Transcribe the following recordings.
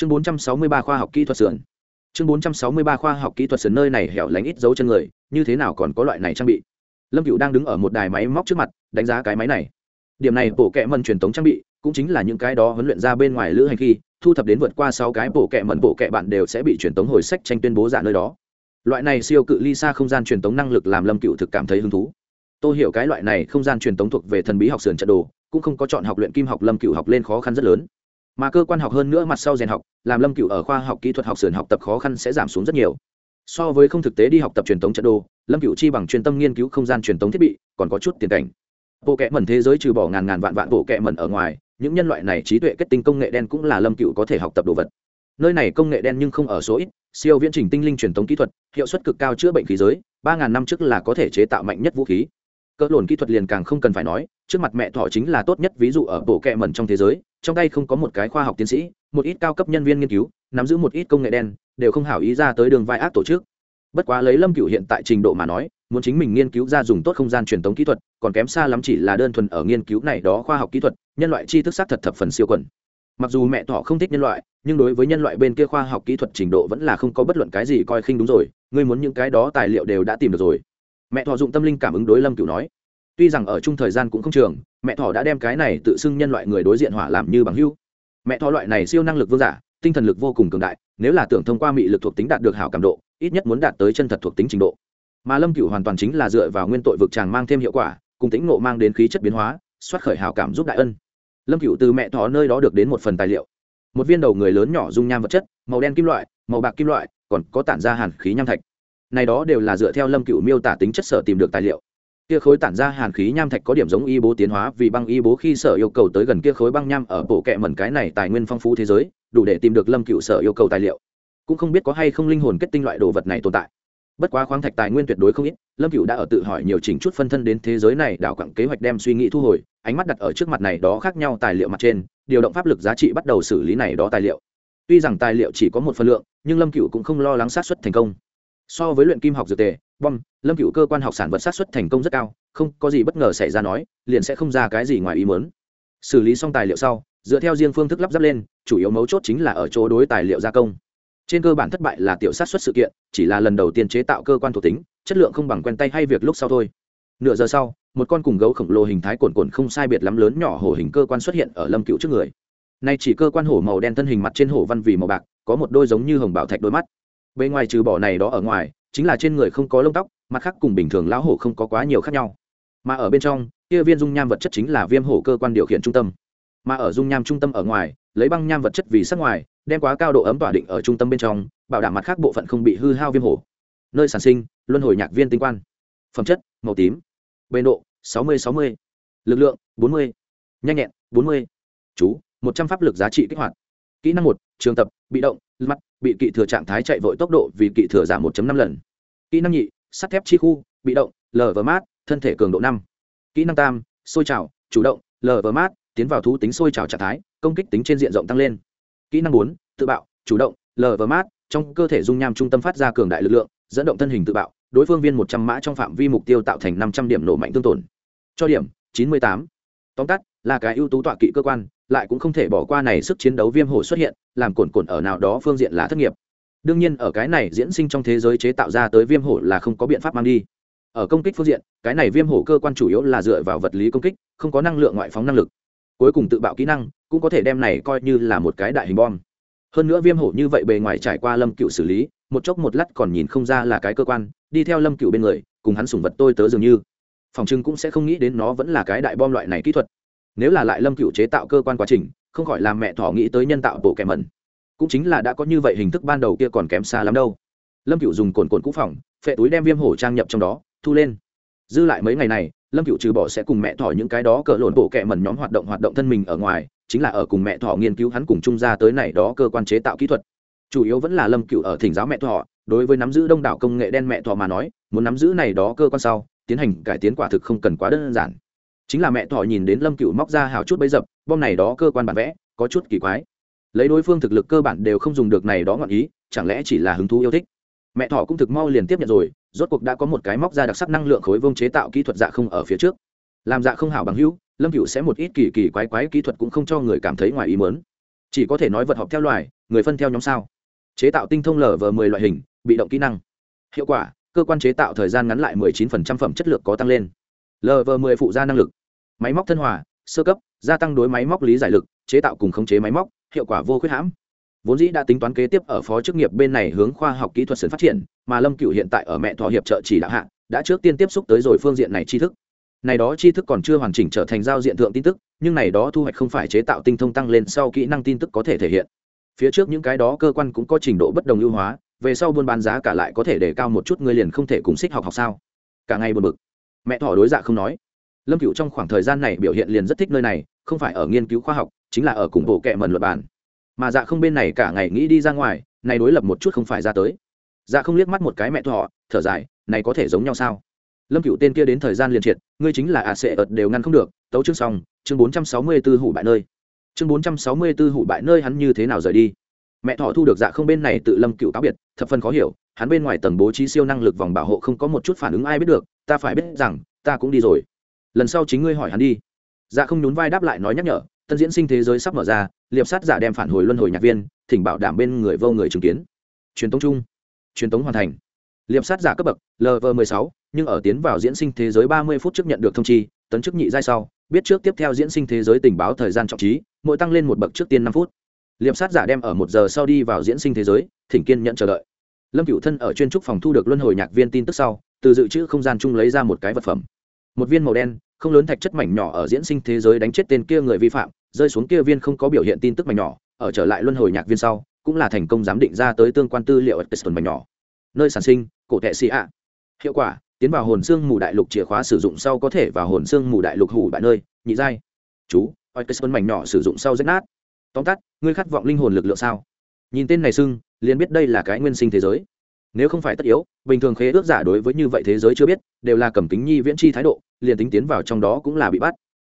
chương 463 khoa học kỹ thuật sườn. Chương 463 khoa học kỹ thuật sườn nơi này hẻo lánh ít dấu chân người, như thế nào còn có loại này trang bị? Lâm cựu đang đứng ở một đài máy móc trước mặt, đánh giá cái máy này. Điểm này bộ kệ mần truyền thống trang bị, cũng chính là những cái đó huấn luyện ra bên ngoài lữ hành khi, thu thập đến vượt qua sáu cái bộ kệ mần bộ kệ bạn đều sẽ bị truyền tống hồi sách tranh tuyên bố giả nơi đó. Loại này siêu cự ly xa không gian truyền tống năng lực làm lâm cựu thực cảm thấy hứng thú. Tôi hiểu cái loại này không gian truyền tống thuộc về thần bí học sườn trận đồ, cũng không có chọn học luyện kim học lâm cựu học lên khó khăn rất lớn mà cơ quan học hơn nữa mặt sau rèn học, làm lâm cựu ở khoa học kỹ thuật học sườn học tập khó khăn sẽ giảm xuống rất nhiều. So với không thực tế đi học tập truyền thống trận đồ, lâm cựu chi bằng chuyên tâm nghiên cứu không gian truyền thống thiết bị, còn có chút tiền cảnh. Bộ kệ mẩn thế giới trừ bỏ ngàn ngàn vạn vạn bộ kệ mẩn ở ngoài, những nhân loại này trí tuệ kết tinh công nghệ đen cũng là lâm cựu có thể học tập đồ vật. Nơi này công nghệ đen nhưng không ở số ít, siêu viễn trình tinh linh truyền thống kỹ thuật, hiệu suất cực cao chữa bệnh khí giới, ba ngàn năm trước là có thể chế tạo mạnh nhất vũ khí cỡ lồn kỹ thuật liền càng không cần phải nói, trước mặt mẹ thọ chính là tốt nhất ví dụ ở bộ kệ mẩn trong thế giới, trong tay không có một cái khoa học tiến sĩ, một ít cao cấp nhân viên nghiên cứu, nắm giữ một ít công nghệ đen, đều không hảo ý ra tới đường vai ác tổ chức. Bất quá lấy lâm cựu hiện tại trình độ mà nói, muốn chính mình nghiên cứu ra dùng tốt không gian truyền thống kỹ thuật, còn kém xa lắm chỉ là đơn thuần ở nghiên cứu này đó khoa học kỹ thuật, nhân loại tri thức xác thật thập phần siêu quẩn. Mặc dù mẹ thọ không thích nhân loại, nhưng đối với nhân loại bên kia khoa học kỹ thuật trình độ vẫn là không có bất luận cái gì coi khinh đúng rồi, ngươi muốn những cái đó tài liệu đều đã tìm được rồi mẹ thọ dụng tâm linh cảm ứng đối lâm Cửu nói. Tuy rằng ở chung thời gian cũng không trường, mẹ thọ đã đem cái này tự xưng nhân loại người đối diện hỏa làm như bằng hưu mẹ thọ loại này siêu năng lực vương giả, tinh thần lực vô cùng cường đại, nếu là tưởng thông qua mị lực thuộc tính đạt được hảo cảm độ, ít nhất muốn đạt tới chân thật thuộc tính trình độ. Mà lâm cửu hoàn toàn chính là dựa vào nguyên tội vực tràng mang thêm hiệu quả, cùng tính ngộ mang đến khí chất biến hóa, xoát khởi hảo cảm giúp đại ân. Lâm cửu từ mẹ thọ nơi đó được đến một phần tài liệu. Một viên đầu người lớn nhỏ dung nham vật chất, màu đen kim loại, màu bạc kim loại, còn có tản ra hàn khí nham thạch này đó đều là dựa theo lâm cửu miêu tả tính chất sở tìm được tài liệu. Kia khối tản ra hàn khí nham thạch có điểm giống y bố tiến hóa vì băng y bố khi sở yêu cầu tới gần kia khối băng nham ở bộ kệ mẩn cái này tài nguyên phong phú thế giới, đủ để tìm được lâm cựu sở yêu cầu tài liệu. Cũng không biết có hay không linh hồn kết tinh loại đồ vật này tồn tại. Bất quá khoáng thạch tài nguyên tuyệt đối không ít, lâm cựu đã ở tự hỏi nhiều chỉnh chút phân thân đến thế giới này đảo quặng kế hoạch đem suy nghĩ thu hồi, ánh mắt đặt ở trước mặt này đó khác nhau tài liệu mặt trên, điều động pháp lực giá trị bắt đầu xử lý này đó tài liệu. Tuy rằng tài liệu chỉ có một phần lượng, nhưng lâm cựu cũng không lo lắng sát xuất thành công so với luyện kim học dược tề, bom, lâm cựu cơ quan học sản vật sát xuất thành công rất cao, không có gì bất ngờ xảy ra nói, liền sẽ không ra cái gì ngoài ý mớn xử lý xong tài liệu sau, dựa theo riêng phương thức lắp ráp lên, chủ yếu mấu chốt chính là ở chỗ đối tài liệu gia công. Trên cơ bản thất bại là tiểu sát xuất sự kiện, chỉ là lần đầu tiên chế tạo cơ quan thuộc tính, chất lượng không bằng quen tay hay việc lúc sau thôi. Nửa giờ sau, một con cùng gấu khổng lồ hình thái cồn cồn không sai biệt lắm lớn nhỏ hổ hình cơ quan xuất hiện ở lâm cựu trước người. Nay chỉ cơ quan hổ màu đen thân hình mặt trên hổ văn vì màu bạc, có một đôi giống như hồng bảo thạch đôi mắt bên ngoài trừ bỏ này đó ở ngoài, chính là trên người không có lông tóc, mặt khác cùng bình thường lão hổ không có quá nhiều khác nhau. Mà ở bên trong, kia viên dung nham vật chất chính là viêm hổ cơ quan điều khiển trung tâm. Mà ở dung nham trung tâm ở ngoài, lấy băng nham vật chất vì sắc ngoài, đem quá cao độ ấm tỏa định ở trung tâm bên trong, bảo đảm mặt khác bộ phận không bị hư hao viêm hổ. Nơi sản sinh, luân hồi nhạc viên tinh quan. Phẩm chất, màu tím. Bề độ, sáu mươi sáu mươi. Lực lượng, bốn mươi. Nhanh nhẹn, bốn mươi. Chú, một trăm pháp lực giá trị kích hoạt. Kỹ năng một, trường tập, bị động mắt bị kỵ thừa trạng thái chạy vội tốc độ vì kỵ thừa giảm 1 năm lần. Kỹ năng nhị, sắt thép chi khu, bị động, lờ vờ mát, thân thể cường độ năm. Kỹ năng tam, sôi trào, chủ động, lờ vờ mát, tiến vào thú tính sôi trào trạng thái, công kích tính trên diện rộng tăng lên. Kỹ năng bốn, tự bạo, chủ động, lờ vờ mát, trong cơ thể dung nham trung tâm phát ra cường đại lực lượng, dẫn động thân hình tự bạo, đối phương viên một trăm mã trong phạm vi mục tiêu tạo thành năm trăm điểm nổ mạnh tương tổn. Cho điểm, chín mươi tám. Tóm tắt, là cái ưu tú tọa kỵ cơ quan lại cũng không thể bỏ qua này sức chiến đấu viêm hổ xuất hiện, làm cồn cồn ở nào đó phương diện là thất nghiệp. Đương nhiên, ở cái này diễn sinh trong thế giới chế tạo ra tới viêm hổ là không có biện pháp mang đi. Ở công kích phương diện, cái này viêm hổ cơ quan chủ yếu là dựa vào vật lý công kích, không có năng lượng ngoại phóng năng lực. Cuối cùng tự bạo kỹ năng, cũng có thể đem này coi như là một cái đại hình bom. Hơn nữa viêm hổ như vậy bề ngoài trải qua lâm cựu xử lý, một chốc một lát còn nhìn không ra là cái cơ quan, đi theo lâm cựu bên người, cùng hắn sùng vật tôi tớ dường như. Phòng trưng cũng sẽ không nghĩ đến nó vẫn là cái đại bom loại này kỹ thuật nếu là lại lâm cựu chế tạo cơ quan quá trình, không khỏi làm mẹ thỏ nghĩ tới nhân tạo bộ kẻ mẩn. Cũng chính là đã có như vậy hình thức ban đầu kia còn kém xa lắm đâu. Lâm cựu dùng cồn cồn cũ phòng, phệ túi đem viêm hổ trang nhập trong đó, thu lên. Dư lại mấy ngày này, lâm cựu trừ bỏ sẽ cùng mẹ thỏ những cái đó cỡ lộn bộ kẹ mẩn nhóm hoạt động hoạt động thân mình ở ngoài, chính là ở cùng mẹ thỏ nghiên cứu hắn cùng Trung ra tới này đó cơ quan chế tạo kỹ thuật. Chủ yếu vẫn là lâm cựu ở thỉnh giáo mẹ thỏ, đối với nắm giữ đông đảo công nghệ đen mẹ thỏ mà nói, muốn nắm giữ này đó cơ quan sau, tiến hành cải tiến quả thực không cần quá đơn giản chính là mẹ thỏ nhìn đến lâm cựu móc ra hào chút bấy dập, bom này đó cơ quan bản vẽ, có chút kỳ quái. Lấy đối phương thực lực cơ bản đều không dùng được này đó ngọn ý, chẳng lẽ chỉ là hứng thú yêu thích? Mẹ thỏ cũng thực mau liền tiếp nhận rồi, rốt cuộc đã có một cái móc ra đặc sắc năng lượng khối vông chế tạo kỹ thuật dạ không ở phía trước. Làm dạ không hảo bằng hữu, lâm cựu sẽ một ít kỳ kỳ quái quái kỹ thuật cũng không cho người cảm thấy ngoài ý mớn chỉ có thể nói vật học theo loài, người phân theo nhóm sao. Chế tạo tinh thông lở vờ mười loại hình, bị động kỹ năng. Hiệu quả, cơ quan chế tạo thời gian ngắn lại 19% phẩm chất lượng có tăng lên lv mười phụ gia năng lực. Máy móc thân hòa, sơ cấp, gia tăng đối máy móc lý giải lực, chế tạo cùng khống chế máy móc, hiệu quả vô khuyết hãm. Vốn dĩ đã tính toán kế tiếp ở phó chức nghiệp bên này hướng khoa học kỹ thuật sân phát triển, mà lâm cựu hiện tại ở mẹ thọ hiệp trợ chỉ đạo hạ, đã trước tiên tiếp xúc tới rồi phương diện này tri thức. Này đó tri thức còn chưa hoàn chỉnh trở thành giao diện thượng tin tức, nhưng này đó thu hoạch không phải chế tạo tinh thông tăng lên sau kỹ năng tin tức có thể thể hiện. Phía trước những cái đó cơ quan cũng có trình độ bất đồng ưu hóa, về sau buôn bán giá cả lại có thể để cao một chút người liền không thể cùng xích học học sao? Cả ngày buồn bực mẹ thỏ đối dạ không nói. Lâm cựu trong khoảng thời gian này biểu hiện liền rất thích nơi này, không phải ở nghiên cứu khoa học, chính là ở cùng bộ kệ mần luật bản. Mà dạ không bên này cả ngày nghĩ đi ra ngoài, này đối lập một chút không phải ra tới. Dạ không liếc mắt một cái mẹ thọ thở dài, này có thể giống nhau sao? Lâm cựu tên kia đến thời gian liền triệt, ngươi chính là ạ sệ ợt đều ngăn không được, tấu chương xong, chương bốn trăm sáu mươi b ố hủ bại nơi. Chương bốn trăm sáu mươi b ố hủ bại nơi hắn như thế nào rời đi? Mẹ thọ thu được dạ không bên này tự lâm cựu cáo biệt, thập phần khó hiểu hắn bên ngoài tầng bố trí siêu năng lực vòng bảo hộ không có một chút phản ứng ai biết được, ta phải biết rằng, ta cũng đi rồi. Lần sau chính ngươi hỏi hắn đi. Dạ không nhún vai đáp lại nói nhắc nhở tân diễn sinh thế giới sắp mở ra, liệp sát giả đem phản hồi luân hồi nhạc viên, thỉnh bảo đảm bên người vô người chứng kiến. Truyền tống chung. Truyền tống hoàn thành. Liệp sát giả cấp bậc lv 16 nhưng ở tiến vào diễn sinh thế giới 30 phút trước nhận được thông chi, tấn chức nhị giai sau, biết trước tiếp theo diễn sinh thế giới tình báo thời gian trọng trí, mỗi tăng lên một bậc trước tiên năm phút. Liệp sát giả đem ở một giờ sau đi vào diễn sinh thế giới, thỉnh kiên nhận chờ đợi lâm cựu thân ở chuyên trúc phòng thu được luân hồi nhạc viên tin tức sau, từ dự trữ không gian chung lấy ra một cái vật phẩm. Một viên màu đen, không lớn thạch chất mảnh nhỏ ở diễn sinh thế giới đánh chết tên kia người vi phạm, rơi xuống kia viên không có biểu hiện tin tức mảnh nhỏ, ở trở lại luân hồi nhạc viên sau, cũng là thành công giám định ra tới tương quan tư liệu ở mảnh nhỏ. Nơi sản sinh, cổ tệ xì ạ. Hiệu quả, tiến vào hồn xương mù đại lục chìa khóa sử dụng sau có thể vào hồn xương mù đại lục hủ bại nơi, nhị giai. Chú orcheston mảnh nhỏ sử dụng sau rách nát. Tóm tắt, ngươi khát vọng linh hồn lực lượng sao? Nhìn tên này xưng liền biết đây là cái nguyên sinh thế giới. Nếu không phải tất yếu, bình thường khế ước giả đối với như vậy thế giới chưa biết, đều là cầm kính nhi viễn chi thái độ, liền tính tiến vào trong đó cũng là bị bắt.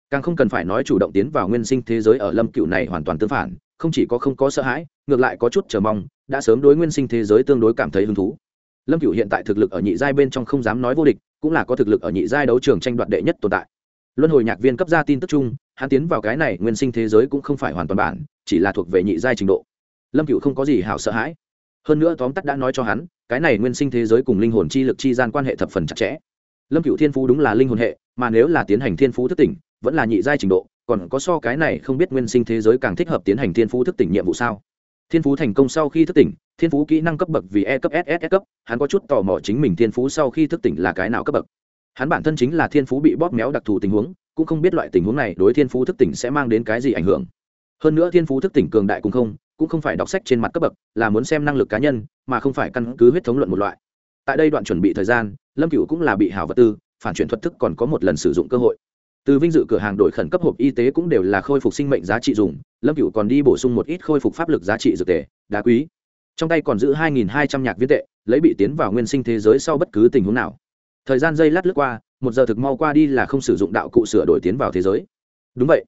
Càng không cần phải nói chủ động tiến vào nguyên sinh thế giới ở lâm cựu này hoàn toàn tương phản, không chỉ có không có sợ hãi, ngược lại có chút chờ mong, đã sớm đối nguyên sinh thế giới tương đối cảm thấy hứng thú. Lâm cựu hiện tại thực lực ở nhị giai bên trong không dám nói vô địch, cũng là có thực lực ở nhị giai đấu trường tranh đoạt đệ nhất tồn tại. Luân hồi nhạc viên cấp ra tin tức chung, hắn tiến vào cái này nguyên sinh thế giới cũng không phải hoàn toàn bản, chỉ là thuộc về nhị giai trình độ lâm cựu không có gì hảo sợ hãi. Hơn nữa tóm tắt đã nói cho hắn, cái này nguyên sinh thế giới cùng linh hồn chi lực chi gian quan hệ thập phần chặt chẽ. Lâm cựu thiên phú đúng là linh hồn hệ, mà nếu là tiến hành thiên phú thức tỉnh, vẫn là nhị giai trình độ, còn có so cái này không biết nguyên sinh thế giới càng thích hợp tiến hành thiên phú thức tỉnh nhiệm vụ sao? Thiên phú thành công sau khi thức tỉnh, thiên phú kỹ năng cấp bậc vì e cấp ss cấp, hắn có chút tò mò chính mình thiên phú sau khi thức tỉnh là cái nào cấp bậc. Hắn bản thân chính là thiên phú bị bóp méo đặc thù tình huống, cũng không biết loại tình huống này đối thiên phú thức tỉnh sẽ mang đến cái gì ảnh hưởng. Hơn nữa thiên phú thức tỉnh cường đại cũng không cũng không phải đọc sách trên mặt cấp bậc, là muốn xem năng lực cá nhân, mà không phải căn cứ huyết thống luận một loại. Tại đây đoạn chuẩn bị thời gian, lâm cựu cũng là bị hảo vật tư, phản chuyển thuật thức còn có một lần sử dụng cơ hội. Từ vinh dự cửa hàng đổi khẩn cấp hộp y tế cũng đều là khôi phục sinh mệnh giá trị dùng, lâm cựu còn đi bổ sung một ít khôi phục pháp lực giá trị dược tề, đá quý. Trong tay còn giữ hai nghìn hai trăm nhạc viên tệ, lấy bị tiến vào nguyên sinh thế giới sau bất cứ tình huống nào. Thời gian dây lát lướt qua, một giờ thực mau qua đi là không sử dụng đạo cụ sửa đổi tiến vào thế giới. Đúng vậy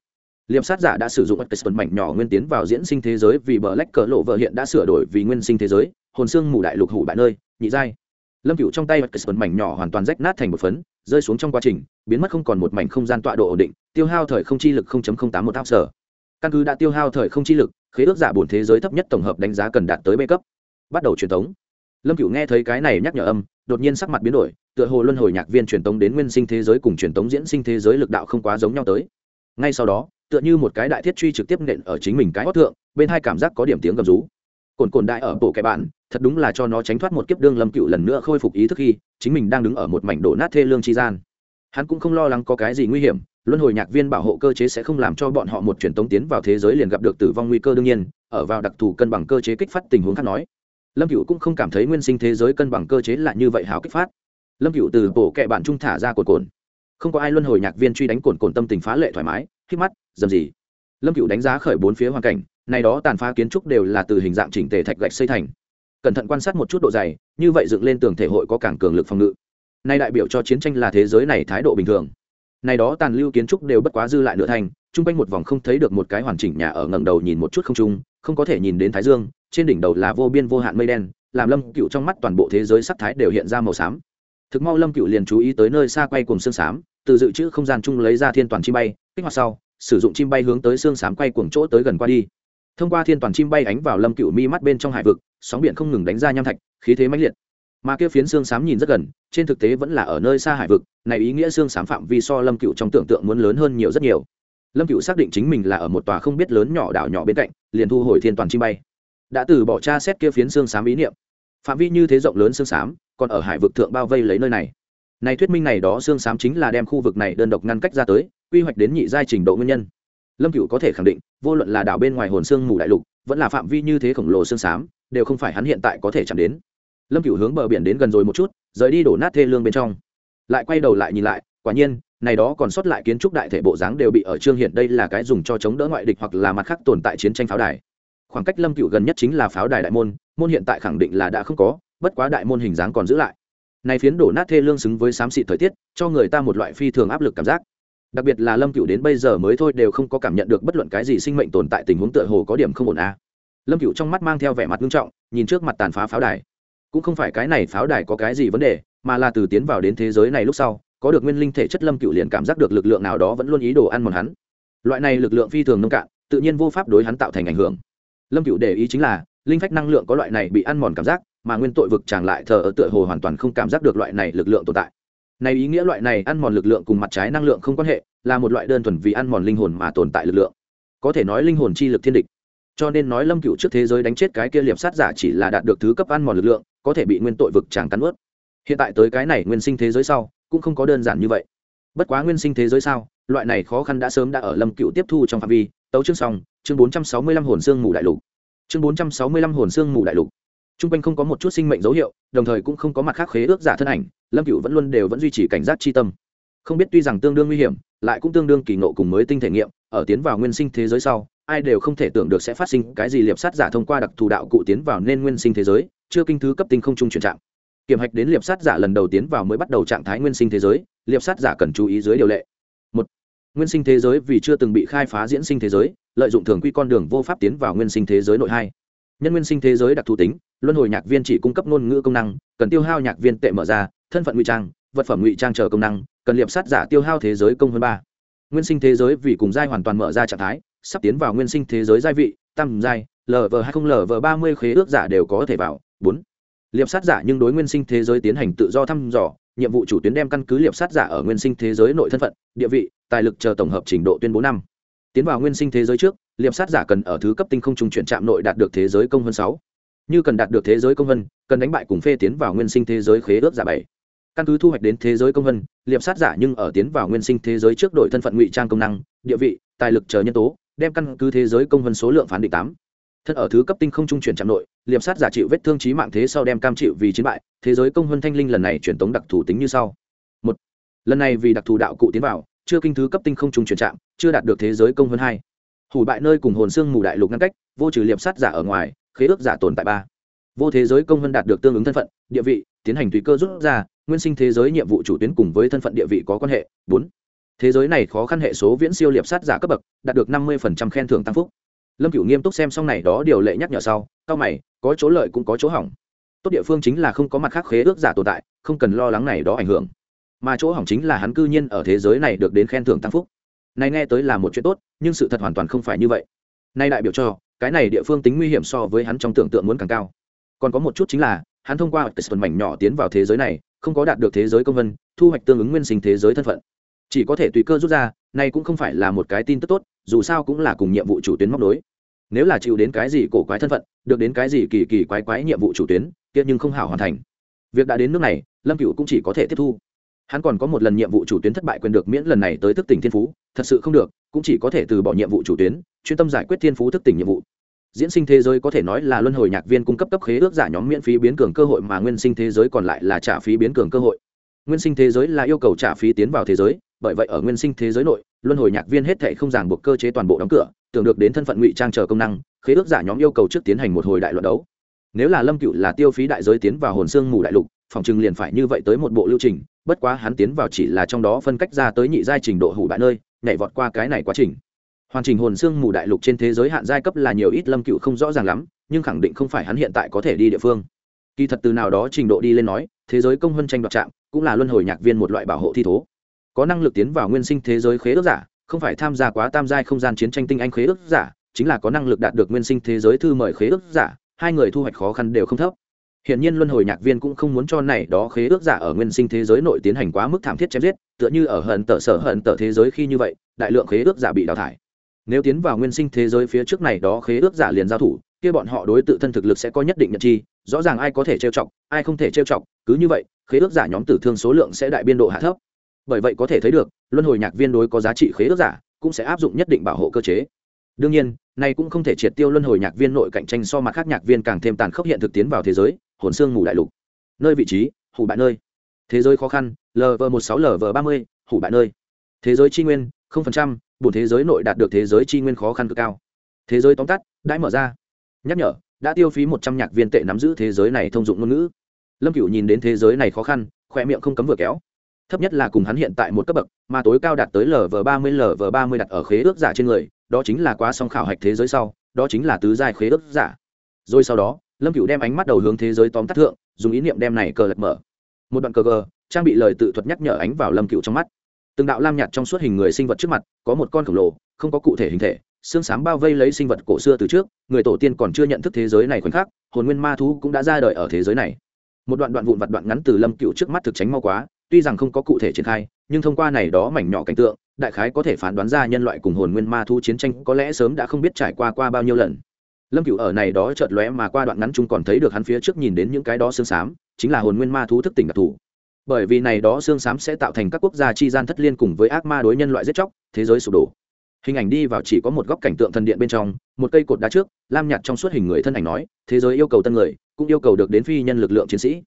liệp sát giả đã sử dụng Atkinson mảnh nhỏ nguyên tiến vào diễn sinh thế giới vì bờ lách cờ lộ vợ hiện đã sửa đổi vì nguyên sinh thế giới, hồn xương mù đại lục hủ bại nơi, nhị giai. Lâm cựu trong tay Atkinson mảnh nhỏ hoàn toàn rách nát thành một phấn, rơi xuống trong quá trình, biến mất không còn một mảnh không gian tọa độ ổn định, tiêu hao thời không chi lực 0.081 tháp sở căn cứ đã tiêu hao thời không chi lực, khế ước giả bổn thế giới thấp nhất tổng hợp đánh giá cần đạt tới b cấp. Bắt đầu truyền thống lâm cựu nghe thấy cái này nhắc nhở âm, đột nhiên sắc mặt biến đổi, tựa hồ luân hồi nhạc viên truyền tống đến nguyên sinh thế giới cùng truyền tống diễn sinh thế giới lực đạo không quá giống nhau tới. Ngay sau đó tựa như một cái đại thiết truy trực tiếp nện ở chính mình cái hót thượng, bên hai cảm giác có điểm tiếng gầm rú. Cồn cồn đại ở bộ kẻ bạn, thật đúng là cho nó tránh thoát một kiếp đương lâm cựu lần nữa khôi phục ý thức khi, chính mình đang đứng ở một mảnh đổ nát thê lương chi gian. Hắn cũng không lo lắng có cái gì nguy hiểm, luân hồi nhạc viên bảo hộ cơ chế sẽ không làm cho bọn họ một truyền tống tiến vào thế giới liền gặp được tử vong nguy cơ đương nhiên, ở vào đặc thù cân bằng cơ chế kích phát tình huống khác nói. Lâm cựu cũng không cảm thấy nguyên sinh thế giới cân bằng cơ chế là như vậy hào kích phát. Lâm cựu từ bộ kệ bạn trung thả ra cồn cồn. Không có ai luân hồi nhạc viên truy đánh cồn cồn tâm tình phá lệ thoải mái khi mắt dầm gì. Lâm cựu đánh giá khởi bốn phía hoàn cảnh, này đó tàn phá kiến trúc đều là từ hình dạng chỉnh tề thạch gạch xây thành. Cẩn thận quan sát một chút độ dày, như vậy dựng lên tường thể hội có cảng cường lực phòng ngự. Nay đại biểu cho chiến tranh là thế giới này thái độ bình thường. Này đó tàn lưu kiến trúc đều bất quá dư lại nửa thành, chung quanh một vòng không thấy được một cái hoàn chỉnh nhà ở ngẩng đầu nhìn một chút không trung, không có thể nhìn đến thái dương, trên đỉnh đầu là vô biên vô hạn mây đen, làm lâm cựu trong mắt toàn bộ thế giới sắc thái đều hiện ra màu xám. Thực mau lâm cựu liền chú ý tới nơi xa quay cùng xương xám, từ dự trữ không gian chung lấy ra thiên toàn chi bay, kích hoạt sau sử dụng chim bay hướng tới xương xám quay cuồng chỗ tới gần qua đi. Thông qua thiên toàn chim bay ánh vào lâm cựu mi mắt bên trong hải vực, sóng biển không ngừng đánh ra nham thạch, khí thế mãnh liệt. Mà kia phiến xương xám nhìn rất gần, trên thực tế vẫn là ở nơi xa hải vực, này ý nghĩa xương xám phạm vi so lâm cựu trong tưởng tượng muốn lớn hơn nhiều rất nhiều. Lâm cựu xác định chính mình là ở một tòa không biết lớn nhỏ đảo nhỏ bên cạnh, liền thu hồi thiên toàn chim bay. Đã từ bỏ tra xét kia phiến xương xám ý niệm. Phạm vi như thế rộng lớn xương xám, còn ở hải vực thượng bao vây lấy nơi này này thuyết minh này đó xương xám chính là đem khu vực này đơn độc ngăn cách ra tới, quy hoạch đến nhị giai trình độ nguyên nhân. Lâm cựu có thể khẳng định, vô luận là đảo bên ngoài hồn xương mù đại lục, vẫn là phạm vi như thế khổng lồ xương xám, đều không phải hắn hiện tại có thể chạm đến. Lâm cựu hướng bờ biển đến gần rồi một chút, rời đi đổ nát thê lương bên trong. Lại quay đầu lại nhìn lại, quả nhiên, này đó còn sót lại kiến trúc đại thể bộ dáng đều bị ở trương hiện đây là cái dùng cho chống đỡ ngoại địch hoặc là mặt khác tồn tại chiến tranh pháo đài. Khoảng cách lâm cựu gần nhất chính là pháo đài đại môn môn hiện tại khẳng định là đã không có, bất quá đại môn hình dáng còn giữ lại này phiến đổ nát thê lương xứng với xám xịt thời tiết, cho người ta một loại phi thường áp lực cảm giác. Đặc biệt là lâm cựu đến bây giờ mới thôi đều không có cảm nhận được bất luận cái gì sinh mệnh tồn tại tình huống tựa hồ có điểm không ổn a lâm cựu trong mắt mang theo vẻ mặt nghiêm trọng, nhìn trước mặt tàn phá pháo đài. Cũng không phải cái này pháo đài có cái gì vấn đề, mà là từ tiến vào đến thế giới này lúc sau, có được nguyên linh thể chất lâm cựu liền cảm giác được lực lượng nào đó vẫn luôn ý đồ ăn mòn hắn. Loại này lực lượng phi thường nông cạn, tự nhiên vô pháp đối hắn tạo thành ảnh hưởng. Lâm cựu để ý chính là linh phách năng lượng có loại này bị ăn mòn cảm giác, mà nguyên tội vực chàng lại thờ ở tựa hồ hoàn toàn không cảm giác được loại này lực lượng tồn tại. Này ý nghĩa loại này ăn mòn lực lượng cùng mặt trái năng lượng không quan hệ, là một loại đơn thuần vì ăn mòn linh hồn mà tồn tại lực lượng. Có thể nói linh hồn chi lực thiên địch. Cho nên nói lâm cựu trước thế giới đánh chết cái kia liệp sát giả chỉ là đạt được thứ cấp ăn mòn lực lượng, có thể bị nguyên tội vực chàng cắn ướt hiện tại tới cái này nguyên sinh thế giới sau, cũng không có đơn giản như vậy. Bất quá nguyên sinh thế giới sao loại này khó khăn đã sớm đã ở lâm cựu tiếp thu trong phạm vi. Tấu chương xong, chương bốn trăm sáu mươi lăm hồn xương mù đại lục chương bốn trăm sáu mươi lăm hồn xương mù đại lục. T r u n g quanh không có một chút sinh mệnh dấu hiệu, đồng thời cũng không có mặt khác khế ước giả thân ảnh, lâm cựu vẫn luôn đều vẫn duy trì cảnh giác c tâm. Không biết tuy rằng tương đương nguy hiểm, lại cũng tương đương kỳ nộ cùng mới tinh thể nghiệm, ở tiến vào nguyên sinh thế giới sau, ai đều không thể tưởng được sẽ phát sinh cái gì liệp sát giả thông qua đặc thù đạo cụ tiến vào nên nguyên sinh thế giới, chưa kinh thứ cấp tinh không trung chuyển trạng. Kiểm hạch đến liệp sát giả lần đầu tiến vào mới bắt đầu trạng thái nguyên sinh thế giới, liệp sát giả cần chú ý dưới điều lệ. Một, nguyên sinh thế giới vì chưa từng bị khai phá diễn sinh thế giới lợi dụng thường quy con đường vô pháp tiến vào nguyên sinh thế giới nội hai. Nhân nguyên sinh thế giới đặc thù tính, luân hồi nhạc viên chỉ cung cấp ngôn ngữ công năng, cần tiêu hao nhạc viên tệ mở ra, thân phận ngụy trang, vật phẩm ngụy trang chờ công năng, cần liệp sát giả tiêu hao thế giới công hơn ba. Nguyên sinh thế giới vì cùng giai hoàn toàn mở ra trạng thái, sắp tiến vào nguyên sinh thế giới giai vị, tam giai lv hai không lv ba mươi khế ước giả đều có thể vào. Bốn. Liệp sát giả nhưng đối nguyên sinh thế giới tiến hành tự do thăm dò, nhiệm vụ chủ tuyến đem căn cứ liệp sát giả ở nguyên sinh thế giới nội thân phận, địa vị, tài lực chờ tổng hợp trình độ tuyên bố năm tiến vào nguyên sinh thế giới trước, liệp sát giả cần ở thứ cấp tinh không trung chuyển trạm nội đạt được thế giới công hơn sáu. Như cần đạt được thế giới công vân cần đánh bại cùng phê tiến vào nguyên sinh thế giới khế ước giả bảy. Căn cứ thu hoạch đến thế giới công vân liệp sát giả nhưng ở tiến vào nguyên sinh thế giới trước đổi thân phận ngụy trang công năng, địa vị, tài lực chờ nhân tố, đem căn cứ thế giới công vân số lượng phán định tám. Thân ở thứ cấp tinh không trung chuyển trạm nội, liệp sát giả chịu vết thương trí mạng thế sau đem cam chịu vì chiến bại, thế giới công vân thanh linh lần này truyền tống đặc thù tính như sau. Một, lần này vì đặc thù đạo cụ tiến vào chưa kinh thứ cấp tinh không trùng chuyển trạm, chưa đạt được thế giới công vân hai. Hủ bại nơi cùng hồn xương mù đại lục ngăn cách, vô trừ liệp sát giả ở ngoài, khế ước giả tồn tại ba. Vô thế giới công vân đạt được tương ứng thân phận, địa vị, tiến hành tùy cơ rút ra, nguyên sinh thế giới nhiệm vụ chủ tuyến cùng với thân phận địa vị có quan hệ. Bốn. Thế giới này khó khăn hệ số viễn siêu liệp sát giả cấp bậc, đạt được năm mươi khen thưởng tăng phúc. Lâm cửu nghiêm túc xem xong này đó điều lệ nhắc nhở sau cao mày, có chỗ lợi cũng có chỗ hỏng. Tốt địa phương chính là không có mặt khác khế ước giả tồn tại, không cần lo lắng này đó ảnh hưởng mà chỗ hỏng chính là hắn cư nhiên ở thế giới này được đến khen thưởng tăng phúc. Này nghe tới là một chuyện tốt, nhưng sự thật hoàn toàn không phải như vậy. Nay đại biểu cho, cái này địa phương tính nguy hiểm so với hắn trong tưởng tượng muốn càng cao. Còn có một chút chính là, hắn thông qua phần mảnh nhỏ tiến vào thế giới này, không có đạt được thế giới công vân, thu hoạch tương ứng nguyên sinh thế giới thân phận. Chỉ có thể tùy cơ rút ra, này cũng không phải là một cái tin tức tốt, dù sao cũng là cùng nhiệm vụ chủ tuyến móc đối nếu là chịu đến cái gì cổ quái thân phận, được đến cái gì kỳ kỳ quái quái nhiệm vụ chủ tuyến, kia nhưng không hảo hoàn thành. Việc đã đến nước này, lâm cựu cũng chỉ có thể tiếp thu hắn còn có một lần nhiệm vụ chủ tuyến thất bại quyền được miễn lần này tới thức tỉnh thiên phú, thật sự không được, cũng chỉ có thể từ bỏ nhiệm vụ chủ tuyến, chuyên tâm giải quyết thiên phú thức tỉnh nhiệm vụ. Diễn sinh thế giới có thể nói là luân hồi nhạc viên cung cấp cấp khế ước giả nhóm miễn phí biến cường cơ hội mà nguyên sinh thế giới còn lại là trả phí biến cường cơ hội. Nguyên sinh thế giới là yêu cầu trả phí tiến vào thế giới, bởi vậy ở nguyên sinh thế giới nội, luân hồi nhạc viên hết thể không ràng buộc cơ chế toàn bộ đóng cửa, tưởng được đến thân phận ngụy trang chờ công năng, khế ước giả nhóm yêu cầu trước tiến hành một hồi đại luận đấu. Nếu là lâm cựu là tiêu phí đại giới tiến vào hồn xương mù đại lục, phòng chừng liền phải như vậy tới một bộ lưu trình bất quá hắn tiến vào chỉ là trong đó phân cách ra tới nhị giai trình độ hủ bại nơi, nhảy vọt qua cái này quá trình. Hoàn chỉnh hồn xương mù đại lục trên thế giới hạn giai cấp là nhiều ít lâm cựu không rõ ràng lắm, nhưng khẳng định không phải hắn hiện tại có thể đi địa phương. Kỳ thật từ nào đó trình độ đi lên nói, thế giới công hơn tranh đoạt trạm cũng là luân hồi nhạc viên một loại bảo hộ thi thố. Có năng lực tiến vào nguyên sinh thế giới khế ước giả, không phải tham gia quá tam giai không gian chiến tranh tinh anh khế ước giả, chính là có năng lực đạt được nguyên sinh thế giới thư mời khế ước giả, hai người thu hoạch khó khăn đều không thấp. Hiện nhiên luân hồi nhạc viên cũng không muốn cho này đó khế ước giả ở nguyên sinh thế giới nội tiến hành quá mức thảm thiết chém giết, tựa như ở hận tở sở hận tở thế giới khi như vậy, đại lượng khế ước giả bị đào thải. Nếu tiến vào nguyên sinh thế giới phía trước này đó khế ước giả liền giao thủ, kia bọn họ đối tự thân thực lực sẽ có nhất định nhận chi, rõ ràng ai có thể trêu chọc, ai không thể trêu chọc, cứ như vậy, khế ước giả nhóm tử thương số lượng sẽ đại biên độ hạ thấp. Bởi vậy có thể thấy được, luân hồi nhạc viên đối có giá trị khế ước giả, cũng sẽ áp dụng nhất định bảo hộ cơ chế. Đương nhiên, này cũng không thể triệt tiêu luân hồi nhạc viên nội cạnh tranh so mặt khác nhạc viên càng thêm tàn khốc hiện thực tiến vào thế giới, hồn xương ngủ đại lục. Nơi vị trí, hủ bại nơi. Thế giới khó khăn lv một sáu lv ba mươi, hủ bại nơi. Thế giới tri nguyên, không phần trăm, bổn thế giới nội đạt được thế giới tri nguyên khó khăn cực cao. Thế giới tóm tắt, đã mở ra. Nhắc nhở, đã tiêu phí một trăm nhạc viên tệ nắm giữ thế giới này thông dụng ngôn ngữ. Lâm cựu nhìn đến thế giới này khó khăn khoe miệng không cấm vừa kéo. Thấp nhất là cùng hắn hiện tại một cấp bậc, mà tối cao đạt tới lv ba mươi lv ba mươi đặt ở khế ước giả trên người, đó chính là quá song khảo hạch thế giới sau, đó chính là tứ giai khế ước giả. Rồi sau đó lâm cựu đem ánh mắt đầu hướng thế giới tóm tắt thượng, dùng ý niệm đem này cờ lật mở. Một đoạn cờ gờ, trang bị lời tự thuật nhắc nhở ánh vào lâm cựu trong mắt. Từng đạo lam nhạt trong suốt hình người sinh vật trước mặt, có một con khổng lồ, không có cụ thể hình thể, xương xám bao vây lấy sinh vật cổ xưa từ trước, người tổ tiên còn chưa nhận thức thế giới này khoảnh khắc, hồn nguyên ma thú cũng đã ra đời ở thế giới này. Một đoạn đoạn vụn vặt đoạn ngắn từ lâm cựu trước mắt thực tránh mau quá, tuy rằng không có cụ thể triển khai, nhưng thông qua này đó mảnh nhỏ cảnh tượng, đại khái có thể phán đoán ra nhân loại cùng hồn nguyên ma thú chiến tranh có lẽ sớm đã không biết trải qua qua bao nhiêu lần lâm cựu ở này đó chợt lóe mà qua đoạn ngắn chung còn thấy được hắn phía trước nhìn đến những cái đó xương xám, chính là hồn nguyên ma thú thức tỉnh đặc thù. Bởi vì này đó xương xám sẽ tạo thành các quốc gia chi gian thất liên cùng với ác ma đối nhân loại giết chóc, thế giới sụp đổ. Hình ảnh đi vào chỉ có một góc cảnh tượng thần điện bên trong, một cây cột đá trước, lam nhạt trong suốt hình người thân ảnh nói, thế giới yêu cầu tân người, cũng yêu cầu được đến phi nhân lực lượng chiến sĩ.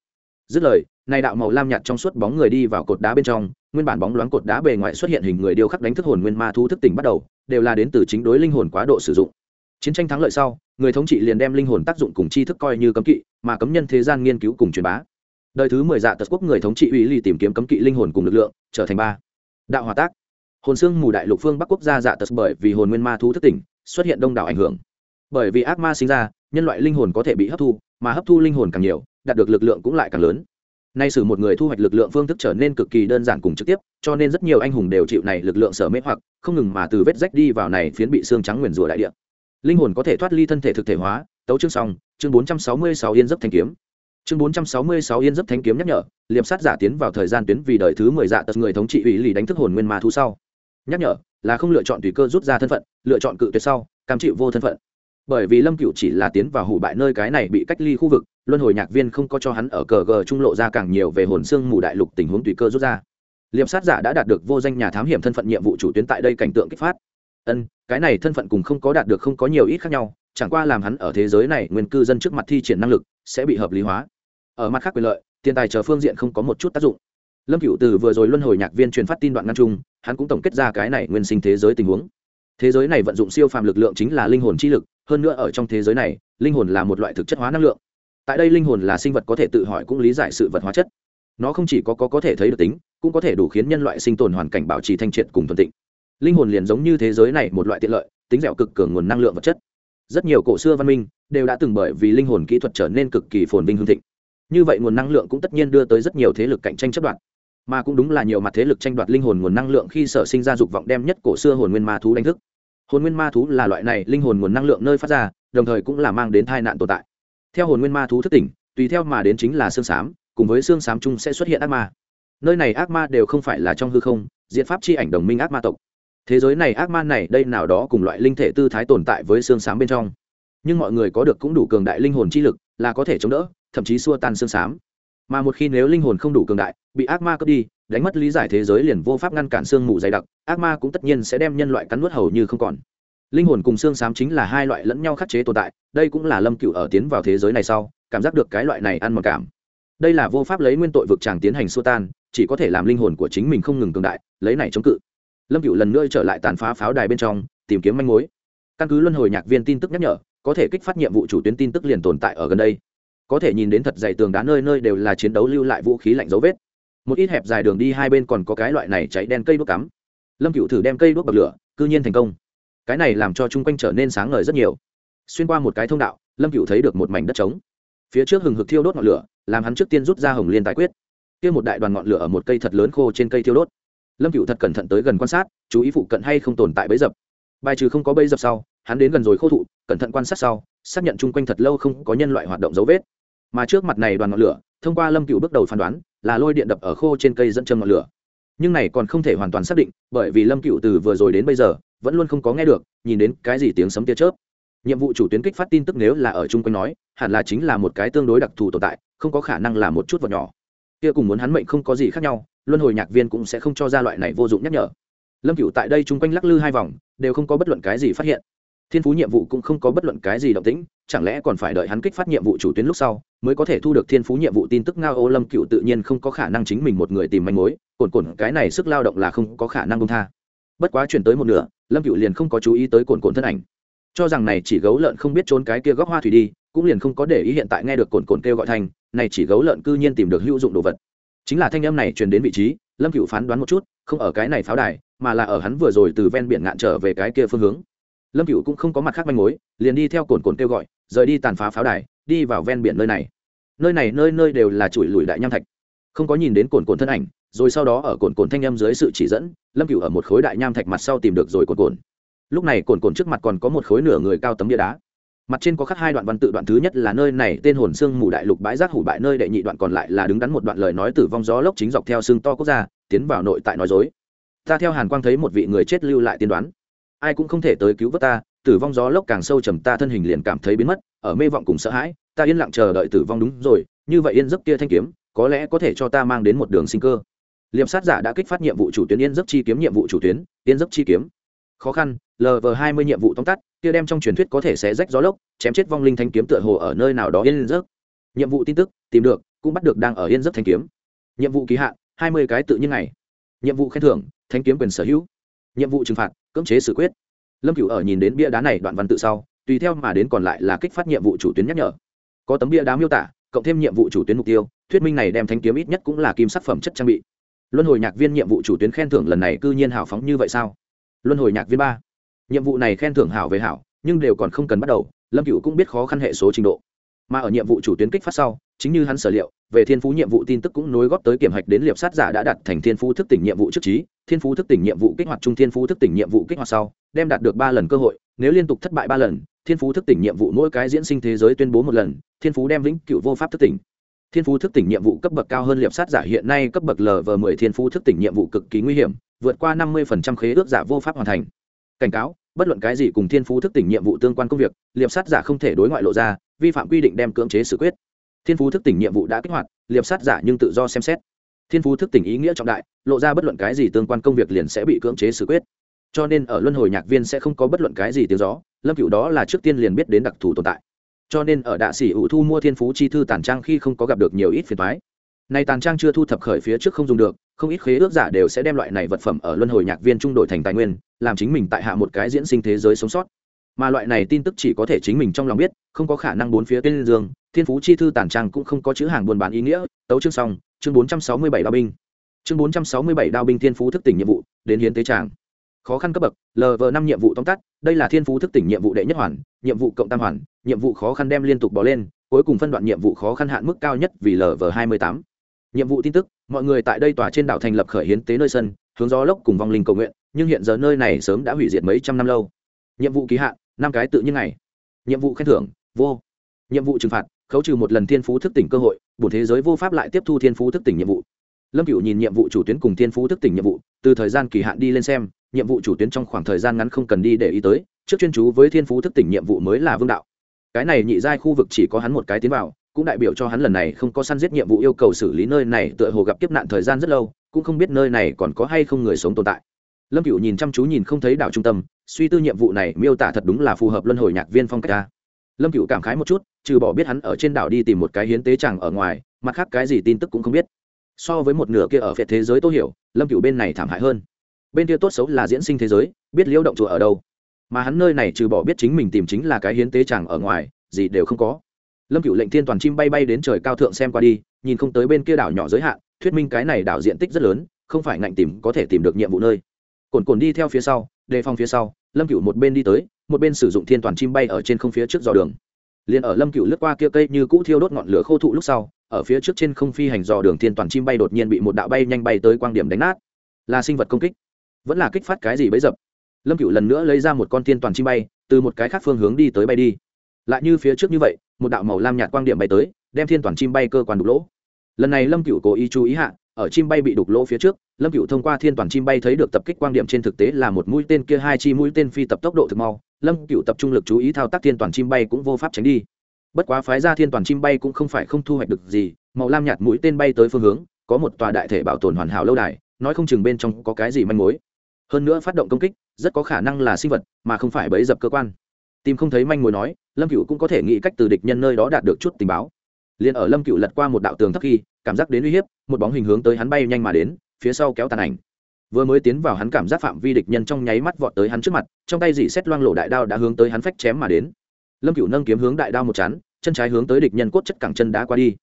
Dứt lời, này đạo màu lam nhạt trong suốt bóng người đi vào cột đá bên trong, nguyên bản bóng loáng cột đá bề ngoài xuất hiện hình người điêu khắc đánh thức hồn nguyên ma thú thức tỉnh bắt đầu, đều là đến từ chính đối linh hồn quá độ sử dụng chiến tranh thắng lợi sau, người thống trị liền đem linh hồn tác dụng cùng tri thức coi như cấm kỵ, mà cấm nhân thế gian nghiên cứu cùng truyền bá. Đời thứ mười dạ tật quốc người thống trị ủy ly tìm kiếm cấm kỵ linh hồn cùng lực lượng, trở thành ba. Đạo hòa tác. Hồn xương mù đại lục phương bắc quốc gia dạ tật bởi vì hồn nguyên ma thú thất tỉnh, xuất hiện đông đảo ảnh hưởng. Bởi vì ác ma sinh ra, nhân loại linh hồn có thể bị hấp thu, mà hấp thu linh hồn càng nhiều, đạt được lực lượng cũng lại càng lớn. Nay sử một người thu hoạch lực lượng phương thức trở nên cực kỳ đơn giản cùng trực tiếp, cho nên rất nhiều anh hùng đều chịu này lực lượng sở mê hoặc, không ngừng mà từ vết rách đi vào này phiến bị xương trắng nguyền rủa đại địa linh hồn có thể thoát ly thân thể thực thể hóa, tấu chương xong, chương bốn trăm sáu mươi sáu yên giấc thanh kiếm. Chương bốn trăm sáu mươi sáu yên giấc thanh kiếm nhắc nhở liệm sát giả tiến vào thời gian tuyến vì đời thứ mười dạ tật người thống trị ủy lì đánh thức hồn nguyên ma thú sau. Nhắc nhở, là không lựa chọn tùy cơ rút ra thân phận, lựa chọn cự tuyệt sau, cam chịu vô thân phận. Bởi vì lâm cựu chỉ là tiến vào hủ bại nơi cái này bị cách ly khu vực, luân hồi nhạc viên không có cho hắn ở cờ gờ trung lộ ra càng nhiều về hồn xương mù đại lục tình huống tùy cơ rút ra. Liệp sát giả đã đạt được vô danh nhà thám hiểm thân phận nhiệm vụ chủ tuyến tại đây cảnh tượng kích phát. Ân cái này thân phận cùng không có đạt được không có nhiều ít khác nhau chẳng qua làm hắn ở thế giới này nguyên cư dân trước mặt thi triển năng lực sẽ bị hợp lý hóa. Ở mặt khác quyền lợi tiền tài chờ phương diện không có một chút tác dụng. Lâm cựu từ vừa rồi luân hồi nhạc viên truyền phát tin đoạn ngăn chung hắn cũng tổng kết ra cái này nguyên sinh thế giới tình huống. Thế giới này vận dụng siêu phàm lực lượng chính là linh hồn chi lực hơn nữa ở trong thế giới này linh hồn là một loại thực chất hóa năng lượng. Tại đây linh hồn là sinh vật có thể tự hỏi cũng lý giải sự vật hóa chất. Nó không chỉ có, có có thể thấy được tính cũng có thể đủ khiến nhân loại sinh tồn hoàn cảnh bảo trì thanh triệt cùng thuần tịnh linh hồn liền giống như thế giới này một loại tiện lợi, tính dẻo cực cường nguồn năng lượng vật chất. Rất nhiều cổ xưa văn minh đều đã từng bởi vì linh hồn kỹ thuật trở nên cực kỳ phồn vinh hương thịnh. Như vậy nguồn năng lượng cũng tất nhiên đưa tới rất nhiều thế lực cạnh tranh chấp đoạt. Mà cũng đúng là nhiều mặt thế lực tranh đoạt linh hồn nguồn năng lượng khi sở sinh ra dục vọng đem nhất cổ xưa hồn nguyên ma thú đánh thức. Hồn nguyên ma thú là loại này linh hồn nguồn năng lượng nơi phát ra, đồng thời cũng là mang đến tai nạn tồn tại. Theo hồn nguyên ma thú thức tỉnh, tùy theo mà đến chính là xương xám, cùng với xương xám chung sẽ xuất hiện ác ma. Nơi này ác ma đều không phải là trong hư không diện pháp chi ảnh đồng minh ác ma tộc thế giới này ác ma này đây nào đó cùng loại linh thể tư thái tồn tại với xương xám bên trong. Nhưng mọi người có được cũng đủ cường đại linh hồn chi lực là có thể chống đỡ, thậm chí xua tan xương xám. Mà một khi nếu linh hồn không đủ cường đại, bị ác ma cướp đi, đánh mất lý giải thế giới liền vô pháp ngăn cản xương mù dày đặc, ác ma cũng tất nhiên sẽ đem nhân loại cắn nuốt hầu như không còn. Linh hồn cùng xương xám chính là hai loại lẫn nhau khắc chế tồn tại, đây cũng là lâm cựu ở tiến vào thế giới này sau, cảm giác được cái loại này ăn mặc cảm. Đây là vô pháp lấy nguyên tội vực tràng tiến hành xua tan, chỉ có thể làm linh hồn của chính mình không ngừng cường đại, lấy này chống cự lâm cựu lần nữa trở lại tàn phá pháo đài bên trong, tìm kiếm manh mối. Căn cứ luân hồi nhạc viên tin tức nhắc nhở, có thể kích phát nhiệm vụ chủ tuyến tin tức liền tồn tại ở gần đây. Có thể nhìn đến thật dày tường đá nơi nơi đều là chiến đấu lưu lại vũ khí lạnh dấu vết. Một ít hẹp dài đường đi hai bên còn có cái loại này cháy đen cây đuốc cắm. Lâm cựu thử đem cây đuốc bật lửa, cư nhiên thành công. Cái này làm cho chung quanh trở nên sáng ngời rất nhiều. Xuyên qua một cái thông đạo, lâm cựu thấy được một mảnh đất trống. Phía trước hừng hực thiêu đốt ngọn lửa, làm hắn trước tiên rút ra hồng liên tài quyết. Kia một đại đoàn ngọn lửa ở một cây thật lớn khô trên cây thiêu đốt lâm cựu thật cẩn thận tới gần quan sát, chú ý phụ cận hay không tồn tại bấy dập. Bài trừ không có bấy dập sau, hắn đến gần rồi khô thụ, cẩn thận quan sát sau, xác nhận chung quanh thật lâu không có nhân loại hoạt động dấu vết. Mà trước mặt này đoàn ngọn lửa, thông qua lâm cựu bước đầu phán đoán, là lôi điện đập ở khô trên cây dẫn chân ngọn lửa. Nhưng này còn không thể hoàn toàn xác định, bởi vì lâm cựu từ vừa rồi đến bây giờ, vẫn luôn không có nghe được, nhìn đến cái gì tiếng sấm tia chớp. Nhiệm vụ chủ tuyến kích phát tin tức nếu là ở chung quanh nói, hẳn là chính là một cái tương đối đặc thù tồn tại, không có khả năng là một chút vật nhỏ. Kia cùng muốn hắn mệnh không có gì khác nhau luân hồi nhạc viên cũng sẽ không cho ra loại này vô dụng nhắc nhở. Lâm cựu tại đây chung quanh lắc lư hai vòng, đều không có bất luận cái gì phát hiện. Thiên phú nhiệm vụ cũng không có bất luận cái gì động tĩnh, chẳng lẽ còn phải đợi hắn kích phát nhiệm vụ chủ tuyến lúc sau, mới có thể thu được thiên phú nhiệm vụ tin tức ngao ô lâm cựu tự nhiên không có khả năng chính mình một người tìm manh mối, cồn cồn, cái này sức lao động là không có khả năng công tha. Bất quá chuyển tới một nửa, lâm cựu liền không có chú ý tới cồn cồn thân ảnh. Cho rằng này chỉ gấu lợn không biết trốn cái kia góc hoa thủy đi, cũng liền không có để ý hiện tại nghe được cồn cồn kêu gọi thành, này chỉ gấu lợn cư nhiên tìm được hữu dụng đồ vật chính là thanh âm này truyền đến vị trí, lâm cựu phán đoán một chút, không ở cái này pháo đài, mà là ở hắn vừa rồi từ ven biển ngạn trở về cái kia phương hướng. Lâm cựu cũng không có mặt khác manh mối, liền đi theo cồn cồn kêu gọi, rời đi tàn phá pháo đài, đi vào ven biển nơi này. Nơi này, nơi nơi đều là chuỗi lùi đại nham thạch. Không có nhìn đến cồn cồn thân ảnh, rồi sau đó ở cồn cồn thanh âm dưới sự chỉ dẫn, lâm cựu ở một khối đại nham thạch mặt sau tìm được rồi cồn cồn. Lúc này cồn cồn trước mặt còn có một khối nửa người cao tấm bia đá mặt trên có khắc hai đoạn văn tự, đoạn thứ nhất là nơi này, tên hồn xương mù đại lục bãi rác hủ bại nơi đệ nhị đoạn còn lại là đứng đắn một đoạn lời nói tử vong gió lốc chính dọc theo xương to quốc gia, tiến vào nội tại nói dối. Ta theo hàn quang thấy một vị người chết lưu lại tiên đoán. Ai cũng không thể tới cứu vớt ta, tử vong gió lốc càng sâu trầm, ta thân hình liền cảm thấy biến mất, ở mê vọng cùng sợ hãi, ta yên lặng chờ đợi tử vong đúng rồi, như vậy yên giấc kia thanh kiếm, có lẽ có thể cho ta mang đến một đường sinh cơ. Liệp sát giả đã kích phát nhiệm vụ chủ tuyến, yên giấc chi kiếm nhiệm vụ chủ tuyến, yên giấc chi kiếm khó khăn lv hai mươi nhiệm vụ tóm tắt, kia đem trong truyền thuyết có thể sẽ rách gió lốc, chém chết vong linh thanh kiếm tựa hồ ở nơi nào đó yên giấc. Nhiệm vụ tin tức, tìm được, cũng bắt được đang ở yên giấc thanh kiếm. Nhiệm vụ ký hạn, hai mươi cái tự nhiên này nhiệm vụ khen thưởng thanh kiếm quyền sở hữu. Nhiệm vụ trừng phạt, cưỡng chế xử quyết. Lâm cựu ở nhìn đến bia đá này đoạn văn tự sau, tùy theo mà đến còn lại là kích phát nhiệm vụ chủ tuyến nhắc nhở. Có tấm bia đá miêu tả, cộng thêm nhiệm vụ chủ tuyến mục tiêu, thuyết minh này đem thanh kiếm ít nhất cũng là kim sắc phẩm chất trang bị. Luân hồi nhạc viên nhiệm vụ chủ tuyến khen thưởng lần này cư nhiên hào phóng như vậy sao? Luân hồi nhạc viên ba. Nhiệm vụ này khen thưởng hảo về hảo, nhưng đều còn không cần bắt đầu, lâm cựu cũng biết khó khăn hệ số trình độ. Mà ở nhiệm vụ chủ tuyến kích phát sau, chính như hắn sở liệu, về thiên phú nhiệm vụ tin tức cũng nối góp tới kiểm hạch đến liệp sát giả đã đặt thành thiên phú thức tỉnh nhiệm vụ trước trí, thiên phú thức tỉnh nhiệm vụ kích hoạt trung thiên phú thức tỉnh nhiệm vụ kích hoạt sau, đem đạt được ba lần cơ hội, nếu liên tục thất bại ba lần, thiên phú thức tỉnh nhiệm vụ mỗi cái diễn sinh thế giới tuyên bố một lần, thiên phú đem vĩnh cựu vô pháp thức tỉnh. Thiên phú thức tỉnh nhiệm vụ cấp bậc cao hơn liệp sát giả hiện nay cấp bậc lv mười thiên phú thức tỉnh nhiệm vụ cực kỳ nguy hiểm vượt qua năm mươi khế ước giả vô pháp hoàn thành. Cảnh cáo, bất luận cái gì cùng thiên phú thức tỉnh nhiệm vụ tương quan công việc, liệp sát giả không thể đối ngoại lộ ra, vi phạm quy định đem cưỡng chế xử quyết. Thiên phú thức tỉnh nhiệm vụ đã kích hoạt, liệp sát giả nhưng tự do xem xét. Thiên phú thức tỉnh ý nghĩa trọng đại, lộ ra bất luận cái gì tương quan công việc liền sẽ bị cưỡng chế xử quyết. Cho nên ở luân hồi nhạc viên sẽ không có bất luận cái gì tiếng gió, lâm cựu đó là trước tiên liền biết đến đặc thù tồn tại. Cho nên ở đạ sĩ ủ thu mua thiên phú chi thư tản trang khi không có gặp được nhiều ít phiền thoái này tàn trang chưa thu thập khởi phía trước không dùng được, không ít khế ước giả đều sẽ đem loại này vật phẩm ở luân hồi nhạc viên trung đổi thành tài nguyên, làm chính mình tại hạ một cái diễn sinh thế giới sống sót. Mà loại này tin tức chỉ có thể chính mình trong lòng biết, không có khả năng bốn phía tên dương, thiên phú chi thư tàn trang cũng không có chữ hàng buôn bán ý nghĩa. Tấu chương xong, chương bốn trăm sáu mươi bảy đao binh. Chương bốn trăm sáu mươi bảy đao binh thiên phú thức tỉnh nhiệm vụ, đến hiến tế tràng. Khó khăn cấp bậc lv năm nhiệm vụ tóm tắt, đây là thiên phú thức tỉnh nhiệm vụ đệ nhất hoàn, nhiệm vụ cộng tam hoàn, nhiệm vụ khó khăn đem liên tục bỏ lên, cuối cùng phân đoạn nhiệm vụ khó khăn hạn mức cao nhất vì lv hai mươi tám nhiệm vụ tin tức, mọi người tại đây tòa trên đảo thành lập khởi hiến tế nơi sân, hướng gió lốc cùng vong linh cầu nguyện, nhưng hiện giờ nơi này sớm đã hủy diệt mấy trăm năm lâu. Nhiệm vụ ký hạn, năm cái tự nhiên này nhiệm vụ khen thưởng, vô. Nhiệm vụ trừng phạt, khấu trừ một lần thiên phú thức tỉnh cơ hội bổn thế giới vô pháp lại tiếp thu thiên phú thức tỉnh nhiệm vụ. Lâm cựu nhìn nhiệm vụ chủ tuyến cùng thiên phú thức tỉnh nhiệm vụ, từ thời gian kỳ hạn đi lên xem, nhiệm vụ chủ tuyến trong khoảng thời gian ngắn không cần đi để ý tới, trước chuyên chú với thiên phú thức tỉnh nhiệm vụ mới là vương đạo. Cái này nhị giai khu vực chỉ có hắn một cái tiến vào cũng đại biểu cho hắn lần này không có săn giết nhiệm vụ yêu cầu xử lý nơi này tựa hồ gặp kiếp nạn thời gian rất lâu, cũng không biết nơi này còn có hay không người sống tồn tại. Lâm cựu nhìn chăm chú nhìn không thấy đảo trung tâm, suy tư nhiệm vụ này miêu tả thật đúng là phù hợp luân hồi nhạc viên phong cách ta. Lâm cựu cảm khái một chút, trừ bỏ biết hắn ở trên đảo đi tìm một cái hiến tế chẳng ở ngoài, mặt khác cái gì tin tức cũng không biết. So với một nửa kia ở phía thế giới tôi hiểu, lâm cựu bên này thảm hại hơn. Bên kia tốt xấu là diễn sinh thế giới, biết liễu động chùa ở đâu. Mà hắn nơi này trừ bỏ biết chính mình tìm chính là cái hiến tế chẳng ở ngoài, gì đều không có lâm cựu lệnh thiên toàn chim bay bay đến trời cao thượng xem qua đi, nhìn không tới bên kia đảo nhỏ giới hạn, thuyết minh cái này đảo diện tích rất lớn, không phải ngạnh tìm có thể tìm được nhiệm vụ nơi. Cồn cồn đi theo phía sau, đề phòng phía sau, lâm cựu một bên đi tới, một bên sử dụng thiên toàn chim bay ở trên không phía trước dò đường. Liền ở lâm cựu lướt qua kia cây như cũ thiêu đốt ngọn lửa khô thụ lúc sau, ở phía trước trên không phi hành dò đường thiên toàn chim bay đột nhiên bị một đạo bay nhanh bay tới quang điểm đánh nát. Là sinh vật công kích. Vẫn là kích phát cái gì bấy dập. Lâm cựu lần nữa lấy ra một con thiên toàn chim bay, từ một cái khác phương hướng đi tới bay đi. Lại như phía trước như vậy một đạo màu lam nhạt quang điểm bay tới, đem thiên toàn chim bay cơ quan đục lỗ. Lần này lâm cựu cố ý chú ý hạ, ở chim bay bị đục lỗ phía trước, lâm cựu thông qua thiên toàn chim bay thấy được tập kích quang điểm trên thực tế là một mũi tên kia, hai chi mũi tên phi tập tốc độ thực mau, lâm cựu tập trung lực chú ý thao tác thiên toàn chim bay cũng vô pháp tránh đi. Bất quá phái ra thiên toàn chim bay cũng không phải không thu hoạch được gì, màu lam nhạt mũi tên bay tới phương hướng, có một tòa đại thể bảo tồn hoàn hảo lâu đài, nói không chừng bên trong có cái gì manh mối. Hơn nữa phát động công kích, rất có khả năng là sinh vật, mà không phải bẫy dập cơ quan tìm không thấy manh mối nói, lâm cựu cũng có thể nghĩ cách từ địch nhân nơi đó đạt được chút tình báo. Liền ở lâm cựu lật qua một đạo tường thấp khi, cảm giác đến uy hiếp, một bóng hình hướng tới hắn bay nhanh mà đến, phía sau kéo tàn ảnh. Vừa mới tiến vào hắn cảm giác phạm vi địch nhân trong nháy mắt vọt tới hắn trước mặt, trong tay dỉ xét loang lộ đại đao đã hướng tới hắn phách chém mà đến. Lâm cựu nâng kiếm hướng đại đao một chán, chân trái hướng tới địch nhân cốt chất cẳng chân đá qua đi.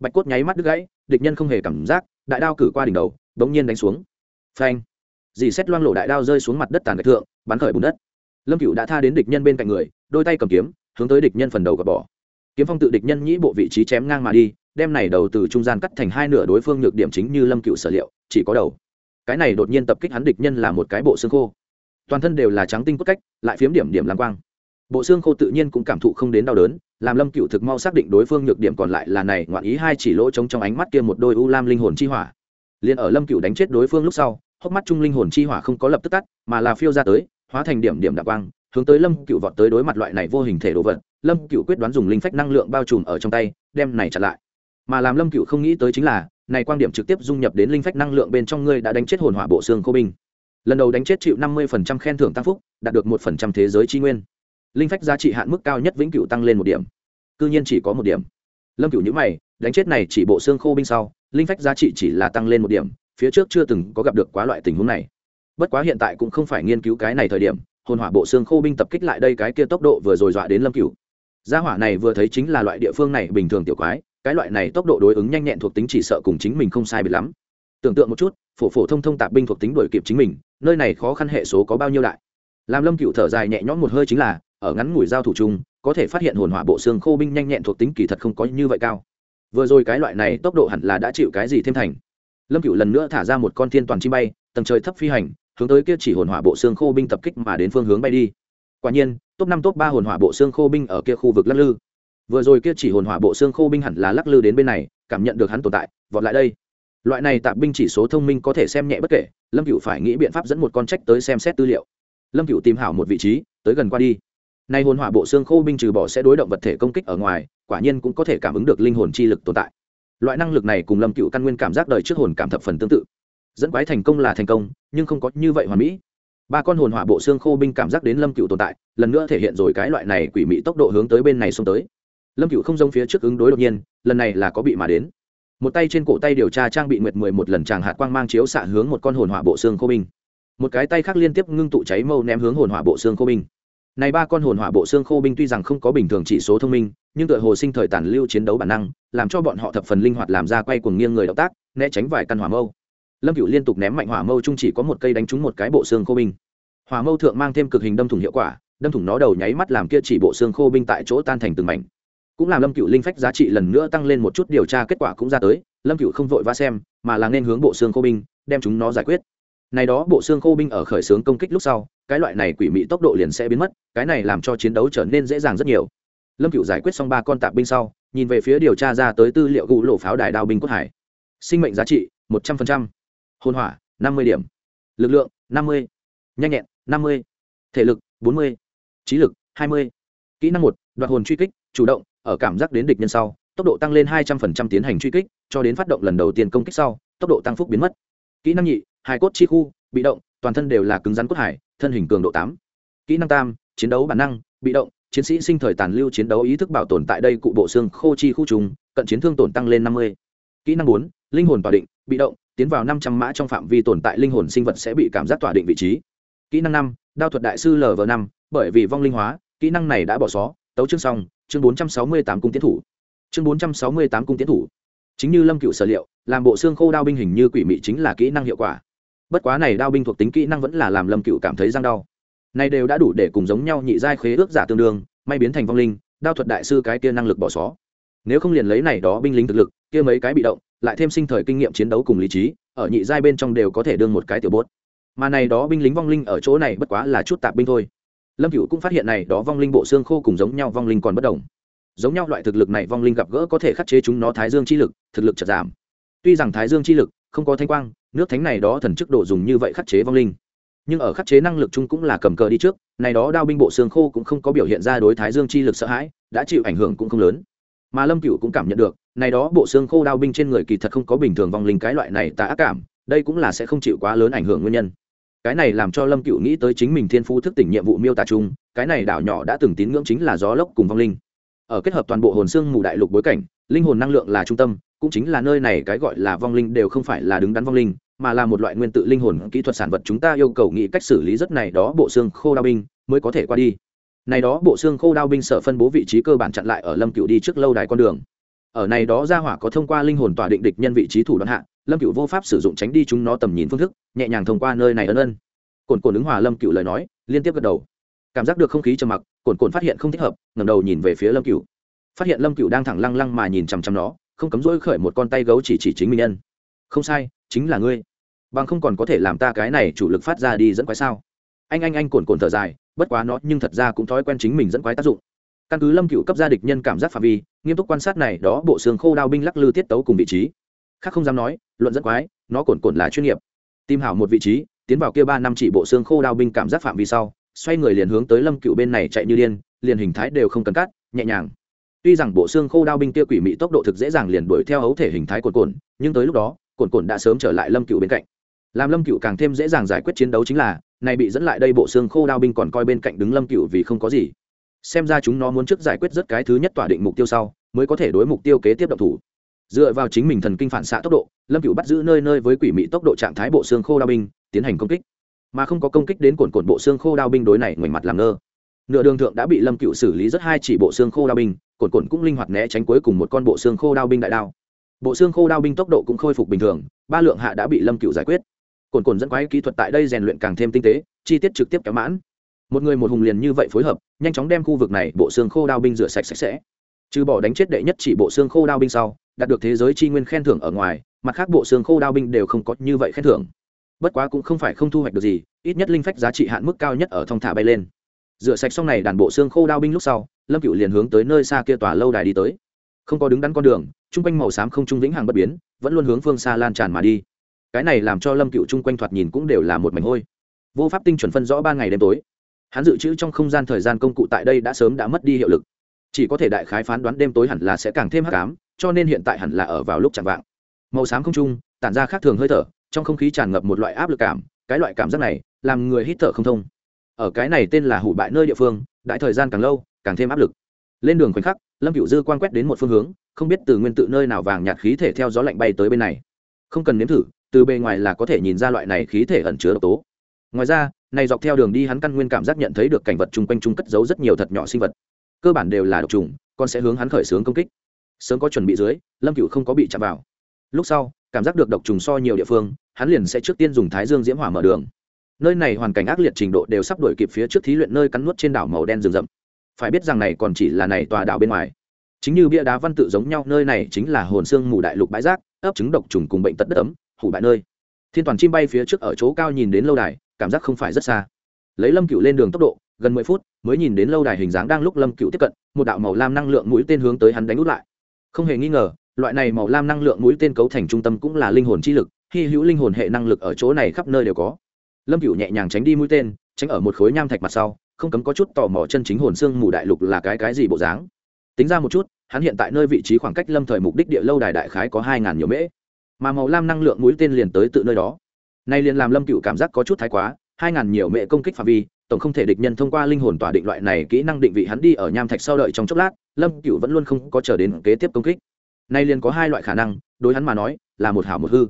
Bạch cốt nháy mắt đứt gãy, địch nhân không hề cảm giác, đại đao cử qua đỉnh đầu, bỗng nhiên đánh xuống. Phanh! Dì xét loang lộ đại đao rơi xuống mặt đất tàn gạch thượng, bắn khởi bùn đất lâm cựu đã tha đến địch nhân bên cạnh người, đôi tay cầm kiếm, hướng tới địch nhân phần đầu gọt bỏ. Kiếm phong tự địch nhân nhĩ bộ vị trí chém ngang mà đi, đem này đầu từ trung gian cắt thành hai nửa đối phương nhược điểm chính như lâm cựu sở liệu, chỉ có đầu. Cái này đột nhiên tập kích hắn địch nhân là một cái bộ xương khô. Toàn thân đều là trắng tinh cốt cách, lại phiếm điểm điểm làm quang. Bộ xương khô tự nhiên cũng cảm thụ không đến đau đớn, làm lâm cựu thực mau xác định đối phương nhược điểm còn lại là này, ngoạn ý hai chỉ lỗ trống trong ánh mắt kia một đôi u lam linh hồn chi hỏa. Liền ở lâm cựu đánh chết đối phương lúc sau, hốc mắt trung linh hồn chi hỏa không có lập tức tắt, mà là phiêu ra tới hóa thành điểm điểm đạm quang, hướng tới lâm cựu vọt tới đối mặt loại này vô hình thể đồ vật. Lâm cựu quyết đoán dùng linh phách năng lượng bao trùm ở trong tay, đem này chặn lại. Mà làm lâm cựu không nghĩ tới chính là, này quan điểm trực tiếp dung nhập đến linh phách năng lượng bên trong ngươi đã đánh chết hồn hỏa bộ xương khô binh. Lần đầu đánh chết chịu năm mươi khen thưởng tăng phúc, đạt được một phần trăm thế giới tri nguyên. Linh phách giá trị hạn mức cao nhất vĩnh cửu tăng lên một điểm. Cứ nhiên chỉ có một điểm. Lâm cửu nhữ mày, đánh chết này chỉ bộ xương khô binh sau, linh phách giá trị chỉ là tăng lên một điểm, phía trước chưa từng có gặp được quá loại tình huống này bất quá hiện tại cũng không phải nghiên cứu cái này thời điểm, hồn hỏa bộ xương khô binh tập kích lại đây cái kia tốc độ vừa rồi dọa đến lâm cửu. Gia hỏa này vừa thấy chính là loại địa phương này bình thường tiểu quái, cái loại này tốc độ đối ứng nhanh nhẹn thuộc tính chỉ sợ cùng chính mình không sai biệt lắm. Tưởng tượng một chút, phổ phổ thông thông tạp binh thuộc tính đổi kịp chính mình, nơi này khó khăn hệ số có bao nhiêu đại. Làm lâm cựu thở dài nhẹ nhõm một hơi chính là, ở ngắn ngủi giao thủ chung, có thể phát hiện hồn hỏa bộ xương khô binh nhanh nhẹn thuộc tính kỳ thật không có như vậy cao. Vừa rồi cái loại này tốc độ hẳn là đã chịu cái gì thêm thành. Lâm cựu lần nữa thả ra một con thiên toàn chim bay, tầng trời thấp phi hành hướng tới kia chỉ hồn hỏa bộ xương khô binh tập kích mà đến phương hướng bay đi. Quả nhiên, top năm, top ba hồn hỏa bộ xương khô binh ở kia khu vực lắc lư. Vừa rồi kia chỉ hồn hỏa bộ xương khô binh hẳn là lắc lư đến bên này, cảm nhận được hắn tồn tại, vọt lại đây. Loại này tạp binh chỉ số thông minh có thể xem nhẹ bất kể, lâm cựu phải nghĩ biện pháp dẫn một con trách tới xem xét tư liệu. Lâm cựu tìm hảo một vị trí, tới gần qua đi. Nay hồn hỏa bộ xương khô binh trừ bỏ sẽ đối động vật thể công kích ở ngoài, quả nhiên cũng có thể cảm ứng được linh hồn chi lực tồn tại. Loại năng lực này cùng lâm cựu căn nguyên cảm giác đời trước hồn cảm thập phần tương tự dẫn quái thành công là thành công, nhưng không có như vậy hoàn mỹ. Ba con hồn hỏa bộ xương khô binh cảm giác đến lâm cựu tồn tại, lần nữa thể hiện rồi cái loại này quỷ mị tốc độ hướng tới bên này xông tới. Lâm cựu không giống phía trước ứng đối đột nhiên, lần này là có bị mà đến. Một tay trên cổ tay điều tra trang bị nguyệt mười một lần tràng hạt quang mang chiếu xạ hướng một con hồn hỏa bộ xương khô binh. Một cái tay khác liên tiếp ngưng tụ cháy mâu ném hướng hồn hỏa bộ xương khô binh. Này ba con hồn hỏa bộ xương khô binh tuy rằng không có bình thường chỉ số thông minh, nhưng tựa hồ sinh thời tàn lưu chiến đấu bản năng, làm cho bọn họ thập phần linh hoạt làm ra quay cuồng nghiêng người động tác, né tránh vài căn hỏa mâu lâm cựu liên tục ném mạnh hỏa mâu chung chỉ có một cây đánh trúng một cái bộ xương khô binh. Hỏa mâu thượng mang thêm cực hình đâm thủng hiệu quả, đâm thủng nó đầu nháy mắt làm kia chỉ bộ xương khô binh tại chỗ tan thành từng mảnh. Cũng làm lâm cựu linh phách giá trị lần nữa tăng lên một chút điều tra kết quả cũng ra tới, lâm cựu không vội vã xem, mà là nên hướng bộ xương khô binh, đem chúng nó giải quyết. Này đó, bộ xương khô binh ở khởi xướng công kích lúc sau, cái loại này quỷ mị tốc độ liền sẽ biến mất, cái này làm cho chiến đấu trở nên dễ dàng rất nhiều. Lâm cựu giải quyết xong ba con tạp binh sau, nhìn về phía điều tra ra tới tư liệu gụ lộ pháo đài đao binh quốc hải. Sinh mệnh giá trị, một trăm phần trăm hôn hỏa, năm mươi điểm. Lực lượng, năm mươi. Nhanh nhẹn, năm mươi. Thể lực, bốn mươi. Trí lực, hai mươi. Kỹ năng một, đoạt hồn truy kích, chủ động, ở cảm giác đến địch nhân sau, tốc độ tăng lên hai trăm linh tiến hành truy kích, cho đến phát động lần đầu tiên công kích sau, tốc độ tăng phúc biến mất. Kỹ năng nhị hai cốt chi khu, bị động, toàn thân đều là cứng rắn cốt hải, thân hình cường độ tám. Kỹ năng tam, chiến đấu bản năng, bị động, chiến sĩ sinh thời tàn lưu chiến đấu ý thức bảo tồn tại đây cụ bộ xương khô chi khu trùng, cận chiến thương tổn tăng lên năm mươi. Kỹ năng bốn, linh hồn bảo định, bị động tiến vào năm trăm mã trong phạm vi tồn tại linh hồn sinh vật sẽ bị cảm giác tỏa định vị trí. Kỹ năng năm, đao thuật đại sư lv năm, bởi vì vong linh hóa, kỹ năng này đã bỏ xó. Tấu chương xong, chương bốn trăm sáu mươi tám cung tiến thủ. Chương bốn trăm sáu mươi tám cung tiến thủ. Chính như lâm cựu sở liệu, làm bộ xương khô đao binh hình như quỷ mị chính là kỹ năng hiệu quả. Bất quá này đao binh thuộc tính kỹ năng vẫn là làm lâm cựu cảm thấy răng đau. Này đều đã đủ để cùng giống nhau nhị giai khế ước giả tương đương, may biến thành vong linh, đao thuật đại sư cái kia năng lực bỏ xó. Nếu không liền lấy này đó binh lính thực lực, kia mấy cái bị động lại thêm sinh thời kinh nghiệm chiến đấu cùng lý trí, ở nhị giai bên trong đều có thể đương một cái tiểu bốt. Mà này đó binh lính vong linh ở chỗ này bất quá là chút tạp binh thôi. Lâm cựu cũng phát hiện này đó vong linh bộ xương khô cùng giống nhau vong linh còn bất đồng. Giống nhau loại thực lực này vong linh gặp gỡ có thể khắc chế chúng nó thái dương chi lực, thực lực chật giảm. Tuy rằng thái dương chi lực không có thanh quang, nước thánh này đó thần chức độ dùng như vậy khắc chế vong linh. Nhưng ở khắc chế năng lực chung cũng là cầm cờ đi trước, này đó đao binh bộ xương khô cũng không có biểu hiện ra đối thái dương chi lực sợ hãi, đã chịu ảnh hưởng cũng không lớn. Mà lâm cựu cũng cảm nhận được này đó bộ xương khô đao binh trên người kỳ thật không có bình thường vong linh cái loại này tà ác cảm, đây cũng là sẽ không chịu quá lớn ảnh hưởng nguyên nhân. Cái này làm cho lâm cựu nghĩ tới chính mình thiên phú thức tỉnh nhiệm vụ miêu tả chung, cái này đảo nhỏ đã từng tín ngưỡng chính là gió lốc cùng vong linh. Ở kết hợp toàn bộ hồn xương mù đại lục bối cảnh, linh hồn năng lượng là trung tâm, cũng chính là nơi này cái gọi là vong linh đều không phải là đứng đắn vong linh, mà là một loại nguyên tự linh hồn kỹ thuật sản vật chúng ta yêu cầu nghĩ cách xử lý rất này đó bộ xương khô đao binh mới có thể qua đi. Này đó bộ xương khô đao binh sở phân bố vị trí cơ bản chặn lại ở lâm cựu đi trước lâu đài con đường ở này đó ra hỏa có thông qua linh hồn tỏa định địch nhân vị trí thủ đoạn hạ, lâm cựu vô pháp sử dụng tránh đi chúng nó tầm nhìn phương thức, nhẹ nhàng thông qua nơi này ân ân. Cồn cồn ứng hòa lâm cựu lời nói, liên tiếp gật đầu. Cảm giác được không khí trầm mặc cồn cồn phát hiện không thích hợp, ngẩng đầu nhìn về phía lâm cựu phát hiện lâm cựu đang thẳng lăng lăng mà nhìn chằm chằm nó, không cấm rỗi khởi một con tay gấu chỉ chỉ chính mình nhân. Không sai, chính là ngươi. Bằng không còn có thể làm ta cái này chủ lực phát ra đi dẫn quái sao? Anh anh anh cồn cồn thở dài, bất quá nó nhưng thật ra cũng thói quen chính mình dẫn quái tác dụng căn cứ lâm cựu cấp gia địch nhân cảm giác phạm vi, nghiêm túc quan sát này, đó bộ xương khô đao binh lắc lư tiết tấu cùng vị trí. Khác không dám nói, luận dẫn quái, nó cồn cồn là chuyên nghiệp. Tìm hảo một vị trí, tiến vào kia ba năm chỉ bộ xương khô đao binh cảm giác phạm vi sau, xoay người liền hướng tới lâm cựu bên này chạy như điên, liền hình thái đều không cần cắt, nhẹ nhàng. Tuy rằng bộ xương khô đao binh kia quỷ mị tốc độ thực dễ dàng liền đuổi theo ấu thể hình thái cồn cồn nhưng tới lúc đó cồn cồn đã sớm trở lại lâm cựu bên cạnh. Làm lâm cựu càng thêm dễ dàng giải quyết chiến đấu chính là, này bị dẫn lại đây bộ xương khô đao binh còn coi bên cạnh đứng lâm cựu vì không có gì xem ra chúng nó muốn trước giải quyết rất cái thứ nhất tỏa định mục tiêu sau, mới có thể đối mục tiêu kế tiếp động thủ. Dựa vào chính mình thần kinh phản xạ tốc độ, lâm cựu bắt giữ nơi nơi với quỷ mị tốc độ trạng thái bộ xương khô đao binh, tiến hành công kích. Mà không có công kích đến cồn cồn bộ xương khô đao binh đối này ngoảnh mặt làm ngơ. Nửa đường thượng đã bị lâm cựu xử lý rất hai chỉ bộ xương khô đao binh cồn cồn cũng linh hoạt né tránh cuối cùng một con bộ xương khô đao binh đại đao. Bộ xương khô đao binh tốc độ cũng khôi phục bình thường, ba lượng hạ đã bị lâm cựu giải quyết. Cồn cồn dẫn quái kỹ thuật tại đây rèn luyện càng thêm tinh tế, chi tiết trực tiếp kéo mãn một người một hùng liền như vậy phối hợp, nhanh chóng đem khu vực này bộ xương khô đao binh rửa sạch sạch sẽ. Trừ bỏ đánh chết đệ nhất chỉ bộ xương khô đao binh sau, đạt được thế giới tri nguyên khen thưởng ở ngoài, mặt khác bộ xương khô đao binh đều không có như vậy khen thưởng. Bất quá cũng không phải không thu hoạch được gì, ít nhất linh phách giá trị hạn mức cao nhất ở thong thả bay lên. Rửa sạch xong này đàn bộ xương khô đao binh lúc sau, lâm cựu liền hướng tới nơi xa kia tòa lâu đài đi tới. Không có đứng đắn con đường, chung quanh màu xám không trung vĩnh hằng bất biến, vẫn luôn hướng phương xa lan tràn mà đi. Cái này làm cho lâm cựu chung quanh thoạt nhìn cũng đều là một mảnh hôi. Vô pháp tinh chuẩn phân rõ ba ngày đêm tối hắn dự trữ trong không gian thời gian công cụ tại đây đã sớm đã mất đi hiệu lực. Chỉ có thể đại khái phán đoán đêm tối hẳn là sẽ càng thêm hắc ám, cho nên hiện tại hẳn là ở vào lúc chẳng vạng. Màu xám không trung, tản ra khác thường hơi thở, trong không khí tràn ngập một loại áp lực cảm, cái loại cảm giác này làm người hít thở không thông. Ở cái này tên là hủ bại nơi địa phương, đại thời gian càng lâu, càng thêm áp lực. Lên đường khoảnh khắc, lâm cựu dư quan quét đến một phương hướng, không biết từ nguyên tự nơi nào vàng nhạt khí thể theo gió lạnh bay tới bên này. Không cần nếm thử, từ bề ngoài là có thể nhìn ra loại này khí thể ẩn chứa độc tố. Ngoài ra này dọc theo đường đi hắn căn nguyên cảm giác nhận thấy được cảnh vật chung quanh chung cất giấu rất nhiều thật nhỏ sinh vật. Cơ bản đều là độc trùng, con sẽ hướng hắn khởi xướng công kích. Sớm có chuẩn bị dưới, lâm cựu không có bị chạm vào. Lúc sau, cảm giác được độc trùng so nhiều địa phương, hắn liền sẽ trước tiên dùng thái dương diễm hỏa mở đường. Nơi này hoàn cảnh ác liệt trình độ đều sắp đổi kịp phía trước thí luyện nơi cắn nuốt trên đảo màu đen rừng rậm. Phải biết rằng này còn chỉ là này tòa đảo bên ngoài. Chính như bia đá văn tự giống nhau, nơi này chính là hồn xương mù đại lục bãi rác, ấp trứng độc trùng cùng bệnh tật đất ấm, hủ bại nơi. Thiên toàn chim bay phía trước ở chỗ cao nhìn đến lâu đài cảm giác không phải rất xa. Lấy lâm cựu lên đường tốc độ, gần mười phút, mới nhìn đến lâu đài hình dáng đang lúc lâm cựu tiếp cận, một đạo màu lam năng lượng mũi tên hướng tới hắn đánh út lại. Không hề nghi ngờ, loại này màu lam năng lượng mũi tên cấu thành trung tâm cũng là linh hồn chi lực, hy hữu linh hồn hệ năng lực ở chỗ này khắp nơi đều có. Lâm cựu nhẹ nhàng tránh đi mũi tên, tránh ở một khối nham thạch mặt sau, không cấm có chút tò mò chân chính hồn xương mù đại lục là cái cái gì bộ dáng. Tính ra một chút, hắn hiện tại nơi vị trí khoảng cách lâm thời mục đích địa lâu đài đại khái có hai ngàn nhiều mễ. Mà màu lam năng lượng mũi tên liền tới tự nơi đó nay liền làm lâm cựu cảm giác có chút thái quá, hai ngàn nhiều mẹ công kích phạm vi, tổng không thể địch nhân thông qua linh hồn tỏa định loại này kỹ năng định vị hắn đi ở nham thạch sau đợi trong chốc lát, lâm cựu vẫn luôn không có chờ đến kế tiếp công kích. Nay liền có hai loại khả năng, đối hắn mà nói, là một hảo một hư.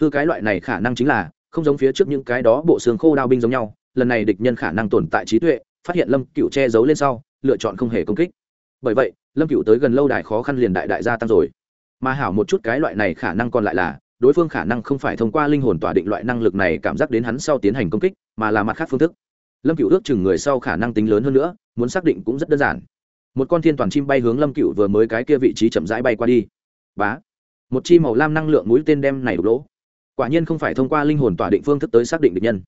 Hư cái loại này khả năng chính là, không giống phía trước những cái đó bộ xương khô đao binh giống nhau, lần này địch nhân khả năng tồn tại trí tuệ, phát hiện lâm cựu che giấu lên sau, lựa chọn không hề công kích. Bởi vậy, lâm cựu tới gần lâu đài khó khăn liền đại đại gia tăng rồi. Mà hảo một chút cái loại này khả năng còn lại là đối phương khả năng không phải thông qua linh hồn tỏa định loại năng lực này cảm giác đến hắn sau tiến hành công kích, mà là mặt khác phương thức. Lâm cựu ước chừng người sau khả năng tính lớn hơn nữa, muốn xác định cũng rất đơn giản. Một con thiên toàn chim bay hướng lâm cựu vừa mới cái kia vị trí chậm rãi bay qua đi. Bá! Một chi màu lam năng lượng mũi tên đem này đục lỗ. Quả nhiên không phải thông qua linh hồn tỏa định phương thức tới xác định được nhân.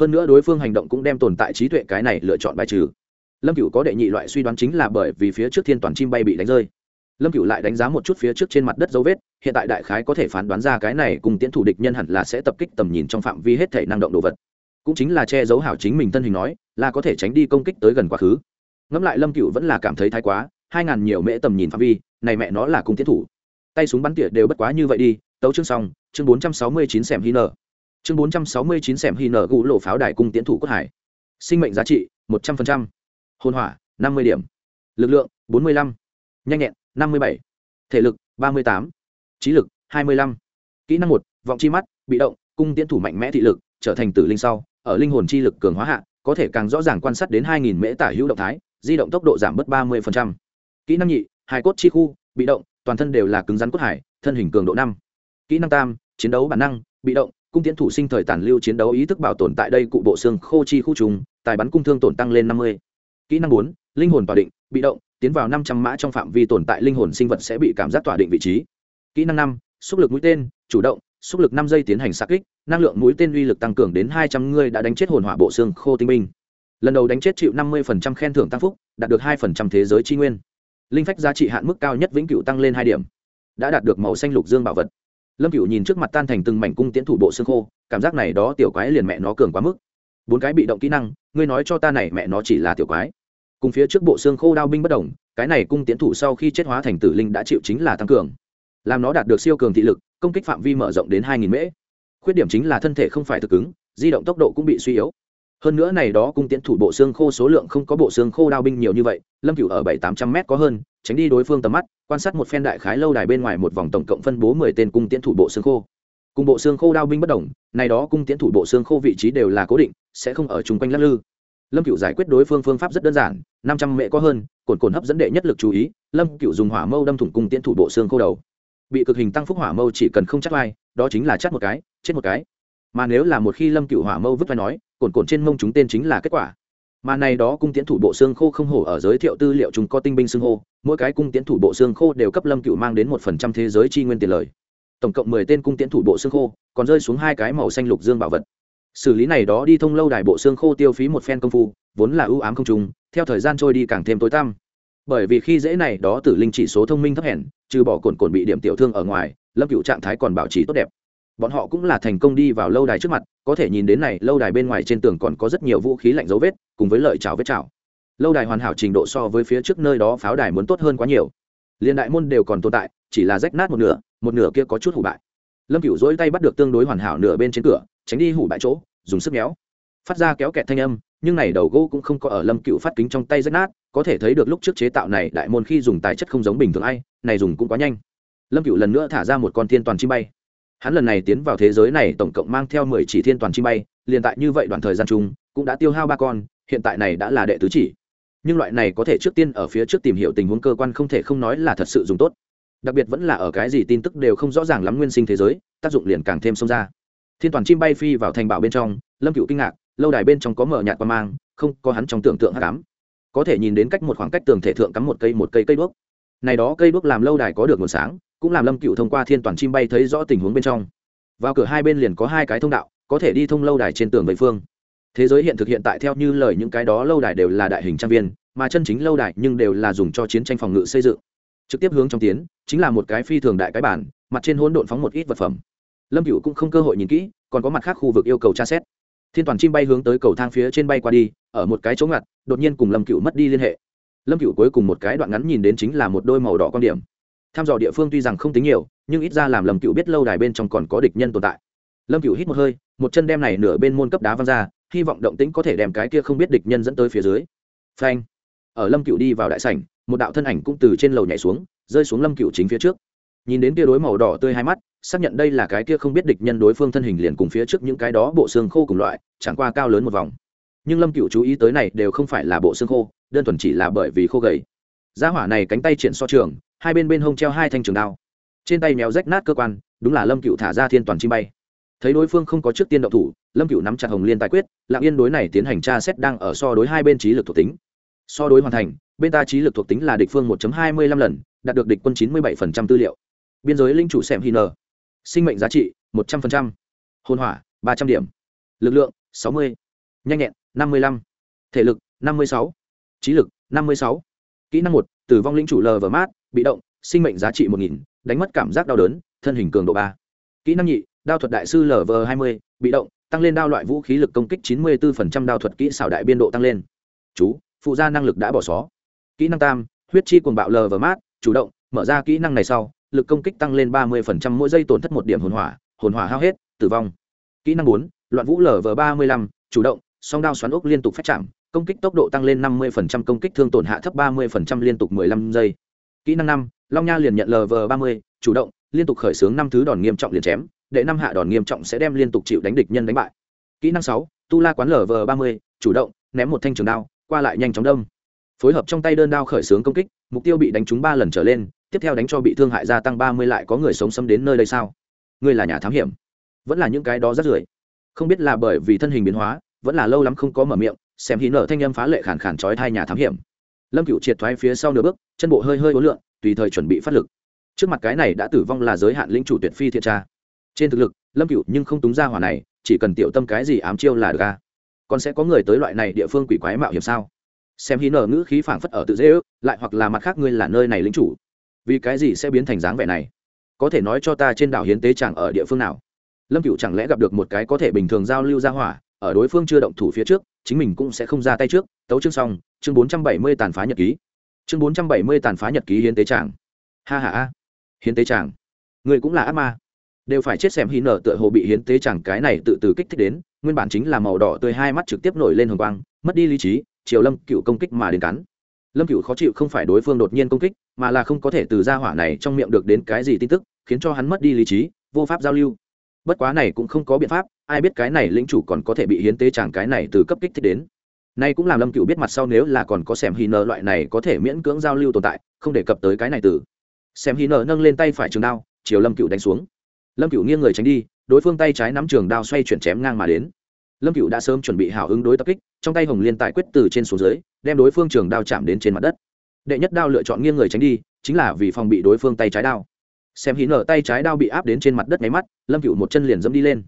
Hơn nữa đối phương hành động cũng đem tồn tại trí tuệ cái này lựa chọn bài trừ. Lâm cựu có đệ nhị loại suy đoán chính là bởi vì phía trước thiên toàn chim bay bị đánh rơi lâm cựu lại đánh giá một chút phía trước trên mặt đất dấu vết hiện tại đại khái có thể phán đoán ra cái này cùng tiến thủ địch nhân hẳn là sẽ tập kích tầm nhìn trong phạm vi hết thể năng động đồ vật. Cũng chính là che giấu hảo chính mình thân hình nói là có thể tránh đi công kích tới gần quá khứ. Ngẫm lại lâm cựu vẫn là cảm thấy thái quá hai ngàn nhiều mễ tầm nhìn phạm vi này mẹ nó là cung tiến thủ. Tay súng bắn tỉa đều bất quá như vậy đi tấu chương xong chương bốn trăm sáu mươi chín xẻm hi nở chương bốn trăm sáu mươi chín xẻm hi nở gũ lộ pháo đài cung tiến thủ quốc hải. Sinh mệnh giá trị một trăm phần trăm, hôn hỏa năm mươi điểm. Lực lượng bốn mươi lăm. Nhanh nhẹn năm mươi bảy, thể lực ba mươi tám, trí lực hai mươi lăm, kỹ năng một, vọng chi mắt, bị động, cung tiến thủ mạnh mẽ thị lực, trở thành tử linh sau, ở linh hồn chi lực cường hóa hạ, có thể càng rõ ràng quan sát đến hai nghìn mễ tả hữu động thái, di động tốc độ giảm bớt ba mươi kỹ năng nhị hai cốt chi khu, bị động, toàn thân đều là cứng rắn cốt hải, thân hình cường độ năm. Kỹ năng tam, chiến đấu bản năng, bị động, cung tiến thủ sinh thời tản lưu chiến đấu ý thức bảo tồn tại đây cụ bộ xương khô chi khu trùng, tài bắn cung thương tổn tăng lên năm mươi. Kỹ năng bốn, linh hồn tỏa định, bị động tiến vào năm trăm mã trong phạm vi tồn tại linh hồn sinh vật sẽ bị cảm giác tỏa định vị trí. Kỹ năng năm, xúc lực mũi tên, chủ động, xúc lực năm giây tiến hành xa kích, năng lượng mũi tên uy lực tăng cường đến hai trăm người đã đánh chết hồn hỏa bộ xương khô tinh minh lần đầu đánh chết chịu năm mươi khen thưởng tăng phúc, đạt được hai thế giới tri nguyên. Linh phách giá trị hạn mức cao nhất vĩnh cửu tăng lên hai điểm, đã đạt được màu xanh lục dương bảo vật. Lâm cửu nhìn trước mặt tan thành từng mảnh cung tiễn thủ bộ xương khô, cảm giác này đó tiểu quái liền mẹ nó cường quá mức. Bốn cái bị động kỹ năng, ngươi nói cho ta này mẹ nó chỉ là tiểu quái cùng phía trước bộ xương khô đao binh bất đồng, cái này cung tiến thủ sau khi chết hóa thành tử linh đã chịu chính là tăng cường. Làm nó đạt được siêu cường thị lực, công kích phạm vi mở rộng đến hai nghìn mễ. Khuyết điểm chính là thân thể không phải thực ứng di động tốc độ cũng bị suy yếu. Hơn nữa này đó cung tiến thủ bộ xương khô số lượng không có bộ xương khô đao binh nhiều như vậy, lâm cửu ở bảy tám trăm m có hơn, tránh đi đối phương tầm mắt, quan sát một phen đại khái lâu đài bên ngoài một vòng tổng cộng phân bố mười tên cung tiến thủ bộ xương khô. Cùng bộ xương khô đao binh bất đồng, này đó cung tiến thủ bộ xương khô vị trí đều là cố định, sẽ không ở chung quanh lắc lư lâm cựu giải quyết đối phương phương pháp rất đơn giản, năm trăm mễ có hơn, cồn cồn hấp dẫn đệ nhất lực chú ý, lâm cựu dùng hỏa mâu đâm thủng cung tiến thủ bộ xương khô đầu. Bị cực hình tăng phúc hỏa mâu chỉ cần không chắc vai đó chính là chắc một cái, chết một cái. Mà nếu là một khi lâm cựu hỏa mâu vứt vai nói, cồn cồn trên mông chúng tên chính là kết quả. Mà này đó cung tiến thủ bộ xương khô không hổ ở giới thiệu tư liệu chúng có tinh binh xương hô, mỗi cái cung tiến thủ bộ xương khô đều cấp lâm cựu mang đến một phần trăm thế giới chi nguyên tiền lời. Tổng cộng mười tên cung tiến thủ bộ xương khô, còn rơi xuống hai cái màu xanh lục dương bảo vật xử lý này đó đi thông lâu đài bộ xương khô tiêu phí một phen công phu, vốn là ưu ám không trùng theo thời gian trôi đi càng thêm tối tăm. Bởi vì khi dễ này đó tử linh chỉ số thông minh thấp hèn, trừ bỏ cồn cồn bị điểm tiểu thương ở ngoài, lâm cựu trạng thái còn bảo trì tốt đẹp. Bọn họ cũng là thành công đi vào lâu đài trước mặt, có thể nhìn đến này, lâu đài bên ngoài trên tường còn có rất nhiều vũ khí lạnh dấu vết, cùng với lợi chào vết chào lâu đài hoàn hảo trình độ so với phía trước nơi đó pháo đài muốn tốt hơn quá nhiều. Liên đại môn đều còn tồn tại, chỉ là rách nát một nửa một nửa kia có chút hủ bại. Lâm cựu dỗi tay bắt được tương đối hoàn hảo nửa bên trên cửa tránh đi hủ bại chỗ, dùng sức méo. Phát ra kéo kẹt thanh âm, nhưng này đầu gỗ cũng không có ở lâm cựu phát kính trong tay rách nát, có thể thấy được lúc trước chế tạo này đại môn khi dùng tài chất không giống bình thường ai, này dùng cũng quá nhanh. Lâm cựu lần nữa thả ra một con thiên toàn chim bay. Hắn lần này tiến vào thế giới này tổng cộng mang theo mười chỉ thiên toàn chim bay, liền tại như vậy đoạn thời gian chung, cũng đã tiêu hao ba con, hiện tại này đã là đệ tứ chỉ. Nhưng loại này có thể trước tiên ở phía trước tìm hiểu tình huống cơ quan không thể không nói là thật sự dùng tốt. Đặc biệt vẫn là ở cái gì tin tức đều không rõ ràng lắm nguyên sinh thế giới, tác dụng liền càng thêm xông ra thiên toàn chim bay phi vào thành bảo bên trong, lâm cựu kinh ngạc, lâu đài bên trong có mở nhạt qua mang, không, có hắn trong tưởng tượng hát cám có thể nhìn đến cách một khoảng cách tường thể thượng cắm một cây một cây cây đuốc. Này đó cây đuốc làm lâu đài có được nguồn sáng, cũng làm lâm cựu thông qua thiên toàn chim bay thấy rõ tình huống bên trong. Vào cửa hai bên liền có hai cái thông đạo, có thể đi thông lâu đài trên tường vệ phương. Thế giới hiện thực hiện tại theo như lời những cái đó lâu đài đều là đại hình trang viên, mà chân chính lâu đài nhưng đều là dùng cho chiến tranh phòng ngự xây dựng. Trực tiếp hướng trong tiến, chính là một cái phi thường đại cái bản, mặt trên hỗn độn phóng một ít vật phẩm lâm cựu cũng không cơ hội nhìn kỹ, còn có mặt khác khu vực yêu cầu tra xét. Thiên toàn chim bay hướng tới cầu thang phía trên bay qua đi, ở một cái chỗ ngặt, đột nhiên cùng lâm cựu mất đi liên hệ. Lâm cựu cuối cùng một cái đoạn ngắn nhìn đến chính là một đôi màu đỏ quan điểm. Tham dò địa phương tuy rằng không tính nhiều, nhưng ít ra làm lâm cựu biết lâu đài bên trong còn có địch nhân tồn tại. Lâm cựu hít một hơi, một chân đem này nửa bên môn cấp đá văng ra, hy vọng động tĩnh có thể đem cái kia không biết địch nhân dẫn tới phía dưới. Phanh! Ở lâm cựu đi vào đại sảnh, một đạo thân ảnh cũng từ trên lầu nhảy xuống, rơi xuống lâm cựu chính phía trước nhìn đến tia đối màu đỏ tươi hai mắt, xác nhận đây là cái kia không biết địch nhân đối phương thân hình liền cùng phía trước những cái đó bộ xương khô cùng loại, chẳng qua cao lớn một vòng. Nhưng lâm cựu chú ý tới này đều không phải là bộ xương khô, đơn thuần chỉ là bởi vì khô gầy. Gia hỏa này cánh tay triển so trường, hai bên bên hông treo hai thanh trường đao. Trên tay méo rách nát cơ quan, đúng là lâm cựu thả ra thiên toàn chim bay. Thấy đối phương không có trước tiên động thủ, lâm cựu nắm chặt hồng liên tài quyết lạng yên đối này tiến hành tra xét đang ở so đối hai bên trí lực thuộc tính. So đối hoàn thành, bên ta trí lực thuộc tính là địch phương 1 mươi lăm lần, đạt được địch quân chín mươi 97% tư liệu biên giới linh chủ xem hi sinh mệnh giá trị, một trăm linh hồn hỏa, ba trăm điểm. Lực lượng, sáu mươi. Nhanh nhẹn, năm mươi lăm. Thể lực, năm mươi sáu. Trí lực, năm mươi sáu. Kỹ năng một, tử vong linh chủ lờ vờ mát bị động, sinh mệnh giá trị một nghìn, đánh mất cảm giác đau đớn, thân hình cường độ ba. Kỹ năng nhị, đao thuật đại sư lv hai mươi, bị động, tăng lên đao loại vũ khí lực công kích chín mươi bốn đao thuật kỹ xảo đại biên độ tăng lên. Chú, phụ gia năng lực đã bỏ xó. Kỹ năng tam, huyết chi cuồng bạo lv mát chủ động, mở ra kỹ năng này sau lực công kích tăng lên ba mươi mỗi giây tổn thất một điểm hồn hỏa hồn hỏa hao hết, tử vong. Kỹ năng bốn, loạn vũ lv ba mươi lăm, chủ động, song đao xoắn ốc liên tục phát chạm, công kích tốc độ tăng lên năm mươi công kích thương tổn hạ thấp ba mươi liên tục mười lăm giây. Kỹ năng năm, long nha liền nhận lv ba mươi, chủ động, liên tục khởi xướng năm thứ đòn nghiêm trọng liền chém, đệ năm hạ đòn nghiêm trọng sẽ đem liên tục chịu đánh địch nhân đánh bại. Kỹ năng sáu, tu la quán lv ba mươi, chủ động, ném một thanh trường đao, qua lại nhanh chóng đông phối hợp trong tay đơn đao khởi xướng công kích, mục tiêu bị đánh trúng ba lần trở lên tiếp theo đánh cho bị thương hại gia tăng ba mươi lại có người sống xâm đến nơi đây sao? Ngươi là nhà thám hiểm. Vẫn là những cái đó rất rưởi. Không biết là bởi vì thân hình biến hóa, vẫn là lâu lắm không có mở miệng, xem hí nở thanh âm phá lệ khản khản trói hai nhà thám hiểm. Lâm cựu triệt thoái phía sau nửa bước, chân bộ hơi hơi ối lượng tùy thời chuẩn bị phát lực. Trước mặt cái này đã tử vong là giới hạn lĩnh chủ tuyệt phi thiện tra. Trên thực lực, lâm cựu nhưng không túng ra hỏa này, chỉ cần tiểu tâm cái gì ám chiêu là được ca còn sẽ có người tới loại này địa phương quỷ quái mạo hiểm sao? Xem hí nở ngữ khí phảng phất ở tự dễ ước, lại hoặc là mặt khác ngươi là nơi này lính chủ vì cái gì sẽ biến thành dáng vẻ này? Có thể nói cho ta trên đảo hiến tế chẳng ở địa phương nào? Lâm cựu chẳng lẽ gặp được một cái có thể bình thường giao lưu ra hỏa, ở đối phương chưa động thủ phía trước, chính mình cũng sẽ không ra tay trước. Tấu chương xong, chương bốn trăm bảy mươi tàn phá nhật ký. Chương bốn trăm bảy mươi tàn phá nhật ký hiến tế chàng ha ha a hiến tế chàng người cũng là ác ma. Đều phải chết xem hy nở tựa hồ bị hiến tế chàng cái này tự từ kích thích đến, nguyên bản chính là màu đỏ tươi hai mắt trực tiếp nổi lên hồng quang, mất đi lý trí triều lâm cựu công kích mà đến cắn lâm cựu khó chịu không phải đối phương đột nhiên công kích, mà là không có thể từ ra hỏa này trong miệng được đến cái gì tin tức, khiến cho hắn mất đi lý trí, vô pháp giao lưu. Bất quá này cũng không có biện pháp, ai biết cái này lĩnh chủ còn có thể bị hiến tế chàng cái này từ cấp kích thích đến. Nay cũng làm lâm cựu biết mặt sau nếu là còn có xem hi nợ loại này có thể miễn cưỡng giao lưu tồn tại, không đề cập tới cái này từ. Xem hi nợ nâng lên tay phải trường đao, chiều lâm cựu đánh xuống. Lâm cựu nghiêng người tránh đi, đối phương tay trái nắm trường đao xoay chuyển chém ngang mà đến. Lâm cựu đã sớm chuẩn bị hảo ứng đối tập kích trong tay hồng liên tài quyết từ trên xuống dưới, đem đối phương trường đao chạm đến trên mặt đất. Đệ nhất đao lựa chọn nghiêng người tránh đi, chính là vì phòng bị đối phương tay trái đao. Xem hí nở tay trái đao bị áp đến trên mặt đất máy mắt, lâm cựu một chân liền dẫm đi lên.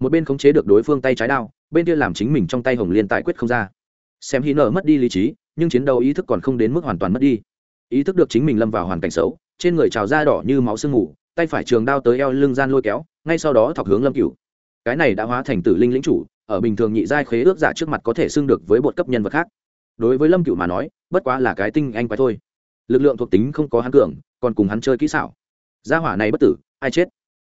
Một bên khống chế được đối phương tay trái đao, bên kia làm chính mình trong tay hồng liên tài quyết không ra. Xem hí nở mất đi lý trí, nhưng chiến đấu ý thức còn không đến mức hoàn toàn mất đi. Ý thức được chính mình lâm vào hoàn cảnh xấu, trên người trào da đỏ như máu sương ngủ tay phải trường đao tới eo lưng gian lôi kéo, ngay sau đó thọc hướng lâm cựu cái này đã hóa thành tử linh lĩnh chủ ở bình thường nhị giai khế ước giả trước mặt có thể xưng được với bột cấp nhân vật khác. Đối với lâm cựu mà nói, bất quá là cái tinh anh quái thôi. Lực lượng thuộc tính không có hắn cường, còn cùng hắn chơi kỹ xảo. Gia hỏa này bất tử, ai chết?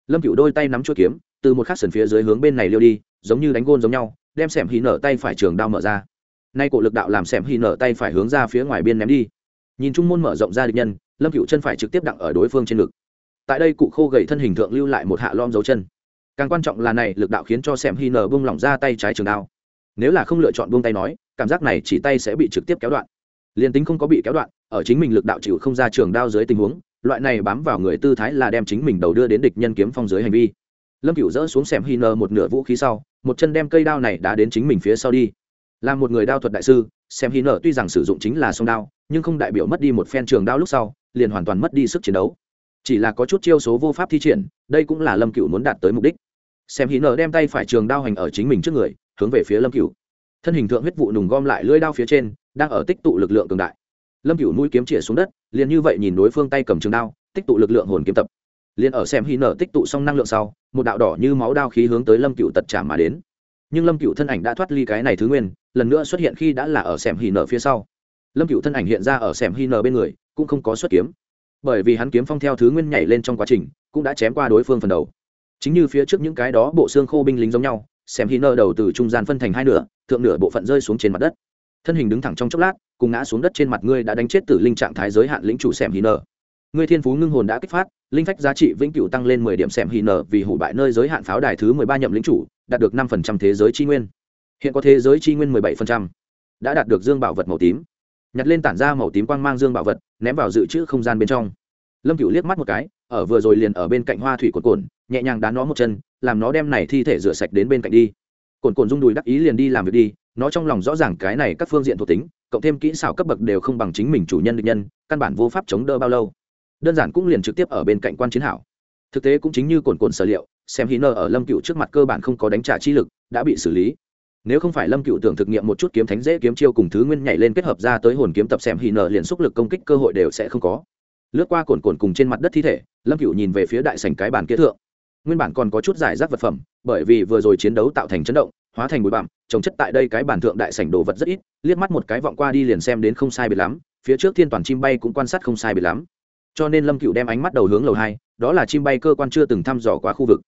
Lâm cựu đôi tay nắm chuỗi kiếm, từ một khắc sườn phía dưới hướng bên này liêu đi, giống như đánh gôn giống nhau, đem xẻm hì nở tay phải trường đao mở ra. Nay cổ lực đạo làm xẻm hì nở tay phải hướng ra phía ngoài biên ném đi. Nhìn trung môn mở rộng ra địch nhân, lâm cựu chân phải trực tiếp đặng ở đối phương trên ngực. Tại đây cụ khô gầy thân hình thượng lưu lại một hạ lom dấu chân càng quan trọng là này, lực đạo khiến cho xem hì nở bung lỏng ra tay trái trường đao. Nếu là không lựa chọn buông tay nói, cảm giác này chỉ tay sẽ bị trực tiếp kéo đoạn. Liền tính không có bị kéo đoạn, ở chính mình lực đạo chịu không ra trường đao dưới tình huống, loại này bám vào người tư thái là đem chính mình đầu đưa đến địch nhân kiếm phong dưới hành vi. Lâm cựu dỡ xuống xem hi nơ một nửa vũ khí sau, một chân đem cây đao này đã đến chính mình phía sau đi. Là một người đao thuật đại sư xem hi nơ tuy rằng sử dụng chính là sông đao, nhưng không đại biểu mất đi một phen trường đao lúc sau, liền hoàn toàn mất đi sức chiến đấu chỉ là có chút chiêu số vô pháp thi triển, đây cũng là lâm cựu muốn đạt tới mục đích. Xem hí nở đem tay phải trường đao hành ở chính mình trước người, hướng về phía lâm cựu thân hình thượng huyết vụ nùng gom lại lưỡi đao phía trên, đang ở tích tụ lực lượng cường đại. Lâm cựu mũi kiếm chĩa xuống đất, liền như vậy nhìn đối phương tay cầm trường đao, tích tụ lực lượng hồn kiếm tập. Liền ở xem hí nở tích tụ xong năng lượng sau, một đạo đỏ như máu đao khí hướng tới lâm cựu tật trả mà đến. Nhưng lâm cựu thân ảnh đã thoát ly cái này thứ nguyên, lần nữa xuất hiện khi đã là ở xem hí nở phía sau. Lâm cựu thân ảnh hiện ra ở xem hí nở bên người, cũng không có xuất kiếm bởi vì hắn kiếm phong theo thứ nguyên nhảy lên trong quá trình, cũng đã chém qua đối phương phần đầu. Chính như phía trước những cái đó bộ xương khô binh lính giống nhau xem hy nở đầu từ trung gian phân thành hai nửa, thượng nửa bộ phận rơi xuống trên mặt đất. Thân hình đứng thẳng trong chốc lát, cùng ngã xuống đất trên mặt ngươi đã đánh chết tử linh trạng thái giới hạn lĩnh chủ xem hì nở ngươi thiên phú ngưng hồn đã kích phát, linh phách giá trị vĩnh cửu tăng lên mười điểm xem hì nở vì hủ bại nơi giới hạn pháo đài thứ mười ba nhậm lĩnh chủ, đạt được năm phần trăm thế giới tri nguyên. Hiện có thế giới tri nguyên mười bảy phần trăm, đã đạt được dương bảo vật màu tím nhặt lên tản ra màu tím quang mang dương bảo vật, ném vào dự trữ không gian bên trong. Lâm Cựu liếc mắt một cái, ở vừa rồi liền ở bên cạnh hoa thủy cột cồn nhẹ nhàng đá nó một chân, làm nó đem này thi thể rửa sạch đến bên cạnh đi. Cồn cồn rung đùi đắc ý liền đi làm việc đi, nó trong lòng rõ ràng cái này các phương diện thuộc tính, cộng thêm kỹ xảo cấp bậc đều không bằng chính mình chủ nhân định nhân, căn bản vô pháp chống đỡ bao lâu. Đơn giản cũng liền trực tiếp ở bên cạnh quan chiến hảo. Thực tế cũng chính như cồn cồn sở liệu, xem hí nơ ở lâm cựu trước mặt cơ bản không có đánh trả chi lực, đã bị xử lý nếu không phải lâm cựu tưởng thực nghiệm một chút kiếm thánh dễ kiếm chiêu cùng thứ nguyên nhảy lên kết hợp ra tới hồn kiếm tập xem hì nở liền xúc lực công kích cơ hội đều sẽ không có. Lướt qua cồn cồn cùng trên mặt đất thi thể, lâm cựu nhìn về phía đại sành cái bàn kế thượng. Nguyên bản còn có chút giải rác vật phẩm, bởi vì vừa rồi chiến đấu tạo thành chấn động, hóa thành bụi bặm, trồng chất tại đây cái bàn thượng đại sảnh đồ vật rất ít, liếc mắt một cái vọng qua đi liền xem đến không sai biệt lắm, phía trước thiên toàn chim bay cũng quan sát không sai biệt lắm. Cho nên lâm cựu đem ánh mắt đầu hướng lầu hai, đó là chim bay cơ quan chưa từng thăm dò quá khu vực.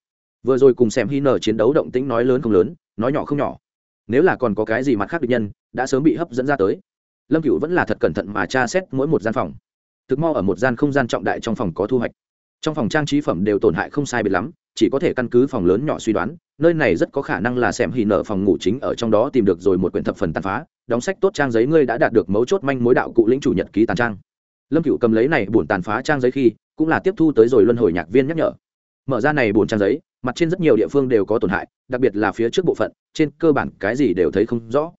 Vừa rồi cùng xem hi nở chiến đấu động tĩnh nói lớn không lớn, nói nhỏ không nhỏ nếu là còn có cái gì mặt khác địch nhân, đã sớm bị hấp dẫn ra tới. Lâm cựu vẫn là thật cẩn thận mà tra xét mỗi một gian phòng. Thực mo ở một gian không gian trọng đại trong phòng có thu hoạch. Trong phòng trang trí phẩm đều tổn hại không sai biệt lắm, chỉ có thể căn cứ phòng lớn nhỏ suy đoán, nơi này rất có khả năng là xem hì nở phòng ngủ chính ở trong đó tìm được rồi một quyển thập phần tàn phá, đóng sách tốt trang giấy ngươi đã đạt được mấu chốt manh mối đạo cụ lĩnh chủ nhật ký tàn trang. Lâm cựu cầm lấy này buồn tàn phá trang giấy khi, cũng là tiếp thu tới rồi luân hồi nhạc viên nhắc nhở. Mở ra này buồn trang giấy mặt trên rất nhiều địa phương đều có tổn hại, đặc biệt là phía trước bộ phận, trên cơ bản cái gì đều thấy không rõ.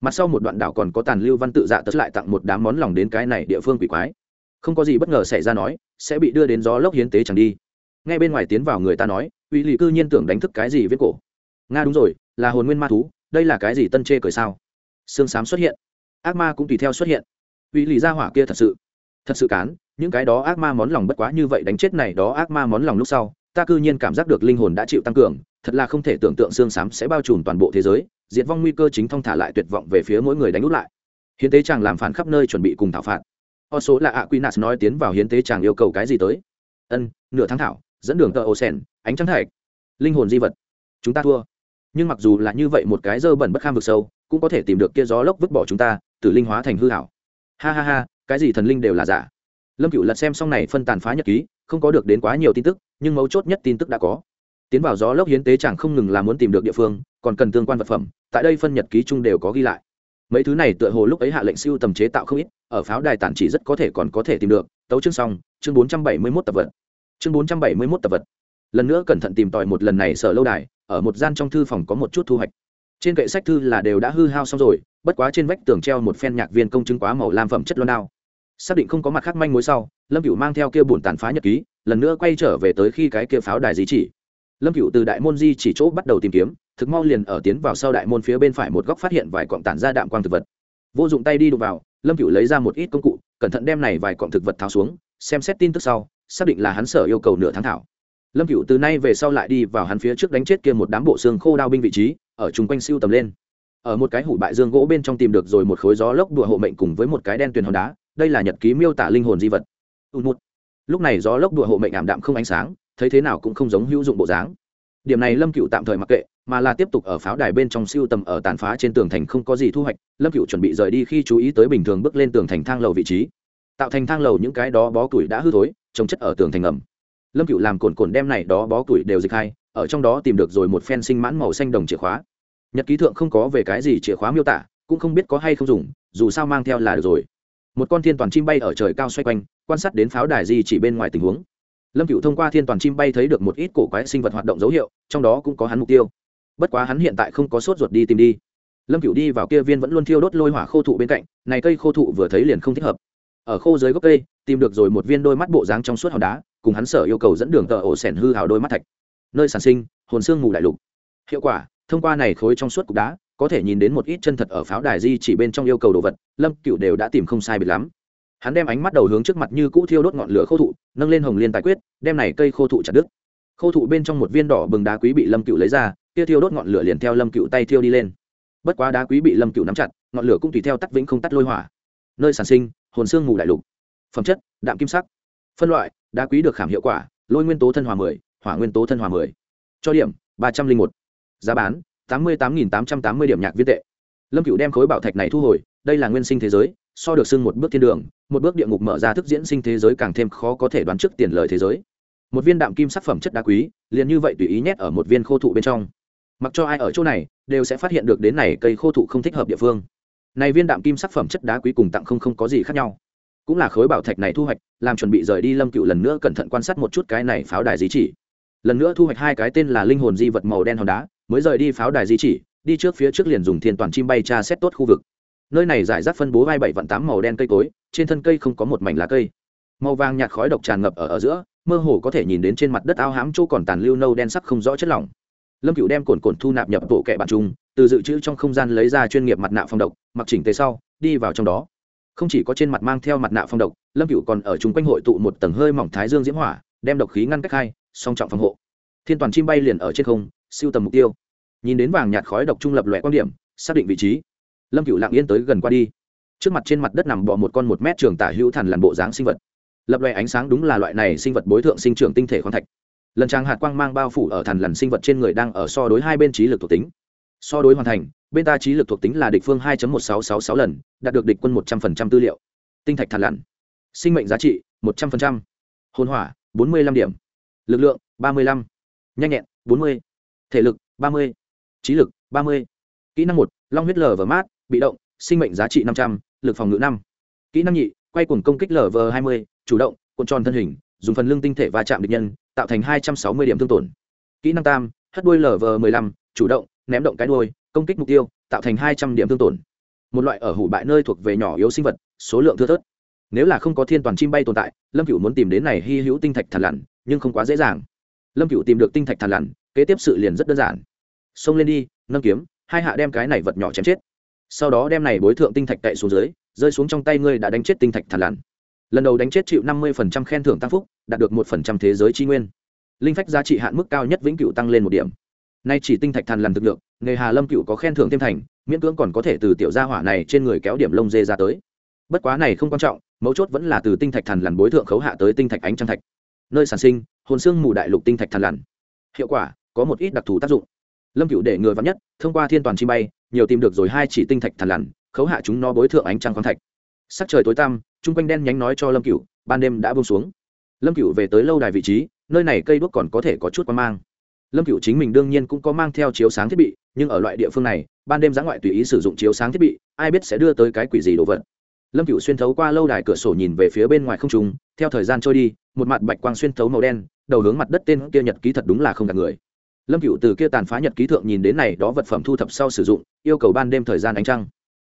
Mặt sau một đoạn đảo còn có tàn lưu văn tự dạ tất lại tặng một đám món lòng đến cái này địa phương quỷ quái. Không có gì bất ngờ xảy ra nói, sẽ bị đưa đến gió lốc hiến tế chẳng đi. Ngay bên ngoài tiến vào người ta nói, uy lì cư nhiên tưởng đánh thức cái gì viết cổ. Nga đúng rồi, là hồn nguyên ma thú, đây là cái gì tân chê cười sao? Xương xám xuất hiện. Ác ma cũng tùy theo xuất hiện. Uy lì ra hỏa kia thật sự thật sự cán, những cái đó ác ma món lòng bất quá như vậy đánh chết này đó ác ma món lòng lúc sau ta cư nhiên cảm giác được linh hồn đã chịu tăng cường, thật là không thể tưởng tượng xương xám sẽ bao trùm toàn bộ thế giới, diệt vong nguy cơ chính thông thả lại tuyệt vọng về phía mỗi người đánh út lại. Hiến tế chàng làm phản khắp nơi chuẩn bị cùng thảo phạt. O số là ạ quy nạt nói tiến vào hiến tế chàng yêu cầu cái gì tới? Ân, nửa tháng thảo, dẫn đường tờ ô sen ánh trắng thạch, linh hồn di vật. Chúng ta thua. Nhưng mặc dù là như vậy một cái dơ bẩn bất kham vực sâu, cũng có thể tìm được kia gió lốc vứt bỏ chúng ta, tử linh hóa thành hư hảo. Ha ha ha, cái gì thần linh đều là giả. Lâm cựu lật xem xong này phân tàn phá nhật ký không có được đến quá nhiều tin tức, nhưng mấu chốt nhất tin tức đã có. Tiến vào gió lốc hiến tế chẳng không ngừng là muốn tìm được địa phương, còn cần tương quan vật phẩm, tại đây phân nhật ký chung đều có ghi lại. Mấy thứ này tựa hồ lúc ấy hạ lệnh siêu tầm chế tạo không ít, ở pháo đài tản chỉ rất có thể còn có thể tìm được. Tấu chương xong, chương bốn trăm bảy mươi mốt tập vật. Chương bốn trăm bảy mươi mốt tập vật. Lần nữa cẩn thận tìm tòi một lần này sở lâu đài, ở một gian trong thư phòng có một chút thu hoạch. Trên kệ sách thư là đều đã hư hao xong rồi, bất quá trên vách tường treo một phen nhạc viên công chứng quá màu lam phẩm chất loan đao xác định không có mặt khác manh mối sau, lâm cựu mang theo kia bùn tàn phá nhật ký, lần nữa quay trở về tới khi cái kia pháo đài di chỉ. Lâm cựu từ đại môn di chỉ chỗ bắt đầu tìm kiếm, thực mau liền ở tiến vào sau đại môn phía bên phải một góc phát hiện vài cọng tản ra đạm quang thực vật. Vô dụng tay đi đụng vào, lâm cựu lấy ra một ít công cụ, cẩn thận đem này vài cọng thực vật tháo xuống, xem xét tin tức sau, xác định là hắn sở yêu cầu nửa tháng thảo. Lâm cựu từ nay về sau lại đi vào hắn phía trước đánh chết kia một đám bộ xương khô đao binh vị trí, ở chung quanh siêu tầm lên. Ở một cái hủ bại dương gỗ bên trong tìm được rồi một khối gió lốc đùa hộ mệnh cùng với một cái đen tuyền hòn đá đây là nhật ký miêu tả linh hồn di vật. Một lúc này gió lốc đùa hộ mệnh ảm đạm không ánh sáng, thấy thế nào cũng không giống hữu dụng bộ dáng. Điểm này lâm cựu tạm thời mặc kệ, mà là tiếp tục ở pháo đài bên trong siêu tầm ở tàn phá trên tường thành không có gì thu hoạch, lâm cựu chuẩn bị rời đi khi chú ý tới bình thường bước lên tường thành thang lầu vị trí. Tạo thành thang lầu những cái đó bó củi đã hư thối, trồng chất ở tường thành ngầm. Lâm cựu làm cồn cồn đem này đó bó củi đều dịch hai, ở trong đó tìm được rồi một phen sinh mãn màu xanh đồng chìa khóa. Nhật ký thượng không có về cái gì chìa khóa miêu tả, cũng không biết có hay không dùng, dù sao mang theo là được rồi một con thiên toàn chim bay ở trời cao xoay quanh, quan sát đến pháo đài di chỉ bên ngoài tình huống. Lâm cựu thông qua thiên toàn chim bay thấy được một ít cổ quái sinh vật hoạt động dấu hiệu, trong đó cũng có hắn mục tiêu. Bất quá hắn hiện tại không có sốt ruột đi tìm đi. Lâm cựu đi vào kia viên vẫn luôn thiêu đốt lôi hỏa khô thụ bên cạnh, này cây khô thụ vừa thấy liền không thích hợp. Ở khô dưới gốc cây, tìm được rồi một viên đôi mắt bộ dáng trong suốt hòn đá, cùng hắn sở yêu cầu dẫn đường tờ ổ sẻn hư hào đôi mắt thạch. Nơi sản sinh, hồn xương ngủ đại lục. Hiệu quả thông qua này khối trong suốt cục đá, có thể nhìn đến một ít chân thật ở pháo đài di chỉ bên trong yêu cầu đồ vật, lâm cựu đều đã tìm không sai biệt lắm. Hắn đem ánh mắt đầu hướng trước mặt như cũ thiêu đốt ngọn lửa khô thụ, nâng lên hồng liên tài quyết, đem này cây khô thụ chặt đứt. Khô thụ bên trong một viên đỏ bừng đá quý bị lâm cựu lấy ra, kia thiêu đốt ngọn lửa liền theo lâm cựu tay thiêu đi lên. Bất quá đá quý bị lâm cựu nắm chặt, ngọn lửa cũng tùy theo tắt vĩnh không tắt lôi hỏa. Nơi sản sinh, hồn xương mù đại lục. Phẩm chất, đạm kim sắc. Phân loại, đá quý được khảm hiệu quả, lôi nguyên tố thân hòa mười, hỏa nguyên tố thân hòa mười. Cho điểm, ba trăm linh một giá bán, tám mươi tám nghìn tám trăm tám mươi điểm nhạc viên tệ. Lâm cựu đem khối bảo thạch này thu hồi, đây là nguyên sinh thế giới, so được xưng một bước thiên đường, một bước địa ngục mở ra thức diễn sinh thế giới càng thêm khó có thể đoán trước tiền lời thế giới. Một viên đạm kim sắc phẩm chất đá quý, liền như vậy tùy ý nhét ở một viên khô thụ bên trong. Mặc cho ai ở chỗ này, đều sẽ phát hiện được đến này cây khô thụ không thích hợp địa phương. Này viên đạm kim sắc phẩm chất đá quý cùng tặng không không có gì khác nhau. Cũng là khối bảo thạch này thu hoạch, làm chuẩn bị rời đi lâm cựu lần nữa cẩn thận quan sát một chút cái này pháo đài dí chỉ. Lần nữa thu hoạch hai cái tên là linh hồn di vật màu đen hòn đá mới rời đi pháo đài di chỉ, đi trước phía trước liền dùng thiên toàn chim bay tra xét tốt khu vực. Nơi này giải rác phân bố vai bảy vạn tám màu đen cây cối, trên thân cây không có một mảnh lá cây. Màu vàng nhạt khói độc tràn ngập ở ở giữa, mơ hồ có thể nhìn đến trên mặt đất ao hám chỗ còn tàn lưu nâu đen sắc không rõ chất lỏng. Lâm cựu đem cồn cồn thu nạp nhập bộ kệ bạn chung, từ dự trữ trong không gian lấy ra chuyên nghiệp mặt nạ phòng độc, mặc chỉnh tề sau, đi vào trong đó. Không chỉ có trên mặt mang theo mặt nạ phòng độc, lâm cựu còn ở chung quanh hội tụ một tầng hơi mỏng thái dương diễm hỏa, đem độc khí ngăn cách hai, song trọng phòng hộ. Thiên toàn chim bay liền ở trên không siêu tầm mục tiêu. Nhìn đến vàng nhạt khói độc trung lập loại quan điểm, xác định vị trí. Lâm cựu lặng yên tới gần qua đi. Trước mặt trên mặt đất nằm bọ một con một mét trường tả hữu thần làn bộ dáng sinh vật. Lập loại ánh sáng đúng là loại này sinh vật bối thượng sinh trưởng tinh thể khoáng thạch. Lần trang hạt quang mang bao phủ ở thần lằn sinh vật trên người đang ở so đối hai bên trí lực thuộc tính. So đối hoàn thành, bên ta trí lực thuộc tính là địch phương 2 sáu lần, đạt được địch quân một trăm linh tư liệu. Tinh thạch thần lằn. Sinh mệnh giá trị, một trăm linh hồn hỏa, bốn mươi 45 điểm. Lực lượng, ba mươi 35 nhanh nhẹn, bốn mươi thể lực, ba mươi, trí lực, ba mươi. Kỹ năng một, long huyết lở và mát, bị động, sinh mệnh giá trị năm trăm l ự c phòng ngự năm. Kỹ năng nhị, quay cuồng công kích lở v hai mươi, chủ động, cuộn tròn thân hình, dùng phần lưng tinh thể va chạm địch nhân, tạo thành hai trăm sáu mươi điểm thương tổn. Kỹ năng tam, hất đuôi lở v mười lăm, chủ động, ném động cái đuôi, công kích mục tiêu, tạo thành hai trăm điểm thương tổn. Một loại ở hủ bại nơi thuộc về nhỏ yếu sinh vật, số lượng thưa thớt. Nếu là không có thiên toàn chim bay tồn tại, lâm cựu muốn tìm đến này hy hữu tinh thạch thằn lằn, nhưng không quá dễ dàng. Lâm cựu tìm được tinh thạch thằn lằn kế tiếp sự liền rất đơn giản. Xông lên đi, nâng kiếm, hai hạ đem cái này vật nhỏ chém chết. Sau đó đem này bối thượng tinh thạch cậy xuống dưới, rơi xuống trong tay ngươi đã đánh chết tinh thạch thản lằn. Lần đầu đánh chết chịu năm mươi khen thưởng tăng phúc, đạt được một thế giới tri nguyên. Linh phách giá trị hạn mức cao nhất vĩnh cửu tăng lên một điểm. Nay chỉ tinh thạch thằn lằn thực lượng, nghề hà lâm cựu có khen thưởng thêm thành, miễn cưỡng còn có thể từ tiểu gia hỏa này trên người kéo điểm lông dê ra tới. Bất quá này không quan trọng, mấu chốt vẫn là từ tinh thạch thằn lằn bối thượng khấu hạ tới tinh thạch ánh trăng thạch. Nơi sản sinh, hồn xương mù đại lục tinh thạch thằn lằn. Hiệu quả có một ít đặc thù tác dụng. Lâm cựu để ngừa vắn nhất, thông qua thiên toàn chi bay, nhiều tìm được rồi hai chỉ tinh thạch thằn lằn, khấu hạ chúng nó bối thượng ánh trăng khoáng thạch. Sắc trời tối tăm, chung quanh đen nhánh nói cho lâm cựu ban đêm đã bông xuống. Lâm cựu về tới lâu đài vị trí, nơi này cây đuốc còn có thể có chút quan mang. Lâm cựu chính mình đương nhiên cũng có mang theo chiếu sáng thiết bị, nhưng ở loại địa phương này, ban đêm giã ngoại tùy ý sử dụng chiếu sáng thiết bị, ai biết sẽ đưa tới cái quỷ gì đồ vật. Lâm cựu xuyên thấu qua lâu đài cửa sổ nhìn về phía bên ngoài không trùng theo thời gian trôi đi, một mặt bạch quang xuyên thấu màu đen, đầu hướng mặt đất tên kia nhật ký thật đúng là không gặp người lâm cựu từ kia tàn phá nhật ký thượng nhìn đến này, đó vật phẩm thu thập sau sử dụng, yêu cầu ban đêm thời gian ánh trăng.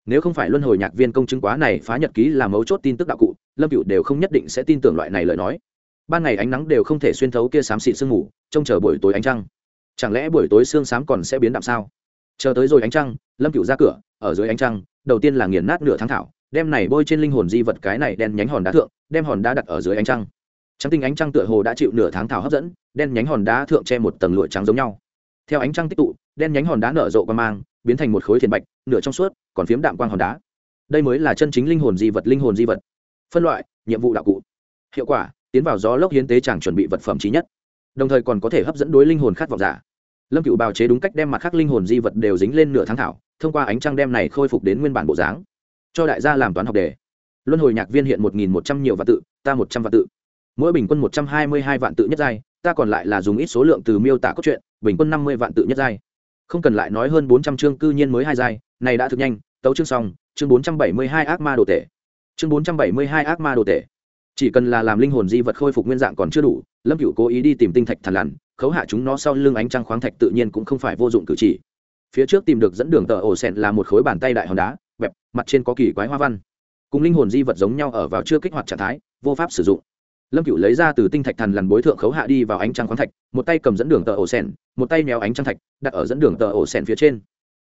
Nếu không phải luân hồi nhạc viên công chứng quá này, phá nhật ký là mấu chốt tin tức đạo cụ, lâm cựu đều không nhất định sẽ tin tưởng loại này lời nói. Ban ngày ánh nắng đều không thể xuyên thấu kia xám xịt sương ngủ trông chờ buổi tối ánh trăng. Chẳng lẽ buổi tối sương xám còn sẽ biến đạm sao? Chờ tới rồi ánh trăng, lâm cựu ra cửa, ở dưới ánh trăng, đầu tiên là nghiền nát nửa tháng thảo, đem này bôi trên linh hồn di vật cái này đen nhánh hòn đá thượng, đem hòn đá đặt ở dưới ánh trăng trắng tinh ánh trăng tựa hồ đã chịu nửa tháng thảo hấp dẫn, đen nhánh hòn đá thượng che một tầng lụa trắng giống nhau. Theo ánh trăng tích tụ, đen nhánh hòn đá nở rộ qua mang, biến thành một khối thiền bạch, nửa trong suốt, còn phiếm đạm quang hòn đá. Đây mới là chân chính linh hồn di vật, linh hồn di vật. Phân loại, nhiệm vụ đạo cụ. Hiệu quả, tiến vào gió lốc hiến tế chẳng chuẩn bị vật phẩm trí nhất. Đồng thời còn có thể hấp dẫn đối linh hồn khát vọng giả. Lâm cựu bào chế đúng cách đem mặt khác linh hồn di vật đều dính lên nửa tháng thảo, thông qua ánh trăng đem này khôi phục đến nguyên bản bộ dáng. Cho đại gia làm toán học đề. Luân hồi nhạc viên hiện một nghìn một trăm nhiều vạn tự, ta một trăm vạn tự mỗi bình quân một trăm hai mươi hai vạn tự nhất giai, ta còn lại là dùng ít số lượng từ miêu tả cốt truyện, bình quân năm mươi vạn tự nhất giai. Không cần lại nói hơn bốn trăm chương cư nhiên mới hai giai, này đã thực nhanh, tấu chương xong, chương bốn trăm bảy mươi hai ác ma đồ tể. Chương bốn trăm bảy mươi hai ác ma đồ tể. Chỉ cần là làm linh hồn di vật khôi phục nguyên dạng còn chưa đủ, lâm cựu cố ý đi tìm tinh thạch thằn lằn, khấu hạ chúng nó sau lưng ánh trăng khoáng thạch tự nhiên cũng không phải vô dụng cử chỉ. Phía trước tìm được dẫn đường tờ ổ sẹn là một khối bàn tay đại hòn đá, bẹp, mặt trên có kỳ quái hoa văn. Cùng linh hồn di vật giống nhau ở vào chưa kích hoạt trạng thái, vô pháp sử dụng lâm cựu lấy ra từ tinh thạch thần lằn bối thượng khấu hạ đi vào ánh trăng khoáng thạch, một tay cầm dẫn đường tờ ổ sen một tay méo ánh trăng thạch, đặt ở dẫn đường tờ ổ sen phía trên.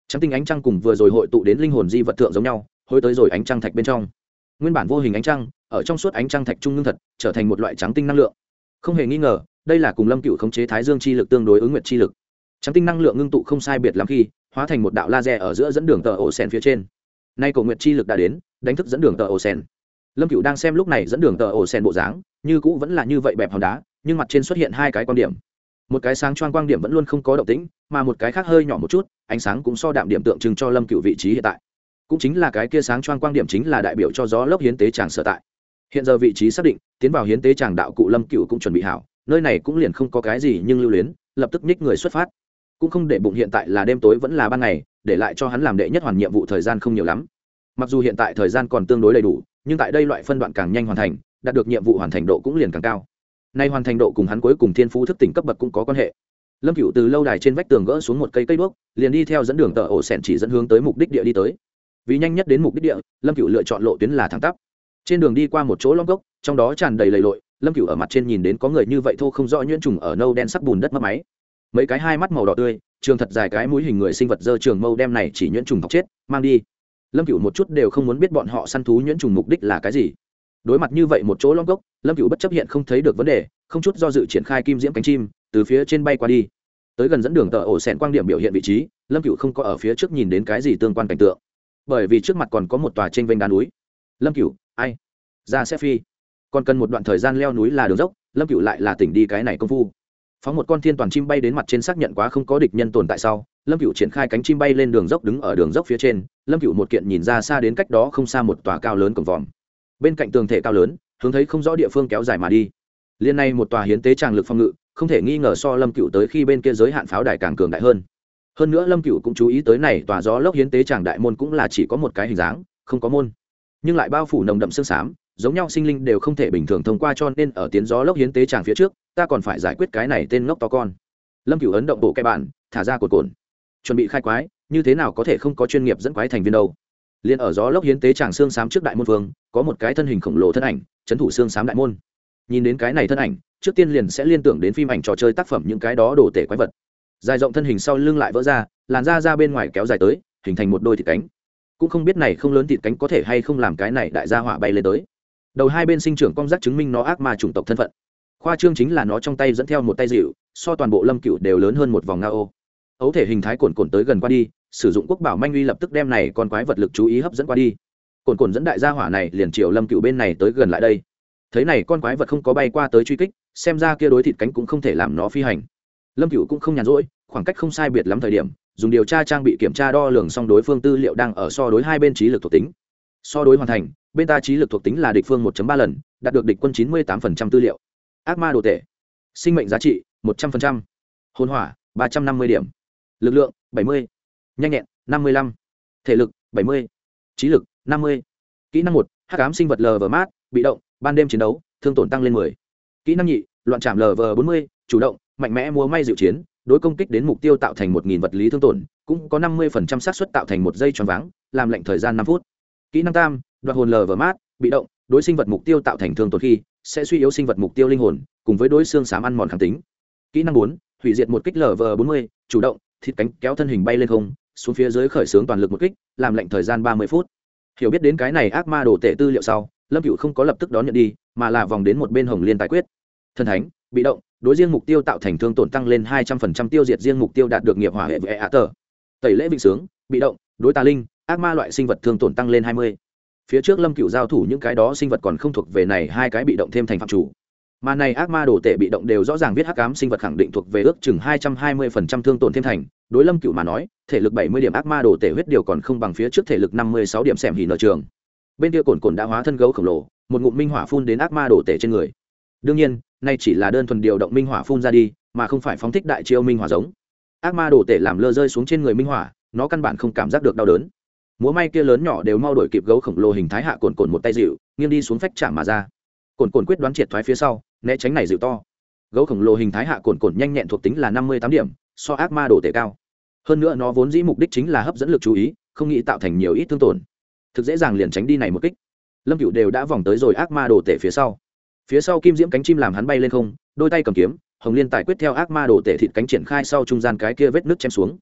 Trắng tinh ánh trăng cùng vừa rồi hội tụ đến linh hồn di vật thượng giống nhau, hối tới rồi ánh trăng thạch bên trong. Nguyên bản vô hình ánh trăng, ở trong suốt ánh trăng thạch trung ngưng thật, trở thành một loại trắng tinh năng lượng. Không hề nghi ngờ, đây là cùng lâm cựu khống chế thái dương chi lực tương đối ứng nguyệt chi lực. Trắng tinh năng lượng ngưng tụ không sai biệt lắm khi, hóa thành một đạo laser ở giữa dẫn đường tờ ổ sen phía trên. Nay cầu nguyệt chi lực đã đến, đánh thức dẫn đường tờ ổ sen lâm cựu đang xem lúc này dẫn đường tờ ổ sen bộ dáng, như cũ vẫn là như vậy bẹp hòn đá, nhưng mặt trên xuất hiện hai cái quan điểm. Một cái sáng choang quang điểm vẫn luôn không có động tĩnh, mà một cái khác hơi nhỏ một chút, ánh sáng cũng so đạm điểm tượng trưng cho lâm cựu vị trí hiện tại. Cũng chính là cái kia sáng choang quang điểm chính là đại biểu cho gió lốc hiến tế tràng sở tại. Hiện giờ vị trí xác định, tiến vào hiến tế tràng đạo cụ lâm cựu cũng chuẩn bị hảo, nơi này cũng liền không có cái gì nhưng lưu luyến, lập tức nhích người xuất phát. Cũng không để bụng hiện tại là đêm tối vẫn là ban ngày, để lại cho hắn làm đệ nhất hoàn nhiệm vụ thời gian không nhiều lắm. Mặc dù hiện tại thời gian còn tương đối đầy đủ nhưng tại đây loại phân đoạn càng nhanh hoàn thành, đạt được nhiệm vụ hoàn thành độ cũng liền càng cao. Nay hoàn thành độ cùng hắn cuối cùng thiên phú thức tỉnh cấp bậc cũng có quan hệ. Lâm cựu từ lâu đài trên vách tường gỡ xuống một cây cây đuốc, liền đi theo dẫn đường tờ ổ sẻn chỉ dẫn hướng tới mục đích địa đi tới. Vì nhanh nhất đến mục đích địa, lâm cựu lựa chọn lộ tuyến là thẳng tắp. Trên đường đi qua một chỗ long gốc, trong đó tràn đầy lầy lội, lâm cựu ở mặt trên nhìn đến có người như vậy thô không rõ nhuyễn trùng ở nâu đen sắc bùn đất mất máy. Mấy cái hai mắt màu đỏ tươi, trường thật dài cái mũi hình người sinh vật dơ trường mâu đem này chỉ nhuyễn trùng thọc chết, mang đi lâm cựu một chút đều không muốn biết bọn họ săn thú nhuyễn trùng mục đích là cái gì. Đối mặt như vậy một chỗ long gốc lâm cựu bất chấp hiện không thấy được vấn đề, không chút do dự triển khai kim diễm cánh chim, từ phía trên bay qua đi. Tới gần dẫn đường tờ ổ sẹn quang điểm biểu hiện vị trí, lâm cựu không có ở phía trước nhìn đến cái gì tương quan cảnh tượng. Bởi vì trước mặt còn có một tòa t r ê n vênh đá núi. Lâm cựu ai? Ra sẽ phi còn cần một đoạn thời gian leo núi là đường dốc, lâm cựu lại là tỉnh đi cái này công phu phóng một con thiên toàn chim bay đến mặt trên xác nhận quá không có địch nhân tồn tại sau, lâm cựu triển khai cánh chim bay lên đường dốc đứng ở đường dốc phía trên, lâm cựu một kiện nhìn ra xa đến cách đó không xa một tòa cao lớn cổng vòm. Bên cạnh tường thể cao lớn, hướng thấy không rõ địa phương kéo dài mà đi. Liên này một tòa hiến tế tràng lực phòng ngự, không thể nghi ngờ so lâm cựu tới khi bên kia giới hạn pháo đài càng cường đại hơn. Hơn nữa lâm cựu cũng chú ý tới này tòa gió lốc hiến tế tràng đại môn cũng là chỉ có một cái hình dáng, không có môn. Nhưng lại bao phủ nồng đậm xương xám giống nhau sinh linh đều không thể bình thường thông qua cho nên ở tiến gió lốc hiến tế tràng phía trước, ta còn phải giải quyết cái này tên ngốc to con. Lâm cửu ấn động bộ cái bản, thả ra cột cồn. Chuẩn bị khai quái, như thế nào có thể không có chuyên nghiệp dẫn quái thành viên đâu? Liền ở gió lốc hiến tế tràng xương xám trước đại môn vương, có một cái thân hình khổng lồ thân ảnh trấn thủ xương xám đại môn. Nhìn đến cái này thân ảnh, trước tiên liền sẽ liên tưởng đến phim ảnh trò chơi tác phẩm những cái đó đổ tể quái vật. Dài rộng thân hình sau lưng lại vỡ ra, làn da ra bên ngoài kéo dài tới, hình thành một đôi thịt cánh. Cũng không biết này không lớn thịt cánh có thể hay không làm cái này đại gia hỏa bay lên tới đầu hai bên sinh trưởng con giác chứng minh nó ác ma chủng tộc thân phận. Khoa trương chính là nó trong tay dẫn theo một tay dịu, so toàn bộ lâm cựu đều lớn hơn một vòng nga ô. Ấu thể hình thái cồn cồn tới gần qua đi, sử dụng quốc bảo manh uy lập tức đem này con quái vật lực chú ý hấp dẫn qua đi. Cồn cồn dẫn đại gia hỏa này liền chiều lâm cựu bên này tới gần lại đây. Thấy này con quái vật không có bay qua tới truy kích, xem ra kia đối thịt cánh cũng không thể làm nó phi hành. Lâm cựu cũng không nhàn rỗi, khoảng cách không sai biệt lắm thời điểm, dùng điều tra trang bị kiểm tra đo lường xong đối phương tư liệu đang ở so đối hai bên trí lực thuộc tính. So đối hoàn thành bên ta trí lực thuộc tính là địch phương 1.3 lần đạt được địch quân 98% tư liệu. Ác ma đồ tệ sinh mệnh giá trị 100%. hồn hỏa ba trăm năm mươi điểm. Lực lượng bảy mươi. Nhanh nhẹn năm mươi lăm. Thể lực bảy mươi. Trí lực năm mươi. Kỹ năng 1, hắc ám sinh vật lờ vờ mát bị động ban đêm chiến đấu thương tổn tăng lên 10. kỹ năng nhị loạn chạm lv 40 chủ động mạnh mẽ múa may dịu chiến đối công kích đến mục tiêu tạo thành một nghìn vật lý thương tổn cũng có 50% xác suất tạo thành một giây choáng váng làm lệnh thời gian 5 phút. Kỹ năng tam đoạt hồn lv mát, bị động, đối sinh vật mục tiêu tạo thành thương tổn khi, sẽ suy yếu sinh vật mục tiêu linh hồn, cùng với đối xương xám ăn mòn kháng tính. Kỹ năng bốn, hủy diệt một kích lv 40 chủ động, thịt cánh kéo thân hình bay lên không, xuống phía dưới khởi xướng toàn lực một kích, làm lệnh thời gian ba mươi phút. Hiểu biết đến cái này ác ma đổ tệ tư liệu sau, lâm cựu không có lập tức đón nhận đi, mà là vòng đến một bên hồng liên tài quyết. Thần thánh, bị động, đối riêng mục tiêu tạo thành thương tổn tăng lên hai trăm phần trăm tiêu diệt riêng mục tiêu đạt được nghiệp hỏa hệ vệ ạ tờ. Tẩy lễ vịnh sướng, bị động, đối tà linh, ác ma loại sinh vật thương tổn tăng lên hai mươi phía trước lâm cựu giao thủ những cái đó sinh vật còn không thuộc về này, hai cái bị động thêm thành phạm chủ. Mà này ác ma đồ tệ bị động đều rõ ràng viết hắc ám sinh vật khẳng định thuộc về ước chừng hai trăm hai mươi phần trăm thương tổn thêm thành. Đối lâm cựu mà nói, thể lực bảy mươi điểm ác ma đồ tệ huyết điều còn không bằng phía trước thể lực năm mươi sáu điểm xẻm hỉ nở trường. Bên kia cồn cồn đã hóa thân gấu khổng lồ, một ngụm minh hỏa phun đến ác ma đổ tể trên người. Đương nhiên, nay chỉ là đơn thuần điều động minh hỏa phun ra đi, mà không phải phóng thích đại chiêu minh hỏa giống. Ác ma đổ tể làm lơ rơi xuống trên người minh hỏa, nó căn bản không cảm giác được đau đớn múa may kia lớn nhỏ đều mau đổi kịp gấu khổng lồ hình thái hạ cồn cồn một tay dịu, nghiêng đi xuống phách chạm mà ra. Cồn cồn quyết đoán triệt thoái phía sau, né tránh này dịu to. Gấu khổng lồ hình thái hạ cồn cồn nhanh nhẹn thuộc tính là năm mươi tám điểm, so ác ma đổ tể cao. Hơn nữa nó vốn dĩ mục đích chính là hấp dẫn lực chú ý, không nghĩ tạo thành nhiều ít thương tổn. Thực dễ dàng liền tránh đi này một kích. Lâm cựu đều đã vòng tới rồi ác ma đồ tể phía sau. Phía sau kim diễm cánh chim làm hắn bay lên không, đôi tay cầm kiếm, hồng liên tài quyết theo ác ma đồ tể thịt cánh triển khai sau trung gian cái kia vết nước chém xuống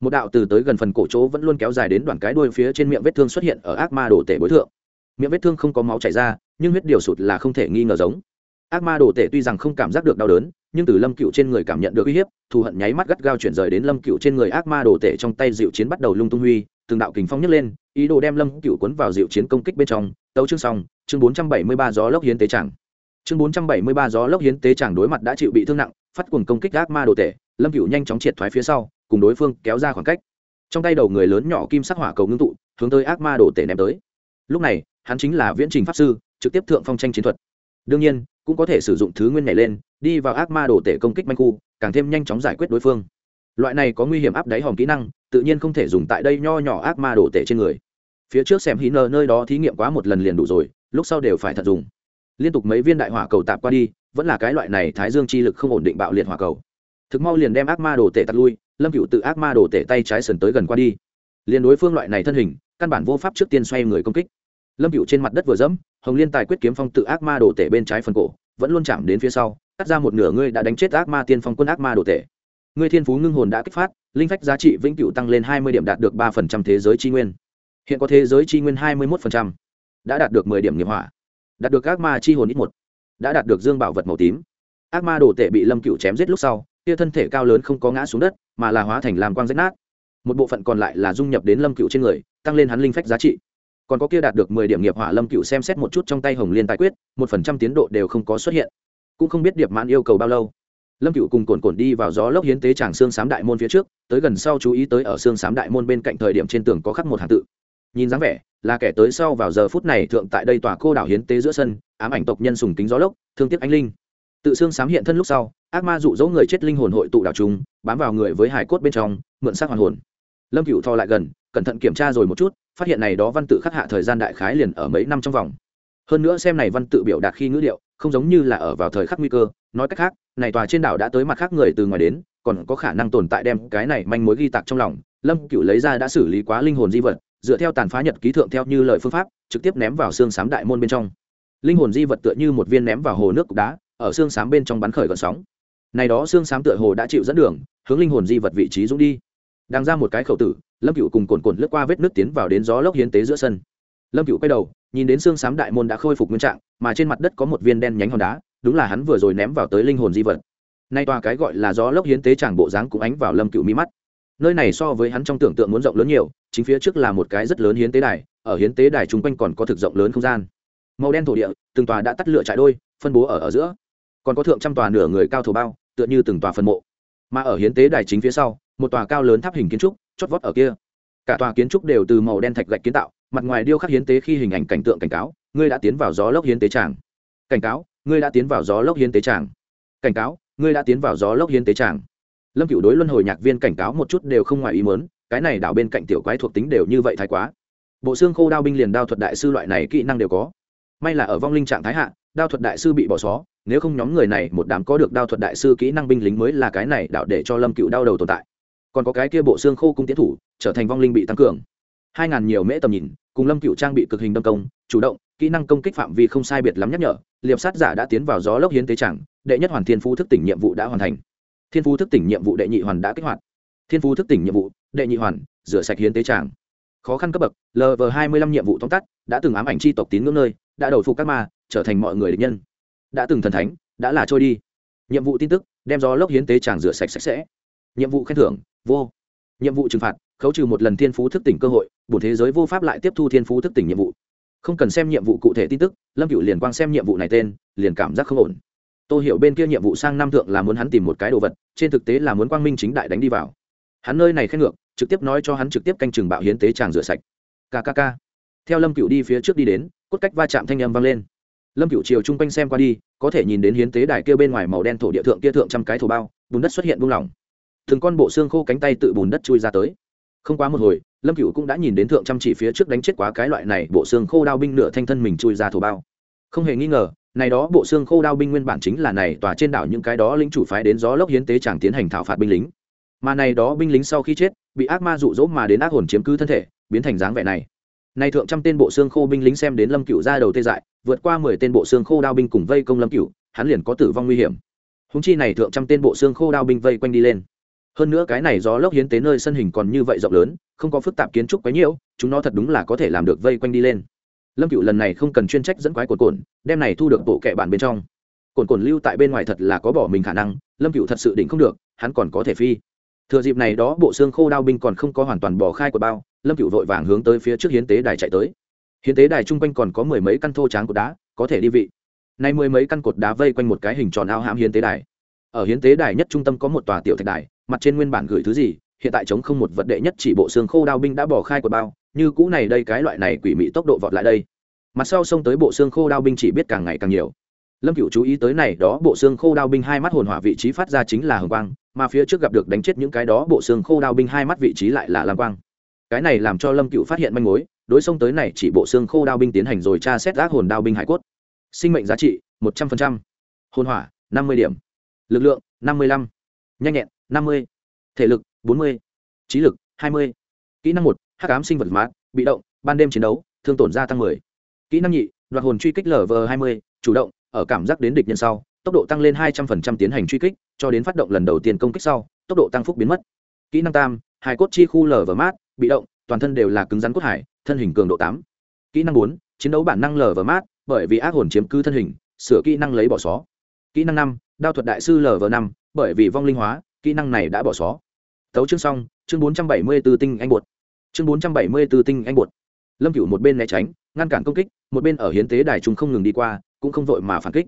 một đạo từ tới gần phần cổ chỗ vẫn luôn kéo dài đến đoạn cái đuôi phía trên miệng vết thương xuất hiện ở ác ma đồ tể bối thượng. Miệng vết thương không có máu chảy ra, nhưng huyết điều sụt là không thể nghi ngờ giống. Ác ma đồ tể tuy rằng không cảm giác được đau đớn, nhưng từ lâm cựu trên người cảm nhận được uy hiếp, thù hận nháy mắt gắt gao chuyển rời đến lâm cựu trên người ác ma đồ tể trong tay dịu chiến bắt đầu lung tung huy, từng đạo kình phong nhấc lên, ý đồ đem lâm cựu cuốn vào dịu chiến công kích bên trong. Tấu chương xong, chương bốn trăm bảy mươi ba gió lốc hiến tế chẳng. Chương bốn trăm bảy mươi ba gió lốc hiến tế chẳng đối mặt đã chịu bị thương nặng, phát cuồng công kích ác ma đồ tể, lâm cựu nhanh chóng triệt thoái phía sau cùng đối phương kéo ra khoảng cách. Trong tay đầu người lớn nhỏ kim sắc hỏa cầu ngưng tụ, hướng tới ác ma đồ tể ném tới. Lúc này, hắn chính là viễn trình pháp sư, trực tiếp thượng phong tranh chiến thuật. Đương nhiên, cũng có thể sử dụng thứ nguyên nhảy lên, đi vào ác ma đồ tể công kích manh khu, càng thêm nhanh chóng giải quyết đối phương. Loại này có nguy hiểm áp đáy hòm kỹ năng, tự nhiên không thể dùng tại đây nho nhỏ ác ma đồ tể trên người. Phía trước xem hí nờ nơi đó thí nghiệm quá một lần liền đủ rồi, lúc sau đều phải thật dùng. Liên tục mấy viên đại hỏa cầu tạp qua đi, vẫn là cái loại này thái dương chi lực không ổn định bạo liệt hỏa cầu. Thực mau liền đem ác ma đồ tể tạt lui lâm cựu tự ác ma đồ tể tay trái sần tới gần qua đi. Liền đối phương loại này thân hình, căn bản vô pháp trước tiên xoay người công kích. Lâm cựu trên mặt đất vừa dẫm, hồng liên tài quyết kiếm phong tự ác ma đồ tể bên trái phần cổ, vẫn luôn chạm đến phía sau, cắt ra một nửa ngươi đã đánh chết ác ma tiên phong quân ác ma đồ tể. Ngươi thiên phú ngưng hồn đã kích phát, linh phách giá trị vĩnh cửu tăng lên hai mươi điểm đạt được ba phần trăm thế giới tri nguyên. Hiện có thế giới tri nguyên hai mươi một phần trăm, đã đạt được mười điểm nghiệp hỏa. Đạt được ác ma chi hồn ít một, đã đạt được dương bảo vật màu tím. Ác ma đồ Tể bị lâm cựu chém giết lúc sau, kia thân thể cao lớn không có ngã xuống đất mà là hóa thành làm quang rách nát. Một bộ phận còn lại là dung nhập đến lâm cựu trên người, tăng lên hắn linh phách giá trị. Còn có kia đạt được mười điểm nghiệp hỏa lâm cựu xem xét một chút trong tay hồng liên tài quyết, một phần trăm tiến độ đều không có xuất hiện. Cũng không biết điệp mãn yêu cầu bao lâu. Lâm cựu cùng cồn cồn đi vào gió lốc hiến tế tràng xương sám đại môn phía trước, tới gần sau chú ý tới ở xương sám đại môn bên cạnh thời điểm trên tường có khắc một hàng tự. Nhìn dáng vẻ, là kẻ tới sau vào giờ phút này thượng tại đây tòa cô đảo hiến tế giữa sân, ám ảnh tộc nhân sùng kính gió lốc, thương tiếc anh linh tự xương sám hiện thân lúc sau, ác ma dụ dỗ người chết linh hồn hội tụ đảo chúng bám vào người với hải cốt bên trong, mượn xác hoàn hồn. Lâm cựu thò lại gần, cẩn thận kiểm tra rồi một chút, phát hiện này đó văn tự khắc hạ thời gian đại khái liền ở mấy năm trong vòng. Hơn nữa xem này văn tự biểu đạt khi ngữ điệu, không giống như là ở vào thời khắc nguy cơ, nói cách khác, này tòa trên đảo đã tới mặt khác người từ ngoài đến, còn có khả năng tồn tại đem cái này manh mối ghi tạc trong lòng. Lâm cựu lấy ra đã xử lý quá linh hồn di vật, dựa theo tàn phá nhật ký thượng theo như lời phương pháp, trực tiếp ném vào xương sám đại môn bên trong. Linh hồn di vật tựa như một viên ném vào hồ nước cục đá ở xương sám bên trong bắn khởi gọn sóng. Này đó xương sám tựa hồ đã chịu dẫn đường, hướng linh hồn di vật vị trí dũng đi. Đang ra một cái khẩu tử, lâm cựu cùng cồn cồn lướt qua vết nước tiến vào đến gió lốc hiến tế giữa sân. Lâm cựu quay đầu, nhìn đến xương sám đại môn đã khôi phục nguyên trạng, mà trên mặt đất có một viên đen nhánh hòn đá, đúng là hắn vừa rồi ném vào tới linh hồn di vật. Nay tòa cái gọi là gió lốc hiến tế chẳng bộ dáng cũng ánh vào lâm cựu mi mắt. Nơi này so với hắn trong tưởng tượng muốn rộng lớn nhiều, chính phía trước là một cái rất lớn hiến tế đài, ở hiến tế đài chung quanh còn có thực rộng lớn không gian. Màu đen thổ địa, từng tòa đã tắt lửa trại đôi, phân bố ở ở giữa còn có thượng trăm tòa nửa người cao thổ bao, tựa như từng tòa phân mộ. Mà ở hiến tế đài chính phía sau, một tòa cao lớn tháp hình kiến trúc, chót vót ở kia. Cả tòa kiến trúc đều từ màu đen thạch gạch kiến tạo, mặt ngoài điêu khắc hiến tế khi hình ảnh cảnh tượng cảnh cáo, ngươi đã tiến vào gió lốc hiến tế tràng. Cảnh cáo, ngươi đã tiến vào gió lốc hiến tế tràng. Cảnh cáo, ngươi đã tiến vào gió lốc hiến tế tràng. Lâm cựu đối luân hồi nhạc viên cảnh cáo một chút đều không ngoài ý mớn cái này đảo bên cạnh tiểu quái thuộc tính đều như vậy thái quá. Bộ xương khô đao binh liền đao thuật đại sư loại này kỹ năng đều có. May là ở vong linh trạng thái hạ đao thuật đại sư bị bỏ xó, nếu không nhóm người này một đám có được đao thuật đại sư kỹ năng binh lính mới là cái này đạo để cho lâm cựu đau đầu tồn tại. Còn có cái kia bộ xương khô cung tiến thủ, trở thành vong linh bị tăng cường. Hai ngàn nhiều mễ tầm nhìn, cùng lâm cựu trang bị cực hình đâm công, chủ động, kỹ năng công kích phạm vi không sai biệt lắm nhắc nhở, liệp sát giả đã tiến vào gió lốc hiến tế chẳng, đệ nhất hoàn thiên phú thức tỉnh nhiệm vụ đã hoàn thành. Thiên phú thức tỉnh nhiệm vụ đệ nhị hoàn đã kích hoạt. Thiên phú thức tỉnh nhiệm vụ đệ nhị hoàn, rửa sạch hiến tế tràng khó khăn cấp bậc lv hai mươi lăm nhiệm vụ tóm tắt, đã từng ám ảnh tri tộc tín ngưỡng nơi, đã đầu phục các ma trở thành mọi người địch nhân. Đã từng thần thánh, đã là trôi đi. Nhiệm vụ tin tức, đem gió lốc hiến tế tràng rửa sạch sạch sẽ. Nhiệm vụ khen thưởng, vô. Nhiệm vụ trừng phạt, khấu trừ một lần thiên phú thức tỉnh cơ hội bổn thế giới vô pháp lại tiếp thu thiên phú thức tỉnh nhiệm vụ. Không cần xem nhiệm vụ cụ thể tin tức, lâm cựu liền quang xem nhiệm vụ này tên, liền cảm giác không ổn. Tôi hiểu bên kia nhiệm vụ sang năm thượng là muốn hắn tìm một cái đồ vật, trên thực tế là muốn quang minh chính đại đánh đi vào. Hắn nơi này khen ngược, trực tiếp nói cho hắn trực tiếp canh chừng bạo hiến tế tràng rửa sạch. Kkk theo lâm cựu đi phía trước đi đến, cốt cách va chạm thanh âm vang lên lâm cựu chiều chung quanh xem qua đi, có thể nhìn đến hiến tế đài kia bên ngoài màu đen thổ địa thượng kia thượng trăm cái thổ bao, bùn đất xuất hiện buông lỏng. Từng con bộ xương khô cánh tay tự bùn đất chui ra tới. Không quá một hồi, lâm cựu cũng đã nhìn đến thượng trăm chỉ phía trước đánh chết quá cái loại này bộ xương khô đao binh nửa thanh thân mình chui ra thổ bao. Không hề nghi ngờ, này đó bộ xương khô đao binh nguyên bản chính là này tòa trên đảo những cái đó lính chủ phái đến gió lốc hiến tế chẳng tiến hành thảo phạt binh lính. Mà này đó binh lính sau khi chết, bị ác ma rụ rỗ mà đến ác hồn chiếm cứ thân thể, biến thành dáng vẻ này nay thượng trăm tên bộ xương khô binh lính xem đến lâm cựu ra đầu tê dại, vượt qua mười tên bộ xương khô đao binh cùng vây công lâm cựu hắn liền có tử vong nguy hiểm. Húng chi này thượng trăm tên bộ xương khô đao binh vây quanh đi lên. Hơn nữa cái này gió lốc hiến tế nơi sân hình còn như vậy rộng lớn, không có phức tạp kiến trúc quấy nhiễu chúng nó thật đúng là có thể làm được vây quanh đi lên. Lâm cựu lần này không cần chuyên trách dẫn quái cồn cồn đem này thu được bộ kệ bản bên trong. Cồn cồn lưu tại bên ngoài thật là có bỏ mình khả năng, lâm cựu thật sự định không được, hắn còn có thể phi. Thừa dịp này đó bộ xương khô đao binh còn không có hoàn toàn bỏ khai của bao lâm cựu vội vàng hướng tới phía trước hiến tế đài chạy tới. Hiến tế đài chung quanh còn có mười mấy căn thô tráng cột đá, có thể đi vị. Nay mười mấy căn cột đá vây quanh một cái hình tròn ao hãm hiến tế đài. Ở hiến tế đài nhất trung tâm có một tòa tiểu thạch đài, mặt trên nguyên bản gửi thứ gì, hiện tại chống không một vật đệ nhất chỉ bộ xương khô đao binh đã bỏ khai của bao, như cũ này đây cái loại này quỷ mị tốc độ vọt lại đây. Mặt sau xông tới bộ xương khô đao binh chỉ biết càng ngày càng nhiều. Lâm cựu chú ý tới này đó bộ xương khô đao binh hai mắt hồn hỏa vị trí phát ra chính là hồng quang, mà phía trước gặp được đánh chết những cái đó bộ xương khô đao binh hai mắt vị trí lại là lam quang cái này làm cho lâm cựu phát hiện manh mối đối xông tới này chỉ bộ xương khô đao binh tiến hành rồi tra xét gác hồn đao binh hải cốt sinh mệnh giá trị một trăm linh hồn hỏa năm mươi điểm lực lượng năm mươi lăm nhanh nhẹn năm mươi thể lực bốn mươi trí lực hai mươi kỹ năng một hắc ám sinh vật mát bị động ban đêm chiến đấu thương tổn gia tăng mười kỹ năng nhị đoạt hồn truy kích lv hai mươi chủ động ở cảm giác đến địch nhân sau tốc độ tăng lên hai trăm phần trăm tiến hành truy kích cho đến phát động lần đầu tiên công kích sau tốc độ tăng phúc biến mất kỹ năng tam hải cốt chi khu lv mát bị động, toàn thân đều là cứng rắn cốt hải, thân hình cường độ tám. Kỹ năng bốn, chiến đấu bản năng lở và mát, bởi vì ác hồn chiếm cứ thân hình, sửa kỹ năng lấy bỏ xó. Kỹ năng năm, đao thuật đại sư lv năm, bởi vì vong linh hóa, kỹ năng này đã bỏ xó. Tấu chương xong, chương bốn trăm bảy mươi b ố tinh anh bột. Chương bốn trăm bảy mươi b ố tinh anh bột. Lâm cửu một bên né tránh, ngăn cản công kích, một bên ở hiến tế đài trung không ngừng đi qua, cũng không vội mà phản kích.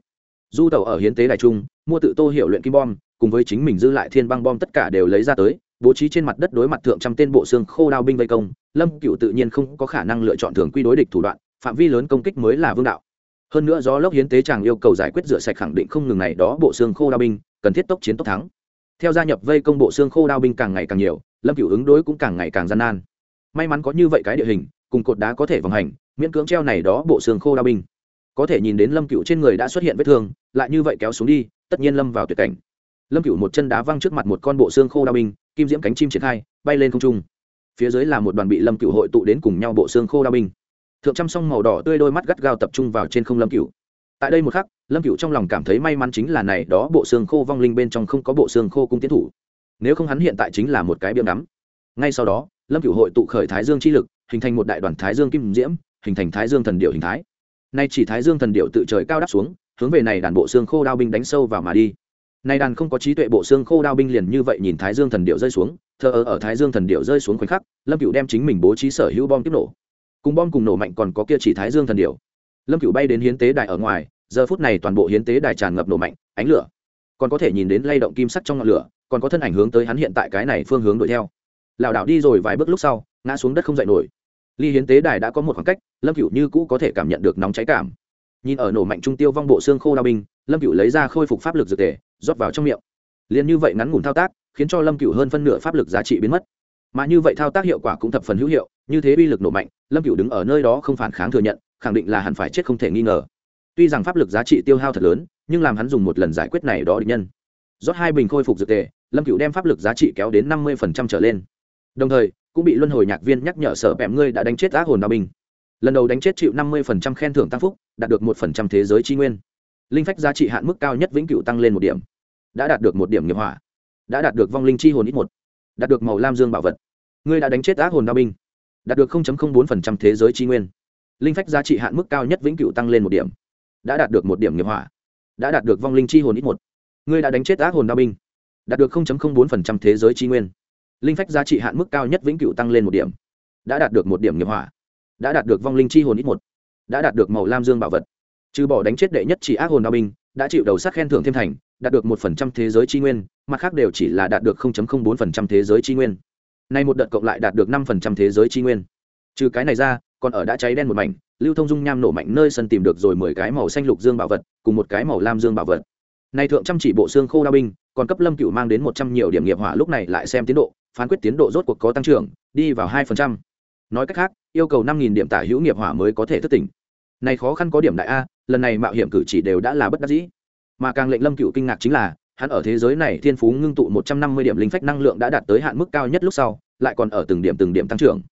Du tàu ở hiến tế đài trung, mua tự tô hiệu luyện kim bom, cùng với chính mình dư lại thiên băng bom tất cả đều lấy ra tới bố trí trên mặt đất đối mặt thượng trăm tên bộ xương khô đao binh vây công, lâm cựu tự nhiên không có khả năng lựa chọn thường quy đối địch thủ đoạn, phạm vi lớn công kích mới là vương đạo. Hơn nữa do lốc hiến tế chàng yêu cầu giải quyết rửa sạch khẳng định không ngừng này đó bộ xương khô đao binh, cần thiết tốc chiến tốc thắng. Theo gia nhập vây công bộ xương khô đao binh càng ngày càng nhiều, lâm cựu ứng đối cũng càng ngày càng gian nan. May mắn có như vậy cái địa hình, cùng cột đá có thể vòng hành, miễn cưỡng treo này đó bộ xương khô đao binh. Có thể nhìn đến lâm cựu trên người đã xuất hiện vết thương, lại như vậy kéo xuống đi, tất nhiên lâm vào tuyệt cảnh. Lâm cựu một chân đá văng trước mặt một con bộ xương khô đao binh kim diễm cánh chim triển khai, bay lên không trung. Phía dưới là một đoàn bị lâm cựu hội tụ đến cùng nhau bộ xương khô đao binh. Thượng trăm song màu đỏ tươi đôi mắt gắt gao tập trung vào trên không lâm cựu tại đây một khắc, lâm cựu trong lòng cảm thấy may mắn chính là này đó bộ xương khô vong linh bên trong không có bộ xương khô cung tiến thủ. Nếu không hắn hiện tại chính là một cái biếm đắm ngay sau đó, lâm cựu hội tụ khởi thái dương chi lực, hình thành một đại đoàn thái dương kim diễm, hình thành thái dương thần điệu hình thái. Nay chỉ thái dương thần điệu tự trời cao đáp xuống, hướng về này đàn bộ xương khô đao binh đánh sâu vào mà đi nay đàn không có trí tuệ bộ xương khô đao binh liền như vậy nhìn thái dương thần điệu rơi xuống thờ ở, ở thái dương thần điệu rơi xuống khoảnh khắc lâm cựu đem chính mình bố trí sở hữu bom tiếp nổ. Cùng bom cùng nổ mạnh còn có kia chỉ thái dương thần điệu. Lâm cựu bay đến hiến tế đài ở ngoài giờ phút này toàn bộ hiến tế đài tràn ngập nổ mạnh ánh lửa. Còn có thể nhìn đến lay động kim sắc trong ngọn lửa còn có thân ảnh hướng tới hắn hiện tại cái này phương hướng đuổi theo. Lảo đảo đi rồi vài bước lúc sau ngã xuống đất không dậy nổi. Ly hiến tế đài đã có một khoảng cách lâm cựu như cũ có thể cảm nhận được nóng cháy cảm. Nhìn ở nổ mạnh trung tiêu vong bộ xương khô đao binh lâm cựu lấy ra khôi phục pháp lực dược tề rót vào trong miệng. Liền như vậy ngắn ngủn thao tác, khiến cho lâm cựu hơn phân nửa pháp lực giá trị biến mất. Mà như vậy thao tác hiệu quả cũng thập phần hữu hiệu, như thế uy lực nổ mạnh, lâm cựu đứng ở nơi đó không phản kháng thừa nhận, khẳng định là hẳn phải chết không thể nghi ngờ. Tuy rằng pháp lực giá trị tiêu hao thật lớn, nhưng làm hắn dùng một lần giải quyết này đó địch nhân. Rót hai bình khôi phục dược tề, lâm cựu đem pháp lực giá trị kéo đến năm mươi trở lên. Đồng thời, cũng bị luân hồi nhạc viên nhắc nhở sở bẻm ngươi đã đánh chết ác hồn đao binh. Lần đầu đánh chết chịu năm mươi khen thưởng tăng phúc, đạt được một thế giới tri nguyên linh phách giá trị hạn mức cao nhất vĩnh cửu tăng lên một điểm. Đã đạt được một điểm nghiệp hỏa. Đã đạt được vong linh chi hồn ít một. Đạt được màu lam dương bảo vật. Ngươi đã đánh chết ác hồn đao binh. Đạt được 0.04% thế giới tri nguyên. Linh phách giá trị hạn mức cao nhất vĩnh cửu tăng lên một điểm. Đã đạt được một điểm nghiệp hỏa. Đã đạt được vong linh chi hồn ít một. Ngươi đã đánh chết ác hồn đao binh. Đạt được 0.04% thế giới tri nguyên. Linh phách giá trị hạn mức cao nhất vĩnh cửu tăng lên một điểm. Đã đạt được một điểm nghiệp hỏa. Đã đạt được vong linh chi hồn ít một. Đã đạt được màu lam dương bảo vật trừ bỏ đánh chết đệ nhất chỉ ác hồn đao binh, đã chịu đầu sát khen thưởng thêm thành, đạt được một phần trăm thế giới tri nguyên, mặt khác đều chỉ là đạt được không chấm không bốn phần trăm thế giới tri nguyên. Nay một đợt cộng lại đạt được năm phần trăm thế giới tri nguyên. Trừ cái này ra, còn ở đã cháy đen một mảnh, lưu thông dung nham nổ mạnh nơi sân tìm được rồi mười cái màu xanh lục dương bảo vật, cùng một cái màu lam dương bảo vật. Nay thượng chăm chỉ bộ xương khô đao binh, còn cấp lâm cựu mang đến một trăm nhiều điểm nghiệp hỏa lúc này lại xem tiến độ, phán quyết tiến độ rốt cuộc có tăng trưởng, đi vào hai phần trăm. Nói cách khác, yêu cầu năm nghìn điểm tả hữu nghiệp hỏa mới có thể thức tỉnh. Này khó khăn có điểm đại a lần này mạo hiểm cử chỉ đều đã là bất đắc dĩ. Mà càng lệnh lâm cựu kinh ngạc chính là, hắn ở thế giới này thiên phú ngưng tụ một trăm năm mươi điểm linh phách năng lượng đã đạt tới hạn mức cao nhất lúc sau, lại còn ở từng điểm từng điểm tăng trưởng.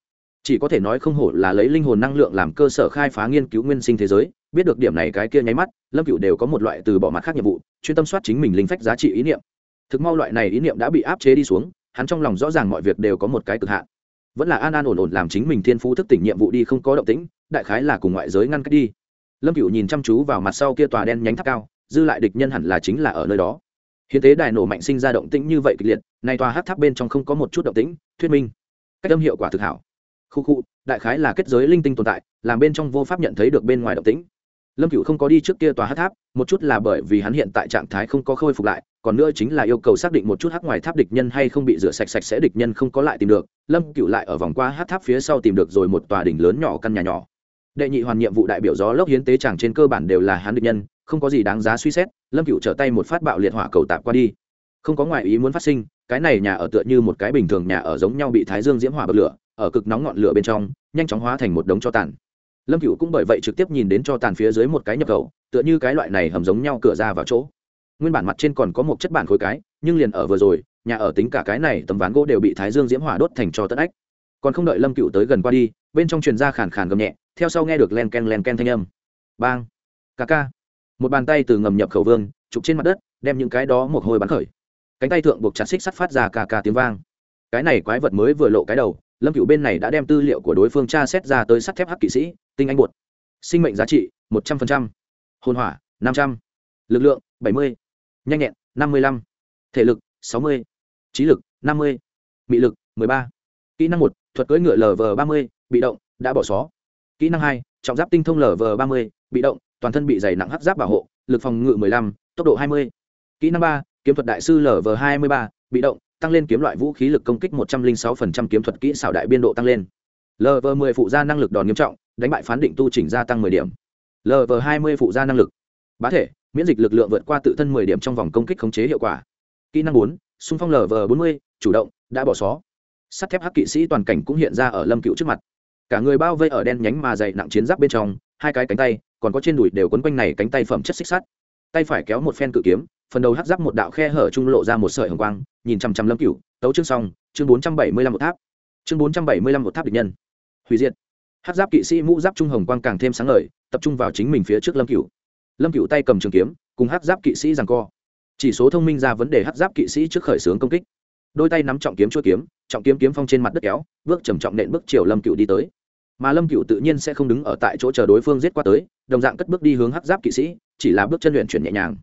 Chỉ có thể nói không hổ là lấy linh hồn năng lượng làm cơ sở khai phá nghiên cứu nguyên sinh thế giới, biết được điểm này cái kia nháy mắt, lâm cựu đều có một loại từ bỏ mặt khác nhiệm vụ, chuyên tâm soát chính mình linh phách giá trị ý niệm. Thực mau loại này ý niệm đã bị áp chế đi xuống, hắn trong lòng rõ ràng mọi việc đều có một cái cực hạn. Vẫn là an an ổn ổn làm chính mình thiên phú thức tỉnh nhiệm vụ đi không có động tĩnh, đại khái là cùng ngoại giới ngăn cách đi lâm cựu nhìn chăm chú vào mặt sau kia tòa đen nhánh tháp cao, dư lại địch nhân hẳn là chính là ở nơi đó. Hiến tế đài nổ mạnh sinh ra động tĩnh như vậy kịch liệt, nay tòa hát tháp bên trong không có một chút động tĩnh, thuyết minh. Cách âm hiệu quả thực hảo. Khu khu, đại khái là kết giới linh tinh tồn tại, làm bên trong vô pháp nhận thấy được bên ngoài động tĩnh. Lâm cựu không có đi trước kia tòa hát tháp, một chút là bởi vì hắn hiện tại trạng thái không có khôi phục lại, còn nữa chính là yêu cầu xác định một chút hát ngoài tháp địch nhân hay không bị rửa sạch sạch sẽ địch nhân không có lại tìm được. Lâm cựu lại ở vòng qua hát tháp phía sau tìm được rồi một tòa đỉnh lớn nhỏ căn nhà nhỏ đệ nhị hoàn nhiệm vụ đại biểu gió lốc hiến tế chẳng trên cơ bản đều là hắn địch nhân, không có gì đáng giá suy xét, lâm cựu trở tay một phát bạo liệt hỏa cầu tạp qua đi. Không có ngoại ý muốn phát sinh, cái này nhà ở tựa như một cái bình thường nhà ở giống nhau bị thái dương diễm hỏa bật lửa, ở cực nóng ngọn lửa bên trong, nhanh chóng hóa thành một đống cho tàn. Lâm cựu cũng bởi vậy trực tiếp nhìn đến cho tàn phía dưới một cái nhập khẩu, tựa như cái loại này hầm giống nhau cửa ra vào chỗ. Nguyên bản mặt trên còn có một chất bản khối cái, nhưng liền ở vừa rồi, nhà ở tính cả cái này tấm ván gỗ đều bị thái dương diễm hỏa đốt thành cho tất ách. Còn không đợi lâm cựu tới gần qua đi, bên trong truyền ra khàn khàn gầm nhẹ theo sau nghe được len ken len ken thanh âm. Bang. Ca ca. Một bàn tay từ ngầm nhập khẩu vương trục trên mặt đất, đem những cái đó một hồi bắn khởi. Cánh tay thượng buộc chặt xích sắt phát ra ca ca tiếng vang. Cái này quái vật mới vừa lộ cái đầu, lâm cựu bên này đã đem tư liệu của đối phương tra xét ra tới sắt thép hắc kỵ sĩ, tinh anh bột. Sinh mệnh giá trị, một trăm linh hồn hỏa, năm trăm. L ự c lượng, bảy mươi. Nhanh nhẹn, năm mươi lăm. Thể lực, sáu mươi. Trí lực, năm mươi. Mị lực, mười ba. Kỹ năng một, thuật cưỡi ngựa lv ba mươi, bị động, đã bỏ xó kỹ năng hai, trọng giáp tinh thông lv ba mươi, bị động, toàn thân bị dày nặng hắc giáp bảo hộ, lực phòng ngự mười lăm, tốc độ hai mươi. Kỹ năng ba, kiếm thuật đại sư lv hai mươi ba, bị động, tăng lên kiếm loại vũ khí lực công kích một trăm linh sáu phần trăm, kiếm thuật kỹ xảo đại biên độ tăng lên. Lv mười phụ gia năng lực đòn nghiêm trọng, đánh bại phán định tu chỉnh gia tăng mười điểm. Lv hai mươi phụ gia năng lực. Bá thể, miễn dịch lực lượng vượt qua tự thân mười điểm trong vòng công kích khống chế hiệu quả. Kỹ năng bốn, xung phong lv bốn mươi, chủ động, đã bỏ xó. Sắt thép hắc kỵ sĩ toàn cảnh cũng hiện ra ở lâm cựu trước mặt cả người bao vây ở đen nhánh mà dày nặng chiến giáp bên trong, hai cái cánh tay, còn có trên đùi đều quấn quanh này cánh tay phẩm chất xích sắt. Tay phải kéo một phen cự kiếm, phần đầu hắc giáp một đạo khe hở trung lộ ra một sợi hồng quang, nhìn chằm chằm lâm cựu tấu chương xong, chương bốn trăm bảy mươi lăm một tháp. Chương bốn trăm bảy mươi lăm một tháp địch nhân. Hủy diệt. Hắc giáp kỵ sĩ mũ giáp trung hồng quang càng thêm sáng ngời, tập trung vào chính mình phía trước lâm cựu lâm cựu tay cầm trường kiếm, cùng hắc giáp kỵ sĩ rằng co. Chỉ số thông minh ra vấn đề hắc giáp kỵ sĩ trước khởi xướng công kích. Đôi tay nắm trọng kiếm chua kiếm trọng kiếm kiếm phong trên mặt đất kéo, bước trầm trọng nện bước chiều lâm cựu đi tới. Mà lâm cựu tự nhiên sẽ không đứng ở tại chỗ chờ đối phương giết qua tới, đồng dạng cất bước đi hướng hắc giáp kỵ sĩ, chỉ là bước chân luyện chuyển nhẹ nhàng.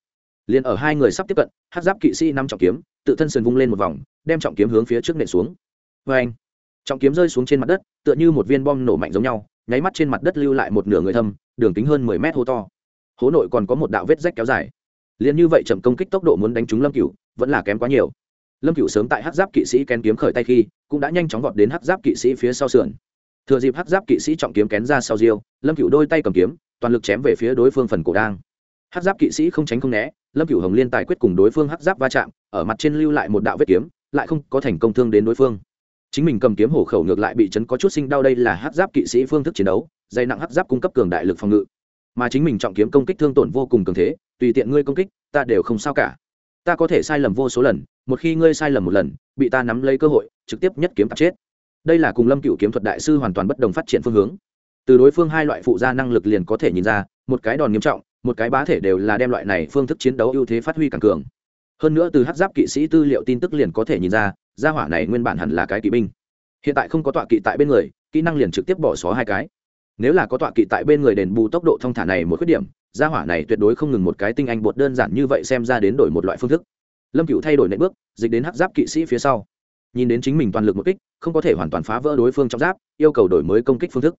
Liền ở hai người sắp tiếp cận, hắc giáp kỵ sĩ năm trọng kiếm, tự thân sườn vung lên một vòng, đem trọng kiếm hướng phía trước nện xuống. Vê anh, trọng kiếm rơi xuống trên mặt đất, tựa như một viên bom nổ mạnh giống nhau, nháy mắt trên mặt đất lưu lại một nửa người thâm, đường kính hơn mười mét hô to. Hố nội còn có một đạo vết rách kéo dài. Liền như vậy chậm công kích tốc độ muốn đánh trúng lâm cựu vẫn là kém quá nhiều lâm cựu sớm tại hát giáp kỵ sĩ kén kiếm khởi tay khi, cũng đã nhanh chóng vọt đến hát giáp kỵ sĩ phía sau sườn. Thừa dịp hát giáp kỵ sĩ trọng kiếm kén ra sau diêu, lâm cựu đôi tay cầm kiếm, toàn lực chém về phía đối phương phần cổ đang. Hát giáp kỵ sĩ không tránh không né, lâm cựu hồng liên tài quyết cùng đối phương hát giáp va chạm, ở mặt trên lưu lại một đạo vết kiếm, lại không có thành công thương đến đối phương. Chính mình cầm kiếm hổ khẩu ngược lại bị chấn có chút sinh đau đây là hát giáp kỵ sĩ phương thức chiến đấu dây nặng hát giáp cung cấp cường đại lực phòng ngự. Mà chính mình trọng kiếm công kích thương tổn vô cùng cường thế, tùy tiện ngươi công kích, ta đều không sao cả ta có thể sai lầm vô số lần, một khi ngươi sai lầm một lần, bị ta nắm lấy cơ hội, trực tiếp nhất kiếm tạp chết. Đây là cùng lâm cựu kiếm thuật đại sư hoàn toàn bất đồng phát triển phương hướng. Từ đối phương hai loại phụ gia năng lực liền có thể nhìn ra, một cái đòn nghiêm trọng, một cái bá thể đều là đem loại này phương thức chiến đấu ưu thế phát huy càng cường. Hơn nữa từ hát giáp kỵ sĩ tư liệu tin tức liền có thể nhìn ra, gia hỏa này nguyên bản hẳn là cái kỵ binh. Hiện tại không có tọa kỵ tại bên người, kỹ năng liền trực tiếp bỏ xó hai cái nếu là có tọa kỵ tại bên người đền bù tốc độ thông thả này một khuyết điểm, gia hỏa này tuyệt đối không ngừng một cái tinh anh bột đơn giản như vậy xem ra đến đổi một loại phương thức. Lâm cựu thay đổi nệ bước, dịch đến hắc giáp kỵ sĩ phía sau. Nhìn đến chính mình toàn lực một kích, không có thể hoàn toàn phá vỡ đối phương trong giáp, yêu cầu đổi mới công kích phương thức.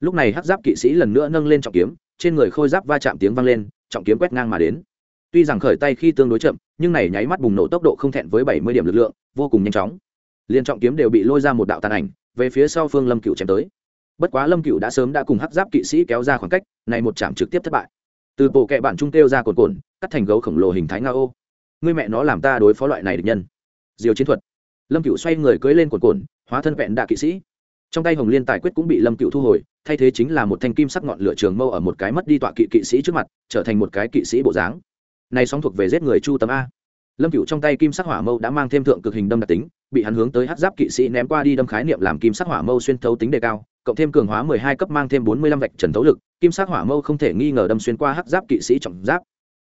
Lúc này hắc giáp kỵ sĩ lần nữa nâng lên trọng kiếm, trên người khôi giáp va chạm tiếng vang lên, trọng kiếm quét ngang mà đến. Tuy rằng khởi tay khi tương đối chậm, nhưng này nháy mắt bùng nổ tốc độ không thẹn với bảy mươi điểm lực lượng, vô cùng nhanh chóng. Liên trọng kiếm đều bị lôi ra một đạo tàn ảnh, về phía sau phương lâm cựu chém tới bất quá lâm cựu đã sớm đã cùng hắc giáp kỵ sĩ kéo ra khoảng cách, này một chạm trực tiếp thất bại. Từ bộ kệ bản trung kêu ra cồn cồn, cắt thành gấu khổng lồ hình thái nga ô. Người mẹ nó làm ta đối phó loại này được nhân. Diều chiến thuật. Lâm cựu xoay người cưỡi lên cồn cồn, hóa thân vẹn đạ kỵ sĩ. Trong tay hồng liên tài quyết cũng bị lâm cựu thu hồi, thay thế chính là một thanh kim sắc ngọn lửa trường mâu ở một cái mất đi tọa kỵ kỵ sĩ trước mặt, trở thành một cái kỵ sĩ bộ dáng. Này song thuộc về giết người chu tấm a. Lâm cựu trong tay kim sắc hỏa mâu đã mang thêm thượng cực hình đâm đặc tính, bị hắn hướng tới hát giáp kỵ sĩ ném qua đi đâm khái niệm làm kim sắc hỏa mâu xuyên thấu tính đề cao cộng thêm cường hóa mười hai cấp mang thêm bốn mươi lăm vạch trần thấu lực, kim sắc hỏa mâu không thể nghi ngờ đâm xuyên qua hắc giáp kỵ sĩ trọng giáp.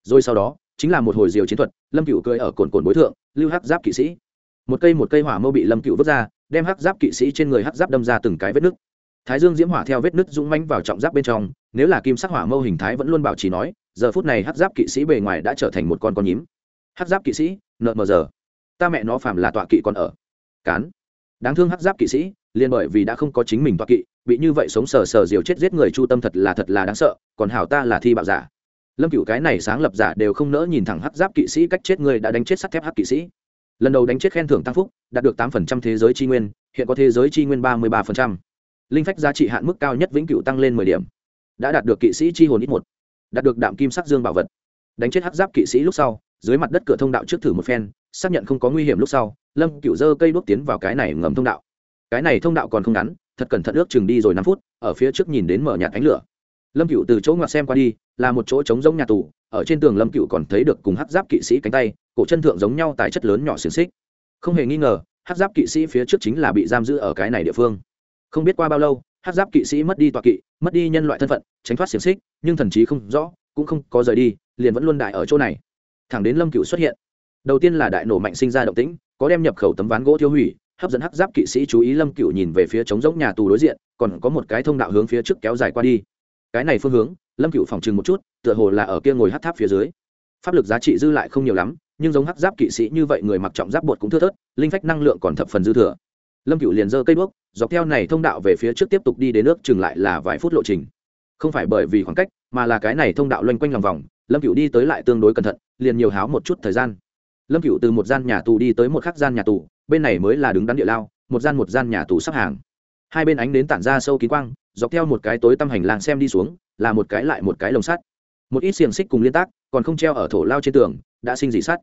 Rồi sau đó, chính là một hồi diều chiến thuật, lâm cựu cưỡi ở cồn cồn bối thượng, lưu hắc giáp kỵ sĩ. Một cây một cây hỏa mâu bị lâm cựu vứt ra, đem hắc giáp kỵ sĩ trên người hắc giáp đâm ra từng cái vết nứt. Thái dương diễm hỏa theo vết nứt dũng manh vào trọng giáp bên trong, nếu là kim sắc hỏa mâu hình thái vẫn luôn bảo trì nói, giờ phút này hắc giáp kỵ sĩ bề ngoài đã trở thành một con con nhím. Hắc giáp kỵ sĩ, nợ mờ giờ. Ta mẹ nó phàm là tọa kỵ còn ở. Cán. Đáng thương hắc giáp kỵ sĩ liền bởi vì đã không có chính mình tọa kỵ, bị như vậy sống sờ sờ diều chết giết người chu tâm thật là thật là đáng sợ, còn hảo ta là thi bạo giả. Lâm cựu cái này sáng lập giả đều không nỡ nhìn thẳng hắc giáp kỵ sĩ cách chết người đã đánh chết sắt thép hắc kỵ sĩ. Lần đầu đánh chết khen thưởng tăng phúc, đạt được tám phần trăm thế giới tri nguyên, hiện có thế giới tri nguyên ba mươi ba phần trăm. Linh phách giá trị hạn mức cao nhất vĩnh cựu tăng lên mười điểm. Đã đạt được kỵ sĩ tri hồn ít một. Đạt được đạm kim sắc dương bảo vật. Đánh chết hắc giáp kỵ sĩ lúc sau, dưới mặt đất cửa thông đạo trước thử một phen, xác nhận không có nguy hiểm lúc sau, lâm cựu dơ cây đuốc tiến vào cái này ngầm thông đạo cái này thông đạo còn không ngắn, thật cẩn thận ước chừng đi rồi năm phút, ở phía trước nhìn đến mở nhạt ánh lửa. Lâm cựu từ chỗ ngoặt xem qua đi, là một chỗ trống giống nhà tù, ở trên tường lâm cựu còn thấy được cùng hát giáp kỵ sĩ cánh tay, cổ chân thượng giống nhau, tài chất lớn nhỏ xiềng xích. Không hề nghi ngờ hát giáp kỵ sĩ phía trước chính là bị giam giữ ở cái này địa phương. Không biết qua bao lâu hát giáp kỵ sĩ mất đi tọa kỵ, mất đi nhân loại thân phận, tránh thoát xiềng xích, nhưng thần trí không rõ, cũng không có rời đi, liền vẫn luôn đại ở chỗ này. Thẳng đến lâm cựu xuất hiện. Đầu tiên là đại nổ mạnh sinh ra động tĩnh, có đem nhập khẩu tấm ván gỗ tiêu hủy hấp dẫn hắc giáp kỵ sĩ chú ý lâm cựu nhìn về phía trống rỗng nhà tù đối diện, còn có một cái thông đạo hướng phía trước kéo dài qua đi. Cái này phương hướng, lâm cựu phòng chừng một chút, tựa hồ là ở kia ngồi hát tháp phía dưới. Pháp lực giá trị dư lại không nhiều lắm, nhưng giống hắc giáp kỵ sĩ như vậy người mặc trọng giáp bột cũng thưa thớt, linh phách năng lượng còn thập phần dư thừa. Lâm cựu liền giơ cây đuốc, dọc theo này thông đạo về phía trước tiếp tục đi đến nước, chừng lại là vài phút lộ trình. Không phải bởi vì khoảng cách, mà là cái này thông đạo loanh quanh lòng vòng, lâm cựu đi tới lại tương đối cẩn thận, liền nhiều háo một chút thời gian. Lâm cựu từ một gian nhà tù đi tới một khắc gian nhà tù bên này mới là đứng đắn địa lao, một gian một gian nhà tù sắp hàng. Hai bên ánh đến tản ra sâu kín quang, dọc theo một cái tối tăm hành lang xem đi xuống, là một cái lại một cái lồng sắt. Một ít xiềng xích cùng liên tác, còn không treo ở thổ lao trên tường, đã sinh dị sắt.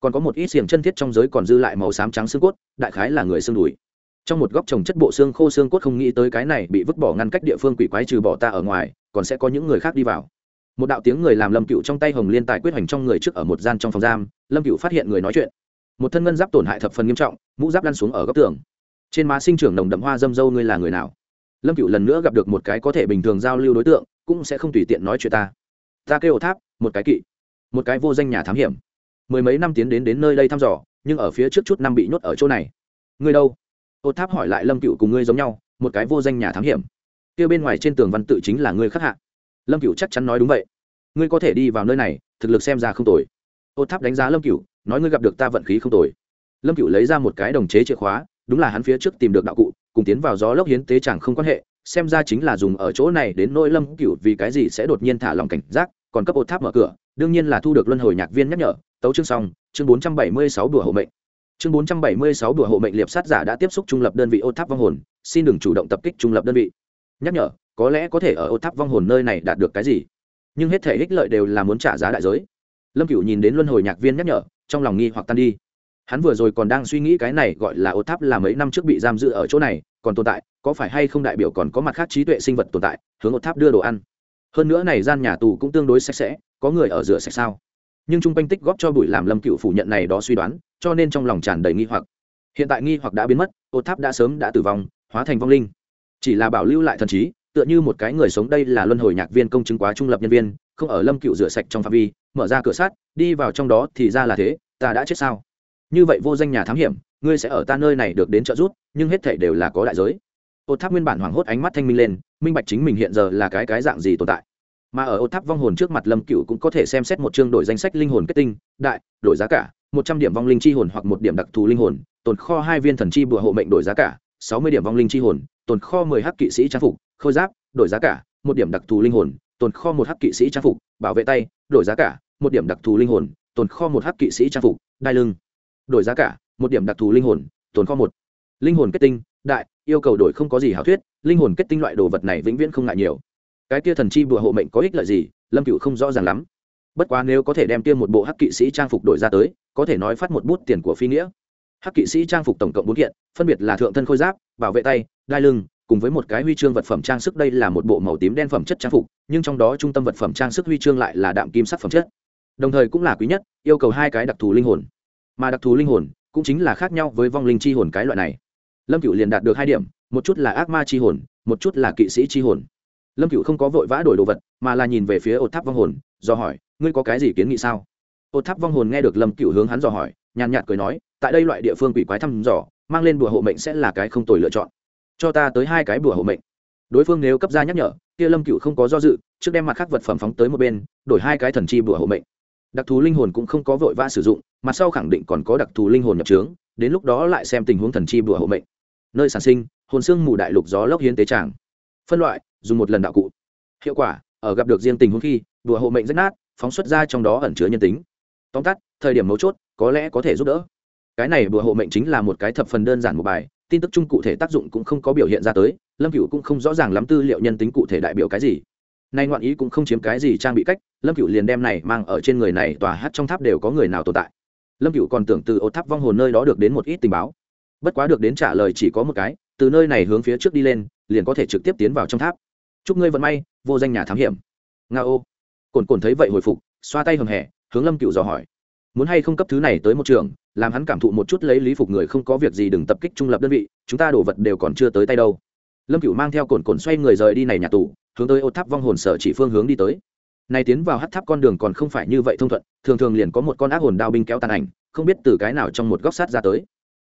Còn có một ít xiềng chân thiết trong giới còn dư lại màu xám trắng xương cốt, đại khái là người xương đùi. Trong một góc trồng chất bộ xương khô xương cốt không nghĩ tới cái này bị vứt bỏ ngăn cách địa phương quỷ quái trừ bỏ ta ở ngoài, còn sẽ có những người khác đi vào. Một đạo tiếng người làm lâm cựu trong tay hồng liên tài quyết hành trong người trước ở một gian trong phòng giam, lâm cựu phát hiện người nói chuyện một thân ngân giáp tổn hại thập phần nghiêm trọng, mũ giáp lăn xuống ở góc tường. Trên má sinh trưởng nồng đậm hoa dâm dâu ngươi là người nào? Lâm cựu lần nữa gặp được một cái có thể bình thường giao lưu đối tượng, cũng sẽ không tùy tiện nói chuyện ta. Ta kêu tháp, một cái kỵ, một cái vô danh nhà thám hiểm. Mười mấy năm tiến đến đến nơi đây thăm dò, nhưng ở phía trước chút năm bị nhốt ở chỗ này. Ngươi đâu? Ô tháp hỏi lại lâm cựu cùng ngươi giống nhau, một cái vô danh nhà thám hiểm. Kia bên ngoài trên tường văn tự chính là ngươi khắc hạ. Lâm cựu chắc chắn nói đúng vậy. Ngươi có thể đi vào nơi này, thực lực xem ra không tồi. Ô tháp đánh giá lâm cựu nói ngươi gặp được ta vận khí không tồi. Lâm cựu lấy ra một cái đồng chế chìa khóa, đúng là hắn phía trước tìm được đạo cụ, cùng tiến vào gió lốc hiến tế chẳng không quan hệ, xem ra chính là dùng ở chỗ này đến nỗi lâm cựu vì cái gì sẽ đột nhiên thả lòng cảnh giác, còn cấp ô tháp mở cửa, đương nhiên là thu được luân hồi nhạc viên nhắc nhở, tấu chương xong, chương bốn trăm bảy mươi sáu đùa hộ mệnh. Chương bốn trăm bảy mươi sáu đùa hộ mệnh liệp sát giả đã tiếp xúc trung lập đơn vị ô tháp vong hồn, xin đừng chủ động tập kích trung lập đơn vị. Nhắc nhở, có lẽ có thể ở ô tháp vong hồn nơi này đạt được cái gì? Nhưng hết thể ích lợi đều là muốn trả giá đại giới. Lâm cựu nhìn đến luân hồi nhạc viên nhắc nhở trong lòng nghi hoặc tan đi. Hắn vừa rồi còn đang suy nghĩ cái này gọi là ô tháp là mấy năm trước bị giam giữ ở chỗ này, còn tồn tại, có phải hay không đại biểu còn có mặt khác trí tuệ sinh vật tồn tại, hướng ô tháp đưa đồ ăn. Hơn nữa này gian nhà tù cũng tương đối sạch sẽ, có người ở rửa sạch sao. Nhưng Chung quanh tích góp cho bụi làm lâm cựu phủ nhận này đó suy đoán, cho nên trong lòng tràn đầy nghi hoặc. Hiện tại nghi hoặc đã biến mất, ô tháp đã sớm đã tử vong, hóa thành vong linh. Chỉ là bảo lưu lại thần trí tựa như một cái người sống đây là luân hồi nhạc viên công chứng quá trung lập nhân viên, không ở lâm cựu rửa sạch trong phạm vi, mở ra cửa sát đi vào trong đó thì ra là thế, ta đã chết sao? Như vậy vô danh nhà thám hiểm, ngươi sẽ ở ta nơi này được đến trợ giúp, nhưng hết thể đều là có đại giới. Ô tháp nguyên bản hoảng hốt ánh mắt thanh minh lên, minh bạch chính mình hiện giờ là cái cái dạng gì tồn tại. Mà ở ô tháp vong hồn trước mặt lâm cựu cũng có thể xem xét một chương đổi danh sách linh hồn kết tinh, đại, đổi giá cả, một trăm điểm vong linh chi hồn hoặc một điểm đặc thù linh hồn, tồn kho hai viên thần chi bùa hộ mệnh đổi giá cả sáu mươi điểm vong linh chi hồn, tồn kho mười hắc kỵ sĩ trang phục, khôi giáp, đổi giá cả, một điểm đặc thù linh hồn, tồn kho một hắc kỵ sĩ trang phục, bảo vệ tay, đổi giá cả, một điểm đặc thù linh hồn, tồn kho một hắc kỵ sĩ trang phục, đai lưng, đổi giá cả, một điểm đặc thù linh hồn, tồn kho một. Linh hồn kết tinh, đại, yêu cầu đổi không có gì hảo thuyết, linh hồn kết tinh loại đồ vật này vĩnh viễn không ngại nhiều. Cái kia thần chi bùa hộ mệnh có ích lợi gì, lâm cựu không rõ ràng lắm. Bất quá nếu có thể đem tiêm một bộ hắc kỵ sĩ trang phục đổi ra tới, có thể nói phát một bút tiền của phi nghĩa hắc kỵ sĩ trang phục tổng cộng bốn kiện, phân biệt là thượng thân khôi giáp, bảo vệ tay, đai lưng, cùng với một cái huy chương vật phẩm trang sức. Đây là một bộ màu tím đen phẩm chất trang phục, nhưng trong đó trung tâm vật phẩm trang sức huy chương lại là đạm kim sắc phẩm chất. Đồng thời cũng là quý nhất, yêu cầu hai cái đặc thù linh hồn. Mà đặc thù linh hồn cũng chính là khác nhau với vong linh chi hồn cái loại này. Lâm cựu liền đạt được hai điểm, một chút là ác ma chi hồn, một chút là kỵ sĩ chi hồn. Lâm cựu không có vội vã đổi đồ vật, mà là nhìn về phía ột tháp vong hồn, do hỏi, ngươi có cái gì kiến nghị sao? Ột tháp vong hồn nghe được lâm cựu hướng hắn dò hỏi, nhàn nhạt cười nói tại đây loại địa phương quỷ quái thăm dò, mang lên bùa hộ mệnh sẽ là cái không tồi lựa chọn. Cho ta tới hai cái bùa hộ mệnh. Đối phương nếu cấp ra nhắc nhở, kia lâm cựu không có do dự, trước đem mặt khác vật phẩm phóng tới một bên, đổi hai cái thần chi bùa hộ mệnh. Đặc thù linh hồn cũng không có vội vã sử dụng, mặt sau khẳng định còn có đặc thù linh hồn nhập trướng, đến lúc đó lại xem tình huống thần chi bùa hộ mệnh. Nơi sản sinh, hồn xương mù đại lục gió lốc hiến tế tràng. Phân loại, dùng một lần đạo cụ. Hiệu quả, ở gặp được riêng tình huống khi, bùa hộ mệnh rách nát, phóng xuất ra trong đó ẩn chứa nhân tính. Tóm tắt, thời điểm mấu chốt, có lẽ có thể giúp đỡ cái này bùa hộ mệnh chính là một cái thập phần đơn giản một bài, tin tức chung cụ thể tác dụng cũng không có biểu hiện ra tới, lâm cựu cũng không rõ ràng lắm tư liệu nhân tính cụ thể đại biểu cái gì. Nay ngoạn ý cũng không chiếm cái gì trang bị cách, lâm cựu liền đem này mang ở trên người này tòa hát trong tháp đều có người nào tồn tại. Lâm cựu còn tưởng từ ô tháp vong hồn nơi đó được đến một ít tình báo. Bất quá được đến trả lời chỉ có một cái, từ nơi này hướng phía trước đi lên, liền có thể trực tiếp tiến vào trong tháp. Chúc ngươi vận may, vô danh nhà thám hiểm. Nga ô. Cồn cồn thấy vậy hồi phục, xoa tay hầm hẻ, hướng lâm cựu dò hỏi muốn hay không cấp thứ này tới một trường, làm hắn cảm thụ một chút lấy lý phục người không có việc gì đừng tập kích trung lập đơn vị, chúng ta đổ vật đều còn chưa tới tay đâu. Lâm cựu mang theo cồn cồn xoay người rời đi này nhà tù, hướng tới ô tháp vong hồn sở chỉ phương hướng đi tới. Này tiến vào hắt tháp con đường còn không phải như vậy thông thuận, thường thường liền có một con ác hồn đao binh kéo tàn ảnh, không biết từ cái nào trong một góc sát ra tới.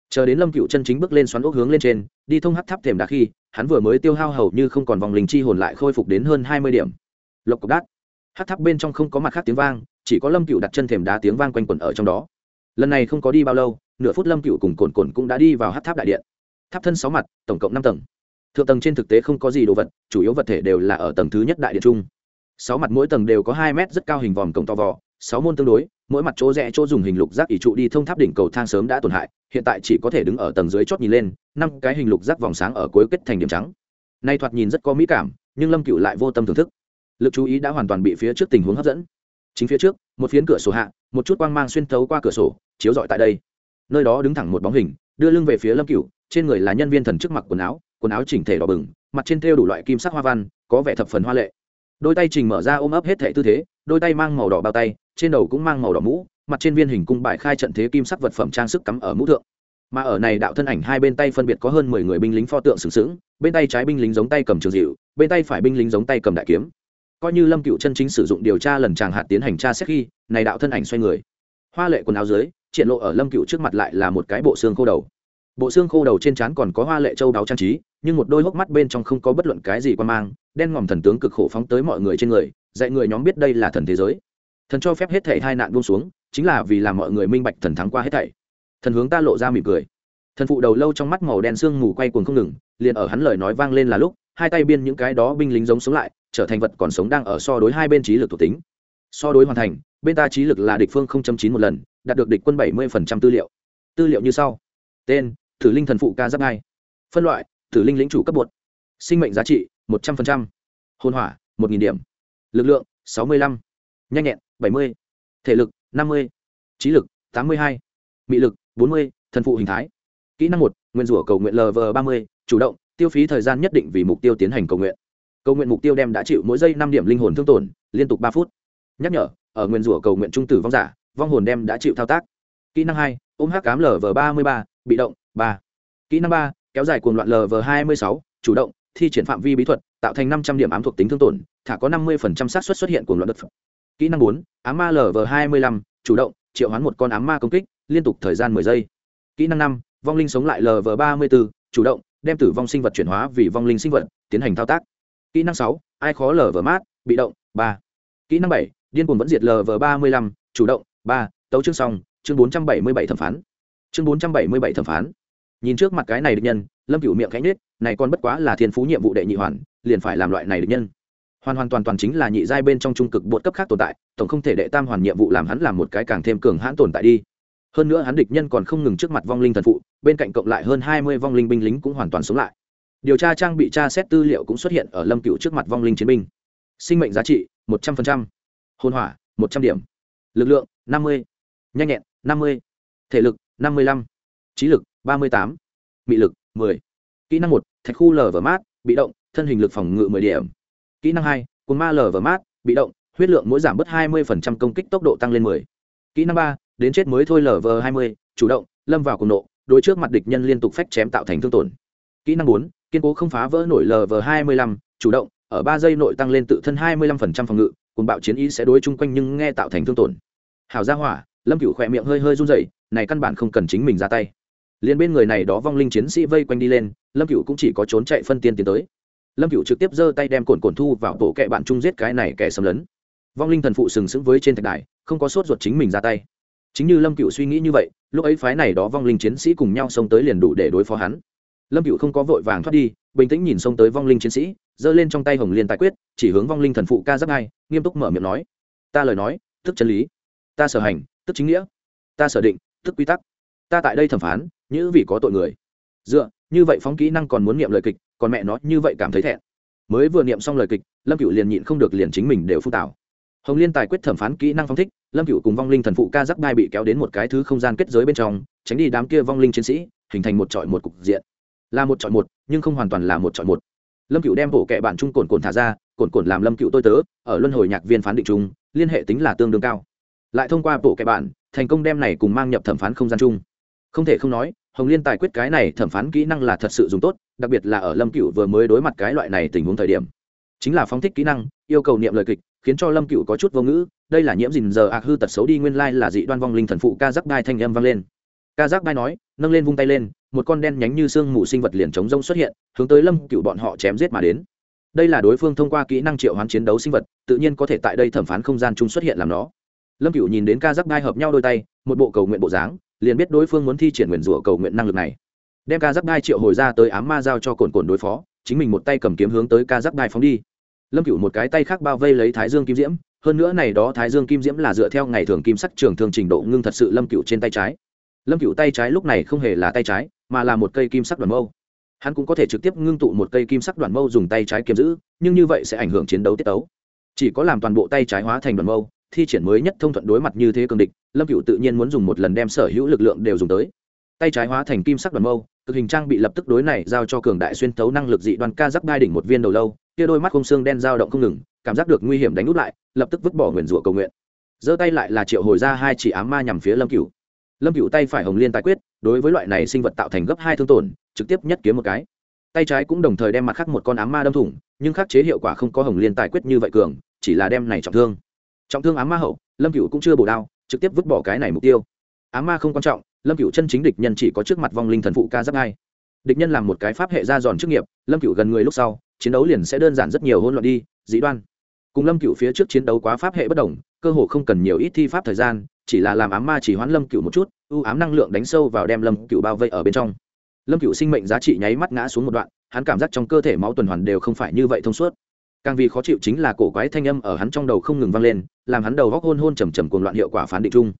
Chờ đến lâm cựu chân chính bước lên xoắn ốc hướng lên trên, đi thông hắt tháp thềm đá khi, hắn vừa mới tiêu hao hầu như không còn vòng linh chi hồn lại khôi phục đến hơn hai mươi điểm. Lộc cộc đát. Hắt tháp bên trong không có mặt khác tiếng vang chỉ có lâm cựu đặt chân thềm đá tiếng vang quanh quẩn ở trong đó. Lần này không có đi bao lâu, nửa phút lâm cựu cùng cồn cồn cũng đã đi vào hát tháp đại điện. Tháp thân sáu mặt, tổng cộng năm tầng. Thượng tầng trên thực tế không có gì đồ vật, chủ yếu vật thể đều là ở tầng thứ nhất đại điện trung. Sáu mặt mỗi tầng đều có hai mét rất cao hình vòm cổng to vò, sáu môn tương đối, mỗi mặt chỗ rẽ chỗ dùng hình lục giác ỷ trụ đi thông tháp đỉnh cầu thang sớm đã tổn hại, hiện tại chỉ có thể đứng ở tầng dưới chót nhìn lên, năm cái hình lục giác vòng sáng ở cuối kết thành điểm trắng. Nay thoạt nhìn rất có mỹ cảm, nhưng lâm cựu lại vô tâm thưởng thức. Lực chú ý đã hoàn toàn bị phía trước tình huống hấp dẫn chính phía trước, một phiến cửa sổ hạ, một chút quang mang xuyên thấu qua cửa sổ, chiếu rọi tại đây. Nơi đó đứng thẳng một bóng hình, đưa lưng về phía lâm cựu trên người là nhân viên thần trước mặc quần áo quần áo chỉnh thể đỏ bừng, mặt trên thêu đủ loại kim sắc hoa văn, có vẻ thập phần hoa lệ. Đôi tay trình mở ra ôm ấp hết thể tư thế, đôi tay mang màu đỏ bao tay, trên đầu cũng mang màu đỏ mũ, mặt trên viên hình cung bài khai trận thế kim sắc vật phẩm trang sức cắm ở mũ thượng. Mà ở này đạo thân ảnh hai bên tay phân biệt có hơn mười người binh lính pho tượng sừng sững, bên tay trái binh lính giống tay cầm trường dịu bên tay phải binh lính giống tay cầm đại kiếm coi như lâm cựu chân chính sử dụng điều tra lần chàng hạt tiến hành tra xét khi này đạo thân ảnh xoay người hoa lệ quần áo dưới triển lộ ở lâm cựu trước mặt lại là một cái bộ xương khô đầu bộ xương khô đầu trên trán còn có hoa lệ châu đáo trang trí nhưng một đôi hốc mắt bên trong không có bất luận cái gì quan mang đen ngòm thần tướng cực khổ phóng tới mọi người trên người dạy người nhóm biết đây là thần thế giới thần cho phép hết thảy hai nạn buông xuống chính là vì làm mọi người minh bạch thần thắng qua hết thảy thần hướng ta lộ ra mỉm cười thần phụ đầu lâu trong mắt màu đen sương mù quay cuồng không ngừng liền ở hắn lời nói vang lên là lúc hai tay biên những cái đó binh lính giống sống lại trở thành vật còn sống đang ở so đối hai bên trí lực thuộc tính. So đối hoàn thành, bên ta trí lực là địch phương chín một lần, đạt được địch quân bảy mươi tư liệu. Tư liệu như sau. Tên, thử linh thần phụ ca giáp ngay phân loại, thử linh lĩnh chủ cấp bột. Sinh mệnh giá trị, một trăm linh hồn hỏa, một điểm. Lực lượng, sáu mươi lăm. Nhanh nhẹn, bảy mươi. Thể lực, năm mươi. Trí lực, tám mươi hai. Mị lực, bốn mươi. Thần phụ hình thái. Kỹ năng một, nguyên rủa cầu nguyện lv ba mươi. Chủ động, tiêu phí thời gian nhất định vì mục tiêu tiến hành cầu nguyện cầu nguyện mục tiêu đem đã chịu mỗi giây năm điểm linh hồn thương tổn, liên tục ba phút. Nhắc nhở, ở nguyên rủa cầu nguyện trung tử vong giả, vong hồn đem đã chịu thao tác. Kỹ năng hai, ôm hắc cám lv ba mươi ba, bị động, ba. Kỹ năng ba, kéo dài cuồng loạn lv hai mươi sáu, chủ động, thi triển phạm vi bí thuật, tạo thành năm trăm điểm ám thuộc tính thương tổn, thả có năm mươi xác suất xuất hiện cuồng loạn đất kỹ năng bốn, ám ma lv hai mươi lăm, chủ động, triệu hoán một con ám ma công kích, liên tục thời gian mười giây. Kỹ năng năm, vong linh sống lại lv ba mươi bốn chủ động, đem tử vong sinh vật chuyển hóa vì vong linh sinh vật, tiến hành thao tác kỹ năng sáu, ai khó lờ vờ mát, bị động, ba. Kỹ năng bảy, điên cuồng vẫn diệt lv ba mươi lăm, chủ động, ba. Tấu chương xong, chương bốn trăm bảy mươi bảy thẩm phán. Chương bốn trăm bảy mươi bảy thẩm phán. Nhìn trước mặt cái này địch nhân, lâm cửu miệng cánh nết này còn bất quá là thiên phú nhiệm vụ đệ nhị hoàn, liền phải làm loại này địch nhân. Hoàn hoàn toàn toàn chính là nhị giai bên trong trung cực bột cấp khác tồn tại, tổng không thể đệ tam hoàn nhiệm vụ làm hắn làm một cái càng thêm cường hãn tồn tại đi. Hơn nữa hắn địch nhân còn không ngừng trước mặt vong linh thần phụ, bên cạnh cộng lại hơn hai mươi vong linh binh lính cũng hoàn toàn sống lại điều tra trang bị tra xét tư liệu cũng xuất hiện ở lâm cựu trước mặt vong linh chiến binh. Sinh mệnh giá trị, một trăm linh hôn hỏa, một trăm điểm. Lực lượng, năm mươi. Nhanh nhẹn, năm mươi. Thể lực, năm mươi lăm. Trí lực, ba mươi tám. Mị lực, mười. Kỹ năng một, thạch khu lở và mát, bị động, thân hình lực phòng ngự mười điểm. Kỹ năng hai cồn ma lở và mát, bị động, huyết lượng mỗi giảm bớt hai mươi công kích tốc độ tăng lên mười. Kỹ năng ba, đến chết mới thôi lở vờ hai mươi, chủ động, lâm vào cùng nộ, đối trước mặt địch nhân liên tục phách chém tạo thành thương tổn. Kỹ năng bốn kiên cố không phá vỡ nổi lv hai mươi lăm, chủ động, ở ba giây nội tăng lên tự thân hai mươi lăm phần trăm phòng ngự cùng bạo chiến ý sẽ đối chung quanh nhưng nghe tạo thành thương tổn. Hảo gia hỏa, lâm cựu khỏe miệng hơi hơi run rẩy, này căn bản không cần chính mình ra tay. Liền bên người này đó vong linh chiến sĩ vây quanh đi lên, lâm cựu cũng chỉ có trốn chạy phân tiên tiến tới. Lâm cựu trực tiếp giơ tay đem cồn cồn thu vào tổ kệ bạn chung giết cái này kẻ xâm lấn. Vong linh thần phụ sừng sững với trên thạch đài, không có sốt ruột chính mình ra tay. Chính như lâm cựu suy nghĩ như vậy, lúc ấy phái này đó vong linh chiến sĩ cùng nhau xông tới liền đủ để đối phó hắn lâm cựu không có vội vàng thoát đi, bình tĩnh nhìn xông tới vong linh chiến sĩ, giơ lên trong tay hồng liên tài quyết, chỉ hướng vong linh thần phụ ca giáp ngay nghiêm túc mở miệng nói, ta lời nói, tức chân lý. Ta sở hành, tức chính nghĩa. Ta sở định, tức quy tắc. Ta tại đây thẩm phán như vì có tội người. Dựa, như vậy phóng kỹ năng còn muốn niệm lời kịch, còn mẹ nó như vậy cảm thấy thẹn. Mới vừa niệm xong lời kịch, lâm cựu liền nhịn không được liền chính mình đều phun tảo. Hồng liên tài quyết thẩm phán kỹ năng phong thích, lâm cựu cùng vong linh thần phụ ca giáp đai bị kéo đến một cái thứ không gian kết giới bên trong, tránh đi đám kia vong linh chiến sĩ, hình thành một trọi một cục diện là một chọn một, nhưng không hoàn toàn là một chọn một. Lâm cựu đem bộ kệ bản trung cồn cồn thả ra, cồn cồn làm lâm cựu tôi tớ, ở luân hồi nhạc viên phán định chung, liên hệ tính là tương đương cao. Lại thông qua bộ kệ bản, thành công đem này cùng mang nhập thẩm phán không gian chung. Không thể không nói, hồng liên tài quyết cái này thẩm phán kỹ năng là thật sự dùng tốt, đặc biệt là ở lâm cựu vừa mới đối mặt cái loại này tình huống thời điểm. Chính là phóng thích kỹ năng, yêu cầu niệm lời kịch, khiến cho lâm cựu có chút vô ngữ, đây là nhiễm dình giờ ạc hư tật xấu đi, nguyên lai là dị đoan vong linh thần phụ ca giác đai thanh âm vang lên. Ca giác đai nói nâng lên vung tay lên, một con đen nhánh như xương mù sinh vật liền chống rông xuất hiện, hướng tới lâm cựu bọn họ chém giết mà đến. Đây là đối phương thông qua kỹ năng triệu hoán chiến đấu sinh vật, tự nhiên có thể tại đây thẩm phán không gian chung xuất hiện làm nó. Lâm cựu nhìn đến ca giắc đai hợp nhau đôi tay, một bộ cầu nguyện bộ dáng, liền biết đối phương muốn thi triển nguyện rủa cầu nguyện năng lực này. Đem ca giắc đai triệu hồi ra tới ám ma giao cho cồn cồn đối phó, chính mình một tay cầm kiếm hướng tới ca giắc đai phóng đi. Lâm cựu một cái tay khác bao vây lấy thái dương kim diễm, hơn nữa này đó thái dương kim diễm là dựa theo ngày thường kim sắc trường thường trình độ ngưng thật sự lâm cựu trên tay trái lâm cựu tay trái lúc này không hề là tay trái, mà là một cây kim sắc đoàn mâu. Hắn cũng có thể trực tiếp ngưng tụ một cây kim sắc đoàn mâu dùng tay trái kiếm giữ, nhưng như vậy sẽ ảnh hưởng chiến đấu tiết tấu. Chỉ có làm toàn bộ tay trái hóa thành đoàn mâu, thi triển mới nhất thông thuận đối mặt như thế cường địch, lâm cựu tự nhiên muốn dùng một lần đem sở hữu lực lượng đều dùng tới. Tay trái hóa thành kim sắc đoàn mâu, cực hình trang bị lập tức đối này giao cho cường đại xuyên tấu năng lực dị đoàn ca giắc đai đỉnh một viên đầu lâu, kia đôi mắt không xương đen dao động không ngừng, cảm giác được nguy hiểm đánh út lại, lập tức vứt bỏ nguyền rủa cầu nguyện. Giơ tay lại là triệu hồi ra hai chỉ ám ma nhằm phía lâm cựu lâm cựu tay phải hồng liên Tài quyết, đối với loại này sinh vật tạo thành gấp hai thương tổn, trực tiếp nhất kiếm một cái. Tay trái cũng đồng thời đem mặt khắc một con ám ma đâm thủng, nhưng khắc chế hiệu quả không có hồng liên tài quyết như vậy cường, chỉ là đem này trọng thương. Trọng thương ám ma hậu, lâm cựu cũng chưa bổ đao, trực tiếp vứt bỏ cái này mục tiêu. Ám ma không quan trọng, lâm cựu chân chính địch nhân chỉ có trước mặt vong linh thần phụ ca giáp hai. Địch nhân làm một cái pháp hệ ra giòn chức nghiệp, lâm cựu gần người lúc sau, chiến đấu liền sẽ đơn giản rất nhiều hôn loạn đi dĩ đoan. Cùng lâm cựu phía trước chiến đấu quá pháp hệ bất đồng cơ hồ không cần nhiều ít thi pháp thời gian, chỉ là làm ám ma chỉ hoán lâm cựu một chút, ưu ám năng lượng đánh sâu vào đem lâm cựu bao vây ở bên trong. Lâm cựu sinh mệnh giá trị nháy mắt ngã xuống một đoạn, hắn cảm giác trong cơ thể máu tuần hoàn đều không phải như vậy thông suốt. Càng vì khó chịu chính là cổ quái thanh âm ở hắn trong đầu không ngừng vang lên, làm hắn đầu góc hôn hôn trầm trầm cuồng loạn hiệu quả phán định chung.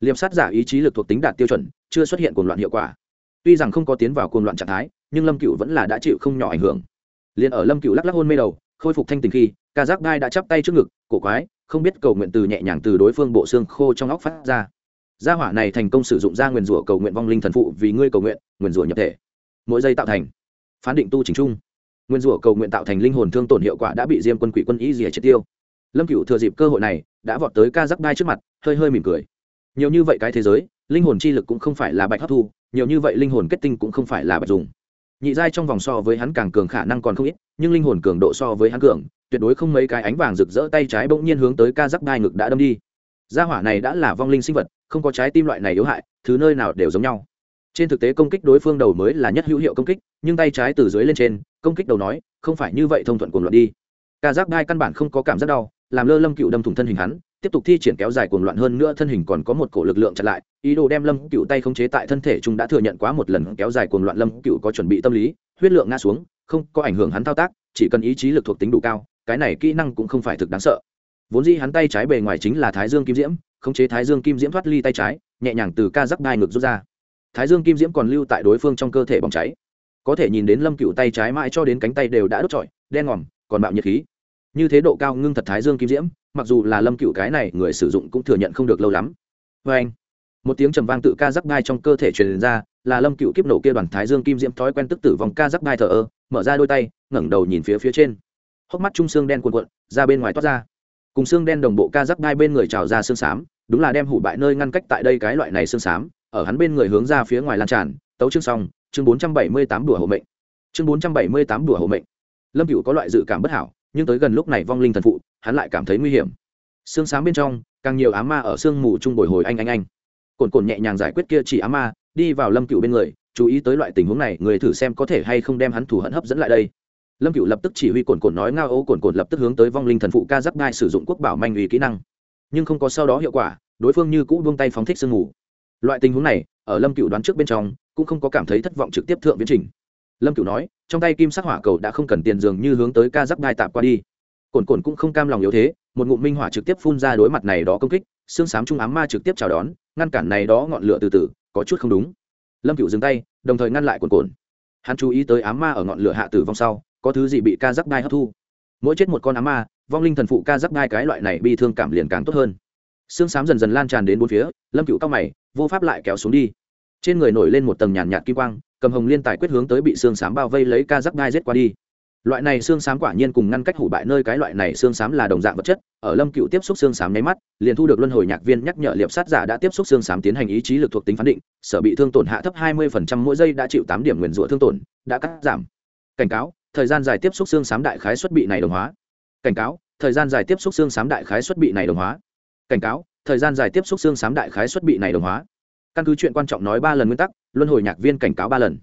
Liệp sát giả ý chí lực thuộc tính đạt tiêu chuẩn, chưa xuất hiện cuồng loạn hiệu quả. Tuy rằng không có tiến vào cuồng loạn trạng thái, nhưng lâm cựu vẫn là đã chịu không nhỏ ảnh hưởng. Liền ở lâm cựu lắc lắc hôn mê đầu, khôi phục thanh tình khi ca giác đai đã chắp tay trước ngực, cổ quái, không biết cầu nguyện từ nhẹ nhàng từ đối phương bộ xương khô trong óc phát ra. Gia hỏa này thành công sử dụng ra nguyền rủa cầu nguyện vong linh thần phụ vì ngươi cầu nguyện, nguyền rủa nhập thể. Mỗi giây tạo thành. Phán định tu chỉnh trung nguyên rủa cầu nguyện tạo thành linh hồn thương tổn hiệu quả đã bị diêm quân quỷ quân ý rỉa triệt tiêu. Lâm cựu thừa dịp cơ hội này, đã vọt tới ca giác đai trước mặt, hơi hơi mỉm cười. Nhiều như vậy cái thế giới, linh hồn chi lực cũng không phải là bạch hấp thu, nhiều như vậy linh hồn kết tinh cũng không phải là bạch dùng nhị giai trong vòng so với hắn càng cường khả năng còn không ít, nhưng linh hồn cường độ so với hắn cường, tuyệt đối không mấy cái ánh vàng rực rỡ tay trái bỗng nhiên hướng tới ca giắc đai ngực đã đâm đi. Gia hỏa này đã là vong linh sinh vật, không có trái tim loại này yếu hại, thứ nơi nào đều giống nhau. Trên thực tế công kích đối phương đầu mới là nhất hữu hiệu công kích, nhưng tay trái từ dưới lên trên, công kích đầu nói, không phải như vậy thông thuận cuồng loạn đi. Ca giác đai căn bản không có cảm giác đau, làm lơ lâm cựu đâm thủng thân hình hắn tiếp tục thi triển kéo dài cuồng loạn hơn nữa thân hình còn có một cổ lực lượng chặn lại, ý đồ đem lâm cựu tay khống chế tại thân thể chúng đã thừa nhận quá một lần kéo dài cuồng loạn lâm cựu có chuẩn bị tâm lý, huyết lượng ngã xuống, không có ảnh hưởng hắn thao tác, chỉ cần ý chí lực thuộc tính đủ cao, cái này kỹ năng cũng không phải thực đáng sợ. Vốn dĩ hắn tay trái bề ngoài chính là thái dương kim diễm, khống chế thái dương kim diễm thoát ly tay trái, nhẹ nhàng từ ca rắc đai ngực rút ra. Thái dương kim diễm còn lưu tại đối phương trong cơ thể bỏng cháy. Có thể nhìn đến lâm cựu tay trái mãi cho đến cánh tay đều đã đốt trọi, đen ngòm, còn bạo nhiệt khí như thế độ cao ngưng thật thái dương kim diễm, mặc dù là lâm cựu cái này người sử dụng cũng thừa nhận không được lâu lắm. Vê anh, một tiếng trầm vang tự ca giắc đai trong cơ thể truyền ra, là lâm cựu kiếp nổ kia đoàn thái dương kim diễm thói quen tức tử vòng ca giắc đai thờ ơ, mở ra đôi tay, ngẩng đầu nhìn phía phía trên. Hốc mắt trung xương đen cuộn cuộn, ra bên ngoài toát ra. Cùng xương đen đồng bộ ca giắc đai bên người trào ra xương xám, đúng là đem hủ bại nơi ngăn cách tại đây cái loại này xương xám, ở hắn bên người hướng ra phía ngoài lan tràn, tấu chương xong, chương bốn trăm bảy mươi tám đùa hộ mệnh. Chương bốn trăm bảy mươi tám đùa hộ mệnh. Lâm cựu có loại dự cảm bất hảo nhưng tới gần lúc này vong linh thần phụ, hắn lại cảm thấy nguy hiểm. Xương sáng bên trong, càng nhiều á ma ở sương mù chung bồi hồi anh anh anh. Cồn cồn nhẹ nhàng giải quyết kia chỉ á ma, đi vào lâm cựu bên người, chú ý tới loại tình huống này, người thử xem có thể hay không đem hắn thủ hận hấp dẫn lại đây. Lâm cựu lập tức chỉ huy cồn cồn nói ngao ô cồn cồn lập tức hướng tới vong linh thần phụ ca giáp ngai sử dụng quốc bảo manh uy kỹ năng. Nhưng không có sau đó hiệu quả, đối phương như cũ buông tay phóng thích sương mù. Loại tình huống này, ở lâm cựu đoán trước bên trong, cũng không có cảm thấy thất vọng trực tiếp thượng viễn trình lâm cựu nói, trong tay kim sắc hỏa cầu đã không cần tiền dường như hướng tới ca giáp đai tạp qua đi. Cồn cồn cũng không cam lòng yếu thế, một ngụm minh hỏa trực tiếp phun ra đối mặt này đó công kích, xương xám trung ám ma trực tiếp chào đón, ngăn cản này đó ngọn lửa từ từ, có chút không đúng. Lâm cựu dừng tay, đồng thời ngăn lại cồn cồn hắn chú ý tới ám ma ở ngọn lửa hạ tử vong sau, có thứ gì bị ca giáp đai hấp thu? Mỗi chết một con ám ma, vong linh thần phụ ca giáp đai cái loại này bi thương cảm liền càng tốt hơn. Xương xám dần dần lan tràn đến bốn phía, lâm cựu cao mày, vô pháp lại kéo xuống đi. Trên người nổi lên một tầng nhàn nhạt kim quang cầm hồng liên tài quyết hướng tới bị xương xám bao vây lấy ca giáp đai rết qua đi. Loại này xương xám quả nhiên cùng ngăn cách hủ bại nơi cái loại này xương xám là đồng dạng vật chất, ở lâm cựu tiếp xúc xương xám nháy mắt, liền thu được luân hồi nhạc viên nhắc nhở liệp sát giả đã tiếp xúc xương xám tiến hành ý chí lực thuộc tính phán định, sở bị thương tổn hạ thấp 20% mỗi giây đã chịu tám điểm nguyền rủa thương tổn, đã cắt giảm. Cảnh cáo, thời gian dài tiếp xúc xương xám đại khái xuất bị này đồng hóa. Cảnh cáo, thời gian dài tiếp xúc xương xám đại khái xuất bị này đồng hóa. Cảnh cáo, thời gian dài tiếp xúc xương xám đại khái xuất bị này đồng hóa căn cứ chuyện quan trọng nói ba lần nguyên tắc, luân hồi nhạc viên cảnh cáo ba lần.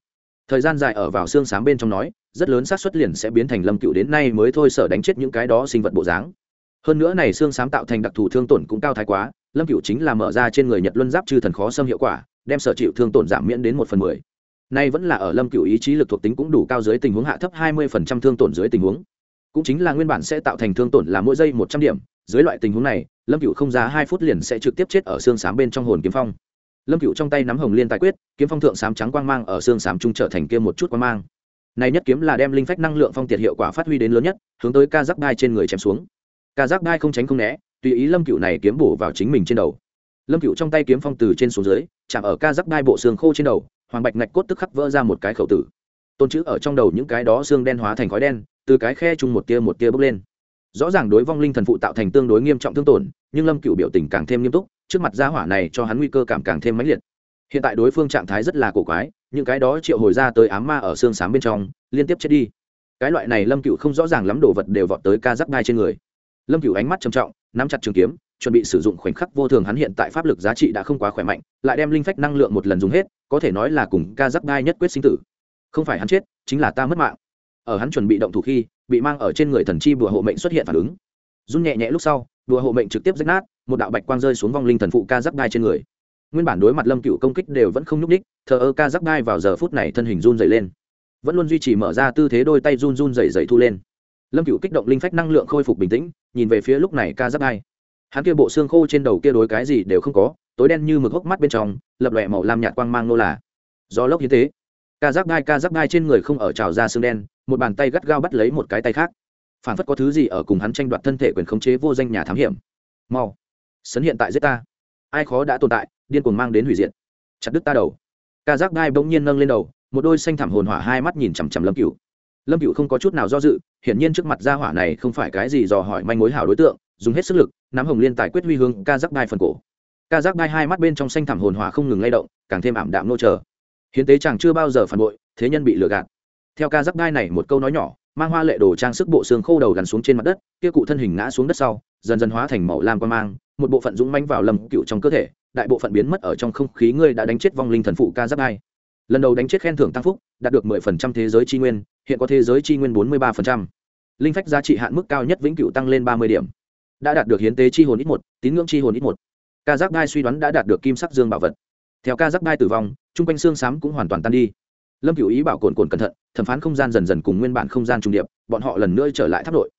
Thời gian dài ở vào xương sám bên trong nói, rất lớn xác suất liền sẽ biến thành lâm cựu đến nay mới thôi sở đánh chết những cái đó sinh vật bộ dáng. Hơn nữa này xương sám tạo thành đặc thù thương tổn cũng cao thái quá, lâm cựu chính là mở ra trên người nhật luân giáp chư thần khó xâm hiệu quả, đem sở chịu thương tổn giảm miễn đến một phần mười. Nay vẫn là ở lâm cựu ý chí lực thuộc tính cũng đủ cao dưới tình huống hạ thấp hai mươi phần trăm thương tổn dưới tình huống. Cũng chính là nguyên bản sẽ tạo thành thương tổn là mỗi giây một trăm điểm, dưới loại tình huống này, lâm cựu không ra hai phút liền sẽ trực tiếp chết ở xương sám bên trong hồn kiếm phong lâm cựu trong tay nắm hồng liên tài quyết, kiếm phong thượng sám trắng quang mang ở xương sám trung trở thành kia một chút quang mang. Này nhất kiếm là đem linh phách năng lượng phong tiệt hiệu quả phát huy đến lớn nhất, hướng tới ca giác đai trên người chém xuống. Ca giác đai không tránh không né, tùy ý lâm cựu này kiếm bổ vào chính mình trên đầu. Lâm cựu trong tay kiếm phong từ trên xuống dưới, chạm ở ca giác đai bộ xương khô trên đầu, hoàng bạch ngạch cốt tức khắc vỡ ra một cái khẩu tử. Tôn chữ ở trong đầu những cái đó xương đen hóa thành khói đen, từ cái khe chung một tia một tia bốc lên. Rõ ràng đối vong linh thần phụ tạo thành tương đối nghiêm trọng thương tổn, nhưng lâm cựu biểu tình càng thêm nghiêm túc trước mặt gia hỏa này cho hắn nguy cơ cảm càng thêm mãnh liệt. Hiện tại đối phương trạng thái rất là cổ quái, những cái đó triệu hồi ra tới ám ma ở xương xám bên trong, liên tiếp chết đi. Cái loại này lâm cựu không rõ ràng lắm đồ vật đều vọt tới ca giáp đai trên người. Lâm cựu ánh mắt trầm trọng, nắm chặt trường kiếm, chuẩn bị sử dụng khoảnh khắc vô thường hắn hiện tại pháp lực giá trị đã không quá khỏe mạnh, lại đem linh phách năng lượng một lần dùng hết, có thể nói là cùng ca giáp đai nhất quyết sinh tử. Không phải hắn chết, chính là ta mất mạng. Ở hắn chuẩn bị động thủ khi, bị mang ở trên người thần chi bùa hộ mệnh xuất hiện phản ứng. Run nhẹ nhẹ lúc sau đùa hộ mệnh trực tiếp rách nát, một đạo bạch quang rơi xuống vong linh thần phụ ca giáp đai trên người. Nguyên bản đối mặt lâm cựu công kích đều vẫn không nhúc ních thờ ơ ca giáp đai vào giờ phút này thân hình run dày lên. Vẫn luôn duy trì mở ra tư thế đôi tay run run dày dày thu lên. Lâm cựu kích động linh phách năng lượng khôi phục bình tĩnh, nhìn về phía lúc này ca giáp đai. Hắn kia bộ xương khô trên đầu kia đối cái gì đều không có, tối đen như mực hốc mắt bên trong, lập lòe màu lam nhạt quang mang nô là. Do lốc như thế ca giáp đai, ca giáp đai trên người không ở trào ra xương đen, một bàn tay gắt gao bắt lấy một cái tay khác phản phất có thứ gì ở cùng hắn tranh đoạt thân thể quyền khống chế vô danh nhà thám hiểm. Mau, sấn hiện tại giết ta. Ai khó đã tồn tại, điên cuồng mang đến hủy diệt. Chặt đứt ta đầu. Ca giác đai bỗng nhiên nâng lên đầu, một đôi xanh thảm hồn hỏa hai mắt nhìn chằm chằm lâm cựu lâm cựu không có chút nào do dự, hiển nhiên trước mặt gia hỏa này không phải cái gì dò hỏi manh mối hảo đối tượng, dùng hết sức lực, nắm hồng liên tài quyết huy hướng ca giác đai phần cổ. Ca giác đai hai mắt bên trong xanh thảm hồn hỏa không ngừng lay động, càng thêm ảm đạm nô chờ. Hiến tế chàng chưa bao giờ phản bội, thế nhân bị lừa gạt. Theo ca giác đai này một câu nói nhỏ mang hoa lệ đồ trang sức bộ xương khô đầu gắn xuống trên mặt đất, kia cụ thân hình ngã xuống đất sau, dần dần hóa thành màu lam quan mang, một bộ phận dũng manh vào lầm cựu trong cơ thể, đại bộ phận biến mất ở trong không khí ngươi đã đánh chết vong linh thần phụ ca giáp hai. Lần đầu đánh chết khen thưởng tăng phúc, đạt được mười phần trăm thế giới tri nguyên, hiện có thế giới tri nguyên bốn mươi ba phần trăm. Linh phách giá trị hạn mức cao nhất vĩnh cửu tăng lên ba mươi điểm. Đã đạt được hiến tế chi hồn ít một, tín ngưỡng chi hồn ít một. Ca giáp đai suy đoán đã đạt được kim sắc dương bảo vật. Theo ca giáp đai tử vong, chung quanh xương xám cũng hoàn toàn tan đi lâm Cựu ý bảo cồn cồn cẩn thận, thẩm phán không gian dần dần cùng nguyên bản không gian trung điệp, bọn họ lần nữa trở lại tháp nội.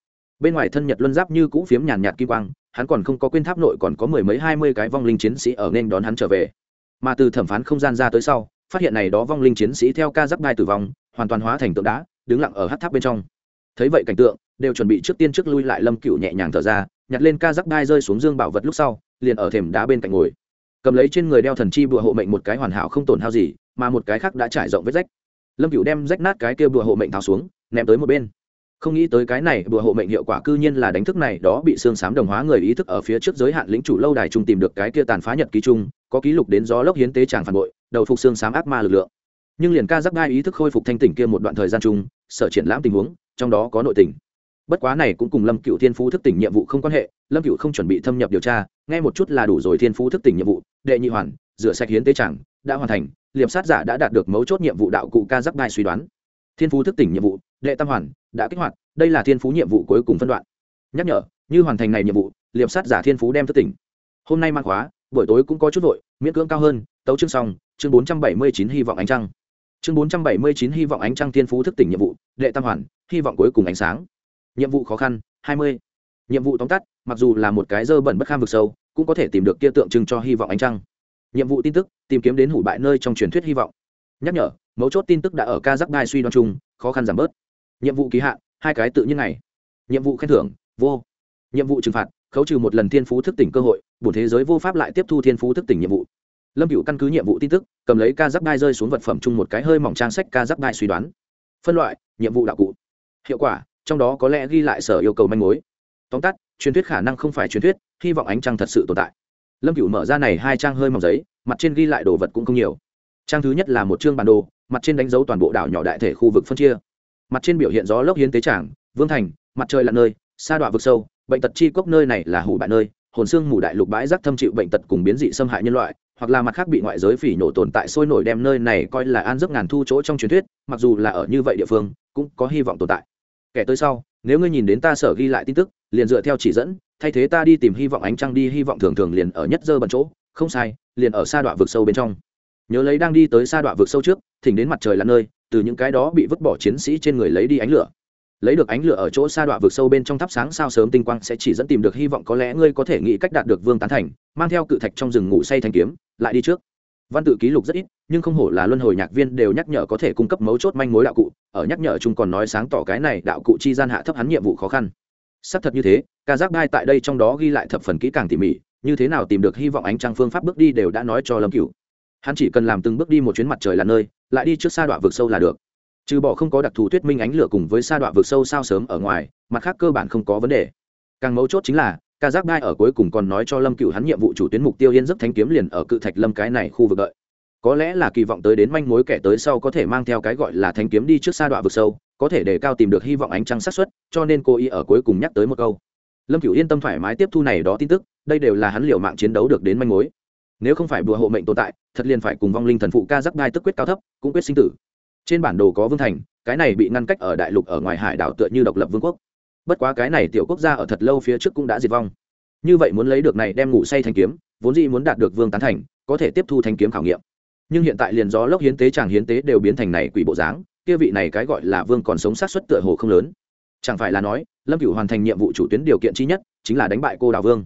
Bên ngoài thân nhật luân giáp như cũ phiếm nhàn nhạt kim quang, hắn còn không có quên tháp nội còn có mười mấy hai mươi cái vong linh chiến sĩ ở nên đón hắn trở về. Mà từ thẩm phán không gian ra tới sau, phát hiện này đó vong linh chiến sĩ theo ca giáp đai tử vong, hoàn toàn hóa thành tượng đá, đứng lặng ở hát tháp bên trong. Thấy vậy cảnh tượng, đều chuẩn bị trước tiên trước lui lại lâm cựu nhẹ nhàng thở ra, nhặt lên ca giáp đai rơi xuống dương bảo vật lúc sau, liền ở thềm đá bên cạnh ngồi. Cầm lấy trên người đeo thần chi bùa hộ mệnh một cái hoàn hảo không tổn hao gì mà một cái khác đã trải rộng vết rách. Lâm cựu đem rách nát cái kia bùa hộ mệnh tháo xuống, ném tới một bên. Không nghĩ tới cái này bùa hộ mệnh hiệu quả cư nhiên là đánh thức này, đó bị xương xám đồng hóa người ý thức ở phía trước giới hạn lĩnh chủ lâu đài trung tìm được cái kia tàn phá nhật ký trung có ký lục đến gió lốc hiến tế tràng phản bội, đầu phục xương xám ác ma lực lượng. Nhưng liền ca giáp đai ý thức khôi phục thanh tỉnh kia một đoạn thời gian chung, sở triển lãm tình huống, trong đó có nội tình. Bất quá này cũng cùng lâm cựu thiên phú thức tỉnh nhiệm vụ không quan hệ, lâm cựu không chuẩn bị thâm nhập điều tra, nghe một chút là đủ rồi thiên phú thức tỉnh nhiệm vụ, đệ nhị hoàn, rửa sạch hiến tế chẳng đã hoàn thành, liệp sát giả đã đạt được mấu chốt nhiệm vụ đạo cụ ca giáp đai suy đoán. Thiên phú thức tỉnh nhiệm vụ, đệ tam hoàn, đã kích hoạt, đây là thiên phú nhiệm vụ cuối cùng phân đoạn. Nhắc nhở, như hoàn thành này nhiệm vụ, liệp sát giả thiên phú đem thức tỉnh. Hôm nay mang khóa, buổi tối cũng có chút vội, miễn cưỡng cao hơn, tấu chương xong, chương bốn trăm bảy mươi chín hy vọng ánh trăng. Chương bốn trăm bảy mươi chín hy vọng ánh trăng thiên phú thức tỉnh nhiệm vụ, đệ tam hoàn, hy vọng cuối cùng ánh sáng. Nhiệm vụ khó khăn, hai mươi. Nhiệm vụ tóm tắt, mặc dù là một cái dơ bẩn bất kham vực sâu, cũng có thể tìm được kia tượng trưng cho hy vọng ánh trăng nhiệm vụ tin tức, tìm kiếm đến hủ bại nơi trong truyền thuyết hy vọng. Nhắc nhở, mấu chốt tin tức đã ở ca giắc đai suy đoán chung, khó khăn giảm bớt. Nhiệm vụ ký hạn, hai cái tự nhiên này nhiệm vụ khen thưởng, vô. Nhiệm vụ trừng phạt, khấu trừ một lần thiên phú thức tỉnh cơ hội bổn thế giới vô pháp lại tiếp thu thiên phú thức tỉnh nhiệm vụ. Lâm cựu căn cứ nhiệm vụ tin tức, cầm lấy ca giáp đai rơi xuống vật phẩm chung một cái hơi mỏng trang sách ca giáp đai suy đoán. Phân loại, nhiệm vụ đạo cụ. Hiệu quả, trong đó có lẽ ghi lại sở yêu cầu manh mối. Tóm tắt, truyền thuyết khả năng không phải truyền thuyết, hy vọng ánh trăng thật sự tồn tại lâm cựu mở ra này hai trang hơi mỏng giấy, mặt trên ghi lại đồ vật cũng không nhiều. Trang thứ nhất là một chương bản đồ, mặt trên đánh dấu toàn bộ đảo nhỏ đại thể khu vực phân chia. Mặt trên biểu hiện gió lốc hiến tế trảng vương thành, mặt trời là nơi, sa đọa vực sâu, bệnh tật chi cốc nơi này là hủ bại nơi, hồn xương mù đại lục bãi rác thâm chịu bệnh tật cùng biến dị xâm hại nhân loại, hoặc là mặt khác bị ngoại giới phỉ nổ tồn tại sôi nổi đem nơi này coi là an giấc ngàn thu chỗ trong truyền thuyết, mặc dù là ở như vậy địa phương, cũng có hy vọng tồn tại. Kẻ tới sau, nếu ngươi nhìn đến ta sở ghi lại tin tức, liền dựa theo chỉ dẫn thay thế ta đi tìm hy vọng ánh trăng đi, hy vọng thường thường liền ở nhất dơ bẩn chỗ, không sai, liền ở sa đoạn vực sâu bên trong. Nhớ lấy đang đi tới sa đoạn vực sâu trước, thỉnh đến mặt trời là nơi, từ những cái đó bị vứt bỏ chiến sĩ trên người lấy đi ánh lửa. Lấy được ánh lửa ở chỗ sa đoạn vực sâu bên trong thắp sáng sao sớm tinh quang sẽ chỉ dẫn tìm được hy vọng, có lẽ ngươi có thể nghĩ cách đạt được vương tán thành, mang theo cự thạch trong rừng ngủ say thanh kiếm, lại đi trước. Văn tự ký lục rất ít, nhưng không hổ là luân hồi nhạc viên đều nhắc nhở có thể cung cấp mấu chốt manh mối đạo cụ, ở nhắc nhở chúng còn nói sáng tỏ cái này, đạo cụ chi gian hạ thấp hắn nhiệm vụ khó khăn xác thật như thế, ca giác đai tại đây trong đó ghi lại thập phần kỹ càng tỉ mỉ, như thế nào tìm được hy vọng ánh trăng phương pháp bước đi đều đã nói cho lâm cửu. Hắn chỉ cần làm từng bước đi một chuyến mặt trời là nơi, lại đi trước xa đoạn vực sâu là được. Trừ bỏ không có đặc thù thuyết minh ánh lửa cùng với sa đoạn vực sâu sao sớm ở ngoài, mặt khác cơ bản không có vấn đề. Càng mấu chốt chính là, ca giác đai ở cuối cùng còn nói cho lâm Cửu hắn nhiệm vụ chủ tuyến mục tiêu yên giấc Thánh kiếm liền ở cự thạch lâm cái này khu vực đợi. Có lẽ là kỳ vọng tới đến manh mối kẻ tới sau có thể mang theo cái gọi là Thánh kiếm đi trước sa đoạn vực sâu có thể để cao tìm được hy vọng ánh trăng sát xuất cho nên cô ý ở cuối cùng nhắc tới một câu. Lâm cửu yên tâm thoải mái tiếp thu này đó tin tức, đây đều là hắn liệu mạng chiến đấu được đến manh mối. Nếu không phải bùa hộ mệnh tồn tại, thật liền phải cùng vong linh thần phụ ca giác đai tức quyết cao thấp, cũng quyết sinh tử. Trên bản đồ có vương thành, cái này bị ngăn cách ở đại lục ở ngoài hải đảo tựa như độc lập vương quốc. Bất quá cái này tiểu quốc gia ở thật lâu phía trước cũng đã diệt vong. Như vậy muốn lấy được này đem ngủ say thanh kiếm, vốn dĩ muốn đạt được vương tán thành, có thể tiếp thu thanh kiếm khảo nghiệm. Nhưng hiện tại liền gió lốc hiến tế chàng hiến tế đều biến thành này quỷ bộ dáng kia vị này cái gọi là vương còn sống sát xuất tựa hồ không lớn. Chẳng phải là nói, lâm cửu hoàn thành nhiệm vụ chủ tuyến điều kiện chi nhất chính là đánh bại cô đào vương.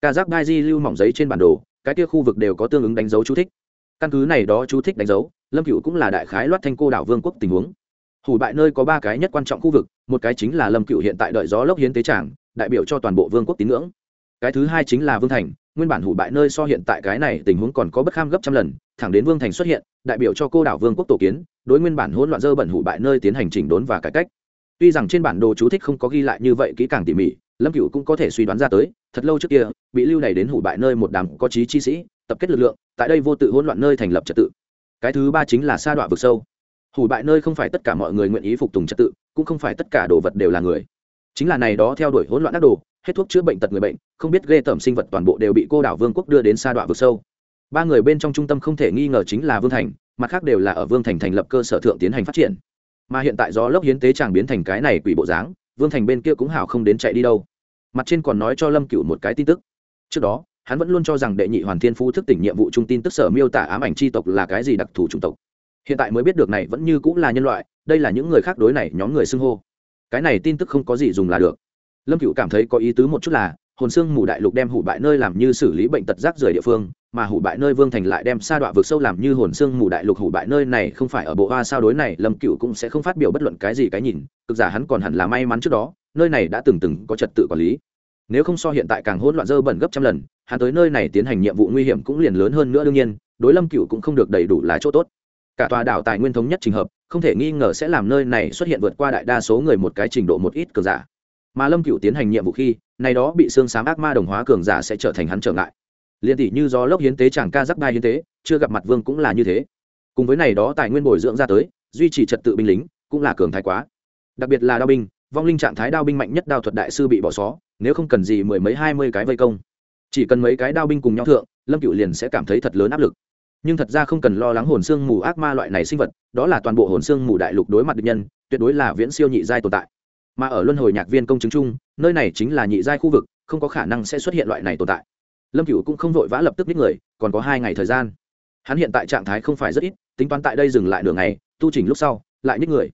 Ca giác đai di lưu mỏng giấy trên bản đồ, cái kia khu vực đều có tương ứng đánh dấu chú thích. Căn cứ này đó chú thích đánh dấu, lâm cửu cũng là đại khái loát thanh cô đảo vương quốc tình huống. Hủ bại nơi có ba cái nhất quan trọng khu vực, một cái chính là lâm cửu hiện tại đợi gió lốc hiến tế tràng, đại biểu cho toàn bộ vương quốc tín ngưỡng. Cái thứ hai chính là vương thành, nguyên bản hủ bại nơi so hiện tại cái này tình huống còn có bất kham gấp trăm lần thẳng đến vương thành xuất hiện, đại biểu cho cô đảo vương quốc tổ kiến, đối nguyên bản hỗn loạn dơ bẩn hủ bại nơi tiến hành chỉnh đốn và cải cách. Tuy rằng trên bản đồ chú thích không có ghi lại như vậy kỹ càng tỉ mỉ, lâm cựu cũng có thể suy đoán ra tới, thật lâu trước kia, bị lưu này đến hủ bại nơi một đám có trí chi sĩ, tập kết lực lượng, tại đây vô tự hỗn loạn nơi thành lập trật tự. Cái thứ ba chính là sa đoạn vực sâu. Hủ bại nơi không phải tất cả mọi người nguyện ý phục tùng trật tự, cũng không phải tất cả đồ vật đều là người. Chính là này đó theo đuổi hỗn loạn ác đồ, hết thuốc chữa bệnh tật người bệnh, không biết ghê tởm sinh vật toàn bộ đều bị cô đảo vương quốc đưa đến sa đoạn vực sâu ba người bên trong trung tâm không thể nghi ngờ chính là vương thành, mặt khác đều là ở vương thành thành lập cơ sở thượng tiến hành phát triển. Mà hiện tại do lốc hiến tế chàng biến thành cái này quỷ bộ dáng, vương thành bên kia cũng hào không đến chạy đi đâu. Mặt trên còn nói cho lâm cựu một cái tin tức. Trước đó, hắn vẫn luôn cho rằng đệ nhị hoàn thiên phú thức tỉnh nhiệm vụ trung tin tức sở miêu tả ám ảnh tri tộc là cái gì đặc thù chủng tộc. Hiện tại mới biết được này vẫn như cũng là nhân loại, đây là những người khác đối này nhóm người xưng hô. Cái này tin tức không có gì dùng là được. Lâm cựu cảm thấy có ý tứ một chút là, hồn xương mù đại lục đem hủ bại nơi làm như xử lý bệnh tật rác rời địa phương mà hủ bại nơi vương thành lại đem sa đọa vực sâu làm như hồn xương mù đại lục hủ bại nơi này không phải ở bộ hoa sao đối này, lâm cựu cũng sẽ không phát biểu bất luận cái gì cái nhìn, cực giả hắn còn hẳn là may mắn trước đó, nơi này đã từng từng có trật tự quản lý. Nếu không so hiện tại càng hỗn loạn dơ bẩn gấp trăm lần, hắn tới nơi này tiến hành nhiệm vụ nguy hiểm cũng liền lớn hơn nữa đương nhiên, đối lâm cựu cũng không được đầy đủ là chỗ tốt. Cả tòa đảo tài nguyên thống nhất trình hợp, không thể nghi ngờ sẽ làm nơi này xuất hiện vượt qua đại đa số người một cái trình độ một ít cường giả. Mà lâm cựu tiến hành nhiệm vụ khi, này đó bị xương xám ác ma đồng hóa cường giả sẽ trở thành hắn trở ngại liên tỷ như do lốc hiến tế chàng ca giáp đai hiến tế, chưa gặp mặt vương cũng là như thế. Cùng với này đó tài nguyên bồi dưỡng ra tới, duy trì trật tự binh lính cũng là cường thái quá. Đặc biệt là đao binh, vong linh trạng thái đao binh mạnh nhất đao thuật đại sư bị bỏ xó, nếu không cần gì mười mấy hai mươi cái vây công. Chỉ cần mấy cái đao binh cùng nhau thượng, lâm cựu liền sẽ cảm thấy thật lớn áp lực. Nhưng thật ra không cần lo lắng hồn xương mù ác ma loại này sinh vật, đó là toàn bộ hồn xương mù đại lục đối mặt địch nhân, tuyệt đối là viễn siêu nhị giai tồn tại. Mà ở luân hồi nhạc viên công chứng chung, nơi này chính là nhị giai khu vực, không có khả năng sẽ xuất hiện loại này tồn tại lâm cựu cũng không vội vã lập tức đích người, còn có hai ngày thời gian. Hắn hiện tại trạng thái không phải rất ít, tính toán tại đây dừng lại nửa ngày, tu trình lúc sau, lại ních người.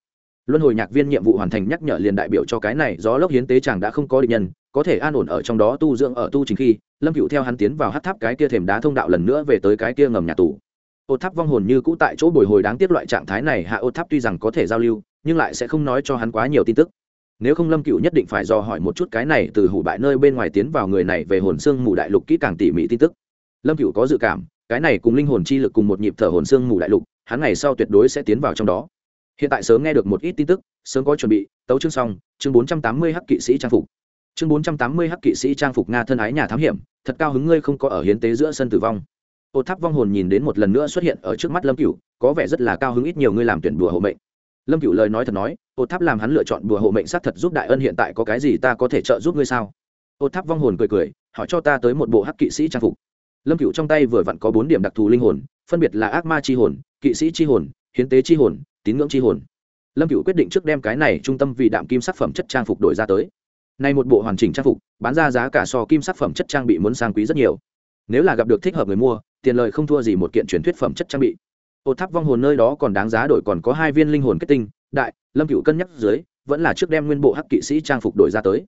Luân hồi nhạc viên nhiệm vụ hoàn thành nhắc nhở liền đại biểu cho cái này do lốc hiến tế chàng đã không có định nhân, có thể an ổn ở trong đó tu dưỡng ở tu trình khi, lâm cựu theo hắn tiến vào hát tháp cái kia thềm đá thông đạo lần nữa về tới cái kia ngầm nhà tù. Ô tháp vong hồn như cũ tại chỗ bồi hồi đáng tiếc loại trạng thái này, hạ ô tháp tuy rằng có thể giao lưu, nhưng lại sẽ không nói cho hắn quá nhiều tin tức nếu không lâm cựu nhất định phải do hỏi một chút cái này từ hủ bại nơi bên ngoài tiến vào người này về hồn xương mù đại lục kỹ càng tỉ mỉ tin tức. Lâm cựu có dự cảm, cái này cùng linh hồn chi lực cùng một nhịp thở hồn xương mù đại lục, hắn ngày sau tuyệt đối sẽ tiến vào trong đó. Hiện tại sớm nghe được một ít tin tức, sớm có chuẩn bị, tấu chương xong, chương bốn trăm tám mươi hắc kỵ sĩ trang phục. Chương bốn trăm tám mươi hắc kỵ sĩ trang phục nga thân ái nhà thám hiểm, thật cao hứng ngươi không có ở hiến tế giữa sân tử vong. Ô tháp vong hồn nhìn đến một lần nữa xuất hiện ở trước mắt lâm cửu có vẻ rất là cao hứng ít nhiều ngươi làm tuyển đùa hộ mệnh lâm Cựu lời nói thật nói ô tháp làm hắn lựa chọn bùa hộ mệnh sát thật giúp đại ân hiện tại có cái gì ta có thể trợ giúp ngươi sao? Ô tháp vong hồn cười cười, hỏi cho ta tới một bộ hắc kỵ sĩ trang phục. Lâm cựu trong tay vừa vặn có bốn điểm đặc thù linh hồn, phân biệt là ác ma c h i hồn, kỵ sĩ c h i hồn, hiến tế c h i hồn, tín ngưỡng c h i hồn. Lâm cựu quyết định trước đem cái này trung tâm vì đạm kim sắc phẩm chất trang phục đổi ra tới. Nay một bộ hoàn chỉnh trang phục, bán ra giá cả so kim sắc phẩm chất trang bị muốn sang quý rất nhiều. Nếu là gặp được thích hợp người mua, tiền lời không thua gì một kiện truyền thuyết phẩm chất trang bị ô tháp vong hồn nơi đó còn đáng giá đổi còn có hai viên linh hồn kết tinh, đại, lâm cựu cân nhắc dưới, vẫn là trước đem nguyên bộ hắc kỵ sĩ trang phục đổi ra tới.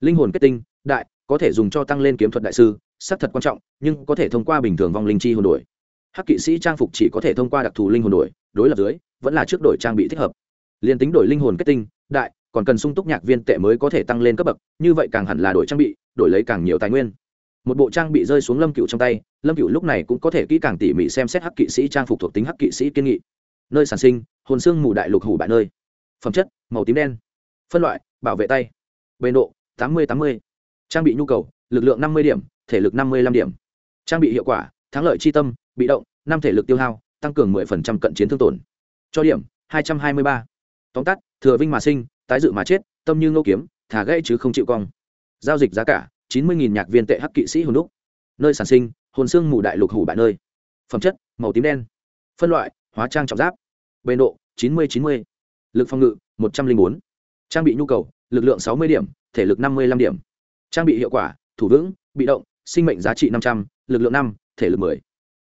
Linh hồn kết tinh, đại, có thể dùng cho tăng lên kiếm thuật đại sư, sắc thật quan trọng, nhưng có thể thông qua bình thường vong linh chi hồn đổi. Hắc kỵ sĩ trang phục chỉ có thể thông qua đặc thù linh hồn đổi, đối lập dưới, vẫn là trước đổi trang bị thích hợp. Liền tính đổi linh hồn kết tinh, đại, còn cần sung túc nhạc viên tệ mới có thể tăng lên cấp bậc, như vậy càng hẳn là đổi trang bị, đổi lấy càng nhiều tài nguyên một bộ trang bị rơi xuống lâm cựu trong tay, lâm cựu lúc này cũng có thể kỹ càng tỉ mỉ xem xét hắc kỵ sĩ trang phục thuộc tính hắc kỵ sĩ kiên nghị. Nơi sản sinh, hồn xương mù đại lục hủ bại nơi. Phẩm chất, màu tím đen. Phân loại, bảo vệ tay. Bề độ, tám mươi tám mươi. Trang bị nhu cầu, lực lượng năm mươi điểm, thể lực năm mươi năm điểm. Trang bị hiệu quả, thắng lợi chi tâm, bị động, năm thể lực tiêu hao, tăng cường 10% cận chiến thương tổn. Cho điểm, hai trăm hai mươi ba. Tóm tắt, thừa vinh mà sinh, tái dự mà chết, tâm như ngô kiếm thả gãy chứ không chịu cong. Giao dịch giá cả chín mươi nhạc viên tệ hắc kỵ sĩ hồn đúc. Nơi sản sinh, hồn xương mù đại lục hủ bại nơi. Phẩm chất, màu tím đen. Phân loại, hóa trang trọng giáp. Bề độ, chín mươi chín mươi. Lực phòng ngự, một trăm linh bốn. Trang bị nhu cầu, lực lượng sáu mươi điểm, thể lực năm mươi năm điểm. Trang bị hiệu quả, thủ vững, bị động, sinh mệnh giá trị năm trăm l ự c lượng năm, thể lực mười.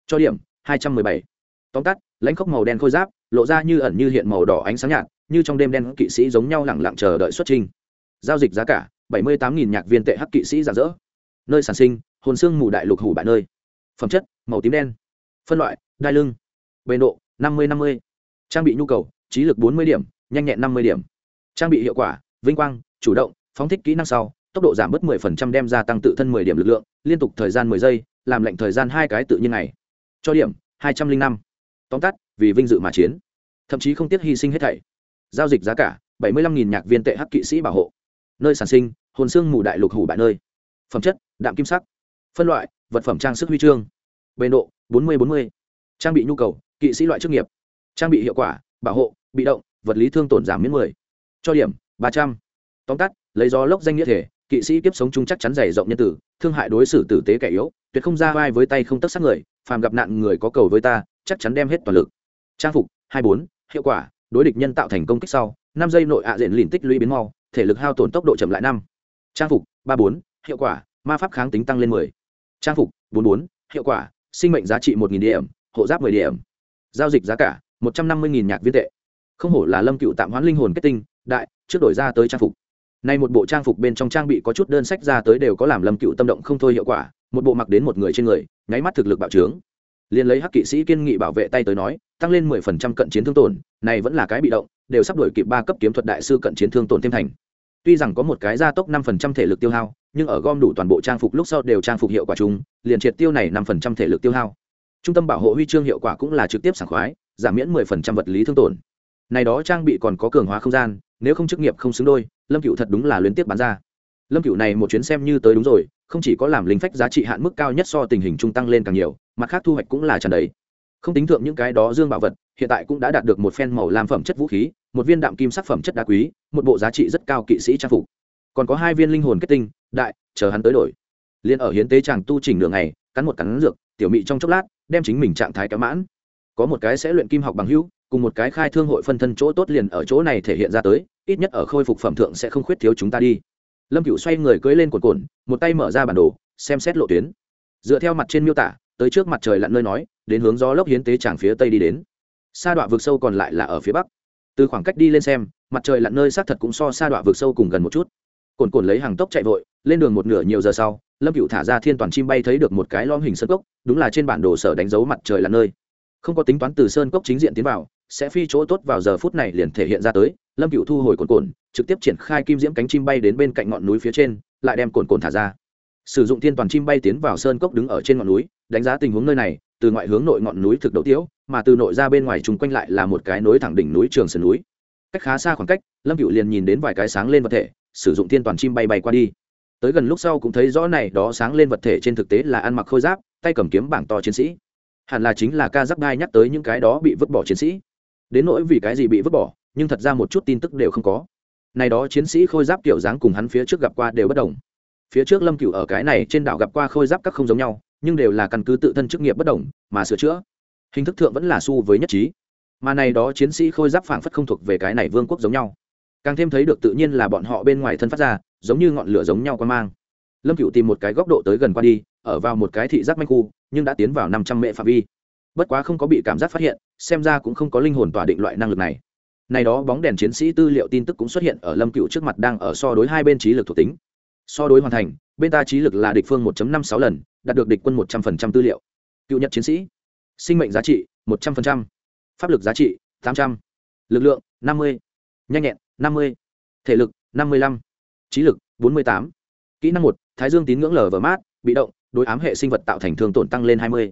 Cho điểm, hai trăm mười bảy. Tóm tắt, lãnh khốc màu đen khôi giáp, lộ ra như ẩn như hiện màu đỏ ánh sáng nhạt, như trong đêm đen kỵ sĩ giống nhau lẳng lặng chờ đợi xuất trình. Giao dịch giá cả bảy mươi tám nhạc viên tệ hắc kỵ sĩ giả dỡ nơi sản sinh hồn xương mù đại lục hủ bại nơi phẩm chất màu tím đen phân loại đai lưng bề độ năm mươi năm mươi trang bị nhu cầu trí lực bốn mươi điểm nhanh nhẹn năm mươi điểm trang bị hiệu quả vinh quang chủ động phóng thích kỹ năng sau tốc độ giảm bớt 10% đem ra tăng tự thân 10 điểm lực lượng, liên tục thời gian 10 giây, làm lệnh thời gian hai cái tự nhiên này. Cho điểm 205. Tóm tắt, vì vinh dự mà chiến. Thậm chí không tiếc hy sinh hết thảy. Giao dịch giá cả 75.000 nhạc viên tệ hắc kỵ sĩ bảo hộ. Nơi sản sinh, hồn xương mù đại lục hủ bại nơi. Phẩm chất, đạm kim sắc. Phân loại, vật phẩm trang sức huy chương. Bề độ 40-40. Trang bị nhu cầu, kỵ sĩ loại chức nghiệp. Trang bị hiệu quả, bảo hộ, bị động, vật lý thương tổn giảm miễn 10. Cho điểm 300. Tóm tắt, lấy gió lốc danh nghĩa thể, kỵ sĩ kiếp sống chung chắc chắn dày rộng nhân tử thương hại đối xử tử tế kẻ yếu tuyệt không ra vai với tay không tất sát người phàm gặp nạn người có cầu với ta chắc chắn đem hết toàn lực trang phục hai bốn hiệu quả đối địch nhân tạo thành công kích sau năm giây nội ạ à diện lìn tích lũy biến mau thể lực hao tổn tốc độ chậm lại năm trang phục ba bốn hiệu quả ma pháp kháng tính tăng lên mười trang phục bốn bốn hiệu quả sinh mệnh giá trị một nghìn điểm hộ giáp mười điểm giao dịch giá cả một trăm năm mươi nhạc viên tệ không hổ là lâm cựu tạm hoãn linh hồn kết tinh đại trước đổi ra tới trang phục Nay một bộ trang phục bên trong trang bị có chút đơn sách ra tới đều có làm Lâm Cựu tâm động không thôi hiệu quả, một bộ mặc đến một người trên người, nháy mắt thực lực bạo trướng. Liên lấy Hắc kỵ sĩ kiên nghị bảo vệ tay tới nói, tăng lên 10% cận chiến thương tổn, này vẫn là cái bị động, đều sắp đổi kịp ba cấp kiếm thuật đại sư cận chiến thương tổn thêm thành. Tuy rằng có một cái gia tốc năm phần trăm thể lực tiêu hao, nhưng ở gom đủ toàn bộ trang phục lúc sau đều trang phục hiệu quả chúng, liền triệt tiêu này năm phần trăm thể lực tiêu hao. Trung tâm bảo hộ huy chương hiệu quả cũng là trực tiếp sảng khoái, giảm miễn 10% vật lý thương tổn. Này đó trang bị còn có cường hóa không gian, nếu không chức nghiệp không xứng đôi, lâm cựu thật đúng là liên tiếp bán ra lâm cựu này một chuyến xem như tới đúng rồi không chỉ có làm linh phách giá trị hạn mức cao nhất so tình hình trung tăng lên càng nhiều mặt khác thu hoạch cũng là tràn đầy không tính thượng những cái đó dương bảo vật hiện tại cũng đã đạt được một phen màu làm phẩm chất vũ khí một viên đạm kim sắc phẩm chất đá quý, một bộ giá trị rất cao kỵ sĩ trang phục. Còn có hai viên linh hồn kết tinh, đại, chờ hắn tới đổi. Liên ở hiến tế chàng tu chỉnh đường này cắn một cắn dược, tiểu mị trong chốc lát, đem chính mình trạng thái kéo mãn. Có một cái sẽ luyện kim học bằng hữu, cùng một cái khai thương hội phân thân chỗ tốt liền ở chỗ này thể hiện ra tới, ít nhất ở khôi phục phẩm thượng sẽ không khuyết thiếu chúng ta đi. Lâm cựu xoay người cưỡi lên cuộn cồn một tay mở ra bản đồ, xem xét lộ tuyến. Dựa theo mặt trên miêu tả, tới trước mặt trời lặn nơi nói, đến hướng gió lốc hiến tế tràng phía tây đi đến. Sa đọa vực sâu còn lại là ở phía bắc từ khoảng cách đi lên xem, mặt trời lặn nơi xác thật cũng so xa đoạn vực sâu cùng gần một chút. Cồn cồn lấy hàng tốc chạy vội, lên đường một nửa nhiều giờ sau, lâm cựu thả ra thiên toàn chim bay thấy được một cái lom hình sơn cốc, đúng là trên bản đồ sở đánh dấu mặt trời lặn nơi. Không có tính toán từ sơn cốc chính diện tiến vào, sẽ phi chỗ tốt vào giờ phút này liền thể hiện ra tới, lâm cựu thu hồi cồn cồn, trực tiếp triển khai kim diễm cánh chim bay đến bên cạnh ngọn núi phía trên, lại đem cồn cồn thả ra. Sử dụng thiên toàn chim bay tiến vào sơn cốc đứng ở trên ngọn núi, đánh giá tình huống nơi này, từ ngoại hướng nội ngọn núi thực đầu tiếu mà từ nội ra bên ngoài chung quanh lại là một cái nối thẳng đỉnh núi trường sườn núi. Cách khá xa khoảng cách, lâm cựu liền nhìn đến vài cái sáng lên vật thể, sử dụng thiên toàn chim bay bay qua đi. Tới gần lúc sau cũng thấy rõ này đó sáng lên vật thể trên thực tế là ăn mặc khôi giáp, tay cầm kiếm bảng to chiến sĩ. Hẳn là chính là ca giáp đai nhắc tới những cái đó bị vứt bỏ chiến sĩ. Đến nỗi vì cái gì bị vứt bỏ, nhưng thật ra một chút tin tức đều không có. Này đó chiến sĩ khôi giáp kiểu dáng cùng hắn phía trước gặp qua đều bất đồng. Phía trước lâm cựu ở cái này trên đảo gặp qua khôi giáp các không giống nhau, nhưng đều là căn cứ tự thân chức nghiệp bất đồng, mà sửa chữa hình thức thượng vẫn là su với nhất trí. Mà này đó chiến sĩ khôi giáp phảng phất không thuộc về cái này vương quốc giống nhau. Càng thêm thấy được tự nhiên là bọn họ bên ngoài thân phát ra, giống như ngọn lửa giống nhau quan mang. Lâm cựu tìm một cái góc độ tới gần qua đi, ở vào một cái thị giác manh khu, nhưng đã tiến vào năm trăm mệ phạm vi. Bất quá không có bị cảm giác phát hiện, xem ra cũng không có linh hồn tỏa định loại năng lực này. Này đó bóng đèn chiến sĩ tư liệu tin tức cũng xuất hiện ở lâm cựu trước mặt đang ở so đối hai bên trí lực thuộc tính. So đối hoàn thành, bên ta trí lực là địch phương 1 năm sáu lần, đạt được địch quân một trăm linh tư liệu. Cựu nhật chiến sĩ sinh mệnh giá trị một trăm linh pháp lực giá trị tám trăm l ự c lượng năm mươi, nhanh nhẹn năm mươi, thể lực năm mươi lăm, trí lực bốn mươi tám, kỹ năng một, thái dương tín ngưỡng lờ vờ mát, bị động, đối ám hệ sinh vật tạo thành thương tổn tăng lên hai mươi.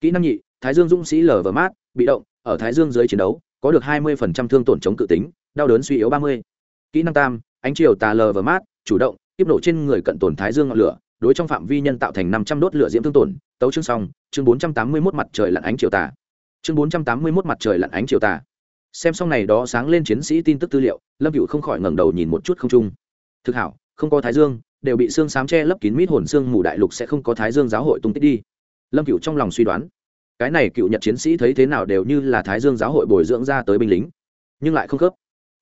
Kỹ năng nhị, thái dương dũng sĩ lờ vờ mát, bị động, ở thái dương dưới chiến đấu, có được hai mươi thương tổn chống cự tính, đau đớn suy yếu ba mươi. Kỹ năng tam, ánh chiều tà lờ vờ mát, chủ động tiếp nổ trên người cận tổn thái dương ngọn lửa đối trong phạm vi nhân tạo thành năm trăm đốt lửa diễm thương tổn, tấu chương xong, chương bốn trăm tám mươi mốt mặt trời lặn ánh chiều tà. Chương bốn trăm tám mươi mốt mặt trời lặn ánh chiều tà. Xem xong này đó sáng lên chiến sĩ tin tức tư liệu, lâm cựu không khỏi ngẩng đầu nhìn một chút không trung. Thực hảo, không có thái dương, đều bị xương xám che lấp kín mít hồn xương mù đại lục sẽ không có thái dương giáo hội tung tích đi. Lâm cựu trong lòng suy đoán, cái này cựu nhật chiến sĩ thấy thế nào đều như là thái dương giáo hội bồi dưỡng ra tới binh lính, nhưng lại không khớp.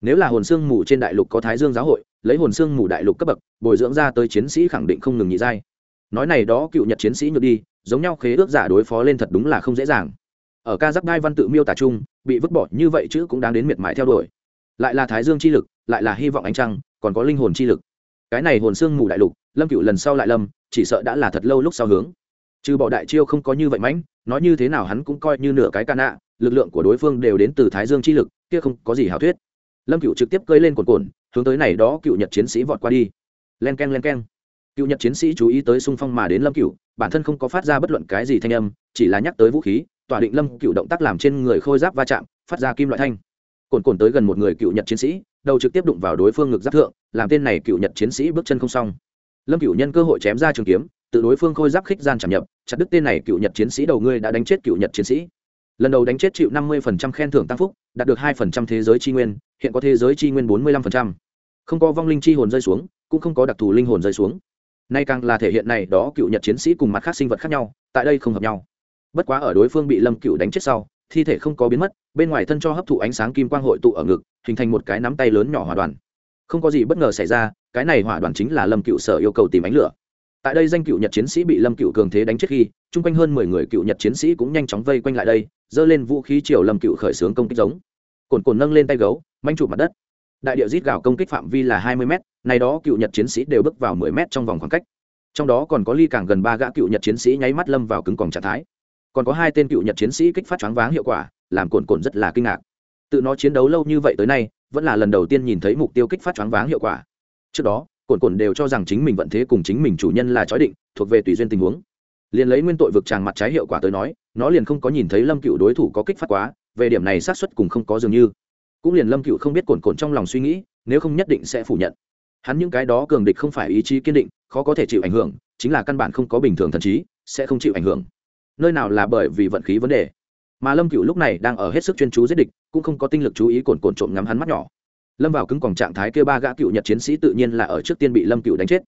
Nếu là hồn xương mù trên đại lục có thái dương giáo hội lấy hồn xương mù đại lục cấp bậc, bồi dưỡng ra tới chiến sĩ khẳng định không ngừng nhị giai. Nói này đó cựu nhật chiến sĩ nhược đi, giống nhau khế ước giả đối phó lên thật đúng là không dễ dàng. Ở ca giáp đai văn tự miêu tả chung, bị vứt bỏ như vậy chứ cũng đáng đến miệt mài theo đuổi. Lại là thái dương chi lực, lại là hy vọng ánh trăng, còn có linh hồn chi lực. Cái này hồn xương mù đại lục, lâm cựu lần sau lại lâm, chỉ sợ đã là thật lâu lúc sau hướng. Trừ bỏ đại chiêu không có như vậy mãnh, nói như thế nào hắn cũng coi như nửa cái ca nạ, lực lượng của đối phương đều đến từ thái dương chi lực, kia không có gì hảo thuyết. Lâm cựu trực tiếp cơi lên cồn cồn hướng tới này đó cựu nhật chiến sĩ vọt qua đi. Len k e n len k e n cựu nhật chiến sĩ chú ý tới xung phong mà đến lâm cựu bản thân không có phát ra bất luận cái gì thanh âm, chỉ là nhắc tới vũ khí, tỏa định lâm cựu động tác làm trên người khôi giáp va chạm, phát ra kim loại thanh. Cồn cồn tới gần một người cựu nhật chiến sĩ, đầu trực tiếp đụng vào đối phương ngực giáp thượng, làm tên này cựu nhật chiến sĩ bước chân không xong. Lâm cựu nhân cơ hội chém ra trường kiếm, tự đối phương khôi giáp khích gian chạm nhập, chặt đứt tên này cựu nhật chiến sĩ đầu ngươi đã đánh chết cựu nhật chiến sĩ lần đầu đánh chết chịu năm mươi khen thưởng tăng phúc, đạt được hai thế giới chi nguyên, hiện có thế giới chi nguyên bốn mươi năm không có vong linh chi hồn rơi xuống, cũng không có đặc thù linh hồn rơi xuống. Nay càng là thể hiện này đó cựu nhật chiến sĩ cùng mặt khác sinh vật khác nhau, tại đây không hợp nhau. Bất quá ở đối phương bị lâm cựu đánh chết sau, thi thể không có biến mất, bên ngoài thân cho hấp thụ ánh sáng kim quang hội tụ ở ngực, hình thành một cái nắm tay lớn nhỏ hỏa đoàn. Không có gì bất ngờ xảy ra, cái này hỏa đoàn chính là lâm cựu sở yêu cầu tìm ánh lửa tại đây danh cựu nhật chiến sĩ bị lâm cựu cường thế đánh chết khi, chung quanh hơn mười người cựu nhật chiến sĩ cũng nhanh chóng vây quanh lại đây, giơ lên vũ khí chiều lâm cựu khởi xướng công kích giống. Cồn cồn nâng lên tay gấu, manh chụp mặt đất. Đại điệu rít gạo công kích phạm vi là hai mươi m này đó cựu nhật chiến sĩ đều bước vào mười m trong vòng khoảng cách. Trong đó còn có ly càng gần ba gã cựu nhật chiến sĩ nháy mắt lâm vào cứng còng trạng thái. Còn có hai tên cựu nhật chiến sĩ kích phát choáng váng hiệu quả, làm cồn cồn rất là kinh ngạc. Tự nó chiến đấu lâu như vậy tới nay, vẫn là lần đầu tiên nhìn thấy mục tiêu kích phát choáng váng hiệu quả. Trước đó cồn cồn đều cho rằng chính mình vận thế cùng chính mình chủ nhân là chói định, thuộc về tùy duyên tình huống. Liền lấy nguyên tội vực tràng mặt trái hiệu quả tới nói, nó liền không có nhìn thấy lâm cựu đối thủ có kích phát quá, về điểm này sát xuất cùng không có dường như. Cũng liền lâm cựu không biết cồn cồn trong lòng suy nghĩ, nếu không nhất định sẽ phủ nhận. Hắn những cái đó cường địch không phải ý chí kiên định, khó có thể chịu ảnh hưởng, chính là căn bản không có bình thường thần trí, sẽ không chịu ảnh hưởng. Nơi nào là bởi vì vận khí vấn đề. Mà lâm cựu lúc này đang ở hết sức chuyên chú giết địch, cũng không có tinh lực chú ý cồn cồn trộm ngắm hắn mắt nhỏ lâm vào cứng còng trạng thái kêu ba gã cựu nhật chiến sĩ tự nhiên là ở trước tiên bị lâm cựu đánh chết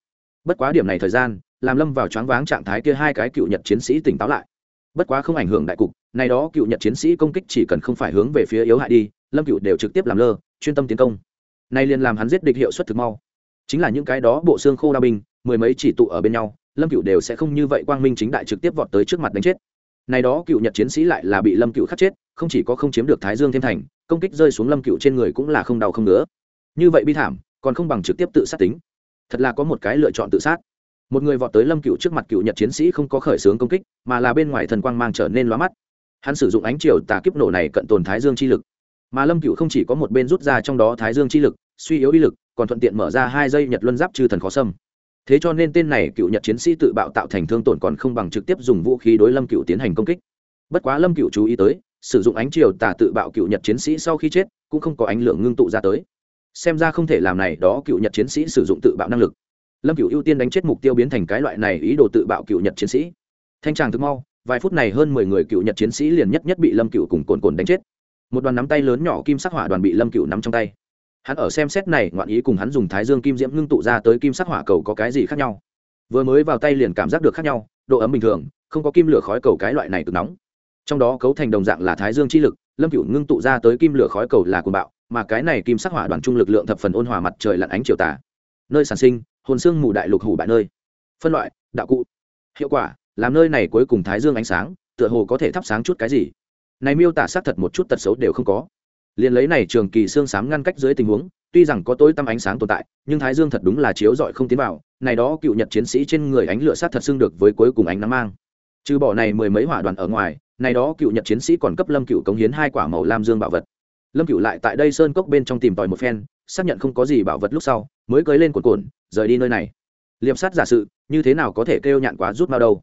bất quá điểm này thời gian làm lâm vào choáng váng trạng thái kia hai cái cựu nhật chiến sĩ tỉnh táo lại bất quá không ảnh hưởng đại cục này đó cựu nhật chiến sĩ công kích chỉ cần không phải hướng về phía yếu hại đi lâm cựu đều trực tiếp làm lơ chuyên tâm tiến công nay liền làm hắn giết địch hiệu suất thực mau chính là những cái đó bộ xương khô đa binh mười mấy chỉ tụ ở bên nhau lâm cựu đều sẽ không như vậy quang minh chính đại trực tiếp vọt tới trước mặt đánh chết này đó cựu nhật chiến sĩ lại là bị lâm cựu khắc chết không chỉ có không chiếm được thái dương thêm thành công kích rơi xuống lâm cựu trên người cũng là không đau không nữa như vậy bi thảm, còn không bằng trực tiếp tự sát tính. Thật là có một cái lựa chọn tự sát. Một người vọt tới lâm cựu trước mặt cựu nhật chiến sĩ không có khởi xướng công kích, mà là bên ngoài thần quang mang trở nên lóa mắt. Hắn sử dụng ánh chiều tà kiếp nổ này cận tồn thái dương chi lực. Mà lâm cựu không chỉ có một bên rút ra trong đó thái dương chi lực, suy yếu ý lực, còn thuận tiện mở ra hai dây nhật luân giáp trừ thần khó xâm. Thế cho nên tên này cựu nhật chiến sĩ tự bạo tạo thành thương tổn còn không bằng trực tiếp dùng vũ khí đối lâm cựu tiến hành công kích. Bất quá lâm cựu chú ý tới sử dụng ánh chiều tà tự bạo cựu nhật chiến sĩ sau khi chết, cũng không có ánh lượng ngưng tụ ra tới. Xem ra không thể làm này đó cựu nhật chiến sĩ sử dụng tự bạo năng lực. Lâm cựu ưu tiên đánh chết mục tiêu biến thành cái loại này ý đồ tự bạo cựu nhật chiến sĩ. Thanh tràng thực mau, vài phút này hơn mười người cựu nhật chiến sĩ liền nhất nhất bị lâm cựu cùng cồn cồn đánh chết. Một đoàn nắm tay lớn nhỏ kim sắc hỏa đoàn bị lâm cựu nắm trong tay. Hắn ở xem xét này, ngoạn ý cùng hắn dùng thái dương kim diễm ngưng tụ ra tới kim sắc hỏa cầu có cái gì khác nhau? Vừa mới vào tay liền cảm giác được khác nhau, độ ấm bình thường, không có kim lửa khói cầu cái loại này cực nóng trong đó cấu thành đồng dạng là thái dương chi lực, lâm cựu ngưng tụ ra tới kim lửa khói cầu là cuồng bạo, mà cái này kim sắc hỏa đoàn trung lực lượng thập phần ôn hòa mặt trời lặn ánh chiều tà. Nơi sản sinh, hồn xương mù đại lục hủ bại nơi. Phân loại, đạo cụ. Hiệu quả, làm nơi này cuối cùng thái dương ánh sáng, tựa hồ có thể thắp sáng chút cái gì. Này miêu tả xác thật một chút tật xấu đều không có. Liền lấy này trường kỳ xương sám ngăn cách dưới tình huống, tuy rằng có tối tăm ánh sáng tồn tại, nhưng thái dương thật đúng là chiếu rọi không tiến vào, này đó cựu nhật chiến sĩ trên người ánh lửa sát thật xưng được với cuối cùng ánh nắng mang. Trừ bỏ này mười mấy hỏa đoàn ở ngoài này đó cựu nhật chiến sĩ còn cấp lâm cựu cống hiến hai quả màu lam dương bảo vật. Lâm cựu lại tại đây sơn cốc bên trong tìm tòi một phen, xác nhận không có gì bảo vật lúc sau, mới cưới lên cồn cồn rời đi nơi này. Liệm sát giả sự, như thế nào có thể kêu nhạn quá rút mao đâu?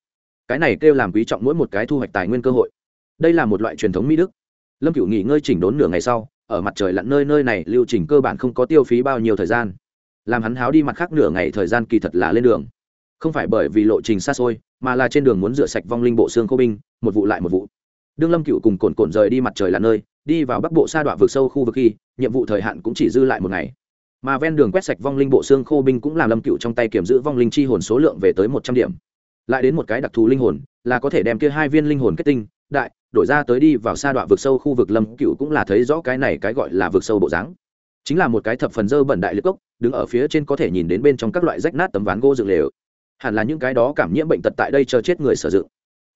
Cái này kêu làm quý trọng mỗi một cái thu hoạch tài nguyên cơ hội. Đây là một loại truyền thống mỹ đức. Lâm cựu nghỉ ngơi chỉnh đốn nửa ngày sau, ở mặt trời lặn nơi nơi này, lưu trình cơ bản không có tiêu phí bao nhiêu thời gian. Làm hắn háo đi mặt khác nửa ngày thời gian kỳ thật là lên đường không phải bởi vì lộ trình xa xôi, mà là trên đường muốn rửa sạch vong linh bộ xương khô binh, một vụ lại một vụ. Đương lâm cựu cùng cồn cồn rời đi mặt trời là nơi, đi vào bắc bộ sa đoạn vực sâu khu vực khi, nhiệm vụ thời hạn cũng chỉ dư lại một ngày. Mà ven đường quét sạch vong linh bộ xương khô binh cũng làm lâm cựu trong tay kiểm giữ vong linh chi hồn số lượng về tới một trăm điểm. Lại đến một cái đặc thù linh hồn, là có thể đem kia hai viên linh hồn kết tinh, đại, đổi ra tới đi vào sa đoạn vực sâu khu vực lâm cựu cũng là thấy rõ cái này cái gọi là vực sâu bộ dáng. Chính là một cái thập phần dơ bẩn đại liệt cốc đứng ở phía trên có thể nhìn đến bên trong các loại rách nát tấm ván gỗ dựng lều hẳn là những cái đó cảm nhiễm bệnh tật tại đây chờ chết người sử dụng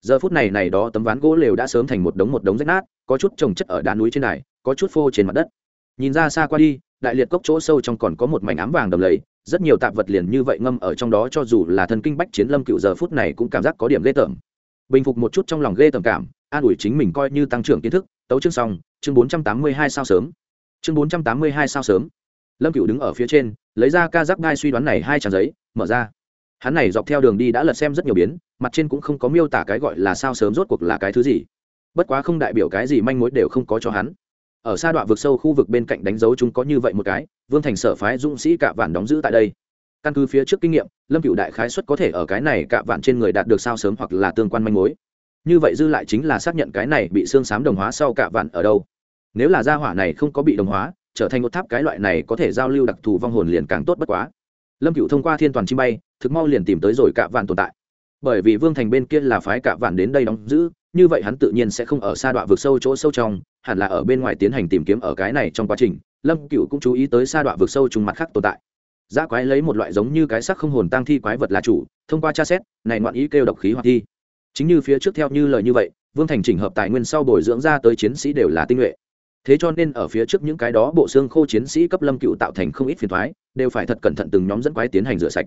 giờ phút này này đó tấm ván gỗ lều đã sớm thành một đống một đống rách nát, có chút trồng chất ở đá núi trên này, có chút phô trên mặt đất. Nhìn ra xa qua đi, đại liệt cốc chỗ sâu trong còn có một mảnh ám vàng đầm lầy, rất nhiều tạp vật liền như vậy ngâm ở trong đó cho dù là thần kinh bách chiến lâm cựu giờ phút này cũng cảm giác có điểm ghê tởm. Bình phục một chút trong lòng ghê tởm cảm, an ủi chính mình coi như tăng trưởng kiến thức, tấu chương xong, chương bốn trăm tám mươi hai sao sớm. Chương bốn trăm tám mươi hai sao sớm. Lâm cựu đứng ở phía trên, lấy ra ca giác gai suy đoán này hai trang giấy, mở ra hắn này dọc theo đường đi đã lật xem rất nhiều biến, mặt trên cũng không có miêu tả cái gọi là sao sớm rốt cuộc là cái thứ gì. Bất quá không đại biểu cái gì manh mối đều không có cho hắn. Ở xa đoạn vực sâu khu vực bên cạnh đánh dấu chúng có như vậy một cái, vương thành sở phái dũng sĩ cạ vạn đóng giữ tại đây. Căn cứ phía trước kinh nghiệm, lâm cựu đại khái xuất có thể ở cái này cạ vạn trên người đạt được sao sớm hoặc là tương quan manh mối. Như vậy dư lại chính là xác nhận cái này bị xương xám đồng hóa sau cạ vạn ở đâu. Nếu là gia hỏa này không có bị đồng hóa, trở thành một tháp cái loại này có thể giao lưu đặc thù vong hồn liền càng tốt bất quá lâm cựu thông qua thiên toàn chi bay, thực mau liền tìm tới rồi cạ vạn tồn tại. Bởi vì vương thành bên kia là phái cạ vạn đến đây đóng giữ, như vậy hắn tự nhiên sẽ không ở xa đoạn vực sâu chỗ sâu trong, hẳn là ở bên ngoài tiến hành tìm kiếm ở cái này trong quá trình. Lâm cựu cũng chú ý tới xa đoạn vực sâu trùng mặt khác tồn tại. Giá quái lấy một loại giống như cái sắc không hồn tăng thi quái vật là chủ, thông qua tra xét, này ngoạn ý kêu độc khí hoặc thi. Chính như phía trước theo như lời như vậy, vương thành chỉnh hợp tài nguyên sau bồi dưỡng ra tới chiến sĩ đều là tinh nhuệ. Thế cho nên ở phía trước những cái đó bộ xương khô chiến sĩ cấp lâm cựu tạo thành không ít phiền thoái đều phải thật cẩn thận từng nhóm dẫn quái tiến hành rửa sạch.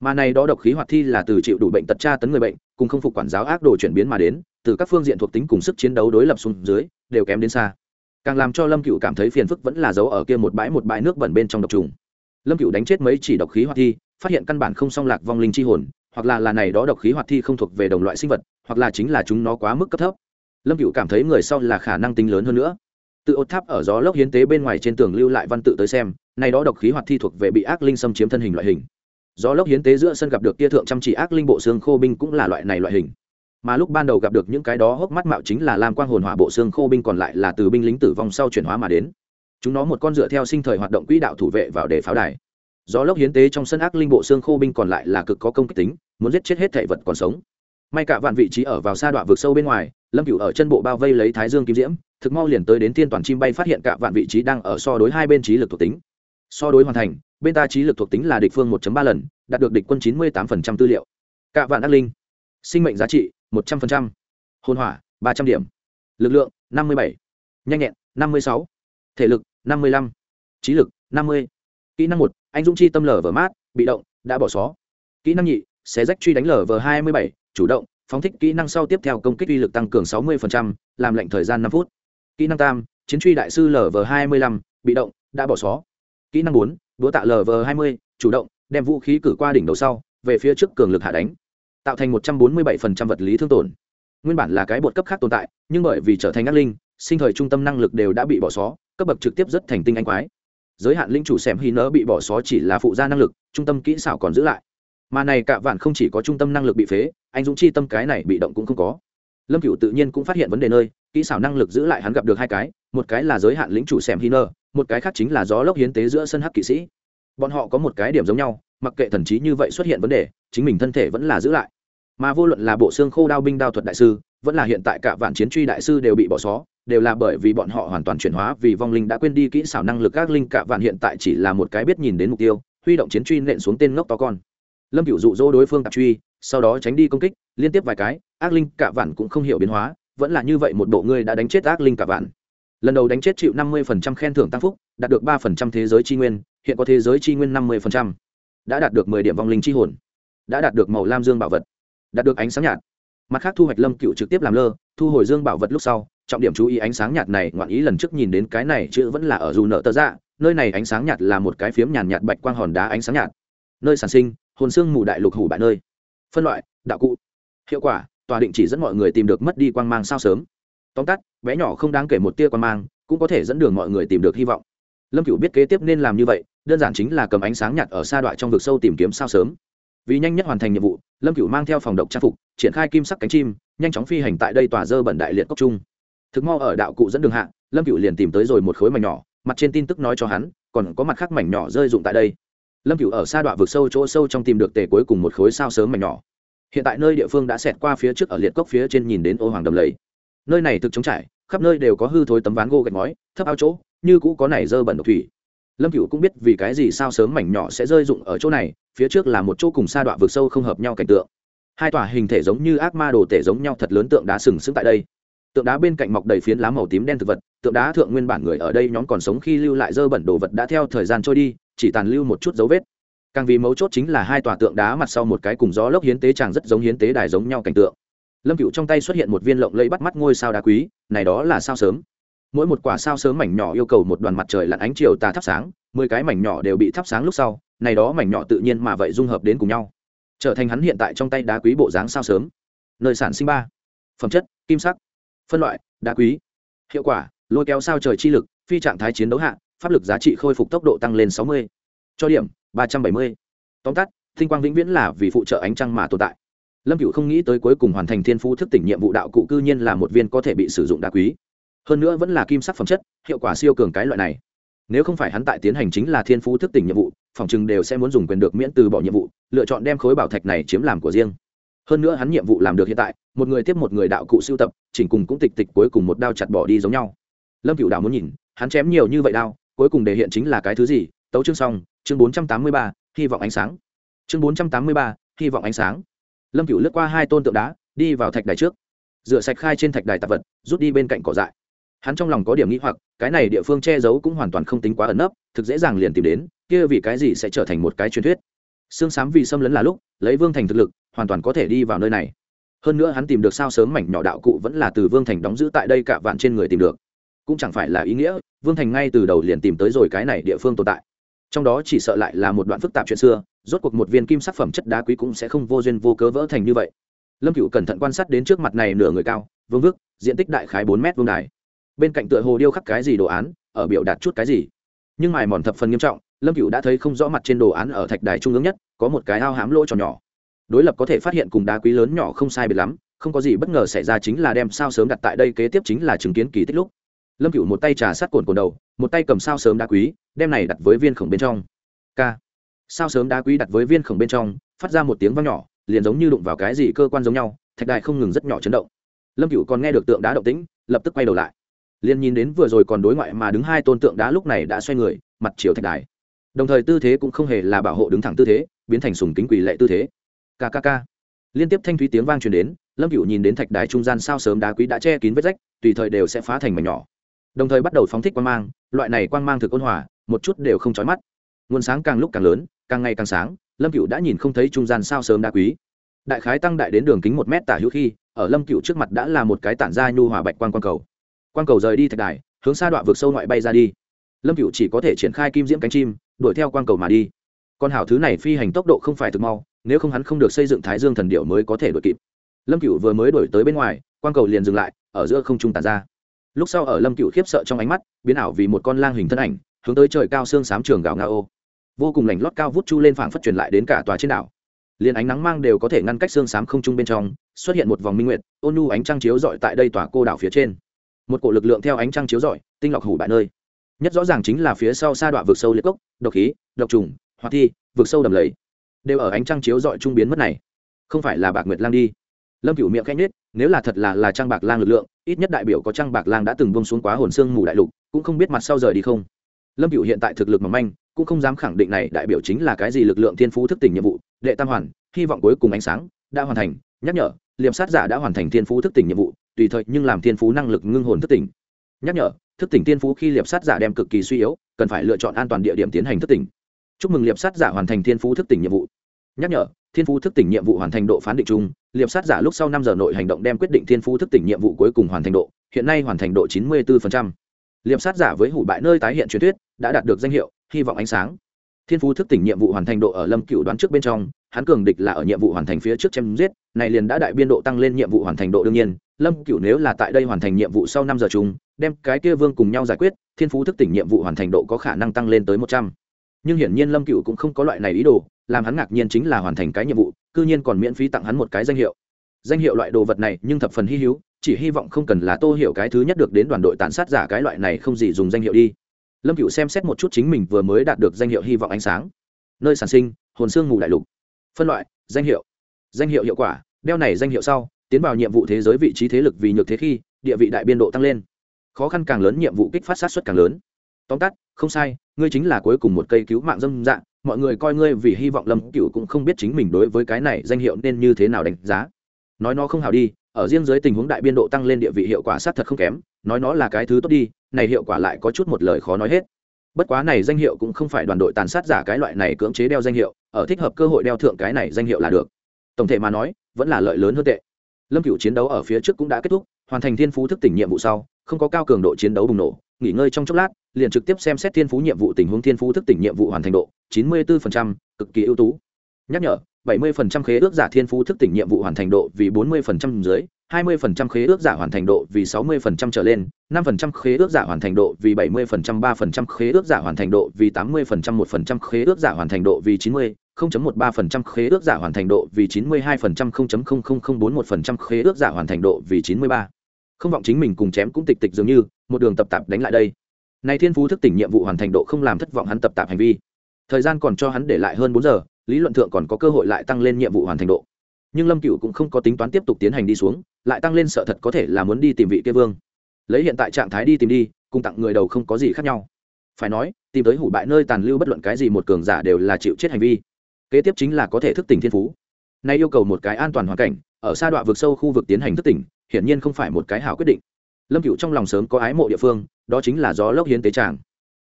Mà này đó độc khí hoạt thi là từ chịu đủ bệnh tật tra tấn người bệnh, cùng không phục quản giáo ác đồ chuyển biến mà đến, từ các phương diện thuộc tính cùng sức chiến đấu đối lập xuống dưới, đều kém đến xa. Càng làm cho lâm cựu cảm thấy phiền phức vẫn là giấu ở kia một bãi một bãi nước bẩn bên trong độc trùng. Lâm cựu đánh chết mấy chỉ độc khí hoạt thi, phát hiện căn bản không song lạc vong linh chi hồn, hoặc là là này đó độc khí hoạt thi không thuộc về đồng loại sinh vật, hoặc là chính là chúng nó quá mức cấp thấp. Lâm cựu cảm thấy người sau là khả năng tính lớn hơn nữa tự ốt tháp ở gió lốc hiến tế bên ngoài trên tường lưu lại văn tự tới xem, này đó độc khí hoạt thi thuộc về bị ác linh xâm chiếm thân hình loại hình. Gió lốc hiến tế giữa sân gặp được tia thượng chăm chỉ ác linh bộ xương khô binh cũng là loại này loại hình. Mà lúc ban đầu gặp được những cái đó hốc mắt mạo chính là lam quang hồn hỏa bộ xương khô binh còn lại là từ binh lính tử vong sau chuyển hóa mà đến. Chúng nó một con dựa theo sinh thời hoạt động quỹ đạo thủ vệ vào để pháo đài. Gió lốc hiến tế trong sân ác linh bộ xương khô binh còn lại là cực có công kích tính, muốn giết chết hết thể vật còn sống. May cả vạn vị trí ở vào xa đoạn vực sâu bên ngoài lâm cựu ở chân bộ bao vây lấy thái dương kim diễm, thực mau liền tới đến thiên toàn chim bay phát hiện cả vạn vị trí đang ở so đối hai bên trí lực thuộc tính so đối hoàn thành, bên ta trí lực thuộc tính là địch phương 1 ba lần, đạt được địch quân chín mươi 98% tư liệu cả vạn ác linh, sinh mệnh giá trị 100%. hôn hỏa ba trăm điểm, lực lượng năm mươi bảy, nhanh nhẹn năm mươi sáu, thể lực năm mươi lăm, trí lực năm mươi, kỹ năng một, anh dũng chi tâm lở vờ mát, bị động, đã bỏ xó kỹ năng nhị, xé rách truy đánh lở vờ hai mươi bảy, chủ động phóng thích kỹ năng sau tiếp theo công kích uy lực tăng cường sáu mươi làm lệnh thời gian 5 phút. Kỹ năng tam chiến truy đại sư lv hai mươi lăm bị động đã bỏ xó. Kỹ năng 4, đũa tạ lv hai mươi chủ động đem vũ khí cử qua đỉnh đầu sau về phía trước cường lực hạ đánh. Tạo thành một trăm bốn mươi bảy vật lý thương tổn. Nguyên bản là cái bột cấp khác tồn tại nhưng bởi vì trở thành ác linh sinh thời trung tâm năng lực đều đã bị bỏ xó cấp bậc trực tiếp rất thành tinh anh quái. Giới hạn linh chủ xẻm hy nỡ bị bỏ xó chỉ là phụ gia năng lực trung tâm kỹ xảo còn giữ lại mà này cả vạn không chỉ có trung tâm năng lực bị phế, anh dũng chi tâm cái này bị động cũng không có. Lâm cựu tự nhiên cũng phát hiện vấn đề nơi, kỹ xảo năng lực giữ lại hắn gặp được hai cái, một cái là giới hạn lĩnh chủ xem hiner, một cái khác chính là gió lốc hiến tế giữa sân hắc kỵ sĩ. Bọn họ có một cái điểm giống nhau, mặc kệ thần trí như vậy xuất hiện vấn đề, chính mình thân thể vẫn là giữ lại. Mà vô luận là bộ xương khô đao binh đao thuật đại sư, vẫn là hiện tại cả vạn chiến truy đại sư đều bị bỏ xó, đều là bởi vì bọn họ hoàn toàn chuyển hóa vì vong linh đã quên đi kỹ xảo năng lực các linh cả vạn hiện tại chỉ là một cái biết nhìn đến mục tiêu, huy động chiến truy nện xuống tên ngốc to con lâm cựu dụ dỗ đối phương tạp truy, sau đó tránh đi công kích, liên tiếp vài cái, ác linh cả vạn cũng không hiểu biến hóa, vẫn là như vậy một bộ ngươi đã đánh chết ác linh cả vạn. Lần đầu đánh chết chịu năm mươi khen thưởng tăng phúc, đạt được ba thế giới tri nguyên, hiện có thế giới tri nguyên năm mươi đã đạt được mười điểm vong linh tri hồn. Đã đạt được màu lam dương bảo vật. Đạt được ánh sáng nhạt. Mặt khác thu hoạch lâm cựu trực tiếp làm lơ, thu hồi dương bảo vật lúc sau, trọng điểm chú ý ánh sáng nhạt này, ngoạn ý lần trước nhìn đến cái này chữ vẫn là ở dù nợ tờ dạ nơi này ánh sáng nhạt là một cái phiếm nhàn nhạt bạch quang hòn đá ánh sáng nhạt. Nơi sản sinh hồn xương mù đại lục hủ bại nơi. Phân loại, đạo cụ. Hiệu quả, tòa định chỉ dẫn mọi người tìm được mất đi quang mang sao sớm. Tóm tắt, bé nhỏ không đáng kể một tia quang mang, cũng có thể dẫn đường mọi người tìm được hy vọng. Lâm cửu biết kế tiếp nên làm như vậy, đơn giản chính là cầm ánh sáng nhạt ở xa đoạn trong vực sâu tìm kiếm sao sớm. Vì nhanh nhất hoàn thành nhiệm vụ, lâm cửu mang theo phòng độc trang phục, triển khai kim sắc cánh chim, nhanh chóng phi hành tại đây tòa dơ bẩn đại liệt cốc trung. Thực mau ở đạo cụ dẫn đường hạ, lâm cửu liền tìm tới rồi một khối mảnh nhỏ, mặt trên tin tức nói cho hắn, còn có mặt khác mảnh nhỏ rơi dụng tại đây lâm cựu ở xa đoạn vực sâu chỗ sâu trong tìm được tề cuối cùng một khối sao sớm mảnh nhỏ. Hiện tại nơi địa phương đã xẹt qua phía trước ở liệt cốc phía trên nhìn đến ô hoàng đầm lầy. Nơi này thực chống trải, khắp nơi đều có hư thối tấm ván gỗ gạch ngói, thấp ao chỗ, như cũ có này dơ bẩn độc thủy. Lâm cựu cũng biết vì cái gì sao sớm mảnh nhỏ sẽ rơi rụng ở chỗ này, phía trước là một chỗ cùng xa đoạn vực sâu không hợp nhau cảnh tượng. Hai tòa hình thể giống như ác ma đồ tể giống nhau thật lớn tượng đá sừng sững tại đây. Tượng đá bên cạnh mọc đầy phiến lá màu tím đen thực vật, tượng đá thượng nguyên bản người ở đây nhóm còn sống khi lưu lại dơ bẩn đồ vật đã theo thời gian trôi đi chỉ tàn lưu một chút dấu vết. Càng vì mấu chốt chính là hai tòa tượng đá mặt sau một cái cùng gió lốc hiến tế chàng rất giống hiến tế đài giống nhau cảnh tượng. Lâm cựu trong tay xuất hiện một viên lộng lẫy bắt mắt ngôi sao đá quý, này đó là sao sớm? Mỗi một quả sao sớm mảnh nhỏ yêu cầu một đoàn mặt trời lặn ánh chiều tà thắp sáng, mười cái mảnh nhỏ đều bị thắp sáng lúc sau, này đó mảnh nhỏ tự nhiên mà vậy dung hợp đến cùng nhau. Trở thành hắn hiện tại trong tay đá quý bộ dáng sao sớm. Nơi sản sinh ba. Phẩm chất, kim sắc. Phân loại, đá quý. Hiệu quả, lôi kéo sao trời chi lực, phi trạng thái chiến đấu hạ pháp lực giá trị khôi phục tốc độ tăng lên sáu mươi, cho điểm ba trăm bảy mươi. Tóm tắt, tinh quang vĩnh viễn là vì phụ trợ ánh trăng mà tồn tại. Lâm cựu không nghĩ tới cuối cùng hoàn thành thiên phú thức tỉnh nhiệm vụ đạo cụ cư nhiên là một viên có thể bị sử dụng đá quý. Hơn nữa vẫn là kim sắc phẩm chất, hiệu quả siêu cường cái loại này. Nếu không phải hắn tại tiến hành chính là thiên phú thức tỉnh nhiệm vụ, phòng chừng đều sẽ muốn dùng quyền được miễn từ bỏ nhiệm vụ, lựa chọn đem khối bảo thạch này chiếm làm của riêng. Hơn nữa hắn nhiệm vụ làm được hiện tại, một người tiếp một người đạo cụ siêu tập, chỉnh cùng cũng tịch tịch cuối cùng một đao chặt bỏ đi giống nhau. Lâm cựu đạo muốn nhìn, hắn chém nhiều như vậy đao cuối cùng đề hiện chính là cái thứ gì? Tấu chương xong, chương bốn trăm tám mươi ba, hy vọng ánh sáng. Chương bốn trăm tám mươi ba, hy vọng ánh sáng. Lâm cựu lướt qua hai tôn tượng đá, đi vào thạch đài trước. Rửa sạch khai trên thạch đài tạp vật, rút đi bên cạnh cỏ dại. Hắn trong lòng có điểm nghĩ hoặc, cái này địa phương che giấu cũng hoàn toàn không tính quá ẩn nấp, thực dễ dàng liền tìm đến, kia vì cái gì sẽ trở thành một cái truyền thuyết? Xương xám vì xâm lấn là lúc, lấy vương thành thực lực, hoàn toàn có thể đi vào nơi này. Hơn nữa hắn tìm được sao sớm mảnh nhỏ đạo cụ vẫn là từ vương thành đóng giữ tại đây cả vạn trên người tìm được. Cũng chẳng phải là ý nghĩa vương thành ngay từ đầu liền tìm tới rồi cái này địa phương tồn tại. Trong đó chỉ sợ lại là một đoạn phức tạp chuyện xưa, rốt cuộc một viên kim sắc phẩm chất đá quý cũng sẽ không vô duyên vô cớ vỡ thành như vậy. Lâm cựu cẩn thận quan sát đến trước mặt này nửa người cao, vương vức, diện tích đại khái bốn mét vương đài. Bên cạnh tựa hồ điêu khắc cái gì đồ án, ở biểu đạt chút cái gì. Nhưng mài mòn thập phần nghiêm trọng, lâm cựu đã thấy không rõ mặt trên đồ án ở thạch đài trung ương nhất, có một cái ao hám lỗ tròn nhỏ. Đối lập có thể phát hiện cùng đá quý lớn nhỏ không sai biệt lắm, không có gì bất ngờ xảy ra chính là đem sao sớm đặt tại đây kế tiếp chính là chứng kiến kỳ tích lúc lâm cựu một tay trà sát cồn cồn đầu, một tay cầm sao sớm đá quý, đem này đặt với viên khổng bên trong. K. Sao sớm đá quý đặt với viên khổng bên trong, phát ra một tiếng vang nhỏ, liền giống như đụng vào cái gì cơ quan giống nhau, thạch đài không ngừng rất nhỏ chấn động. Lâm cựu còn nghe được tượng đá động tĩnh, lập tức quay đầu lại. Liền nhìn đến vừa rồi còn đối ngoại mà đứng hai tôn tượng đá lúc này đã xoay người, mặt chiều thạch đài. Đồng thời tư thế cũng không hề là bảo hộ đứng thẳng tư thế, biến thành sùng kính quỷ lệ tư thế. Kkk liên tiếp thanh thúy tiếng vang truyền đến, lâm cựu nhìn đến thạch đài trung gian sao sớm đá quý đã che kín vết rách, tùy thời đều sẽ phá thành mảnh nhỏ đồng thời bắt đầu phóng thích quang mang, loại này quang mang thực ôn hòa, một chút đều không chói mắt. Nguồn sáng càng lúc càng lớn, càng ngày càng sáng, lâm cựu đã nhìn không thấy trung gian sao sớm đá quý. Đại khái tăng đại đến đường kính một mét tả hữu khi, ở lâm cựu trước mặt đã là một cái tản ra nhu hòa bạch quang quang cầu. Quang cầu rời đi thạch đài, hướng xa đoạn vực sâu ngoại bay ra đi. Lâm cựu chỉ có thể triển khai kim diễm cánh chim, đuổi theo quang cầu mà đi. Con hảo thứ này phi hành tốc độ không phải thực mau, nếu không hắn không được xây dựng thái dương thần điệu mới có thể đuổi kịp. Lâm cựu vừa mới đuổi tới bên ngoài, quang cầu liền dừng lại, ở giữa không trung tàn ra lúc sau ở lâm cựu khiếp sợ trong ánh mắt, biến ảo vì một con lang hình thân ảnh, hướng tới trời cao xương sám trường gào nga ô. Vô cùng lành lót cao vút chu lên phảng phất truyền lại đến cả tòa trên đảo. Liền ánh nắng mang đều có thể ngăn cách xương sám không trung bên trong, xuất hiện một vòng minh nguyệt, ôn nhu ánh trăng chiếu dọi tại đây tòa cô đảo phía trên. Một cổ lực lượng theo ánh trăng chiếu rọi, tinh lọc hủ bại nơi. Nhất rõ ràng chính là phía sau sa đoạn vực sâu liệt cốc, độc khí, độc trùng, hoặc thi, vực sâu đầm lầy, đều ở ánh trăng chiếu dọi trung biến mất này. Không phải là bạc nguyệt lang đi lâm cựu miệng khẽ nết nếu là thật là là trang bạc lang lực lượng, ít nhất đại biểu có trang bạc lang đã từng bông xuống quá hồn xương mù đại lục, cũng không biết mặt sau rời đi không. Lâm cựu hiện tại thực lực mỏng manh, cũng không dám khẳng định này đại biểu chính là cái gì lực lượng thiên phú thức tỉnh nhiệm vụ, đệ tam hoàn, hy vọng cuối cùng ánh sáng đã hoàn thành, nhắc nhở liệm sát giả đã hoàn thành thiên phú thức tỉnh nhiệm vụ, tùy thời nhưng làm thiên phú năng lực ngưng hồn thức tỉnh. Nhắc nhở, thức tỉnh thiên phú khi liệp sát giả đem cực kỳ suy yếu, cần phải lựa chọn an toàn địa điểm tiến hành thức tỉnh. Chúc mừng liệp sát giả hoàn thành thiên phú thức tỉnh nhiệm vụ. Nhắc nhở thiên phú thức tỉnh nhiệm vụ hoàn thành độ phán định chung, liệp sát giả lúc sau năm giờ nội hành động đem quyết định thiên phú thức tỉnh nhiệm vụ cuối cùng hoàn thành độ, hiện nay hoàn thành độ chín mươi 94%. liệp sát giả với hủ bại nơi tái hiện truyền thuyết, đã đạt được danh hiệu, hy vọng ánh sáng. Thiên phú thức tỉnh nhiệm vụ hoàn thành độ ở lâm cựu đoán trước bên trong, hắn cường địch là ở nhiệm vụ hoàn thành phía trước chém giết, này liền đã đại biên độ tăng lên nhiệm vụ hoàn thành độ đương nhiên. Lâm cựu nếu là tại đây hoàn thành nhiệm vụ sau năm giờ chung, đem cái kia vương cùng nhau giải quyết, thiên phú thức tỉnh nhiệm vụ hoàn thành độ có khả năng tăng lên tới một trăm. Nhưng hiển nhiên lâm cựu cũng không có loại này ý đồ làm hắn ngạc nhiên chính là hoàn thành cái nhiệm vụ, cư nhiên còn miễn phí tặng hắn một cái danh hiệu. Danh hiệu loại đồ vật này nhưng thập phần hy hữu, chỉ hy vọng không cần là tô hiểu cái thứ nhất được đến đoàn đội tàn sát giả cái loại này không gì dùng danh hiệu đi. Lâm cựu xem xét một chút chính mình vừa mới đạt được danh hiệu hy vọng ánh sáng. Nơi sản sinh, hồn xương ngủ đại lục. Phân loại, danh hiệu. Danh hiệu hiệu quả, đeo này danh hiệu sau, tiến vào nhiệm vụ thế giới vị trí thế lực vì nhược thế khi, địa vị đại biên độ tăng lên. Khó khăn càng lớn, nhiệm vụ kích phát sát xuất càng lớn. Tóm tắt, không sai, ngươi chính là cuối cùng một cây cứu mạng dâm dạng mọi người coi ngươi vì hy vọng lâm cựu cũng không biết chính mình đối với cái này danh hiệu nên như thế nào đánh giá. Nói nó không hào đi, ở riêng dưới tình huống đại biên độ tăng lên địa vị hiệu quả sát thật không kém, nói nó là cái thứ tốt đi, này hiệu quả lại có chút một lời khó nói hết. Bất quá này danh hiệu cũng không phải đoàn đội tàn sát giả cái loại này cưỡng chế đeo danh hiệu, ở thích hợp cơ hội đeo thượng cái này danh hiệu là được. Tổng thể mà nói, vẫn là lợi lớn hơn tệ. Lâm cựu chiến đấu ở phía trước cũng đã kết thúc, hoàn thành thiên phú thức tỉnh nhiệm vụ sau, không có cao cường độ chiến đấu bùng nổ nghỉ ngơi trong chốc lát liền trực tiếp xem xét thiên phú nhiệm vụ tình huống thiên phú thức tỉnh nhiệm vụ hoàn thành độ chín mươi 94%, cực kỳ ưu tú. Nhắc nhở 70% khế ước giả thiên phú thức tỉnh nhiệm vụ hoàn thành độ vì 40% dưới 20% khế ước giả hoàn thành độ vì 60% trở lên 5% khế ước giả hoàn thành độ vì 70% 3% khế ước giả hoàn thành độ vì 80% 1% khế ước giả hoàn thành độ vì 90 0.13% khế ước giả hoàn thành độ vì 92% 0.00041% khế ước giả hoàn thành độ vì 93 không vọng chính mình cùng chém cũng tịch tịch dường như, một đường tập tạp đánh lại đây. Nay thiên phú thức tỉnh nhiệm vụ hoàn thành độ không làm thất vọng hắn tập tạp hành vi. Thời gian còn cho hắn để lại hơn bốn giờ, lý luận thượng còn có cơ hội lại tăng lên nhiệm vụ hoàn thành độ. Nhưng lâm cựu cũng không có tính toán tiếp tục tiến hành đi xuống, lại tăng lên sợ thật có thể là muốn đi tìm vị kia vương. Lấy hiện tại trạng thái đi tìm đi, cùng tặng người đầu không có gì khác nhau. Phải nói, tìm tới hủ bại nơi tàn lưu bất luận cái gì một cường giả đều là chịu chết hành vi. Kế tiếp chính là có thể thức tỉnh thiên phú. Nay yêu cầu một cái an toàn hoàn cảnh, ở xa đoạn vực sâu khu vực tiến hành thức tỉnh hiển nhiên không phải một cái hảo quyết định. Lâm cựu trong lòng sớm có ái mộ địa phương đó chính là gió lốc hiến tế tràng.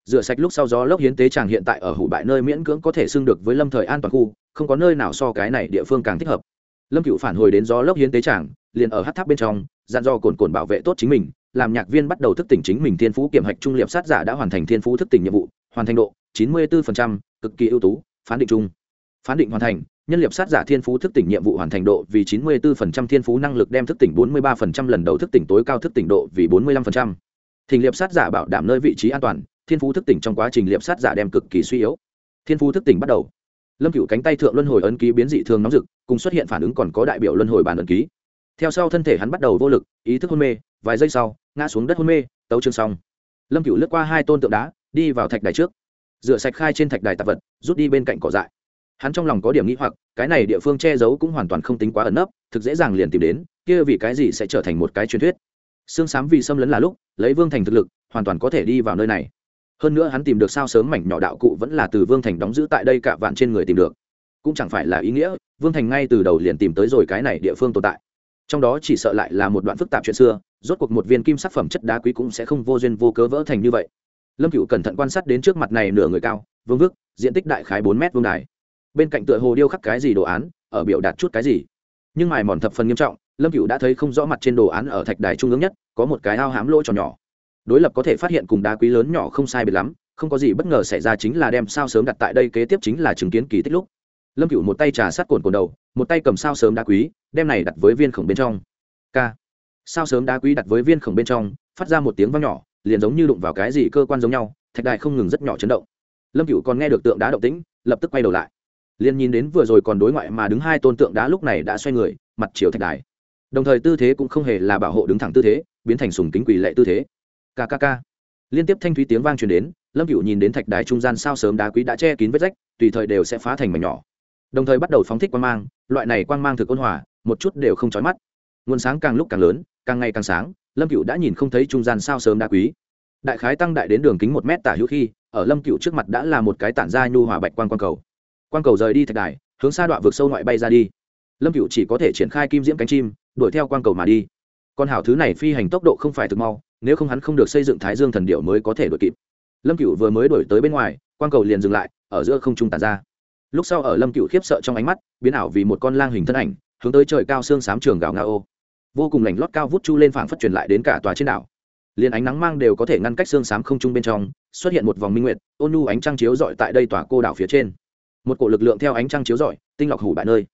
Rửa sạch lúc sau gió lốc hiến tế tràng hiện tại ở hủ bại nơi miễn cưỡng có thể xưng được với lâm thời an toàn khu không có nơi nào so cái này địa phương càng thích hợp. Lâm cựu phản hồi đến gió lốc hiến tế tràng liền ở hát tháp bên trong dặn do cồn cồn bảo vệ tốt chính mình làm nhạc viên bắt đầu thức tỉnh chính mình thiên phú kiểm hạch trung liệp sát giả đã hoàn thành thiên phú thức tỉnh nhiệm vụ hoàn thành độ chín mươi 94%, cực kỳ ưu tú phán định chung. Phán định hoàn thành nhân liệp sát giả thiên phú thức tỉnh nhiệm vụ hoàn thành độ vì 94% thiên phú năng lực đem thức tỉnh 43% lần đầu thức tỉnh tối cao thức tỉnh độ vì 45%. Thỉnh liệp sát giả bảo đảm nơi vị trí an toàn, thiên phú thức tỉnh trong quá trình liệp sát giả đem cực kỳ suy yếu. Thiên phú thức tỉnh bắt đầu. Lâm Cửu cánh tay thượng luân hồi ấn ký biến dị thường nóng rực, cùng xuất hiện phản ứng còn có đại biểu luân hồi bản ấn ký. Theo sau thân thể hắn bắt đầu vô lực, ý thức hôn mê, vài giây sau, ngã xuống đất hôn mê, tấu chương xong. Lâm Cửu lướt qua hai tôn tượng đá, đi vào thạch đài trước. Rửa sạch khai trên thạch đài tạp vật, rút đi bên cạnh cỏ dại hắn trong lòng có điểm nghĩ hoặc, cái này địa phương che giấu cũng hoàn toàn không tính quá ẩn nấp, thực dễ dàng liền tìm đến, kia vì cái gì sẽ trở thành một cái truyền thuyết? Xương xám vì xâm lấn là lúc, lấy vương thành thực lực, hoàn toàn có thể đi vào nơi này. Hơn nữa hắn tìm được sao sớm mảnh nhỏ đạo cụ vẫn là từ vương thành đóng giữ tại đây cả vạn trên người tìm được. Cũng chẳng phải là ý nghĩa, vương thành ngay từ đầu liền tìm tới rồi cái này địa phương tồn tại. Trong đó chỉ sợ lại là một đoạn phức tạp chuyện xưa, rốt cuộc một viên kim sắc phẩm chất đá quý cũng sẽ không vô duyên vô cớ vỡ thành như vậy. Lâm cựu cẩn thận quan sát đến trước mặt này nửa người cao, vương vức, diện tích đại khái bốn mét vương đài bên cạnh tựa hồ điêu khắc cái gì đồ án, ở biểu đạt chút cái gì. Nhưng mài mòn thập phần nghiêm trọng, lâm cựu đã thấy không rõ mặt trên đồ án ở thạch đài trung ương nhất, có một cái ao hám lỗ tròn nhỏ. Đối lập có thể phát hiện cùng đá quý lớn nhỏ không sai biệt lắm, không có gì bất ngờ xảy ra chính là đem sao sớm đặt tại đây kế tiếp chính là chứng kiến kỳ tích lúc. Lâm cựu một tay trà sát cồn cồn đầu, một tay cầm sao sớm đá quý, đem này đặt với viên khổng bên trong. K sao sớm đá quý đặt với viên khổng bên trong, phát ra một tiếng vang nhỏ, liền giống như đụng vào cái gì cơ quan giống nhau, thạch đài không ngừng rất nhỏ chấn động. Lâm cựu còn nghe được tượng đá động tĩnh, lập tức quay đầu lại liền nhìn đến vừa rồi còn đối ngoại mà đứng hai tôn tượng đá lúc này đã xoay người, mặt chiều thạch đài. Đồng thời tư thế cũng không hề là bảo hộ đứng thẳng tư thế, biến thành sùng kính quỳ lệ tư thế. Kkk liên tiếp thanh thúy tiếng vang truyền đến, lâm cựu nhìn đến thạch đài trung gian sao sớm đá quý đã che kín vết rách, tùy thời đều sẽ phá thành mảnh nhỏ. Đồng thời bắt đầu phóng thích quang mang, loại này quang mang thực ôn hòa, một chút đều không chói mắt. Nguồn sáng càng lúc càng lớn, càng ngày càng sáng, lâm cựu đã nhìn không thấy trung gian sao sớm đá quý. Đại khái tăng đại đến đường kính một mét tả hữu khi, ở lâm cựu trước mặt đã là một cái tản ra nhu hòa bạch quang quang cầu quang cầu rời đi thạch đài, hướng xa đoạn vực sâu ngoại bay ra đi. Lâm cựu chỉ có thể triển khai kim diễm cánh chim, đuổi theo quang cầu mà đi. Con hảo thứ này phi hành tốc độ không phải thực mau, nếu không hắn không được xây dựng thái dương thần điệu mới có thể đuổi kịp. Lâm cựu vừa mới đổi tới bên ngoài, quang cầu liền dừng lại, ở giữa không trung tàn ra. Lúc sau ở lâm cựu khiếp sợ trong ánh mắt, biến ảo vì một con lang hình thân ảnh, hướng tới trời cao xương sám trường gạo nga ô. Vô cùng lành lót cao vút chu lên phảng phất truyền lại đến cả tòa trên đảo. Liền ánh nắng mang đều có thể ngăn cách xương sám không trung bên trong, xuất hiện một vòng minh nguyệt, ôn nhu ánh trăng chiếu dọi tại đây tòa cô đảo phía trên một cổ lực lượng theo ánh trăng chiếu rọi, tinh lọc hủ bại nơi.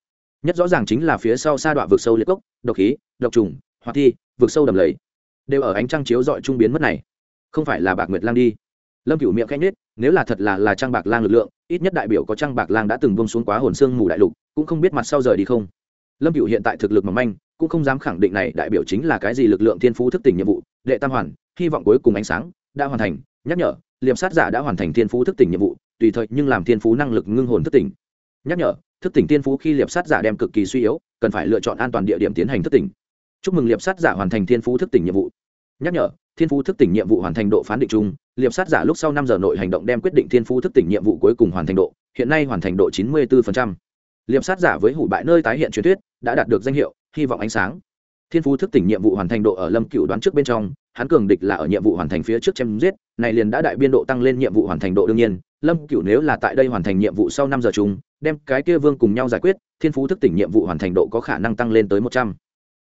Nhất rõ ràng chính là phía sau sa đoạn vực sâu liệt cốc, độc khí, độc trùng hoạt thi, vực sâu đầm lầy, đều ở ánh trăng chiếu rọi trung biến mất này. Không phải là bạc nguyệt lang đi. Lâm cửu miệng khẽ nết nếu là thật là là trang bạc lang lực lượng, ít nhất đại biểu có trang bạc lang đã từng bông xuống quá hồn xương mù đại lục, cũng không biết mặt sau rời đi không. Lâm cửu hiện tại thực lực mỏng manh, cũng không dám khẳng định này đại biểu chính là cái gì lực lượng thiên phú thức tỉnh nhiệm vụ, đệ tam hoàn, hy vọng cuối cùng ánh sáng đã hoàn thành, nhắc nhở liệm sát giả đã hoàn thành thiên phú thức tỉnh nhiệm vụ tùy thời nhưng làm thiên phú năng lực ngưng hồn thức tỉnh. Nhắc nhở, thức tỉnh thiên phú khi liệp sát giả đem cực kỳ suy yếu, cần phải lựa chọn an toàn địa điểm tiến hành thức tỉnh. Chúc mừng liệp sát giả hoàn thành thiên phú thức tỉnh nhiệm vụ. Nhắc nhở, thiên phú thức tỉnh nhiệm vụ hoàn thành độ phán định chung, liệp sát giả lúc sau năm giờ nội hành động đem quyết định thiên phú thức tỉnh nhiệm vụ cuối cùng hoàn thành độ, hiện nay hoàn thành độ chín mươi 94%. liệp sát giả với hủ bại nơi tái hiện truyền thuyết, đã đạt được danh hiệu, hy vọng ánh sáng. Thiên phú thức tỉnh nhiệm vụ hoàn thành độ ở lâm cựu đoán trước bên trong, hắn cường địch là ở nhiệm vụ hoàn thành phía trước chém giết, này liền đã đại biên độ tăng lên nhiệm vụ hoàn thành độ đương nhiên lâm cựu nếu là tại đây hoàn thành nhiệm vụ sau năm giờ chung, đem cái kia vương cùng nhau giải quyết, thiên phú thức tỉnh nhiệm vụ hoàn thành độ có khả năng tăng lên tới một trăm.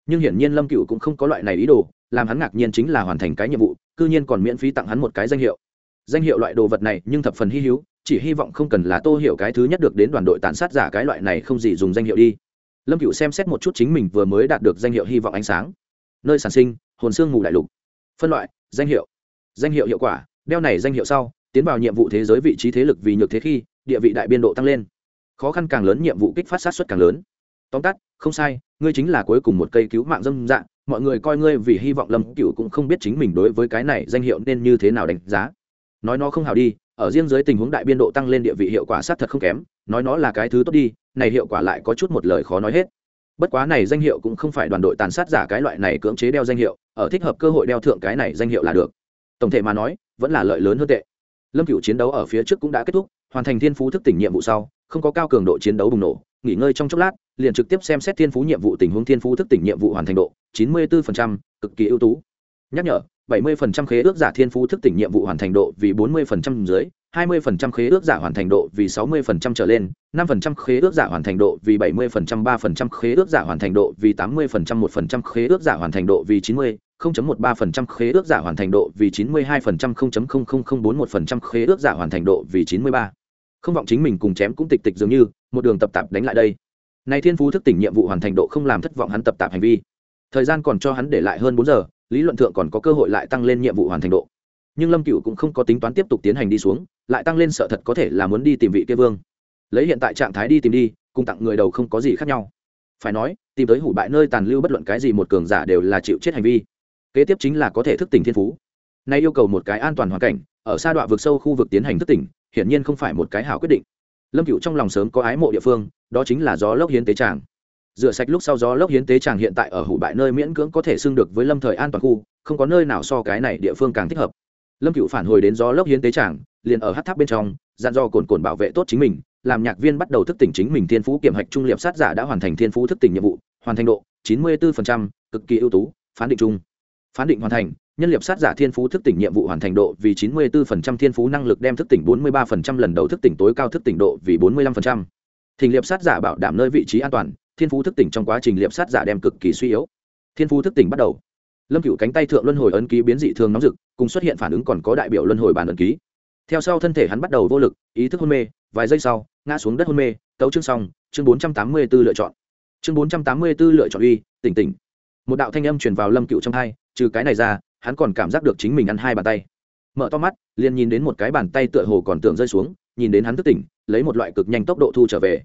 Nhưng hiển nhiên lâm cựu cũng không có loại này ý đồ, làm hắn ngạc nhiên chính là hoàn thành cái nhiệm vụ, cư nhiên còn miễn phí tặng hắn một cái danh hiệu. Danh hiệu loại đồ vật này nhưng thập phần hy hữu, chỉ hy vọng không cần là tô hiểu cái thứ nhất được đến đoàn đội tàn sát giả cái loại này không gì dùng danh hiệu đi. Lâm cựu xem xét một chút chính mình vừa mới đạt được danh hiệu hy vọng ánh sáng. Nơi sản sinh, hồn xương ngủ đại lục. Phân loại, danh hiệu. Danh hiệu hiệu quả, đeo này danh hiệu sau tiến vào nhiệm vụ thế giới vị trí thế lực vì nhược thế khi, địa vị đại biên độ tăng lên. Khó khăn càng lớn, nhiệm vụ kích phát sát xuất càng lớn. Tóm tắt, không sai, ngươi chính là cuối cùng một cây cứu mạng dâm dạng mọi người coi ngươi vì hy vọng lâm cựu cũng không biết chính mình đối với cái này danh hiệu nên như thế nào đánh giá. Nói nó không hào đi, ở riêng dưới tình huống đại biên độ tăng lên địa vị hiệu quả sát thật không kém, nói nó là cái thứ tốt đi, này hiệu quả lại có chút một lời khó nói hết. Bất quá này danh hiệu cũng không phải đoàn đội tàn sát giả cái loại này cưỡng chế đeo danh hiệu, ở thích hợp cơ hội đeo thượng cái này danh hiệu là được. Tổng thể mà nói, vẫn là lợi lớn hơn tệ lâm cựu chiến đấu ở phía trước cũng đã kết thúc hoàn thành thiên phú thức tỉnh nhiệm vụ sau không có cao cường độ chiến đấu bùng nổ nghỉ ngơi trong chốc lát liền trực tiếp xem xét thiên phú nhiệm vụ tình huống thiên phú thức tỉnh nhiệm vụ hoàn thành độ chín mươi 94%, cực kỳ ưu tú. Nhắc nhở 70% khế ước giả thiên phú thức tỉnh nhiệm vụ hoàn thành độ vì 40% dưới 20% khế ước giả hoàn thành độ vì 60% trở lên 5% khế ước giả hoàn thành độ vì 70% 3% khế ước giả hoàn thành độ vì 80% 1% khế ước giả hoàn thành độ vì 90 0.13% khế ước giả hoàn thành độ vì 92% 0.0041% khế ước giả hoàn thành độ vì 93 không vọng chính mình cùng chém cũng tịch tịch dường như, một đường tập tạp đánh lại đây. Này thiên phú thức tỉnh nhiệm vụ hoàn thành độ không làm thất vọng hắn tập tạp hành vi. Thời gian còn cho hắn để lại hơn bốn giờ, lý luận thượng còn có cơ hội lại tăng lên nhiệm vụ hoàn thành độ. Nhưng lâm cựu cũng không có tính toán tiếp tục tiến hành đi xuống lại tăng lên sợ thật có thể là muốn đi tìm vị kia vương. Lấy hiện tại trạng thái đi tìm đi, cùng tặng người đầu không có gì khác nhau. Phải nói, tìm tới hủ bại nơi tàn lưu bất luận cái gì một cường giả đều là chịu chết hành vi. Kế tiếp chính là có thể thức tỉnh thiên phú. Nay yêu cầu một cái an toàn hoàn cảnh, ở xa đoạn vực sâu khu vực tiến hành thức tỉnh, hiển nhiên không phải một cái hảo quyết định. Lâm cựu trong lòng sớm có ái mộ địa phương, đó chính là gió lốc hiến tế tràng. Rửa sạch lúc sau gió lốc hiến tế tràng hiện tại ở hủ bại nơi miễn cưỡng có thể xưng được với lâm thời an toàn khu, không có nơi nào so cái này địa phương càng thích hợp. Lâm cựu phản hồi đến gió lốc hiến tế tràng liền ở hát tháp bên trong dặn do cồn cồn bảo vệ tốt chính mình làm nhạc viên bắt đầu thức tỉnh chính mình thiên phú kiểm hạch trung liệp sát giả đã hoàn thành thiên phú thức tỉnh nhiệm vụ hoàn thành độ chín mươi 94%, cực kỳ ưu tú phán định chung phán định hoàn thành nhân liệp sát giả thiên phú thức tỉnh nhiệm vụ hoàn thành độ vì 94% thiên phú năng lực đem thức tỉnh 43% lần đầu thức tỉnh tối cao thức tỉnh độ vì 45%. Thỉnh liệp sát giả bảo đảm nơi vị trí an toàn, thiên phú thức tỉnh trong quá trình liệp sát giả đem cực kỳ suy yếu. Thiên phú thức tỉnh bắt đầu. Lâm Cửu cánh tay thượng luân hồi ấn ký biến dị thường nóng rực, cùng xuất hiện phản ứng còn có đại biểu luân hồi bản ấn ký. Theo sau thân thể hắn bắt đầu vô lực, ý thức hôn mê, vài giây sau, ngã xuống đất hôn mê, tấu chương xong, chương 484 lựa chọn. Chương 484 lựa chọn uy, tỉnh tỉnh. Một đạo thanh âm truyền vào Lâm cựu trong hai, trừ cái này ra, hắn còn cảm giác được chính mình ăn hai bàn tay mở to mắt liền nhìn đến một cái bàn tay tựa hồ còn tưởng rơi xuống nhìn đến hắn thức tỉnh lấy một loại cực nhanh tốc độ thu trở về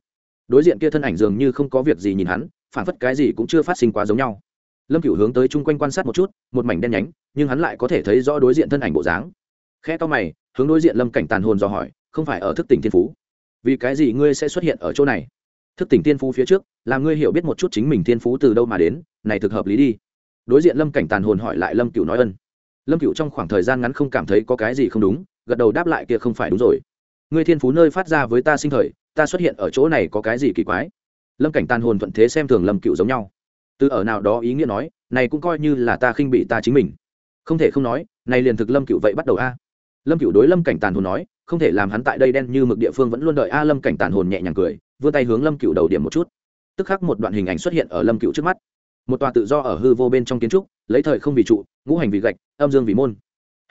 đối diện kia thân ảnh dường như không có việc gì nhìn hắn phản phất cái gì cũng chưa phát sinh quá giống nhau lâm cựu hướng tới chung quanh quan sát một chút một mảnh đen nhánh nhưng hắn lại có thể thấy rõ đối diện thân ảnh bộ dáng khe to mày hướng đối diện lâm cảnh tàn hồn dò hỏi, không phải ở thức tỉnh thiên phú. Vì cái gì ngươi sẽ xuất hiện ở chỗ này? Thức tỉnh thiên phú phía trước làm ngươi hiểu biết một chút chính mình thiên phú từ đâu mà đến, này thực hợp lý đi. Đối diện lâm cảnh tàn hồn hỏi lại lâm cựu nói ân. Lâm cựu trong khoảng thời gian ngắn không cảm thấy có cái gì không đúng, gật đầu đáp lại kia không phải đúng rồi. Ngươi thiên phú nơi phát ra với ta sinh thời, ta xuất hiện ở chỗ này có cái gì kỳ quái? Lâm cảnh tàn hồn thuận thế xem thường lâm cựu giống nhau. Từ ở nào đó ý nghĩa nói, này cũng coi như là ta khinh bị ta chính mình. Không thể không nói, này liền thực lâm cựu vậy bắt đầu a lâm cựu đối lâm cảnh tàn hồn nói, không thể làm hắn tại đây đen như mực địa phương vẫn luôn đợi. A, lâm cảnh tàn hồn nhẹ nhàng cười, vươn tay hướng lâm cựu đầu điểm một chút. Tức khắc một đoạn hình ảnh xuất hiện ở lâm cựu trước mắt. Một tòa tự do ở hư vô bên trong kiến trúc, lấy thời không vì trụ, ngũ hành vì gạch, âm dương vì môn.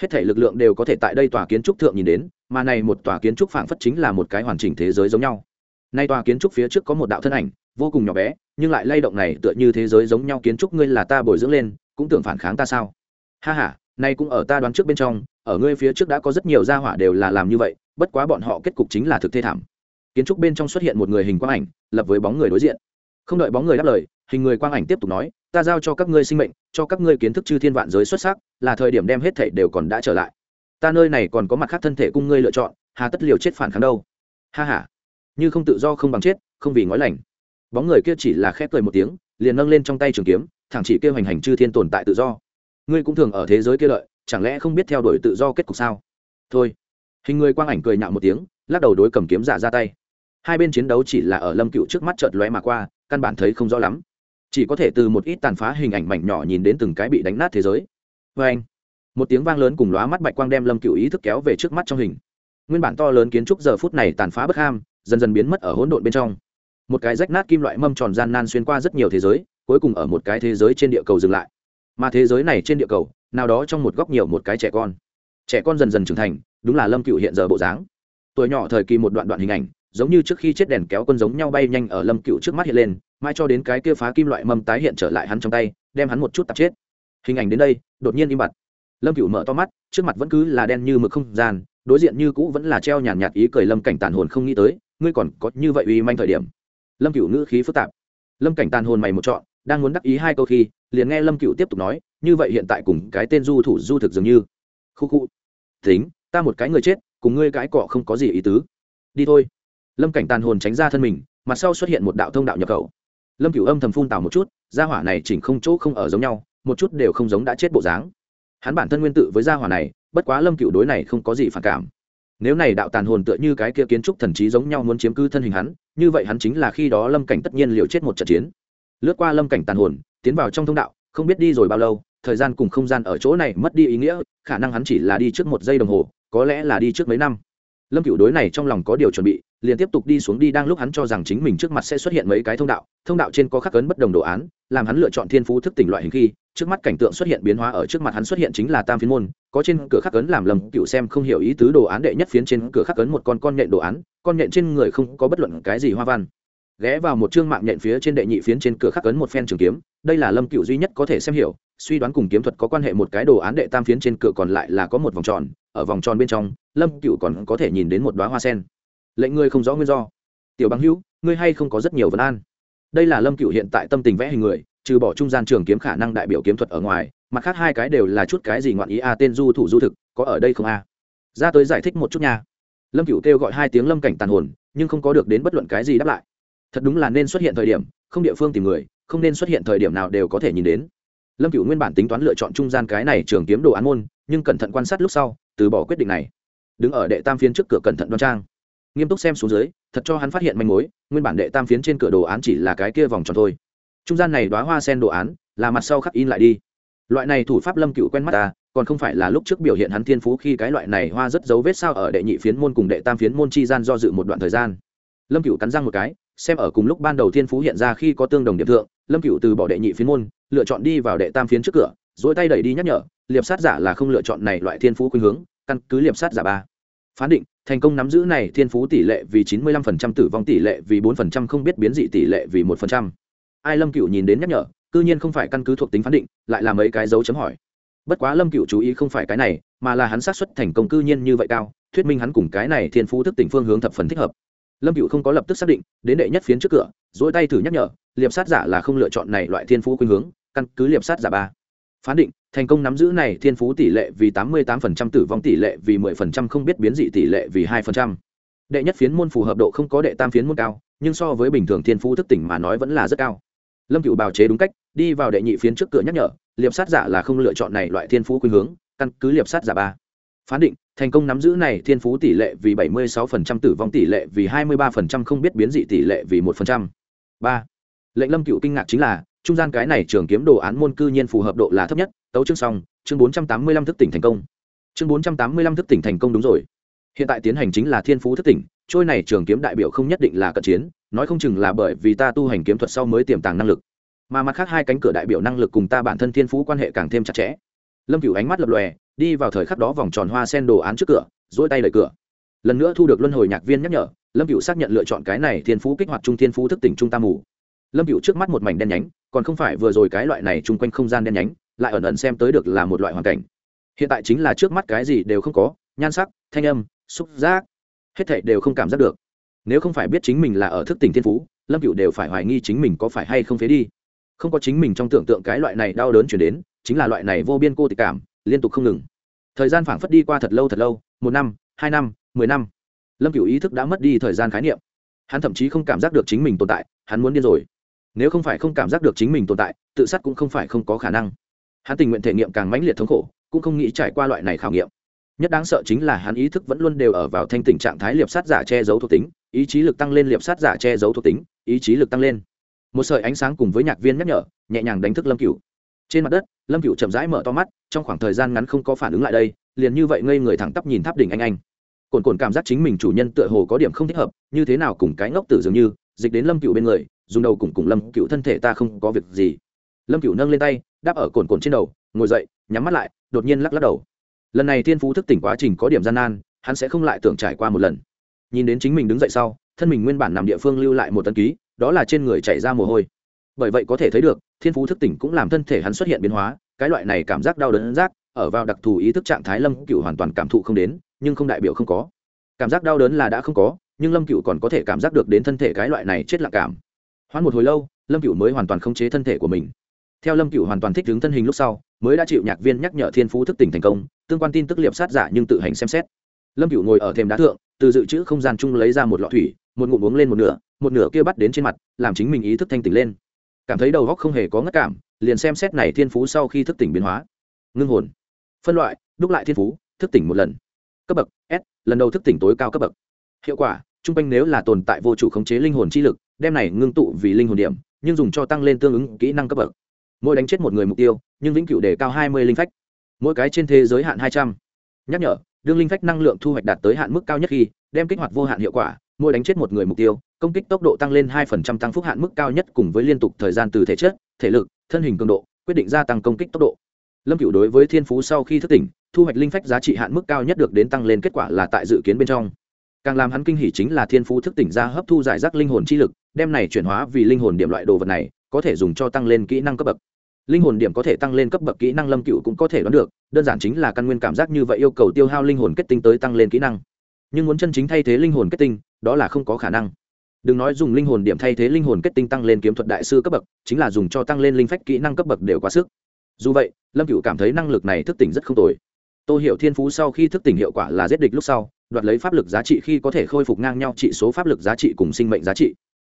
Hết thể lực lượng đều có thể tại đây tòa kiến trúc thượng nhìn đến, mà này một tòa kiến trúc phảng phất chính là một cái hoàn chỉnh thế giới giống nhau. Nay tòa kiến trúc phía trước có một đạo thân ảnh, vô cùng nhỏ bé, nhưng lại lay động này tựa như thế giới giống nhau kiến trúc ngươi là ta bồi dưỡng lên, cũng tưởng phản kháng ta sao? Ha ha, nay cũng ở ta đoán trước bên trong ở ngươi phía trước đã có rất nhiều gia hỏa đều là làm như vậy, bất quá bọn họ kết cục chính là thực thê thảm. Kiến trúc bên trong xuất hiện một người hình quang ảnh, lập với bóng người đối diện. Không đợi bóng người đáp lời, hình người quang ảnh tiếp tục nói, ta giao cho các ngươi sinh mệnh, cho các ngươi kiến thức chư thiên vạn giới xuất sắc, là thời điểm đem hết thảy đều còn đã trở lại. Ta nơi này còn có mặt khác thân thể cung ngươi lựa chọn, hà tất liều chết phản kháng đâu. Ha ha. như không tự do không bằng chết, không vì ngói lành. Bóng người kia chỉ là khép cười một tiếng, liền nâng lên trong tay trường kiếm, thẳng chỉ kia hành hành chư thiên tồn tại tự do. Ngươi cũng thường ở thế giới kia lợi chẳng lẽ không biết theo đuổi tự do kết cục sao? Thôi. Hình người quang ảnh cười nhạo một tiếng, lắc đầu đối cầm kiếm giả ra tay. Hai bên chiến đấu chỉ là ở lâm cựu trước mắt chợt lóe mà qua, căn bản thấy không rõ lắm. Chỉ có thể từ một ít tàn phá hình ảnh mảnh nhỏ nhìn đến từng cái bị đánh nát thế giới. Vê anh, một tiếng vang lớn cùng lóa mắt bạch quang đem lâm cựu ý thức kéo về trước mắt trong hình. Nguyên bản to lớn kiến trúc giờ phút này tàn phá bất ham, dần dần biến mất ở hỗn độn bên trong. Một cái rách nát kim loại mâm tròn gian nan xuyên qua rất nhiều thế giới, cuối cùng ở một cái thế giới trên địa cầu dừng lại. Mà thế giới này trên địa cầu nào đó trong một góc nhiều một cái trẻ con. Trẻ con dần dần trưởng thành đúng là lâm cựu hiện giờ bộ dáng. Tuổi nhỏ thời kỳ một đoạn đoạn hình ảnh giống như trước khi chết đèn kéo quân giống nhau bay nhanh ở lâm cựu trước mắt hiện lên mai cho đến cái kia phá kim loại mâm tái hiện trở lại hắn trong tay đem hắn một chút tạp chết. Hình ảnh đến đây đột nhiên im bặt. Lâm cựu mở to mắt trước mặt vẫn cứ là đen như mực không gian đối diện như cũ vẫn là treo nhàn nhạt, nhạt ý cười lâm cảnh tàn hồn không nghĩ tới ngươi còn có như vậy uy manh thời điểm. Lâm cựu ngữ khí phức tạp. Lâm cảnh tàn hồn mày một chọn đang muốn đắc ý hai câu khi liền nghe lâm cựu tiếp tục nói như vậy hiện tại cùng cái tên du thủ du thực dường như. Khu khu. Tính, ta một cái người chết, cùng ngươi cái cọ không có gì ý tứ. Đi thôi. Lâm cảnh tàn hồn tránh ra thân mình, mặt sau xuất hiện một đạo thông đạo nhập khẩu. Lâm cửu âm thầm phun tào một chút, gia hỏa này chỉnh không chỗ không ở giống nhau, một chút đều không giống đã chết bộ dáng. Hắn bản thân nguyên tự với gia hỏa này, bất quá lâm cửu đối này không có gì phản cảm. Nếu này đạo tàn hồn tựa như cái kia kiến trúc thần trí giống nhau muốn chiếm cư thân hình hắn, như vậy hắn chính là khi đó lâm cảnh tất nhiên liều chết một trận chiến. Lướt qua lâm cảnh tàn hồn, tiến vào trong thông đạo không biết đi rồi bao lâu, thời gian cùng không gian ở chỗ này mất đi ý nghĩa, khả năng hắn chỉ là đi trước một giây đồng hồ, có lẽ là đi trước mấy năm. Lâm cựu đối này trong lòng có điều chuẩn bị, liền tiếp tục đi xuống đi đang lúc hắn cho rằng chính mình trước mặt sẽ xuất hiện mấy cái thông đạo thông đạo trên có khắc cấn bất đồng đồ án, làm hắn lựa chọn thiên phú thức tỉnh loại hình khi, trước mắt cảnh tượng xuất hiện biến hóa ở trước mặt hắn xuất hiện chính là tam phiến môn, có trên cửa khắc cấn làm lầm cựu xem không hiểu ý tứ đồ án đệ nhất phiến trên cửa khắc cấn một con con nhện đồ án, con nhện trên người không có bất luận cái gì hoa văn ghé vào một chương mạng nhện phía trên đệ nhị phiến trên cửa khắc cấn một phen trường kiếm, đây là lâm cựu duy nhất có thể xem hiểu, suy đoán cùng kiếm thuật có quan hệ một cái đồ án đệ tam phiến trên cửa còn lại là có một vòng tròn, ở vòng tròn bên trong, lâm cựu còn có thể nhìn đến một đoá hoa sen. Lệnh ngươi không rõ nguyên do. Tiểu bằng hữu, ngươi hay không có rất nhiều vấn an? Đây là lâm cựu hiện tại tâm tình vẽ hình người, trừ bỏ trung gian trường kiếm khả năng đại biểu kiếm thuật ở ngoài, mặt khác hai cái đều là chút cái gì ngoạn ý a, tên du thủ du thực, có ở đây không a? Ra tới giải thích một chút nha. Lâm cựu kêu gọi hai tiếng lâm cảnh tàn hồn, nhưng không có được đến bất luận cái gì đáp lại thật đúng là nên xuất hiện thời điểm, không địa phương tìm người, không nên xuất hiện thời điểm nào đều có thể nhìn đến. Lâm cựu nguyên bản tính toán lựa chọn trung gian cái này trường kiếm đồ án môn, nhưng cẩn thận quan sát lúc sau, từ bỏ quyết định này. Đứng ở đệ tam phiến trước cửa cẩn thận đoan trang. Nghiêm túc xem xuống dưới, thật cho hắn phát hiện manh mối, nguyên bản đệ tam phiến trên cửa đồ án chỉ là cái kia vòng tròn thôi. Trung gian này đoá hoa sen đồ án, là mặt sau khắc in lại đi. Loại này thủ pháp lâm cựu quen mắt ta, còn không phải là lúc trước biểu hiện hắn thiên phú khi cái loại này hoa rất dấu vết sao ở đệ nhị phiến môn cùng đệ tam phiến môn chi gian do dự một đoạn thời gian. Lâm cựu cắn răng một cái xem ở cùng lúc ban đầu thiên phú hiện ra khi có tương đồng điểm thượng, lâm cựu từ bỏ đệ nhị phiến môn, lựa chọn đi vào đệ tam phiến trước cửa dỗi tay đẩy đi nhắc nhở, liệp sát giả là không lựa chọn này loại thiên phú khuynh hướng, căn cứ liệp sát giả ba. Phán định, thành công nắm giữ này thiên phú tỷ lệ vì chín mươi lăm phần trăm, tử vong tỷ lệ vì bốn phần trăm, không biết biến dị tỷ lệ vì một phần trăm. Ai lâm cựu nhìn đến nhắc nhở, cư nhiên không phải căn cứ thuộc tính phán định, lại là mấy cái dấu chấm hỏi. Bất quá lâm cựu chú ý không phải cái này, mà là hắn sát xuất thành công cư nhiên như vậy cao, thuyết minh hắn cùng cái này thiên phú thức tỉnh phương hướng thập phần thích hợp lâm cựu không có lập tức xác định, đến đệ nhất phiến trước cửa dỗi tay thử nhắc nhở, liệp sát giả là không lựa chọn này loại thiên phú khuynh hướng, căn cứ liệp sát giả ba. Phán định, thành công nắm giữ này thiên phú tỷ lệ vì tám mươi tám phần trăm, tử vong tỷ lệ vì mười phần trăm, không biết biến dị tỷ lệ vì hai phần trăm. Đệ nhất phiến môn phù hợp độ không có đệ tam phiến môn cao, nhưng so với bình thường thiên phú thức tỉnh mà nói vẫn là rất cao. Lâm cựu bào chế đúng cách, đi vào đệ nhị phiến trước cửa nhắc nhở, liệp sát giả là không lựa chọn này loại thiên phú khuynh hướng, căn cứ liệp sát giả ba phán định, thành công nắm giữ này thiên phú tỷ lệ vì 76% tử vong tỷ lệ vì 23% không biết biến dị tỷ lệ vì 1%. 3. lệnh lâm cựu kinh ngạc chính là, trung gian cái này trường kiếm đồ án môn cư nhiên phù hợp độ là thấp nhất, tấu chương xong, chương 485 thức tỉnh thành công chương 485 thức tỉnh thành công đúng rồi hiện tại tiến hành chính là thiên phú thức tỉnh, trôi này trường kiếm đại biểu không nhất định là cận chiến, nói không chừng là bởi vì ta tu hành kiếm thuật sau mới tiềm tàng năng lực mà mặt khác hai cánh cửa đại biểu năng lực cùng ta bản thân thiên phú quan hệ càng thêm chặt chẽ lâm cửu ánh mắt lập lòe đi vào thời khắc đó vòng tròn hoa sen đồ án trước cửa dỗi tay đẩy cửa. Lần nữa thu được luân hồi nhạc viên nhắc nhở, lâm cựu xác nhận lựa chọn cái này thiên phú kích hoạt trung thiên phú thức tỉnh trung tam mù. Lâm cựu trước mắt một mảnh đen nhánh, còn không phải vừa rồi cái loại này chung quanh không gian đen nhánh, lại ẩn ẩn xem tới được là một loại hoàn cảnh. Hiện tại chính là trước mắt cái gì đều không có, nhan sắc, thanh âm, xúc giác, hết thảy đều không cảm giác được. Nếu không phải biết chính mình là ở thức tỉnh thiên phú, lâm cựu đều phải hoài nghi chính mình có phải hay không phế đi. Không có chính mình trong tưởng tượng cái loại này đau đớn chuyển đến, chính là loại này vô biên cô tịch cảm liên tục không ngừng. Thời gian phảng phất đi qua thật lâu thật lâu, một năm, hai năm, mười năm. Lâm cựu ý thức đã mất đi thời gian khái niệm. Hắn thậm chí không cảm giác được chính mình tồn tại, hắn muốn điên rồi. Nếu không phải không cảm giác được chính mình tồn tại, tự sát cũng không phải không có khả năng. Hắn tình nguyện thể nghiệm càng mãnh liệt thống khổ, cũng không nghĩ trải qua loại này khảo nghiệm. Nhất đáng sợ chính là hắn ý thức vẫn luôn đều ở vào thanh tình trạng thái liệp sát giả che giấu thuộc tính, ý chí lực tăng lên liệp sát giả che giấu thuộc tính, ý chí lực tăng lên. Một sợi ánh sáng cùng với nhạc viên nhắc nhở, nhẹ nhàng đánh thức lâm cửu trên mặt đất, lâm cửu chậm rãi mở to mắt, trong khoảng thời gian ngắn không có phản ứng lại đây, liền như vậy ngây người thẳng tắp nhìn tháp đỉnh anh anh. Cồn cồn cảm giác chính mình chủ nhân tựa hồ có điểm không thích hợp, như thế nào cùng cái ngốc tử dường như, dịch đến lâm cửu bên người, dùng đầu cùng cùng lâm cửu thân thể ta không có việc gì. Lâm cửu nâng lên tay, đáp ở cồn cồn trên đầu, ngồi dậy, nhắm mắt lại, đột nhiên lắc lắc đầu. Lần này thiên phú thức tỉnh quá trình có điểm gian nan, hắn sẽ không lại tưởng trải qua một lần. Nhìn đến chính mình đứng dậy sau, thân mình nguyên bản nằm địa phương lưu lại một tân ký, đó là trên người chảy ra mồ hôi bởi vậy có thể thấy được, thiên phú thức tỉnh cũng làm thân thể hắn xuất hiện biến hóa, cái loại này cảm giác đau đớn rác ở vào đặc thù ý thức trạng thái lâm cựu hoàn toàn cảm thụ không đến, nhưng không đại biểu không có. Cảm giác đau đớn là đã không có, nhưng lâm cựu còn có thể cảm giác được đến thân thể cái loại này chết lạc cảm. Hoãn một hồi lâu, lâm cựu mới hoàn toàn khống chế thân thể của mình. Theo lâm cựu hoàn toàn thích ứng thân hình lúc sau, mới đã chịu nhạc viên nhắc nhở thiên phú thức tỉnh thành công, tương quan tin tức liệp sát giả nhưng tự hành xem xét. Lâm cựu ngồi ở thềm đá thượng, từ dự trữ không gian chung lấy ra một lọ thủy, một ngụm uống lên một nửa một nửa kia bắt đến trên mặt, làm chính mình ý thức thanh tỉnh lên cảm thấy đầu góc không hề có ngất cảm, liền xem xét này thiên phú sau khi thức tỉnh biến hóa. Ngưng hồn. Phân loại, đúc lại thiên phú, thức tỉnh một lần. Cấp bậc, s, lần đầu thức tỉnh tối cao cấp bậc. Hiệu quả t r u n g quanh nếu là tồn tại vô chủ khống chế linh hồn chi lực, đem này ngưng tụ vì linh hồn điểm, nhưng dùng cho tăng lên tương ứng kỹ năng cấp bậc. Mỗi đánh chết một người mục tiêu, nhưng vĩnh cửu đề cao hai mươi linh phách. Mỗi cái trên thế giới hạn hai trăm. Nhắc nhở, đương linh phách năng lượng thu hoạch đạt tới hạn mức cao nhất khi, đem kích hoạt vô hạn hiệu quả mỗi đánh chết một người mục tiêu, công kích tốc độ tăng lên hai phần trăm tăng phúc hạn mức cao nhất cùng với liên tục thời gian từ thể chất, thể lực, thân hình cường độ, quyết định gia tăng công kích tốc độ. Lâm cựu đối với thiên phú sau khi thức tỉnh, thu hoạch linh phách giá trị hạn mức cao nhất được đến tăng lên kết quả là tại dự kiến bên trong. Càng làm hắn kinh hỉ chính là thiên phú thức tỉnh ra hấp thu giải rác linh hồn chi lực, đem này chuyển hóa vì linh hồn điểm loại đồ vật này, có thể dùng cho tăng lên kỹ năng cấp bậc. Linh hồn điểm có thể tăng lên cấp bậc kỹ năng lâm cựu cũng có thể đoán được, đơn giản chính là căn nguyên cảm giác như vậy yêu cầu tiêu hao linh hồn kết tinh tới tăng lên kỹ năng nhưng muốn chân chính thay thế linh hồn kết tinh, đó là không có khả năng. Đừng nói dùng linh hồn điểm thay thế linh hồn kết tinh tăng lên kiếm thuật đại sư cấp bậc, chính là dùng cho tăng lên linh phách kỹ năng cấp bậc đều quá sức. Dù vậy, lâm cựu cảm thấy năng lực này thức tỉnh rất không tồi. Tô hiểu thiên phú sau khi thức tỉnh hiệu quả là giết địch lúc sau, đoạt lấy pháp lực giá trị khi có thể khôi phục ngang nhau trị số pháp lực giá trị cùng sinh mệnh giá trị.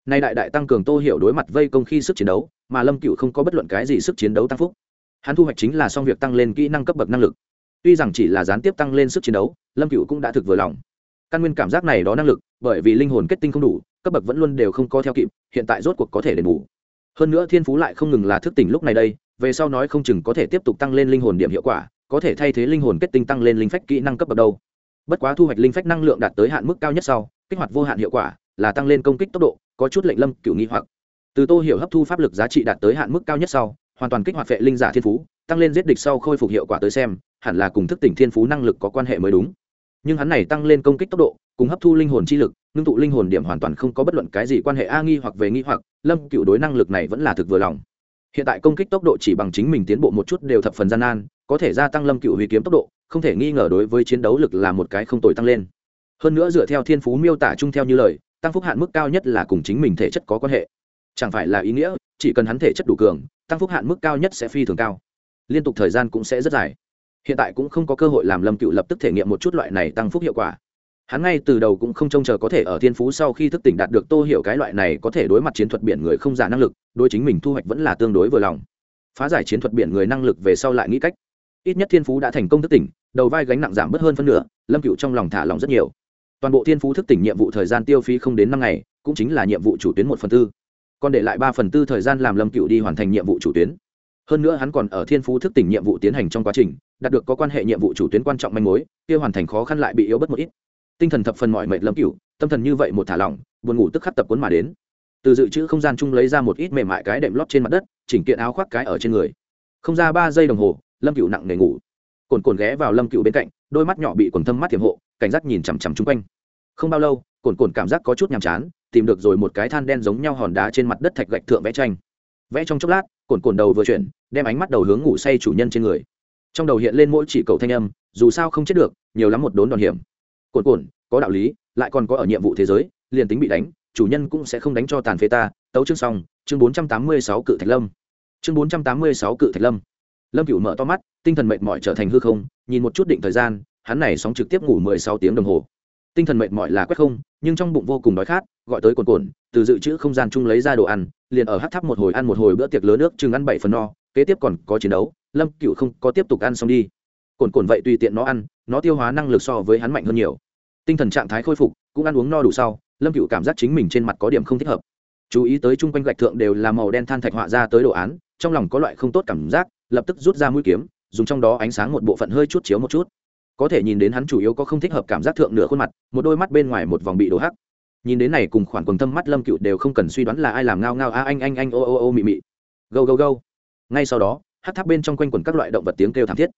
Nay đại đại tăng cường tô hiểu đối mặt vây công khi sức chiến đấu, mà lâm cựu không có bất luận cái gì sức chiến đấu tăng phúc. Hắn thu hoạch chính là xong việc tăng lên kỹ năng cấp bậc năng lực. Tuy rằng chỉ là gián tiếp tăng lên sức chiến đấu, lâm cựu cũng đã thực vừa lòng căn nguyên cảm giác này đó năng lực, bởi vì linh hồn kết tinh không đủ, cấp bậc vẫn luôn đều không có theo kịp, hiện tại rốt cuộc có thể đền bù. Hơn nữa thiên phú lại không ngừng là thức tỉnh lúc này đây, về sau nói không chừng có thể tiếp tục tăng lên linh hồn điểm hiệu quả, có thể thay thế linh hồn kết tinh tăng lên linh phách kỹ năng cấp bậc đâu. Bất quá thu hoạch linh phách năng lượng đạt tới hạn mức cao nhất sau, kích hoạt vô hạn hiệu quả là tăng lên công kích tốc độ, có chút lệnh lâm cựu nghi hoặc. Từ tô hiểu hấp thu pháp lực giá trị đạt tới hạn mức cao nhất sau, hoàn toàn kích hoạt vệ linh giả thiên phú, tăng lên giết địch sau khôi phục hiệu quả tới xem, hẳn là cùng thức tỉnh thiên phú năng lực có quan hệ mới đúng nhưng hắn này tăng lên công kích tốc độ, cùng hấp thu linh hồn chi lực, ngưng tụ linh hồn điểm hoàn toàn không có bất luận cái gì quan hệ a nghi hoặc về nghi hoặc, lâm cựu đối năng lực này vẫn là thực vừa lòng. Hiện tại công kích tốc độ chỉ bằng chính mình tiến bộ một chút đều thập phần gian nan, có thể gia tăng lâm cựu huy kiếm tốc độ, không thể nghi ngờ đối với chiến đấu lực là một cái không tồi tăng lên. Hơn nữa dựa theo thiên phú miêu tả chung theo như lời, tăng phúc hạn mức cao nhất là cùng chính mình thể chất có quan hệ. Chẳng phải là ý nghĩa, chỉ cần hắn thể chất đủ cường, tăng phúc hạn mức cao nhất sẽ phi thường cao. Liên tục thời gian cũng sẽ rất dài hiện tại cũng không có cơ hội làm lâm cựu lập tức thể nghiệm một chút loại này tăng phúc hiệu quả. Hắn ngay từ đầu cũng không trông chờ có thể ở thiên phú sau khi thức tỉnh đạt được tô hiểu cái loại này có thể đối mặt chiến thuật biển người không giả năng lực, đối chính mình thu hoạch vẫn là tương đối vừa lòng. Phá giải chiến thuật biển người năng lực về sau lại nghĩ cách. Ít nhất thiên phú đã thành công thức tỉnh, đầu vai gánh nặng giảm bớt hơn phân nửa, lâm cựu trong lòng thả lòng rất nhiều. Toàn bộ thiên phú thức tỉnh nhiệm vụ thời gian tiêu phí không đến năm ngày, cũng chính là nhiệm vụ chủ tuyến một phần tư. Còn để lại ba phần tư thời gian làm lâm cựu đi hoàn thành nhiệm vụ chủ tuyến. Hơn nữa hắn còn ở thiên phú thức tỉnh nhiệm vụ tiến hành trong quá trình đạt được có quan hệ nhiệm vụ chủ tuyến quan trọng manh mối, kia hoàn thành khó khăn lại bị yếu bất một ít. Tinh thần thập phần mọi mệt lâm cựu tâm thần như vậy một thả lỏng, buồn ngủ tức khắc tập cuốn mà đến. Từ dự trữ không gian chung lấy ra một ít mềm mại cái đệm lót trên mặt đất, chỉnh kiện áo khoác cái ở trên người. Không ra ba giây đồng hồ lâm cựu nặng nề ngủ. Cồn cồn ghé vào lâm cựu bên cạnh, đôi mắt nhỏ bị quần thâm mắt tiềm hộ, cảnh giác nhìn chằm chằm chung quanh. Không bao lâu, cồn cồn cảm giác có chút nhàm chán, tìm được rồi một cái than đen giống nhau hòn đá trên mặt đất thạch gạch thượng vẽ tranh. Vẽ trong chốc lát, cồn cồn đầu vừa chuyển, đem ánh mắt đầu hướng ngủ say chủ nhân trên người trong đầu hiện lên mỗi chỉ cầu thanh âm, dù sao không chết được, nhiều lắm một đốn đòn hiểm. Cồn cồn có đạo lý, lại còn có ở nhiệm vụ thế giới, liền tính bị đánh, chủ nhân cũng sẽ không đánh cho tàn phế ta. Tấu chương xong, chương bốn trăm tám mươi sáu cự thạch lâm. Chương bốn trăm tám mươi sáu cự thạch lâm. Lâm cựu mở to mắt, tinh thần mệt mỏi trở thành hư không, nhìn một chút định thời gian, hắn này sóng trực tiếp ngủ mười sáu tiếng đồng hồ. Tinh thần mệt mỏi là quét không, nhưng trong bụng vô cùng đói khát, gọi tới cồn cồn từ dự trữ không gian chung lấy ra đồ ăn, liền ở hát tháp một hồi ăn một hồi bữa tiệc lớn nước chừng ăn bảy phần no, kế tiếp còn có chiến đấu lâm cựu không có tiếp tục ăn xong đi. Cồn cồn vậy tùy tiện nó ăn, nó tiêu hóa năng lực so với hắn mạnh hơn nhiều. Tinh thần trạng thái khôi phục, cũng ăn uống no đủ sau, lâm cựu cảm giác chính mình trên mặt có điểm không thích hợp. Chú ý tới chung quanh gạch thượng đều là màu đen than thạch họa ra tới đồ án, trong lòng có loại không tốt cảm giác, lập tức rút ra mũi kiếm, dùng trong đó ánh sáng một bộ phận hơi chút chiếu một chút. Có thể nhìn đến hắn chủ yếu có không thích hợp cảm giác thượng nửa khuôn mặt, một đôi mắt bên ngoài một vòng bị đổ hắc. Nhìn đến này cùng khoản quần thâm mắt lâm cựu đều không cần suy đoán là ai làm ngao ngao, a anh anh anh, ô ô ô mị mị. Gâu gâu gâu. Ngay sau đó hát tháp bên trong quanh quần các loại động vật tiếng kêu thảm thiết.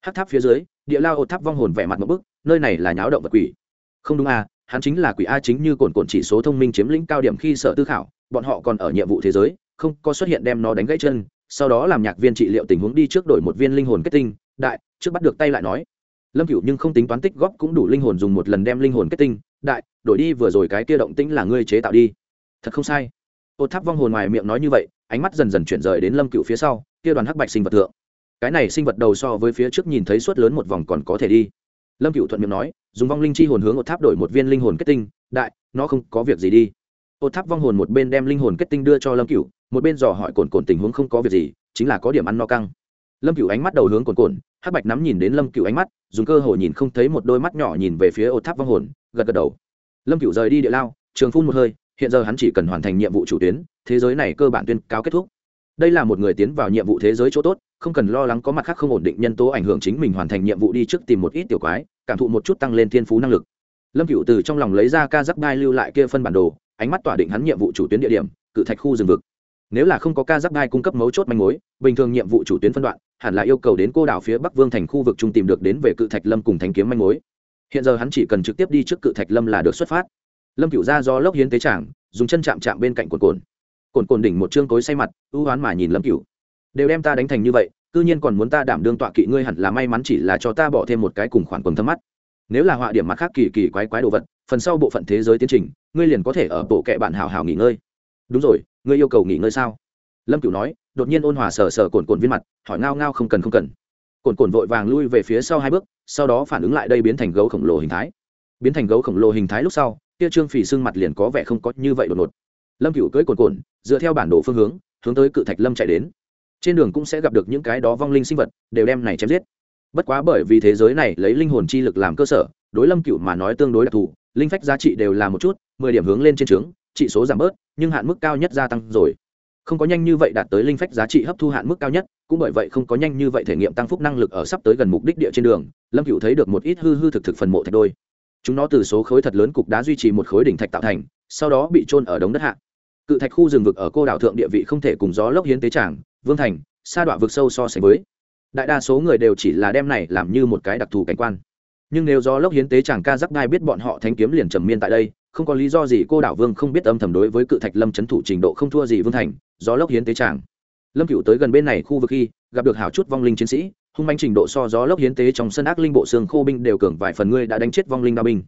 Hát tháp phía dưới, địa lao ô tháp vong hồn vẻ mặt một bức, nơi này là nháo động vật quỷ. Không đúng à hắn chính là quỷ a chính như cồn cồn chỉ số thông minh chiếm lĩnh cao điểm khi sở tư khảo, bọn họ còn ở nhiệm vụ thế giới, không có xuất hiện đem nó đánh gãy chân, sau đó làm nhạc viên trị liệu tình huống đi trước đổi một viên linh hồn kết tinh, đại, trước bắt được tay lại nói. Lâm cựu nhưng không tính toán tích góp cũng đủ linh hồn dùng một lần đem linh hồn kết tinh, đại, đổi đi vừa rồi cái kia động tĩnh là ngươi chế tạo đi. Thật không sai. Ô tháp vong hồn ngoài miệng nói như vậy, ánh mắt dần dần chuyển rời đến lâm cựu phía sau kia đoàn hắc bạch sinh vật thượng. Cái này sinh vật đầu so với phía trước nhìn thấy suốt lớn một vòng còn có thể đi. Lâm cựu thuận miệng nói, dùng vong linh chi hồn hướng ô tháp đổi một viên linh hồn kết tinh, đại, nó không có việc gì đi. Ô tháp vong hồn một bên đem linh hồn kết tinh đưa cho lâm cựu một bên dò hỏi cồn cồn tình huống không có việc gì, chính là có điểm ăn no căng. Lâm cựu ánh mắt đầu hướng cồn cồn, hắc bạch nắm nhìn đến lâm cựu ánh mắt, dùng cơ hội nhìn không thấy một đôi mắt nhỏ nhìn về phía ô tháp vong hồn, gật gật đầu. Lâm cựu rời đi địa lao, trường phun một hơi, hiện giờ hắn chỉ cần hoàn thành nhiệm vụ chủ tuyến, thế giới này cơ bản tuyên cáo kết thúc đây là một người tiến vào nhiệm vụ thế giới chỗ tốt, không cần lo lắng có mặt khác không ổn định nhân tố ảnh hưởng chính mình hoàn thành nhiệm vụ đi trước tìm một ít tiểu quái, cảm thụ một chút tăng lên thiên phú năng lực. Lâm cựu từ trong lòng lấy ra ca giáp đai lưu lại kia phân bản đồ, ánh mắt tỏa định hắn nhiệm vụ chủ tuyến địa điểm, cự thạch khu rừng vực. Nếu là không có ca giáp đai cung cấp mấu chốt manh mối, bình thường nhiệm vụ chủ tuyến phân đoạn, hẳn là yêu cầu đến cô đảo phía bắc vương thành khu vực trung tìm được đến về cự thạch lâm cùng thanh kiếm manh mối. Hiện giờ hắn chỉ cần trực tiếp đi trước cự thạch lâm là được xuất phát. Lâm cựu ra do lốc hiến tế trảng dùng chân chạm chạm bên cạnh cồn cồn cồn cồn đỉnh một chương cối say mặt, ưu oán mà nhìn lâm cựu đều đem ta đánh thành như vậy, cư nhiên còn muốn ta đảm đương tọa kỵ ngươi hẳn là may mắn chỉ là cho ta bỏ thêm một cái cùng khoản quần thâm mắt. Nếu là họa điểm mặt khác kỳ kỳ quái quái đồ vật, phần sau bộ phận thế giới tiến trình, ngươi liền có thể ở bộ kệ bạn hào hào nghỉ ngơi. Đúng rồi, ngươi yêu cầu nghỉ ngơi sao? Lâm cửu nói, đột nhiên ôn hòa sờ sờ cồn cồn viên mặt, hỏi ngao ngao không cần không cần. Cồn cồn vội vàng lui về phía sau hai bước, sau đó phản ứng lại đây biến thành gấu khổng lồ hình thái. Biến thành gấu khổng lồ hình thái lúc sau, kia trương phì xương mặt liền có vẻ không có như vậy đột ngột. Lâm cửu cưỡi cồn cồn dựa theo bản đồ phương hướng hướng tới cự thạch lâm chạy đến. Trên đường cũng sẽ gặp được những cái đó vong linh sinh vật, đều đem này chém giết. Bất quá bởi vì thế giới này lấy linh hồn chi lực làm cơ sở, đối lâm cựu mà nói tương đối đặc thù, linh phách giá trị đều là một chút, mười điểm hướng lên trên trướng, trị số giảm bớt, nhưng hạn mức cao nhất gia tăng rồi. Không có nhanh như vậy đạt tới linh phách giá trị hấp thu hạn mức cao nhất, cũng bởi vậy không có nhanh như vậy thể nghiệm tăng phúc năng lực ở sắp tới gần mục đích địa trên đường, lâm cựu thấy được một ít hư hư thực thực phần mộ thạch đôi. Chúng nó từ số khối thật lớn cục đá duy trì một khối đỉnh thạch tạo thành, sau đó bị trôn ở đống đất hạ cự thạch khu rừng vực ở cô đảo thượng địa vị không thể cùng gió lốc hiến tế tràng, vương thành, sa đọa vực sâu so sánh với. Đại đa số người đều chỉ là đem này làm như một cái đặc thù cảnh quan. Nhưng nếu do lốc hiến tế chàng ca giắc đai biết bọn họ thanh kiếm liền trầm miên tại đây, không có lý do gì cô đảo vương không biết âm thầm đối với cự thạch lâm c h ấ n thủ trình độ không thua gì vương thành do lốc hiến tế chàng lâm cựu tới gần bên này khu vực khi, gặp được hảo chút vong linh chiến sĩ, hung manh trình độ so gió lốc hiến tế trong sân ác linh bộ xương khô binh đều cường vài phần ngươi đã đánh chết vong linh đao binh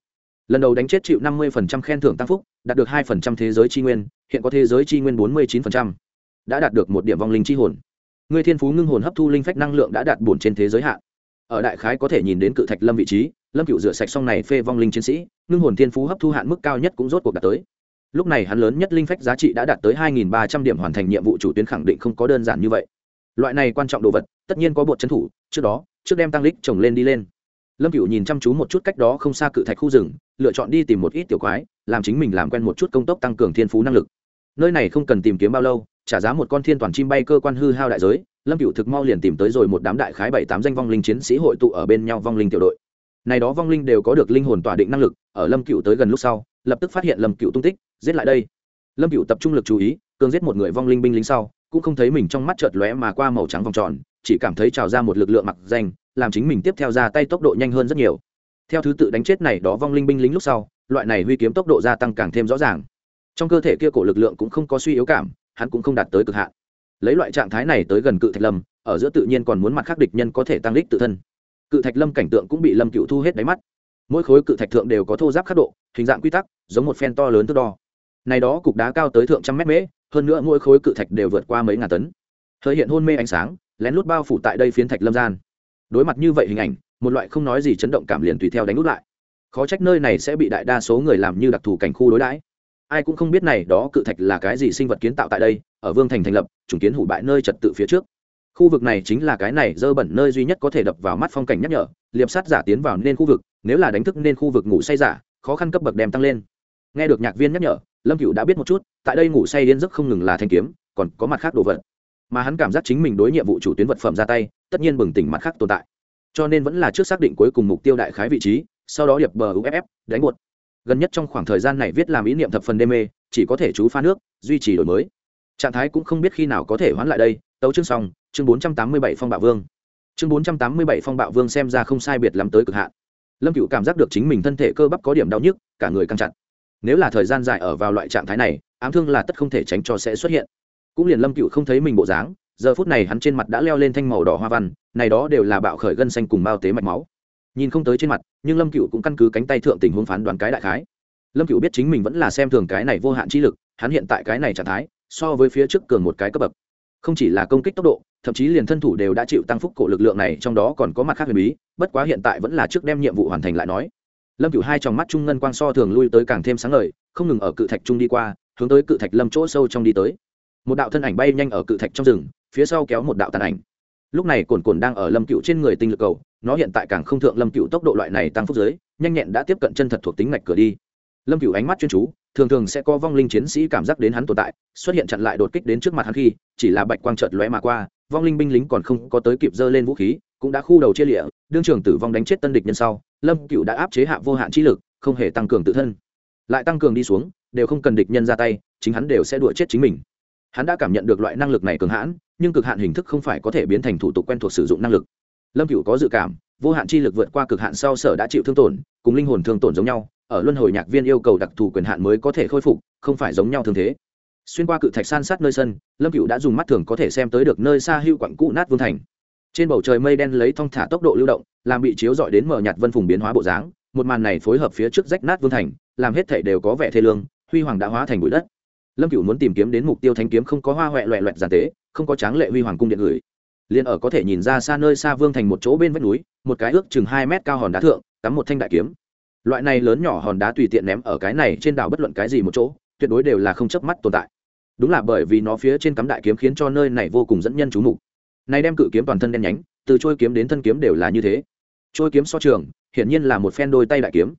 lần đầu đánh chết chịu năm mươi phần trăm khen thưởng tăng phúc, đạt được hai phần trăm thế giới tri nguyên, hiện có thế giới tri nguyên bốn mươi chín phần trăm, đã đạt được một điểm vong linh tri hồn. Ngươi thiên phú ngưng hồn hấp thu linh phách năng lượng đã đạt bổn trên thế giới hạn. Ở đại khái có thể nhìn đến cự thạch lâm vị trí, lâm cựu rửa sạch xong này phê vong linh chiến sĩ, ngưng hồn thiên phú hấp thu hạn mức cao nhất cũng rốt cuộc đạt tới. Lúc này hắn lớn nhất linh phách giá trị đã đạt tới 2.300 điểm hoàn thành nhiệm vụ chủ tuyến khẳng định không có đơn giản như vậy. Loại này quan trọng đồ vật, tất nhiên có bột trấn thủ, trước đó, trước đem tăng lích trồng lên đi lên lâm cựu nhìn chăm chú một chút cách đó không xa cự thạch khu rừng, lựa chọn đi tìm một ít tiểu quái, làm chính mình làm quen một chút công tốc tăng cường thiên phú năng lực. Nơi này không cần tìm kiếm bao lâu, trả giá một con thiên toàn chim bay cơ quan hư hao đại giới, lâm cựu thực mau liền tìm tới rồi một đám đại khái bảy tám danh vong linh chiến sĩ hội tụ ở bên nhau vong linh tiểu đội. Này đó vong linh đều có được linh hồn tỏa định năng lực, ở lâm cựu tới gần lúc sau, lập tức phát hiện lâm cựu tung tích, giết lại đây. Lâm cựu tập trung lực chú ý, cường giết một người vong linh binh lính sau, cũng không thấy mình trong mắt chợt lóe mà qua màu trắng vòng tròn, chỉ cảm thấy trào ra một lực lượng mặc danh làm chính mình tiếp theo ra tay tốc độ nhanh hơn rất nhiều. Theo thứ tự đánh chết này đó vong linh binh lính lúc sau, loại này huy kiếm tốc độ gia tăng càng thêm rõ ràng. Trong cơ thể kia cổ lực lượng cũng không có suy yếu cảm, hắn cũng không đạt tới cực hạn. Lấy loại trạng thái này tới gần cự thạch lâm, ở giữa tự nhiên còn muốn mặt khác địch nhân có thể tăng đích tự thân. Cự thạch lâm cảnh tượng cũng bị lâm cựu thu hết đáy mắt. Mỗi khối cự thạch thượng đều có thô giáp khắc độ, hình dạng quy tắc, giống một phen to lớn thước đo. Này đó cục đá cao tới thượng trăm mét mễ, hơn nữa mỗi khối cự thạch đều vượt qua mấy ngàn tấn. Hơi hiện hôn mê ánh sáng, lén lút bao phủ tại đây phiến thạch lâm gian đối mặt như vậy hình ảnh, một loại không nói gì chấn động cảm liền tùy theo đánh nút lại. Khó trách nơi này sẽ bị đại đa số người làm như đặc thù cảnh khu đối đãi. Ai cũng không biết này đó cự thạch là cái gì sinh vật kiến tạo tại đây, ở vương thành thành lập chủng kiến hủ bại nơi trật tự phía trước. Khu vực này chính là cái này dơ bẩn nơi duy nhất có thể đập vào mắt phong cảnh nhắc nhở, liệp sát giả tiến vào nên khu vực, nếu là đánh thức nên khu vực ngủ say giả, khó khăn cấp bậc đem tăng lên. Nghe được nhạc viên nhắc nhở, lâm cựu đã biết một chút, tại đây ngủ say đến giấc không ngừng là thanh kiếm, còn có mặt khác đồ vật. Mà hắn cảm giác chính mình đối nhiệm vụ chủ tuyến vật phẩm ra tay tất nhiên bừng tỉnh mặt khác tồn tại. Cho nên vẫn là trước xác định cuối cùng mục tiêu đại khái vị trí, sau đó điệp bờ uff đánh một gần nhất trong khoảng thời gian này viết làm ý niệm thập phần đê mê, chỉ có thể chú pha nước, duy trì đổi mới. Trạng thái cũng không biết khi nào có thể hoán lại đây, tấu chương xong, chương bốn trăm tám mươi bảy phong bạo vương. Chương bốn trăm tám mươi bảy phong bạo vương xem ra không sai biệt lắm tới cực hạn. Lâm cựu cảm giác được chính mình thân thể cơ bắp có điểm đau nhức, cả người căng chặt. Nếu là thời gian dài ở vào loại trạng thái này, ám thương là tất không thể tránh cho sẽ xuất hiện. Cũng liền lâm cựu không thấy mình bộ dáng giờ phút này hắn trên mặt đã leo lên thanh màu đỏ hoa văn, này đó đều là bạo khởi gân xanh cùng bao tế mạch máu. Nhìn không tới trên mặt, nhưng lâm cựu cũng căn cứ cánh tay thượng tình huống phán đoán cái đại khái. Lâm cựu biết chính mình vẫn là xem thường cái này vô hạn chi lực, hắn hiện tại cái này trạng thái, so với phía trước cường một cái cấp bậc. Không chỉ là công kích tốc độ, thậm chí liền thân thủ đều đã chịu tăng phúc cổ lực lượng này, trong đó còn có mặt khác huyền bí, bất quá hiện tại vẫn là trước đem nhiệm vụ hoàn thành lại nói. Lâm cựu hai trong mắt trung ngân quang so thường lui tới càng thêm sáng ngời, không ngừng ở cự thạch trung đi qua, hướng tới cự thạch lâm chỗ sâu trong đi tới. Một đạo thân ảnh bay nhanh ở cự thạch trong rừng phía sau kéo một đạo tàn ảnh. Lúc này cồn cồn đang ở lâm cựu trên người tinh lực cầu, nó hiện tại càng không thượng lâm cựu tốc độ loại này tăng phúc giới, nhanh nhẹn đã tiếp cận chân thật thuộc tính ngạch cửa đi. Lâm cựu ánh mắt chuyên chú, thường thường sẽ có vong linh chiến sĩ cảm giác đến hắn tồn tại, xuất hiện chặn lại đột kích đến trước mặt hắn khi, chỉ là bạch quang trợt lóe mà qua, vong linh binh lính còn không có tới kịp dơ lên vũ khí, cũng đã khu đầu chia lịa, đương trường tử vong đánh chết tân địch nhân sau, lâm cựu đã áp chế hạ vô hạn chi lực, không hề tăng cường tự thân. Lại tăng cường đi xuống, đều không cần địch nhân ra tay, chính hắn đều sẽ đuổi chết chính mình hắn đã cảm nhận được loại năng lực này cường hãn, nhưng cực hạn hình thức không phải có thể biến thành thủ tục quen thuộc sử dụng năng lực. Lâm cựu có dự cảm, vô hạn chi lực vượt qua cực hạn sau sở đã chịu thương tổn, cùng linh hồn thương tổn giống nhau, ở luân hồi nhạc viên yêu cầu đặc thù quyền hạn mới có thể khôi phục, không phải giống nhau thường thế. Xuyên qua cự thạch san sát nơi sân, lâm cựu đã dùng mắt thường có thể xem tới được nơi xa hưu quặng cũ nát vương thành. Trên bầu trời mây đen lấy thong thả tốc độ lưu động, làm bị chiếu dọi đến mở nhạt vân phùng biến hóa bộ dáng, một màn này phối hợp phía trước rách nát vương thành, làm hết thể đều có vẻ thê lương, huy hoàng đã hóa thành bụi đất lâm cựu muốn tìm kiếm đến mục tiêu thanh kiếm không có hoa huệ loẹ loẹt giàn tế, không có tráng lệ huy hoàng cung điện gửi liền ở có thể nhìn ra xa nơi xa vương thành một chỗ bên vách núi, một cái ước chừng hai mét cao hòn đá thượng, cắm một thanh đại kiếm. Loại này lớn nhỏ hòn đá tùy tiện ném ở cái này trên đảo bất luận cái gì một chỗ, tuyệt đối đều là không chớp mắt tồn tại. Đúng là bởi vì nó phía trên cắm đại kiếm khiến cho nơi này vô cùng dẫn nhân chú mục. Này đem cự kiếm toàn thân đen nhánh, từ trôi kiếm đến thân kiếm đều là như thế. Trôi kiếm so trường, hiển nhiên là một phen đôi tay đại kiếm.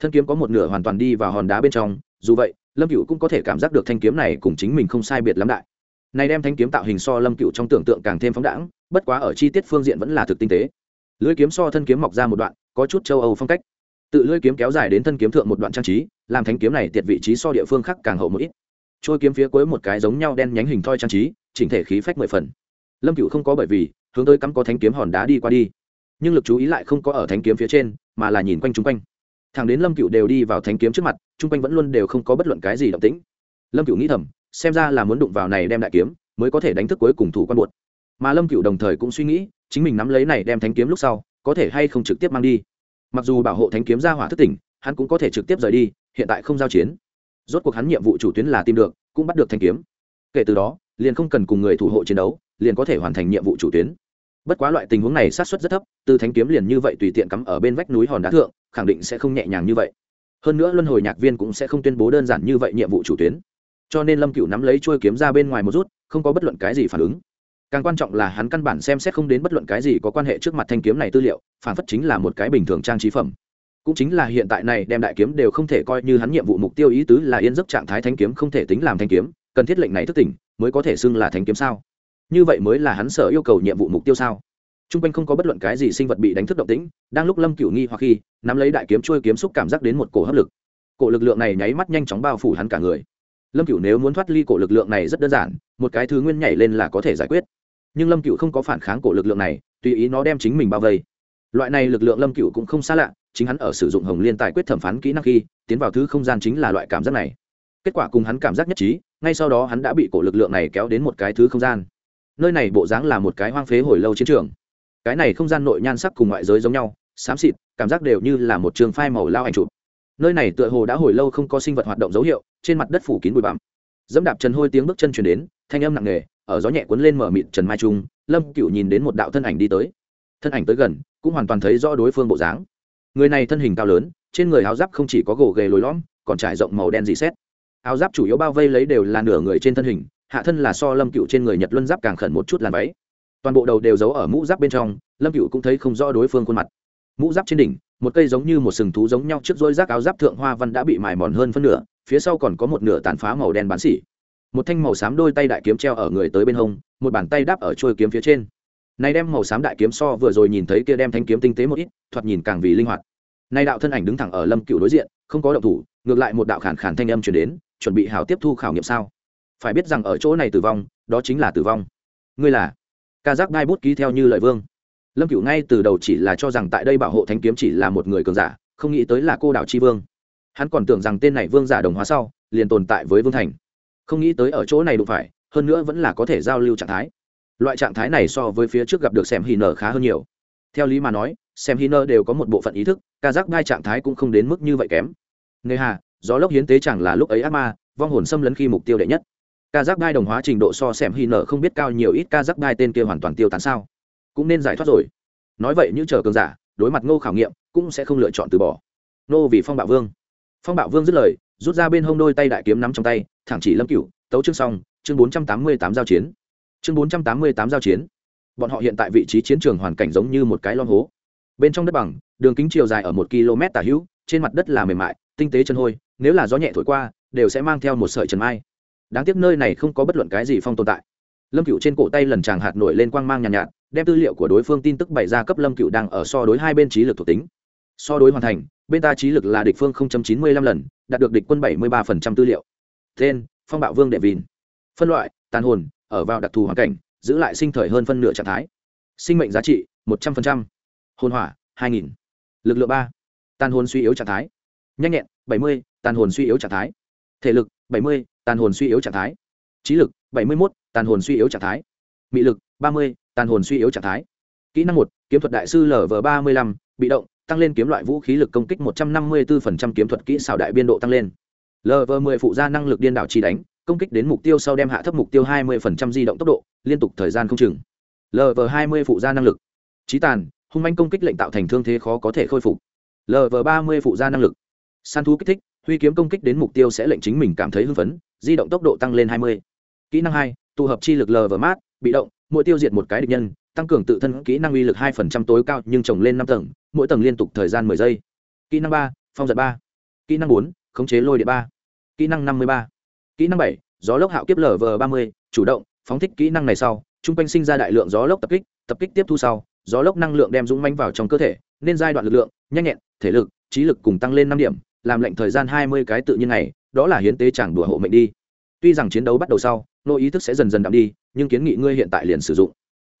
Thân kiếm có một nửa hoàn toàn đi vào hòn đá bên trong, dù vậy lâm cựu cũng có thể cảm giác được thanh kiếm này cùng chính mình không sai biệt lắm đại. Này đem thanh kiếm tạo hình so lâm cựu trong tưởng tượng càng thêm phóng đãng, bất quá ở chi tiết phương diện vẫn là thực tinh tế. Lưỡi kiếm so thân kiếm mọc ra một đoạn, có chút châu âu phong cách. Tự lưỡi kiếm kéo dài đến thân kiếm thượng một đoạn trang trí, làm thanh kiếm này tiệt vị trí so địa phương khác càng hậu một ít. Trôi kiếm phía cuối một cái giống nhau đen nhánh hình thoi trang trí, chỉnh thể khí phách mười phần. Lâm cựu không có bởi vì, hướng tới cắm có thanh kiếm hòn đá đi qua đi. Nhưng lực chú ý lại không có ở thanh kiếm phía trên, mà là nhìn quanh chung quanh thằng đến lâm cựu đều đi vào thanh kiếm trước mặt, chung quanh vẫn luôn đều không có bất luận cái gì động tĩnh. Lâm cựu nghĩ thầm, xem ra là muốn đụng vào này đem đại kiếm, mới có thể đánh thức cuối cùng thủ quan buột mà lâm cựu đồng thời cũng suy nghĩ, chính mình nắm lấy này đem thanh kiếm lúc sau, có thể hay không trực tiếp mang đi. Mặc dù bảo hộ thanh kiếm ra hỏa thức tỉnh, hắn cũng có thể trực tiếp rời đi, hiện tại không giao chiến. Rốt cuộc hắn nhiệm vụ chủ tuyến là tìm được, cũng bắt được thanh kiếm. Kể từ đó, liền không cần cùng người thủ hộ chiến đấu, liền có thể hoàn thành nhiệm vụ chủ tuyến bất quá loại tình huống này sát xuất rất thấp, từ thanh kiếm liền như vậy tùy tiện cắm ở bên vách núi hòn đá thượng, khẳng định sẽ không nhẹ nhàng như vậy. Hơn nữa luân hồi nhạc viên cũng sẽ không tuyên bố đơn giản như vậy nhiệm vụ chủ tuyến. Cho nên lâm cựu nắm lấy chuôi kiếm ra bên ngoài một rút, không có bất luận cái gì phản ứng. Càng quan trọng là hắn căn bản xem xét không đến bất luận cái gì có quan hệ trước mặt thanh kiếm này tư liệu, phản phất chính là một cái bình thường trang trí phẩm. Cũng chính là hiện tại này đem đại kiếm đều không thể coi như hắn nhiệm vụ mục tiêu ý tứ là yên giấc trạng thái thanh kiếm không thể tính làm thanh kiếm, cần thiết lệnh này thức tỉnh, mới có thể xưng là thanh kiếm sao? Như vậy mới là hắn sở yêu cầu nhiệm vụ mục tiêu sao? T r u n g quanh không có bất luận cái gì sinh vật bị đánh thức động tĩnh, đang lúc lâm cửu nghi hoặc khi, nắm lấy đại kiếm trôi kiếm xúc cảm giác đến một cổ hấp lực. Cổ lực lượng này nháy mắt nhanh chóng bao phủ hắn cả người. Lâm cửu nếu muốn thoát ly cổ lực lượng này rất đơn giản, một cái thứ nguyên nhảy lên là có thể giải quyết. Nhưng lâm cửu không có phản kháng cổ lực lượng này, tùy ý nó đem chính mình bao vây. Loại này lực lượng lâm cửu cũng không xa lạ, chính hắn ở sử dụng hồng liên tài quyết thẩm phán kỹ năng khi, tiến vào thứ không gian chính là loại cảm giác này. Kết quả cùng hắn cảm giác nhất trí, ngay sau đó hắn đã bị cổ lực lượng này kéo đến một cái thứ không gian nơi này bộ dáng là một cái hoang phế hồi lâu chiến trường. Cái này không gian nội nhan sắc cùng ngoại giới giống nhau, xám xịt, cảm giác đều như là một trường phai màu lao ảnh chụp. Nơi này tựa hồ đã hồi lâu không có sinh vật hoạt động dấu hiệu, trên mặt đất phủ kín bụi bặm. Dẫm đạp trần hôi tiếng bước chân chuyển đến, thanh âm nặng nề, ở gió nhẹ cuốn lên mở mịt trần mai trung, lâm cựu nhìn đến một đạo thân ảnh đi tới. Thân ảnh tới gần, cũng hoàn toàn thấy rõ đối phương bộ dáng. Người này thân hình cao lớn, trên người áo giáp không chỉ có gỗ ghề lồi lõm, còn trải rộng màu đen dị xét. Áo giáp chủ yếu bao vây lấy đều là nửa người trên thân hình hạ thân là so lâm cựu trên người nhật luân giáp càng khẩn một chút làn váy. Toàn bộ đầu đều giấu ở mũ giáp bên trong, lâm cựu cũng thấy không rõ đối phương khuôn mặt. Mũ giáp trên đỉnh, một cây giống như một sừng thú giống nhau trước dôi rác áo giáp thượng hoa văn đã bị mài mòn hơn phân nửa, phía sau còn có một nửa tàn phá màu đen bán xỉ. Một thanh màu xám đôi tay đại kiếm treo ở người tới bên hông, một bàn tay đáp ở trôi kiếm phía trên. Này đem màu xám đại kiếm so vừa rồi nhìn thấy kia đem thanh kiếm tinh tế một ít, thoạt nhìn càng vì linh hoạt. Nay đạo thân ảnh đứng thẳng ở lâm cựu đối diện, không có động thủ, ngược lại một đạo khản khản thanh âm chuyển đến, chuẩn bị hào tiếp thu khảo nghiệm sao? Phải biết rằng ở chỗ này tử vong, đó chính là tử vong. Ngươi là ca giác đai bút ký theo như lời vương. Lâm cựu ngay từ đầu chỉ là cho rằng tại đây bảo hộ Thánh kiếm chỉ là một người cường giả, không nghĩ tới là cô đạo chi vương. Hắn còn tưởng rằng tên này vương giả đồng hóa sau, liền tồn tại với vương thành. Không nghĩ tới ở chỗ này đụng phải, hơn nữa vẫn là có thể giao lưu trạng thái. Loại trạng thái này so với phía trước gặp được xem hì nở khá hơn nhiều. Theo lý mà nói, xem hì nở đều có một bộ phận ý thức ca giác ngai trạng thái cũng không đến mức như vậy kém. Nghề hà, gió lốc hiến tế chẳng là lúc ấy ác ma, vong hồn xâm lấn khi mục tiêu đệ nhất ca giác đai đồng hóa trình độ so xem hì nở không biết cao nhiều ít, ca giác đai tên kia hoàn toàn tiêu tán sao? Cũng nên giải thoát rồi. Nói vậy như chờ cường giả, đối mặt ngô khảo nghiệm, cũng sẽ không lựa chọn từ bỏ. Nô vì phong bạo vương. Phong bạo vương dứt lời, rút ra bên hông đôi tay đại kiếm nắm trong tay, thẳng chỉ lâm cửu, tấu chương xong, chương bốn trăm tám mươi tám giao chiến. Chương bốn trăm tám mươi tám giao chiến. Bọn họ hiện tại vị trí chiến trường hoàn cảnh giống như một cái lon hố. Bên trong đất bằng, đường kính chiều dài ở một km tả hữu, trên mặt đất là mềm mại, tinh tế chân hôi, nếu là gió nhẹ thổi qua, đều sẽ mang theo một sợi trần mai đáng tiếc nơi này không có bất luận cái gì phong tồn tại. Lâm cựu trên cổ tay lần chàng hạt nổi lên quang mang nhàn nhạt, nhạt đem tư liệu của đối phương tin tức bày ra cấp lâm cựu đang ở so đối hai bên trí lực thuộc tính. So đối hoàn thành bên ta trí lực là địch phương chín mươi lăm lần đạt được địch quân bảy mươi ba tư liệu. Tên phong bạo vương đệ vìn phân loại tàn hồn ở vào đặc thù hoàn cảnh giữ lại sinh thời hơn phân nửa trạng thái. Sinh mệnh giá trị một trăm linh hồn hỏa hai nghìn. Lực lượng ba. Tàn hồn suy yếu trạng thái. Nhanh nhẹn bảy mươi. Tàn hồn suy yếu trạng thái. Thể lực bảy mươi tàn hồn suy yếu trạng thái. Trí lực, bảy mươi một tàn hồn suy yếu trạng thái. Mị lực, ba mươi, tàn hồn suy yếu trạng thái. Kỹ năng một, kiếm thuật đại sư lv ba mươi lăm, bị động, tăng lên kiếm loại vũ khí lực công kích một trăm năm mươi bốn kiếm thuật kỹ xảo đại biên độ tăng lên. Lv mười phụ gia năng lực điên đảo chi đánh, công kích đến mục tiêu sau đem hạ thấp mục tiêu 20% di động tốc độ, liên tục thời gian không chừng. Lv 20 phụ gia năng lực. Trí tàn, hung manh công kích lệnh tạo thành thương thế khó có thể khôi phục. Lv 30 phụ gia năng lực. Săn thú kích thích huy kiếm công kích đến mục tiêu sẽ lệnh chính mình cảm thấy hưng phấn, di động tốc độ tăng lên 20. kỹ năng hai, tụ hợp chi lực lv mát bị động, mỗi tiêu diệt một cái địch nhân, tăng cường tự thân kỹ năng uy lực 2% tối cao nhưng trồng lên năm tầng, mỗi tầng liên tục thời gian 10 giây. Kỹ năng ba, phong giật ba. Kỹ năng bốn, khống chế lôi điện ba. Kỹ năng năm mươi ba. Kỹ năng bảy, gió lốc hạo kiếp lv ba mươi, chủ động, phóng thích kỹ năng này sau, trung quanh sinh ra đại lượng gió lốc tập kích tập kích tiếp thu sau, gió lốc năng lượng đem dũng manh vào trong cơ thể, nên giai đoạn lực lượng, nhanh nhẹn, thể lực, trí lực cùng tăng lên năm điểm làm lệnh thời gian hai mươi cái tự nhiên này, đó là hiến tế chẳng đùa hộ mệnh đi. Tuy rằng chiến đấu bắt đầu sau, nô ý thức sẽ dần dần đậm đi, nhưng kiến nghị ngươi hiện tại liền sử dụng.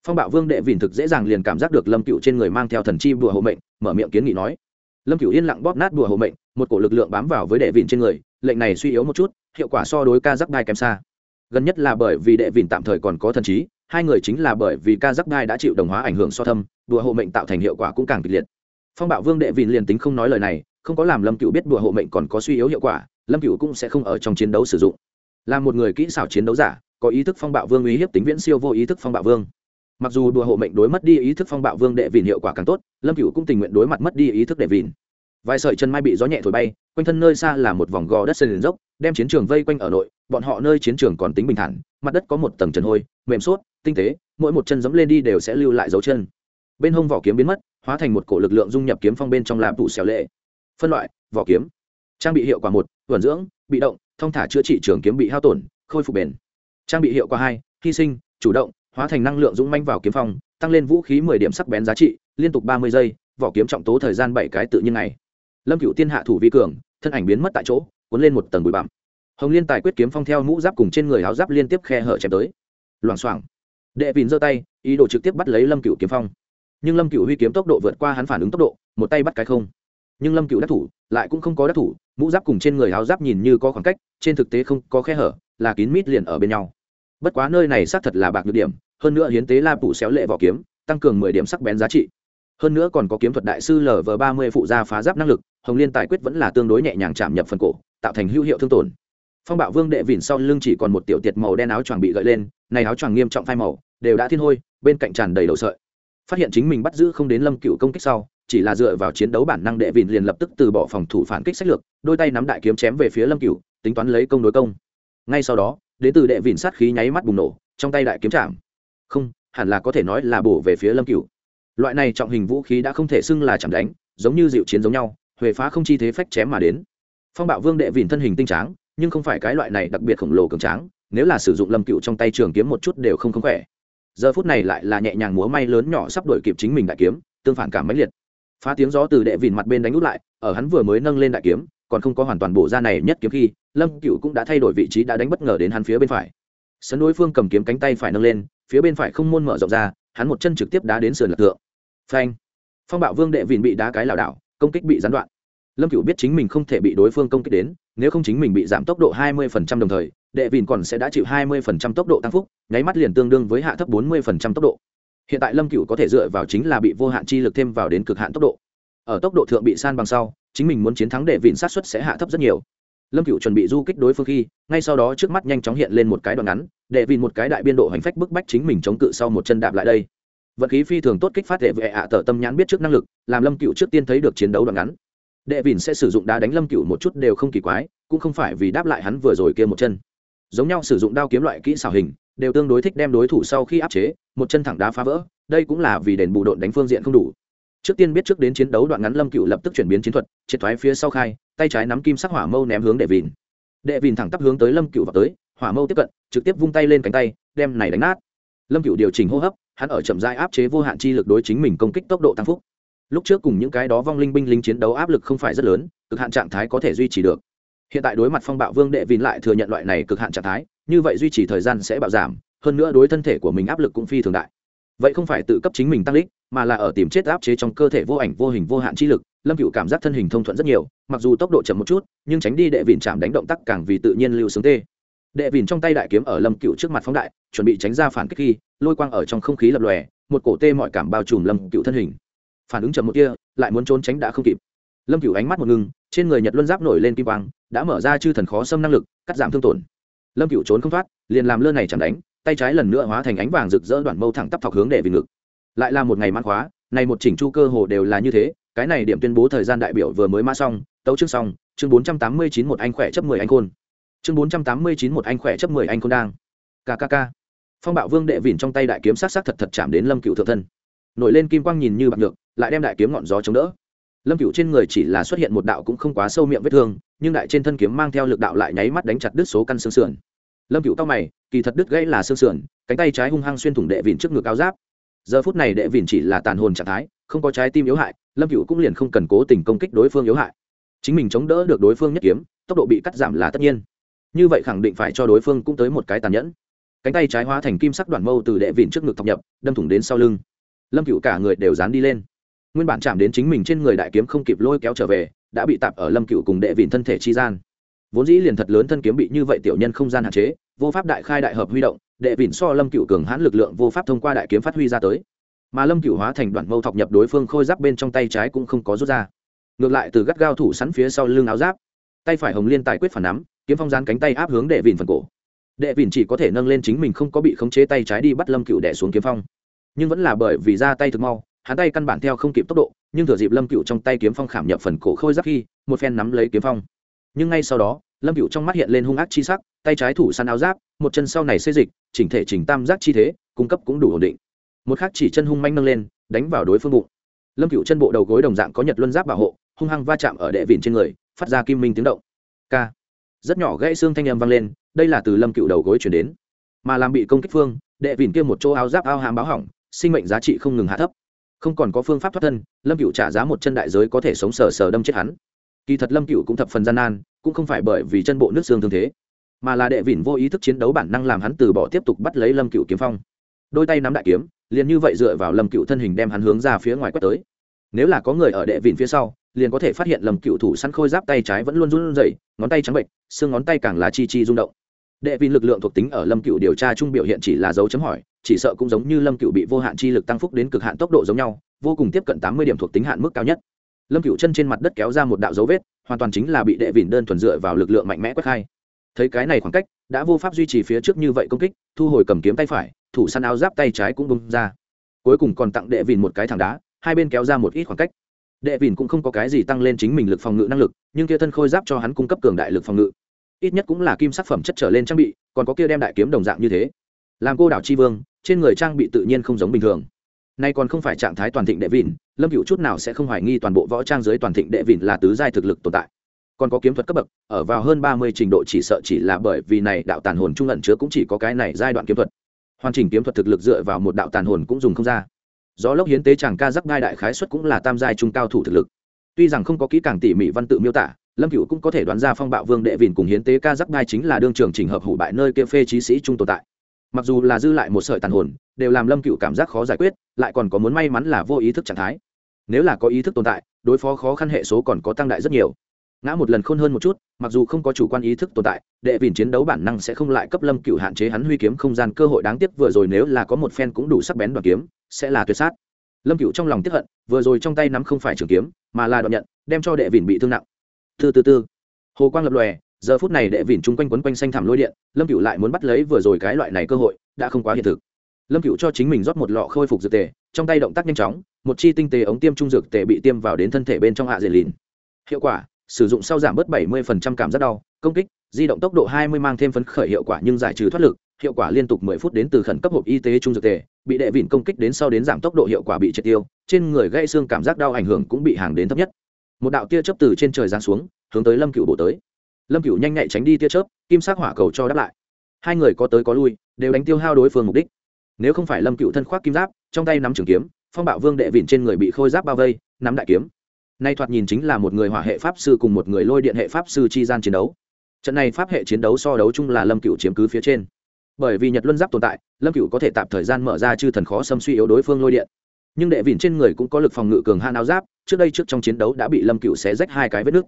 Phong bạo vương đệ vìn thực dễ dàng liền cảm giác được lâm cựu trên người mang theo thần chi đùa hộ mệnh, mở miệng kiến nghị nói. Lâm cựu yên lặng bóp nát đùa hộ mệnh, một cổ lực lượng bám vào với đệ vìn trên người, lệnh này suy yếu một chút, hiệu quả so đối ca giắc đai kém xa. Gần nhất là bởi vì đệ vìn tạm thời còn có thần trí, hai người chính là bởi vì ca giắc đai đã chịu đồng hóa ảnh hưởng so thâm, đùa hộ mệnh tạo thành hiệu quả cũng càng kịch liệt. Phong bạo vương đệ vìn liền tính không nói lời này không có làm lâm cựu biết đùa hộ mệnh còn có suy yếu hiệu quả, lâm cựu cũng sẽ không ở trong chiến đấu sử dụng. Là một người kỹ xảo chiến đấu giả, có ý thức phong bạo vương uy hiếp tính viễn siêu vô ý thức phong bạo vương. Mặc dù đùa hộ mệnh đối mất đi ý thức phong bạo vương đệ vìn hiệu quả càng tốt, lâm cựu cũng tình nguyện đối mặt mất đi ý thức đệ vìn vài sợi chân mai bị gió nhẹ thổi bay, quanh thân nơi xa là một vòng gò đất sân dốc, đem chiến trường vây quanh ở nội, bọn họ nơi chiến trường còn tính bình thản, mặt đất có một tầng trần hôi, mềm suốt, tinh tế, mỗi một chân dẫm lên đi đều sẽ lưu lại dấu chân. Bên hông vỏ kiếm biến mất, hóa thành một cổ lực lượng dung nhập kiếm phong bên trong làm tủ xẻo lệ phân loại, vỏ kiếm. Trang bị hiệu quả một vận dưỡng, bị động, thông thả chữa trị trường kiếm bị hao tổn, khôi phục bền. Trang bị hiệu quả hai, hy sinh, chủ động, hóa thành năng lượng dũng manh vào kiếm phong, tăng lên vũ khí mười điểm sắc bén giá trị, liên tục ba mươi giây, vỏ kiếm trọng tố thời gian bảy cái tự nhiên này lâm cựu tiên hạ thủ vi cường, thân ảnh biến mất tại chỗ, cuốn lên một tầng bụi bặm. Hồng liên tài quyết kiếm phong theo mũ giáp cùng trên người áo giáp liên tiếp khe hở chém tới. Loảng xoảng. Đệ vìn giơ tay, ý đồ trực tiếp bắt lấy lâm cựu kiếm phong. Nhưng lâm cựu huy kiếm tốc độ vượt qua hắn phản ứng tốc độ, một tay bắt cái không nhưng lâm cựu đắc thủ, lại cũng không có đắc thủ, mũ giáp cùng trên người áo giáp nhìn như có khoảng cách, trên thực tế không có khe hở, là kín mít liền ở bên nhau. Bất quá nơi này xác thật là bạc nhược điểm, hơn nữa hiến tế la phủ xéo lệ vỏ kiếm, tăng cường mười điểm sắc bén giá trị. Hơn nữa còn có kiếm thuật đại sư lv ba mươi phụ gia phá giáp năng lực, hồng liên tài quyết vẫn là tương đối nhẹ nhàng chạm nhập phần cổ, tạo thành hữu hiệu thương tổn. Phong bạo vương đệ vỉn sau lưng chỉ còn một tiểu tiệt màu đen áo choàng bị gợi lên, này áo choàng nghiêm trọng phai màu, đều đã thiên hôi, bên cạnh tràn đầy đầu sợi phát hiện chính mình bắt giữ không đến lâm cựu công kích sau, chỉ là dựa vào chiến đấu bản năng đệ vịn liền lập tức từ bỏ phòng thủ phản kích sách lược, đôi tay nắm đại kiếm chém về phía lâm cựu, tính toán lấy công đối công. Ngay sau đó, đến từ đệ vịn sát khí nháy mắt bùng nổ, trong tay đại kiếm chạm. Không, hẳn là có thể nói là bổ về phía lâm cựu. Loại này trọng hình vũ khí đã không thể xưng là chạm đánh, giống như dịu chiến giống nhau huệ phá không chi thế phách chém mà đến. Phong bạo vương đệ vịn thân hình tinh tráng, nhưng không phải cái loại này đặc biệt khổng lồ cường tráng, nếu là sử dụng lâm cựu trong tay trường kiếm một chút đều không không khỏe giờ phút này lại là nhẹ nhàng múa may lớn nhỏ sắp đổi kịp chính mình đại kiếm, tương phản cảm mãnh liệt. Phá tiếng gió từ đệ vìn mặt bên đánh út lại, ở hắn vừa mới nâng lên đại kiếm, còn không có hoàn toàn bổ ra này nhất kiếm khi, lâm cựu cũng đã thay đổi vị trí đã đánh bất ngờ đến hắn phía bên phải. Sân đối phương cầm kiếm cánh tay phải nâng lên, phía bên phải không môn mở rộng ra, hắn một chân trực tiếp đá đến sườn lật tượng phanh! Phong bạo vương đệ vìn bị đá cái lảo đảo, công kích bị gián đoạn. Lâm cựu biết chính mình không thể bị đối phương công kích đến, nếu không chính mình bị giảm tốc độ 20% đồng thời đệ vìn còn sẽ đã chịu 20% tốc độ tăng phúc, nháy mắt liền tương đương với hạ thấp 40% tốc độ. Hiện tại lâm cựu có thể dựa vào chính là bị vô hạn chi lực thêm vào đến cực hạn tốc độ. Ở tốc độ thượng bị san bằng sau, chính mình muốn chiến thắng đệ vịn sát xuất sẽ hạ thấp rất nhiều. Lâm cựu chuẩn bị du kích đối phương khi, ngay sau đó trước mắt nhanh chóng hiện lên một cái đoạn ngắn, đệ vịn một cái đại biên độ hành phách bức bách chính mình chống cự sau một chân đạp lại đây. Vận khí phi thường tốt kích phát đệ vệ ạ, tờ tâm nhãn biết trước năng lực, làm lâm cựu trước tiên thấy được chiến đấu đoạn ngắn. Đệ vịn sẽ sử dụng đá đánh lâm cựu một chút đều không kỳ quái, cũng không phải vì đáp lại hắn vừa rồi kia một chân giống nhau sử dụng đao kiếm loại kỹ xảo hình, đều tương đối thích đem đối thủ sau khi áp chế, một chân thẳng đá phá vỡ, đây cũng là vì đền bù độn đánh phương diện không đủ. Trước tiên biết trước đến chiến đấu đoạn ngắn lâm cựu lập tức chuyển biến chiến thuật, triệt thoái phía sau khai, tay trái nắm kim sắc hỏa mâu ném hướng đệ vìn. Đệ vìn thẳng tắp hướng tới lâm cựu vào tới, hỏa mâu tiếp cận, trực tiếp vung tay lên cánh tay, đem này đánh nát. Lâm cựu điều chỉnh hô hấp, hắn ở chậm rãi áp chế vô hạn chi lực đối chính mình công kích tốc độ tăng phúc. Lúc trước cùng những cái đó vong linh binh lính chiến đấu áp lực không phải rất lớn, cực hạn trạng thái có thể duy trì được hiện tại đối mặt phong bạo vương đệ vìn lại thừa nhận loại này cực hạn trạng thái, như vậy duy trì thời gian sẽ bạo giảm, hơn nữa đối thân thể của mình áp lực cũng phi thường đại. Vậy không phải tự cấp chính mình tăng lít mà là ở tìm chết áp chế trong cơ thể vô ảnh vô hình vô hạn chi lực, lâm cựu cảm giác thân hình thông thuận rất nhiều, mặc dù tốc độ chậm một chút, nhưng tránh đi đệ vìn chạm đánh động tác càng vì tự nhiên lưu sướng tê. Đệ vìn trong tay đại kiếm ở lâm cựu trước mặt phóng đại, chuẩn bị tránh ra phản kích khi, lôi quang ở trong không khí lập lòe, một cổ tê mọi cảm bao trùm lâm cựu thân hình. Phản ứng chậm một kia lại muốn trốn tránh đã không kịp. Lâm cựu ánh mắt một ngưng trên người nhật luân giáp nổi lên kim quang, đã mở ra chư thần khó xâm năng lực, cắt giảm thương tổn. Lâm cựu trốn không thoát, liền làm lơ này chẳng đánh, tay trái lần nữa hóa thành ánh vàng rực rỡ đoạn mâu thẳng tắp thọc hướng để vì ngực. Lại là một ngày mãn khóa, này một chỉnh chu cơ hồ đều là như thế, cái này điểm tuyên bố thời gian đại biểu vừa mới mã xong, tấu chương xong, chương bốn trăm tám mươi chín một anh khỏe chấp mười anh khôn. Chương bốn trăm tám mươi chín một anh khỏe chấp mười anh khôn đang. Kkk phong bạo vương đệ vỉn trong tay đại kiếm sát sát thật thật chạm đến lâm cựu thượng thân. Nổi lên kim quang nhìn như bạc được lại đem đại kiếm ngọn gió chống đỡ lâm cựu trên người chỉ là xuất hiện một đạo cũng không quá sâu miệng vết thương, nhưng đại trên thân kiếm mang theo lực đạo lại nháy mắt đánh chặt đứt số căn xương sườn. Lâm cựu tóc mày, kỳ thật đứt gãy là xương sườn, cánh tay trái hung hăng xuyên thủng đệ vìn trước ngực áo giáp. Giờ phút này đệ vìn chỉ là tàn hồn trạng thái, không có trái tim yếu hại, lâm cựu cũng liền không cần cố tình công kích đối phương yếu hại. Chính mình chống đỡ được đối phương nhất kiếm, tốc độ bị cắt giảm là tất nhiên. Như vậy khẳng định phải cho đối phương cũng tới một cái tàn nhẫn. Cánh tay trái hóa thành kim sắc đoạn mâu từ đệ vìn trước ngực thọc nhập, đâm thủng đến sau lưng. Lâm cựu cả người đều dán đi lên nguyên bản chạm đến chính mình trên người đại kiếm không kịp lôi kéo trở về, đã bị tạp ở lâm cựu cùng đệ vịn thân thể chi gian. Vốn dĩ liền thật lớn thân kiếm bị như vậy tiểu nhân không gian hạn chế, vô pháp đại khai đại hợp huy động, đệ vịn so lâm cựu cường hãn lực lượng vô pháp thông qua đại kiếm phát huy ra tới. Mà lâm cựu hóa thành đoạn mâu thọc nhập đối phương khôi giáp bên trong tay trái cũng không có rút ra. Ngược lại từ gắt gao thủ sắn phía sau lưng áo giáp, tay phải hồng liên tài quyết phản nắm, kiếm phong gián cánh tay áp hướng đệ vịn phần cổ. Đệ vịn chỉ có thể nâng lên chính mình không có bị khống chế tay trái đi bắt lâm cựu đẻ xuống kiếm phong. Nhưng vẫn là bởi vì ra tay thực mau hắn tay căn bản theo không kịp tốc độ, nhưng thừa dịp lâm cựu trong tay kiếm phong khảm nhập phần cổ khôi giáp khi, một phen nắm lấy kiếm phong. Nhưng ngay sau đó, lâm cựu trong mắt hiện lên hung ác chi sắc, tay trái thủ săn áo giáp, một chân sau này xây dịch, chỉnh thể chỉnh tam giác chi thế, cung cấp cũng đủ ổn định. Một khác chỉ chân hung manh nâng lên, đánh vào đối phương bụng. Lâm cựu chân bộ đầu gối đồng dạng có nhật luân giáp bảo hộ, hung hăng va chạm ở đệ vịn trên người, phát ra kim minh tiếng động. K. Rất nhỏ gãy xương thanh âm vang lên, đây là từ lâm cựu đầu gối chuyển đến. Mà làm bị công kích phương, đệ vịn kia một chỗ áo giáp ao hàm báo hỏng, sinh mệnh giá trị không ngừng hạ thấp không còn có phương pháp thoát thân, lâm cựu trả giá một chân đại giới có thể sống sờ sờ đâm chết hắn. Kỳ thật lâm cựu cũng thập phần gian nan, cũng không phải bởi vì chân bộ nước xương thương thế, mà là đệ vịn vô ý thức chiến đấu bản năng làm hắn từ bỏ tiếp tục bắt lấy lâm cựu kiếm phong. Đôi tay nắm đại kiếm, liền như vậy dựa vào lâm cựu thân hình đem hắn hướng ra phía ngoài quét tới. Nếu là có người ở đệ vịn phía sau, liền có thể phát hiện lâm cựu thủ săn khôi giáp tay trái vẫn luôn run rẩy, ngón tay trắng bệnh, xương ngón tay càng là chi chi rung động đệ vịn lực lượng thuộc tính ở lâm cựu điều tra trung biểu hiện chỉ là dấu chấm hỏi, chỉ sợ cũng giống như lâm cựu bị vô hạn chi lực tăng phúc đến cực hạn tốc độ giống nhau, vô cùng tiếp cận tám mươi điểm thuộc tính hạn mức cao nhất. Lâm cựu chân trên mặt đất kéo ra một đạo dấu vết, hoàn toàn chính là bị đệ vịn đơn thuần dựa vào lực lượng mạnh mẽ quét khai thấy cái này khoảng cách, đã vô pháp duy trì phía trước như vậy công kích, thu hồi cầm kiếm tay phải, thủ săn áo giáp tay trái cũng bung ra. Cuối cùng còn tặng đệ vịn một cái thẳng đá, hai bên kéo ra một ít khoảng cách. Đệ vịn cũng không có cái gì tăng lên chính mình lực phòng ngự năng lực, nhưng kia thân khôi giáp cho hắn cung cấp cường đại lực phòng ngự ít nhất cũng là kim sắc phẩm chất trở lên trang bị, còn có kia đem đại kiếm đồng dạng như thế. Làm cô đảo chi vương, trên người trang bị tự nhiên không giống bình thường. Nay còn không phải trạng thái toàn thịnh đệ vịn, lâm cựu chút nào sẽ không hoài nghi toàn bộ võ trang dưới toàn thịnh đệ vịn là tứ giai thực lực tồn tại. Còn có kiếm thuật cấp bậc, ở vào hơn ba mươi trình độ chỉ sợ chỉ là bởi vì này đạo tàn hồn trung ẩn chứa cũng chỉ có cái này giai đoạn kiếm thuật. Hoàn chỉnh kiếm thuật thực lực dựa vào một đạo tàn hồn cũng dùng không ra. Gió lốc hiến tế chàng ca giắc gai đại khái xuất cũng là tam giai trung cao thủ thực lực. Tuy rằng không có kỹ càng tỉ mỉ văn tự miêu tả lâm cựu cũng có thể đoán ra phong bạo vương đệ vìn cùng hiến tế ca giắc đai chính là đương trường trình hợp hủ bại nơi kia phê trí sĩ trung tồn tại. Mặc dù là dư lại một sợi tàn hồn, đều làm lâm cựu cảm giác khó giải quyết, lại còn có muốn may mắn là vô ý thức trạng thái. Nếu là có ý thức tồn tại, đối phó khó khăn hệ số còn có tăng đại rất nhiều. Ngã một lần khôn hơn một chút, mặc dù không có chủ quan ý thức tồn tại, đệ vìn chiến đấu bản năng sẽ không lại cấp lâm cựu hạn chế hắn huy kiếm không gian cơ hội đáng tiếc, vừa rồi nếu là có một phen cũng đủ sắc bén đoàn kiếm, sẽ là tuyệt sát. Lâm cựu trong lòng tiếp hận, vừa rồi trong tay nắm không phải trường kiếm, mà là đoạn nhận, đem cho đệ vìn bị thương nặng từ từ từ hồ quang lập lòe, giờ phút này đệ vìn chung quanh quấn quanh xanh thảm lôi điện, lâm cựu lại muốn bắt lấy vừa rồi cái loại này cơ hội, đã không quá hiện thực. Lâm cựu cho chính mình rót một lọ khôi phục dược tề, trong tay động tác nhanh chóng, một chi tinh tế ống tiêm trung dược tề bị tiêm vào đến thân thể bên trong hạ dệt lìn hiệu quả, sử dụng sau giảm bớt 70% cảm giác đau, công kích, di động tốc độ 20 mang thêm phấn khởi hiệu quả nhưng giải trừ thoát lực, hiệu quả liên tục 10 phút đến từ khẩn cấp hộp y tế trung dược tề, bị đệ vịn công kích đến sau đến giảm tốc độ hiệu quả bị triệt tiêu, trên người gãy xương cảm giác đau ảnh hưởng cũng bị hàng đến thấp nhất một đạo tia chớp từ trên trời giáng xuống, hướng tới lâm cựu bổ tới. Lâm cựu nhanh nhạy tránh đi tia chớp, kim sắc hỏa cầu cho đáp lại. Hai người có tới có lui, đều đánh tiêu hao đối phương mục đích. Nếu không phải lâm cựu thân khoác kim giáp, trong tay nắm trường kiếm, phong bạo vương đệ vịn trên người bị khôi giáp bao vây, nắm đại kiếm. Nay thoạt nhìn chính là một người hỏa hệ pháp sư cùng một người lôi điện hệ pháp sư chi gian chiến đấu. Trận này pháp hệ chiến đấu so đấu chung là lâm cựu chiếm cứ phía trên. Bởi vì nhật luân giáp tồn tại, lâm cựu có thể tạm thời gian mở ra chư thần khó xâm suy yếu đối phương lôi điện nhưng đệ vịn trên người cũng có lực phòng ngự cường han áo giáp, trước đây trước trong chiến đấu đã bị lâm cựu xé rách hai cái vết nứt.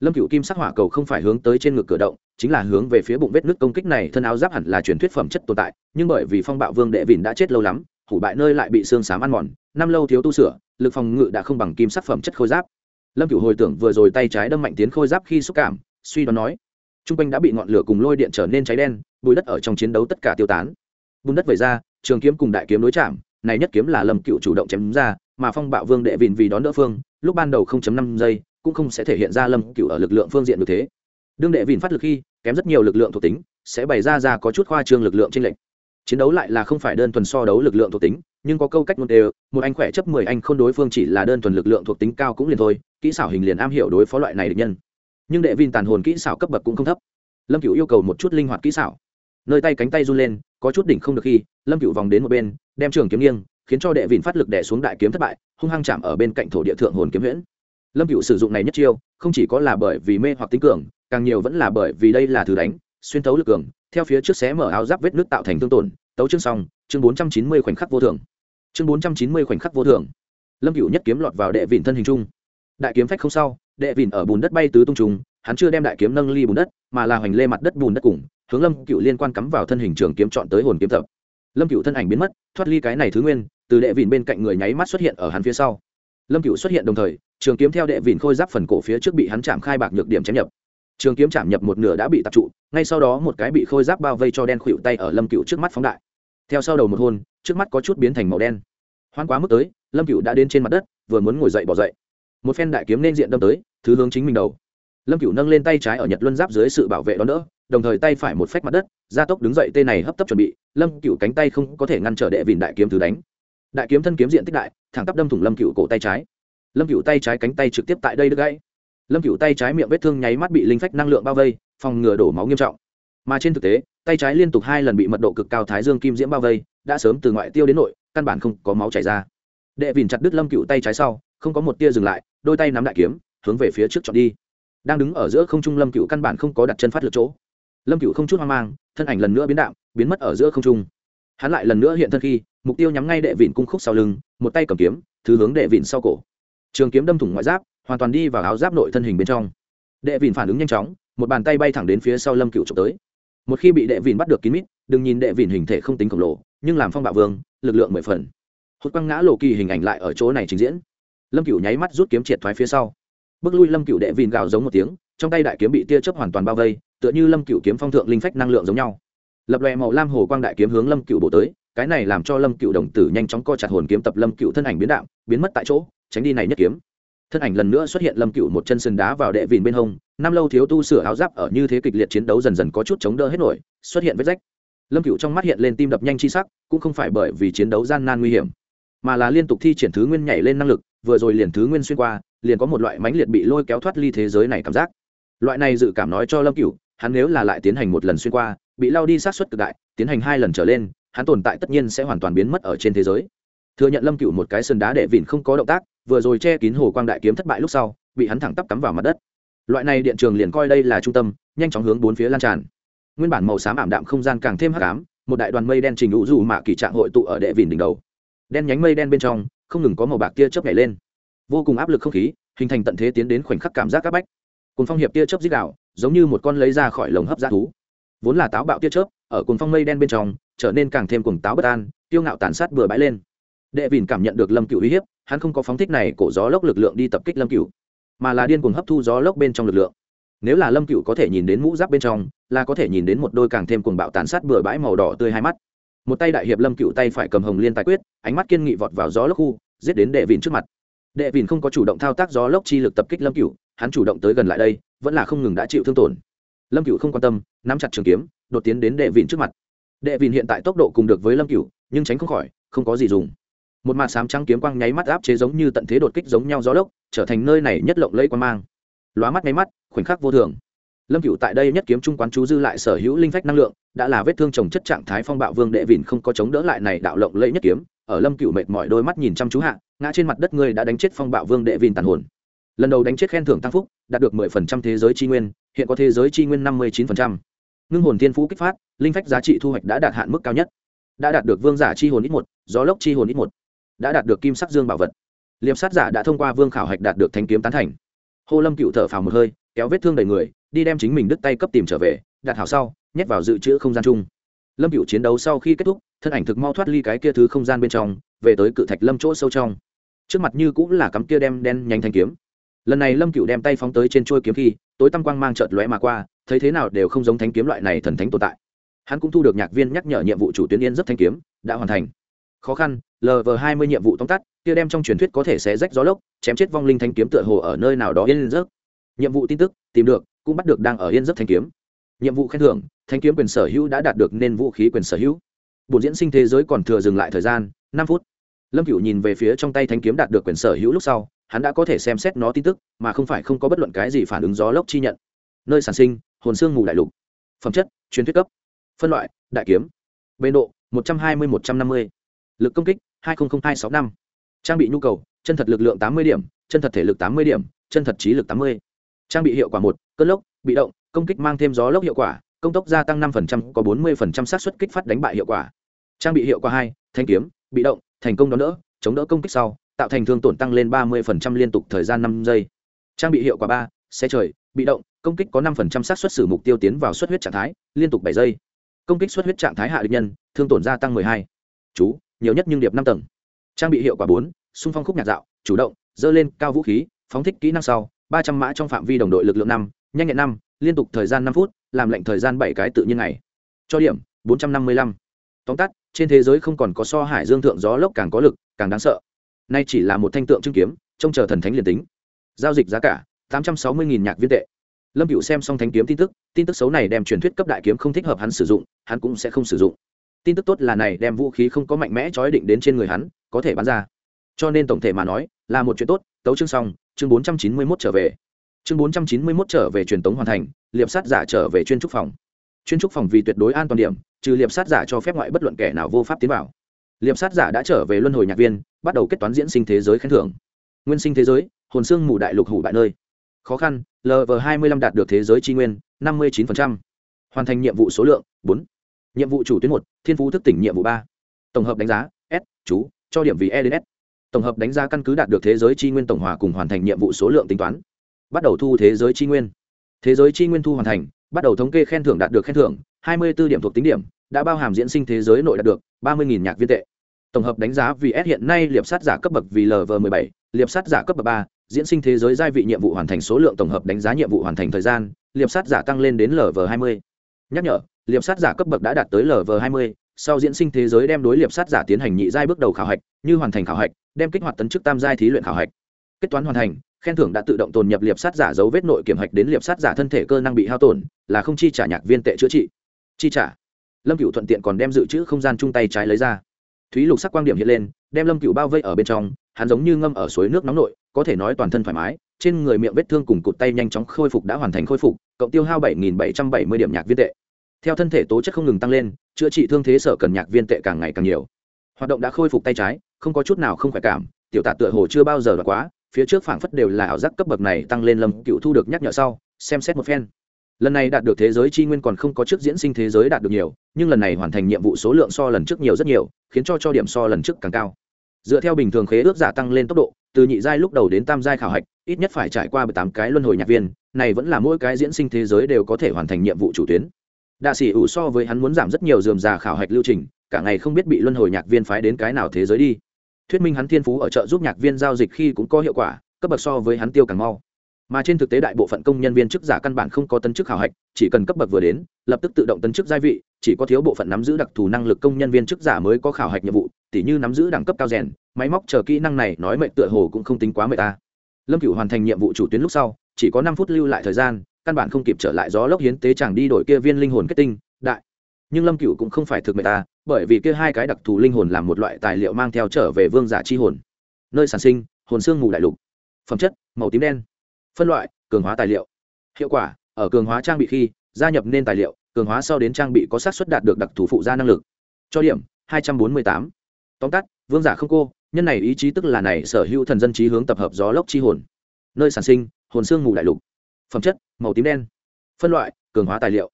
Lâm cựu kim sắc hỏa cầu không phải hướng tới trên ngực cửa động, chính là hướng về phía bụng vết nứt công kích này, thân áo giáp hẳn là truyền thuyết phẩm chất tồn tại, nhưng bởi vì phong bạo vương đệ vịn đã chết lâu lắm, hủ bại nơi lại bị xương xám ăn mòn, năm lâu thiếu tu sửa, lực phòng ngự đã không bằng kim sắc phẩm chất khôi giáp. Lâm cựu hồi tưởng vừa rồi tay trái đâm mạnh tiến khôi giáp khi xúc cảm, suy đoán nói t r u n g quanh đã bị ngọn lửa cùng lôi điện trở nên cháy đen, bùi đất ở trong chiến đấu tất cả tiêu tán. Bùn đất vẩy ra, trường kiếm cùng đại kiếm đối chạm này nhất kiếm là lâm cựu chủ động chém ra, mà phong bạo vương đệ vịn vì đón đỡ phương, lúc ban đầu năm giây, cũng không sẽ thể hiện ra lâm cựu ở lực lượng phương diện được thế. Đương đệ vịn phát lực khi, kém rất nhiều lực lượng thuộc tính, sẽ bày ra ra có chút khoa trương lực lượng trên lệnh chiến đấu lại là không phải đơn thuần so đấu lực lượng thuộc tính, nhưng có câu cách một đều, một anh khỏe chấp mười anh không đối phương chỉ là đơn thuần lực lượng thuộc tính cao cũng liền thôi, kỹ xảo hình liền am hiểu đối phó loại này được nhân. Nhưng đệ vin tàn hồn kỹ xảo cấp bậc cũng không thấp. Lâm cựu yêu cầu một chút linh hoạt kỹ xảo nơi tay cánh tay run lên, có chút đỉnh không được khi, lâm cựu vòng đến một bên, đem trường kiếm nghiêng, khiến cho đệ vịn phát lực đẻ xuống đại kiếm thất bại, hung hăng chạm ở bên cạnh thổ địa thượng hồn kiếm huyễn. Lâm cựu sử dụng này nhất chiêu, không chỉ có là bởi vì mê hoặc tính cường, càng nhiều vẫn là bởi vì đây là thứ đánh, xuyên tấu lực cường, theo phía trước xé mở áo giáp vết nước tạo thành thương tổn, tấu chương xong, chương bốn trăm chín mươi khoảnh khắc vô thường chương bốn trăm chín mươi khoảnh khắc vô thường lâm cựu nhất kiếm lọt vào đệ vịn thân hình trung đại kiếm phách không sau, đệ vịn ở bùn đất bay tứ tung trùng, hắn chưa đem đại kiếm nâng ly bùn đất, mà là hoành lê mặt đất bùn đất cùng hướng lâm cựu liên quan cắm vào thân hình trường kiếm chọn tới hồn kiếm thập lâm cựu thân ảnh biến mất, thoát ly cái này thứ nguyên, từ đệ vịn bên cạnh người nháy mắt xuất hiện ở hắn phía sau. Lâm cựu xuất hiện đồng thời, trường kiếm theo đệ vịn khôi giáp phần cổ phía trước bị hắn chạm khai bạc nhược điểm chém nhập. Trường kiếm chạm nhập một nửa đã bị tập trụ, ngay sau đó một cái bị khôi giáp bao vây cho đen khuỵu tay ở lâm cựu trước mắt phóng đại. Theo sau đầu một hôn, trước mắt có chút biến thành màu đen. Hoan quá mức tới, lâm cựu đã đến trên mặt đất, vừa muốn ngồi dậy bỏ dậy. Một phen đại kiếm nên diện đâm tới, thứ hướng chính mình đầu. Lâm cựu nâng lên tay trái ở nhật luân giáp dưới sự bảo vệ đó nữa đồng thời tay phải một phách mặt đất, gia tốc đứng dậy tên này hấp tấp chuẩn bị, lâm cựu cánh tay không có thể ngăn trở đệ vìn đại kiếm thứ đánh. Đại kiếm thân kiếm diện tích đại, thẳng tắp đâm thủng lâm cựu cổ tay trái. Lâm cựu tay trái cánh tay trực tiếp tại đây đứt gãy. Lâm cựu tay trái miệng vết thương nháy mắt bị linh phách năng lượng bao vây, phòng ngừa đổ máu nghiêm trọng. Mà trên thực tế, tay trái liên tục hai lần bị mật độ cực cao thái dương kim diễm bao vây, đã sớm từ ngoại tiêu đến nội, căn bản không có máu chảy ra. Đệ vìn chặt đứt lâm cựu tay trái sau, không có một tia dừng lại, đôi tay nắm đại kiếm, hướng về phía trước chọn đi. Đang đứng ở giữa không trung lâm cựu căn bản không có đặt chân phát lực chỗ lâm cựu không chút hoang mang, thân ảnh lần nữa biến đạo biến mất ở giữa không trung. Hắn lại lần nữa hiện thân khi, mục tiêu nhắm ngay đệ vịn cung khúc sau lưng, một tay cầm kiếm, thứ hướng đệ vịn sau cổ. Trường kiếm đâm thủng ngoại giáp, hoàn toàn đi vào áo giáp nội thân hình bên trong. Đệ vịn phản ứng nhanh chóng, một bàn tay bay thẳng đến phía sau lâm cựu trộm tới. Một khi bị đệ vịn bắt được kín mít, đừng nhìn đệ vịn hình thể không tính khổng lồ, nhưng làm phong bạo vương, lực lượng mười phần. Hốt quăng ngã lộ kỳ hình ảnh lại ở chỗ này trình diễn. Lâm cựu nháy mắt rút kiếm triệt thoái phía sau. Bước lui lâm cựu đệ vịn gào giống một tiếng trong tay đại kiếm bị tia chớp hoàn toàn bao vây, tựa như lâm cựu kiếm phong thượng linh phách năng lượng giống nhau. Lập lòe màu lam hồ quang đại kiếm hướng lâm cựu bổ tới, cái này làm cho lâm cựu đồng tử nhanh chóng co chặt hồn kiếm tập lâm cựu thân ảnh biến đạo biến mất tại chỗ, tránh đi này nhất kiếm. Thân ảnh lần nữa xuất hiện lâm cựu một chân sườn đá vào đệ vìn bên hông, năm lâu thiếu tu sửa áo giáp ở như thế kịch liệt chiến đấu dần dần có chút chống đỡ hết nổi, xuất hiện vết rách. Lâm cựu trong mắt hiện lên tim đập nhanh chi sắc, cũng không phải bởi vì chiến đấu gian nan nguy hiểm, mà là liên tục thi triển thứ nguyên nhảy lên năng lực, vừa rồi liền thứ nguyên xuyên qua, liền có một loại mãnh liệt bị lôi kéo thoát ly thế giới này cảm giác loại này dự cảm nói cho lâm cựu hắn nếu là lại tiến hành một lần xuyên qua, bị lao đi sát xuất cực đại, tiến hành hai lần trở lên, hắn tồn tại tất nhiên sẽ hoàn toàn biến mất ở trên thế giới. Thừa nhận lâm cựu một cái sân đá đệ vịn không có động tác, vừa rồi che kín hồ quang đại kiếm thất bại lúc sau, bị hắn thẳng tắp cắm vào mặt đất. Loại này điện trường liền coi đây là trung tâm, nhanh chóng hướng bốn phía lan tràn. Nguyên bản màu xám ảm đạm không gian càng thêm hắc ám, một đại đoàn mây đen trình ủ dù mạ kỳ trạng hội tụ ở đệ vịn đỉnh đầu. Đen nhánh mây đen bên trong, không ngừng có màu bạc tia chớp nhảy lên. Vô cùng áp lực không khí, hình thành tận thế tiến đến khoảnh khắc cảm giác áp bách cùng phong hiệp tia chớp dích đạo, giống như một con lấy ra khỏi lồng hấp g thú. Vốn là táo bạo tia chớp, ở cùng phong mây đen bên trong, trở nên càng thêm cuồng táo bất an, tiêu ngạo tàn sát bừa bãi lên. Đệ vìn cảm nhận được lâm cựu uy hiếp, hắn không có phóng thích này cổ gió lốc lực lượng đi tập kích lâm cựu mà là điên cuồng hấp thu gió lốc bên trong lực lượng. Nếu là lâm cựu có thể nhìn đến mũ giáp bên trong, là có thể nhìn đến một đôi càng thêm cuồng bạo tàn sát bừa bãi màu đỏ tươi hai mắt. Một tay đại hiệp lâm cựu tay phải cầm hồng liên tài quyết, ánh mắt kiên nghị vọt vào gió lốc khu, giết đến đệ vìn trước mặt đệ vìn không có chủ động thao tác gió lốc chi lực tập kích lâm cựu hắn chủ động tới gần lại đây, vẫn là không ngừng đã chịu thương tổn. Lâm cựu không quan tâm, nắm chặt trường kiếm, đột tiến đến đệ vìn trước mặt. Đệ vìn hiện tại tốc độ cùng được với lâm cựu nhưng tránh không khỏi, không có gì dùng. Một mặt sám trắng kiếm quang nháy mắt áp chế giống như tận thế đột kích giống nhau gió lốc, trở thành nơi này nhất lộng lẫy quan mang. Lóa mắt nháy mắt, khoảnh khắc vô thường. Lâm cựu tại đây nhất kiếm trung quán chú dư lại sở hữu linh phách năng lượng, đã là vết thương trồng chất trạng thái phong bạo vương đệ vìn không có chống đỡ lại này đạo lộng lẫy nhất kiếm ở lâm cựu mệt mỏi đôi mắt nhìn chăm chú hạ, ngã trên mặt đất ngươi đã đánh chết phong bạo vương đệ vin tàn hồn. Lần đầu đánh chết khen thưởng tăng phúc, đạt được mười phần trăm thế giới tri nguyên, hiện có thế giới tri nguyên năm mươi chín phần trăm. Ngưng hồn thiên phú kích phát, linh phách giá trị thu hoạch đã đạt hạn mức cao nhất. Đã đạt được vương giả chi hồn ít một, gió lốc chi hồn ít một. Đã đạt được kim sắc dương bảo vật. Liệp sát giả đã thông qua vương khảo hạch đạt được thanh kiếm tán thành. Hô lâm cựu thở phào một hơi, kéo vết thương đầy người, đi đem chính mình đứt tay cấp tìm trở về, đặt hảo sau, nhét vào dự trữ không gian chung lâm cựu chiến đấu sau khi kết thúc, thân ảnh thực mau thoát ly cái kia thứ không gian bên trong, về tới cự thạch lâm chỗ sâu trong. Trước mặt như cũng là cắm kia đem đen nhanh thanh kiếm. Lần này lâm cựu đem tay phóng tới trên trôi kiếm khi, tối tăm quang mang chợt lóe mà qua, thấy thế nào đều không giống thanh kiếm loại này thần thánh tồn tại. Hắn cũng thu được nhạc viên nhắc nhở nhiệm vụ chủ tuyến yên rất thanh kiếm, đã hoàn thành. Khó khăn lv hai mươi nhiệm vụ tóm tắt, kia đem trong truyền thuyết có thể sẽ rách gió lốc, chém chết vong linh thanh kiếm tựa hồ ở nơi nào đó yên giấc. Nhiệm vụ tin tức, tìm được, cũng bắt được đang ở yên giấc thanh kiếm nhiệm vụ khen thưởng, thanh kiếm quyền sở hữu đã đạt được nên vũ khí quyền sở hữu. Bổn diễn sinh thế giới còn thừa dừng lại thời gian, năm phút. Lâm cựu nhìn về phía trong tay thanh kiếm đạt được quyền sở hữu lúc sau, hắn đã có thể xem xét nó tin tức, mà không phải không có bất luận cái gì phản ứng gió lốc chi nhận. Nơi sản sinh, hồn xương mù đại lục. Phẩm chất, truyền thuyết cấp. Phân loại, đại kiếm. Bê độ, một trăm hai mươi, một trăm năm mươi. Lực công kích, hai nghìn hai sáu năm. Trang bị nhu cầu, chân thật lực lượng tám mươi điểm, chân thật thể lực tám mươi điểm, chân thật trí lực tám mươi. Trang bị hiệu quả một, cơn lốc, bị động công kích mang thêm gió lốc hiệu quả, công tốc gia tăng năm có bốn mươi xác suất kích phát đánh bại hiệu quả. Trang bị hiệu quả hai, thanh kiếm, bị động, thành công đón đỡ, chống đỡ công kích sau, tạo thành thương tổn tăng lên ba mươi liên tục thời gian năm giây. Trang bị hiệu quả ba, xe trời, bị động, công kích có năm xác suất xử mục tiêu tiến vào xuất huyết trạng thái, liên tục bảy giây. Công kích xuất huyết trạng thái hạ địch nhân, thương tổn gia tăng hai. Chú, nhiều nhất nhưng điệp năm tầng. Trang bị hiệu quả bốn, xung phong khúc nhạc dạo, chủ động, dơ lên cao vũ khí, phóng thích kỹ năng sau, ba trăm mã trong phạm vi đồng đội lực lượng năm, nhanh nhẹn năm liên tục thời gian năm phút, làm lệnh thời gian bảy cái tự nhiên này cho điểm, bốn trăm năm mươi lăm. Tóm tắt, trên thế giới không còn có so hải dương thượng gió lốc càng có lực, càng đáng sợ. Nay chỉ là một thanh tượng trưng kiếm, trông chờ thần thánh liền tính. Giao dịch giá cả, tám trăm sáu mươi nhạc viên tệ. Lâm cựu xem xong thánh kiếm tin tức tin tức xấu này đem truyền thuyết cấp đại kiếm không thích hợp hắn sử dụng, hắn cũng sẽ không sử dụng. Tin tức tốt là này đem vũ khí không có mạnh mẽ trói định đến trên người hắn, có thể bán ra. Cho nên tổng thể mà nói, là một chuyện tốt. Tấu chương xong, chương bốn trăm chín mươi mốt trở về chương bốn trăm chín mươi mốt trở về truyền tống hoàn thành, liệp sát giả trở về chuyên trúc phòng. Chuyên trúc phòng vì tuyệt đối an toàn điểm, trừ liệp sát giả cho phép ngoại bất luận kẻ nào vô pháp tiến vào. Liệp sát giả đã trở về luân hồi nhạc viên, bắt đầu kết toán diễn sinh thế giới khen thưởng. Nguyên sinh thế giới, hồn xương mù đại lục hủ bại nơi. Khó khăn lv hai mươi lăm đạt được thế giới tri nguyên, năm mươi chín hoàn thành nhiệm vụ số lượng, bốn. Nhiệm vụ chủ tuyến một, thiên phú thức tỉnh nhiệm vụ ba. Tổng hợp đánh giá, s, chú, cho điểm vì e đến s. Tổng hợp đánh giá căn cứ đạt được thế giới tri nguyên tổng hòa cùng hoàn thành nhiệm vụ số lượng tính toán bắt đầu thu thế giới chi nguyên. Thế giới chi nguyên thu hoàn thành, bắt đầu thống kê khen thưởng đạt được khen thưởng, hai mươi 24 điểm thuộc tính điểm, đã bao hàm diễn sinh thế giới nội đạt được ba mươi nhạc viên tệ. Tổng hợp đánh giá vì s hiện nay liệp sát giả cấp bậc vì lv m ộ bảy, liệp sát giả cấp bậc ba, diễn sinh thế giới gia vị nhiệm vụ hoàn thành số lượng tổng hợp đánh giá nhiệm vụ hoàn thành thời gian, liệp sát giả tăng lên đến lv hai mươi. Nhắc nhở, liệp sát giả cấp bậc đã đạt tới lv hai mươi, sau diễn sinh thế giới đem đối liệp sát giả tiến hành nhị giai bước đầu khảo hạch, như hoàn thành khảo hạch, đem kích hoạt tấn chức tam giai thí luyện khảo hạch kết toán hoàn thành, khen thưởng đã tự động tồn nhập liệp sát giả dấu vết nội kiểm hạch đến liệp sát giả thân thể cơ năng bị hao tổn, là không chi trả nhạc viên tệ chữa trị. Chi trả. Lâm cựu thuận tiện còn đem dự trữ không gian chung tay trái lấy ra. Thúy lục sắc quan điểm hiện lên, đem lâm cựu bao vây ở bên trong, hắn giống như ngâm ở suối nước nóng nội, có thể nói toàn thân thoải mái, trên người miệng vết thương cùng cụt tay nhanh chóng khôi phục đã hoàn thành khôi phục, cộng tiêu hao bảy nghìn bảy trăm bảy mươi điểm nhạc viên tệ. Theo thân thể tố chất không ngừng tăng lên, chữa trị thương thế sở cần nhạc viên tệ càng ngày càng nhiều. Hoạt động đã khôi phục tay trái, không có chút nào không khỏe cảm, tiểu tạ tựa hồ chưa bao giờ đoạt quá phía trước phảng phất đều là ảo giác cấp bậc này tăng lên lâm cựu thu được nhắc nhở sau, xem xét một phen. Lần này đạt được thế giới chi nguyên còn không có trước diễn sinh thế giới đạt được nhiều, nhưng lần này hoàn thành nhiệm vụ số lượng so lần trước nhiều rất nhiều, khiến cho cho điểm so lần trước càng cao. Dựa theo bình thường khế ước giả tăng lên tốc độ, từ nhị giai lúc đầu đến tam giai khảo hạch, ít nhất phải trải qua bảy tám cái luân hồi nhạc viên, này vẫn là mỗi cái diễn sinh thế giới đều có thể hoàn thành nhiệm vụ chủ tuyến. Đạ sĩ ủ so với hắn muốn giảm rất nhiều dườm già khảo hạch lưu trình, cả ngày không biết bị luân hồi nhạc viên phái đến cái nào thế giới đi thuyết minh hắn thiên phú ở chợ giúp nhạc viên giao dịch khi cũng có hiệu quả, cấp bậc so với hắn tiêu càng mau. Mà trên thực tế đại bộ phận công nhân viên chức giả căn bản không có tân chức khảo hạch, chỉ cần cấp bậc vừa đến, lập tức tự động tân chức gia vị, chỉ có thiếu bộ phận nắm giữ đặc thù năng lực công nhân viên chức giả mới có khảo hạch nhiệm vụ, tỉ như nắm giữ đẳng cấp cao rèn, máy móc chờ kỹ năng này nói mệnh tựa hồ cũng không tính quá mệnh ta. Lâm cửu hoàn thành nhiệm vụ chủ tuyến lúc sau, chỉ có năm phút lưu lại thời gian, căn bản không kịp trở lại gió lốc hiến tế chàng đi đổi kia viên linh hồn kết tinh, đại. Nhưng lâm cửu cũng không phải thực mệnh ta bởi vì kia hai cái đặc thù linh hồn làm một loại tài liệu mang theo trở về vương giả chi hồn. Nơi sản sinh, hồn xương mù đại lục. Phẩm chất, màu tím đen. Phân loại, cường hóa tài liệu. Hiệu quả, ở cường hóa trang bị khi, gia nhập nên tài liệu, cường hóa sau đến trang bị có xác suất đạt được đặc thù phụ gia năng lực. Cho điểm, hai trăm bốn mươi tám. Tóm tắt, vương giả không cô, nhân này ý chí tức là này sở hữu thần dân trí hướng tập hợp gió lốc chi hồn. Nơi sản sinh, hồn xương mù đại lục. Phẩm chất, màu tím đen. Phân loại, cường hóa tài liệu.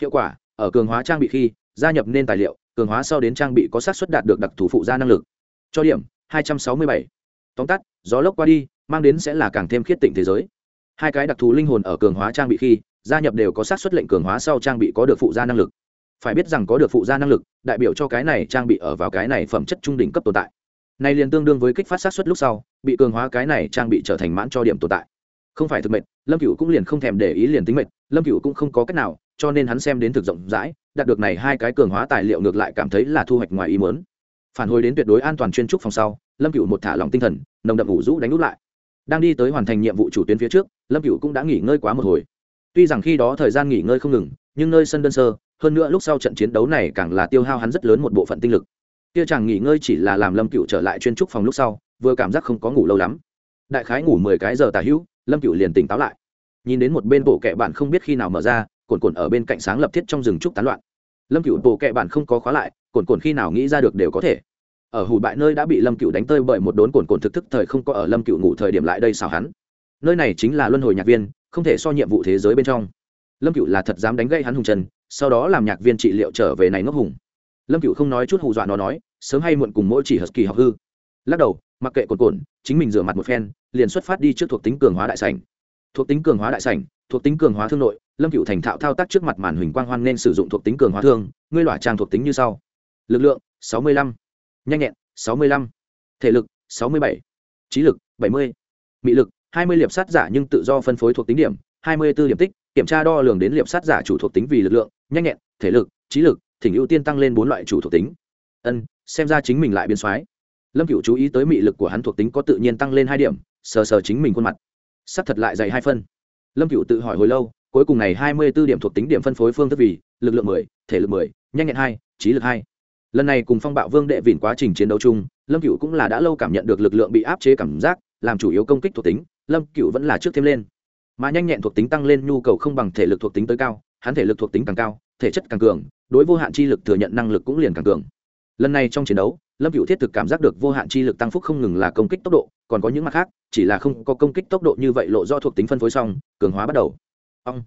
Hiệu quả, ở cường hóa trang bị khi, gia nhập nên tài liệu cường hóa sau đến trang bị có xác suất đạt được đặc thù phụ gia năng lực. Cho điểm, hai trăm sáu mươi bảy. Tóm tắt, gió lốc qua đi, mang đến sẽ là càng thêm khiết tịnh thế giới. Hai cái đặc thù linh hồn ở cường hóa trang bị khi, gia nhập đều có sát xuất lệnh cường hóa sau trang bị có được phụ gia năng lực. Phải biết rằng có được phụ gia năng lực, đại biểu cho cái này trang bị ở vào cái này phẩm chất trung đỉnh cấp tồn tại. Này liền tương đương với kích phát sát xuất lúc sau, bị cường hóa cái này trang bị trở thành mãn cho điểm tồn tại không phải thực mệnh, lâm cựu cũng liền không thèm để ý liền tính mệnh, lâm cựu cũng không có cách nào, cho nên hắn xem đến thực rộng rãi, đạt được này hai cái cường hóa tài liệu ngược lại cảm thấy là thu hoạch ngoài ý mớn phản hồi đến tuyệt đối an toàn chuyên trúc phòng sau, lâm cựu một thả lòng tinh thần, nồng đậm ngủ rũ đánh nút lại. Đang đi tới hoàn thành nhiệm vụ chủ tuyến phía trước, lâm cựu cũng đã nghỉ ngơi quá một hồi. Tuy rằng khi đó thời gian nghỉ ngơi không ngừng, nhưng nơi sân đơn sơ, hơn nữa lúc sau trận chiến đấu này càng là tiêu hao hắn rất lớn một bộ phận tinh lực. Kia chàng nghỉ ngơi chỉ là làm lâm cựu trở lại chuyên trúc phòng lúc sau, vừa cảm giác không có ngủ lâu lắm. Đại khái ngủ mười cái giờ tả hữu lâm cựu liền tỉnh táo lại. Nhìn đến một bên bộ kệ bạn không biết khi nào mở ra cồn cồn ở bên cạnh sáng lập thiết trong rừng trúc tán loạn. Lâm cựu bộ kệ bạn không có khóa lại cồn cồn khi nào nghĩ ra được đều có thể. Ở hủ bại nơi đã bị lâm cựu đánh tơi bởi một đốn cồn cồn thực thức thời không có ở lâm cựu ngủ thời điểm lại đây xào hắn. Nơi này chính là luân hồi nhạc viên, không thể so nhiệm vụ thế giới bên trong. Lâm cựu là thật dám đánh gây hắn hùng trần, sau đó làm nhạc viên trị liệu trở về này ngốc hùng. Lâm cựu không nói chút hù dọa nó nói, sớm hay muộn cùng mỗi chỉ hờ kỳ học hư. Lắc đầu, mặc kệ cồn cồn chính mình rửa mặt một phen liền xuất phát đi trước thuộc tính cường hóa đại sảnh. Thuộc tính cường hóa đại sảnh thuộc tính cường hóa thương nội lâm cựu thành thạo thao tác trước mặt màn huỳnh quang hoan nên sử dụng thuộc tính cường hóa thương ngươi lỏa trang thuộc tính như sau. Lực lượng sáu mươi lăm. Nhanh nhẹn 65, thể lực 67, trí lực 70, mị lực 20 liệp sát giả nhưng tự do phân phối thuộc tính điểm 24 điểm tích kiểm tra đo lường đến liệp sát giả chủ thuộc tính vì lực lượng nhanh nhẹn thể lực trí lực thỉnh ưu tiên tăng lên bốn loại chủ thuộc tính. Ân xem ra chính mình lại biến soái. Lâm cựu chú ý tới mị lực của hắn thuộc tính có tự nhiên tăng lên hai điểm sờ sờ chính mình khuôn mặt. Sắc thật lại dày hai phân. Lâm cựu tự hỏi hồi lâu, cuối cùng này hai mươi b ố điểm thuộc tính điểm phân phối phương thức vì, lực lượng mười, thể lực mười, nhanh nhẹn hai, trí lực hai. Lần này cùng phong bạo vương đệ vịn quá trình chiến đấu chung, lâm cựu cũng là đã lâu cảm nhận được lực lượng bị áp chế cảm giác, làm chủ yếu công kích thuộc tính, lâm cựu vẫn là trước thêm lên. Mà nhanh nhẹn thuộc tính tăng lên nhu cầu không bằng thể lực thuộc tính tới cao, hắn thể lực thuộc tính càng cao, thể chất càng cường, đối vô hạn chi lực thừa nhận năng lực cũng liền càng cường lần này trong chiến đấu, lâm cựu thiết thực cảm giác được vô hạn chi lực tăng phúc không ngừng là công kích tốc độ, còn có những mặt khác, chỉ là không có công kích tốc độ như vậy lộ do thuộc tính phân phối xong, cường hóa bắt đầu. Ông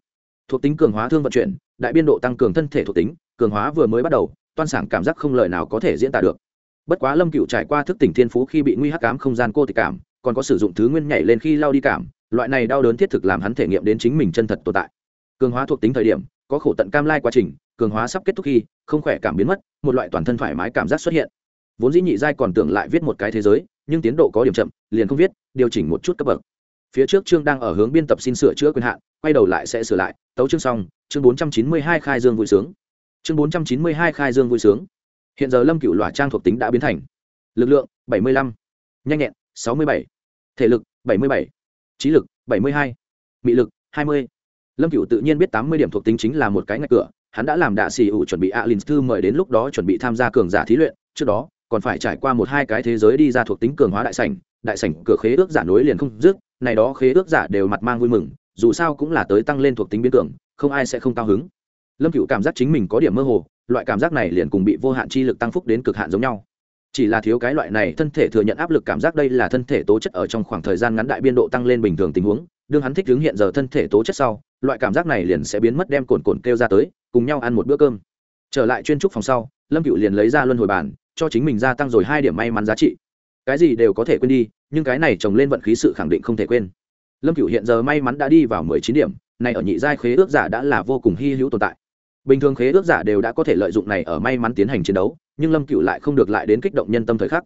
thuộc tính cường hóa thương vận chuyển, đại biên độ tăng cường thân thể thuộc tính, cường hóa vừa mới bắt đầu, toan sản cảm giác không lời nào có thể diễn tả được. Bất quá lâm cựu trải qua thức tỉnh thiên phú khi bị nguy hắc cám không gian cô tịch cảm, còn có sử dụng thứ nguyên nhảy lên khi lao đi cảm, loại này đau đớn thiết thực làm hắn thể nghiệm đến chính mình chân thật tồn tại. Cường hóa thuộc tính thời điểm, có khổ tận cam lai quá trình cường hóa sắp kết thúc khi, không khỏe cảm biến mất, một loại toàn thân thoải mái cảm giác xuất hiện. Vốn dĩ nhị giai còn tưởng lại viết một cái thế giới, nhưng tiến độ có điểm chậm, liền không viết, điều chỉnh một chút cấp bậc. Phía trước chương đang ở hướng biên tập xin sửa chữa quyền hạn, quay đầu lại sẽ sửa lại, tấu chương xong, chương bốn trăm chín mươi hai khai dương vui sướng. Chương bốn trăm chín mươi hai khai dương vui sướng. Hiện giờ lâm cựu lòa trang thuộc tính đã biến thành lực lượng bảy mươi lăm, nhanh nhẹn sáu mươi bảy, thể lực bảy mươi bảy, trí lực bảy mươi hai, mị lực hai mươi. Lâm cựu tự nhiên biết tám mươi điểm thuộc tính chính là một cái ngạch cửa hắn đã làm đạ xì ủ chuẩn bị alin thư mời đến lúc đó chuẩn bị tham gia cường giả thí luyện, trước đó, còn phải trải qua một hai cái thế giới đi ra thuộc tính cường hóa đại sảnh đại sảnh cửa khế ước giả nối liền không dứt, này đó khế ước giả đều mặt mang vui mừng, dù sao cũng là tới tăng lên thuộc tính biến cường, không ai sẽ không cao hứng. Lâm cựu cảm giác chính mình có điểm mơ hồ, loại cảm giác này liền cùng bị vô hạn chi lực tăng phúc đến cực hạn giống nhau. Chỉ là thiếu cái loại này thân thể thừa nhận áp lực cảm giác đây là thân thể tố chất ở trong khoảng thời gian ngắn đại biên độ tăng lên bình thường tình huống, đương hắn thích ứng hiện giờ thân thể tố chất sau, loại cảm giác này liền sẽ biến mất đem cồn cồn kêu ra tới cùng nhau ăn một bữa cơm. Trở lại chuyên trúc phòng sau, lâm cựu liền lấy ra luân hồi bàn, cho chính mình gia tăng rồi hai điểm may mắn giá trị. Cái gì đều có thể quên đi, nhưng cái này trồng lên vận khí sự khẳng định không thể quên. Lâm cựu hiện giờ may mắn đã đi vào mười chín điểm này ở nhị giai khế ước giả đã là vô cùng hy hữu tồn tại. Bình thường khế ước giả đều đã có thể lợi dụng này ở may mắn tiến hành chiến đấu, nhưng lâm cựu lại không được lại đến kích động nhân tâm thời khắc.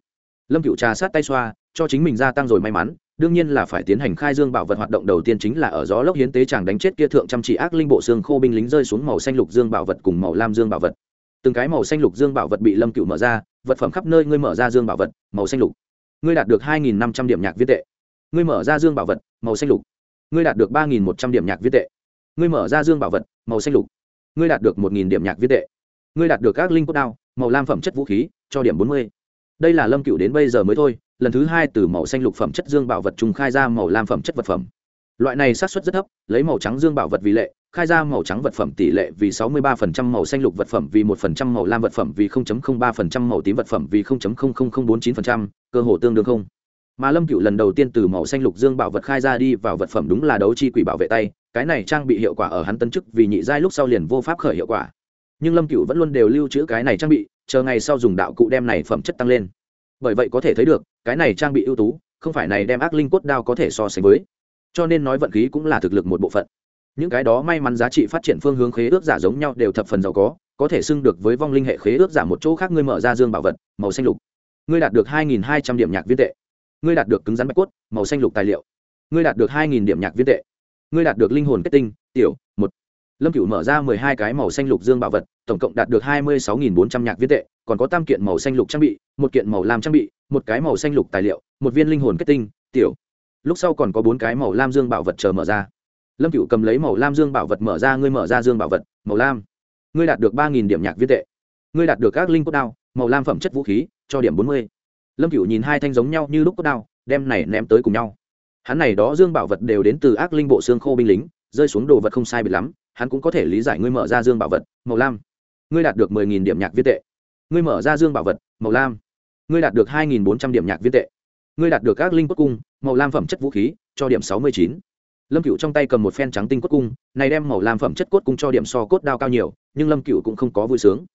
Lâm cựu trà sát tay xoa, cho chính mình gia tăng rồi may mắn đương nhiên là phải tiến hành khai dương bảo vật hoạt động đầu tiên chính là ở gió lốc hiến tế chàng đánh chết kia thượng chăm chỉ ác linh bộ xương khô binh lính rơi xuống màu xanh lục dương bảo vật cùng màu lam dương bảo vật. Từng cái màu xanh lục dương bảo vật bị lâm cựu mở ra, vật phẩm khắp nơi ngươi mở ra dương bảo vật, màu xanh lục. Ngươi đạt được hai nghìn năm trăm điểm nhạc viết tệ. Ngươi mở ra dương bảo vật, màu xanh lục. Ngươi đạt được ba nghìn một trăm điểm nhạc viết tệ. Ngươi mở ra dương bảo vật, màu xanh lục. Ngươi đạt được một nghìn điểm nhạc viết tệ. Ngươi đạt được các linh cốt đao, màu lam phẩm chất vũ khí, cho điểm bốn mươi. Đây là lâm cựu đến bây giờ mới thôi lần thứ hai từ màu xanh lục phẩm chất dương bảo vật trùng khai ra màu lam phẩm chất vật phẩm loại này xác suất rất thấp lấy màu trắng dương bảo vật vì lệ khai ra màu trắng vật phẩm tỷ lệ vì 63% màu xanh lục vật phẩm vì 1% màu lam vật phẩm vì 0.03% màu tím vật phẩm vì 0.00049%, cơ hồ tương đương không. Mà Lâm Cựu lần đầu tiên từ màu xanh lục dương bảo vật khai ra đi vào vật phẩm đúng là đấu chi quỷ bảo vệ tay, cái này trang bị hiệu quả ở hắn tân chức vì nhị giai lúc sau liền vô pháp khởi hiệu quả. Nhưng Lâm Cựu vẫn luôn đều lưu trữ cái này trang bị, chờ ngày sau dùng đạo cụ đem này phẩm chất tăng lên. Bởi vậy có thể thấy được, cái này trang bị ưu tú, không phải này đem ác linh cốt đao có thể so sánh với. Cho nên nói vận khí cũng là thực lực một bộ phận. Những cái đó may mắn giá trị phát triển phương hướng khế ước giả giống nhau đều thập phần giàu có có thể xưng được với vong linh hệ khế ước giả một chỗ khác ngươi mở ra dương bảo vật màu xanh lục. Ngươi đạt được hai nghìn hai trăm điểm nhạc viên tệ. Ngươi đạt được cứng rắn bạch cốt màu xanh lục tài liệu. Ngươi đạt được hai nghìn điểm nhạc viên tệ. Ngươi đạt được linh hồn kết tinh tiểu một. Lâm cửu mở ra mười hai cái màu xanh lục dương bảo vật tổng cộng đạt được hai mươi sáu nghìn bốn trăm nhạc viên tệ còn có tam kiện màu xanh lục trang bị, một kiện màu lam trang bị, một cái màu xanh lục tài liệu, một viên linh hồn kết tinh, tiểu. Lúc sau còn có bốn cái màu lam dương bảo vật chờ mở ra. Lâm cựu cầm lấy màu lam dương bảo vật mở ra, ngươi mở ra dương bảo vật, màu lam. Ngươi đạt được ba nghìn điểm nhạc viên tệ. Ngươi đạt được các linh cốt đao, màu lam phẩm chất vũ khí, cho điểm bốn mươi. Lâm cựu nhìn hai thanh giống nhau như lúc cốt đao, đem này ném tới cùng nhau. Hắn này đó dương bảo vật đều đến từ ác linh bộ xương khô binh lính, rơi xuống đồ vật không sai biệt lắm, hắn cũng có thể lý giải ngươi mở ra dương bảo vật, màu lam. Ngươi đạt được mười nghìn điểm nhạc viên tệ ngươi mở ra dương bảo vật, màu lam. Ngươi đạt được hai nghìn bốn trăm điểm nhạc viên tệ. Ngươi đạt được các linh cốt cung, màu lam phẩm chất vũ khí, cho điểm sáu mươi chín. Lâm cựu trong tay cầm một phen trắng tinh cốt cung, này đem màu làm phẩm chất cốt cung cho điểm so cốt đao cao nhiều, nhưng lâm cựu cũng không có vui sướng.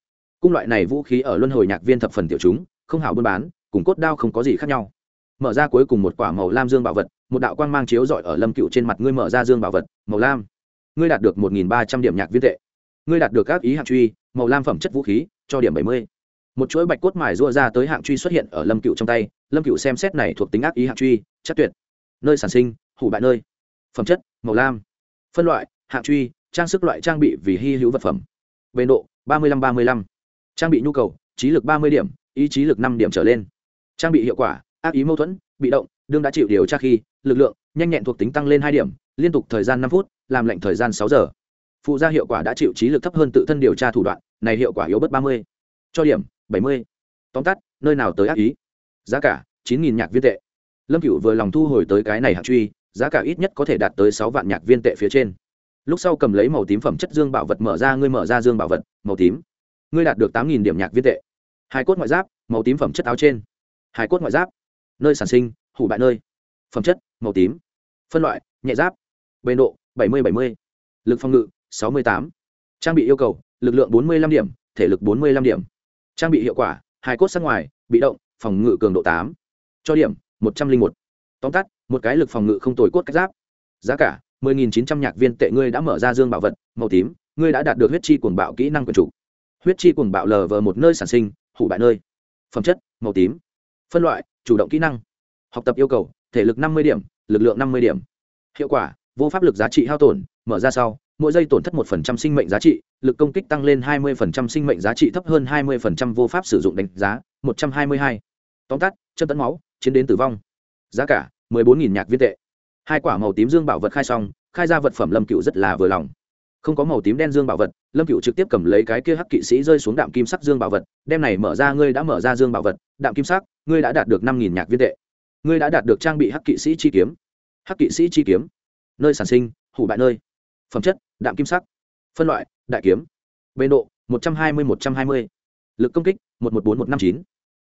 Cung loại này vũ khí ở luân hồi nhạc viên thập phần tiểu chúng, không hảo buôn bán, cùng cốt đao không có gì khác nhau. Mở ra cuối cùng một quả màu lam dương bảo vật, một đạo quang mang chiếu rọi ở lâm cựu trên mặt, ngươi mở ra dương bảo vật, màu lam. Ngươi đạt được một nghìn ba trăm điểm nhạc viên tệ. Ngươi đạt được các ý hạng truy, màu lam phẩm chất vũ khí, cho điểm bảy mươi một chuỗi bạch cốt mài rua ra tới hạng truy xuất hiện ở lâm cựu trong tay, lâm cựu xem xét này thuộc tính ác ý hạng truy chắc tuyệt. Nơi sản sinh, hủ bại nơi. Phẩm chất, màu lam. Phân loại, hạng truy, trang sức loại trang bị vì hy hữu vật phẩm. Bề độ, ba mươi năm ba mươi năm trang bị nhu cầu, trí lực ba mươi điểm, ý chí lực năm điểm trở lên. Trang bị hiệu quả, ác ý mâu thuẫn, bị động, đương đã chịu điều tra khi, lực lượng, nhanh nhẹn thuộc tính tăng lên hai điểm, liên tục thời gian năm phút, làm lệnh thời gian sáu giờ. Phụ gia hiệu quả đã chịu trí lực thấp hơn tự thân điều tra thủ đoạn, này hiệu quả yếu bớt ba mươi. Cho điểm bảy mươi. Tóm tắt, nơi nào tới ác ý? Giá cả, chín nghìn nhạc viên tệ. Lâm cựu vừa lòng thu hồi tới cái này hạng truy, giá cả ít nhất có thể đạt tới sáu vạn nhạc viên tệ phía trên. Lúc sau cầm lấy màu tím phẩm chất dương bảo vật mở ra, ngươi mở ra dương bảo vật, màu tím. Ngươi đạt được tám nghìn điểm nhạc viên tệ. Hai cốt ngoại giáp, màu tím phẩm chất áo trên. Hai cốt ngoại giáp. Nơi sản sinh, hủ bại nơi. Phẩm chất, màu tím. Phân loại, nhẹ giáp. Bền độ, bảy mươi bảy mươi. Lực phòng ngự, sáu mươi tám. Trang bị yêu cầu, lực lượng bốn mươi năm điểm, thể lực bốn mươi năm điểm trang bị hiệu quả hai cốt sát ngoài, bị động, phòng ngự cường độ tám. Cho điểm, một trăm linh một. Tóm tắt, một cái lực phòng ngự không tồi cốt cách giáp. Giá cả, mười nghìn chín trăm nhạc viên tệ ngươi đã mở ra dương bảo vật, màu tím, ngươi đã đạt được huyết chi cuồng bạo kỹ năng quyền chủ. Huyết chi cuồng bạo lờ vờ một nơi sản sinh, hủ bại nơi. Phẩm chất, màu tím. Phân loại, chủ động kỹ năng. Học tập yêu cầu, thể lực năm mươi điểm, lực lượng năm mươi điểm. Hiệu quả, vô pháp lực giá trị hao tổn, mở ra sau mỗi giây tổn thất một phần trăm sinh mệnh giá trị, lực công kích tăng lên hai mươi phần trăm sinh mệnh giá trị thấp hơn hai mươi phần trăm vô pháp sử dụng đánh giá, một trăm hai mươi hai. Tóm tắt, chân tấn máu, chiến đến tử vong. Giá cả, mười bốn nghìn nhạc viên tệ. Hai quả màu tím dương bảo vật khai xong, khai ra vật phẩm lâm cựu rất là vừa lòng. Không có màu tím đen dương bảo vật, lâm cựu trực tiếp cầm lấy cái kia hắc kỵ sĩ rơi xuống đạm kim sắc dương bảo vật, đem này mở ra, ngươi đã mở ra dương bảo vật, đạm kim sắc, ngươi đã đạt được năm nghìn nhạc viên tệ. Ngươi đã đạt được trang bị hắc kỵ sĩ chi kiếm. Hắc kỵ sĩ chi kiếm. Nơi sản sinh, hủ bại nơi. Phẩm chất đạm kim sắc. Phân loại, đại kiếm. Bề độ, một trăm hai mươi, một trăm hai mươi. Lực công kích, một một bốn, một năm chín.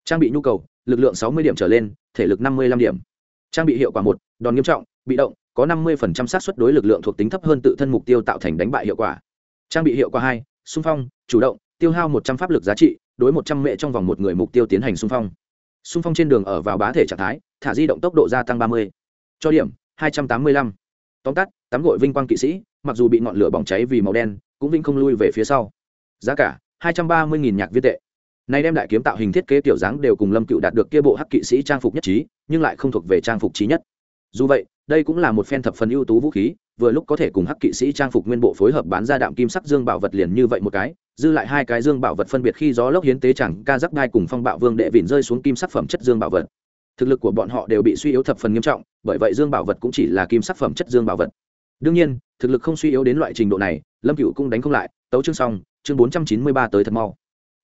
Trang bị nhu cầu, lực lượng sáu mươi điểm trở lên, thể lực năm mươi năm điểm. Trang bị hiệu quả một, đòn nghiêm trọng, bị động, có năm mươi xác suất đối lực lượng thuộc tính thấp hơn tự thân mục tiêu tạo thành đánh bại hiệu quả. Trang bị hiệu quả hai, xung phong, chủ động, tiêu hao một trăm pháp lực giá trị, đối một trăm mệ trong vòng một người mục tiêu tiến hành xung phong. Xung phong trên đường ở vào bá thể trạng thái, thả di động tốc độ gia tăng ba mươi. Cho điểm, hai trăm tám mươi lăm. Tóm tắt, tắm gội vinh quang kỵ sĩ mặc dù bị ngọn lửa bỏng cháy vì màu đen, cũng vinh không lui về phía sau. Giá cả, hai trăm ba mươi nhạc viên tệ. Nay đem đại kiếm tạo hình thiết kế tiểu dáng đều cùng lâm cựu đạt được kia bộ hắc kỵ sĩ trang phục nhất trí, nhưng lại không thuộc về trang phục trí nhất. Dù vậy, đây cũng là một phen thập phần ưu tú vũ khí, vừa lúc có thể cùng hắc kỵ sĩ trang phục nguyên bộ phối hợp bán ra đạm kim sắc dương bảo vật liền như vậy một cái, dư lại hai cái dương bảo vật phân biệt khi gió lốc hiến tế chẳng ca giác đai cùng phong bạo vương đệ vịn rơi xuống kim sắc phẩm chất dương bảo vật. Thực lực của bọn họ đều bị suy yếu thập phần nghiêm trọng, bởi vậy dương bảo vật cũng chỉ là kim sắc phẩm chất dương bảo vật đương nhiên, thực lực không suy yếu đến loại trình độ này, lâm cựu cũng đánh không lại, tấu chương xong, chương bốn trăm chín mươi ba tới thật mau.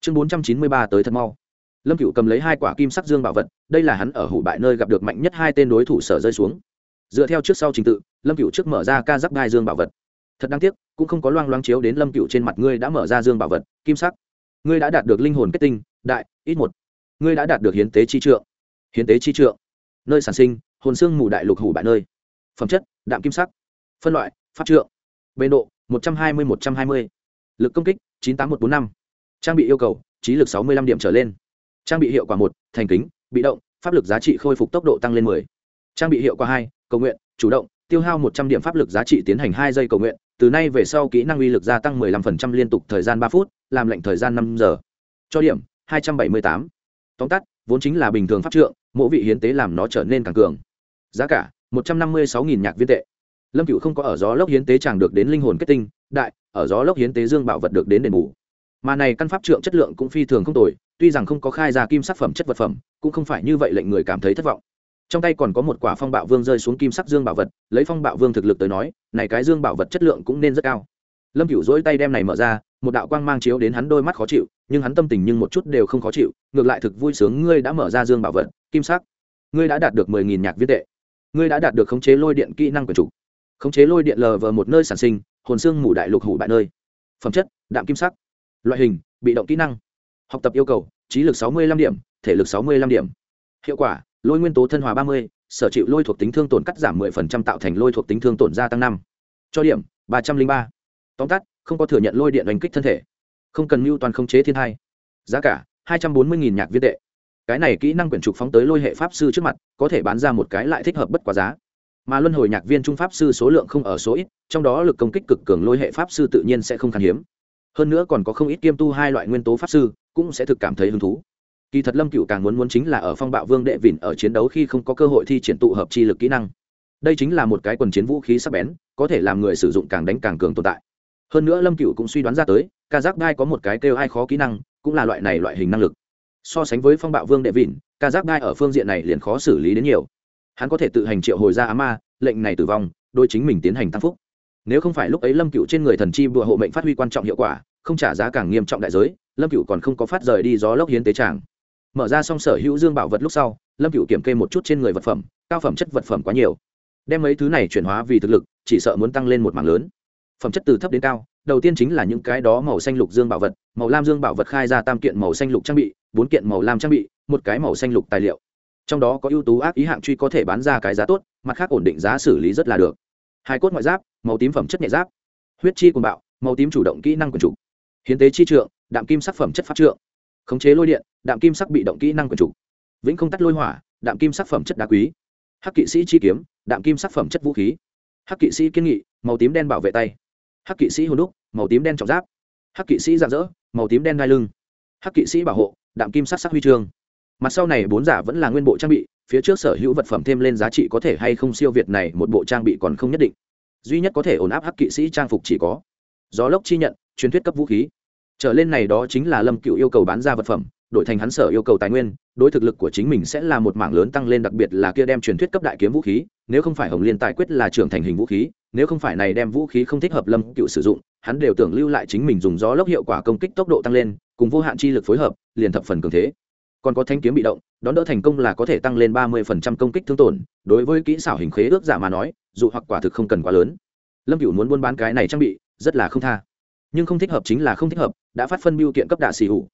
Chương bốn trăm chín mươi ba tới thật mau. Lâm cựu cầm lấy hai quả kim sắc dương bảo vật, đây là hắn ở hủ bại nơi gặp được mạnh nhất hai tên đối thủ sở rơi xuống. Dựa theo trước sau trình tự, lâm cựu trước mở ra ca giáp gai dương bảo vật. Thật đáng tiếc, cũng không có loang loang chiếu đến lâm cựu trên mặt ngươi đã mở ra dương bảo vật, kim sắc. Ngươi đã đạt được linh hồn kết tinh, đại, ít một. Ngươi đã đạt được hiến tế chi trượng. Hiến tế chi trượng. Nơi sản sinh, hồn xương mù đại lục hủ bại nơi. Phẩm chất, đạm kim sắc phân loại, pháp trượng. Bên độ, một trăm hai mươi, một trăm hai mươi. Lực công kích, chín tám một bốn năm. Trang bị yêu cầu, trí lực sáu mươi năm điểm trở lên. Trang bị hiệu quả một, thành kính, bị động, pháp lực giá trị khôi phục tốc độ tăng lên mười. Trang bị hiệu quả hai, cầu nguyện, chủ động, tiêu hao một trăm điểm pháp lực giá trị tiến hành hai giây cầu nguyện. Từ nay về sau kỹ năng uy lực gia tăng mười lăm phần trăm liên tục thời gian ba phút, làm lệnh thời gian năm giờ. Cho điểm, hai trăm bảy mươi tám. Tóm tắt, vốn chính là bình thường pháp trượng mỗi vị hiến tế làm nó trở nên càng cường. Giá cả, một trăm năm mươi sáu nghìn nhạc viên tệ lâm cựu không có ở gió lốc hiến tế chàng được đến linh hồn kết tinh, đại, ở gió lốc hiến tế dương bảo vật được đến đền bù. Mà này căn pháp trượng chất lượng cũng phi thường không tồi, tuy rằng không có khai ra kim sắc phẩm chất vật phẩm, cũng không phải như vậy lệnh người cảm thấy thất vọng. Trong tay còn có một quả phong bạo vương rơi xuống kim sắc dương bảo vật, lấy phong bạo vương thực lực tới nói, này cái dương bảo vật chất lượng cũng nên rất cao. Lâm cựu dỗi tay đem này mở ra, một đạo quang mang chiếu đến hắn đôi mắt khó chịu, nhưng hắn tâm tình nhưng một chút đều không khó chịu, ngược lại thực vui sướng, ngươi đã mở ra dương bảo vật, kim sắc. Ngươi đã đạt được mười nghìn nhạc viết tệ. Ngươi đã đạt được khống chế lôi điện kỹ năng của chủ khống chế lôi điện lờ vờ một nơi sản sinh, hồn xương mù đại lục hủ bại nơi. Phẩm chất, đạm kim sắc. Loại hình, bị động kỹ năng. Học tập yêu cầu, trí lực sáu mươi năm điểm, thể lực sáu mươi năm điểm. Hiệu quả, lôi nguyên tố thân hòa ba mươi, sở chịu lôi thuộc tính thương tổn cắt giảm mười phần trăm tạo thành lôi thuộc tính thương tổn gia tăng năm. Cho điểm, ba trăm linh ba. Tóm tắt, không có thừa nhận lôi điện đánh kích thân thể. Không cần mưu toàn khống chế thiên hai giá cả, hai trăm bốn mươi nhạc viên tệ. Cái này kỹ năng quyển trục phóng tới lôi hệ pháp sư trước mặt, có thể bán ra một cái lại thích hợp bất quá giá mà luân hồi nhạc viên trung pháp sư số lượng không ở số ít, trong đó lực công kích cực cường lôi hệ pháp sư tự nhiên sẽ không khan hiếm. Hơn nữa còn có không ít kiêm tu hai loại nguyên tố pháp sư, cũng sẽ thực cảm thấy hứng thú. Kỳ thật lâm cựu càng muốn muốn chính là ở phong bạo vương đệ vịn ở chiến đấu khi không có cơ hội thi triển tụ hợp chi lực kỹ năng. Đây chính là một cái quần chiến vũ khí sắc bén, có thể làm người sử dụng càng đánh càng cường tồn tại. Hơn nữa lâm cựu cũng suy đoán ra tới ca giác đai có một cái kêu ai khó kỹ năng, cũng là loại này loại hình năng lực. So sánh với phong bạo vương đệ vịn ca giác đai ở phương diện này liền khó xử lý đến nhiều hắn có thể tự hành triệu hồi ra á ma, lệnh này tử vong đôi chính mình tiến hành tăng phúc. Nếu không phải lúc ấy lâm cựu trên người thần chi bùa hộ mệnh phát huy quan trọng hiệu quả, không trả giá càng nghiêm trọng đại giới, lâm cựu còn không có phát rời đi gió lốc hiến tế tràng. Mở ra xong sở hữu dương bảo vật lúc sau, lâm cựu kiểm kê một chút trên người vật phẩm, cao phẩm chất vật phẩm quá nhiều. Đem mấy thứ này chuyển hóa vì thực lực, chỉ sợ muốn tăng lên một mảng lớn. Phẩm chất từ thấp đến cao, đầu tiên chính là những cái đó màu xanh lục dương bảo vật, màu lam dương bảo vật khai ra tam kiện màu xanh lục trang bị, bốn kiện màu lam trang bị, một cái màu xanh lục tài liệu trong đó có ưu tú ác ý hạng truy có thể bán ra cái giá tốt, mặt khác ổn định giá xử lý rất là được. Hai cốt ngoại giáp, màu tím phẩm chất nhẹ giáp. Huyết chi cùng bạo, màu tím chủ động kỹ năng quần chủ. Hiến tế chi trượng, đạm kim sắc phẩm chất pháp trượng. Khống chế lôi điện, đạm kim sắc bị động kỹ năng quần chủ. Vĩnh không tắt lôi hỏa, đạm kim sắc phẩm chất đá quý. Hắc kỵ sĩ chi kiếm, đạm kim sắc phẩm chất vũ khí. Hắc kỵ sĩ kiên nghị, màu tím đen bảo vệ tay. Hắc kỵ sĩ hồn đúc, màu tím đen trọng giáp. Hắc kỵ sĩ dạng dỡ màu tím đen ngai lưng. Hắc kỵ sĩ bảo hộ, đạm kim sắc sắc huy chương mặt sau này bốn giả vẫn là nguyên bộ trang bị, phía trước sở hữu vật phẩm thêm lên giá trị có thể hay không siêu việt này một bộ trang bị còn không nhất định. Duy nhất có thể ổn áp hắc kỵ sĩ trang phục chỉ có gió lốc chi nhận, truyền thuyết cấp vũ khí. Trở lên này đó chính là lâm cựu yêu cầu bán ra vật phẩm, đổi thành hắn sở yêu cầu tài nguyên, đối thực lực của chính mình sẽ là một mảng lớn tăng lên, đặc biệt là kia đem truyền thuyết cấp đại kiếm vũ khí, nếu không phải hồng liên tài quyết là trưởng thành hình vũ khí, nếu không phải này đem vũ khí không thích hợp lâm cựu sử dụng, hắn đều tưởng lưu lại chính mình dùng gió lốc hiệu quả công kích tốc độ tăng lên, cùng vô hạn chi lực phối hợp, liền thập phần cường thế còn có thanh kiếm bị động, đón đỡ thành công là có thể tăng lên ba mươi phần trăm công kích thương tổn, đối với kỹ xảo hình khế ước giả mà nói, dù hoặc quả thực không cần quá lớn. Lâm cựu muốn buôn bán cái này trang bị, rất là không tha. Nhưng không thích hợp chính là không thích hợp, đã phát phân biêu kiện cấp đạ xì ủ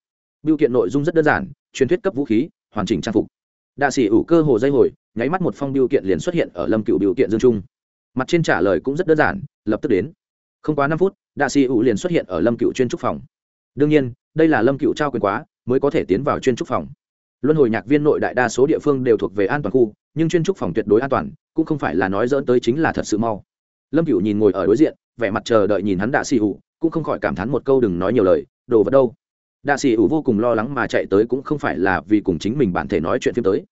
biêu kiện nội dung rất đơn giản, truyền thuyết cấp vũ khí, hoàn chỉnh trang phục. Đạ xì ủ cơ hồ dây hồi, nháy mắt một phong biêu kiện liền xuất hiện ở lâm cựu biêu kiện dương trung. Mặt trên trả lời cũng rất đơn giản, lập tức đến. Không quá năm phút, đạ xì ủ liền xuất hiện ở lâm cựu chuyên trúc phòng. Đương nhiên, đây là lâm cựu trao quyền quá mới có thể tiến vào chuyên trúc phòng. Luân hồi nhạc viên nội đại đa số địa phương đều thuộc về an toàn khu, nhưng chuyên trúc phòng tuyệt đối an toàn, cũng không phải là nói dỡn tới chính là thật sự mau. Lâm cựu nhìn ngồi ở đối diện, vẻ mặt chờ đợi nhìn hắn đạ xì ủ cũng không khỏi cảm thán một câu đừng nói nhiều lời, đồ vật đâu. Đạ xì ủ vô cùng lo lắng mà chạy tới cũng không phải là vì cùng chính mình bản thể nói chuyện phim tới.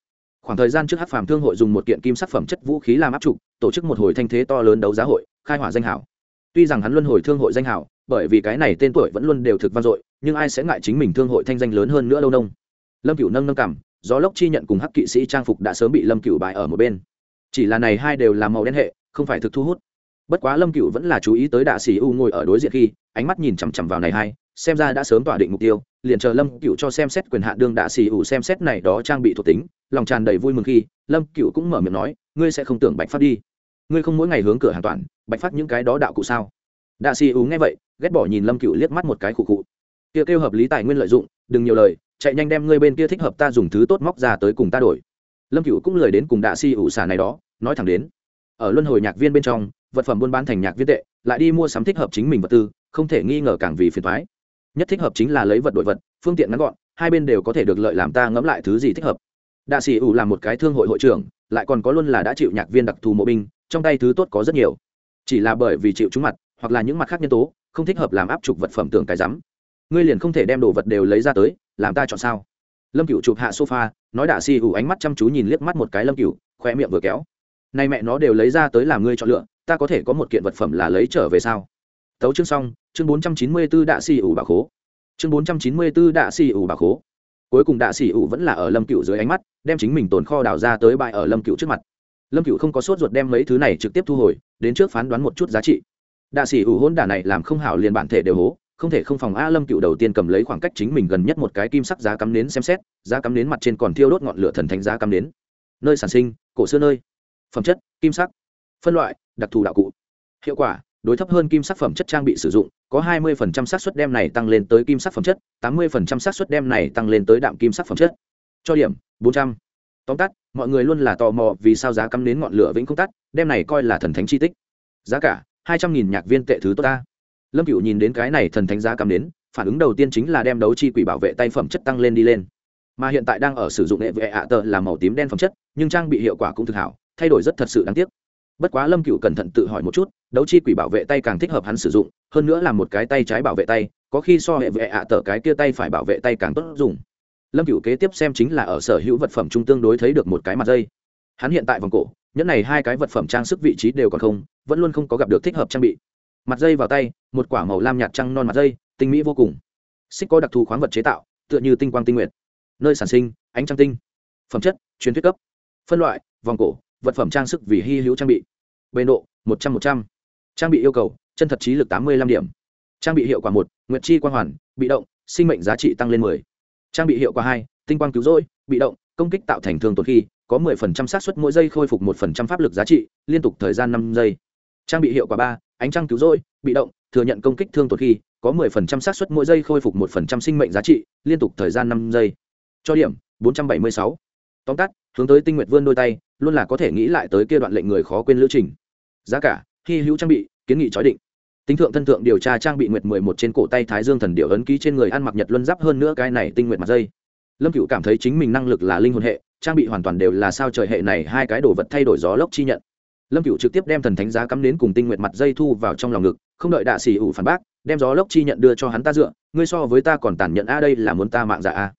Khoảng thời gian trước hát phàm thương hội dùng một kiện kim sắc phẩm chất vũ khí làm áp trục tổ chức một hồi thanh thế to lớn đấu giá hội, khai hỏa danh hảo tuy rằng hắn luân hồi thương hội danh hảo bởi vì cái này tên tuổi vẫn luôn đều thực vang dội, nhưng ai sẽ ngại chính mình thương hội thanh danh lớn hơn nữa lâu nông? Lâm cửu nâng nâng cảm gió lốc chi nhận cùng hắc kỵ sĩ trang phục đã sớm bị lâm cửu bại ở một bên. Chỉ là này hai đều là màu đen hệ, không phải thực thu hút. Bất quá lâm cửu vẫn là chú ý tới đạ sĩ u ngồi ở đối diện khi, ánh mắt nhìn chằm chằm vào này hai, xem ra đã sớm tỏa định mục tiêu, liền chờ lâm Cựu cho xem xét quyền hạn đương đạ sĩ u xem xét này đó trang bị thuộc tính, lòng tràn đầy vui mừng khi, lâm Cựu cũng mở miệng nói, ngươi sẽ không tưởng bạch phát đi ngươi không mỗi ngày hướng cửa hàng toàn, bạch phát những cái đó đạo cụ sao? Đạ xì ú nghe vậy, ghét bỏ nhìn lâm Cựu liếc mắt một cái khụ khụ. Kia kêu hợp lý tài nguyên lợi dụng, đừng nhiều lời, chạy nhanh đem ngươi bên kia thích hợp ta dùng thứ tốt móc ra tới cùng ta đổi. Lâm Cựu cũng lời đến cùng đạ si ủ xả này đó, nói thẳng đến. Ở luân hồi nhạc viên bên trong, vật phẩm buôn bán thành nhạc viên tệ, lại đi mua sắm thích hợp chính mình vật tư, không thể nghi ngờ càng vì phiền thoái nhất thích hợp chính là lấy vật đổi vật, phương tiện ngắn gọn, hai bên đều có thể được lợi làm ta ngẫm lại thứ gì thích hợp. Đạ sĩ ủ là một cái thương hội hội trưởng, lại còn có luôn là đã chịu nhạc viên đặc thù mộ binh trong tay thứ tốt có rất nhiều. Chỉ là bởi vì chịu trúng mặt, hoặc là những mặt khác nhân tố, không thích hợp làm áp trục vật phẩm tưởng cái rắm. Ngươi liền không thể đem đồ vật đều lấy ra tới, làm ta chọn sao? Lâm cựu chụp hạ sofa, nói đạ xì ủ ánh mắt chăm chú nhìn liếc mắt một cái lâm cựu khoe miệng vừa kéo. Nay mẹ nó đều lấy ra tới làm ngươi chọn lựa, ta có thể có một kiện vật phẩm là lấy trở về sao? Tấu chương xong, chương bốn trăm chín mươi b ố đạ xì ủ bà khố. Chương bốn trăm chín mươi b ố đạ xì ủ bà khố. Cuối cùng đạ xì ủ vẫn là ở lâm cựu dưới ánh mắt, đem chính mình tồn kho đào ra tới bại ở lâm cựu trước mặt lâm cựu không có sốt ruột đem mấy thứ này trực tiếp thu hồi, đến trước phán đoán một chút giá trị. Đạ sĩ ủ hôn đả này làm không hảo liền bản thể đều hố, không thể không phòng a lâm cựu đầu tiên cầm lấy khoảng cách chính mình gần nhất một cái kim sắc giá cắm nến xem xét, giá cắm nến mặt trên còn thiêu đốt ngọn lửa thần thánh giá cắm nến. Nơi sản sinh, cổ xưa nơi. Phẩm chất, kim sắc. Phân loại, đặc thù đạo cụ. Hiệu quả, đối thấp hơn kim sắc phẩm chất trang bị sử dụng, có 20% xác suất đem này tăng lên tới kim sắc phẩm chất 80% xác suất đem này tăng lên tới đạm kim sắc phẩm chất. Cho điểm 400 tóm tắt, mọi người luôn là tò mò vì sao giá cắm đến ngọn lửa vĩnh không tắt đem này coi là thần thánh chi tích. Giá cả 200.000 nhạc viên tệ thứ tốt ta. Lâm cựu nhìn đến cái này thần thánh giá cắm đến, phản ứng đầu tiên chính là đem đấu chi quỷ bảo vệ tay phẩm chất tăng lên đi lên. Mà hiện tại đang ở sử dụng hệ vệ ạ tờ là màu tím đen phẩm chất, nhưng trang bị hiệu quả cũng thực hảo, thay đổi rất thật sự đáng tiếc. Bất quá lâm cựu cẩn thận tự hỏi một chút, đấu chi quỷ bảo vệ tay càng thích hợp hắn sử dụng, hơn nữa là một cái tay trái bảo vệ tay, có khi so hệ vệ ạ tờ cái kia tay phải bảo vệ tay càng tốt dùng lâm cựu kế tiếp xem chính là ở sở hữu vật phẩm trung tương đối thấy được một cái mặt dây. Hắn hiện tại vòng cổ, nhẫn này hai cái vật phẩm trang sức vị trí đều còn không, vẫn luôn không có gặp được thích hợp trang bị. Mặt dây vào tay, một quả màu lam nhạt trăng non mặt dây, tinh mỹ vô cùng. Xích có đặc thù khoáng vật chế tạo, tựa như tinh quang tinh nguyệt. Nơi sản sinh, ánh trăng tinh. Phẩm chất, truyền thuyết cấp. Phân loại, vòng cổ, vật phẩm trang sức vì hy hữu trang bị. Bề độ, một trăm một trăm. Trang bị yêu cầu, chân thật trí lực tám mươi năm điểm. Trang bị hiệu quả một nguyện chi quang hoàn, bị động, sinh mệnh giá trị tăng lên mười trang bị hiệu quả hai, tinh quang cứu rỗi, bị động, công kích tạo thành thương tổn khi, có mười phần trăm xác suất mỗi giây khôi phục một phần trăm pháp lực giá trị, liên tục thời gian năm giây. Trang bị hiệu quả ba, ánh trăng cứu rỗi, bị động, thừa nhận công kích thương tổn khi, có mười phần trăm xác suất mỗi giây khôi phục một phần trăm sinh mệnh giá trị, liên tục thời gian năm giây. Cho điểm, bốn trăm bảy mươi sáu. Tóm tắt, hướng tới tinh nguyện vươn đôi tay, luôn là có thể nghĩ lại tới kia đoạn lệnh người khó quên lữ trình. Giá cả, hy hữu trang bị, kiến nghị chói định tính thượng thân thượng điều tra trang bị nguyệt mười một trên cổ tay thái dương thần điệu ấn ký trên người ăn mặc nhật luân giáp hơn nữa cái này tinh nguyệt mặt dây. Lâm cựu cảm thấy chính mình năng lực là linh hồn hệ, trang bị hoàn toàn đều là sao trời hệ này hai cái đồ vật thay đổi gió lốc chi nhận. Lâm cựu trực tiếp đem thần thánh giá cắm đến cùng tinh nguyệt mặt dây thu vào trong lòng ngực, không đợi đạ xỉ ủ phản bác, đem gió lốc chi nhận đưa cho hắn ta dựa, ngươi so với ta còn tàn nhận a, đây là muốn ta mạng dạ a.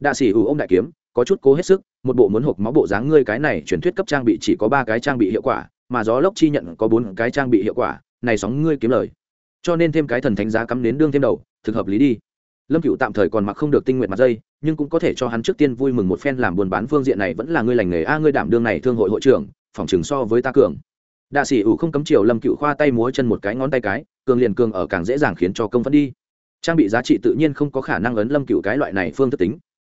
Đạ xỉ ủ ô m đại kiếm, có chút cố hết sức, một bộ muốn hộp máu bộ dáng ngươi cái này truyền thuyết cấp trang bị chỉ có ba cái trang bị hiệu quả, mà gió lốc chi nhận có bốn cái trang bị hiệu quả này sóng ngươi kiếm lời. Cho nên thêm cái thần thánh giá cắm đến đương thêm đầu, thực hợp lý đi. Lâm cựu tạm thời còn mặc không được tinh nguyện mặt dây, nhưng cũng có thể cho hắn trước tiên vui mừng một phen làm buôn bán phương diện này vẫn là ngươi lành nghề. A, ngươi đảm đương này thương hội hội trưởng, phòng chừng so với ta cường. Đạ sĩ ủ không cấm chiều lâm cựu khoa tay múa chân một cái ngón tay cái, cường liền cường ở càng dễ dàng khiến cho công vẫn đi. Trang bị giá trị tự nhiên không có khả năng ấn lâm cựu cái loại này phương thức tính.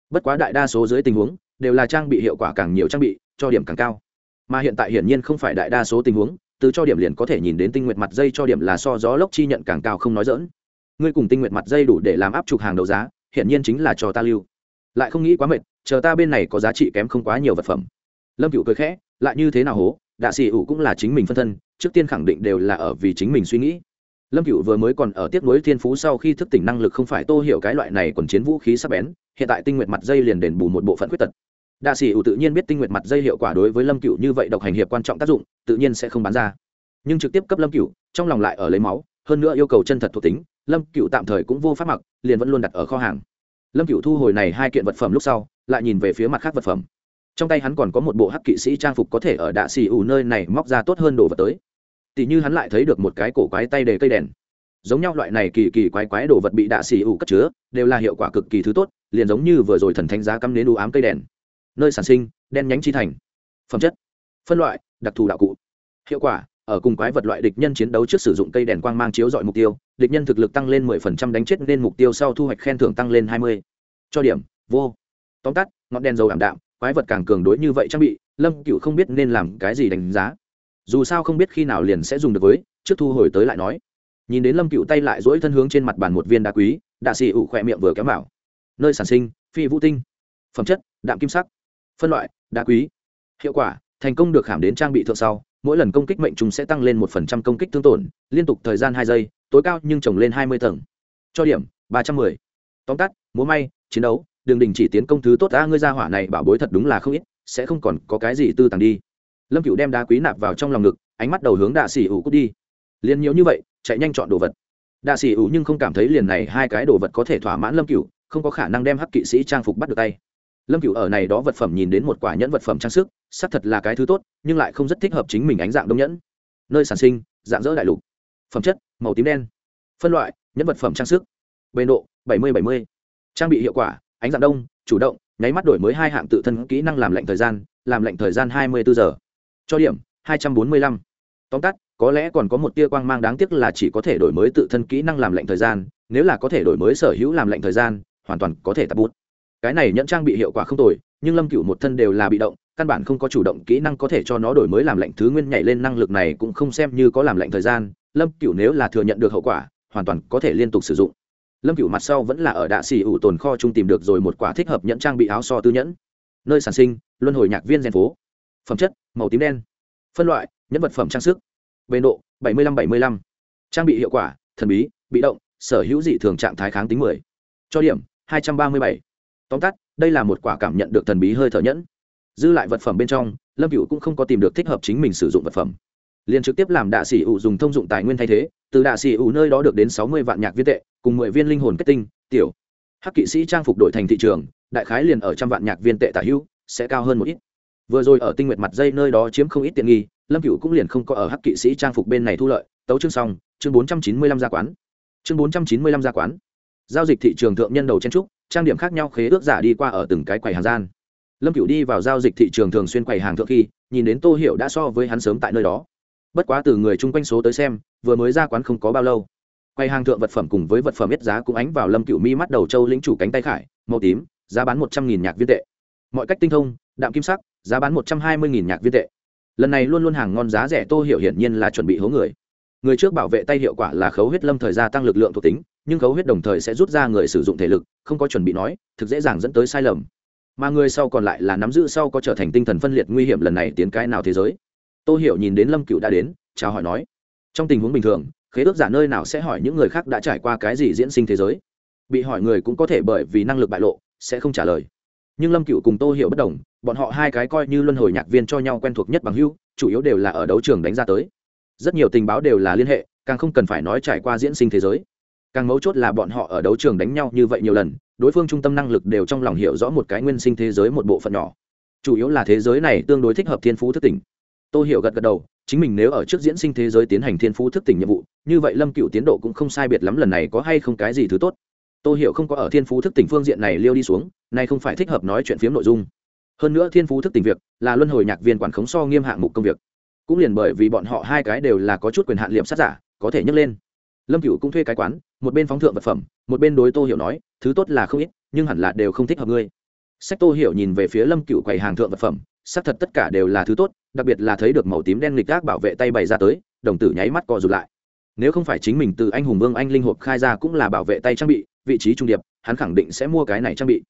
Bất quá đại đa số dưới tình huống, đều là trang bị hiệu quả càng nhiều trang bị, cho điểm càng cao. Mà hiện tại hiển nhiên không phải đại đa số tình huống từ cho điểm liền có thể nhìn đến tinh nguyệt mặt dây cho điểm là so gió lốc chi nhận càng cao không nói dỡn ngươi cùng tinh nguyệt mặt dây đủ để làm áp trục hàng đầu giá, hiển nhiên chính là cho ta lưu. Lại không nghĩ quá mệt, chờ ta bên này có giá trị kém không quá nhiều vật phẩm. Lâm cựu cười khẽ, lại như thế nào hố, đạ xì ủ cũng là chính mình phân thân, trước tiên khẳng định đều là ở vì chính mình suy nghĩ. Lâm cựu vừa mới còn ở tiếp nối thiên phú sau khi thức tỉnh năng lực không phải tô hiểu cái loại này còn chiến vũ khí sắp bén, hiện tại tinh nguyệt mặt dây liền đền bù một bộ phận khuyết tật đạ sĩ ủ tự nhiên biết tinh nguyệt mặt dây hiệu quả đối với lâm cựu như vậy độc hành hiệp quan trọng tác dụng, tự nhiên sẽ không bán ra. Nhưng trực tiếp cấp lâm cựu trong lòng lại ở lấy máu, hơn nữa yêu cầu chân thật thuộc tính, lâm cựu tạm thời cũng vô pháp mặc, liền vẫn luôn đặt ở kho hàng. Lâm cựu thu hồi này hai kiện vật phẩm lúc sau, lại nhìn về phía mặt khác vật phẩm. Trong tay hắn còn có một bộ hắc kỵ sĩ trang phục có thể ở đạ xì ủ nơi này móc ra tốt hơn đồ vật tới. Tỷ như hắn lại thấy được một cái cổ quái tay đề cây đèn. Giống nhau loại này kỳ kỳ quái quái đồ vật bị đạ xì ủ cất chứa, đều là hiệu quả cực kỳ thứ tốt, liền giống như vừa rồi thần thanh giá cắm đến đủ ám cây đèn nơi sản sinh, đen nhánh chi thành. Phẩm chất, phân loại, đặc thù đạo cụ. Hiệu quả, ở cùng quái vật loại địch nhân chiến đấu trước sử dụng cây đèn quang mang chiếu dọi mục tiêu, địch nhân thực lực tăng lên 10% đánh chết nên mục tiêu sau thu hoạch khen thưởng tăng lên 20. cho điểm, vô. Tóm tắt, ngọn đèn dầu ảm đạm, quái vật càng cường đối như vậy trang bị, lâm cựu không biết nên làm cái gì đánh giá. Dù sao không biết khi nào liền sẽ dùng được với, trước thu hồi tới lại nói. Nhìn đến lâm cựu tay lại dỗi thân hướng trên mặt bàn một viên đá quý, đạ xì ủ khỏe miệng vừa kéo vào. Nơi sản sinh, phi vũ tinh. Phẩm chất, đạm kim sắc phân loại, đá quý. Hiệu quả, thành công được khảm đến trang bị thượng sau, mỗi lần công kích mệnh trùng sẽ tăng lên một phần trăm công kích thương tổn, liên tục thời gian hai giây, tối cao nhưng trồng lên hai mươi tầng. Cho điểm, ba trăm mười. Tóm tắt, múa may, chiến đấu, đường đình chỉ tiến công thứ tốt ta ngươi ra hỏa này bảo bối thật đúng là không ít, sẽ không còn có cái gì tư tàng đi. Lâm cựu đem đá quý nạp vào trong lòng ngực, ánh mắt đầu hướng đạ xỉ ủ cút đi. Liền nhiều như vậy, chạy nhanh chọn đồ vật. Đạ xỉ ủ nhưng không cảm thấy liền này hai cái đồ vật có thể thỏa mãn lâm cựu không có khả năng đem hắc kỵ sĩ trang phục bắt được tay lâm cựu ở này đó vật phẩm nhìn đến một quả nhẫn vật phẩm trang sức, xác thật là cái thứ tốt, nhưng lại không rất thích hợp chính mình ánh dạng đông nhẫn. Nơi sản sinh, dạng dỡ đại lục. Phẩm chất, màu tím đen. Phân loại, nhẫn vật phẩm trang sức. Bề độ, bảy mươi bảy mươi. Trang bị hiệu quả, ánh dạng đông, chủ động, nháy mắt đổi mới hai hạng tự thân kỹ năng làm lệnh thời gian, làm lệnh thời gian hai mươi bốn giờ. Cho điểm, hai trăm bốn mươi lăm. Tóm tắt, có lẽ còn có một tia quang mang đáng tiếc là chỉ có thể đổi mới tự thân kỹ năng làm lệnh thời gian, nếu là có thể đổi mới sở hữu làm lệnh thời gian, hoàn toàn có thể tập bút cái này nhẫn trang bị hiệu quả không tồi, nhưng lâm cựu một thân đều là bị động, căn bản không có chủ động kỹ năng có thể cho nó đổi mới làm lệnh thứ nguyên nhảy lên năng lực này cũng không xem như có làm lệnh thời gian, lâm cựu nếu là thừa nhận được hậu quả, hoàn toàn có thể liên tục sử dụng. Lâm cựu mặt sau vẫn là ở đạ xì ủ tồn kho chung tìm được rồi một quả thích hợp nhẫn trang bị áo so tư nhẫn. Nơi sản sinh, luân hồi nhạc viên gen phố. Phẩm chất, màu tím đen. Phân loại, nhẫn vật phẩm trang sức. Bề độ, bảy mươi lăm bảy mươi lăm. Trang bị hiệu quả, thần bí, bị động, sở hữu dị thường trạng thái kháng tính mười. Cho điểm, hai trăm ba mươi bảy tóm tắt, đây là một quả cảm nhận được thần bí hơi thở nhẫn. Dư lại vật phẩm bên trong, lâm cựu cũng không có tìm được thích hợp chính mình sử dụng vật phẩm. Liền trực tiếp làm đạ sĩ ủ dùng thông dụng tài nguyên thay thế, từ đạ sĩ ủ nơi đó được đến sáu mươi vạn nhạc viên tệ, cùng mười viên linh hồn kết tinh, tiểu. Hắc kỵ sĩ trang phục đổi thành thị trường, đại khái liền ở trăm vạn nhạc viên tệ tả hữu, sẽ cao hơn một ít. Vừa rồi ở tinh nguyệt mặt dây nơi đó chiếm không ít tiện nghi, lâm cựu cũng liền không có ở hắc kỵ sĩ trang phục bên này thu lợi. Tấu chương xong, chương bốn trăm chín mươi lăm gia quán. Chương bốn trăm chín mươi lăm gia quán. Giao dịch thị trường thượng nhân đầu chen trúc trang điểm khác nhau khế ước giả đi qua ở từng cái quầy hàng gian. Lâm cựu đi vào giao dịch thị trường thường xuyên quầy hàng thượng khi, nhìn đến tô hiểu đã so với hắn sớm tại nơi đó. Bất quá từ người chung quanh số tới xem, vừa mới ra quán không có bao lâu. Quầy hàng thượng vật phẩm cùng với vật phẩm ít giá cũng ánh vào lâm cựu mi mắt đầu châu lĩnh chủ cánh tay khải, màu tím, giá bán một trăm nghìn nhạc viên tệ. Mọi cách tinh thông, đạm kim sắc, giá bán một trăm hai mươi nghìn nhạc viên tệ. Lần này luôn luôn hàng ngon giá rẻ tô hiểu hiển nhiên là chuẩn bị hố người. Người trước bảo vệ tay hiệu quả là khấu huyết lâm thời gia tăng lực lượng thuộc tính nhưng khấu huyết đồng thời sẽ rút ra người sử dụng thể lực, không có chuẩn bị nói, thực dễ dàng dẫn tới sai lầm. Mà người sau còn lại là nắm giữ sau có trở thành tinh thần phân liệt nguy hiểm lần này tiến cái nào thế giới. Tô hiểu nhìn đến lâm cựu đã đến, chào hỏi nói, trong tình huống bình thường, khế ước giả nơi nào sẽ hỏi những người khác đã trải qua cái gì diễn sinh thế giới? Bị hỏi người cũng có thể bởi vì năng lực bại lộ, sẽ không trả lời. Nhưng lâm cựu cùng tô hiểu bất đồng, bọn họ hai cái coi như luân hồi nhạc viên cho nhau quen thuộc nhất bằng hưu chủ yếu đều là ở đấu trường đánh ra tới. Rất nhiều tình báo đều là liên hệ, càng không cần phải nói trải qua diễn sinh thế giới càng mấu chốt là bọn họ ở đấu trường đánh nhau như vậy nhiều lần, đối phương trung tâm năng lực đều trong lòng hiểu rõ một cái nguyên sinh thế giới một bộ phận nhỏ. Chủ yếu là thế giới này tương đối thích hợp thiên phú thức tỉnh. Tôi hiểu gật gật đầu, chính mình nếu ở trước diễn sinh thế giới tiến hành thiên phú thức tỉnh nhiệm vụ, như vậy lâm cựu tiến độ cũng không sai biệt lắm lần này có hay không cái gì thứ tốt. Tôi hiểu không có ở thiên phú thức tỉnh phương diện này liêu đi xuống, nay không phải thích hợp nói chuyện phiếm nội dung. Hơn nữa thiên phú thức tỉnh việc là luân hồi nhạc viên quản khống so nghiêm hạng mục công việc. Cũng liền bởi vì bọn họ hai cái đều là có chút quyền hạn liệm sát giả, có thể nhấc lên. Lâm cựu cũng thuê cái quán một bên phóng thượng vật phẩm, một bên đối tô hiểu nói, thứ tốt là không ít, nhưng hẳn là đều không thích hợp ngươi. Sách tô hiểu nhìn về phía lâm cựu quầy hàng thượng vật phẩm, xác thật tất cả đều là thứ tốt, đặc biệt là thấy được màu tím đen lịch gác bảo vệ tay bày ra tới, đồng tử nháy mắt co rụt lại. Nếu không phải chính mình từ anh hùng vương anh linh hộp khai ra cũng là bảo vệ tay trang bị, vị trí trung điệp, hắn khẳng định sẽ mua cái này trang bị.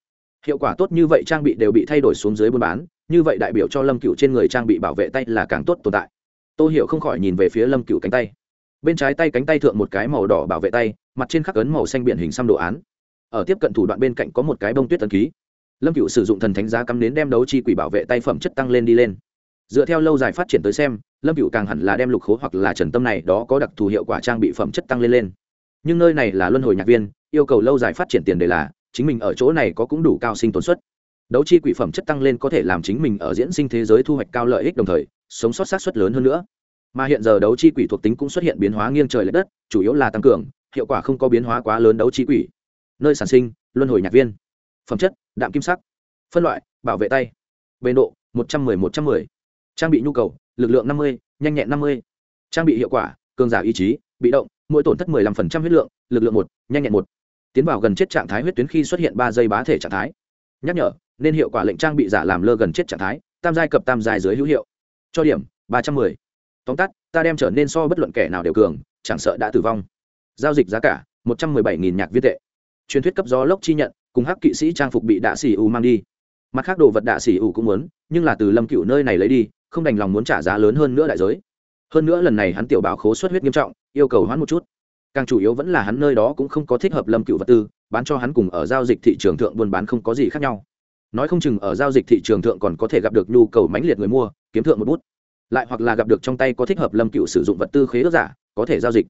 Hiệu quả tốt như vậy trang bị đều bị thay đổi xuống dưới buôn bán, như vậy đại biểu cho lâm cựu trên người trang bị bảo vệ tay là càng tốt tồn tại. Tôi hiểu không khỏi nhìn về phía lâm cựu cánh tay bên trái tay cánh tay thượng một cái màu đỏ bảo vệ tay, mặt trên khắc ấn màu xanh biển hình xăm đồ án. Ở tiếp cận thủ đoạn bên cạnh có một cái bông tuyết tấn ký. Lâm cựu sử dụng thần thánh giá cắm đến đem đấu chi quỷ bảo vệ tay phẩm chất tăng lên đi lên. Dựa theo lâu dài phát triển tới xem, lâm cựu càng hẳn là đem lục khố hoặc là trần tâm này đó có đặc thù hiệu quả trang bị phẩm chất tăng lên lên. Nhưng nơi này là luân hồi nhạc viên, yêu cầu lâu dài phát triển tiền đề là, chính mình ở chỗ này có cũng đủ cao sinh tồn suất. Đấu chi quỷ phẩm chất tăng lên có thể làm chính mình ở diễn sinh thế giới thu hoạch cao lợi ích đồng thời, sống sót sát suất lớn hơn nữa mà hiện giờ đấu chi quỷ thuộc tính cũng xuất hiện biến hóa nghiêng trời l ệ đất, chủ yếu là tăng cường, hiệu quả không có biến hóa quá lớn đấu chi quỷ. Nơi sản sinh, luân hồi nhạc viên. Phẩm chất, đạm kim sắc. Phân loại, bảo vệ tay. Bền độ, một trăm mười, một trăm mười. Trang bị nhu cầu, lực lượng năm mươi, nhanh nhẹn năm mươi. Trang bị hiệu quả, cường giả ý chí, bị động, mỗi tổn thất mười lăm phần trăm huyết lượng, lực lượng một, nhanh nhẹn một. Tiến vào gần chết trạng thái huyết tuyến khi xuất hiện ba giây bá thể trạng thái. Nhắc nhở, nên hiệu quả lệnh trang bị giả làm lơ gần chết trạng thái, tam giai cập tam giai dưới hữu hiệu. Cho điểm, ba trăm mười tóm tắt, ta đem trở nên so bất luận kẻ nào đều cường, chẳng sợ đã tử vong. Giao dịch giá cả, một trăm mười bảy nghìn nhạc viên tệ. Truyền thuyết cấp gió lốc chi nhận, cùng hắc kỵ sĩ trang phục bị đạ xỉ u mang đi. Mặt khác đồ vật đạ xỉ u cũng muốn, nhưng là từ lâm cựu nơi này lấy đi, không đành lòng muốn trả giá lớn hơn nữa đại giới. Hơn nữa lần này hắn tiểu bảo khố xuất huyết nghiêm trọng, yêu cầu hoãn một chút. Càng chủ yếu vẫn là hắn nơi đó cũng không có thích hợp lâm cựu vật tư, bán cho hắn cùng ở giao dịch thị trường thượng buôn bán không có gì khác nhau. Nói không chừng ở giao dịch thị trường thượng còn có thể gặp được nhu cầu mãnh liệt người mua, kiếm thượng một bút lại hoặc là gặp được trong tay có thích hợp lâm cựu sử dụng vật tư khế ước giả, có thể giao dịch.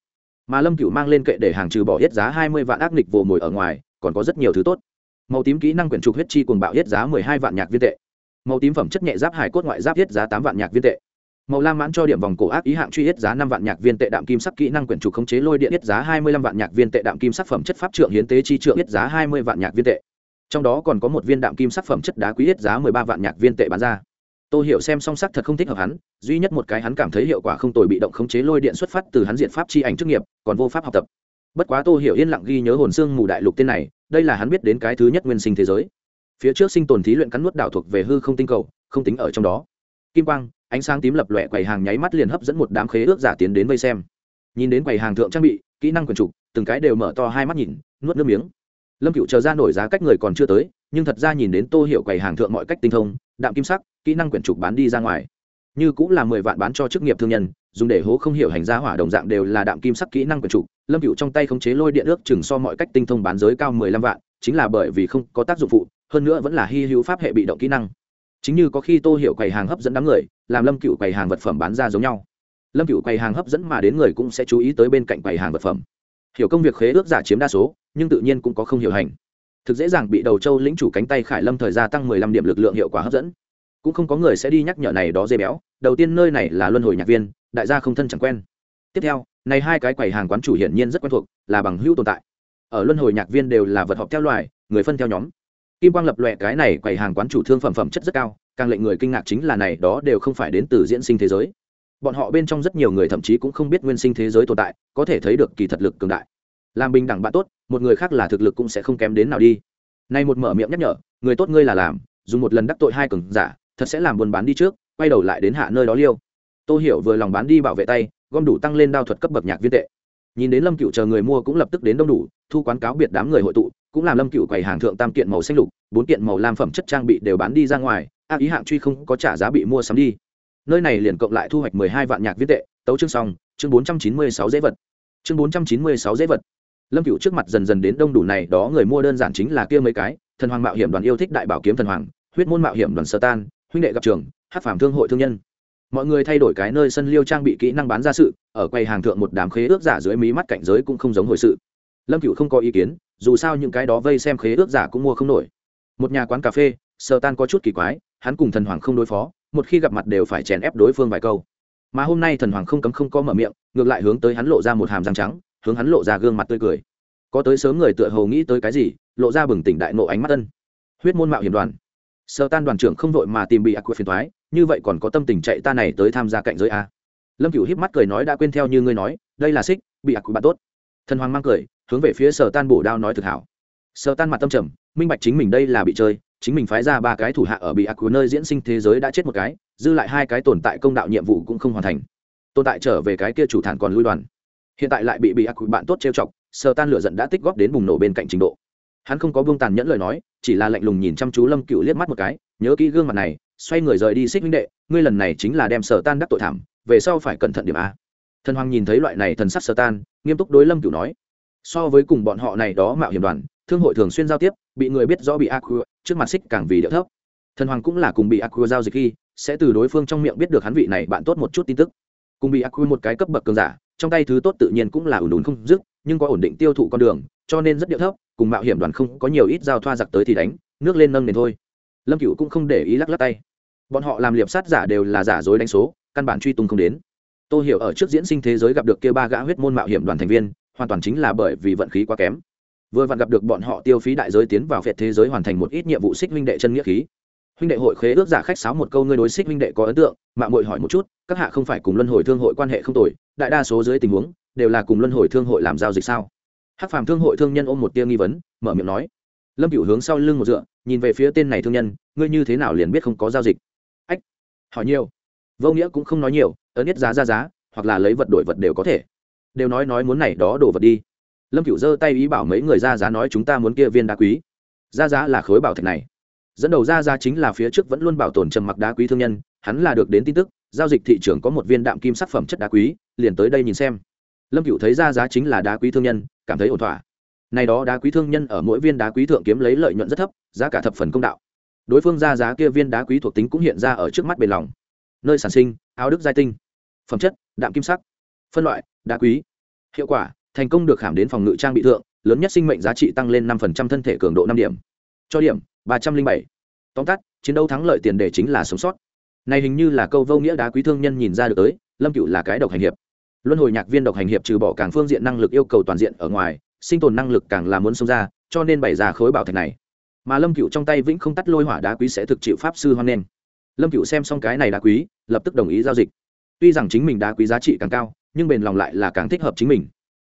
Mà lâm cựu mang lên kệ để hàng trừ bỏ hết giá hai mươi vạn ác nghịch vồ mồi ở ngoài, còn có rất nhiều thứ tốt. Màu tím kỹ năng quyển trục huyết chi cùng bạo hết giá mười hai vạn nhạc viên tệ. Màu tím phẩm chất nhẹ giáp hải cốt ngoại giáp hết giá tám vạn nhạc viên tệ. Màu lam mãn cho điểm vòng cổ ác ý hạng truy hết giá năm vạn nhạc viên tệ đạm kim sắc kỹ năng quyển trục khống chế lôi điện hết giá hai mươi lăm vạn nhạc viên tệ đạm kim sắc phẩm chất pháp trượng hiến tế chi trượng hết giá hai mươi vạn nhạc viên tệ. Trong đó còn có một viên đạm kim sắc phẩm chất đá quý hết giá mười ba vạn nhạc viên tệ bán ra tôi hiểu xem song sắc thật không thích hợp hắn, duy nhất một cái hắn cảm thấy hiệu quả không tồi bị động khống chế lôi điện xuất phát từ hắn diện pháp chi ảnh chức nghiệp, còn vô pháp học tập. Bất quá tôi hiểu yên lặng ghi nhớ hồn xương mù đại lục tên này, đây là hắn biết đến cái thứ nhất nguyên sinh thế giới. Phía trước sinh tồn thí luyện cắn nuốt đảo thuộc về hư không tinh cầu, không tính ở trong đó. Kim quang, ánh sáng tím lập lòe quầy hàng nháy mắt liền hấp dẫn một đám khế ước giả tiến đến vây xem. Nhìn đến quầy hàng thượng trang bị, kỹ năng quần trục từng cái đều mở to hai mắt nhìn, nuốt nước miếng. Lâm cựu chờ ra nổi giá cách người còn chưa tới, nhưng thật ra nhìn đến tô hiểu quầy hàng thượng mọi cách tinh thông đạm kim sắc, kỹ năng quyển trục bán đi ra ngoài. Như cũng là mười vạn bán cho chức nghiệp thương nhân, dùng để hố không hiểu hành gia hỏa đồng dạng đều là đạm kim sắc kỹ năng quyển trục. Lâm cựu trong tay khống chế lôi điện ước chừng so mọi cách tinh thông bán giới cao mười lăm vạn, chính là bởi vì không có tác dụng phụ, hơn nữa vẫn là hy hữu pháp hệ bị động kỹ năng. Chính như có khi tô hiểu quầy hàng hấp dẫn đám người, làm lâm cựu quầy hàng vật phẩm bán ra giống nhau. Lâm cựu quầy hàng hấp dẫn mà đến người cũng sẽ chú ý tới bên cạnh quầy hàng vật phẩm. Hiểu công việc khế ước giả chiếm đa số, nhưng tự nhiên cũng có không hiểu hành thực dễ dàng bị đầu châu lĩnh chủ cánh tay khải lâm thời gia tăng mười lăm điểm lực lượng hiệu quả hấp dẫn. Cũng không có người sẽ đi nhắc nhở này đó dây béo, đầu tiên nơi này là luân hồi nhạc viên, đại gia không thân chẳng quen. Tiếp theo, này hai cái quầy hàng quán chủ hiển nhiên rất quen thuộc, là bằng hữu tồn tại. Ở luân hồi nhạc viên đều là vật họp theo loài, người phân theo nhóm. Kim quang lập lòe cái này quầy hàng quán chủ thương phẩm phẩm chất rất cao, càng lệnh người kinh ngạc chính là này đó đều không phải đến từ diễn sinh thế giới. Bọn họ bên trong rất nhiều người thậm chí cũng không biết nguyên sinh thế giới tồn tại, có thể thấy được kỳ thật lực cường đại làm bình đẳng bạn tốt, một người khác là thực lực cũng sẽ không kém đến nào đi. Nay một mở miệng nhắc nhở, người tốt ngươi là làm, dùng một lần đắc tội hai cường giả, thật sẽ làm buôn bán đi trước, quay đầu lại đến hạ nơi đó liêu. Tôi hiểu vừa lòng bán đi bảo vệ tay, gom đủ tăng lên đao thuật cấp bậc nhạc viên tệ. Nhìn đến lâm cựu chờ người mua cũng lập tức đến đông đủ, thu quán cáo biệt đám người hội tụ, cũng làm lâm cựu quầy hàng thượng tam kiện màu xanh lục, bốn kiện màu lam phẩm chất trang bị đều bán đi ra ngoài, ác ý hạng truy không có trả giá bị mua sắm đi. Nơi này liền cộng lại thu hoạch mười hai vạn nhạc viên tệ, tấu chương xong, chương bốn trăm chín mươi sáu dễ vật. Chương bốn trăm chín mươi sáu dễ vật lâm cựu trước mặt dần dần đến đông đủ này, đó người mua đơn giản chính là kia mấy cái, thần hoàng mạo hiểm đoàn yêu thích đại bảo kiếm thần hoàng, huyết môn mạo hiểm đoàn sơ tan, huynh đệ gặp trường, hát phàm thương hội thương nhân. Mọi người thay đổi cái nơi sân liêu trang bị kỹ năng bán ra sự, ở quầy hàng thượng một đám khế ước giả dưới mí mắt cảnh giới cũng không giống hồi sự. Lâm cựu không có ý kiến, dù sao những cái đó vây xem khế ước giả cũng mua không nổi. Một nhà quán cà phê, sơ tan có chút kỳ quái, hắn cùng thần hoàng không đối phó, một khi gặp mặt đều phải chèn ép đối phương vài câu. Mà hôm nay thần hoàng không cấm không có mở miệng, ngược lại hướng tới hắn lộ ra một hàm răng trắng hướng hắn lộ ra gương mặt tươi cười. Có tới sớm người tựa hầu nghĩ tới cái gì, lộ ra bừng tỉnh đại nộ ánh mắt tân huyết môn mạo hiểm đoàn. Sơ tan đoàn trưởng không vội mà tìm bị ác quy phiền thoái như vậy còn có tâm tình chạy ta này tới tham gia cạnh giới a? Lâm cửu híp mắt cười nói đã quên theo như ngươi nói, đây là xích, bị ác quy bạn tốt. Thần hoàng mang cười, hướng về phía sở tan bổ đao nói thực hảo. Sở tan mặt tâm trầm, minh bạch chính mình đây là bị chơi, chính mình phái ra ba cái thủ hạ ở bị ác quy nơi diễn sinh thế giới đã chết một cái, dư lại hai cái tồn tại công đạo nhiệm vụ cũng không hoàn thành. Tồn tại trở về cái kia chủ thản còn lui đoàn hiện tại lại bị bị ác quỷ bạn tốt trêu chọc sở tan lửa giận đã tích góp đến bùng nổ bên cạnh trình độ. Hắn không có buông tàn nhẫn lời nói, chỉ là lạnh lùng nhìn chăm chú lâm cựu liếc mắt một cái, nhớ kỹ gương mặt này, xoay người rời đi xích minh đệ, ngươi lần này chính là đem sở tan đắc tội thảm, về sau phải cẩn thận điểm a. Thần hoàng nhìn thấy loại này thần sắc sở tan, nghiêm túc đối lâm cựu nói, so với cùng bọn họ này đó mạo hiểm đoàn, thương hội thường xuyên giao tiếp, bị người biết rõ bị aqua trước mặt xích càng vì đỡ thấp. Thần hoàng cũng là cùng bị aqua giao dịch khi, sẽ từ đối phương trong miệng biết được hắn vị này bạn tốt một chút tin tức. Cùng bị aqua một cái cấp bậc cường giả trong tay thứ tốt tự nhiên cũng là ủn ủn không dứt, nhưng có ổn định tiêu thụ con đường, cho nên rất điệu thấp, cùng mạo hiểm đoàn không có nhiều ít giao thoa giặc tới thì đánh, nước lên nâng nền thôi. Lâm cựu cũng không để ý lắc lắc tay. Bọn họ làm liệp sát giả đều là giả dối đánh số, căn bản truy tung không đến. Tôi hiểu ở trước diễn sinh thế giới gặp được kia ba gã huyết môn mạo hiểm đoàn thành viên, hoàn toàn chính là bởi vì vận khí quá kém. Vừa vặn gặp được bọn họ tiêu phí đại giới tiến vào phệt thế giới hoàn thành một ít nhiệm vụ xích minh đệ chân nghĩa khí huynh đệ hội khế ước giả khách sáo một câu, ngươi đối xích huynh đệ có ấn tượng mạng mội hỏi một chút, các hạ không phải cùng luân hồi thương hội quan hệ không tồi, đại đa số dưới tình huống, đều là cùng luân hồi thương hội làm giao dịch sao? Hắc phàm thương hội thương nhân ôm một tia nghi vấn, mở miệng nói. Lâm cựu hướng sau lưng một dựa, nhìn về phía tên này thương nhân, ngươi như thế nào liền biết không có giao dịch? Ách, hỏi nhiều. Vô nghĩa cũng không nói nhiều, ấn biết giá ra giá, hoặc là lấy vật đổi vật đều có thể. Đều nói nói muốn này đó đổ vật đi. Lâm cựu giơ tay ý bảo mấy người ra giá nói, chúng ta muốn kia viên đá quý. Ra giá là khối bảo thạch này dẫn đầu ra ra chính là phía trước vẫn luôn bảo tồn trầm mặc đá quý thương nhân, hắn là được đến tin tức, giao dịch thị trường có một viên đạm kim sắc phẩm chất đá quý, liền tới đây nhìn xem. Lâm cửu thấy ra giá chính là đá quý thương nhân, cảm thấy ổn thỏa. Này đó đá quý thương nhân ở mỗi viên đá quý thượng kiếm lấy lợi nhuận rất thấp, giá cả thập phần công đạo. Đối phương ra giá kia viên đá quý thuộc tính cũng hiện ra ở trước mắt bề lòng. Nơi sản sinh, áo đức giai tinh. Phẩm chất, đạm kim sắc. Phân loại, đá quý. Hiệu quả, thành công được khảm đến phòng ngự trang bị thượng, lớn nhất sinh mệnh giá trị tăng lên năm thân thể cường độ năm điểm. Cho điểm ba trăm linh bảy. Tóm tắt, chiến đấu thắng lợi tiền đề chính là sống sót. Này hình như là câu vô nghĩa đá quý thương nhân nhìn ra được tới, lâm cựu là cái độc hành hiệp. Luân hồi nhạc viên độc hành hiệp trừ bỏ càng phương diện năng lực yêu cầu toàn diện ở ngoài, sinh tồn năng lực càng là muốn xông ra, cho nên bày ra khối bảo thạch này. Mà lâm cựu trong tay vĩnh không tắt lôi hỏa đá quý sẽ thực chịu pháp sư hoan nghênh. Lâm cựu xem xong cái này đá quý, lập tức đồng ý giao dịch. Tuy rằng chính mình đá quý giá trị càng cao, nhưng bền lòng lại là càng thích hợp chính mình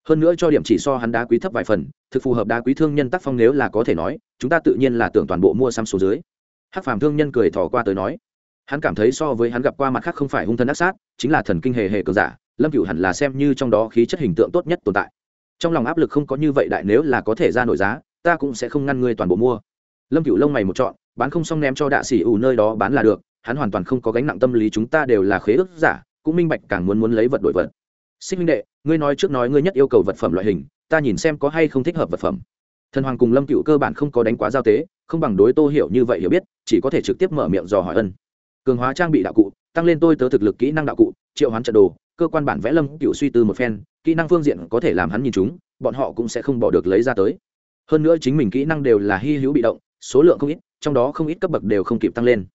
hơn nữa cho điểm chỉ so hắn đá quý thấp vài phần, thực phù hợp đá quý thương nhân tác phong nếu là có thể nói, chúng ta tự nhiên là tưởng toàn bộ mua xăm số dưới. Hắc phàm thương nhân cười thò qua tới nói, hắn cảm thấy so với hắn gặp qua mặt khác không phải hung thân ác sát, chính là thần kinh hề hề cường giả, lâm cựu hẳn là xem như trong đó khí chất hình tượng tốt nhất tồn tại. Trong lòng áp lực không có như vậy đại, nếu là có thể ra nổi giá, ta cũng sẽ không ngăn ngươi toàn bộ mua. Lâm cựu lông mày một chọn bán không xong ném cho đạ sĩ ủ nơi đó bán là được, hắn hoàn toàn không có gánh nặng tâm lý chúng ta đều là khế ước giả, cũng minh bạch càng muốn muốn lấy vật đổi vật. Xích minh đệ ngươi nói trước nói ngươi nhất yêu cầu vật phẩm loại hình, ta nhìn xem có hay không thích hợp vật phẩm. Thần hoàng cùng lâm cựu cơ bản không có đánh quá giao tế, không bằng đối tô hiểu như vậy hiểu biết, chỉ có thể trực tiếp mở miệng dò hỏi ân. Cường hóa trang bị đạo cụ, tăng lên tôi tớ thực lực kỹ năng đạo cụ, triệu hoán trận đồ, cơ quan bản vẽ lâm cựu suy tư một phen, kỹ năng phương diện có thể làm hắn nhìn chúng, bọn họ cũng sẽ không bỏ được lấy ra tới. Hơn nữa chính mình kỹ năng đều là hy hữu bị động, số lượng không ít, trong đó không ít cấp bậc đều không kịp tăng lên.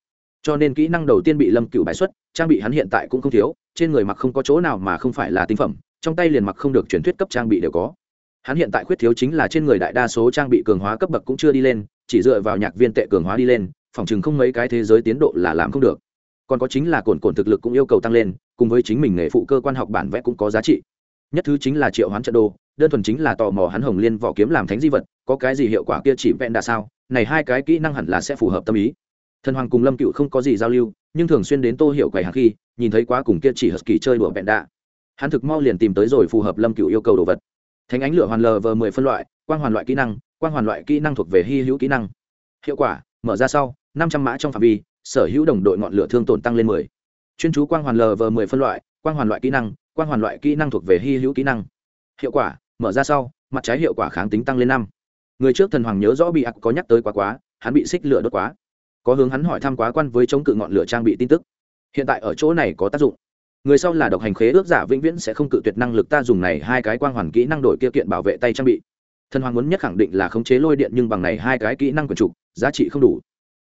Cho nên kỹ năng đầu tiên bị lâm cựu bài xuất, trang bị hắn hiện tại cũng không thiếu, trên người mặc không có chỗ nào mà không phải là tinh phẩm trong tay liền mặc không được truyền thuyết cấp trang bị đều có. Hắn hiện tại khuyết thiếu chính là trên người đại đa số trang bị cường hóa cấp bậc cũng chưa đi lên, chỉ dựa vào nhạc viên tệ cường hóa đi lên, phòng chừng không mấy cái thế giới tiến độ là làm không được. Còn có chính là cồn cồn thực lực cũng yêu cầu tăng lên, cùng với chính mình nghề phụ cơ quan học bản vẽ cũng có giá trị. Nhất thứ chính là triệu hoán trận đồ, đơn thuần chính là tò mò hắn hồng liên vỏ kiếm làm thánh di vật, có cái gì hiệu quả kia chỉ vẹn đà sao, này hai cái kỹ năng hẳn là sẽ phù hợp tâm ý. Thần hoàng cùng lâm cựu không có gì giao lưu, nhưng thường xuyên đến tô hiểu quầy hàng khi, nhìn thấy quá cùng kia chỉ hờn kỳ chơi đùa vẹn đà hắn thực mau liền tìm tới rồi phù hợp lâm cựu yêu cầu đồ vật. Thánh ánh lửa hoàn lờ vờ mười phân loại, quang hoàn loại kỹ năng, quang hoàn loại kỹ năng thuộc về hy hữu kỹ năng. Hiệu quả, mở ra sau, năm trăm mã trong phạm vi, sở hữu đồng đội ngọn lửa thương tổn tăng lên mười. Chuyên chú quang hoàn lờ vờ mười phân loại, quang hoàn loại kỹ năng, quang hoàn loại kỹ năng thuộc về hy hữu kỹ năng. Hiệu quả, mở ra sau, mặt trái hiệu quả kháng tính tăng lên năm. Người trước thần hoàng nhớ rõ bị ặc có nhắc tới quá quá, hắn bị xích lửa đốt quá. Có hướng hắn hỏi thăm quá quan với chống cự ngọn lửa trang bị tin tức. Hiện tại ở chỗ này có tác dụng người sau là độc hành khế ước giả vĩnh viễn sẽ không cự tuyệt năng lực ta dùng này hai cái quang hoàn kỹ năng đổi kia kiện bảo vệ tay trang bị. Thần hoàng muốn nhất khẳng định là khống chế lôi điện nhưng bằng này hai cái kỹ năng quần trục, giá trị không đủ.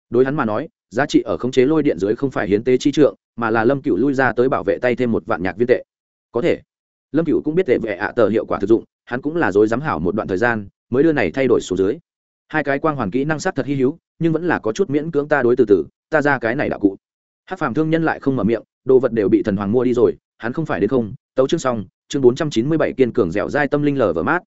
Đối hắn mà nói, giá trị ở khống chế lôi điện dưới không phải hiến tế chi trượng, mà là lâm cựu lui ra tới bảo vệ tay thêm một vạn nhạc viên tệ. Có thể. Lâm cựu cũng biết tệ vệ ạ tờ hiệu quả thực dụng, hắn cũng là dối giám hảo một đoạn thời gian, mới đưa này thay đổi số dưới. Hai cái quang hoàn kỹ năng sát thật hy hữu, nhưng vẫn là có chút miễn cưỡng ta đối từ từ, ta ra cái này đạo cụ. Hát phàm thương nhân lại không mở miệng đồ vật đều bị thần hoàng mua đi rồi, hắn không phải đến không. Tấu chương xong, chương bốn trăm chín mươi bảy kiên cường dẻo dai tâm linh lở vở mát.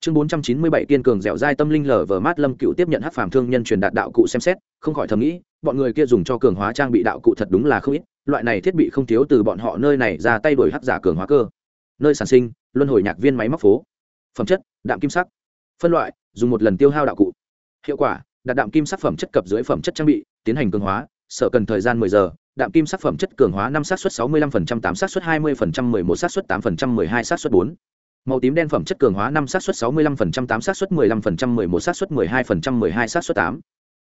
Chương bốn trăm chín mươi bảy kiên cường dẻo dai tâm linh lở vở mát lâm cựu tiếp nhận hát phàm thương nhân truyền đạt đạo cụ xem xét, không khỏi thầm nghĩ, bọn người kia dùng cho cường hóa trang bị đạo cụ thật đúng là không ít, loại này thiết bị không thiếu từ bọn họ nơi này ra tay đổi hát giả cường hóa cơ. Nơi sản sinh, luân hồi nhạc viên máy móc phố. Phẩm chất, đạm kim sắc. Phân loại, dùng một lần tiêu hao đạo cụ. Hiệu quả đạt đạm kim sắc phẩm chất cập dưới phẩm chất trang bị, tiến hành cường hóa, sở cần thời gian 10 giờ đạm kim sắc phẩm chất cường hóa năm sát suất 65%, 8 sát suất 20%, 11 sát suất 8%, 12 sát suất 4. Màu tím đen phẩm chất cường hóa năm sát suất 65%, 8 sát suất 15%, 11 sát suất 12%, 12 sát suất 8.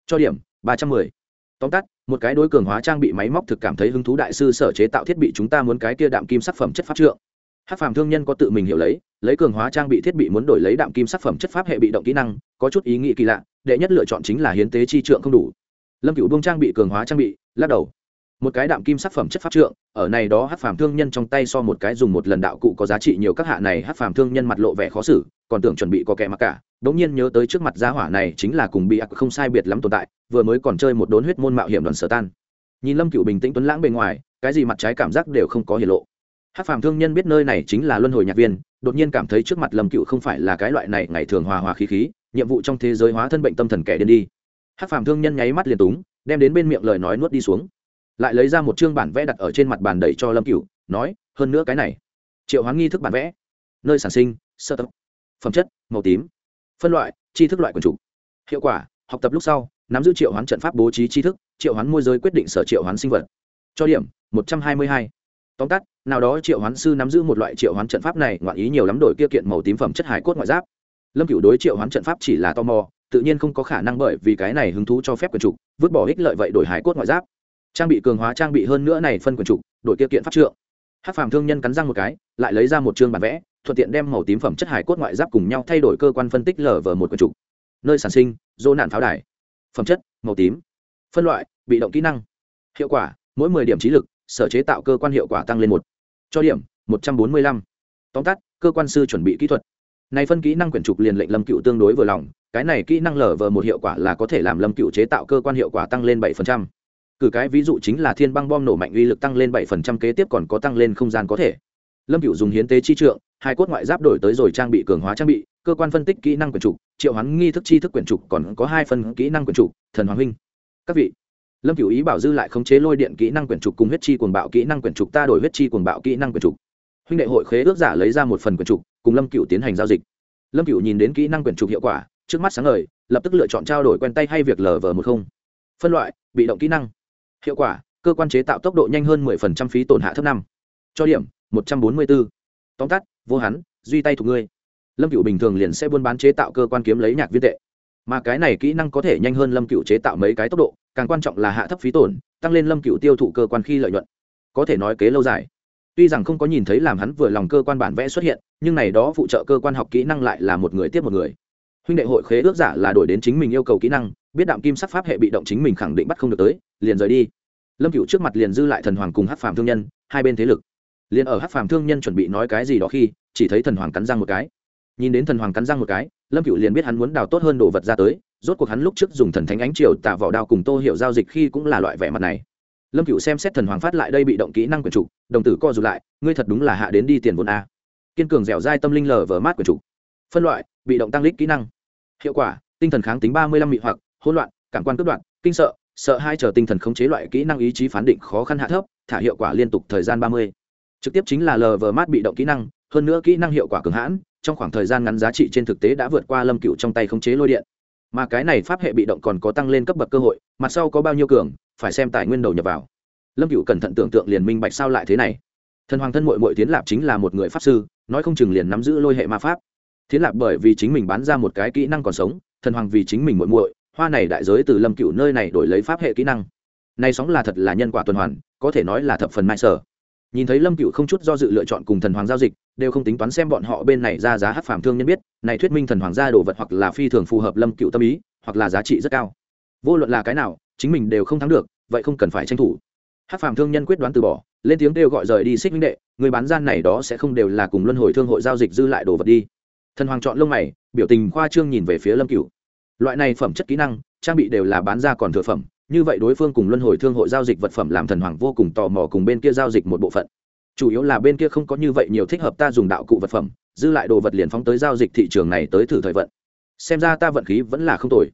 Cho điểm 310. Tóm tắt, một cái đối cường hóa trang bị máy móc thực cảm thấy hứng thú đại sư sở chế tạo thiết bị chúng ta muốn cái kia đạm kim sắc phẩm chất pháp trượng. Hắc phàm thương nhân có tự mình hiểu lấy, lấy cường hóa trang bị thiết bị muốn đổi lấy đạm kim sắc phẩm chất pháp hệ bị động kỹ năng, có chút ý nghĩ kỳ lạ, đệ nhất lựa chọn chính là hiến tế chi trượng không đủ. Lâm Cửu buông trang bị cường hóa trang bị, lắc đầu một cái đạm kim sắc phẩm chất pháp trượng, ở này đó hát phàm thương nhân trong tay so một cái dùng một lần đạo cụ có giá trị nhiều các hạ này hát phàm thương nhân mặt lộ vẻ khó xử, còn tưởng chuẩn bị có kẻ mặc cả, đống nhiên nhớ tới trước mặt giá hỏa này chính là cùng bị ác không sai biệt lắm tồn tại, vừa mới còn chơi một đốn huyết môn mạo hiểm đoàn sở tan. Nhìn lâm cựu bình tĩnh tuấn lãng bề ngoài, cái gì mặt trái cảm giác đều không có hiển lộ. Hát phàm thương nhân biết nơi này chính là luân hồi nhạc viên, đột nhiên cảm thấy trước mặt lâm cựu không phải là cái loại này ngày thường hòa hòa khí khí, nhiệm vụ trong thế giới hóa thân bệnh tâm thần kẻ điên đi. Hát phàm thương nhân nháy mắt liền túng, đem đến bên miệng lời nói nuốt đi xuống lại lấy ra một chương bản vẽ đặt ở trên mặt bàn đẩy cho lâm cửu, nói, hơn nữa cái này, triệu hoán nghi thức bản vẽ, nơi sản sinh, sơ tập, phẩm chất, màu tím, phân loại, tri thức loại quần chủ. Hiệu quả, học tập lúc sau, nắm giữ triệu hoán trận pháp bố trí tri thức, triệu hoán môi giới quyết định sở triệu hoán sinh vật. Cho điểm, một trăm hai mươi hai. Tóm tắt, nào đó triệu hoán sư nắm giữ một loại triệu hoán trận pháp này, ngoạn ý nhiều lắm đổi kia kiện màu tím phẩm chất hải cốt ngoại giáp. Lâm cửu đối triệu hoán trận pháp chỉ là tò mò, tự nhiên không có khả năng bởi vì cái này hứng thú cho phép quần chủ, vứt bỏ ích lợi vậy đổi hải cốt ngoại giáp trang bị cường hóa trang bị hơn nữa này phân quần trục đội kia kiện pháp trượng. Hát phàm thương nhân cắn răng một cái, lại lấy ra một chương bản vẽ, thuận tiện đem màu tím phẩm chất hải cốt ngoại giáp cùng nhau thay đổi cơ quan phân tích lở vờ một quần trục. Nơi sản sinh dô nạn pháo đài. Phẩm chất, màu tím. Phân loại, bị động kỹ năng. Hiệu quả, mỗi mười điểm trí lực, sở chế tạo cơ quan hiệu quả tăng lên một. Cho điểm, một trăm bốn mươi lăm. Tóm tắt, cơ quan sư chuẩn bị kỹ thuật. Này phân kỹ năng quyển trục liền lệnh lâm cựu tương đối vừa lòng, cái này kỹ năng lở vờ một hiệu quả là có thể làm lâm cựu chế tạo cơ quan hiệu quả tăng lên bảy phần trăm cử cái ví dụ chính là thiên băng bom nổ mạnh uy lực tăng lên bảy phần trăm kế tiếp còn có tăng lên không gian có thể. Lâm cựu dùng hiến tế chi trượng, hai cốt ngoại giáp đổi tới rồi trang bị cường hóa trang bị, cơ quan phân tích kỹ năng quyển trục, triệu hoán nghi thức chi thức quyển trục còn có hai phần kỹ năng quyển trục, thần hoàng huynh. Các vị, lâm cựu ý bảo dư lại khống chế lôi điện kỹ năng quyển trục cùng huyết chi cuồng bạo kỹ năng quyển trục, ta đổi huyết chi cuồng bạo kỹ năng quyển trục. Huynh đệ hội khế ước giả lấy ra một phần quyển trục, cùng lâm cựu tiến hành giao dịch. Lâm cựu nhìn đến kỹ năng quyển trục hiệu quả, trước mắt sáng ngời, lập tức lựa chọn trao đổi quen tay hay việc lờ vờ một không. Phân loại, bị động kỹ năng hiệu quả, cơ quan chế tạo tốc độ nhanh hơn 10% phí tổn hạ thấp năm. Cho điểm 144. tóm tắt, vô hắn, duy tay thuộc ngươi. Lâm cựu bình thường liền sẽ buôn bán chế tạo cơ quan kiếm lấy nhạc viên tệ. Mà cái này kỹ năng có thể nhanh hơn lâm cựu chế tạo mấy cái tốc độ, càng quan trọng là hạ thấp phí tổn, tăng lên lâm cựu tiêu thụ cơ quan khi lợi nhuận. Có thể nói kế lâu dài. Tuy rằng không có nhìn thấy làm hắn vừa lòng cơ quan bản vẽ xuất hiện, nhưng này đó phụ trợ cơ quan học kỹ năng lại là một người tiếp một người huynh đệ hội khế ước giả là đổi đến chính mình yêu cầu kỹ năng, biết đạm kim sắc pháp hệ bị động chính mình khẳng định bắt không được tới, liền rời đi. Lâm cựu trước mặt liền dư lại thần hoàng cùng hát phàm thương nhân, hai bên thế lực. Liền ở hát phàm thương nhân chuẩn bị nói cái gì đó khi, chỉ thấy thần hoàng cắn răng một cái. Nhìn đến thần hoàng cắn răng một cái, lâm cựu liền biết hắn muốn đào tốt hơn đồ vật ra tới, rốt cuộc hắn lúc trước dùng thần thánh ánh triều tạ vỏ đao cùng tô hiệu giao dịch khi cũng là loại vẻ mặt này. Lâm cựu xem xét thần hoàng phát lại đây bị động kỹ năng quyền trục đồng tử co rụt lại, ngươi thật đúng là hạ đến đi tiền vốn a. Kiên cường dẻo dai tâm linh lờ vờ mát quyền trục phân loại bị động tăng lít kỹ năng. Hiệu quả, tinh thần kháng tính ba mươi lăm mị hoặc, hỗn loạn, cảm quan cướp đoạn kinh sợ sợ hai chờ tinh thần khống chế loại kỹ năng ý chí phán định khó khăn hạ thấp, thả hiệu quả liên tục thời gian ba mươi. Trực tiếp chính là lờ vờ mát bị động kỹ năng, hơn nữa kỹ năng hiệu quả cường hãn, trong khoảng thời gian ngắn giá trị trên thực tế đã vượt qua lâm cựu trong tay khống chế lôi điện. Mà cái này pháp hệ bị động còn có tăng lên cấp bậc cơ hội, mặt sau có bao nhiêu cường, phải xem tài nguyên đầu nhập vào. Lâm cựu cẩn thận tưởng tượng liền minh bạch sao lại thế này. Thần hoàng thân mội mội tiến lạp chính là một người pháp sư, nói không chừng liền nắm giữ lôi hệ ma pháp thiến lạp bởi vì chính mình bán ra một cái kỹ năng còn sống, thần hoàng vì chính mình muội muội, hoa này đại giới từ lâm cựu nơi này đổi lấy pháp hệ kỹ năng. Nay sóng là thật là nhân quả tuần hoàn, có thể nói là thập phần mai sở. Nhìn thấy lâm cựu không chút do dự lựa chọn cùng thần hoàng giao dịch, đều không tính toán xem bọn họ bên này ra giá hát phàm thương nhân biết, này thuyết minh thần hoàng gia đồ vật hoặc là phi thường phù hợp lâm cựu tâm ý, hoặc là giá trị rất cao. Vô luận là cái nào, chính mình đều không thắng được, vậy không cần phải tranh thủ. Hát phàm thương nhân quyết đoán từ bỏ, lên tiếng kêu gọi rời đi xích minh đệ, người bán gian này đó sẽ không đều là cùng luân hồi thương hội giao dịch dư lại đồ vật đi thần hoàng chọn lông mày, biểu tình khoa trương nhìn về phía lâm cựu loại này phẩm chất kỹ năng, trang bị đều là bán ra còn thừa phẩm, như vậy đối phương cùng luân hồi thương hội giao dịch vật phẩm làm thần hoàng vô cùng tò mò cùng bên kia giao dịch một bộ phận. Chủ yếu là bên kia không có như vậy nhiều thích hợp ta dùng đạo cụ vật phẩm dư lại đồ vật liền phóng tới giao dịch thị trường này tới thử thời vận. Xem ra ta vận khí vẫn là không tồi.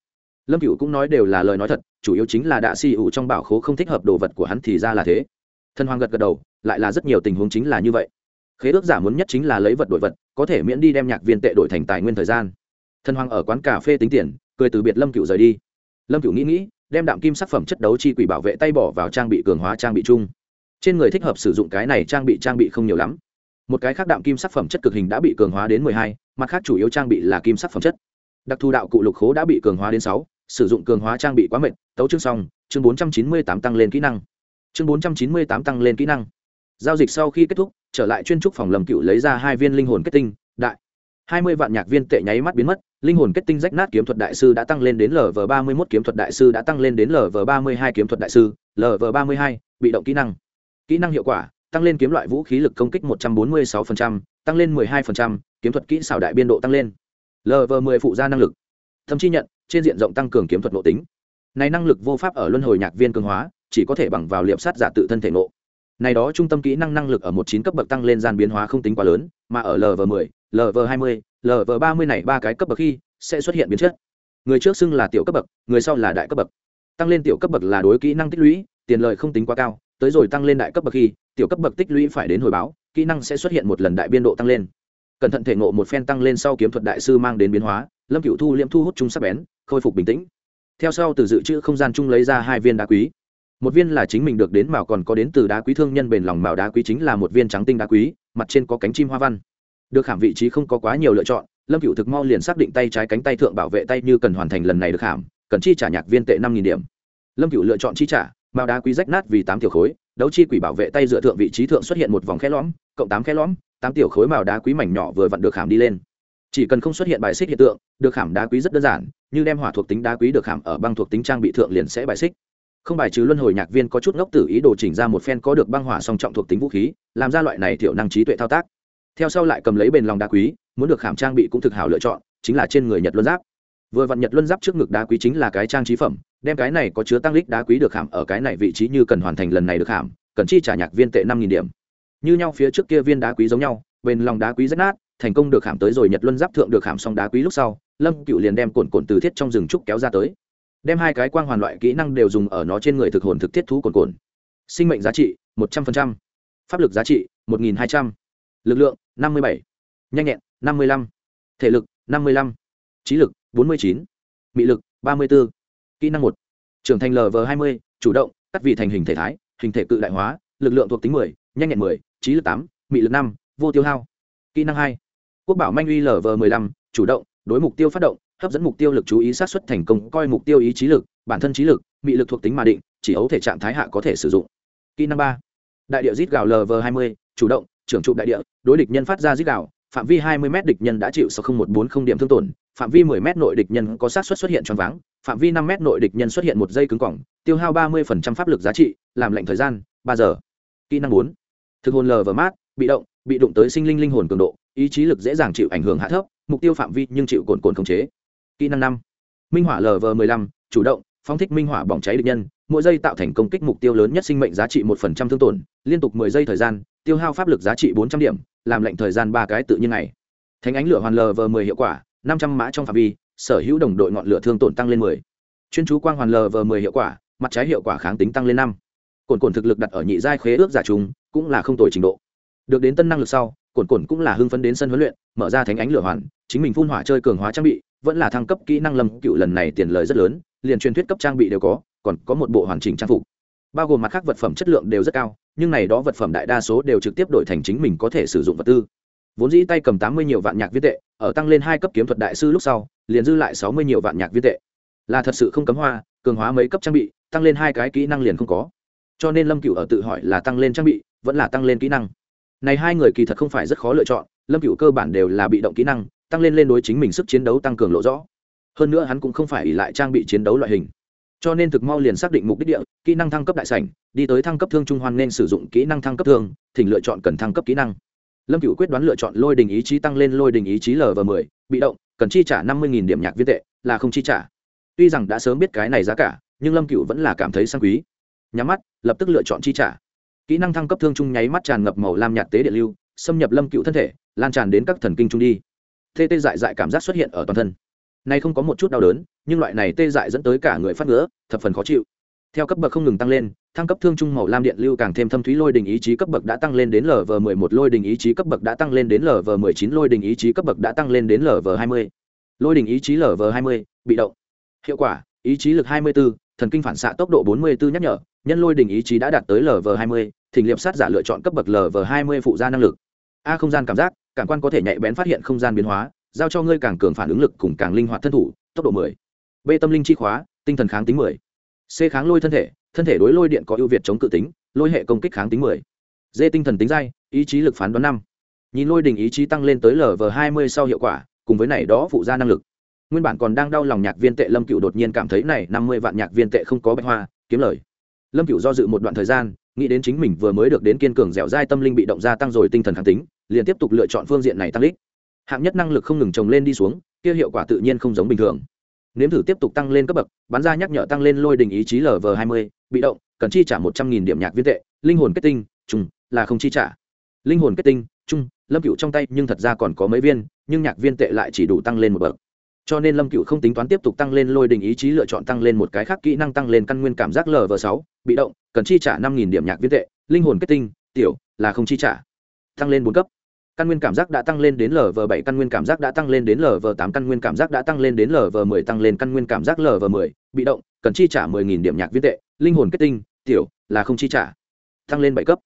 Lâm cựu cũng nói đều là lời nói thật, chủ yếu chính là đạ si ủ trong bảo khố không thích hợp đồ vật của hắn thì ra là thế. Thần hoàng gật gật đầu, lại là rất nhiều tình huống chính là như vậy khế ước giả muốn nhất chính là lấy vật đổi vật, có thể miễn đi đem nhạc viên tệ đổi thành tài nguyên thời gian. Thần hoàng ở quán cà phê tính tiền, cười từ biệt lâm cựu rời đi. Lâm cựu nghĩ nghĩ, đem đạm kim sắc phẩm chất đấu chi quỷ bảo vệ tay bỏ vào trang bị cường hóa trang bị chung. Trên người thích hợp sử dụng cái này trang bị trang bị không nhiều lắm. Một cái khác đạm kim sắc phẩm chất cực hình đã bị cường hóa đến mười hai, mặt khác chủ yếu trang bị là kim sắc phẩm chất. Đặc thù đạo cụ lục khố đã bị cường hóa đến sáu, sử dụng cường hóa trang bị quá mệt, tấu chương xong, chương bốn trăm chín mươi tám tăng lên kỹ năng. Chương bốn trăm chín mươi tám tăng lên kỹ năng giao dịch sau khi kết thúc, trở lại chuyên trúc phòng lầm cựu lấy ra hai viên linh hồn kết tinh, đại. Hai mươi vạn nhạc viên tệ nháy mắt biến mất, linh hồn kết tinh rách nát kiếm thuật đại sư đã tăng lên đến lv ba mươi mốt kiếm thuật đại sư đã tăng lên đến lv ba mươi hai kiếm thuật đại sư lv ba mươi hai, bị động kỹ năng. Kỹ năng hiệu quả, tăng lên kiếm loại vũ khí lực công kích một trăm bốn mươi sáu tăng lên mười hai kiếm thuật kỹ xảo đại biên độ tăng lên. Lv mười phụ gia năng lực. Thậm chi nhận, trên diện rộng tăng cường kiếm thuật nội tính. Này năng lực vô pháp ở luân hồi nhạc viên cường hóa, chỉ có thể bằng vào liệp sát giả tự thân thể nộ này đó trung tâm kỹ năng năng lực ở một chín cấp bậc tăng lên gian biến hóa không tính quá lớn, mà ở lv 10 lv 20 lv 30 này ba cái cấp bậc khi sẽ xuất hiện biến chất. Người trước xưng là tiểu cấp bậc, người sau là đại cấp bậc. Tăng lên tiểu cấp bậc là đối kỹ năng tích lũy, tiền lợi không tính quá cao, tới rồi tăng lên đại cấp bậc khi, tiểu cấp bậc tích lũy phải đến hồi báo, kỹ năng sẽ xuất hiện một lần đại biên độ tăng lên. Cẩn thận thể ngộ một phen tăng lên sau kiếm thuật đại sư mang đến biến hóa, lâm cựu thu liễm thu hút chung sắc bén, khôi phục bình tĩnh. Theo sau từ dự trữ không gian chung lấy ra hai viên đá quý một viên là chính mình được đến màu còn có đến từ đá quý thương nhân bền lòng màu đá quý chính là một viên trắng tinh đá quý, mặt trên có cánh chim hoa văn. Được khảm vị trí không có quá nhiều lựa chọn, lâm cựu thực mau liền xác định tay trái cánh tay thượng bảo vệ tay như cần hoàn thành lần này được khảm cần chi trả nhạc viên tệ năm nghìn điểm. Lâm cựu lựa chọn chi trả màu đá quý rách nát vì tám tiểu khối, đấu chi quỷ bảo vệ tay dựa thượng vị trí thượng xuất hiện một vòng khe lõm, cộng tám khe lõm, tám tiểu khối màu đá quý mảnh nhỏ vừa vặn được khảm đi lên. Chỉ cần không xuất hiện bài xích hiện tượng, được khảm đá quý rất đơn giản, như đem hỏa thuộc tính đá quý được khảm ở băng thuộc tính trang bị thượng liền sẽ bài xích không bài trừ luân hồi nhạc viên có chút ngốc tử ý đồ chỉnh ra một phen có được băng hỏa song trọng thuộc tính vũ khí, làm ra loại này thiểu năng trí tuệ thao tác. Theo sau lại cầm lấy bền lòng đá quý, muốn được khảm trang bị cũng thực hảo lựa chọn, chính là trên người nhật luân giáp. Vừa vặn nhật luân giáp trước ngực đá quý chính là cái trang trí phẩm, đem cái này có chứa tăng lích đá quý được khảm ở cái này vị trí như cần hoàn thành lần này được khảm, cần chi trả nhạc viên tệ năm nghìn điểm. Như nhau phía trước kia viên đá quý giống nhau bên lòng đá quý rất nát, thành công được khảm tới rồi nhật luân giáp thượng được khảm xong đá quý lúc sau, lâm cựu liền đem cồn cồn từ thiết trong rừng trúc kéo ra tới đem hai cái quang hoàn loại kỹ năng đều dùng ở nó trên người thực hồn thực thiết thú cồn cồn sinh mệnh giá trị, một trăm linh pháp lực giá trị, một nghìn hai trăm. L ự c lượng, năm mươi bảy. Nhanh nhẹn, năm mươi lăm. Thể lực, năm mươi lăm. Trí lực, bốn mươi chín. Mị lực, ba mươi b ố kỹ năng một. Trưởng thành lv hai mươi, chủ động, cắt vị thành hình thể thái, hình thể cự đại hóa, lực lượng thuộc tính mười, nhanh nhẹn mười, trí lực tám, mị lực năm, vô tiêu hao. Kỹ năng hai. Quốc bảo manh uy lv mười lăm, chủ động, đối mục tiêu phát động hấp dẫn mục tiêu lực chú ý sát xuất thành công, coi mục tiêu ý chí lực, bản thân trí lực bị lực thuộc tính mà định, chỉ ấu thể trạng thái hạ có thể sử dụng. Kỹ năng ba, đại địa rít gạo lv hai mươi, chủ động, trưởng trụ đại địa, đối địch nhân phát ra rít gạo, phạm vi hai mươi m địch nhân đã chịu sáu một bốn không điểm thương tổn, phạm vi 10 m nội địch nhân có sát xuất xuất hiện choáng váng, phạm vi năm m nội địch nhân xuất hiện một dây cứng cỏng, tiêu hao ba mươi pháp lực giá trị, làm lệnh thời gian, ba giờ. Kỹ năng bốn, thực hồn lv mát, bị động, bị đụng tới sinh linh linh hồn cường độ, ý chí lực dễ dàng chịu ảnh hưởng hạ thấp, mục tiêu phạm vi nhưng chịu cồn cồn khống chế kỹ năng năm. Minh hỏa lv m ộ chủ động, phóng thích minh hỏa bỏng cháy địch nhân, mỗi giây tạo thành công kích mục tiêu lớn nhất sinh mệnh giá trị một phần trăm thương tổn, liên tục mười giây thời gian, tiêu hao pháp lực giá trị bốn trăm điểm, làm lệnh thời gian ba cái tự nhiên này thánh ánh lửa hoàn lv m ộ hiệu quả, năm trăm mã trong phạm vi, sở hữu đồng đội ngọn lửa thương tổn tăng lên mười. Chuyên chú quang hoàn lv m hiệu quả, mặt trái hiệu quả kháng tính tăng lên năm. Cồn cồn thực lực đặt ở nhị giai khế ước giả trùng, cũng là không tồi trình độ. Được đến tân năng lực sau, cồn cồn cũng là hưng phấn đến sân huấn luyện, mở ra thánh ánh lửa hoàn, chính mình phun hỏa chơi cường hóa trang bị vẫn là thăng cấp kỹ năng lâm cựu lần này tiền lời rất lớn, liền truyền thuyết cấp trang bị đều có, còn có một bộ hoàn chỉnh trang phục. Bao gồm mặt khác vật phẩm chất lượng đều rất cao, nhưng này đó vật phẩm đại đa số đều trực tiếp đổi thành chính mình có thể sử dụng vật tư. Vốn dĩ tay cầm tám mươi nhiều vạn nhạc viên tệ, ở tăng lên hai cấp kiếm thuật đại sư lúc sau, liền dư lại sáu mươi nhiều vạn nhạc viên tệ. Là thật sự không cấm hoa, cường hóa mấy cấp trang bị, tăng lên hai cái kỹ năng liền không có. Cho nên lâm cựu ở tự hỏi là tăng lên trang bị, vẫn là tăng lên kỹ năng. Này hai người kỳ thật không phải rất khó lựa chọn, lâm cựu cơ bản đều là bị động kỹ năng tăng lên lên đối chính mình sức chiến đấu tăng cường lộ rõ. Hơn nữa hắn cũng không phải ỉ lại trang bị chiến đấu loại hình. Cho nên thực mau liền xác định mục đích địa, kỹ năng thăng cấp đại sảnh, đi tới thăng cấp thương trung hoan nên sử dụng kỹ năng thăng cấp thương, thỉnh lựa chọn cần thăng cấp kỹ năng. Lâm cựu quyết đoán lựa chọn lôi đình ý chí tăng lên lôi đình ý chí l và mười, bị động, cần chi trả năm mươi điểm nhạc viên tệ, là không chi trả. Tuy rằng đã sớm biết cái này giá cả, nhưng lâm cựu vẫn là cảm thấy sang quý. Nhắm mắt, lập tức lựa chọn chi trả. Kỹ năng thăng cấp thương trung nháy mắt tràn ngập màu lam nhạt tế điện lưu, xâm nhập lâm cựu thân thể, lan tràn đến các thần kinh trung đi tê tê dại dại cảm giác xuất hiện ở toàn thân. Nay không có một chút đau đớn nhưng loại này tê dại dẫn tới cả người phát ngứa thập phần khó chịu. Theo cấp bậc không ngừng tăng lên thăng cấp thương trung màu lam điện lưu càng thêm thâm thúy lôi đình ý chí cấp bậc đã tăng lên đến lv mười một lôi đình ý chí cấp bậc đã tăng lên đến lv mười chín lôi đình ý chí cấp bậc đã tăng lên đến lv hai mươi. Lôi đình ý chí lv hai mươi bị động. Hiệu quả ý chí lực hai mươi 24, thần kinh phản xạ tốc độ bốn mươi 44 nhắc nhở nhân lôi đình ý chí đã đạt tới lv hai mươi thỉnh liệp sát giả lựa chọn cấp bậc lv hai mươi phụ gia năng lực. A không gian cảm giác cảm quan có thể nhạy bén phát hiện không gian biến hóa, giao cho ngươi càng cường phản ứng lực cùng càng linh hoạt thân thủ, tốc độ mười. B, tâm linh chi khóa, tinh thần kháng tính mười. C, kháng lôi thân thể thân thể đối lôi điện có ưu việt chống cự tính, lôi hệ công kích kháng tính mười. D, tinh thần tính dai, ý chí lực phán đoán năm. Nhìn lôi đình ý chí tăng lên tới lv hai mươi sau hiệu quả, cùng với này đó phụ gia năng lực. Nguyên bản còn đang đau lòng nhạc viên tệ lâm cựu đột nhiên cảm thấy này năm mươi vạn nhạc viên tệ không có bạch hoa, kiếm lời. Lâm cựu do dự một đoạn thời gian, nghĩ đến chính mình vừa mới được đến kiên cường dẻo dai tâm linh bị động gia tăng rồi tinh thần kháng tính liền tiếp tục lựa chọn phương diện này tăng lích hạng nhất năng lực không ngừng trồng lên đi xuống, kia hiệu quả tự nhiên không giống bình thường. Nếm thử tiếp tục tăng lên cấp bậc, bán ra nhắc nhở tăng lên lôi đình ý chí lv hai mươi, bị động, cần chi trả một trăm nghìn điểm nhạc viên tệ, linh hồn kết tinh chung là không chi trả. Linh hồn kết tinh chung lâm cựu trong tay, nhưng thật ra còn có mấy viên, nhưng nhạc viên tệ lại chỉ đủ tăng lên một bậc. Cho nên lâm cựu không tính toán tiếp tục tăng lên lôi đình ý chí, lựa chọn tăng lên một cái khác kỹ năng tăng lên căn nguyên cảm giác lv sáu, bị động, cần chi trả năm nghìn điểm nhạc viên tệ, linh hồn kết tinh, tiểu, là không chi trả. Tăng lên bốn cấp căn nguyên cảm giác đã tăng lên đến lv bảy, căn nguyên cảm giác đã tăng lên đến lv tám, căn nguyên cảm giác đã tăng lên đến lv mười, tăng lên căn nguyên cảm giác lv mười. Bị động, cần chi trả mười nghìn điểm nhạc viên tệ, linh hồn kết tinh, tiểu, là không chi trả. Tăng lên bảy cấp.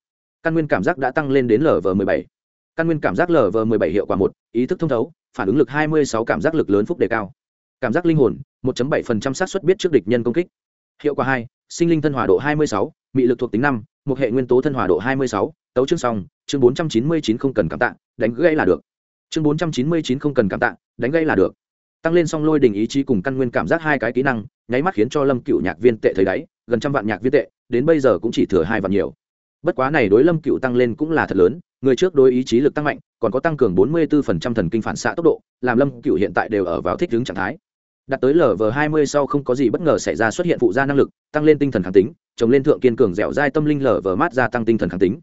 Căn nguyên cảm giác đã tăng lên đến lv mười bảy. Căn nguyên cảm giác lv mười bảy hiệu quả một, ý thức thông thấu, phản ứng lực hai mươi sáu, cảm giác lực lớn phúc đề cao. Cảm giác linh hồn, một bảy xác suất biết trước địch nhân công kích. Hiệu quả hai, sinh linh thân hòa độ hai mươi sáu, mị lực thuộc tính năm, một hệ nguyên tố thân hòa độ hai mươi sáu, tấu chương xong chương bốn trăm chín mươi chín không cần cảm tạ, đánh gãy là được. Chương bốn trăm chín mươi chín không cần cảm tạ, đánh gãy là được. Tăng lên song lôi đình ý chí cùng căn nguyên cảm giác hai cái kỹ năng, nháy mắt khiến cho lâm cựu nhạc viên tệ thấy đáy, gần trăm vạn nhạc viên tệ, đến bây giờ cũng chỉ thừa hai vạn nhiều. Bất quá này đối lâm cựu tăng lên cũng là thật lớn, người trước đối ý chí lực tăng mạnh, còn có tăng cường bốn mươi 44% thần kinh phản xạ tốc độ, làm lâm cựu hiện tại đều ở vào thích ứng trạng thái. Đặt tới lv hai mươi sau không có gì bất ngờ xảy ra xuất hiện phụ gia năng lực, tăng lên tinh thần kháng tính trồng lên thượng kiên cường dẻo dai tâm linh lv mát gia tăng tinh thần kháng tính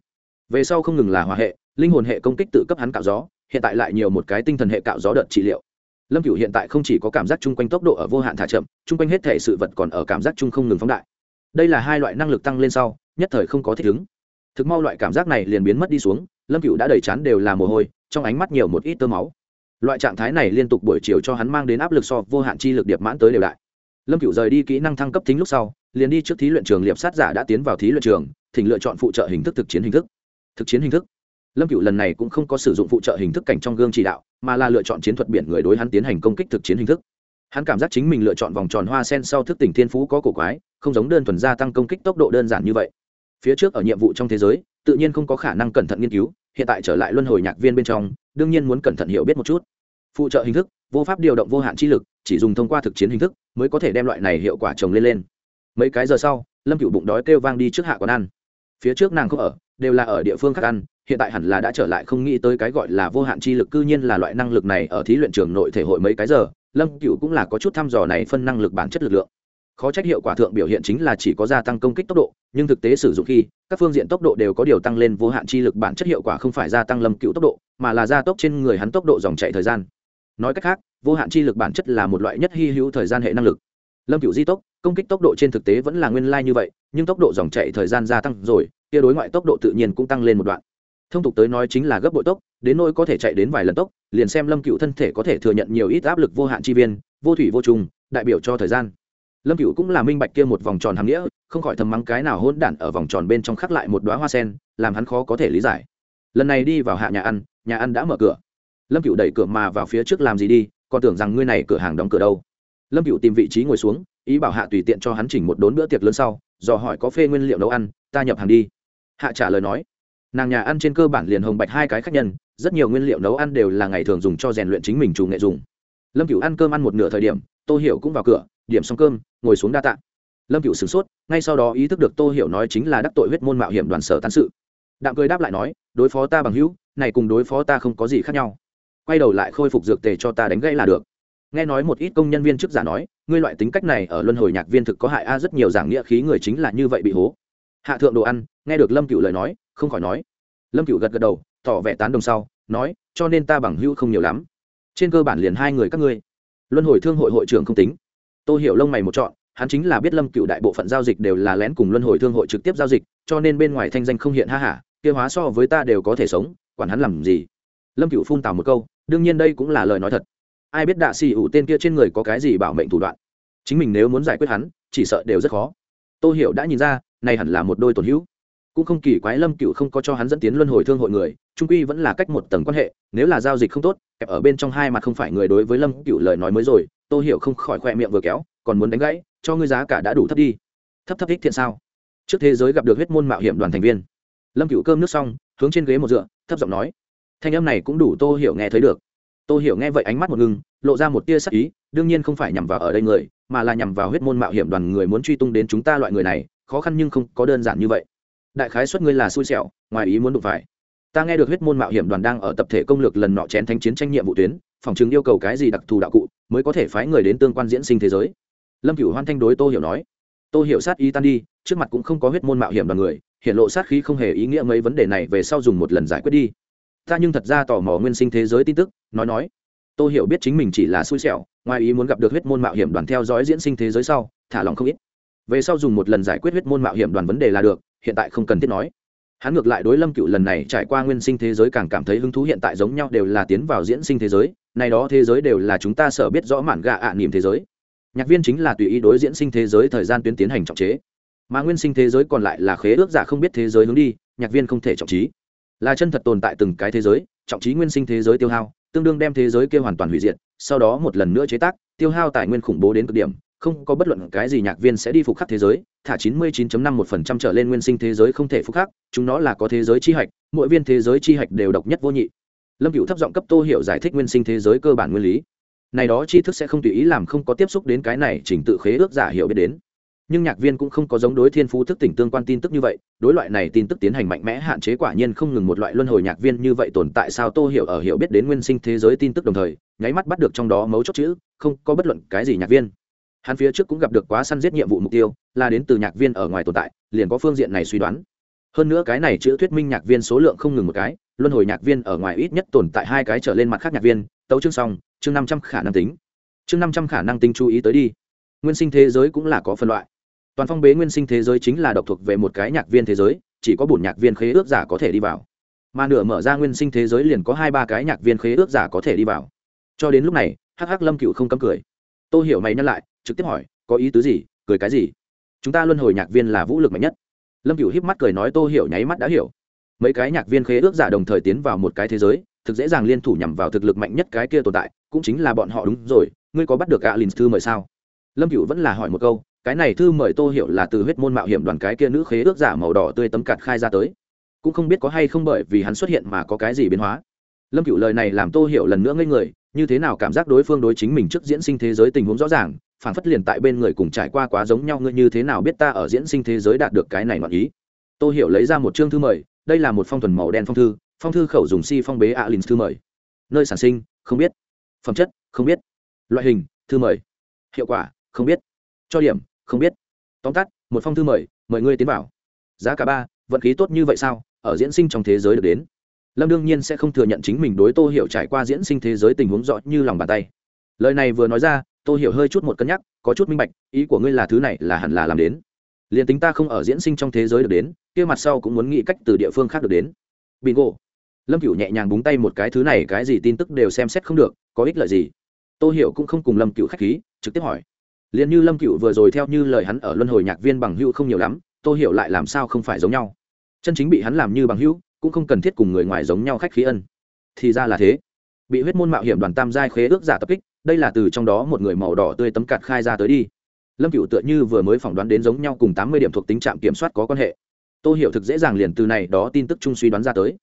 về sau không ngừng là hòa hệ, linh hồn hệ công kích tự cấp hắn cạo gió, hiện tại lại nhiều một cái tinh thần hệ cạo gió đợt trị liệu. Lâm cửu hiện tại không chỉ có cảm giác chung quanh tốc độ ở vô hạn thả chậm, chung quanh hết thể sự vật còn ở cảm giác chung không ngừng phóng đại. Đây là hai loại năng lực tăng lên sau, nhất thời không có thích ứng. Thực mau loại cảm giác này liền biến mất đi xuống, lâm cửu đã đầy chán đều là mồ hôi, trong ánh mắt nhiều một ít tơ máu. Loại trạng thái này liên tục buổi chiều cho hắn mang đến áp lực so vô hạn chi lực điệp mãn tới đều đại. Lâm cửu rời đi kỹ năng thăng cấp thính lúc sau, liền đi trước thí luyện trường liệp sát giả đã tiến vào thí luyện trường, thỉnh lựa chọn phụ trợ hình thức thực chiến hình thức thực chiến hình thức. Lâm cựu lần này cũng không có sử dụng phụ trợ hình thức cảnh trong gương chỉ đạo, mà là lựa chọn chiến thuật biển người đối hắn tiến hành công kích thực chiến hình thức. Hắn cảm giác chính mình lựa chọn vòng tròn hoa sen sau thức tỉnh thiên phú có cổ quái, không giống đơn thuần gia tăng công kích tốc độ đơn giản như vậy. Phía trước ở nhiệm vụ trong thế giới, tự nhiên không có khả năng cẩn thận nghiên cứu, hiện tại trở lại luân hồi nhạc viên bên trong, đương nhiên muốn cẩn thận hiểu biết một chút. Phụ trợ hình thức, vô pháp điều động vô hạn chi lực, chỉ dùng thông qua thực chiến hình thức mới có thể đem loại này hiệu quả trồng lên lên. Mấy cái giờ sau, lâm cựu bụng đói kêu vang đi trước hạ quán ăn phía trước nàng không ở, đều là ở địa phương khác ăn, hiện tại hẳn là đã trở lại không nghĩ tới cái gọi là vô hạn chi lực cư nhiên là loại năng lực này ở thí luyện trường nội thể hội mấy cái giờ, lâm cựu cũng là có chút thăm dò này phân năng lực bản chất lực lượng. Khó trách hiệu quả thượng biểu hiện chính là chỉ có gia tăng công kích tốc độ, nhưng thực tế sử dụng khi, các phương diện tốc độ đều có điều tăng lên vô hạn chi lực bản chất hiệu quả không phải gia tăng lâm cựu tốc độ, mà là gia tốc trên người hắn tốc độ dòng chạy thời gian. Nói cách khác, vô hạn chi lực bản chất là một loại nhất hy hữu thời gian hệ năng lực. Lâm cựu di tốc công kích tốc độ trên thực tế vẫn là nguyên lai như vậy, nhưng tốc độ dòng chạy thời gian gia tăng rồi, kia đối ngoại tốc độ tự nhiên cũng tăng lên một đoạn. Thông tục tới nói chính là gấp bội tốc, đến nỗi có thể chạy đến vài lần tốc, liền xem lâm cựu thân thể có thể thừa nhận nhiều ít áp lực vô hạn chi viên, vô thủy vô trùng, đại biểu cho thời gian. Lâm cựu cũng là minh bạch kia một vòng tròn hàm nghĩa, không khỏi thầm mắng cái nào hôn đản ở vòng tròn bên trong khắc lại một đoá hoa sen, làm hắn khó có thể lý giải. Lần này đi vào hạ nhà ăn nhà ăn đã mở cửa. Lâm cựu đẩy cửa mà vào phía trước làm gì đi, còn tưởng rằng ngươi này cửa hàng đóng cửa đâu. Lâm cựu tìm vị trí ngồi xuống ý bảo hạ tùy tiện cho hắn chỉnh một đốn bữa tiệc lớn sau, dò hỏi có phê nguyên liệu nấu ăn, ta nhập hàng đi. Hạ trả lời nói, nàng nhà ăn trên cơ bản liền hồng bạch hai cái khách nhân, rất nhiều nguyên liệu nấu ăn đều là ngày thường dùng cho rèn luyện chính mình chủ nghệ dùng. Lâm cựu ăn cơm ăn một nửa thời điểm, tô hiểu cũng vào cửa, điểm xong cơm, ngồi xuống đa tạ. Lâm cựu sửng sốt, ngay sau đó ý thức được tô hiểu nói chính là đắc tội huyết môn mạo hiểm đoàn sở tan sự. Đạm cười đáp lại nói, đối phó ta bằng hữu, này cùng đối phó ta không có gì khác nhau. Quay đầu lại khôi phục dược tề cho ta đánh gãy là được nghe nói một ít công nhân viên chức giả nói, ngươi loại tính cách này ở luân hồi nhạc viên thực có hại a, rất nhiều giảng nghĩa khí người chính là như vậy bị hố. Hạ thượng đồ ăn, nghe được lâm cựu lời nói, không khỏi nói. Lâm cựu gật gật đầu, tỏ vẻ tán đồng sau, nói, cho nên ta bằng hữu không nhiều lắm. Trên cơ bản liền hai người các ngươi. Luân hồi thương hội hội trưởng không tính. Tôi hiểu lông mày một chọn hắn chính là biết lâm cựu đại bộ phận giao dịch đều là lén cùng luân hồi thương hội trực tiếp giao dịch, cho nên bên ngoài thanh danh không hiện ha hả, kia hóa so với ta đều có thể sống, quản hắn làm gì. Lâm cựu phun tào một câu, đương nhiên đây cũng là lời nói thật ai biết đạ xì ủ tên kia trên người có cái gì bảo mệnh thủ đoạn. Chính mình nếu muốn giải quyết hắn, chỉ sợ đều rất khó. Tôi hiểu đã nhìn ra, này hẳn là một đôi tổn hữu. Cũng không kỳ quái lâm cựu không có cho hắn dẫn tiến luân hồi thương hội người trung quy vẫn là cách một tầng quan hệ, nếu là giao dịch không tốt, kẹp ở bên trong hai mặt không phải người đối với lâm cựu lời nói mới rồi tôi hiểu không khỏi khoe miệng vừa kéo, còn muốn đánh gãy, cho ngươi giá cả đã đủ thấp đi. Thấp thấp ích thiện sao? Trước thế giới gặp được huyết môn mạo hiểm đoàn thành viên. Lâm cựu cơm nước xong, hướng trên ghế một dựa, thấp giọng nói. Thanh âm này cũng đủ tô hiểu nghe thấy được tô hiểu nghe vậy ánh mắt một ngưng, lộ ra một tia sắc ý, đương nhiên không phải nhằm vào ở đây người, mà là nhằm vào huyết môn mạo hiểm đoàn người muốn truy tung đến chúng ta loại người này, khó khăn nhưng không có đơn giản như vậy. Đại khái xuất ngươi là xui xẻo, ngoài ý muốn đụng phải. Ta nghe được huyết môn mạo hiểm đoàn đang ở tập thể công lược lần nọ chén thánh chiến tranh nhiệm vụ tuyến, phòng chứng yêu cầu cái gì đặc thù đạo cụ, mới có thể phái người đến tương quan diễn sinh thế giới. Lâm cửu hoan thanh đối tô hiểu nói. Tô hiểu sát ý tan đi, trước mặt cũng không có huyết môn mạo hiểm đoàn người, hiện lộ sát khí không hề ý nghĩa mấy vấn đề này về sau dùng một lần giải quyết đi ta nhưng thật ra tò mò nguyên sinh thế giới tin tức, nói nói. Tôi hiểu biết chính mình chỉ là xui xẻo, ngoài ý muốn gặp được huyết môn mạo hiểm đoàn theo dõi diễn sinh thế giới sau, thả lòng không ít. Về sau dùng một lần giải quyết huyết môn mạo hiểm đoàn vấn đề là được, hiện tại không cần thiết nói. Hắn ngược lại đối lâm cựu lần này trải qua nguyên sinh thế giới càng cảm thấy hứng thú hiện tại giống nhau đều là tiến vào diễn sinh thế giới, này đó thế giới đều là chúng ta sở biết rõ mản gạ ạ à niềm thế giới. Nhạc viên chính là tùy ý đối diễn sinh thế giới thời gian tuyến tiến hành trọng chế. Mà nguyên sinh thế giới còn lại là khế ước giả không biết thế giới hướng đi, nhạc viên không thể trọng trí là chân thật tồn tại từng cái thế giới, trọng trí nguyên sinh thế giới tiêu hao, tương đương đem thế giới kia hoàn toàn hủy diệt, sau đó một lần nữa chế tác, tiêu hao tài nguyên khủng bố đến cực điểm, không có bất luận cái gì nhạc viên sẽ đi phục khắc thế giới, thả 99.51% trở lên nguyên sinh thế giới không thể phục khắc, chúng nó là có thế giới chi hạch, mỗi viên thế giới chi hạch đều độc nhất vô nhị. Lâm cựu thấp giọng cấp tô hiểu giải thích nguyên sinh thế giới cơ bản nguyên lý. Này đó tri thức sẽ không tùy ý làm không có tiếp xúc đến cái này chỉnh tự khế ước giả hiểu biết đến nhưng nhạc viên cũng không có giống đối thiên phú thức tỉnh tương quan tin tức như vậy, đối loại này tin tức tiến hành mạnh mẽ hạn chế quả nhiên không ngừng một loại luân hồi nhạc viên như vậy tồn tại sao tô hiểu ở hiểu biết đến nguyên sinh thế giới tin tức đồng thời, nháy mắt bắt được trong đó mấu chốt chữ, không có bất luận cái gì nhạc viên. Hắn phía trước cũng gặp được quá săn giết nhiệm vụ mục tiêu, là đến từ nhạc viên ở ngoài tồn tại, liền có phương diện này suy đoán. Hơn nữa cái này chữ thuyết minh nhạc viên số lượng không ngừng một cái, luân hồi nhạc viên ở ngoài ít nhất tồn tại hai cái trở lên mặt khác nhạc viên, tấu chương xong, chương năm trăm khả năng tính. Chương năm trăm khả năng tính chú ý tới đi. Nguyên sinh thế giới cũng là có phân loại toàn phong bế nguyên sinh thế giới chính là độc thuộc về một cái nhạc viên thế giới, chỉ có bổn nhạc viên khế ước giả có thể đi vào. Mà nửa mở ra nguyên sinh thế giới liền có hai ba cái nhạc viên khế ước giả có thể đi vào. Cho đến lúc này, hắc hắc lâm cựu không cấm cười. Tôi hiểu mày nhắc lại, trực tiếp hỏi, có ý tứ gì? Cười cái gì? Chúng ta luân hồi nhạc viên là vũ lực mạnh nhất. Lâm cựu híp mắt cười nói, tô hiểu nháy mắt đã hiểu. Mấy cái nhạc viên khế ước giả đồng thời tiến vào một cái thế giới, thực dễ dàng liên thủ nhằm vào thực lực mạnh nhất cái kia tồn tại, cũng chính là bọn họ đúng rồi, ngươi có bắt được gạ lìn thư mời sao? Lâm cựu vẫn là hỏi một câu cái này thư mời tô hiểu là từ huyết môn mạo hiểm đoàn cái kia nữ khế ước giả màu đỏ tươi tấm cạt khai ra tới. Cũng không biết có hay không bởi vì hắn xuất hiện mà có cái gì biến hóa. Lâm cựu lời này làm tô hiểu lần nữa ngây người, như thế nào cảm giác đối phương đối chính mình trước diễn sinh thế giới tình huống rõ ràng phản phất liền tại bên người cùng trải qua quá giống nhau, ngươi như thế nào biết ta ở diễn sinh thế giới đạt được cái này ngoạn ý? Tô hiểu lấy ra một chương thư mời, đây là một phong thuần màu đen phong thư phong thư khẩu dùng si phong bế alin thư mời. Nơi sản sinh, không biết. Phẩm chất, không biết. Loại hình, thư mời. Hiệu quả, không biết cho điểm, không biết. Tóm tắt, một phong thư mời mời ngươi tiến vào. Giá cả ba, vận khí tốt như vậy sao? Ở diễn sinh trong thế giới được đến. Lâm đương nhiên sẽ không thừa nhận chính mình đối tô hiểu trải qua diễn sinh thế giới tình huống rõ như lòng bàn tay. Lời này vừa nói ra, tô hiểu hơi chút một cân nhắc, có chút minh bạch, ý của ngươi là thứ này là hẳn là làm đến. Liền tính ta không ở diễn sinh trong thế giới được đến, kia mặt sau cũng muốn nghĩ cách từ địa phương khác được đến. Bingo. Lâm cửu nhẹ nhàng búng tay một cái, thứ này cái gì tin tức đều xem xét không được, có ích lợi gì? Tô hiểu cũng không cùng lâm cửu khách khí, trực tiếp hỏi liền như lâm cửu vừa rồi theo như lời hắn ở luân hồi nhạc viên bằng hữu không nhiều lắm tô hiểu lại làm sao không phải giống nhau. Chân chính bị hắn làm như bằng hữu, cũng không cần thiết cùng người ngoài giống nhau khách khí ân. Thì ra là thế. Bị huyết môn mạo hiểm đoàn tam giai khế ước giả tập kích, đây là từ trong đó một người màu đỏ tươi tấm cạt khai ra tới đi. Lâm cựu tựa như vừa mới phỏng đoán đến giống nhau cùng tám mươi điểm thuộc tính trạm kiểm soát có quan hệ. Tôi hiểu thực dễ dàng liền từ này đó tin tức chung suy đoán ra tới.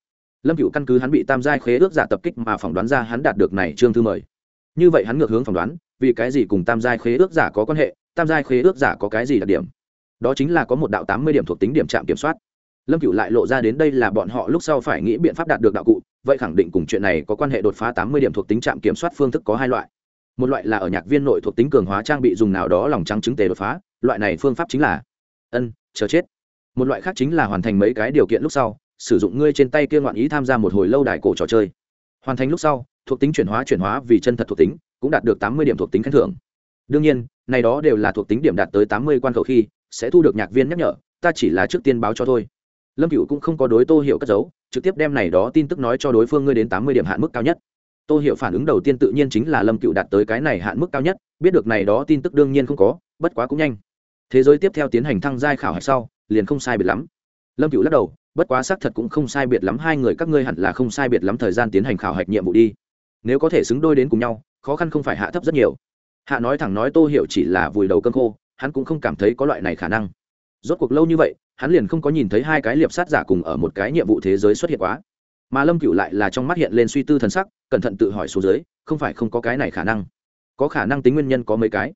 Lâm cựu căn cứ hắn bị tam giai khế ước giả tập kích mà phỏng đoán ra hắn đạt được này trương thư mời như vậy hắn ngược hướng phỏng đoán, vì cái gì cùng tam giai khế ước giả có quan hệ, tam giai khế ước giả có cái gì đặc điểm? Đó chính là có một đạo tám mươi điểm thuộc tính điểm trạm kiểm soát. Lâm cựu lại lộ ra đến đây là bọn họ lúc sau phải nghĩ biện pháp đạt được đạo cụ, vậy khẳng định cùng chuyện này có quan hệ đột phá tám mươi điểm thuộc tính trạm kiểm soát phương thức có hai loại. Một loại là ở nhạc viên nội thuộc tính cường hóa trang bị dùng nào đó lòng trắng chứng tề đột phá, loại này phương pháp chính là ân, chờ chết. Một loại khác chính là hoàn thành mấy cái điều kiện lúc sau, sử dụng ngươi trên tay kia ngoạn ý tham gia một hồi lâu đài cổ trò chơi. Hoàn thành lúc sau thuộc tính chuyển hóa chuyển hóa vì chân thật thuộc tính, cũng đạt được tám mươi điểm thuộc tính khen thưởng. Đương nhiên, này đó đều là thuộc tính điểm đạt tới tám mươi quan khẩu khi, sẽ thu được nhạc viên nhắc nhở, ta chỉ là trước tiên báo cho thôi. Lâm cựu cũng không có đối tô Hiểu cất giấu, trực tiếp đem này đó tin tức nói cho đối phương ngươi đến tám mươi điểm hạn mức cao nhất. Tô Hiểu phản ứng đầu tiên tự nhiên chính là lâm cựu đạt tới cái này hạn mức cao nhất, biết được này đó tin tức đương nhiên không có, bất quá cũng nhanh. Thế giới tiếp theo tiến hành thăng giai khảo hạch sau, liền không sai biệt lắm. Lâm cựu lắc đầu, bất quá xác thật cũng không sai biệt lắm, hai người các ngươi hẳn là không sai biệt lắm thời gian tiến hành khảo hạch nhiệm vụ đi nếu có thể xứng đôi đến cùng nhau, khó khăn không phải hạ thấp rất nhiều. Hạ nói thẳng nói tô hiểu chỉ là vùi đầu cơn khô, hắn cũng không cảm thấy có loại này khả năng. Rốt cuộc lâu như vậy, hắn liền không có nhìn thấy hai cái liệp sát giả cùng ở một cái nhiệm vụ thế giới xuất hiện quá. Mà lâm cựu lại là trong mắt hiện lên suy tư thần sắc, cẩn thận tự hỏi số giới, không phải không có cái này khả năng. Có khả năng tính nguyên nhân có mấy cái?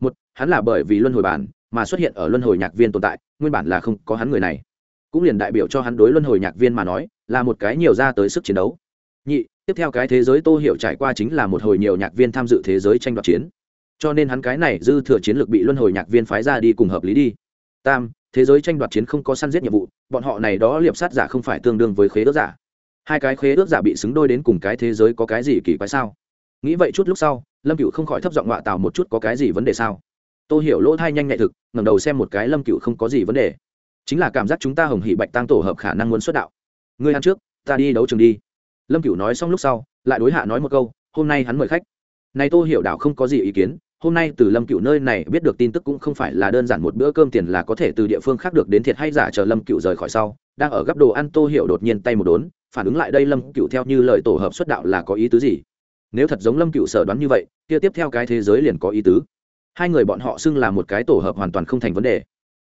Một, hắn là bởi vì luân hồi bản mà xuất hiện ở luân hồi nhạc viên tồn tại, nguyên bản là không có hắn người này. Cũng liền đại biểu cho hắn đối luân hồi nhạc viên mà nói, là một cái nhiều ra tới sức chiến đấu. Nhị tiếp theo cái thế giới tô hiểu trải qua chính là một hồi nhiều nhạc viên tham dự thế giới tranh đoạt chiến. Cho nên hắn cái này dư thừa chiến lược bị luân hồi nhạc viên phái ra đi cùng hợp lý đi. Tam, thế giới tranh đoạt chiến không có săn giết nhiệm vụ, bọn họ này đó liệp sát giả không phải tương đương với khế ước giả. Hai cái khế ước giả bị xứng đôi đến cùng cái thế giới có cái gì kỳ quái sao? Nghĩ vậy chút lúc sau, lâm cựu không khỏi thấp giọng ngoạ tào một chút có cái gì vấn đề sao? Tôi hiểu lỗ thai nhanh nhạy thực, ngẩng đầu xem một cái lâm cựu không có gì vấn đề. Chính là cảm giác chúng ta hồng hỉ bạch tăng tổ hợp khả năng muốn xuất đạo. Ngươi ăn trước, ta đi đấu trường đi lâm Cửu nói xong lúc sau, lại đối hạ nói một câu, hôm nay hắn mời khách. Này tô hiểu đạo không có gì ý kiến, hôm nay từ lâm cựu nơi này biết được tin tức cũng không phải là đơn giản một bữa cơm tiền là có thể từ địa phương khác được đến thiệt hay giả chờ lâm cựu rời khỏi sau, đang ở gấp đồ ăn tô hiểu đột nhiên tay một đốn, phản ứng lại đây lâm cựu theo như lời tổ hợp xuất đạo là có ý tứ gì? Nếu thật giống lâm cựu sở đoán như vậy, kia tiếp theo cái thế giới liền có ý tứ. Hai người bọn họ xưng là một cái tổ hợp hoàn toàn không thành vấn đề.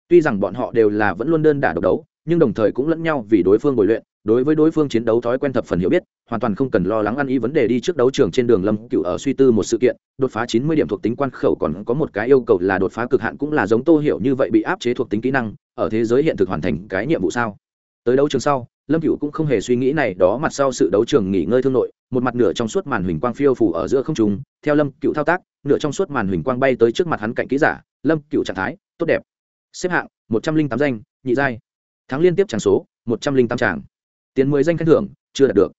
Tuy rằng bọn họ đều là vẫn luôn đơn đả độc đấu, nhưng đồng thời cũng lẫn nhau vì đối phương bồi luyện đối với đối phương chiến đấu thói quen thập phần hiểu biết, hoàn toàn không cần lo lắng ăn ý vấn đề đi trước đấu trường trên đường lâm cựu ở suy tư một sự kiện, đột phá chín mươi điểm thuộc tính quan khẩu còn có một cái yêu cầu là đột phá cực hạn cũng là giống tô hiểu như vậy bị áp chế thuộc tính kỹ năng, ở thế giới hiện thực hoàn thành cái nhiệm vụ sao? Tới đấu trường sau, lâm cựu cũng không hề suy nghĩ này, đó mặt sau sự đấu trường nghỉ ngơi thương nội, một mặt nửa trong suốt màn huỳnh quang phiêu phủ ở giữa không trung, theo lâm cựu thao tác, nửa trong suốt màn huỳnh quang bay tới trước mặt hắn cạnh kỹ giả, lâm cựu trạng thái, tốt đẹp. Xếp hạng, một trăm linh tám danh, nhị giai. Thắng liên tiếp tràng số, một trăm linh tám tràng tiền mười danh khen thưởng, chưa đạt được.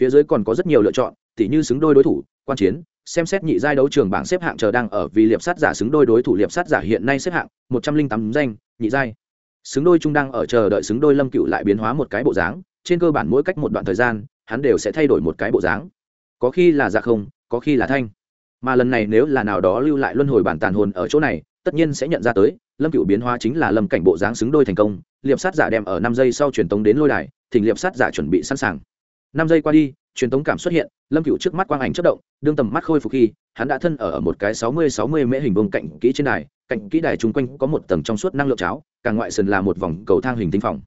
Phía dưới còn có rất nhiều lựa chọn, tỉ như xứng đôi đối thủ, quan chiến, xem xét nhị giai đấu trường bảng xếp hạng chờ đang ở vì liệp sát giả xứng đôi đối thủ liệp sát giả hiện nay xếp hạng, một trăm linh tám danh, nhị giai. Xứng đôi trung đang ở chờ đợi xứng đôi lâm cựu lại biến hóa một cái bộ dáng, trên cơ bản mỗi cách một đoạn thời gian, hắn đều sẽ thay đổi một cái bộ dáng. Có khi là dạ không, có khi là thanh. Mà lần này nếu là nào đó lưu lại luân hồi bản tàn hồn ở chỗ này tất nhiên sẽ nhận ra tới, lâm cựu biến hóa chính là lâm cảnh bộ dáng xứng đôi thành công, liệp sát giả đem ở năm giây sau truyền tống đến lôi đài, thỉnh liệp sát giả chuẩn bị sẵn sàng. Năm giây qua đi, truyền tống cảm xuất hiện, lâm cựu trước mắt quang ảnh chất động, đương tầm mắt khôi phục khi, hắn đã thân ở một cái sáu mươi sáu mươi mễ hình vùng cạnh kỹ trên đài, cạnh kỹ đài chung quanh có một tầng trong suốt năng lượng cháo, càng ngoại sườn là một vòng cầu thang hình tinh phòng.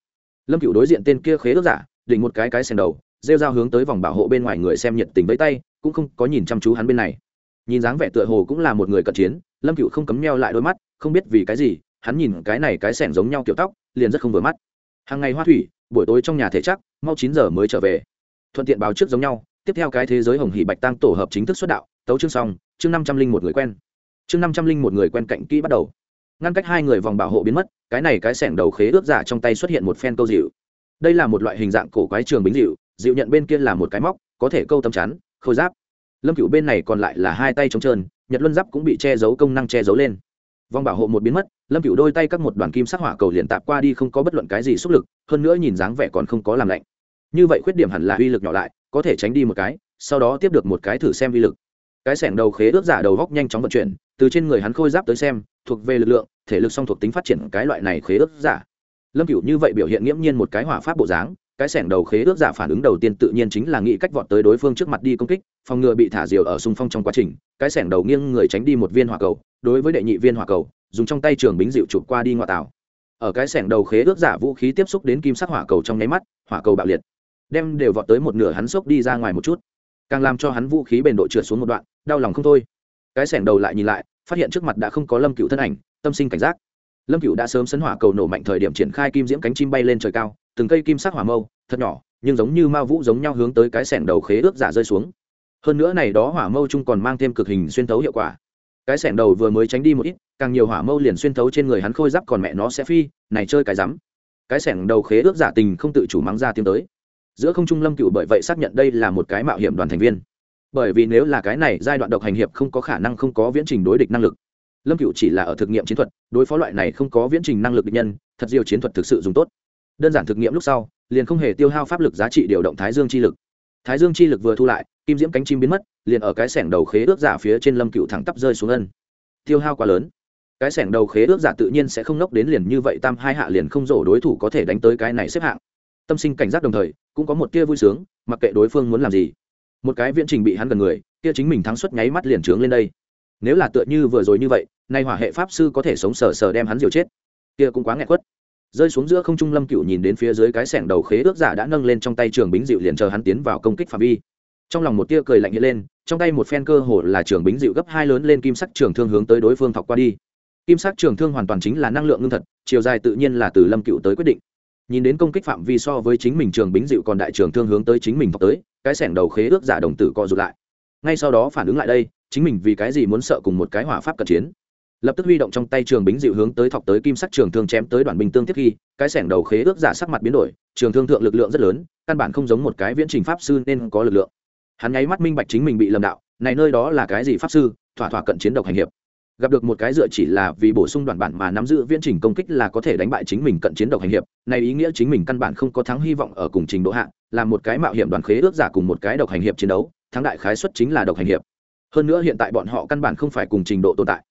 Lâm cựu đối diện tên kia khế ước giả định một cái cái sèn đầu, rêu dao hướng tới vòng bảo hộ bên ngoài người xem nhiệt tình với tay, cũng không có nhìn chăm chú hắn bên này nhìn dáng vẻ tựa hồ cũng là một người cận chiến, lâm cựu không cấm neo lại đôi mắt, không biết vì cái gì, hắn nhìn cái này cái sẻn giống nhau kiểu tóc, liền rất không vừa mắt. Hàng ngày hoa thủy, buổi tối trong nhà thể chắc, mau chín giờ mới trở về. Thuận tiện báo trước giống nhau, tiếp theo cái thế giới hồng hỷ bạch tăng tổ hợp chính thức xuất đạo, tấu chương xong, chương năm trăm linh một người quen. Chương năm trăm linh một người quen cạnh kỹ bắt đầu. Ngăn cách hai người vòng bảo hộ biến mất, cái này cái sẻng đầu khế ướp giả trong tay xuất hiện một phen câu dịu. Đây là một loại hình dạng cổ quái trường bính dịu dịu nhận bên kia là một cái móc, có thể câu tầm chắn, khôi giáp lâm cựu bên này còn lại là hai tay trống trơn, nhật luân giáp cũng bị che giấu công năng che giấu lên. Vòng bảo hộ một biến mất, lâm cựu đôi tay các một đoàn kim sắc hỏa cầu liền tạp qua đi không có bất luận cái gì xúc lực, hơn nữa nhìn dáng vẻ còn không có làm lạnh. Như vậy khuyết điểm hẳn là uy lực nhỏ lại, có thể tránh đi một cái, sau đó tiếp được một cái thử xem uy lực. Cái sẻng đầu khế ướt giả đầu góc nhanh chóng vận chuyển, từ trên người hắn khôi giáp tới xem, thuộc về lực lượng, thể lực song thuộc tính phát triển cái loại này khế ướt giả. Lâm cựu như vậy biểu hiện nghiễm nhiên một cái hỏa pháp bộ dáng, cái sẻng đầu khế ước giả phản ứng đầu tiên tự nhiên chính là nghĩ cách vọt tới đối phương trước mặt đi công kích phòng ngừa bị thả diều ở xung phong trong quá trình, cái sẻng đầu nghiêng người tránh đi một viên hỏa cầu, đối với đệ nhị viên hỏa cầu, dùng trong tay trường bính dịu chụp qua đi ngoại tảo. Ở cái sẻng đầu khế ước giả vũ khí tiếp xúc đến kim sắc hỏa cầu trong nháy mắt, hỏa cầu bạo liệt, đem đều vọt tới một nửa hắn xốc đi ra ngoài một chút. Càng làm cho hắn vũ khí bền độ trượt xuống một đoạn, đau lòng không thôi. Cái sẻng đầu lại nhìn lại, phát hiện trước mặt đã không có lâm cựu thân ảnh, tâm sinh cảnh giác. Lâm cựu đã sớm sấn hỏa cầu nổ mạnh thời điểm triển khai kim diễm cánh chim bay lên trời cao, từng cây kim sắc hỏa mâu, thật nhỏ, nhưng giống như ma vũ giống nhau hướng tới cái sẻng đầu khế ước giả rơi xuống hơn nữa này đó hỏa mâu chung còn mang thêm cực hình xuyên thấu hiệu quả. Cái sẻng đầu vừa mới tránh đi một ít, càng nhiều hỏa mâu liền xuyên thấu trên người hắn khôi giáp còn mẹ nó sẽ phi, này chơi cái rắm. Cái sẻng đầu khế ước giả tình không tự chủ mắng ra tiếng tới. Giữa không trung lâm cựu bởi vậy xác nhận đây là một cái mạo hiểm đoàn thành viên. Bởi vì nếu là cái này giai đoạn độc hành hiệp không có khả năng không có viễn trình đối địch năng lực. Lâm cựu chỉ là ở thực nghiệm chiến thuật, đối phó loại này không có viễn trình năng lực địch nhân, thật diều chiến thuật thực sự dùng tốt. Đơn giản thực nghiệm lúc sau, liền không hề tiêu hao pháp lực giá trị điều động thái dương chi lực thái dương chi lực vừa thu lại, kim diễm cánh chim biến mất, liền ở cái sẻng đầu khế ước giả phía trên lâm cựu thẳng tắp rơi xuống ân. Tiêu hao quá lớn. Cái sẻng đầu khế ước giả tự nhiên sẽ không nốc đến liền như vậy, tam hai hạ liền không rổ đối thủ có thể đánh tới cái này xếp hạng. Tâm sinh cảnh giác đồng thời, cũng có một tia vui sướng, mặc kệ đối phương muốn làm gì. Một cái viễn trình bị hắn gần người, kia chính mình thắng suất nháy mắt liền trướng lên đây. Nếu là tựa như vừa rồi như vậy, nay hỏa hệ pháp sư có thể sống sờ sờ đem hắn diều chết. Kia cũng quá nghẹt quất rơi xuống giữa không trung lâm cựu nhìn đến phía dưới cái sẻng đầu khế ước giả đã nâng lên trong tay trường bính dịu liền chờ hắn tiến vào công kích phạm vi. Trong lòng một tia cười lạnh hiện lên, trong tay một phen cơ hồ là trường bính dịu gấp hai lớn lên kim sắc trường thương hướng tới đối phương thọc qua đi. Kim sắc trường thương hoàn toàn chính là năng lượng ngưng thật, chiều dài tự nhiên là từ lâm cựu tới quyết định. Nhìn đến công kích phạm vi so với chính mình trường bính dịu còn đại trường thương hướng tới chính mình thọc tới, cái sẻng đầu khế ước giả đồng tử co rụt lại. Ngay sau đó phản ứng lại đây, chính mình vì cái gì muốn sợ cùng một cái hỏa pháp cận chiến? Lập tức huy động trong tay trường bính dịu hướng tới thọc tới kim sắc trường thương chém tới đoàn binh tương tiếp khi, cái sẻng đầu khế ước giả sắc mặt biến đổi, trường thương thượng lực lượng rất lớn, căn bản không giống một cái viễn trình pháp sư nên có lực lượng. Hắn nháy mắt minh bạch chính mình bị lầm đạo, này nơi đó là cái gì pháp sư, thỏa thỏa cận chiến độc hành hiệp. Gặp được một cái dựa chỉ là vì bổ sung đoàn bản mà nắm giữ viễn trình công kích là có thể đánh bại chính mình cận chiến độc hành hiệp, này ý nghĩa chính mình căn bản không có thắng hy vọng ở cùng trình độ hạng là một cái mạo hiểm đoàn khế ước giả cùng một cái độc hành hiệp chiến đấu, thắng đại khái xuất chính là độc hành hiệp. Hơn nữa hiện tại bọn họ căn bản không phải cùng trình độ tồn tại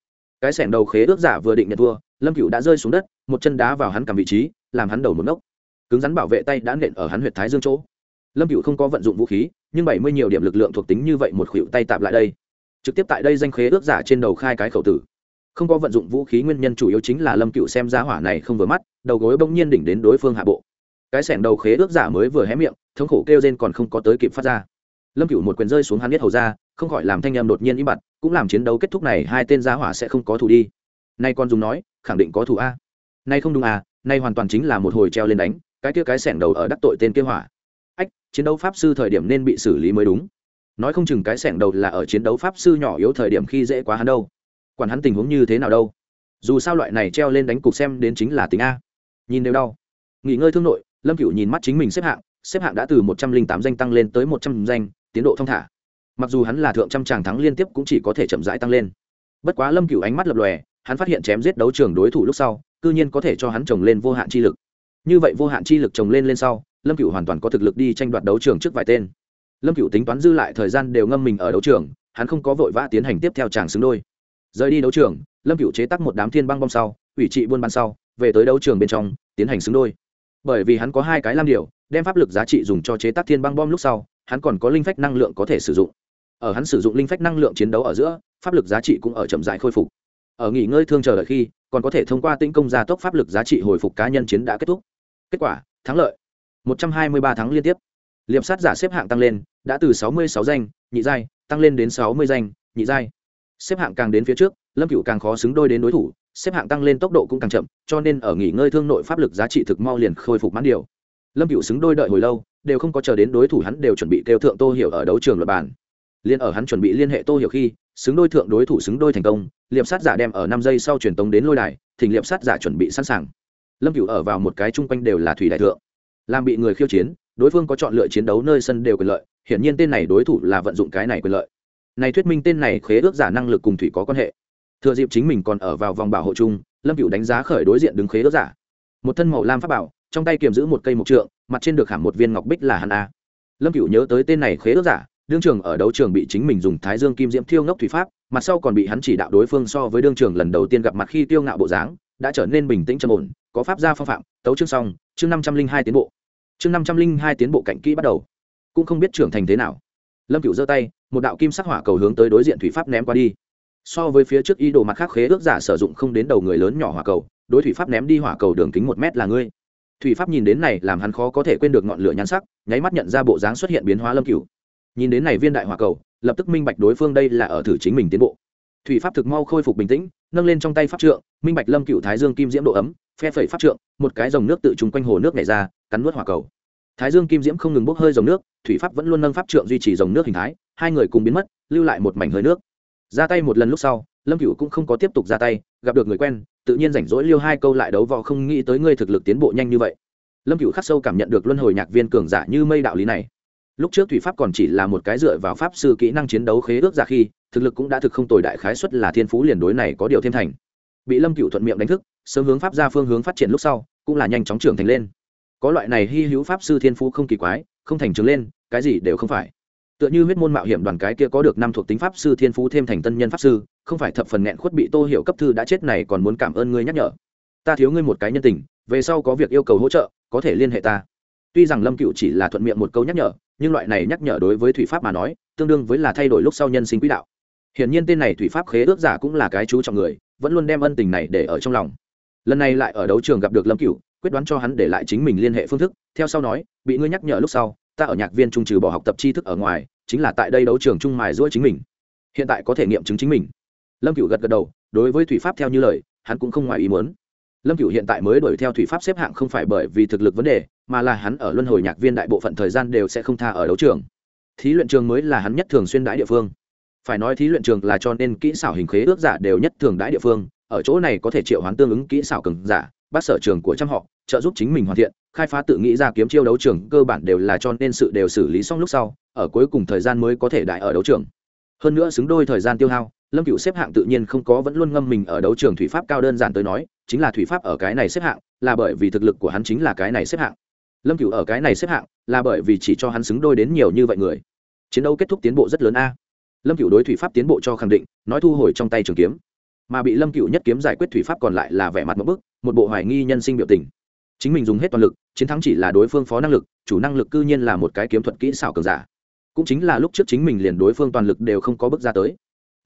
cái sẻng đầu khế ước giả vừa định nhận thua, lâm cựu đã rơi xuống đất, một chân đá vào hắn cầm vị trí, làm hắn đầu một ngốc cứng rắn bảo vệ tay đã nện ở hắn huyệt thái dương chỗ. Lâm cựu không có vận dụng vũ khí, nhưng bảy mươi nhiều điểm lực lượng thuộc tính như vậy một khuỷu tay tạp lại đây. Trực tiếp tại đây danh khế ước giả trên đầu khai cái khẩu tử. Không có vận dụng vũ khí nguyên nhân chủ yếu chính là lâm cựu xem giá hỏa này không vừa mắt, đầu gối bỗng nhiên đỉnh đến đối phương hạ bộ. Cái sẻng đầu khế ước giả mới vừa hé miệng, thống khổ kêu rên còn không có tới kịp phát ra. Lâm cựu một quyền rơi xuống hắn biết hầu ra không khỏi làm thanh em đột nhiên im bặt, cũng làm chiến đấu kết thúc này, hai tên giá hỏa sẽ không có thủ đi. Nay con dùng nói, khẳng định có thủ a. Nay không đúng à nay hoàn toàn chính là một hồi treo lên đánh, cái kia cái sẻng đầu ở đắc tội tên kia hỏa. Ách, chiến đấu pháp sư thời điểm nên bị xử lý mới đúng. Nói không chừng cái sẻng đầu là ở chiến đấu pháp sư nhỏ yếu thời điểm khi dễ quá hắn đâu. Quản hắn tình huống như thế nào đâu. Dù sao loại này treo lên đánh cục xem đến chính là tính a. Nhìn đều đau. Nghỉ ngơi thương nội, lâm cựu nhìn mắt chính mình xếp hạng xếp hạng đã từ một trăm linh tám danh tăng lên tới một trăm danh, tiến độ thong thả mặc dù hắn là thượng trăm tràng thắng liên tiếp cũng chỉ có thể chậm rãi tăng lên. Bất quá lâm cựu ánh mắt lập lòe, hắn phát hiện chém giết đấu trường đối thủ lúc sau, cư nhiên có thể cho hắn trồng lên vô hạn chi lực. Như vậy vô hạn chi lực trồng lên lên sau, lâm cựu hoàn toàn có thực lực đi tranh đoạt đấu trường trước vài tên. Lâm cựu tính toán dư lại thời gian đều ngâm mình ở đấu trường, hắn không có vội vã tiến hành tiếp theo tràng xứng đôi. Rời đi đấu trường, lâm cựu chế tắc một đám thiên băng bom sau, ủy trị buôn ban sau, về tới đấu trường bên trong, tiến hành xứng đôi. Bởi vì hắn có hai cái lam điều đem pháp lực giá trị dùng cho chế tác thiên băng bom lúc sau, hắn còn có linh phách năng lượng có thể sử dụng ở hắn sử dụng linh phách năng lượng chiến đấu ở giữa, pháp lực giá trị cũng ở chậm rãi khôi phục. Ở nghỉ ngơi thương chờ đợi khi, còn có thể thông qua tĩnh công gia tốc pháp lực giá trị hồi phục cá nhân chiến đã kết thúc. Kết quả, thắng lợi. 123 tháng liên tiếp. Liệp sát giả xếp hạng tăng lên, đã từ 66 danh, nhị giai, tăng lên đến 60 danh, nhị giai. Xếp hạng càng đến phía trước, lâm cựu càng khó xứng đôi đến đối thủ, xếp hạng tăng lên tốc độ cũng càng chậm, cho nên ở nghỉ ngơi thương nội pháp lực giá trị thực mau liền khôi phục mãn điều. Lâm cựu xứng đôi đợi hồi lâu, đều không có chờ đến đối thủ hắn đều chuẩn bị kêu thượng tô hiểu ở đấu trường luật bàn liên ở hắn chuẩn bị liên hệ tô hiểu khi, xứng đôi thượng đối thủ xứng đôi thành công, liệp sát giả đem ở năm giây sau truyền tống đến lôi đài, thỉnh liệp sát giả chuẩn bị sẵn sàng. Lâm cựu ở vào một cái chung quanh đều là thủy đại thượng. Làm bị người khiêu chiến, đối phương có chọn lựa chiến đấu nơi sân đều quyền lợi, hiển nhiên tên này đối thủ là vận dụng cái này quyền lợi. Này thuyết minh tên này khế ước giả năng lực cùng thủy có quan hệ. Thừa dịp chính mình còn ở vào vòng bảo hộ chung, lâm cựu đánh giá khởi đối diện đứng khế ước giả. Một thân màu lam pháp bảo, trong tay kiềm giữ một cây mộc trượng, mặt trên được khảm một viên ngọc bích là hắn a. Lâm cựu nhớ tới tên này khế ước giả đương trường ở đấu trường bị chính mình dùng thái dương kim diễm thiêu ngốc thủy pháp, mặt sau còn bị hắn chỉ đạo đối phương so với đương trường lần đầu tiên gặp mặt khi tiêu ngạo bộ dáng, đã trở nên bình tĩnh trầm ổn, có pháp gia phong phạm, tấu chương xong, chương năm trăm linh hai tiến bộ. Chương năm trăm linh hai tiến bộ cạnh kỹ bắt đầu. Cũng không biết trưởng thành thế nào. Lâm cựu giơ tay, một đạo kim sắc hỏa cầu hướng tới đối diện thủy pháp ném qua đi. So với phía trước ý đồ mặt khác khế ước giả sử dụng không đến đầu người lớn nhỏ hỏa cầu, đối thủy pháp ném đi hỏa cầu đường kính một mét là ngươi. Thủy pháp nhìn đến này làm hắn khó có thể quên được ngọn lửa nhan sắc, nháy mắt nhận ra bộ dáng xuất hiện biến hóa lâm cựu nhìn đến này viên đại hỏa cầu, lập tức minh bạch đối phương đây là ở thử chính mình tiến bộ. Thủy pháp thực mau khôi phục bình tĩnh, nâng lên trong tay pháp trượng, minh bạch lâm cựu thái dương kim diễm độ ấm, phe phẩy pháp trượng, một cái dòng nước tự trùng quanh hồ nước này ra, cắn nuốt hỏa cầu. Thái dương kim diễm không ngừng bốc hơi dòng nước, thủy pháp vẫn luôn nâng pháp trượng duy trì dòng nước hình thái, hai người cùng biến mất, lưu lại một mảnh hơi nước. Ra tay một lần lúc sau, lâm cựu cũng không có tiếp tục ra tay, gặp được người quen, tự nhiên rảnh rỗi liêu hai câu lại đấu võ không nghĩ tới ngươi thực lực tiến bộ nhanh như vậy. Lâm cựu khắc sâu cảm nhận được luân hồi nhạc viên cường giả như mây đạo lý này lúc trước thủy pháp còn chỉ là một cái dựa vào pháp sư kỹ năng chiến đấu khế ước ra khi, thực lực cũng đã thực không tồi đại khái xuất là thiên phú liền đối này có điều thêm thành. Bị lâm cựu thuận miệng đánh thức, sớm hướng pháp ra phương hướng phát triển lúc sau, cũng là nhanh chóng trưởng thành lên. Có loại này hy hữu pháp sư thiên phú không kỳ quái, không thành trường lên, cái gì đều không phải. Tựa như huyết môn mạo hiểm đoàn cái kia có được năm thuộc tính pháp sư thiên phú thêm thành tân nhân pháp sư, không phải thập phần nghẹn khuất bị tô hiệu cấp thư đã chết này còn muốn cảm ơn ngươi nhắc nhở. Ta thiếu ngươi một cái nhân tình, về sau có việc yêu cầu hỗ trợ, có thể liên hệ ta tuy rằng lâm cựu chỉ là thuận miệng một câu nhắc nhở, nhưng loại này nhắc nhở đối với thủy pháp mà nói, tương đương với là thay đổi lúc sau nhân sinh quỹ đạo. Hiển nhiên tên này thủy pháp khế ước giả cũng là cái chú trọng người, vẫn luôn đem ân tình này để ở trong lòng. Lần này lại ở đấu trường gặp được lâm cựu, quyết đoán cho hắn để lại chính mình liên hệ phương thức, theo sau nói, bị ngươi nhắc nhở lúc sau, ta ở nhạc viên trung trừ bỏ học tập tri thức ở ngoài, chính là tại đây đấu trường trung mài giũa chính mình. Hiện tại có thể nghiệm chứng chính mình. Lâm cựu gật gật đầu, đối với thủy pháp theo như lời, hắn cũng không ngoài ý muốn. Lâm cựu hiện tại mới đuổi theo thủy pháp xếp hạng không phải bởi vì thực lực vấn đề mà là hắn ở luân hồi nhạc viên đại bộ phận thời gian đều sẽ không tha ở đấu trường. Thí luyện trường mới là hắn nhất thường xuyên đãi địa phương. Phải nói thí luyện trường là cho nên kỹ xảo hình khế ước giả đều nhất thường đãi địa phương, ở chỗ này có thể triệu hoán tương ứng kỹ xảo cường giả, bắt sở trường của trăm họ, trợ giúp chính mình hoàn thiện, khai phá tự nghĩ ra kiếm chiêu đấu trường, cơ bản đều là cho nên sự đều xử lý xong lúc sau, ở cuối cùng thời gian mới có thể đại ở đấu trường. Hơn nữa xứng đôi thời gian tiêu hao, lâm cựu xếp hạng tự nhiên không có vẫn luôn ngâm mình ở đấu trường thủy pháp cao đơn giản tới nói, chính là thủy pháp ở cái này xếp hạng, là bởi vì thực lực của hắn chính là cái này xếp hạng lâm cựu ở cái này xếp hạng là bởi vì chỉ cho hắn xứng đôi đến nhiều như vậy người. Chiến đấu kết thúc tiến bộ rất lớn a. Lâm cựu đối thủy pháp tiến bộ cho khẳng định, nói thu hồi trong tay trường kiếm. Mà bị lâm cựu nhất kiếm giải quyết thủy pháp còn lại là vẻ mặt một bức, một bộ hoài nghi nhân sinh biểu tình. Chính mình dùng hết toàn lực, chiến thắng chỉ là đối phương phó năng lực, chủ năng lực cư nhiên là một cái kiếm thuật kỹ xảo cường giả. Cũng chính là lúc trước chính mình liền đối phương toàn lực đều không có bước ra tới.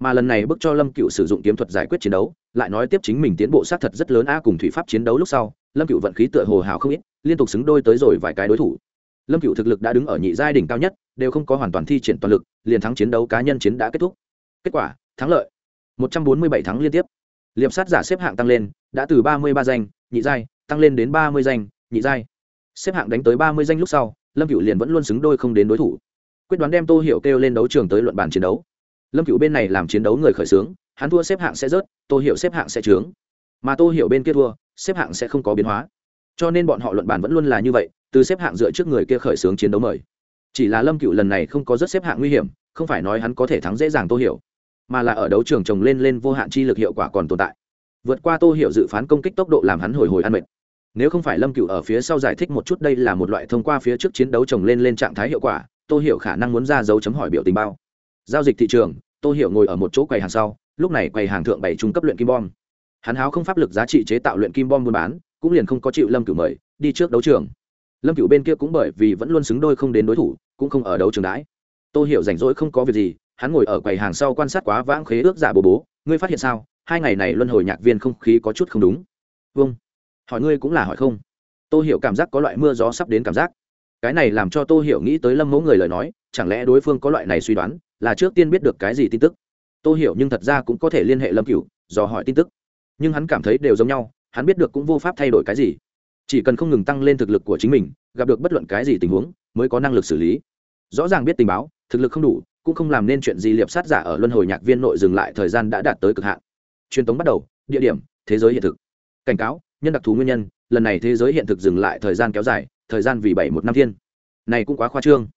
Mà lần này bước cho lâm cựu sử dụng kiếm thuật giải quyết chiến đấu, lại nói tiếp chính mình tiến bộ sát thật rất lớn a cùng thủy pháp chiến đấu lúc sau lâm cựu vận khí tựa hồ hào không ít, liên tục xứng đôi tới rồi vài cái đối thủ. Lâm cựu thực lực đã đứng ở nhị giai đỉnh cao nhất, đều không có hoàn toàn thi triển toàn lực, liền thắng chiến đấu cá nhân chiến đã kết thúc. Kết quả, thắng lợi. Một trăm bốn mươi bảy thắng liên tiếp. Liệp sát giả xếp hạng tăng lên, đã từ ba mươi ba danh, nhị giai, tăng lên đến ba mươi danh, nhị giai. Xếp hạng đánh tới ba mươi danh lúc sau, lâm cựu liền vẫn luôn xứng đôi không đến đối thủ. Quyết đoán đem tô hiểu kêu lên đấu trường tới luận bàn chiến đấu. Lâm cựu bên này làm chiến đấu người khởi xướng, hắn thua xếp hạng sẽ rớt, tô hiểu xếp hạng sẽ trướng. Mà tô hiểu bên kia thua xếp hạng sẽ không có biến hóa. Cho nên bọn họ luận bàn vẫn luôn là như vậy, từ xếp hạng dựa trước người kia khởi xướng chiến đấu mời. Chỉ là lâm cựu lần này không có rất xếp hạng nguy hiểm, không phải nói hắn có thể thắng dễ dàng tô hiểu, mà là ở đấu trường trồng lên lên vô hạn chi lực hiệu quả còn tồn tại. Vượt qua tô hiểu dự phán công kích tốc độ làm hắn hồi hồi ăn mệt. Nếu không phải lâm cựu ở phía sau giải thích một chút đây là một loại thông qua phía trước chiến đấu trồng lên lên trạng thái hiệu quả, tô hiểu khả năng muốn ra dấu chấm hỏi biểu tình bao. Giao dịch thị trường, tô hiểu ngồi ở một chỗ quầy hàng sau, lúc này quầy hàng thượng bảy trung cấp luyện kim bom hắn háo không pháp lực giá trị chế tạo luyện kim bom buôn bán, cũng liền không có chịu lâm cửu mời, đi trước đấu trường. Lâm cửu bên kia cũng bởi vì vẫn luôn xứng đôi không đến đối thủ, cũng không ở đấu trường đãi. Tôi hiểu rảnh rỗi không có việc gì, hắn ngồi ở quầy hàng sau quan sát quá vãng khế ước giả bố bố, ngươi phát hiện sao? Hai ngày này luân hồi nhạc viên không khí có chút không đúng. Vâng. Hỏi ngươi cũng là hỏi không. Tôi hiểu cảm giác có loại mưa gió sắp đến cảm giác. Cái này làm cho tôi hiểu nghĩ tới lâm mẫu người lời nói, chẳng lẽ đối phương có loại này suy đoán, là trước tiên biết được cái gì tin tức? Tôi hiểu nhưng thật ra cũng có thể liên hệ lâm cửu dò hỏi tin tức nhưng hắn cảm thấy đều giống nhau, hắn biết được cũng vô pháp thay đổi cái gì. Chỉ cần không ngừng tăng lên thực lực của chính mình, gặp được bất luận cái gì tình huống, mới có năng lực xử lý. Rõ ràng biết tình báo, thực lực không đủ, cũng không làm nên chuyện gì liệp sát giả ở luân hồi nhạc viên nội dừng lại thời gian đã đạt tới cực hạn. Truyền tống bắt đầu, địa điểm, thế giới hiện thực. Cảnh cáo, nhân đặc thù nguyên nhân, lần này thế giới hiện thực dừng lại thời gian kéo dài, thời gian vì bảy một năm thiên. Này cũng quá khoa trương.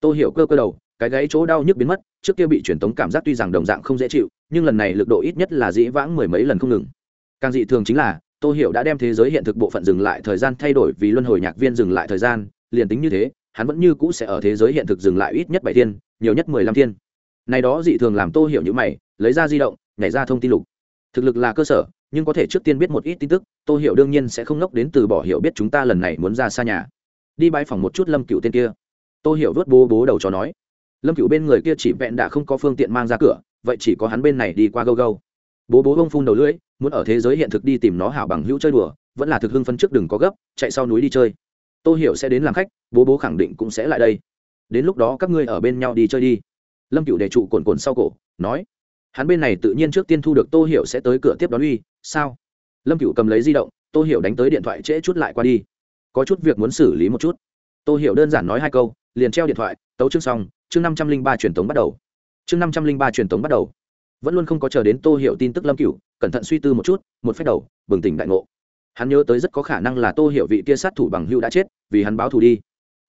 Tôi hiểu cơ cơ đầu, cái gáy chỗ đau nhức biến mất, trước kia bị truyền tống cảm giác tuy rằng đồng dạng không dễ chịu, nhưng lần này lực độ ít nhất là dĩ vãng mười mấy lần không ngừng càng dị thường chính là, tô hiểu đã đem thế giới hiện thực bộ phận dừng lại thời gian thay đổi vì luân hồi nhạc viên dừng lại thời gian, liền tính như thế, hắn vẫn như cũ sẽ ở thế giới hiện thực dừng lại ít nhất bảy thiên, nhiều nhất mười lăm thiên. Này đó dị thường làm tô hiểu như mày, lấy ra di động, nhảy ra thông tin lục. Thực lực là cơ sở, nhưng có thể trước tiên biết một ít tin tức, tô hiểu đương nhiên sẽ không ngốc đến từ bỏ hiểu biết chúng ta lần này muốn ra xa nhà. Đi bãi phòng một chút lâm cựu tên kia. Tô hiểu vớt bố bố đầu cho nói. Lâm cựu bên người kia chỉ vẹn đã không có phương tiện mang ra cửa, vậy chỉ có hắn bên này đi qua gâu gâu bố bố bông phun đầu lưỡi, muốn ở thế giới hiện thực đi tìm nó hảo bằng hữu chơi đùa, vẫn là thực hưng phân trước đừng có gấp, chạy sau núi đi chơi. Tôi hiểu sẽ đến làm khách, bố bố khẳng định cũng sẽ lại đây. Đến lúc đó các ngươi ở bên nhau đi chơi đi. Lâm cựu đề trụ cồn cồn sau cổ, nói. Hắn bên này tự nhiên trước tiên thu được tô hiểu sẽ tới cửa tiếp đón uy, sao? Lâm cựu cầm lấy di động, tô hiểu đánh tới điện thoại trễ chút lại qua đi. Có chút việc muốn xử lý một chút. Tô hiểu đơn giản nói hai câu, liền treo điện thoại, tấu chương xong, chương năm trăm linh ba truyền tống bắt đầu. Chương năm trăm linh ba truyền tống bắt đầu vẫn luôn không có chờ đến tô hiểu tin tức lâm cửu, cẩn thận suy tư một chút, một phép đầu, bừng tỉnh đại ngộ. Hắn nhớ tới rất có khả năng là tô hiểu vị kia sát thủ bằng hữu đã chết, vì hắn báo thù đi.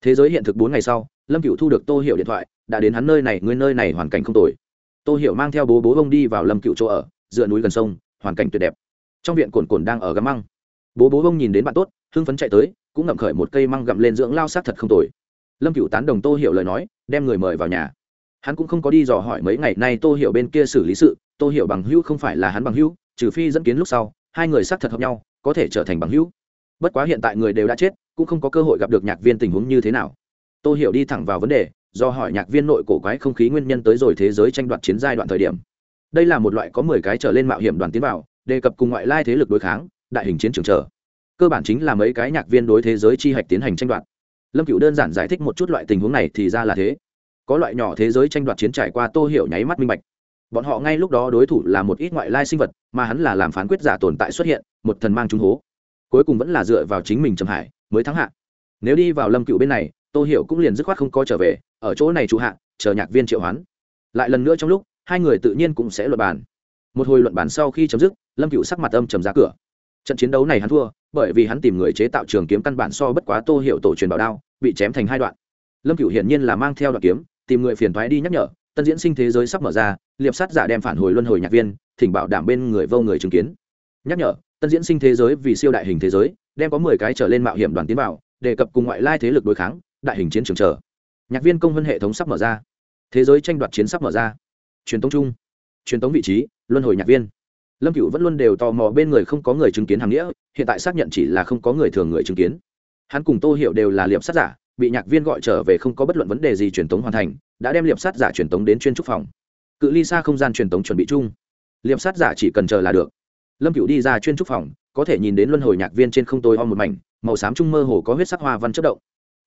Thế giới hiện thực bốn ngày sau, lâm cửu thu được tô hiểu điện thoại, đã đến hắn nơi này, người nơi này hoàn cảnh không tồi. Tô hiểu mang theo bố bố ông đi vào lâm cửu chỗ ở, dựa núi gần sông, hoàn cảnh tuyệt đẹp. Trong viện cồn cồn đang ở gắm măng. Bố bố ông nhìn đến bạn tốt, hưng phấn chạy tới, cũng ngậm khởi một cây măng gặm lên dưỡng lao sát thật không tồi. Lâm cửu tán đồng tô hiểu lời nói, đem người mời vào nhà hắn cũng không có đi dò hỏi mấy ngày nay tô hiểu bên kia xử lý sự, tô hiểu bằng hữu không phải là hắn bằng hữu, trừ phi dẫn kiến lúc sau, hai người xác thật hợp nhau, có thể trở thành bằng hữu. Bất quá hiện tại người đều đã chết, cũng không có cơ hội gặp được nhạc viên tình huống như thế nào. Tô hiểu đi thẳng vào vấn đề, do hỏi nhạc viên nội cổ quái không khí nguyên nhân tới rồi thế giới tranh đoạt chiến giai đoạn thời điểm. Đây là một loại có mười cái trở lên mạo hiểm đoàn tiến vào, đề cập cùng ngoại lai thế lực đối kháng, đại hình chiến trường trở cơ bản chính là mấy cái nhạc viên đối thế giới chi hạch tiến hành tranh đoạt. Lâm cựu đơn giản giải thích một chút loại tình huống này thì ra là thế có loại nhỏ thế giới tranh đoạt chiến trải qua tô hiểu nháy mắt minh bạch. Bọn họ ngay lúc đó đối thủ là một ít ngoại lai sinh vật, mà hắn là làm phán quyết giả tồn tại xuất hiện, một thần mang trung hố. Cuối cùng vẫn là dựa vào chính mình trầm hải, mới thắng hạ. Nếu đi vào lâm cựu bên này, tô hiểu cũng liền dứt khoát không có trở về, ở chỗ này trụ hạ, chờ nhạc viên triệu hoán. Lại lần nữa trong lúc, hai người tự nhiên cũng sẽ luận bàn. Một hồi luận bàn sau khi chấm dứt, lâm cựu sắc mặt âm trầm ra cửa. Trận chiến đấu này hắn thua, bởi vì hắn tìm người chế tạo trường kiếm căn bản so bất quá tô hiệu tổ truyền bảo đao, bị chém thành hai đoạn. Lâm cựu hiển nhiên là mang theo đoạn kiếm tìm người phiền thoái đi nhắc nhở, tân diễn sinh thế giới sắp mở ra, liệp sát giả đem phản hồi luân hồi nhạc viên, thỉnh bảo đảm bên người vô người chứng kiến. Nhắc nhở, tân diễn sinh thế giới vì siêu đại hình thế giới, đem có mười cái trở lên mạo hiểm đoàn tiến bảo đề cập cùng ngoại lai thế lực đối kháng, đại hình chiến trường trở. nhạc viên công vân hệ thống sắp mở ra. Thế giới tranh đoạt chiến sắp mở ra. Truyền tống chung, truyền tống vị trí, luân hồi nhạc viên. Lâm cựu vẫn luôn đều tò mò bên người không có người chứng kiến hàng nghĩa, hiện tại xác nhận chỉ là không có người thường người chứng kiến. Hắn cùng tô hiểu đều là liệp sát giả bị nhạc viên gọi trở về không có bất luận vấn đề gì truyền tống hoàn thành đã đem liệp sát giả truyền tống đến chuyên trúc phòng. Cự ly xa không gian truyền tống chuẩn bị chung. Liệp sát giả chỉ cần chờ là được. Lâm cựu đi ra chuyên trúc phòng có thể nhìn đến luân hồi nhạc viên trên không tôi om một mảnh màu xám trung mơ hồ có huyết sắc hoa văn chất động.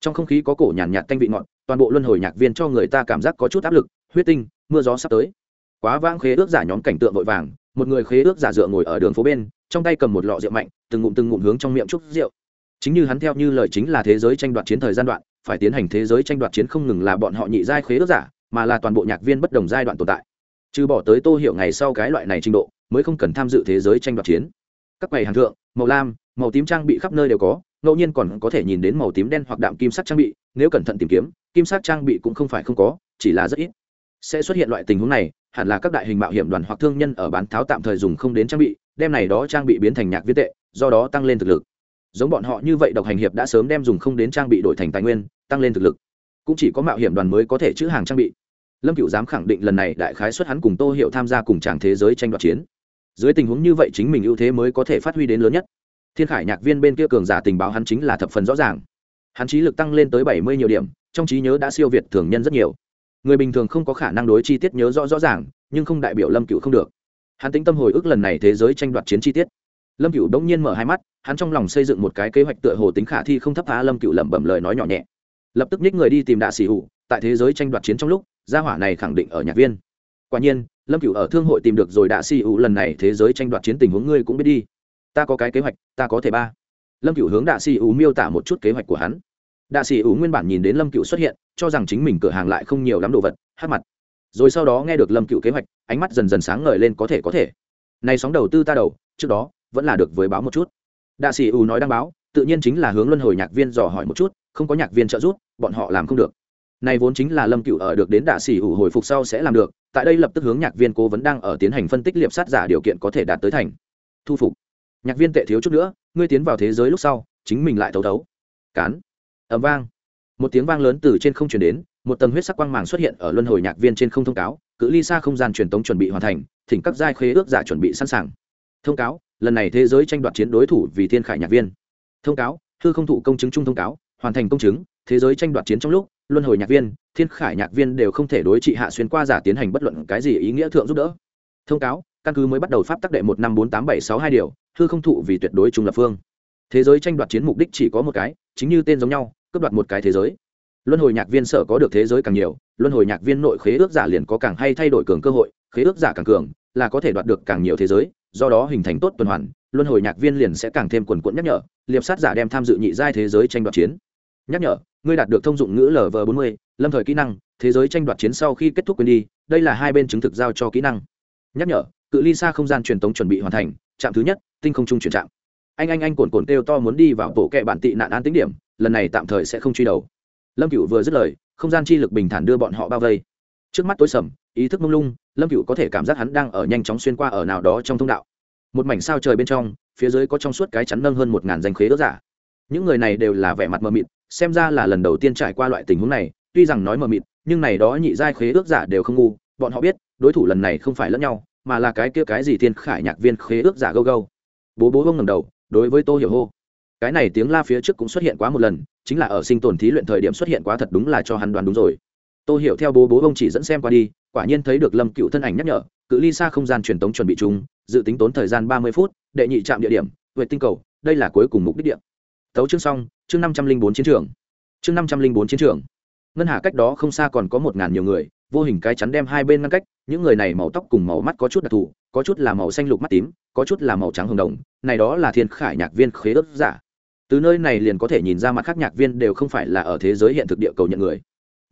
Trong không khí có cổ nhàn nhạt, nhạt tanh vị ngọt toàn bộ luân hồi nhạc viên cho người ta cảm giác có chút áp lực huyết tinh mưa gió sắp tới. Quá vãng khế ước giả nhóm cảnh tượng vội vàng một người khế ước giả dựa ngồi ở đường phố bên trong tay cầm một lọ rượu mạnh từng ngụm từng ngụm hướng trong miệng chúc rượu chính như hắn theo như lời chính là thế giới tranh đoạt chiến thời gian đoạn, phải tiến hành thế giới tranh đoạt chiến không ngừng là bọn họ nhị giai khế ước giả, mà là toàn bộ nhạc viên bất đồng giai đoạn tồn tại. Trừ bỏ tới tô hiểu ngày sau cái loại này trình độ, mới không cần tham dự thế giới tranh đoạt chiến. Các quầy hàng thượng, màu lam, màu tím trang bị khắp nơi đều có, ngẫu nhiên còn có thể nhìn đến màu tím đen hoặc đạm kim sắc trang bị, nếu cẩn thận tìm kiếm, kim sắc trang bị cũng không phải không có, chỉ là rất ít. Sẽ xuất hiện loại tình huống này, hẳn là các đại hình mạo hiểm đoàn hoặc thương nhân ở bán tháo tạm thời dùng không đến trang bị, đem này đó trang bị biến thành nhạc viết tệ, do đó tăng lên thực lực giống bọn họ như vậy độc hành hiệp đã sớm đem dùng không đến trang bị đổi thành tài nguyên, tăng lên thực lực. Cũng chỉ có mạo hiểm đoàn mới có thể chữ hàng trang bị. Lâm cựu dám khẳng định lần này đại khái xuất hắn cùng tô hiệu tham gia cùng tràng thế giới tranh đoạt chiến. Dưới tình huống như vậy chính mình ưu thế mới có thể phát huy đến lớn nhất. Thiên khải nhạc viên bên kia cường giả tình báo hắn chính là thập phần rõ ràng. Hắn trí lực tăng lên tới bảy mươi nhiều điểm, trong trí nhớ đã siêu việt thường nhân rất nhiều. Người bình thường không có khả năng đối chi tiết nhớ rõ rõ ràng, nhưng không đại biểu lâm cựu không được. Hắn tính tâm hồi ức lần này thế giới tranh đoạt chiến chi tiết lâm cựu đông nhiên mở hai mắt, hắn trong lòng xây dựng một cái kế hoạch tựa hồ tính khả thi không thấp phá lâm cựu lẩm bẩm lời nói nhỏ nhẹ. Lập tức nhích người đi tìm đạ sĩ hụ tại thế giới tranh đoạt chiến trong lúc, gia hỏa này khẳng định ở nhạc viên. Quả nhiên, lâm cựu ở thương hội tìm được rồi đạ sĩ hụ lần này thế giới tranh đoạt chiến tình huống ngươi cũng biết đi. Ta có cái kế hoạch, ta có thể ba. Lâm cựu hướng đạ sĩ hụ miêu tả một chút kế hoạch của hắn. Đạ sĩ hụ nguyên bản nhìn đến lâm cựu xuất hiện, cho rằng chính mình cửa hàng lại không nhiều lắm đồ vật hát mặt. Rồi sau đó nghe được lâm cựu kế hoạch, ánh mắt dần dần sáng ngời lên có thể có thể. Này sóng đầu tư ta đầu, trước đó vẫn là được với báo một chút. Đạ sĩ U nói đăng báo, tự nhiên chính là hướng luân hồi nhạc viên dò hỏi một chút, không có nhạc viên trợ giúp, bọn họ làm không được. Này vốn chính là lâm cựu ở được đến đạ sĩ U hồi phục sau sẽ làm được, tại đây lập tức hướng nhạc viên cố vấn đang ở tiến hành phân tích liệp sát giả điều kiện có thể đạt tới thành. Thu phục. Nhạc viên tệ thiếu chút nữa, ngươi tiến vào thế giới lúc sau, chính mình lại thấu thấu. Cán. Ẩm vang. Một tiếng vang lớn từ trên không chuyển đến, một tầng huyết sắc quang màng xuất hiện ở luân hồi nhạc viên trên không thông cáo, cự ly xa không gian truyền tống chuẩn bị hoàn thành, thỉnh các giai khế ước giả chuẩn bị sẵn sàng. Thông cáo lần này thế giới tranh đoạt chiến đối thủ vì thiên khải nhạc viên. Thông cáo thư không thụ công chứng chung thông cáo, hoàn thành công chứng, thế giới tranh đoạt chiến trong lúc, luân hồi nhạc viên, thiên khải nhạc viên đều không thể đối trị hạ xuyên qua giả tiến hành bất luận cái gì ý nghĩa thượng giúp đỡ. Thông cáo, căn cứ mới bắt đầu pháp tắc đệ một năm bốn tám bảy sáu hai điều thư không thụ vì tuyệt đối trung lập phương. Thế giới tranh đoạt chiến mục đích chỉ có một cái, chính như tên giống nhau, cướp đoạt một cái thế giới. Luân hồi nhạc viên sở có được thế giới càng nhiều, luân hồi nhạc viên nội khế ước giả liền có càng hay thay đổi cường cơ hội, khế ước giả càng cường, là có thể đoạt được càng nhiều thế giới do đó hình thành tốt tuần hoàn, luân hồi nhạc viên liền sẽ càng thêm quần quẫn nhắc nhở, liệp sát giả đem tham dự nhị giai thế giới tranh đoạt chiến. Nhắc nhở, ngươi đạt được thông dụng ngữ lv bốn mươi, lâm thời kỹ năng, thế giới tranh đoạt chiến sau khi kết thúc quyền đi, đây là hai bên chứng thực giao cho kỹ năng. Nhắc nhở, cự ly xa không gian truyền tống chuẩn bị hoàn thành, trạm thứ nhất, tinh không trung chuyển trạm. Anh anh anh cồn cồn kêu to muốn đi vào bộ kệ bản tị nạn an tính điểm, lần này tạm thời sẽ không truy đầu. Lâm cựu vừa dứt lời, không gian chi lực bình thản đưa bọn họ bao vây. Trước mắt tối sầm ý thức mông lung, lâm cựu có thể cảm giác hắn đang ở nhanh chóng xuyên qua ở nào đó trong thông đạo. Một mảnh sao trời bên trong, phía dưới có trong suốt cái chắn nâng hơn một ngàn danh khế ước giả. Những người này đều là vẻ mặt mờ mịt, xem ra là lần đầu tiên trải qua loại tình huống này, tuy rằng nói mờ mịt, nhưng này đó nhị giai khế ước giả đều không ngu, bọn họ biết, đối thủ lần này không phải lẫn nhau, mà là cái kia cái gì thiên khải nhạc viên khế ước giả gâu gâu. Bố bố bông ngầm đầu, đối với tô hiểu hô. Cái này tiếng la phía trước cũng xuất hiện quá một lần, chính là ở sinh tồn thí luyện thời điểm xuất hiện quá thật đúng là cho hắn đoán đúng rồi. Tô hiểu theo bố bố ông chỉ dẫn xem qua đi quả nhiên thấy được lâm cựu thân ảnh nhắc nhở, cự ly xa không gian truyền tống chuẩn bị chúng dự tính tốn thời gian ba mươi phút, đệ nhị trạm địa điểm vệ tinh cầu, đây là cuối cùng mục đích điểm tấu chương xong, chương năm trăm linh bốn chiến trường. Chương năm trăm linh bốn chiến trường. Ngân hà cách đó không xa còn có một ngàn nhiều người, vô hình cái chắn đem hai bên ngăn cách, những người này màu tóc cùng màu mắt có chút đặc thù, có chút là màu xanh lục mắt tím, có chút là màu trắng hồng đồng, này đó là thiên khải nhạc viên khế ớt giả. Từ nơi này liền có thể nhìn ra mặt khác nhạc viên đều không phải là ở thế giới hiện thực địa cầu nhận người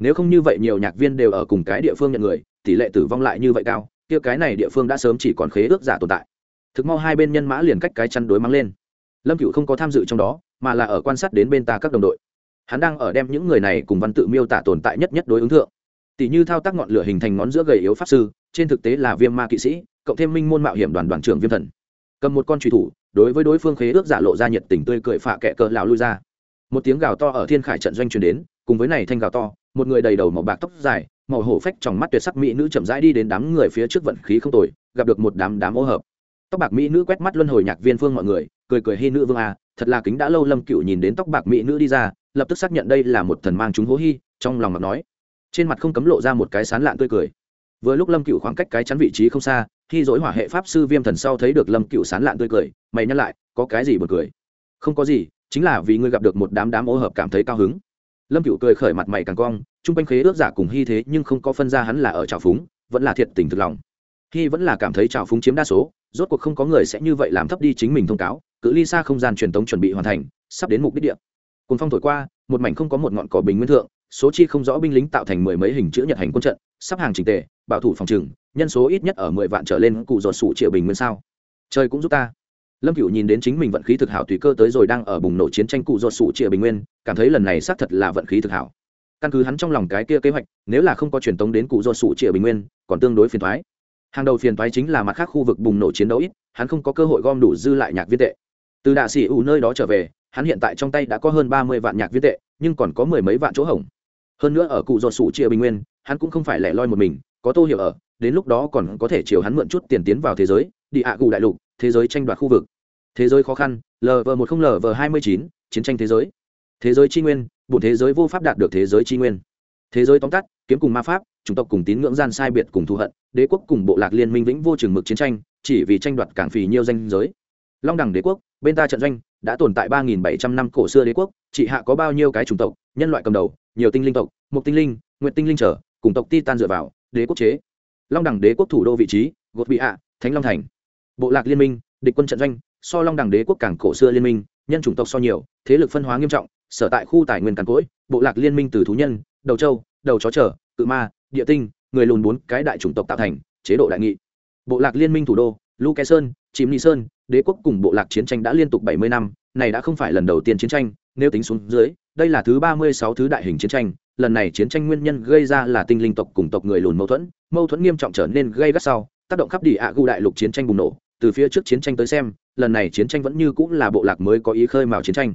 nếu không như vậy nhiều nhạc viên đều ở cùng cái địa phương nhận người, tỷ lệ tử vong lại như vậy cao, kia cái này địa phương đã sớm chỉ còn khế ước giả tồn tại. Thực mau hai bên nhân mã liền cách cái chăn đối mắng lên. Lâm cựu không có tham dự trong đó, mà là ở quan sát đến bên ta các đồng đội. Hắn đang ở đem những người này cùng văn tự miêu tả tồn tại nhất nhất đối ứng thượng. Tỷ như thao tác ngọn lửa hình thành ngón giữa gầy yếu pháp sư, trên thực tế là viêm ma kỵ sĩ, cộng thêm minh môn mạo hiểm đoàn đoàn trưởng viêm thần. Cầm một con truy thủ, đối với đối phương khế ước giả lộ ra nhiệt tình tươi cười phạ kẹ cờ lào lui ra. Một tiếng gào to ở thiên khải trận doanh truyền đến cùng với này thanh gào to, một người đầy đầu màu bạc tóc dài, màu hổ phách trong mắt tuyệt sắc mỹ nữ chậm rãi đi đến đám người phía trước vận khí không tồi, gặp được một đám đám ô hợp. Tóc bạc mỹ nữ quét mắt luân hồi nhạc viên phương mọi người, cười cười hy nữ vương a thật là kính đã lâu lâm cựu nhìn đến tóc bạc mỹ nữ đi ra, lập tức xác nhận đây là một thần mang chúng hố hy trong lòng mặt nói. Trên mặt không cấm lộ ra một cái sán lạn tươi cười. Vừa lúc lâm cựu khoảng cách cái chắn vị trí không xa, khi dối hỏa hệ pháp sư viêm thần sau thấy được lâm cựu sán lạn tươi cười, mày nhắc lại, có cái gì buồn cười? Không có gì, chính là vì ngươi gặp được một đám đám ô hợp cảm thấy cao hứng lâm cựu cười khởi mặt mày càng cong, chung quanh khế ước giả cùng hy thế nhưng không có phân ra hắn là ở trào phúng, vẫn là thiệt tình thực lòng. Hy vẫn là cảm thấy trào phúng chiếm đa số, rốt cuộc không có người sẽ như vậy làm thấp đi chính mình thông cáo, cự ly xa không gian truyền tống chuẩn bị hoàn thành, sắp đến mục đích địa. Cùng phong thổi qua, một mảnh không có một ngọn cỏ bình nguyên thượng, số chi không rõ binh lính tạo thành mười mấy hình chữ nhật hành quân trận, sắp hàng trình tề, bảo thủ phòng trừng, nhân số ít nhất ở mười vạn trở lên cụ giọt sủ triệu bình nguyên sao. Trời cũng giúp ta lâm cựu nhìn đến chính mình vận khí thực hảo tùy cơ tới rồi đang ở bùng nổ chiến tranh cụ ruột sủ trịa bình nguyên, cảm thấy lần này xác thật là vận khí thực hảo. Căn cứ hắn trong lòng cái kia kế hoạch, nếu là không có truyền tống đến cụ ruột sủ trịa bình nguyên, còn tương đối phiền thoái hàng đầu phiền thoái chính là mặt khác khu vực bùng nổ chiến đấu ít, hắn không có cơ hội gom đủ dư lại nhạc viên tệ. Từ đạ sĩ ủ nơi đó trở về, hắn hiện tại trong tay đã có hơn ba mươi vạn nhạc viên tệ, nhưng còn có mười mấy vạn chỗ hỏng hơn nữa ở cụ ruột sủ trịa bình nguyên, hắn cũng không phải lẻ loi một mình, có tô hiểu ở, đến lúc đó còn có thể chiều hắn mượn chút tiền tiến vào thế giới, đi ạ à gù đại lục, thế giới tranh đoạt khu vực thế giới khó khăn lv một không lv hai mươi chín, chiến tranh thế giới. Thế giới tri nguyên, bổn thế giới vô pháp đạt được thế giới tri nguyên. Thế giới tóm tắt, kiếm cùng ma pháp, chủng tộc cùng tín ngưỡng gian sai biệt cùng thù hận, đế quốc cùng bộ lạc liên minh vĩnh vô chừng mực chiến tranh, chỉ vì tranh đoạt cảng phì nhiều danh giới. Long đẳng đế quốc, bên ta trận doanh, đã tồn tại ba nghìn bảy trăm năm cổ xưa đế quốc, trị hạ có bao nhiêu cái chủng tộc, nhân loại cầm đầu, nhiều tinh linh tộc một tinh linh nguyện tinh linh trở, cùng tộc ti tan dựa vào, đế quốc chế. Long đẳng đế quốc thủ đô vị trí, gột bị ạ, thánh long thành. Bộ lạc liên minh, địch quân trận doanh so long đẳng đế quốc cảng cổ xưa liên minh, nhân chủng tộc so nhiều, thế lực phân hóa nghiêm trọng, sở tại khu tài nguyên càn cỗi, bộ lạc liên minh từ thú nhân, đầu châu đầu chó trở, cự ma, địa tinh, người lùn bốn cái đại chủng tộc tạo thành, chế độ đại nghị. Bộ lạc liên minh thủ đô luke sơn, chìm ni sơn, đế quốc cùng bộ lạc chiến tranh đã liên tục bảy mươi năm, này đã không phải lần đầu tiên chiến tranh, nếu tính xuống dưới, đây là thứ ba mươi sáu thứ đại hình chiến tranh, lần này chiến tranh nguyên nhân gây ra là tinh linh tộc cùng tộc người lùn mâu thuẫn mâu thuẫn nghiêm trọng trở nên gây gắt sau, tác động khắp đi ạ gu đại lục chiến tranh bùng nổ từ phía trước chiến tranh tới xem, lần này chiến tranh vẫn như cũng là bộ lạc mới có ý khơi mào chiến tranh.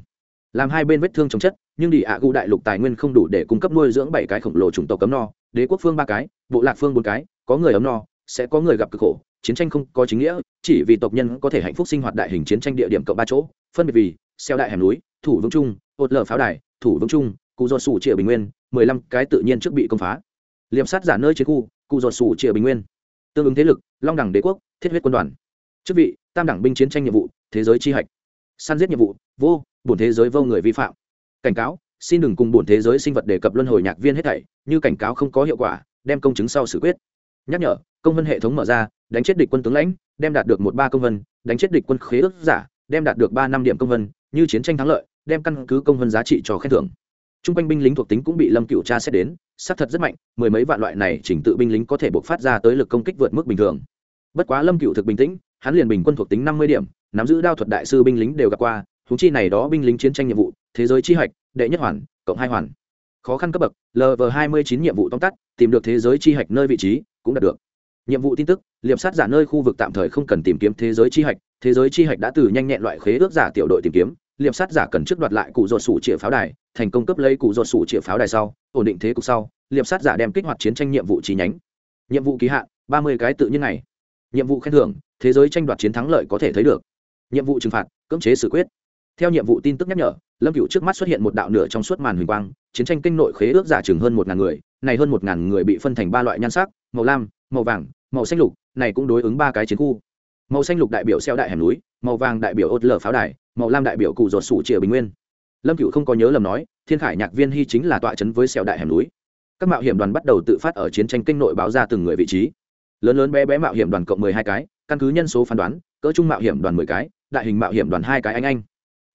Làm hai bên vết thương chống chất, nhưng đi ạ gu đại lục tài nguyên không đủ để cung cấp nuôi dưỡng bảy cái khổng lồ chủng tộc cấm no, đế quốc phương ba cái, bộ lạc phương bốn cái, có người ấm no, sẽ có người gặp cực khổ. Chiến tranh không có chính nghĩa, chỉ vì tộc nhân có thể hạnh phúc sinh hoạt đại hình chiến tranh địa điểm cộng ba chỗ, phân biệt vì xeo đại hẻm núi, thủ vững trung ột lở pháo đài, thủ vững trung cụ do sủ trịa bình nguyên, mười lăm cái tự nhiên trước bị công phá. Liệm sát giả nơi chiến khu cụ do sủ trịa bình nguyên. Tương ứng thế lực, long đẳng đế quốc, thiết huyết quân đoàn chức vị, tam đẳng binh chiến tranh nhiệm vụ, thế giới chi hạch. Săn giết nhiệm vụ, vô, bổn thế giới vô người vi phạm. Cảnh cáo, xin đừng cùng bổn thế giới sinh vật đề cập luân hồi nhạc viên hết thảy, như cảnh cáo không có hiệu quả, đem công chứng sau xử quyết. Nhắc nhở, công vân hệ thống mở ra, đánh chết địch quân tướng lãnh, đem đạt được một ba công vân, đánh chết địch quân khế ước giả, đem đạt được ba năm điểm công vân, như chiến tranh thắng lợi, đem căn cứ công vân giá trị cho khen thưởng. T r u n g quanh binh lính thuộc tính cũng bị lâm cựu tra xét đến xác thật rất mạnh, mười mấy vạn loại này chỉnh tự binh lính có thể buộc phát ra tới lực công kích vượt mức bình thường bất quá lâm cựu thực bình tĩnh, hắn liền bình quân thuộc tính năm mươi điểm, nắm giữ đao thuật đại sư binh lính đều gặp qua húng chi này đó binh lính chiến tranh nhiệm vụ, thế giới chi hạch, đệ nhất hoàn, cộng hai hoàn. Khó khăn cấp bậc lv hai mươi chín nhiệm vụ tóm tắt, tìm được thế giới chi hạch nơi vị trí, cũng đạt được. Nhiệm vụ tin tức, liệp sát giả nơi khu vực tạm thời không cần tìm kiếm thế giới chi hạch, thế giới chi hạch đã từ nhanh nhẹn loại khế ước giả tiểu đội tìm kiếm, liệp sát giả cần trước đoạt lại cụ ruột sủ chĩa pháo đài, thành công cấp lấy cụ ruột sủ chĩa pháo đài sau, ổn định thế cục sau, liệp sát giả đem kích hoạt chiến tranh nhiệm vụ chi nhánh. Nhiệm vụ ký hạn, ba mươi cái tự nhiên này nhiệm vụ khen thưởng, thế giới tranh đoạt chiến thắng lợi có thể thấy được. Nhiệm vụ trừng phạt, cưỡng chế xử quyết. Theo nhiệm vụ tin tức nhắc nhở, lâm cựu trước mắt xuất hiện một đạo nửa trong suốt màn huỳnh quang, chiến tranh kinh nội khế ước giả chừng hơn một ngàn người, này hơn một ngàn người bị phân thành ba loại nhan sắc, màu lam, màu vàng, màu xanh lục, này cũng đối ứng ba cái chiến khu. Màu xanh lục đại biểu xeo đại hẻm núi, màu vàng đại biểu ốt lở pháo đài, màu lam đại biểu cụ ruột sủ chìa bình nguyên. Lâm cựu không có nhớ lầm nói, thiên khải nhạc viên hy chính là tọa trấn với xeo đại hẻm núi. Các mạo hiểm đoàn bắt đầu tự phát ở chiến tranh kinh nội báo ra từng người vị trí lớn lớn bé bé mạo hiểm đoàn cộng mười hai cái, căn cứ nhân số phán đoán, cỡ trung mạo hiểm đoàn mười cái, đại hình mạo hiểm đoàn hai cái anh anh.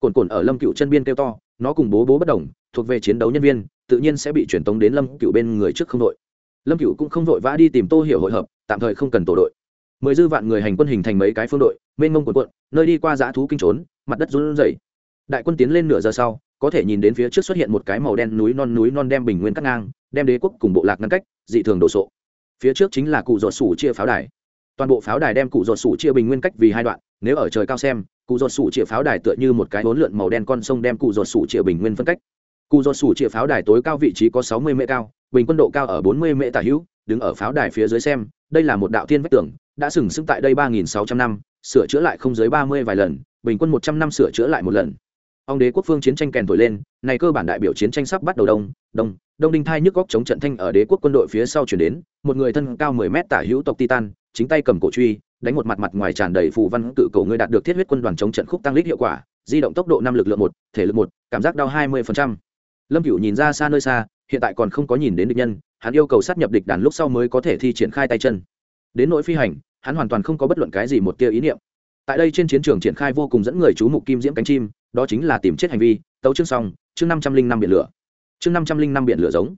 Cồn cồn ở lâm cựu chân biên kêu to, nó cùng bố bố bất đồng, thuộc về chiến đấu nhân viên, tự nhiên sẽ bị truyền tống đến lâm cựu bên người trước không đội. Lâm cựu cũng không vội vã đi tìm tô hiểu hội hợp, tạm thời không cần tổ đội. Mười dư vạn người hành quân hình thành mấy cái phương đội, mênh mông quần quận nơi đi qua dã thú kinh trốn, mặt đất run rẩy. Đại quân tiến lên nửa giờ sau, có thể nhìn đến phía trước xuất hiện một cái màu đen núi non núi non đem bình nguyên cắt ngang, đem đế quốc cùng bộ lạc ngăn cách, dị thường đổ sộ phía trước chính là cụ ruột sủ chia pháo đài. Toàn bộ pháo đài đem cụ ruột sủ chia bình nguyên cách vì hai đoạn, nếu ở trời cao xem, cụ ruột sủ chia pháo đài tựa như một cái bốn lượn màu đen con sông đem cụ ruột sủ chia bình nguyên phân cách. Cụ ruột sủ chia pháo đài tối cao vị trí có sáu mươi mễ cao, bình quân độ cao ở bốn mươi mễ tả hữu, đứng ở pháo đài phía dưới xem, đây là một đạo thiên vách tường, đã sừng sững tại đây ba nghìn sáu trăm năm, sửa chữa lại không dưới ba mươi vài lần, bình quân một trăm năm sửa chữa lại một lần ông đế quốc phương chiến tranh kèn thổi lên, này cơ bản đại biểu chiến tranh sắp bắt đầu đông đông đông đinh thai nhức góc chống trận thanh ở đế quốc quân đội phía sau chuyển đến, một người thân cao mười mét tả hữu tộc titan, chính tay cầm cổ truy, đánh một mặt mặt ngoài tràn đầy phù văn cự cổ người đạt được thiết huyết quân đoàn chống trận khúc tăng lít hiệu quả, di động tốc độ năm lực lượng một, thể lực một, cảm giác đau hai mươi lâm cửu nhìn ra xa nơi xa, hiện tại còn không có nhìn đến địch nhân, hắn yêu cầu sát nhập địch đàn lúc sau mới có thể thi triển khai tay chân. Đến nỗi phi hành, hắn hoàn toàn không có bất luận cái gì một tia ý niệm tại đây trên chiến trường triển khai vô cùng dẫn người chú mục kim diễm cánh chim đó chính là tìm chết hành vi tấu chương xong chương năm trăm linh năm biển lửa. Chương năm trăm linh năm biển lửa giống.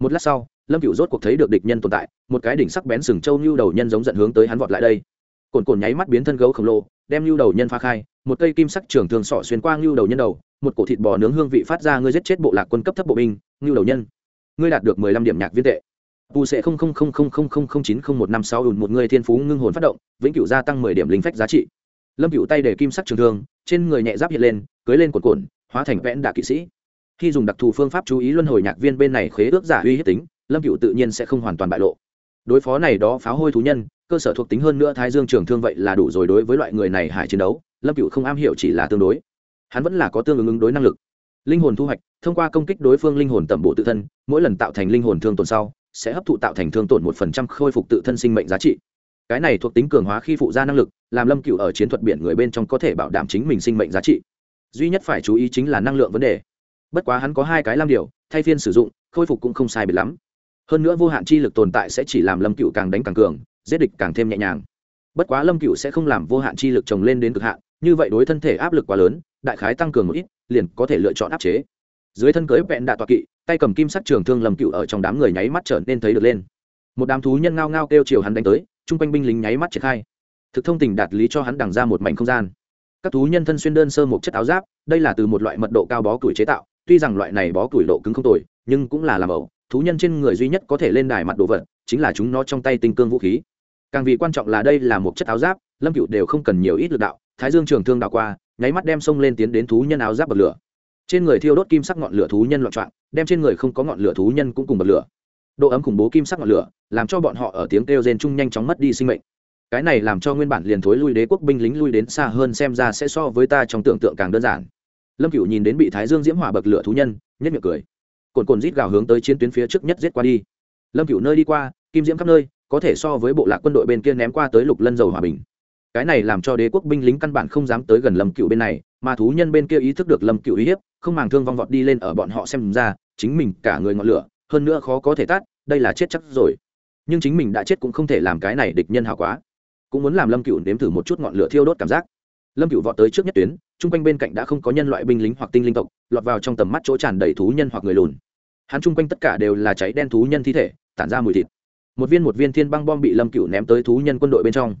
Một lát sau lâm cựu rốt cuộc thấy được địch nhân tồn tại một cái đỉnh sắc bén sừng trâu như đầu nhân giống dẫn hướng tới hắn vọt lại đây. Cồn cồn nháy mắt biến thân gấu khổng lồ đem như đầu nhân pha khai một cây kim sắc trường thường sọ xuyên qua như đầu nhân đầu một cổ thịt bò nướng hương vị phát ra ngươi giết chết bộ lạc quân cấp thấp bộ binh như đầu nhân. Ngươi đạt được mười lăm điểm nhạc viên tệ. Bù sẽ không không không không không không không chín không một năm sáu ùn một người thiên phú ngưng hồn phát động, vĩnh cửu gia tăng mười điểm linh phách giá trị. Lâm cựu tay để kim sắc trường thương, trên người nhẹ giáp hiện lên, cưới lên cuộn cuộn, hóa thành vẽn đạ kỵ sĩ. Khi dùng đặc thù phương pháp chú ý luân hồi nhạc viên bên này khế ước giả uy hiếp tính, Lâm cựu tự nhiên sẽ không hoàn toàn bại lộ. Đối phó này đó pháo hôi thú nhân, cơ sở thuộc tính hơn nữa Thái Dương trường thương vậy là đủ rồi đối với loại người này hải chiến đấu, Lâm cựu không am hiểu chỉ là tương đối. Hắn vẫn là có tương ứng ứng đối năng lực. Linh hồn thu hoạch, thông qua công kích đối phương linh hồn tẩm bộ tự thân, mỗi lần tạo thành linh hồn thương tổn sau, sẽ hấp thụ tạo thành thương tổn một phần trăm khôi phục tự thân sinh mệnh giá trị cái này thuộc tính cường hóa khi phụ gia năng lực làm lâm cựu ở chiến thuật biển người bên trong có thể bảo đảm chính mình sinh mệnh giá trị. Duy nhất phải chú ý chính là năng lượng vấn đề. Bất quá hắn có hai cái lam điều, thay phiên sử dụng, khôi phục cũng không sai biệt lắm. Hơn nữa vô hạn chi lực tồn tại sẽ chỉ làm lâm cựu càng đánh càng cường, giết địch càng thêm nhẹ nhàng. Bất quá lâm cựu sẽ không làm vô hạn chi lực trồng lên đến cực hạn, như vậy đối thân thể áp lực quá lớn, đại khái tăng cường một ít, liền có thể lựa chọn áp chế. Dưới thân cưới vẹn đạ toạ kỵ, tay cầm kim sắt trường thương lâm cựu ở trong đám người nháy mắt trở nên thấy được lên. Một đám thú nhân ngao ngao kêu chiều hắn đánh tới, chung quanh binh lính nháy mắt triển khai thực thông tình đạt lý cho hắn đằng ra một mảnh không gian. Các thú nhân thân xuyên đơn sơ một chất áo giáp, đây là từ một loại mật độ cao bó củi chế tạo, tuy rằng loại này bó củi độ cứng không tồi, nhưng cũng là làm ẩu. Thú nhân trên người duy nhất có thể lên đài mặt đồ vật, chính là chúng nó trong tay tinh cương vũ khí. Càng vì quan trọng là đây là một chất áo giáp, lâm cựu đều không cần nhiều ít lực đạo, thái dương trường thương đạo qua, nháy mắt đem sông lên tiến đến thú nhân áo giáp bật lửa. Trên người thiêu đốt kim sắc ngọn lửa thú nhân loạn trọn đem trên người không có ngọn lửa thú nhân cũng cùng bật lửa. Độ ấm khủng bố kim sắc ngọn lửa, làm cho bọn họ ở tiếng kêu rên chung nhanh chóng mất đi sinh mệnh cái này làm cho nguyên bản liền thối lui đế quốc binh lính lui đến xa hơn xem ra sẽ so với ta trong tưởng tượng càng đơn giản. Lâm cựu nhìn đến bị thái dương diễm hỏa bậc lửa thú nhân nhất miệng cười. Cồn cồn rít gào hướng tới chiến tuyến phía trước nhất giết qua đi. Lâm cựu nơi đi qua, kim diễm khắp nơi, có thể so với bộ lạc quân đội bên kia ném qua tới lục lân dầu hòa bình. Cái này làm cho đế quốc binh lính căn bản không dám tới gần lâm cựu bên này, mà thú nhân bên kia ý thức được lâm cựu uy hiếp, không màng thương vong vọt đi lên ở bọn họ xem ra, chính mình cả người ngọn lửa, hơn nữa khó có thể tát, đây là chết chắc rồi. Nhưng chính mình đã chết cũng không thể làm cái này địch nhân hảo quá cũng muốn làm lâm cựu nếm thử một chút ngọn lửa thiêu đốt cảm giác lâm cựu vọt tới trước nhất tuyến chung quanh bên cạnh đã không có nhân loại binh lính hoặc tinh linh tộc lọt vào trong tầm mắt chỗ tràn đầy thú nhân hoặc người lùn hắn chung quanh tất cả đều là cháy đen thú nhân thi thể tản ra mùi thịt một viên một viên thiên băng bom bị lâm cựu ném tới thú nhân quân đội bên trong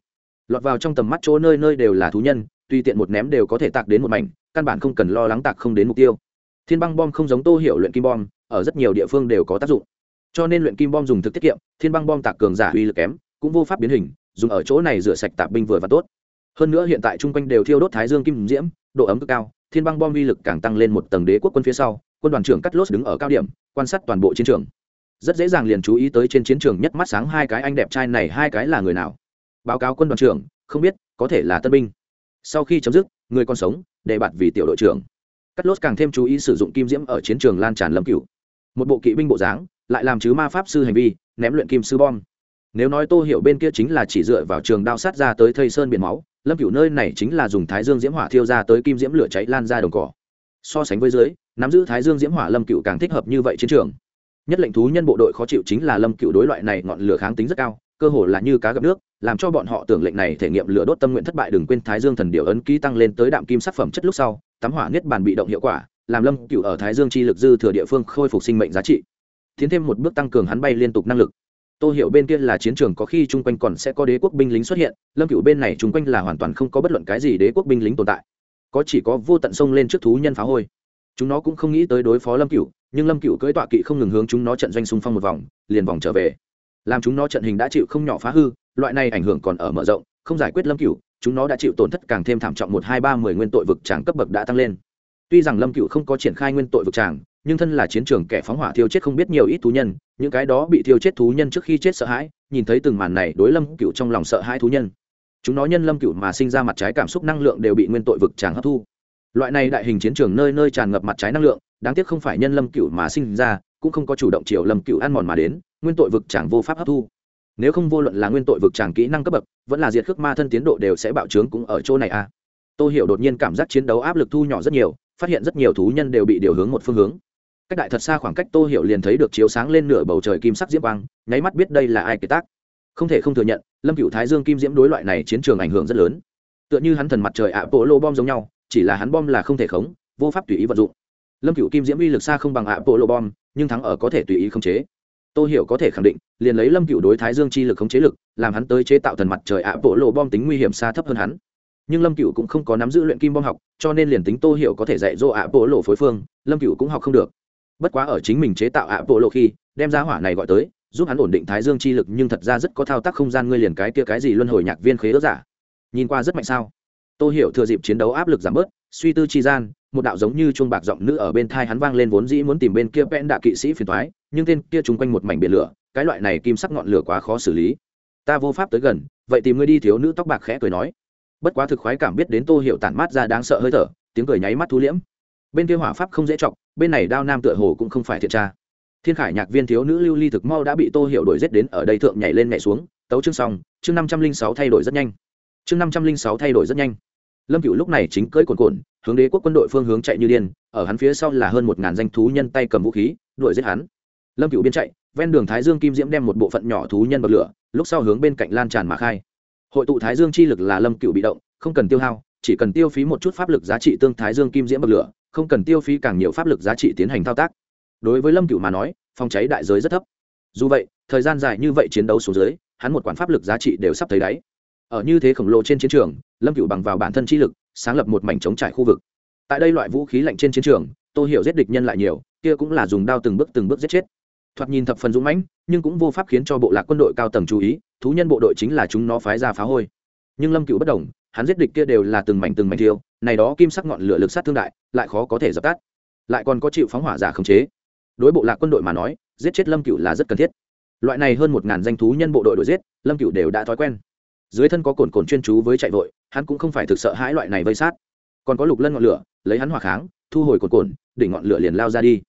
lọt vào trong tầm mắt chỗ nơi nơi đều là thú nhân tùy tiện một ném đều có thể tạc đến một mảnh căn bản không cần lo lắng tạc không đến mục tiêu thiên băng bom không giống tô hiệu luyện kim bom ở rất nhiều địa phương đều có tác dụng cho nên luyện kim bom dùng thực tiết kiệm thiên băng bom tạc cường giả uy lực kém cũng vô pháp biến hình dùng ở chỗ này rửa sạch tạp binh vừa và tốt. Hơn nữa hiện tại chung quanh đều thiêu đốt thái dương kim diễm, độ ấm cực cao, thiên băng bom uy lực càng tăng lên một tầng đế quốc quân phía sau, quân đoàn trưởng cắt lốt đứng ở cao điểm, quan sát toàn bộ chiến trường. Rất dễ dàng liền chú ý tới trên chiến trường nhất mắt sáng hai cái anh đẹp trai này, hai cái là người nào? Báo cáo quân đoàn trưởng, không biết, có thể là tân binh. Sau khi chấm dứt, người còn sống đề bạt vì tiểu đội trưởng. Cắt lốt càng thêm chú ý sử dụng kim diễm ở chiến trường lan tràn lâm cửu. Một bộ kỵ binh bộ dáng, lại làm chứ ma pháp sư hành vi, ném luyện kim sư bom nếu nói tô hiểu bên kia chính là chỉ dựa vào trường đao sát ra tới thây sơn biển máu, lâm cửu nơi này chính là dùng thái dương diễm hỏa thiêu ra tới kim diễm lửa cháy lan ra đồng cỏ. So sánh với dưới, nắm giữ thái dương diễm hỏa lâm cửu càng thích hợp như vậy chiến trường. Nhất lệnh thú nhân bộ đội khó chịu chính là lâm cửu đối loại này ngọn lửa kháng tính rất cao, cơ hồ là như cá gặp nước, làm cho bọn họ tưởng lệnh này thể nghiệm lửa đốt tâm nguyện thất bại đừng quên thái dương thần điệu ấn ký tăng lên tới đạm kim sắc phẩm chất lúc sau, tắm hỏa niết bàn bị động hiệu quả, làm lâm cửu ở thái dương chi lực dư thừa địa phương khôi phục sinh mệnh giá trị. Tiến thêm một bước tăng cường hắn bay liên tục năng lực tôi hiểu bên kia là chiến trường có khi chung quanh còn sẽ có đế quốc binh lính xuất hiện, lâm cựu bên này chung quanh là hoàn toàn không có bất luận cái gì đế quốc binh lính tồn tại. Có chỉ có vô tận sông lên trước thú nhân phá hôi. Chúng nó cũng không nghĩ tới đối phó lâm cựu nhưng lâm cựu cưỡi tọa kỵ không ngừng hướng chúng nó trận doanh xung phong một vòng, liền vòng trở về. Làm chúng nó trận hình đã chịu không nhỏ phá hư, loại này ảnh hưởng còn ở mở rộng, không giải quyết lâm cựu chúng nó đã chịu tổn thất càng thêm thảm trọng một hai ba mười nguyên tội vực tràng cấp bậc đã tăng lên tuy rằng lâm cựu không có triển khai nguyên tội vực tràng, nhưng thân là chiến trường kẻ phóng hỏa thiêu chết không biết nhiều ít thú nhân, những cái đó bị thiêu chết thú nhân trước khi chết sợ hãi, nhìn thấy từng màn này đối lâm cựu trong lòng sợ hãi thú nhân. Chúng nó nhân lâm cựu mà sinh ra mặt trái cảm xúc năng lượng đều bị nguyên tội vực tràng hấp thu. Loại này đại hình chiến trường nơi nơi tràn ngập mặt trái năng lượng, đáng tiếc không phải nhân lâm cựu mà sinh ra, cũng không có chủ động chiều lâm cựu ăn mòn mà đến, nguyên tội vực tràng vô pháp hấp thu. Nếu không vô luận là nguyên tội vực tràng kỹ năng cấp bậc, vẫn là diệt khước ma thân tiến độ đều sẽ bạo trướng cũng ở chỗ này a à. tôi hiểu đột nhiên cảm giác chiến đấu áp lực thu nhỏ rất nhiều phát hiện rất nhiều thú nhân đều bị điều hướng một phương hướng. Cách đại thật xa khoảng cách tô hiểu liền thấy được chiếu sáng lên nửa bầu trời kim sắc diễm quang, nháy mắt biết đây là ai kế tác. Không thể không thừa nhận, lâm cựu thái dương kim diễm đối loại này chiến trường ảnh hưởng rất lớn. Tựa như hắn thần mặt trời ạ bộ lô bom giống nhau, chỉ là hắn bom là không thể khống, vô pháp tùy ý vận dụng. Lâm cựu kim diễm uy lực xa không bằng ạ bộ lô bom, nhưng thắng ở có thể tùy ý khống chế. Tô hiểu có thể khẳng định, liền lấy lâm cựu đối thái dương chi lực khống chế lực, làm hắn tới chế tạo thần mặt trời ạ bộ lô bom tính nguy hiểm xa thấp hơn hắn nhưng lâm cựu cũng không có nắm giữ luyện kim bom học, cho nên liền tính tô hiểu có thể dạy dỗ ạ bộ lộ phối phương, lâm cựu cũng học không được. Bất quá ở chính mình chế tạo ạ bộ lộ khi, đem ra hỏa này gọi tới, giúp hắn ổn định thái dương chi lực nhưng thật ra rất có thao tác không gian ngươi liền cái kia cái gì luân hồi nhạc viên khế ước giả. Nhìn qua rất mạnh sao? Tôi hiểu thừa dịp chiến đấu áp lực giảm bớt, suy tư chi gian, một đạo giống như chuông bạc giọng nữ ở bên thai hắn vang lên vốn dĩ muốn tìm bên kia vẽn đạ kỵ sĩ phiền thoái nhưng tên kia chung quanh một mảnh biển lửa, cái loại này kim sắc ngọn lửa quá khó xử lý. Ta vô pháp tới gần, vậy tìm ngươi đi thiếu nữ tóc bạc khẽ cười nói bất quá thực khoái cảm biết đến tô hiệu tản mát ra đáng sợ hơi thở, tiếng cười nháy mắt thu liễm. Bên kia hỏa pháp không dễ chọc, bên này đao nam tựa hồ cũng không phải thiện tra. Thiên khải nhạc viên thiếu nữ lưu ly thực mau đã bị tô hiệu đổi rét đến ở đây thượng nhảy lên nhảy xuống, tấu chương xong, chương năm trăm linh sáu thay đổi rất nhanh. Chương năm trăm linh sáu thay đổi rất nhanh. Lâm cựu lúc này chính cưỡi cồn cồn hướng đế quốc quân đội phương hướng chạy như điên, ở hắn phía sau là hơn một ngàn danh thú nhân tay cầm vũ khí, đuổi giết hắn. Lâm cựu biên chạy, ven đường thái dương kim diễm đem một bộ phận nhỏ thú nhân bật lửa, lúc sau hướng bên cạnh lan tràn mà khai hội tụ thái dương chi lực là lâm cựu bị động, không cần tiêu hao, chỉ cần tiêu phí một chút pháp lực giá trị tương thái dương kim diễm bậc lửa, không cần tiêu phí càng nhiều pháp lực giá trị tiến hành thao tác. Đối với lâm cựu mà nói, phòng cháy đại giới rất thấp. Dù vậy, thời gian dài như vậy chiến đấu xuống dưới, hắn một quản pháp lực giá trị đều sắp thấy đáy. Ở như thế khổng lồ trên chiến trường, lâm cựu bằng vào bản thân chi lực, sáng lập một mảnh chống trải khu vực. Tại đây loại vũ khí lạnh trên chiến trường tôi hiểu giết địch nhân lại nhiều, kia cũng là dùng đao từng bước từng bước giết chết. Thoạt nhìn thập phần dũng mãnh, nhưng cũng vô pháp khiến cho bộ lạc quân đội cao tầng chú ý thú nhân bộ đội chính là chúng nó phái ra phá hôi. Nhưng lâm cựu bất đồng, hắn giết địch kia đều là từng mảnh từng mảnh thiêu, này đó kim sắc ngọn lửa lực sát thương đại, lại khó có thể dập tắt. Lại còn có chịu phóng hỏa giả khống chế. Đối bộ lạc quân đội mà nói, giết chết lâm cựu là rất cần thiết. Loại này hơn một ngàn danh thú nhân bộ đội đội giết, lâm cựu đều đã thói quen. Dưới thân có cồn cồn chuyên chú với chạy vội, hắn cũng không phải thực sợ hãi loại này vây sát. Còn có lục lân ngọn lửa, lấy hắn hỏa kháng, thu hồi cồn cồn, đỉnh ngọn lửa liền lao ra đi.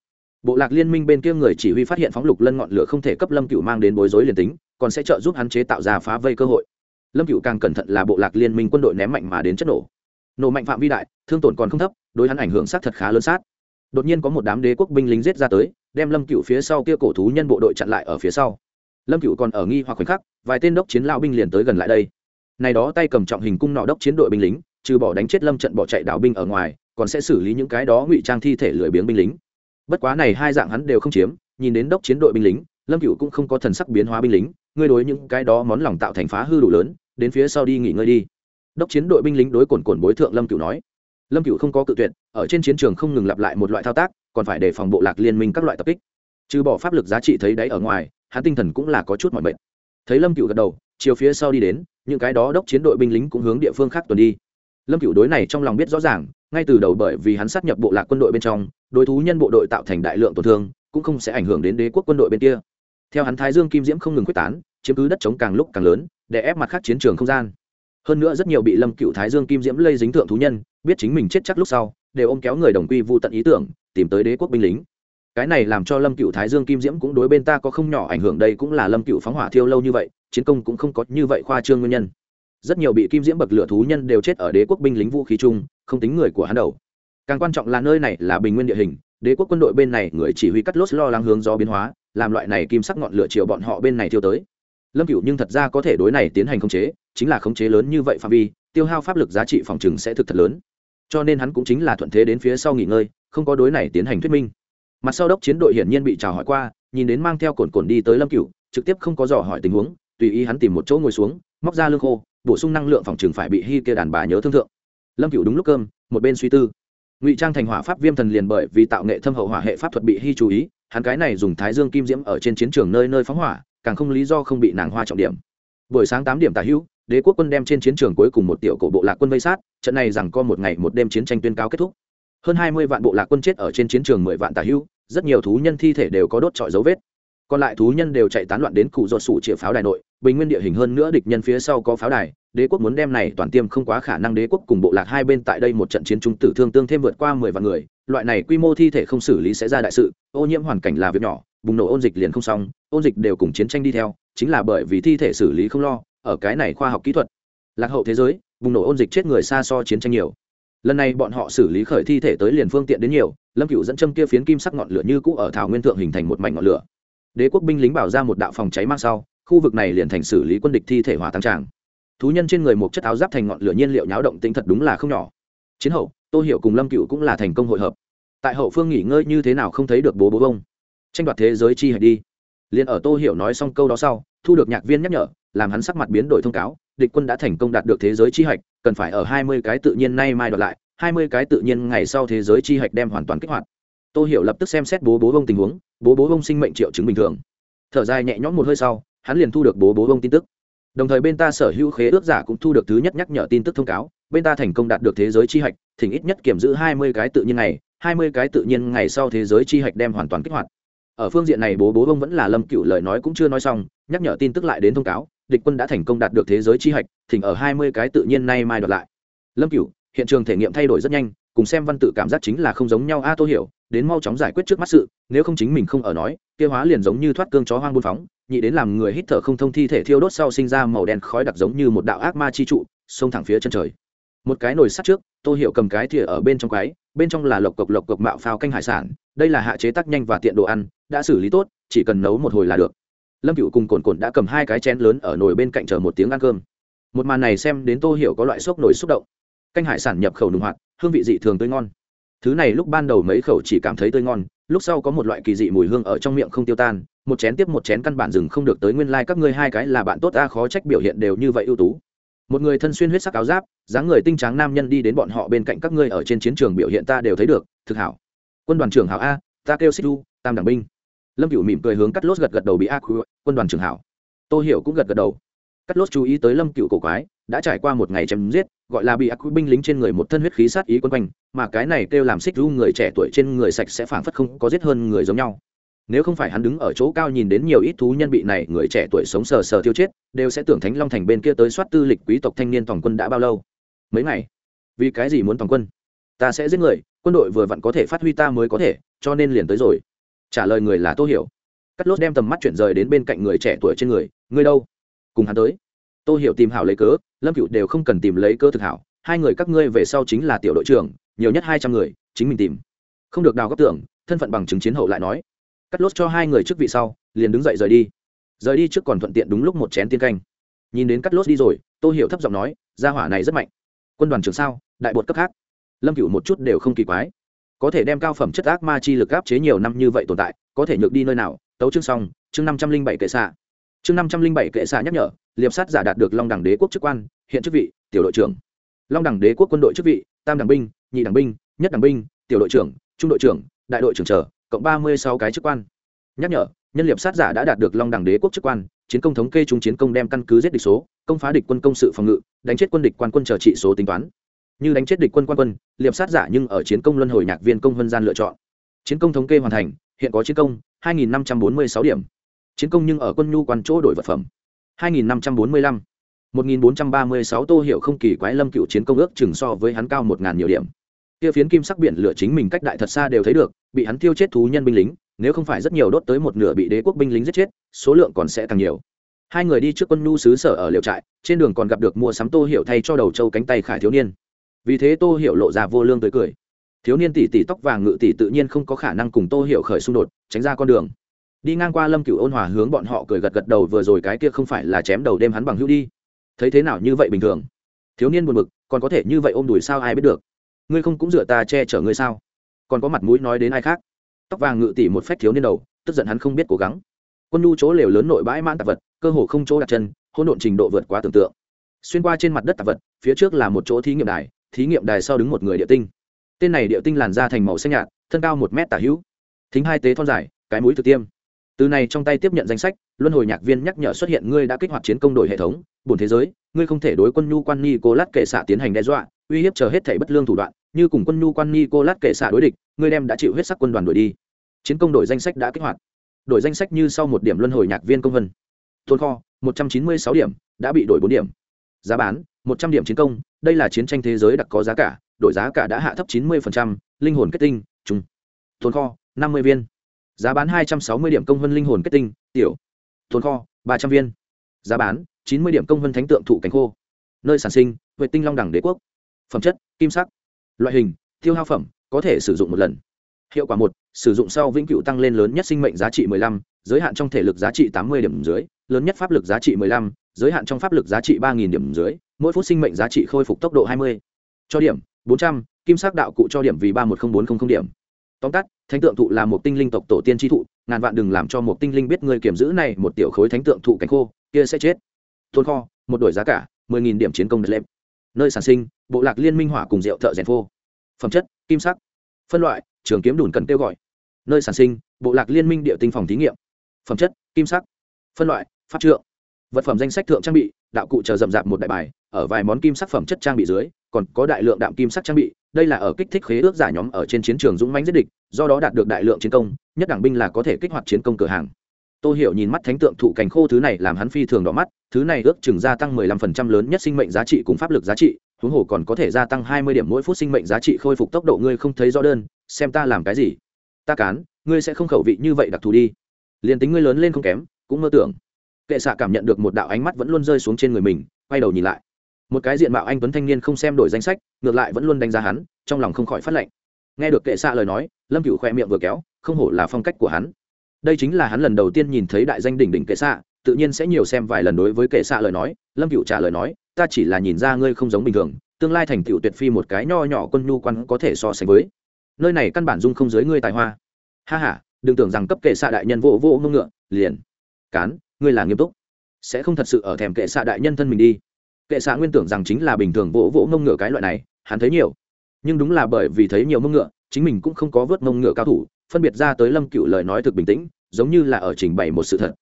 Bộ lạc liên minh bên kia người chỉ huy phát hiện phóng lục lân ngọn lửa không thể cấp lâm cựu mang đến bối rối liền tính còn sẽ trợ giúp hắn chế tạo ra phá vây cơ hội. Lâm cựu càng cẩn thận là bộ lạc liên minh quân đội ném mạnh mà đến chất nổ. Nổ mạnh phạm vi đại, thương tổn còn không thấp, đối hắn ảnh hưởng sát thật khá lớn sát. Đột nhiên có một đám đế quốc binh lính giết ra tới, đem lâm cựu phía sau kia cổ thú nhân bộ đội chặn lại ở phía sau. Lâm cựu còn ở nghi hoặc khoảnh khắc, vài tên đốc chiến lao binh liền tới gần lại đây. Này đó tay cầm trọng hình cung nọ đốc chiến đội binh lính, trừ bỏ đánh chết lâm trận bỏ chạy đảo binh ở ngoài, còn sẽ xử lý những cái đó ngụy trang thi thể lười biếng binh lính. Bất quá này hai dạng hắn đều không chiếm, nhìn đến đốc chiến đội binh lính, lâm cựu cũng không có thần sắc biến hóa binh lính ngươi đối những cái đó món lòng tạo thành phá hư đủ lớn, đến phía sau đi nghỉ ngơi đi. Đốc chiến đội binh lính đối cồn cồn bối thượng lâm cựu nói. Lâm cựu không có cự tuyệt, ở trên chiến trường không ngừng lặp lại một loại thao tác, còn phải đề phòng bộ lạc liên minh các loại tập kích. Trừ bỏ pháp lực giá trị thấy đáy ở ngoài, hắn tinh thần cũng là có chút mọi bệnh thấy lâm cựu gật đầu, chiều phía sau đi đến, những cái đó đốc chiến đội binh lính cũng hướng địa phương khác tuần đi. Lâm cựu đối này trong lòng biết rõ ràng, ngay từ đầu bởi vì hắn sát nhập bộ lạc quân đội bên trong, đối thú nhân bộ đội tạo thành đại lượng tổn thương, cũng không sẽ ảnh hưởng đến đế quốc quân đội bên kia theo hắn thái dương kim diễm không ngừng quyết tán, chiếm cứ đất chống càng lúc càng lớn, để ép mặt khác chiến trường không gian. Hơn nữa rất nhiều bị lâm cựu thái dương kim diễm lây dính thượng thú nhân, biết chính mình chết chắc lúc sau, đều ôm kéo người đồng quy vô tận ý tưởng, tìm tới đế quốc binh lính. Cái này làm cho lâm cựu thái dương kim diễm cũng đối bên ta có không nhỏ ảnh hưởng, đây cũng là lâm cựu phóng hỏa thiêu lâu như vậy, chiến công cũng không có như vậy khoa trương nguyên nhân. Rất nhiều bị kim diễm bậc lửa thú nhân đều chết ở đế quốc binh lính vũ khí chung, không tính người của hắn đầu càng quan trọng là nơi này là bình nguyên địa hình, đế quốc quân đội bên này người chỉ huy cắt lốt lo lắng hướng do biến hóa làm loại này kim sắc ngọn lửa chiều bọn họ bên này thiêu tới. Lâm cựu nhưng thật ra có thể đối này tiến hành khống chế, chính là khống chế lớn như vậy phạm vi, tiêu hao pháp lực giá trị phòng chừng sẽ thực thật lớn. Cho nên hắn cũng chính là thuận thế đến phía sau nghỉ ngơi, không có đối này tiến hành thuyết minh. Mặt sau đốc chiến đội hiển nhiên bị chào hỏi qua, nhìn đến mang theo cồn cồn đi tới lâm cựu trực tiếp không có dò hỏi tình huống, tùy ý hắn tìm một chỗ ngồi xuống, móc ra lương khô, bổ sung năng lượng phòng chừng phải bị hy kia đàn bà nhớ thương thượng. Lâm cựu đúng lúc cơm, một bên suy tư. Ngụy trang thành hỏa pháp viêm thần liền bởi vì tạo nghệ thâm hậu hỏa hệ pháp thuật bị hy chú ý hắn cái này dùng thái dương kim diễm ở trên chiến trường nơi nơi phóng hỏa, càng không lý do không bị nàng hoa trọng điểm. Buổi sáng tám điểm tả hữu, đế quốc quân đem trên chiến trường cuối cùng một tiểu cổ bộ lạc quân vây sát, trận này rằng co một ngày một đêm chiến tranh tuyên cáo kết thúc. Hơn hai mươi vạn bộ lạc quân chết ở trên chiến trường mười vạn tả hữu, rất nhiều thú nhân thi thể đều có đốt trọi dấu vết còn lại thú nhân đều chạy tán loạn đến cụ ruột sủ chĩa pháo đài nội, bình nguyên địa hình hơn nữa địch nhân phía sau có pháo đài, đế quốc muốn đem này toàn tiêm không quá khả năng đế quốc cùng bộ lạc hai bên tại đây một trận chiến chúng tử thương tương thêm vượt qua mười vạn người, loại này quy mô thi thể không xử lý sẽ ra đại sự, ô nhiễm hoàn cảnh là việc nhỏ, bùng nổ ôn dịch liền không xong, ôn dịch đều cùng chiến tranh đi theo, chính là bởi vì thi thể xử lý không lo, ở cái này khoa học kỹ thuật, lạc hậu thế giới, bùng nổ ôn dịch chết người xa so chiến tranh nhiều. Lần này bọn họ xử lý khởi thi thể tới liền phương tiện đến nhiều, lâm cựu dẫn châm kia phiến kim sắc ngọn lửa như cũ ở thảo nguyên thượng hình thành một mảnh ngọn lửa đế quốc binh lính bảo ra một đạo phòng cháy mang sau, khu vực này liền thành xử lý quân địch thi thể hỏa tăng tràng. Thú nhân trên người một chất áo giáp thành ngọn lửa nhiên liệu nháo động tính thật đúng là không nhỏ. Chiến hậu, tô hiểu cùng lâm cựu cũng là thành công hội hợp. Tại hậu phương nghỉ ngơi như thế nào không thấy được bố bố bông. Tranh đoạt thế giới chi hạch đi. Liền ở tô hiểu nói xong câu đó sau, thu được nhạc viên nhắc nhở, làm hắn sắc mặt biến đổi thông cáo, địch quân đã thành công đạt được thế giới chi hạch, cần phải ở hai mươi cái tự nhiên nay mai đoạt lại, hai mươi cái tự nhiên ngày sau thế giới chi hạch đem hoàn toàn kích hoạt tô hiểu lập tức xem xét bố bố bông tình huống bố bố bông sinh mệnh triệu chứng bình thường. Thở dài nhẹ nhõm một hơi sau hắn liền thu được bố bố bông tin tức. Đồng thời bên ta sở hữu khế ước giả cũng thu được thứ nhất nhắc nhở tin tức thông cáo bên ta thành công đạt được thế giới chi hạch thỉnh ít nhất kiểm giữ hai mươi cái tự nhiên ngày hai mươi cái tự nhiên ngày sau thế giới chi hạch đem hoàn toàn kích hoạt. Ở phương diện này bố bố bông vẫn là lâm cựu lời nói cũng chưa nói xong nhắc nhở tin tức lại đến thông cáo địch quân đã thành công đạt được thế giới chi hạch thỉnh ở hai mươi cái tự nhiên nay mai đoạt lại. Lâm cựu hiện trường thể nghiệm thay đổi rất nhanh cùng xem văn tự cảm giác chính là không giống nhau. A à, tô hiểu đến mau chóng giải quyết trước mắt sự, nếu không chính mình không ở nói, kia hóa liền giống như thoát cương chó hoang buôn phóng, nhị đến làm người hít thở không thông thi thể thiêu đốt sau sinh ra màu đen khói đặc giống như một đạo ác ma chi trụ, xông thẳng phía chân trời. Một cái nồi sắt trước, tô hiểu cầm cái thìa ở bên trong cái bên trong là lộc cộc lộc cộc mạo phao canh hải sản, đây là hạ chế tác nhanh và tiện đồ ăn, đã xử lý tốt, chỉ cần nấu một hồi là được. Lâm cựu cùng cồn cồn đã cầm hai cái chén lớn ở nồi bên cạnh chờ một tiếng ăn cơm. Một màn này xem đến tô hiểu có loại sốc nổi xúc động. Canh hải sản nhập khẩu nùng hoạt, hương vị dị thường tươi ngon thứ này lúc ban đầu mấy khẩu chỉ cảm thấy tươi ngon, lúc sau có một loại kỳ dị mùi hương ở trong miệng không tiêu tan, một chén tiếp một chén căn bản rừng không được tới nguyên lai、like、các ngươi hai cái là bạn tốt ta, khó trách biểu hiện đều như vậy ưu tú. Một người thân xuyên huyết sắc áo giáp, dáng người tinh tráng nam nhân đi đến bọn họ bên cạnh các ngươi ở trên chiến trường biểu hiện ta đều thấy được, thực hảo. Quân đoàn trưởng hảo a, ta kêu xích du, tam đảng binh. Lâm cựu mỉm cười hướng cắt lốt gật gật đầu bị a quân đoàn trưởng hảo. Tôi hiểu cũng gật gật đầu cắt lốt chú ý tới lâm cựu cổ quái, đã trải qua một ngày chém giết, gọi là bị ác binh lính trên người một thân huyết khí sát ý quân quanh, mà cái này kêu làm xích du người trẻ tuổi trên người sạch sẽ phảng phất không có giết hơn người giống nhau. Nếu không phải hắn đứng ở chỗ cao nhìn đến nhiều ít thú nhân bị này người trẻ tuổi sống sờ sờ thiêu chết, đều sẽ tưởng thánh long thành bên kia tới soát tư lịch quý tộc thanh niên toàn quân đã bao lâu. Mấy ngày? Vì cái gì muốn toàn quân? Ta sẽ giết người, quân đội vừa vặn có thể phát huy ta mới có thể, cho nên liền tới rồi. Trả lời người là tô hiểu. Cắt lốt đem tầm mắt chuyển rời đến bên cạnh người trẻ tuổi trên người. Ngươi đâu? Cùng hắn tới. Tô hiểu tìm hảo lấy cớ, lâm cựu đều không cần tìm lấy cơ thực hảo, hai người các ngươi về sau chính là tiểu đội trưởng, nhiều nhất hai trăm người, chính mình tìm. Không được đào góc tưởng, thân phận bằng chứng chiến hậu lại nói. Cắt lốt cho hai người trước vị sau, liền đứng dậy rời đi. Rời đi trước còn thuận tiện đúng lúc một chén tiên canh. Nhìn đến cắt lốt đi rồi, tô hiểu thấp giọng nói, gia hỏa này rất mạnh. Quân đoàn trưởng sao, đại bột cấp khác. Lâm cựu một chút đều không kỳ quái. Có thể đem cao phẩm chất ác ma chi lực áp chế nhiều năm như vậy tồn tại, có thể nhược đi nơi nào, tấu chương xong, chương năm trăm linh bảy kệ xạ chương năm trăm linh bảy kệ xạ nhắc nhở, liệp sát giả đạt được long đẳng đế quốc chức quan, hiện chức vị, tiểu đội trưởng. Long đẳng đế quốc quân đội chức vị, tam đẳng binh, nhị đẳng binh, nhất đẳng binh, tiểu đội trưởng, trung đội trưởng, đại đội trưởng trở cộng ba mươi sáu cái chức quan. Nhắc nhở, nhân liệp sát giả đã đạt được long đẳng đế quốc chức quan, chiến công thống kê trung chiến công đem căn cứ giết địch số, công phá địch quân công sự phòng ngự, đánh chết quân địch quan quân chờ trị số tính toán. Như đánh chết địch quân quan quân, liệp sát giả nhưng ở chiến công luân hồi nhạc viên công vân gian lựa chọn. Chiến công thống kê hoàn thành, hiện có chiến công 2.546 điểm chiến công nhưng ở quân nhu quan chỗ đổi vật phẩm. 2.545 1.436 tô hiệu không kỳ quái lâm cựu chiến công ước chừng so với hắn cao một ngàn nhiều điểm. Kia phiến kim sắc biển lửa chính mình cách đại thật xa đều thấy được, bị hắn tiêu chết thú nhân binh lính, nếu không phải rất nhiều đốt tới một nửa bị đế quốc binh lính giết chết, số lượng còn sẽ càng nhiều. Hai người đi trước quân nhu xứ sở ở liệu trại, trên đường còn gặp được mua sắm tô hiệu thay cho đầu châu cánh tay khải thiếu niên. Vì thế tô hiệu lộ ra vô lương tới cười. Thiếu niên tỷ tỷ tóc vàng ngự tỷ tự nhiên không có khả năng cùng tô hiệu khởi xung đột, tránh ra con đường đi ngang qua lâm cửu ôn hòa hướng bọn họ cười gật gật đầu, vừa rồi cái kia không phải là chém đầu đêm hắn bằng hữu đi. Thấy thế nào như vậy bình thường? Thiếu niên buồn bực, còn có thể như vậy ôm đùi sao ai biết được? Ngươi không cũng dựa ta che chở ngươi sao? Còn có mặt mũi nói đến ai khác? Tóc vàng ngự tỉ một phách thiếu niên đầu, tức giận hắn không biết cố gắng. Quân nhu chỗ lều lớn nội bãi mãn tạp vật, cơ hồ không chỗ đặt chân, hỗn độn trình độ vượt quá tưởng tượng. Xuyên qua trên mặt đất tạp vật, phía trước là một chỗ thí nghiệm đài, thí nghiệm đài sau đứng một người địa tinh. Tên này địa tinh làn da thành màu xanh nhạt, thân cao một mét tả hữu. Thính hai tế thon dài, cái mũi thực tiêm từ này trong tay tiếp nhận danh sách, luân hồi nhạc viên nhắc nhở xuất hiện ngươi đã kích hoạt chiến công đổi hệ thống bổn thế giới, ngươi không thể đối quân nhu quan ni cô lát kệ xạ tiến hành đe dọa, uy hiếp chờ hết thể bất lương thủ đoạn, như cùng quân nhu quan ni cô lát kệ xạ đối địch, ngươi đem đã chịu huyết sắc quân đoàn đổi đi. Chiến công đổi danh sách đã kích hoạt. Đổi danh sách như sau một điểm luân hồi nhạc viên công vân. Tồn kho, một trăm chín mươi sáu điểm, đã bị đổi bốn điểm. Giá bán, một trăm điểm chiến công, đây là chiến tranh thế giới đặc có giá cả, đổi giá cả đã hạ thấp chín mươi linh hồn kết tinh trung tồn kho, năm mươi viên giá bán hai trăm sáu mươi điểm công vân linh hồn kết tinh tiểu tồn kho ba trăm viên. Giá bán chín mươi điểm công vân thánh tượng thụ cánh khô. Nơi sản sinh vệ tinh long đẳng đế quốc. Phẩm chất kim sắc. Loại hình tiêu hao phẩm có thể sử dụng một lần. Hiệu quả một sử dụng sau vĩnh cửu tăng lên lớn nhất sinh mệnh giá trị 15, giới hạn trong thể lực giá trị 80 điểm dưới lớn nhất pháp lực giá trị 15, giới hạn trong pháp lực giá trị 3.000 điểm dưới mỗi phút sinh mệnh giá trị khôi phục tốc độ 20. cho điểm 400, kim sắc đạo cụ cho điểm vì 310400 điểm tóm tắt, thánh tượng thụ là một tinh linh tộc tổ tiên tri thụ, ngàn vạn đừng làm cho một tinh linh biết người kiểm giữ này một tiểu khối thánh tượng thụ cánh khô, kia sẽ chết. Thôn kho, một đổi giá cả, mười nghìn điểm chiến công đất lệm nơi sản sinh, bộ lạc liên minh hỏa cùng rượu thợ rèn phô. Phẩm chất, kim sắc. Phân loại, trường kiếm đùn cần kêu gọi. Nơi sản sinh, bộ lạc liên minh địa tinh phòng thí nghiệm. Phẩm chất, kim sắc. Phân loại, pháp trượng. Vật phẩm danh sách thượng trang bị, đạo cụ chờ rậm rạp một đại bài, ở vài món kim sắc phẩm chất trang bị dưới còn có đại lượng đạm kim sắc trang bị, đây là ở kích thích khế ước giả nhóm ở trên chiến trường dũng mãnh giết địch, do đó đạt được đại lượng chiến công, nhất đảng binh là có thể kích hoạt chiến công cửa hàng. Tôi hiểu nhìn mắt thánh tượng thụ cảnh khô thứ này làm hắn phi thường đỏ mắt, thứ này ước chừng gia tăng 15% lớn nhất sinh mệnh giá trị cùng pháp lực giá trị, huống hồ còn có thể gia tăng 20 điểm mỗi phút sinh mệnh giá trị khôi phục tốc độ ngươi không thấy rõ đơn, xem ta làm cái gì. Ta cán, ngươi sẽ không khẩu vị như vậy đặc thù đi. Liền tính ngươi lớn lên không kém, cũng mơ tưởng. Kệ xạ cảm nhận được một đạo ánh mắt vẫn luôn rơi xuống trên người mình, quay đầu nhìn lại một cái diện mạo anh tuấn thanh niên không xem đổi danh sách, ngược lại vẫn luôn đánh giá hắn, trong lòng không khỏi phát lệnh. Nghe được kệ xạ lời nói, lâm cựu khoe miệng vừa kéo, không hổ là phong cách của hắn. Đây chính là hắn lần đầu tiên nhìn thấy đại danh đỉnh đỉnh kệ xạ, tự nhiên sẽ nhiều xem vài lần đối với kệ xạ lời nói. Lâm cựu trả lời nói, ta chỉ là nhìn ra ngươi không giống bình thường, tương lai thành tựu tuyệt phi một cái nho nhỏ quân nhu quan có thể so sánh với. Nơi này căn bản dung không dưới ngươi tài hoa. Ha h a đừng tưởng rằng cấp kệ xạ đại nhân vô vô ngông ngựa, liền. Cán, ngươi là nghiêm túc. Sẽ không thật sự ở thèm kệ xạ đại nhân thân mình đi kệ xạ nguyên tưởng rằng chính là bình thường vỗ vỗ ngông ngựa cái loại này, hắn thấy nhiều. Nhưng đúng là bởi vì thấy nhiều mông ngựa, chính mình cũng không có vớt mông ngựa cao thủ, phân biệt ra tới lâm cựu lời nói thực bình tĩnh, giống như là ở trình bày một sự thật.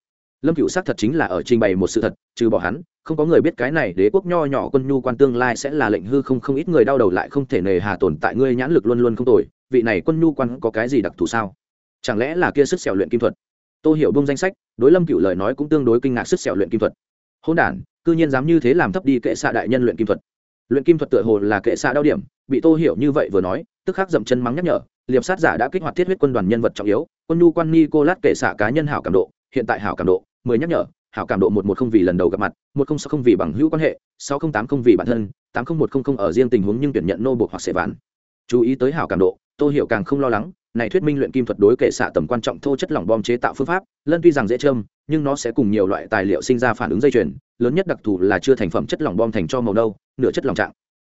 Lâm cựu xác thật chính là ở trình bày một sự thật, trừ bỏ hắn, không có người biết cái này đế quốc nho nhỏ quân nhu quan tương lai sẽ là lệnh hư không không ít người đau đầu lại không thể nề hà tồn tại ngươi nhãn lực luôn luôn không tồi, vị này quân nhu quan có cái gì đặc thù sao? Chẳng lẽ là kia sức xẻo luyện kim thuật? Tô hiểu bông danh sách, đối lâm cựu lời nói cũng tương đối kinh ngạc sức xẻo luyện kim thuật hôn đản, cư nhiên dám như thế làm thấp đi kệ xạ đại nhân luyện kim thuật. Luyện kim thuật tựa hồ là kệ xạ đau điểm, bị tô hiểu như vậy vừa nói, tức khắc dậm chân mắng nhắc nhở, liệp sát giả đã kích hoạt thiết huyết quân đoàn nhân vật trọng yếu, quân nhu quan ni cô lát kệ xạ cá nhân hảo cảm độ, hiện tại hảo cảm độ, mười nhắc nhở, hảo cảm độ một một không vì lần đầu gặp mặt, một không sáu không vì bằng hữu quan hệ, sáu không tám không vì bản thân, tám không một không không ở riêng tình huống nhưng tuyển nhận nô buộc hoặc sẽ ván chú ý tới hảo cảm độ, tô hiểu càng không lo lắng, này thuyết minh luyện kim thuật đối kệ xạ tầm quan trọng thô chất lỏng bom chế tạo phương pháp, lân tuy rằng dễ châm nhưng nó sẽ cùng nhiều loại tài liệu sinh ra phản ứng dây chuyền, lớn nhất đặc thù là chưa thành phẩm chất lỏng bom thành cho màu nâu, nửa chất lỏng trạng.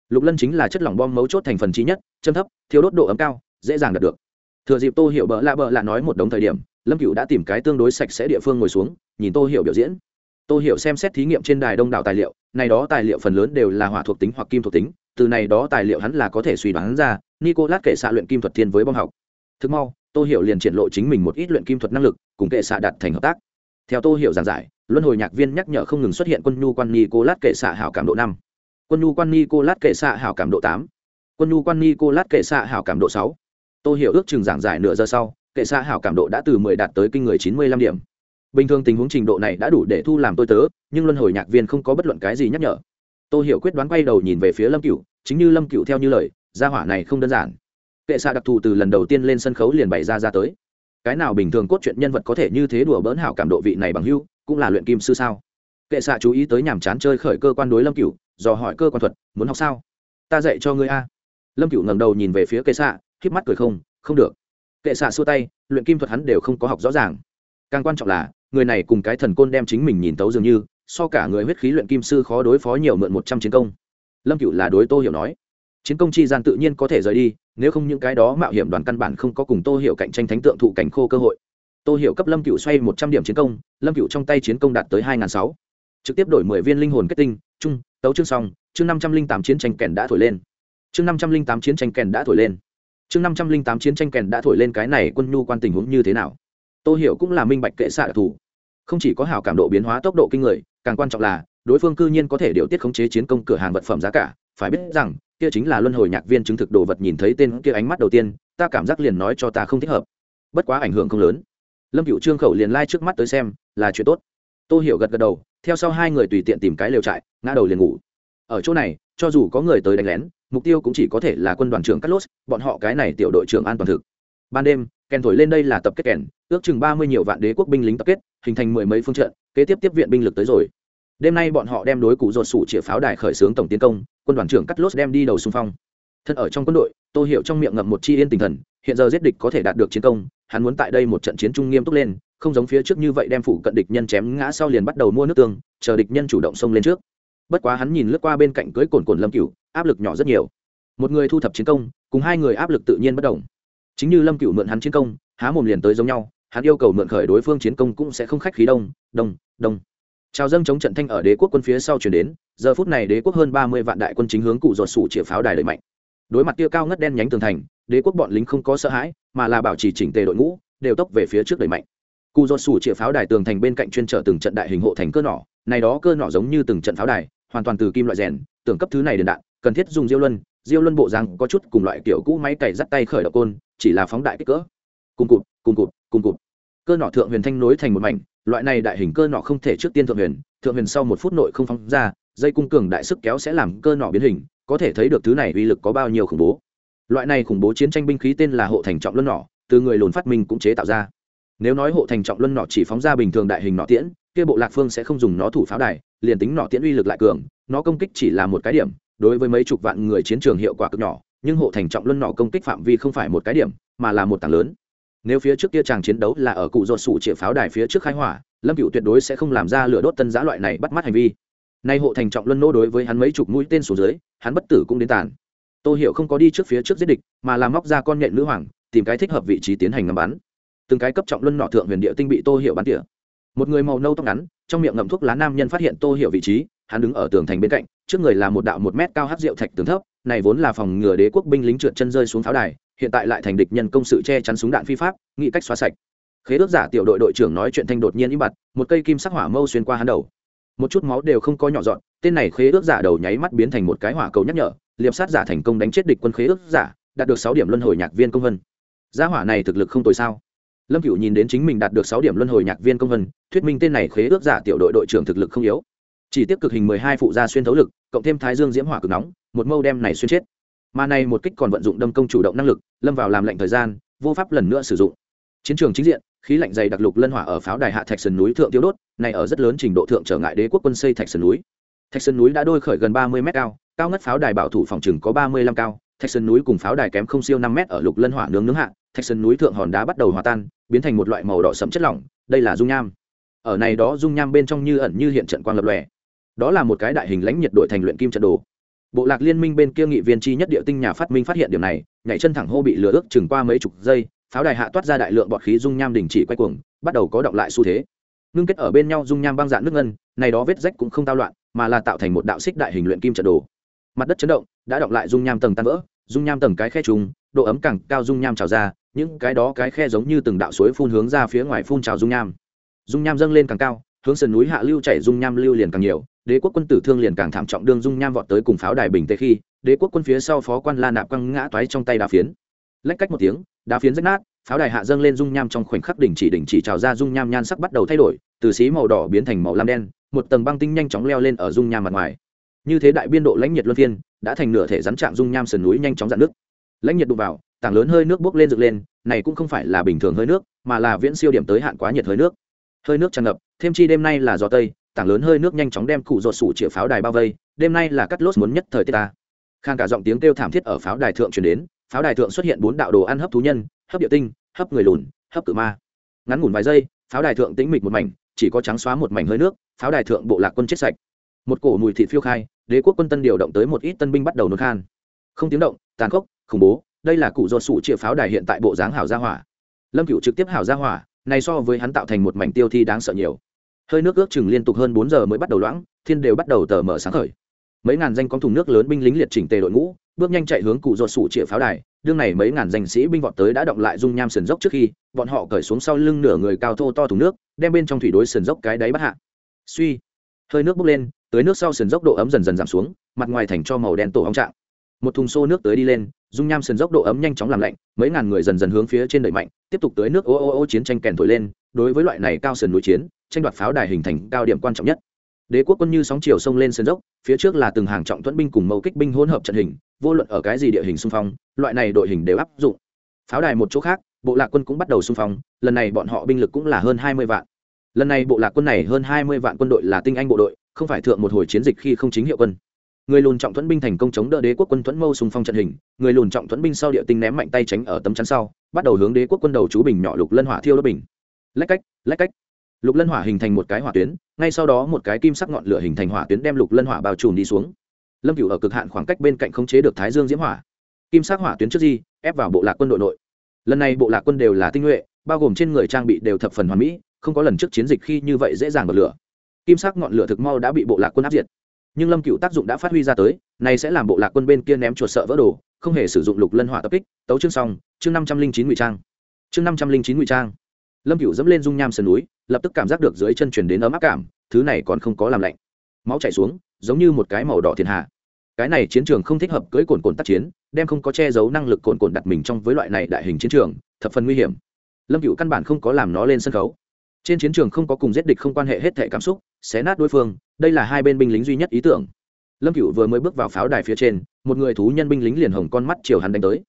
Lục lân chính là chất lỏng bom mấu chốt thành phần trí nhất, châm thấp, thiếu đốt độ ấm cao, dễ dàng đạt được. Thừa dịp tô hiểu bỡ lạ bỡ lạ nói một đống thời điểm, lâm cựu đã tìm cái tương đối sạch sẽ địa phương ngồi xuống, nhìn tô hiểu biểu diễn. Tô hiểu xem xét thí nghiệm trên đài đông đảo tài liệu, này đó tài liệu phần lớn đều là hỏa thuộc tính hoặc kim thuộc tính, từ này đó tài liệu hắn là có thể suy đoán ra, nicolas kệ xạ luyện kim thuật thiên với bom học. Thực mau, tô hiểu liền triển lộ chính mình một ít luyện kim thuật năng lực, cùng kệ xạ đạt thành hợp tác theo tô hiểu giảng giải, luân hồi nhạc viên nhắc nhở không ngừng xuất hiện quân nhu quan ni cô lát kệ xạ hảo cảm độ năm. Quân nhu quan ni cô lát kệ xạ hảo cảm độ tám. Quân nhu quan ni cô lát kệ xạ hảo cảm độ sáu. Tô hiểu ước chừng giảng giải nửa giờ sau, kệ xạ hảo cảm độ đã từ mười đạt tới kinh người chín mươi lăm điểm. Bình thường tình huống trình độ này đã đủ để thu làm tôi tớ, nhưng luân hồi nhạc viên không có bất luận cái gì nhắc nhở. Tô hiểu quyết đoán quay đầu nhìn về phía lâm cựu chính như lâm cựu theo như lời, gia hỏa này không đơn giản. Kệ xạ đặc thù từ lần đầu tiên lên sân khấu liền bày ra ra tới cái nào bình thường cốt truyện nhân vật có thể như thế đùa bỡn hảo cảm độ vị này bằng hưu, cũng là luyện kim sư sao? Kệ xạ chú ý tới nhàm chán chơi khởi cơ quan đối lâm cựu dò hỏi cơ quan thuật, muốn học sao? Ta dạy cho ngươi a. Lâm cựu ngẩng đầu nhìn về phía kệ xạ k mắt cười không không được. Kệ xạ xua tay, luyện kim thuật hắn đều không có học rõ ràng. Càng quan trọng là, người này cùng cái thần côn đem chính mình nhìn tấu dường như, so cả người huyết khí luyện kim sư khó đối phó nhiều mượn một trăm chiến công. Lâm cựu là đối tô hiểu nói chiến công chi gian tự nhiên có thể rời đi, nếu không những cái đó mạo hiểm đoàn căn bản không có cùng tô hiểu cạnh tranh thánh tượng thụ cảnh khô cơ hội. Tô hiểu cấp lâm cựu xoay một trăm điểm chiến công, lâm cựu trong tay chiến công đạt tới hai n sáu. Trực tiếp đổi mười viên linh hồn kết tinh trung tấu chương xong, chương năm trăm linh tám chiến tranh kèn đã thổi lên. Chương năm trăm linh tám chiến tranh kèn đã thổi lên. Chương năm trăm linh tám chiến tranh kèn đã thổi lên cái này quân nhu quan tình huống như thế nào? Tô hiểu cũng là minh bạch kệ xạ đặc thù. Không chỉ có hảo cảm độ biến hóa tốc độ kinh người, càng quan trọng là, đối phương cư nhiên có thể điều tiết khống chế chiến công cửa hàng vật phẩm giá cả phải biết rằng kia chính là luân hồi nhạc viên chứng thực đồ vật nhìn thấy tên kia ánh mắt đầu tiên ta cảm giác liền nói cho ta không thích hợp. Bất quá ảnh hưởng không lớn. Lâm cựu trương khẩu liền lai、like、trước mắt tới xem là chuyện tốt. Tô hiểu gật gật đầu theo sau hai người tùy tiện tìm cái lều trại ngã đầu liền ngủ. Ở chỗ này cho dù có người tới đánh lén mục tiêu cũng chỉ có thể là quân đoàn trưởng Carlos, bọn họ cái này tiểu đội trưởng an toàn thực. Ban đêm kèn thổi lên đây là tập kết kèn ước chừng ba mươi nhiều vạn đế quốc binh lính tập kết hình thành mười mấy phương trận kế tiếp tiếp viện binh lực tới rồi. Đêm nay bọn họ đem đối cụ ruột sủ chĩa pháo đài khởi xướng tổng tiến công quân đoàn trưởng cắt lốt đem đi đầu xung phong. Thân ở trong quân đội, tô hiểu trong miệng ngậm một chi yên tinh thần, hiện giờ giết địch có thể đạt được chiến công, hắn muốn tại đây một trận chiến trung nghiêm túc lên, không giống phía trước như vậy đem phủ cận địch nhân chém ngã sau liền bắt đầu mua nước tương, chờ địch nhân chủ động xông lên trước. Bất quá hắn nhìn lướt qua bên cạnh cưới cồn cồn lâm cửu, áp lực nhỏ rất nhiều. Một người thu thập chiến công, cùng hai người áp lực tự nhiên bất đồng. Chính như lâm cửu mượn hắn chiến công, há mồm liền tới giống nhau, hắn yêu cầu mượn khởi đối phương chiến công cũng sẽ không khách khí đông đông đông trào dâng chống trận thanh ở đế quốc quân phía sau chuyển đến, giờ phút này đế quốc hơn ba mươi vạn đại quân chính hướng cụ ruột sủ chĩa pháo đài đẩy mạnh. Đối mặt tia cao ngất đen nhánh tường thành, đế quốc bọn lính không có sợ hãi, mà là bảo trì chỉnh tề đội ngũ, đều tốc về phía trước đẩy mạnh. Cụ ruột sủ chĩa pháo đài tường thành bên cạnh chuyên trở từng trận đại hình hộ thành cơ nỏ, này đó cơ nỏ giống như từng trận pháo đài, hoàn toàn từ kim loại rèn, tưởng cấp thứ này đền đạn, cần thiết dùng diêu luân diêu luân bộ răng có chút cùng loại kiểu cũ máy cày dắt tay khởi động côn, chỉ là phóng đại kích cỡ. Cùng cụt cùng cụt cùng cụt. Cơ nỏ thượng huyền thanh nối thành một mảnh loại này đại hình cơ nọ không thể trước tiên thượng huyền thượng huyền sau một phút nội không phóng ra, dây cung cường đại sức kéo sẽ làm cơ nọ biến hình, có thể thấy được thứ này uy lực có bao nhiêu khủng bố. Loại này khủng bố chiến tranh binh khí tên là hộ thành trọng luân nọ từ người lùn phát minh cũng chế tạo ra. Nếu nói hộ thành trọng luân nọ chỉ phóng ra bình thường đại hình nọ tiễn, kia bộ lạc phương sẽ không dùng nó thủ pháo đài, liền tính nọ tiễn uy lực lại cường, nó công kích chỉ là một cái điểm, đối với mấy chục vạn người chiến trường hiệu quả cực nhỏ, nhưng hộ thành trọng luân nọ công kích phạm vi không phải một cái điểm, mà là một tảng lớn nếu phía trước kia chàng chiến đấu là ở cụ ruột sủ chĩa pháo đài phía trước khai hỏa, lâm cựu tuyệt đối sẽ không làm ra lửa đốt tân giã loại này bắt mắt hành vi. Nay hộ thành trọng luân nô đối với hắn mấy chục mũi tên xuống dưới, hắn bất tử cũng đến tàn. Tô hiểu không có đi trước phía trước giết địch, mà làm móc ra con nhện nữ hoàng, tìm cái thích hợp vị trí tiến hành ngắm bắn. Từng cái cấp trọng luân nọ thượng huyền địa tinh bị tô hiểu bắn tỉa. Một người màu nâu tóc ngắn, trong miệng ngậm thuốc lá nam nhân phát hiện tô hiểu vị trí, hắn đứng ở tường thành bên cạnh, trước người là một đạo một mét cao hát rượu thạch tường thấp, này vốn là phòng ngừa đế quốc binh lính trượt chân rơi xuống pháo đài hiện tại lại thành địch nhân công sự che chắn súng đạn phi pháp, nghĩ cách xóa sạch. Khế ước giả tiểu đội đội trưởng nói chuyện thanh đột nhiên im bặt, một cây kim sắc hỏa mâu xuyên qua hắn đầu. Một chút máu đều không có nhỏ dọn, tên này khế ước giả đầu nháy mắt biến thành một cái hỏa cầu nhắc nhở, liệp sát giả thành công đánh chết địch quân khế ước giả, đạt được sáu điểm luân hồi nhạc viên công vân. Gia hỏa này thực lực không tồi sao? Lâm cựu nhìn đến chính mình đạt được sáu điểm luân hồi nhạc viên công vân, thuyết minh tên này khế ước giả tiểu đội đội trưởng thực lực không yếu. Chỉ tiếp cực hình mười hai phụ gia xuyên thấu lực, cộng thêm thái dương diễm hỏa cực nóng, một mâu đem này xuyên chết mà này một kích còn vận dụng đâm công chủ động năng lực, lâm vào làm lệnh thời gian, vô pháp lần nữa sử dụng. Chiến trường chính diện, khí lạnh dày đặc lục lân hỏa ở pháo đài hạ thạch sơn núi thượng tiêu đốt, này ở rất lớn trình độ thượng trở ngại đế quốc quân xây thạch sơn núi. Thạch sơn núi đã đôi khởi gần ba mươi mét cao cao ngất pháo đài bảo thủ phòng trường có ba mươi lăm cao, thạch sơn núi cùng pháo đài kém không siêu năm mét ở lục lân hỏa nướng nướng hạ, thạch sơn núi thượng hòn đá bắt đầu hòa tan, biến thành một loại màu đỏ sẫm chất lỏng, đây là dung nham. Ở này đó dung nham bên trong như ẩn như hiện trận quang lập lòe. Đó là một cái đại hình lãnh nhiệt đội thành luyện kim trận đồ bộ lạc liên minh bên kia nghị viên chi nhất địa tinh nhà phát minh phát hiện điểm này, nhảy chân thẳng hô bị lửa ước chừng qua mấy chục giây, pháo đài hạ toát ra đại lượng bọt khí dung nham đình chỉ quay cuồng, bắt đầu có động lại xu thế. Ngưng kết ở bên nhau dung nham băng dạn nước ngân, này đó vết rách cũng không tao loạn, mà là tạo thành một đạo xích đại hình luyện kim trận đồ. Mặt đất chấn động, đã động lại dung nham tầng tan vỡ, dung nham tầng cái khe trùng, độ ấm càng cao dung nham trào ra, những cái đó cái khe giống như từng đạo suối phun hướng ra phía ngoài phun trào dung nham. Dung nham dâng lên càng cao, hướng sườn núi hạ lưu chảy dung nham lưu liền càng nhiều đế quốc quân tử thương liền càng thảm trọng đương dung nham vọt tới cùng pháo đài bình tây khi, đế quốc quân phía sau phó quan la nạp quăng ngã toái trong tay đá phiến. Lách cách một tiếng, đá phiến rách nát, pháo đài hạ dâng lên dung nham trong khoảnh khắc đỉnh chỉ đỉnh chỉ trào ra dung nham nhan sắc bắt đầu thay đổi, từ xí màu đỏ biến thành màu lam đen, một tầng băng tinh nhanh chóng leo lên ở dung nham mặt ngoài. Như thế đại biên độ lãnh nhiệt luân phiên, đã thành nửa thể rắn trạng dung nham sườn núi nhanh chóng dạn nước. Lãnh nhiệt đụng vào, tảng lớn hơi nước bốc lên dựng lên, này cũng không phải là bình thường hơi nước, mà là viễn siêu điểm tới hạn quá nhiệt hơi nước. Hơi nước tràn ngập, thêm chi đêm nay là gió tây tảng lớn hơi nước nhanh chóng đem cụ ruột sủ chĩa pháo đài bao vây, đêm nay là cắt lốt muốn nhất thời tiết ta. Khang cả giọng tiếng kêu thảm thiết ở pháo đài thượng truyền đến, pháo đài thượng xuất hiện bốn đạo đồ ăn hấp thú nhân, hấp địa tinh, hấp người lùn, hấp cự ma. Ngắn ngủn vài giây, pháo đài thượng tĩnh mịch một mảnh, chỉ có trắng xóa một mảnh hơi nước, pháo đài thượng bộ lạc quân chết sạch. Một cổ mùi thịt phiêu khai, đế quốc quân tân điều động tới một ít tân binh bắt đầu nôn khan. Không tiếng động, tàn khốc, khủng bố, đây là cụ ruột sủ chĩa pháo đài hiện tại bộ dáng hảo gia hỏa. Lâm cựu trực tiếp hảo gia hỏa, này so với hắn tạo thành một mảnh tiêu thi đáng sợ nhiều hơi nước ước chừng liên tục hơn bốn giờ mới bắt đầu loãng, thiên đều bắt đầu tờ mở sáng khởi. Mấy ngàn danh con thùng nước lớn binh lính liệt chỉnh tề đội ngũ, bước nhanh chạy hướng cụ ruột sủ chĩa pháo đài, đương này mấy ngàn danh sĩ binh vọt tới đã động lại dung nham sườn dốc trước khi, bọn họ cởi xuống sau lưng nửa người cao thô to thùng nước, đem bên trong thủy đối sườn dốc cái đáy bắt hạ. Suy, hơi nước bốc lên, tới nước sau sườn dốc độ ấm dần dần giảm xuống, mặt ngoài thành cho màu đen tổ ong trạng. Một thùng xô nước tới đi lên, dung nham sườn dốc độ ấm nhanh chóng làm lạnh, mấy ngàn người dần dần hướng phía trên đẩy mạnh, tiếp tục tới nước ô ô ô chiến tranh kèn thổi lên, đối với loại này cao sườn núi chiến tranh đoạt pháo đài hình thành cao điểm quan trọng nhất. Đế quốc quân như sóng chiều sông lên sườn dốc, phía trước là từng hàng trọng thuẫn binh cùng mâu kích binh hỗn hợp trận hình, vô luận ở cái gì địa hình xung phong, loại này đội hình đều áp dụng. Pháo đài một chỗ khác, bộ lạc quân cũng bắt đầu xung phong, lần này bọn họ binh lực cũng là hơn hai mươi vạn. Lần này bộ lạc quân này hơn hai mươi vạn quân đội là tinh anh bộ đội, không phải thượng một hồi chiến dịch khi không chính hiệu quân. Người lùn trọng thuẫn binh thành công chống đỡ đế quốc quân thuẫn mâu xung phong trận hình, người lùn trọng thuẫn binh sau địa tinh ném mạnh tay tránh ở tấm chắn sau, bắt đầu hướng đế quốc quân đầu chú bình nhỏ lục lân hỏa thiêu đốt bình. Lách cách lách cách lục lân hỏa hình thành một cái hỏa tuyến, ngay sau đó một cái kim sắc ngọn lửa hình thành hỏa tuyến đem lục lân hỏa bao trùm đi xuống. Lâm Cựu ở cực hạn khoảng cách bên cạnh khống chế được thái dương diễm hỏa. Kim sắc hỏa tuyến trước di, ép vào bộ lạc quân đội nội. Lần này bộ lạc quân đều là tinh nhuệ, bao gồm trên người trang bị đều thập phần hoàn mỹ, không có lần trước chiến dịch khi như vậy dễ dàng bật lửa. Kim sắc ngọn lửa thực mau đã bị bộ lạc quân áp diệt. Nhưng lâm cựu tác dụng đã phát huy ra tới, này sẽ làm bộ lạc quân bên kia ném chuột sợ vỡ đồ, không hề sử dụng lục lân hỏa tập kích. Tấu chương xong, chương năm trăm linh chín ngụy trang. Chương năm trăm linh chín ngụy trang lâm cựu dẫm lên dung nham sườn núi, lập tức cảm giác được dưới chân chuyển đến ấm áp cảm, thứ này còn không có làm lạnh. Máu chảy xuống, giống như một cái màu đỏ thiên hạ. Cái này chiến trường không thích hợp cưỡi cồn cồn tác chiến, đem không có che giấu năng lực cồn cồn đặt mình trong với loại này đại hình chiến trường, thập phần nguy hiểm. Lâm cựu căn bản không có làm nó lên sân khấu. Trên chiến trường không có cùng giết địch không quan hệ hết thể cảm xúc, xé nát đối phương, đây là hai bên binh lính duy nhất ý tưởng. Lâm cựu vừa mới bước vào pháo đài phía trên, một người thú nhân binh lính liền hồng con mắt chiều hắn đánh tới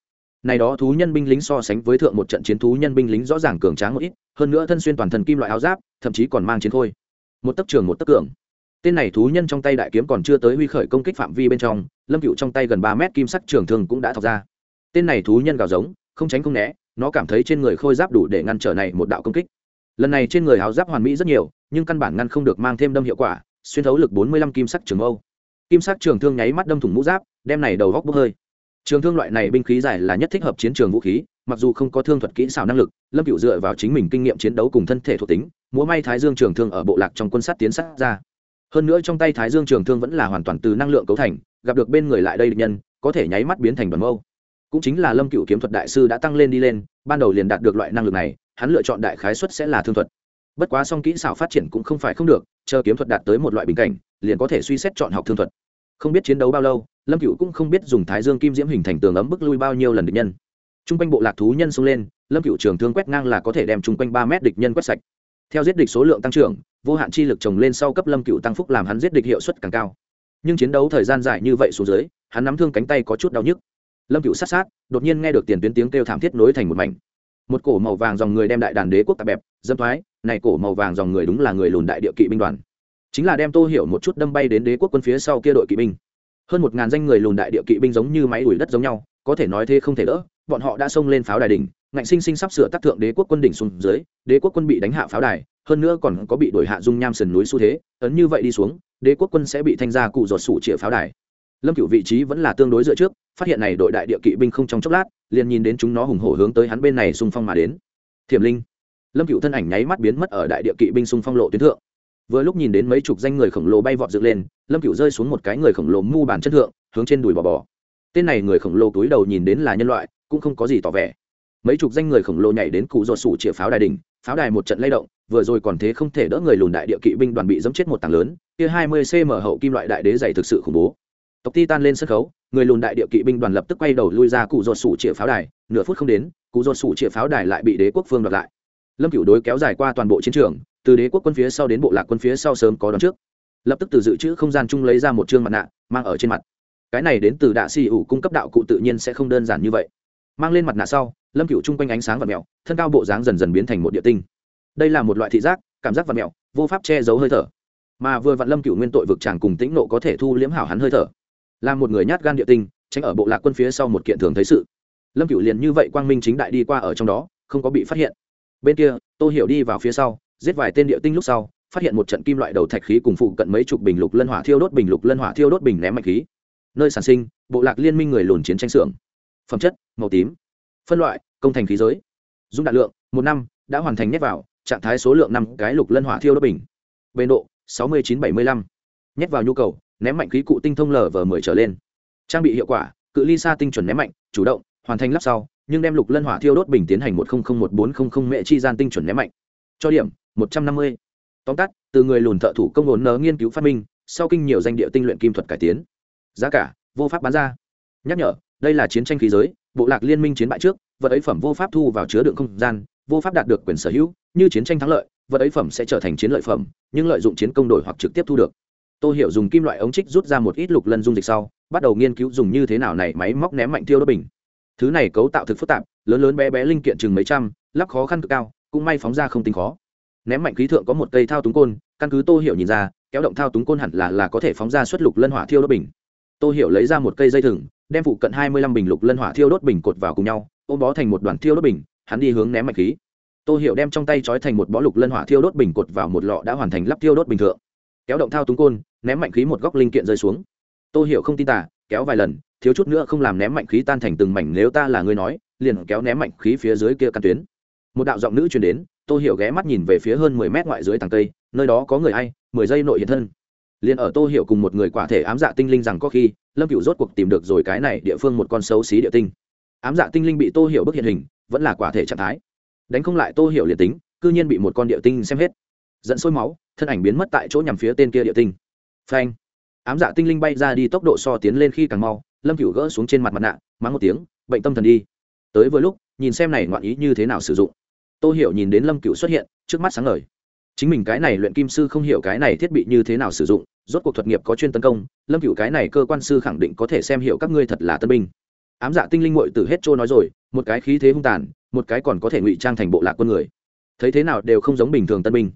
này đó thú nhân binh lính so sánh với thượng một trận chiến thú nhân binh lính rõ ràng cường tráng một ít, hơn nữa thân xuyên toàn thân kim loại áo giáp, thậm chí còn mang chiến khôi. Một tấc trường, một tấc cường. Tên này thú nhân trong tay đại kiếm còn chưa tới huy khởi công kích phạm vi bên trong, lâm cựu trong tay gần ba mét kim sắc trường thường cũng đã thọc ra. Tên này thú nhân gào giống, không tránh không né, nó cảm thấy trên người khôi giáp đủ để ngăn trở này một đạo công kích. Lần này trên người áo giáp hoàn mỹ rất nhiều, nhưng căn bản ngăn không được mang thêm đâm hiệu quả, xuyên thấu lực bốn mươi lăm kim sắc trường âu. Kim sắc trường thương nháy mắt đâm thủng mũ giáp, đem này đầu góc bốc hơi trường thương loại này binh khí dài là nhất thích hợp chiến trường vũ khí, mặc dù không có thương thuật kỹ xảo năng lực, lâm cựu dựa vào chính mình kinh nghiệm chiến đấu cùng thân thể thuộc tính, múa may thái dương trường thương ở bộ lạc trong quân sát tiến sát ra. Hơn nữa trong tay thái dương trường thương vẫn là hoàn toàn từ năng lượng cấu thành, gặp được bên người lại đây địch nhân, có thể nháy mắt biến thành đoàn mâu. Cũng chính là lâm cựu kiếm thuật đại sư đã tăng lên đi lên, ban đầu liền đạt được loại năng lực này, hắn lựa chọn đại khái xuất sẽ là thương thuật. Bất quá song kỹ xảo phát triển cũng không phải không được, chờ kiếm thuật đạt tới một loại bình cảnh, liền có thể suy xét chọn học thương thuật. Không biết chiến đấu bao lâu lâm cựu cũng không biết dùng thái dương kim diễm hình thành tường ấm bức lui bao nhiêu lần địch nhân. T r u n g quanh bộ lạc thú nhân xông lên, lâm cựu trường thương quét ngang là có thể đem chung quanh ba mét địch nhân quét sạch. Theo giết địch số lượng tăng trưởng, vô hạn chi lực trồng lên sau cấp lâm cựu tăng phúc làm hắn giết địch hiệu suất càng cao. Nhưng chiến đấu thời gian dài như vậy xuống dưới, hắn nắm thương cánh tay có chút đau nhức. Lâm cựu sát sát, đột nhiên nghe được tiền tuyến tiếng kêu thảm thiết nối thành một mảnh. Một cổ màu vàng dòng người đem đại đàn đế quốc tạp bẹp, dâm thoái, này cổ màu vàng dòng người đúng là người lùn đại địa kỵ binh đoàn. Chính là đem tô hiểu một chút đâm bay đến đế quốc quân phía sau kia đội kỵ binh hơn một ngàn danh người lùn đại địa kỵ binh giống như máy đuổi đất giống nhau, có thể nói thế không thể đỡ, bọn họ đã xông lên pháo đài đỉnh, ngạnh sinh sinh sắp sửa tác thượng đế quốc quân đỉnh xuống dưới, đế quốc quân bị đánh hạ pháo đài, hơn nữa còn có bị đổi hạ dung nham sườn núi xu thế, ấn như vậy đi xuống, đế quốc quân sẽ bị thanh ra cụ giọt sủ chĩa pháo đài. Lâm cửu vị trí vẫn là tương đối dựa trước, phát hiện này đội đại địa kỵ binh không trong chốc lát, liền nhìn đến chúng nó hùng hổ hướng tới hắn bên này xung phong mà đến. Thiểm linh. Lâm cửu thân ảnh nháy mắt biến mất ở đại địa kỵ binh xung phong lộ tuyến thượng vừa lúc nhìn đến mấy chục danh người khổng lồ bay vọt dựng lên, lâm cựu rơi xuống một cái người khổng lồ mu bàn chân thượng, hướng trên đùi bò bò. Tên này người khổng lồ túi đầu nhìn đến là nhân loại, cũng không có gì tỏ vẻ. Mấy chục danh người khổng lồ nhảy đến cụ ruột sủ chĩa pháo đài đỉnh, pháo đài một trận lay động, vừa rồi còn thế không thể đỡ người lùn đại địa kỵ binh đoàn bị dẫm chết một tảng lớn, kia hai mươi cm hậu kim loại đại đế dày thực sự khủng bố. Tộc ti tan lên sân khấu, người lùn đại địa kỵ binh đoàn lập tức quay đầu lui ra cụ ruột sủ chĩa pháo đài, nửa phút không đến, cụ ruột sủ chĩa pháo đài lại bị đế quốc phương đoạt lại. Lâm cựu đối kéo dài qua toàn bộ chiến trường từ đế quốc quân phía sau đến bộ lạc quân phía sau sớm có đón trước. Lập tức từ dự trữ không gian chung lấy ra một chương mặt nạ, mang ở trên mặt. Cái này đến từ đạ xì ủ cung cấp đạo cụ tự nhiên sẽ không đơn giản như vậy. Mang lên mặt nạ sau, lâm cựu chung quanh ánh sáng và mèo, thân cao bộ dáng dần dần biến thành một địa tinh. Đây là một loại thị giác, cảm giác và mèo, vô pháp che giấu hơi thở. Mà vừa vặn lâm cựu nguyên tội vực chàng cùng tĩnh nộ có thể thu liếm hảo hắn hơi thở. Là một người nhát gan địa tinh, tránh ở bộ lạc quân phía sau một kiện thường thấy sự. Lâm cựu liền như vậy quang minh chính đại đi qua ở trong đó, không có bị phát hiện. Bên kia, tô hiểu đi vào phía sau giết vài tên địa tinh lúc sau, phát hiện một trận kim loại đầu thạch khí cùng phụ cận mấy chục bình lục lân hỏa thiêu đốt bình lục lân hỏa thiêu đốt bình ném mạnh khí. Nơi sản sinh, bộ lạc liên minh người lùn chiến tranh xưởng. Phẩm chất, màu tím. Phân loại, công thành khí giới. Dung đạn lượng, một năm, đã hoàn thành nhét vào, trạng thái số lượng năm cái lục lân hỏa thiêu đốt bình. Bền độ, sáu mươi chín bảy mươi lăm. Nhét vào nhu cầu, ném mạnh khí cụ tinh thông lv mười trở lên. Trang bị hiệu quả, cự ly xa tinh chuẩn ném mạnh, chủ động, hoàn thành lắp sau, nhưng đem lục lân hỏa thiêu đốt bình tiến hành một nghìn một bốn trăm linh mệ chi gian tinh chuẩn ném mạnh. Cho điểm một trăm năm mươi. Tóm tắt, từ người lùn thợ thủ công ổn nớ nghiên cứu phát minh, sau kinh nhiều danh địa tinh luyện kim thuật cải tiến. Giá cả, vô pháp bán ra. Nhắc nhở, đây là chiến tranh khí giới, bộ lạc liên minh chiến bại trước, vật ấy phẩm vô pháp thu vào chứa đựng không gian, vô pháp đạt được quyền sở hữu, như chiến tranh thắng lợi, vật ấy phẩm sẽ trở thành chiến lợi phẩm, nhưng lợi dụng chiến công đổi hoặc trực tiếp thu được. Tôi hiểu dùng kim loại ống trích rút ra một ít lục lân dung dịch sau, bắt đầu nghiên cứu dùng như thế nào này máy móc ném mạnh tiêu đốt bình. Thứ này cấu tạo thực phức tạp, lớn lớn bé bé linh kiện chừng mấy trăm, lắp khó khăn cực cao, cũng may phóng ra không tính khó ném mạnh khí thượng có một cây thao túng côn, căn cứ tô hiểu nhìn ra, kéo động thao túng côn hẳn là là có thể phóng ra xuất lục lân hỏa thiêu đốt bình. Tô hiểu lấy ra một cây dây thừng, đem phụ cận hai mươi lăm bình lục lân hỏa thiêu đốt bình cột vào cùng nhau, ôm bó thành một đoàn thiêu đốt bình, hắn đi hướng ném mạnh khí. Tô hiểu đem trong tay trói thành một bó lục lân hỏa thiêu đốt bình cột vào một lọ đã hoàn thành lắp thiêu đốt bình thượng. Kéo động thao túng côn, ném mạnh khí một góc linh kiện rơi xuống. Tô hiểu không tin tả kéo vài lần, thiếu chút nữa không làm ném mạnh khí tan thành từng mảnh, nếu ta là người nói, liền kéo ném mạnh khí phía dưới kia căn tuyến. Một đạo giọng nữ truyền đến tô hiểu ghé mắt nhìn về phía hơn mười mét ngoại dưới tàng cây, nơi đó có người ai, mười giây nội hiện thân. Liền ở tô hiểu cùng một người quả thể ám dạ tinh linh rằng có khi, lâm cựu rốt cuộc tìm được rồi cái này địa phương một con xấu xí địa tinh. Ám dạ tinh linh bị tô hiểu bức hiện hình, vẫn là quả thể trạng thái. Đánh không lại tô hiểu liền tính, cư nhiên bị một con địa tinh xem hết. Dẫn sôi máu, thân ảnh biến mất tại chỗ nhằm phía tên kia địa tinh. Phanh! Ám dạ tinh linh bay ra đi tốc độ so tiến lên khi càng mau, lâm cựu gỡ xuống trên mặt mặt nạ, mắng một tiếng, bệnh tâm thần đi. Tới vừa lúc, nhìn xem này ngoạn ý như thế nào sử dụng tô hiểu nhìn đến lâm cựu xuất hiện, trước mắt sáng ngời. Chính mình cái này luyện kim sư không hiểu cái này thiết bị như thế nào sử dụng, rốt cuộc thuật nghiệp có chuyên tấn công, lâm cựu cái này cơ quan sư khẳng định có thể xem hiểu các ngươi thật là tân binh. Ám dạ tinh linh mội từ hết trôi nói rồi, một cái khí thế hung tàn, một cái còn có thể ngụy trang thành bộ lạc quân người. Thấy thế nào đều không giống bình thường tân binh.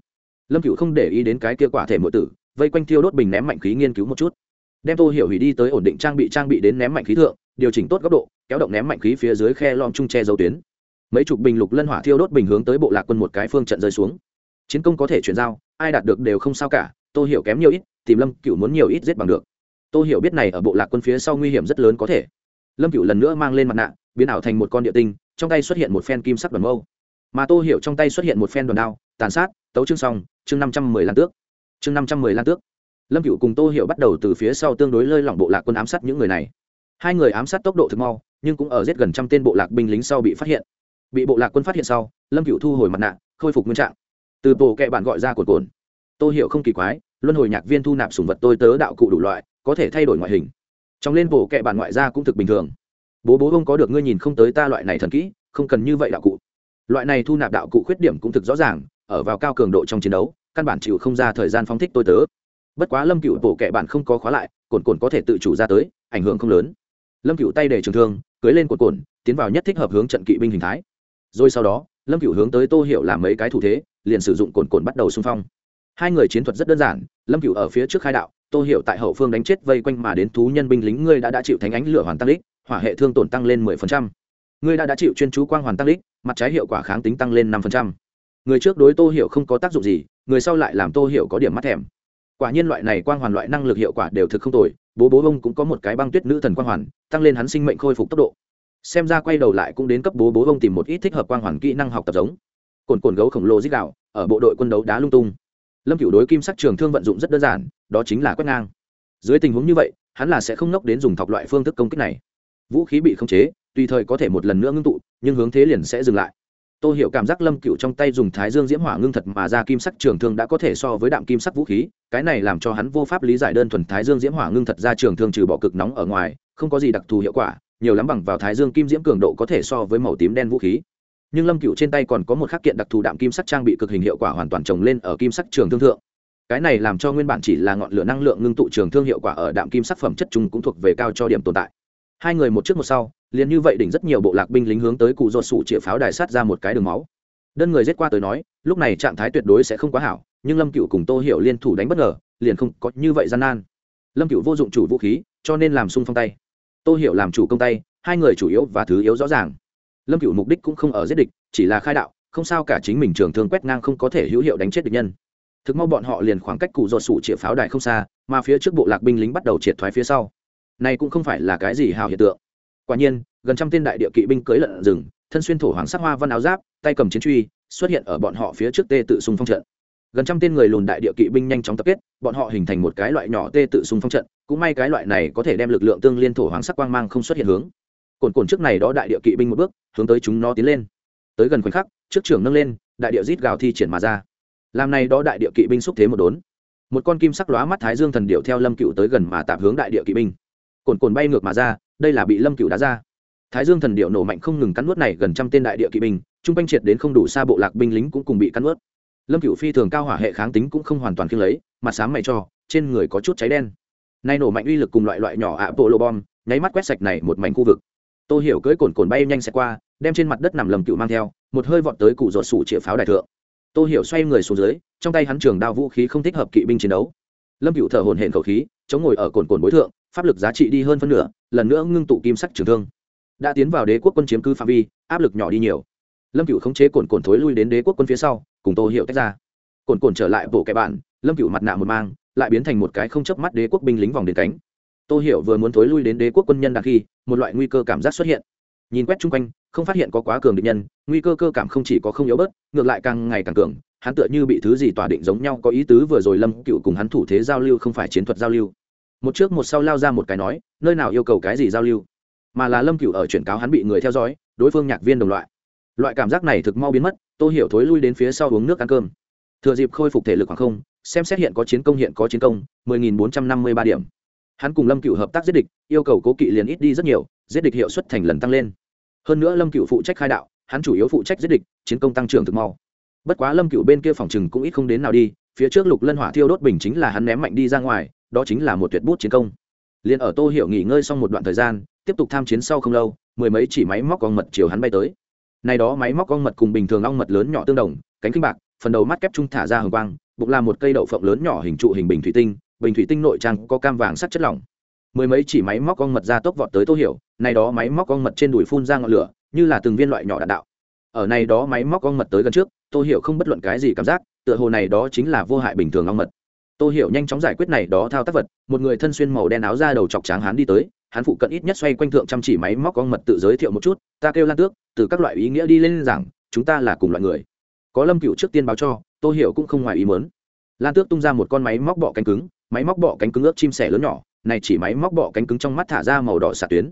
Lâm cựu không để ý đến cái kia quả thể mượn tử, vây quanh thiêu đốt bình ném mạnh khí nghiên cứu một chút. Đem tô hiểu hủy đi tới ổn định trang bị trang bị đến ném mạnh khí thượng, điều chỉnh tốt góc độ, kéo động ném mạnh khí phía dưới khe lom chung che dấu tuyến mấy chục bình lục lân hỏa thiêu đốt bình hướng tới bộ lạc quân một cái phương trận rơi xuống. Chiến công có thể chuyển giao, ai đạt được đều không sao cả tôi hiểu kém nhiều ít, tìm lâm cựu muốn nhiều ít giết bằng được. Tôi hiểu biết này ở bộ lạc quân phía sau nguy hiểm rất lớn có thể. Lâm cựu lần nữa mang lên mặt nạ, biến ảo thành một con địa tinh, trong tay xuất hiện một phen kim sắc đoàn mâu. Mà tô hiểu trong tay xuất hiện một phen đoàn đao, tàn sát, tấu chương xong, chương năm trăm mười lan tước. Chương năm trăm mười lan tước. Lâm cựu cùng tô hiểu bắt đầu từ phía sau tương đối lơi lỏng bộ lạc quân ám sát những người này. Hai người ám sát tốc độ thực mau, nhưng cũng ở giết gần trăm tên bộ lạc binh lính sau bị phát hiện bị bộ lạc quân phát hiện sau, lâm cựu thu hồi mặt nạ, khôi phục nguyên trạng. Từ bộ kệ bạn gọi ra cột cồn. Tôi hiểu không kỳ quái, luân hồi nhạc viên thu nạp sùng vật tôi tớ đạo cụ đủ loại, có thể thay đổi ngoại hình. Trong lên bộ kệ bạn ngoại ra cũng thực bình thường. Bố bố ông có được ngươi nhìn không tới ta loại này thần kỹ, không cần như vậy đạo cụ. Loại này thu nạp đạo cụ khuyết điểm cũng thực rõ ràng, ở vào cao cường độ trong chiến đấu, căn bản chịu không ra thời gian phóng thích tôi tớ. Bất quá lâm cựu bộ kệ bạn không có khóa lại, cồn cồn có thể tự chủ ra tới, ảnh hưởng không lớn. Lâm cựu tay để trường thương, cưới lên cồn cồn, tiến vào nhất thích hợp hướng trận kỵ binh hình thái rồi sau đó, lâm cựu hướng tới tô Hiểu làm mấy cái thủ thế, liền sử dụng cồn cồn bắt đầu xung phong. Hai người chiến thuật rất đơn giản, lâm cựu ở phía trước khai đạo, tô Hiểu tại hậu phương đánh chết vây quanh mà đến thú nhân binh lính, ngươi đã đã chịu thánh ánh lửa hoàn tăng lích hỏa hệ thương tổn tăng lên mười phần trăm. Ngươi đã đã chịu chuyên chú quang hoàn tăng lích mặt trái hiệu quả kháng tính tăng lên năm phần trăm. Người trước đối tô Hiểu không có tác dụng gì, người sau lại làm tô Hiểu có điểm mắt thèm. Quả nhiên loại này quang hoàn loại năng lực hiệu quả đều thực không tồi, bố bố ông cũng có một cái băng tuyết nữ thần quang hoàn, tăng lên hắn sinh mệnh khôi phục tốc độ xem ra quay đầu lại cũng đến cấp bố bố ông tìm một ít thích hợp quang hoàn kỹ năng học tập giống. Cồn cồn gấu khổng lồ dích đạo, ở bộ đội quân đấu đá lung tung. Lâm cửu đối kim sắc trường thương vận dụng rất đơn giản, đó chính là quét ngang. Dưới tình huống như vậy, hắn là sẽ không nốc đến dùng thọc loại phương thức công kích này. Vũ khí bị khống chế, tùy thời có thể một lần nữa ngưng tụ, nhưng hướng thế liền sẽ dừng lại. Tôi hiểu cảm giác lâm cựu trong tay dùng thái dương diễm hỏa ngưng thật mà ra kim sắc trường thương đã có thể so với đạm kim sắc vũ khí, cái này làm cho hắn vô pháp lý giải đơn thuần thái dương diễm hỏa ngưng thật ra trường thương trừ bỏ cực nóng ở ngoài, không có gì đặc thù hiệu quả nhiều lắm bằng vào thái dương kim diễm cường độ có thể so với màu tím đen vũ khí. Nhưng lâm cựu trên tay còn có một khắc kiện đặc thù đạm kim sắc trang bị cực hình hiệu quả hoàn toàn trồng lên ở kim sắc trường thương thượng. Cái này làm cho nguyên bản chỉ là ngọn lửa năng lượng ngưng tụ trường thương hiệu quả ở đạm kim sắc phẩm chất chung cũng thuộc về cao cho điểm tồn tại. Hai người một trước một sau, liền như vậy đỉnh rất nhiều bộ lạc binh lính hướng tới cụ do sủ chĩa pháo đài sát ra một cái đường máu. Đơn người giết qua tới nói, lúc này trạng thái tuyệt đối sẽ không quá hảo, nhưng lâm cựu cùng tô hiểu liên thủ đánh bất ngờ, liền không có như vậy gian nan. Lâm cựu vô dụng chủ vũ khí, cho nên làm sung phong tay tô hiểu làm chủ công tay, hai người chủ yếu và thứ yếu rõ ràng. Lâm cựu mục đích cũng không ở giết địch, chỉ là khai đạo, không sao cả chính mình trường thương quét ngang không có thể hữu hiệu đánh chết địch nhân. Thực mau bọn họ liền khoảng cách cụ ruột sủ chĩa pháo đài không xa, mà phía trước bộ lạc binh lính bắt đầu triệt thoái phía sau. Này cũng không phải là cái gì hào hiện tượng. Quả nhiên, gần trăm tên đại địa kỵ binh cưới lợn rừng, thân xuyên thổ hoàng sắc hoa văn áo giáp, tay cầm chiến truy, xuất hiện ở bọn họ phía trước tê tự xung phong trận. Gần trăm tên người lùn đại địa kỵ binh nhanh chóng tập kết, bọn họ hình thành một cái loại nhỏ tê tự xung phong trận cũng may cái loại này có thể đem lực lượng tương liên thổ hoàng sắc quang mang không xuất hiện hướng. Cồn cồn trước này đó đại địa kỵ binh một bước, hướng tới chúng nó tiến lên. Tới gần khoảnh khắc, trước trưởng nâng lên, đại địa rít gào thi triển mà ra. Làm này đó đại địa kỵ binh xúc thế một đốn. Một con kim sắc lóa mắt thái dương thần điệu theo lâm cựu tới gần mà tạp hướng đại địa kỵ binh. Cồn cồn bay ngược mà ra, đây là bị lâm cựu đá ra. Thái dương thần điệu nổ mạnh không ngừng cắn nuốt này gần trăm tên đại địa kỵ binh chung quanh triệt đến không đủ xa bộ lạc binh lính cũng cùng bị cắn nuốt. Lâm cựu phi thường cao hỏa hệ kháng tính cũng không hoàn toàn khiêng lấy, mặt sáng mày cho, trên người có chút cháy đen nay nổ mạnh uy lực cùng loại loại nhỏ ạ, bộ lô bom, nháy mắt quét sạch này một mảnh khu vực. Tô hiểu cưỡi cồn cồn bay nhanh xe qua, đem trên mặt đất nằm lầm cựu mang theo, một hơi vọt tới cụ ruột sủ chĩa pháo đại thượng. Tô hiểu xoay người xuống dưới, trong tay hắn trường đao vũ khí không thích hợp kỵ binh chiến đấu. Lâm cựu thở hồn hển khẩu khí, chống ngồi ở cồn cồn bối thượng, pháp lực giá trị đi hơn phân nửa, lần nữa ngưng tụ kim sắc trường thương. Đã tiến vào đế quốc quân chiếm cư phạm vi, áp lực nhỏ đi nhiều. Lâm cựu khống chế cồn cồn thối lui đến đế quốc quân phía sau, cùng tô hiệu tách ra. Cồn cồn trở lại bộ kẻ bạn, lâm cựu mặt nạ một mang lại biến thành một cái không chớp mắt đế quốc binh lính vòng đến cánh. Tô hiểu vừa muốn thối lui đến đế quốc quân nhân đằng khi, một loại nguy cơ cảm giác xuất hiện. Nhìn quét chung quanh, không phát hiện có quá cường địch nhân, nguy cơ cơ cảm không chỉ có không yếu bớt, ngược lại càng ngày càng cường, hắn tựa như bị thứ gì tỏa định giống nhau, có ý tứ vừa rồi lâm cựu cùng hắn thủ thế giao lưu không phải chiến thuật giao lưu. Một trước một sau lao ra một cái nói, nơi nào yêu cầu cái gì giao lưu? Mà là lâm cựu ở chuyển cáo hắn bị người theo dõi, đối phương nhạc viên đồng loại. Loại cảm giác này thực mau biến mất, tô hiểu thối lui đến phía sau uống nước ăn cơm. Thừa dịp khôi phục thể lực khoảng không xem xét hiện có chiến công hiện có chiến công 10.453 điểm. Hắn cùng lâm cựu hợp tác giết địch, yêu cầu cố kỵ liền ít đi rất nhiều, giết địch hiệu suất thành lần tăng lên. Hơn nữa lâm cựu phụ trách khai đạo, hắn chủ yếu phụ trách giết địch, chiến công tăng trưởng thực mau. Bất quá lâm cựu bên kia phòng chừng cũng ít không đến nào đi, phía trước lục lân hỏa thiêu đốt bình chính là hắn ném mạnh đi ra ngoài, đó chính là một tuyệt bút chiến công. Liền ở tô hiểu nghỉ ngơi xong một đoạn thời gian, tiếp tục tham chiến sau không lâu, mười mấy chỉ máy móc con mật chiều hắn bay tới. Nay đó máy móc con mật cùng bình thường ong mật lớn nhỏ tương đồng, cánh kinh bạc, phần đầu mắt kép trung thả ra hồng quang bụng là một cây đậu phộng lớn nhỏ hình trụ hình bình thủy tinh, bình thủy tinh nội trang có cam vàng sắt chất lỏng. Mười mấy chỉ máy móc con mật ra tốc vọt tới tô hiểu này đó máy móc con mật trên đùi phun ra ngọn lửa, như là từng viên loại nhỏ đạn đạo. Ở này đó máy móc con mật tới gần trước, tô hiểu không bất luận cái gì cảm giác, tựa hồ này đó chính là vô hại bình thường ong mật. Tô hiểu nhanh chóng giải quyết này đó thao tác vật, một người thân xuyên màu đen áo ra đầu chọc tráng hắn đi tới, hắn phụ cận ít nhất xoay quanh thượng chăm chỉ máy móc con mật tự giới thiệu một chút, ta kêu lan tước, từ các loại ý nghĩa đi lên rằng, chúng ta là cùng loại người. Có lâm cựu trước tiên báo cho tôi hiểu cũng không ngoài ý mớn lan tước tung ra một con máy móc bọ cánh cứng, máy móc bọ cánh cứng ướp chim sẻ lớn nhỏ, này chỉ máy móc bọ cánh cứng trong mắt thả ra màu đỏ xạ tuyến.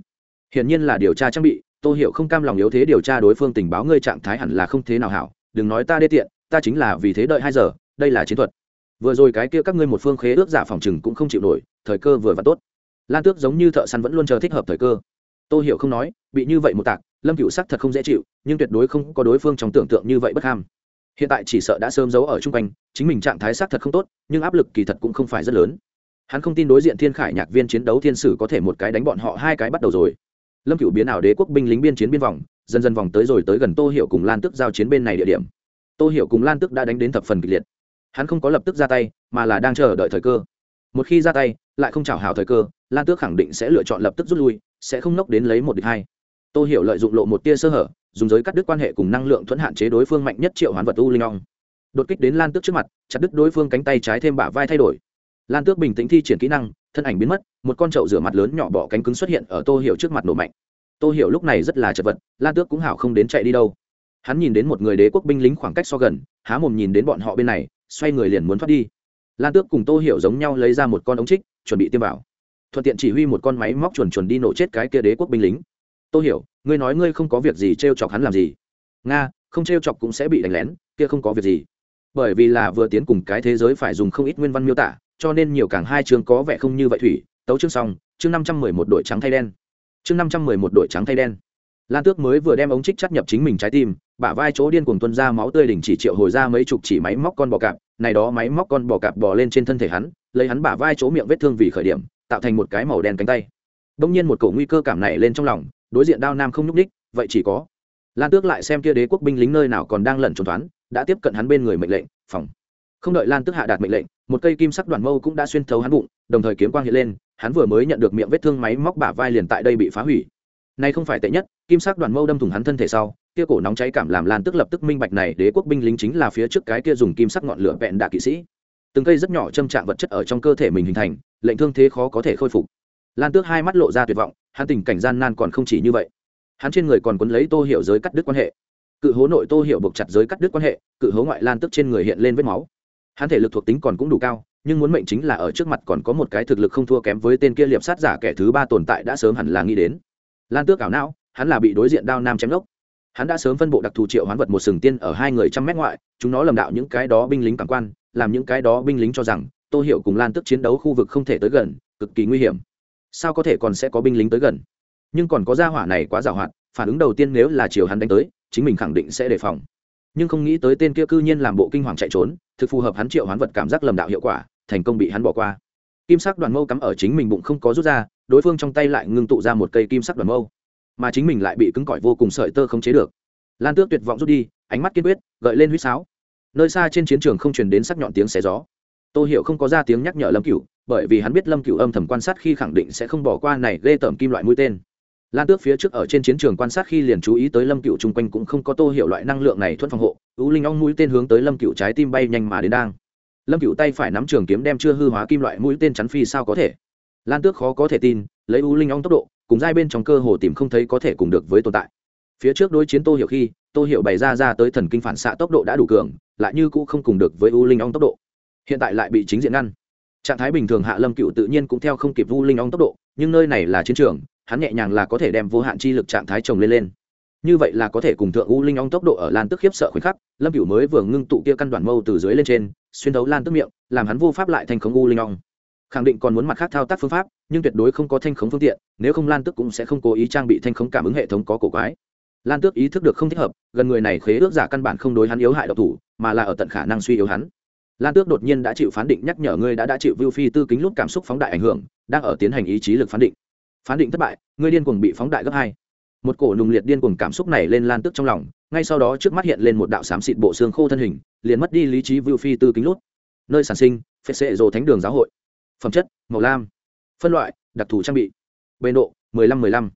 Hiển nhiên là điều tra trang bị tôi hiểu không cam lòng yếu thế điều tra đối phương tình báo ngươi trạng thái hẳn là không thế nào hảo, đừng nói ta đê tiện, ta chính là vì thế đợi hai giờ, đây là chiến thuật. Vừa rồi cái kia các ngươi một phương khế ước giả phòng chừng cũng không chịu nổi, thời cơ vừa và tốt. Lan tước giống như thợ săn vẫn luôn chờ thích hợp thời cơ. Tôi hiểu không nói, bị như vậy một tạc, lâm cựu sắc thật không dễ chịu, nhưng tuyệt đối không có đối phương trong tưởng tượng như vậy bất ham hiện tại chỉ sợ đã sớm giấu ở chung quanh, chính mình trạng thái xác thật không tốt, nhưng áp lực kỳ thật cũng không phải rất lớn. Hắn không tin đối diện thiên khải nhạc viên chiến đấu thiên sử có thể một cái đánh bọn họ hai cái bắt đầu rồi. Lâm cựu biến ảo đế quốc binh lính biên chiến biên vòng, dần dần vòng tới rồi tới gần tô hiệu cùng lan tức giao chiến bên này địa điểm. Tô hiệu cùng lan tức đã đánh đến thập phần kịch liệt. Hắn không có lập tức ra tay, mà là đang chờ đợi thời cơ. Một khi ra tay, lại không chào hảo thời cơ, lan tước khẳng định sẽ lựa chọn lập tức rút lui, sẽ không nốc đến lấy một địch hai. Tô hiểu lợi dụng lộ một tia sơ hở dùng giới cắt đứt quan hệ cùng năng lượng thuẫn hạn chế đối phương mạnh nhất triệu hoán vật u linh ong. Đột kích đến lan tước trước mặt, chặt đứt đối phương cánh tay trái thêm bả vai thay đổi. Lan tước bình tĩnh thi triển kỹ năng, thân ảnh biến mất, một con trậu rửa mặt lớn nhỏ bỏ cánh cứng xuất hiện ở tô hiểu trước mặt nổ mạnh. Tô hiểu lúc này rất là chật vật, lan tước cũng hảo không đến chạy đi đâu. Hắn nhìn đến một người đế quốc binh lính khoảng cách so gần, há mồm nhìn đến bọn họ bên này, xoay người liền muốn thoát đi. Lan tước cùng tô hiểu giống nhau lấy ra một con ống trích, chuẩn bị tiêm vào. Thuận tiện chỉ huy một con máy móc chuồn chuồn đi nổ chết cái kia đế quốc binh lính. Tôi hiểu, ngươi nói ngươi không có việc gì t r e o chọc hắn làm gì? Nga, không t r e o chọc cũng sẽ bị đánh lén, kia không có việc gì. Bởi vì là vừa tiến cùng cái thế giới phải dùng không ít nguyên văn miêu tả, cho nên nhiều càng hai chương có vẻ không như vậy thủy. Tấu chương xong, chương năm trăm mười một đội trắng thay đen. Chương năm trăm mười một đội trắng thay đen. Lan tước mới vừa đem ống trích chắt nhập chính mình trái tim, bả vai chỗ điên cuồng tuân ra máu tươi đỉnh chỉ triệu hồi ra mấy chục chỉ máy móc con bò cạp, này đó máy móc con bò cạp bò lên trên thân thể hắn, lấy hắn bả vai chỗ miệng vết thương vì khởi điểm, tạo thành một cái màu đen cánh tay. Đông nhiên một cổ nguy cơ cảm này lên trong lòng đối diện đao nam không nhúc ních vậy chỉ có. Lan tước lại xem kia đế quốc binh lính nơi nào còn đang lẩn trốn thoán, đã tiếp cận hắn bên người mệnh lệnh, phòng. Không đợi lan tước hạ đạt mệnh lệnh, một cây kim sắc đoàn mâu cũng đã xuyên thấu hắn bụng, đồng thời kiếm quang hiện lên, hắn vừa mới nhận được miệng vết thương máy móc bả vai liền tại đây bị phá hủy. Này không phải tệ nhất, kim sắc đoàn mâu đâm thủng hắn thân thể sau, kia cổ nóng cháy cảm làm lan tức lập tức minh bạch này đế quốc binh lính chính là phía trước cái kia dùng kim sắc ngọn lửa vẹn đạ kỵ sĩ. Từng cây rất nhỏ châm trạng vật chất ở trong cơ thể mình hình thành, lệnh thương thế khó có thể khôi phục. Lan tước hai mắt lộ ra tuyệt vọng hắn tình cảnh gian nan còn không chỉ như vậy. Hắn trên người còn quấn lấy tô hiệu giới cắt đứt quan hệ. Cự hố nội tô hiệu buộc chặt giới cắt đứt quan hệ, cự hố ngoại lan tức trên người hiện lên vết máu. Hắn thể lực thuộc tính còn cũng đủ cao, nhưng muốn mệnh chính là ở trước mặt còn có một cái thực lực không thua kém với tên kia liệp sát giả kẻ thứ ba tồn tại đã sớm hẳn là nghĩ đến. Lan tước ảo não, hắn là bị đối diện đao nam chém lốc. Hắn đã sớm phân bộ đặc thù triệu hoán vật một sừng tiên ở hai người trăm mét ngoại, chúng nó lầm đạo những cái đó binh lính cảm quan, làm những cái đó binh lính cho rằng tô hiệu cùng lan tức chiến đấu khu vực không thể tới gần, cực kỳ nguy hiểm sao có thể còn sẽ có binh lính tới gần? Nhưng còn có gia hỏa này quá giàu hoạt, phản ứng đầu tiên nếu là chiều hắn đánh tới, chính mình khẳng định sẽ đề phòng. Nhưng không nghĩ tới tên kia cư nhiên làm bộ kinh hoàng chạy trốn, thực phù hợp hắn triệu hoán vật cảm giác lầm đạo hiệu quả, thành công bị hắn bỏ qua. Kim sắc đoàn mâu cắm ở chính mình bụng không có rút ra, đối phương trong tay lại ngưng tụ ra một cây kim sắc đoàn mâu. Mà chính mình lại bị cứng cỏi vô cùng sợi tơ không chế được. Lan tước tuyệt vọng rút đi, ánh mắt kiên quyết, gợi lên huýt sáo. Nơi xa trên chiến trường không truyền đến sắc nhọn tiếng xé gió. Tôi hiểu không có ra tiếng nhắc nhở lâm cửu bởi vì hắn biết lâm cửu âm thầm quan sát khi khẳng định sẽ không bỏ qua này ghê tởm kim loại mũi tên. Lan tước phía trước ở trên chiến trường quan sát khi liền chú ý tới lâm cửu chung quanh cũng không có tô hiểu loại năng lượng này thuận phòng hộ u linh ong mũi tên hướng tới lâm cửu trái tim bay nhanh mà đến đang. Lâm cửu tay phải nắm trường kiếm đem chưa hư hóa kim loại mũi tên chắn phi sao có thể. Lan tước khó có thể tin, lấy u linh ong tốc độ, cùng giai bên trong cơ hồ tìm không thấy có thể cùng được với tồn tại. Phía trước đối chiến tô hiểu khi, tô hiểu bày ra ra tới thần kinh phản xạ tốc độ đã đủ cường, lại như cũ không cùng được với u linh ong tốc độ. Hiện tại lại bị chính diện ngăn trạng thái bình thường hạ lâm cựu tự nhiên cũng theo không kịp u linh ong tốc độ, nhưng nơi này là chiến trường, hắn nhẹ nhàng là có thể đem vô hạn chi lực trạng thái chồng lên lên. Như vậy là có thể cùng thượng u linh ong tốc độ ở lan tức khiếp sợ khoảnh khắc, lâm cựu mới vừa ngưng tụ kia căn đoàn mâu từ dưới lên trên, xuyên thấu lan tức miệng, làm hắn vô pháp lại thành khống u linh ong. Khẳng định còn muốn mặt khác thao tác phương pháp, nhưng tuyệt đối không có thanh khống phương tiện, nếu không lan tức cũng sẽ không cố ý trang bị thanh khống cảm ứng hệ thống có cổ quái. Lan tước ý thức được không thích hợp, gần người này khế ước giả căn bản không đối hắn yếu hại độc thủ, mà là ở tận khả năng suy yếu hắn lan tước đột nhiên đã chịu phán định nhắc nhở ngươi đã đã chịu vưu phi tư kính lúc cảm xúc phóng đại ảnh hưởng, đang ở tiến hành ý chí lực phán định. Phán định thất bại, ngươi điên cuồng bị phóng đại gấp hai. Một cổ nùng liệt điên cuồng cảm xúc này lên lan tước trong lòng, ngay sau đó trước mắt hiện lên một đạo xám xịt bộ xương khô thân hình, liền mất đi lý trí vưu phi tư kính lút nơi sản sinh phết sệ rồ thánh đường giáo hội. Phẩm chất, màu lam. Phân loại, đặc thù trang bị. Bề độ 15-15.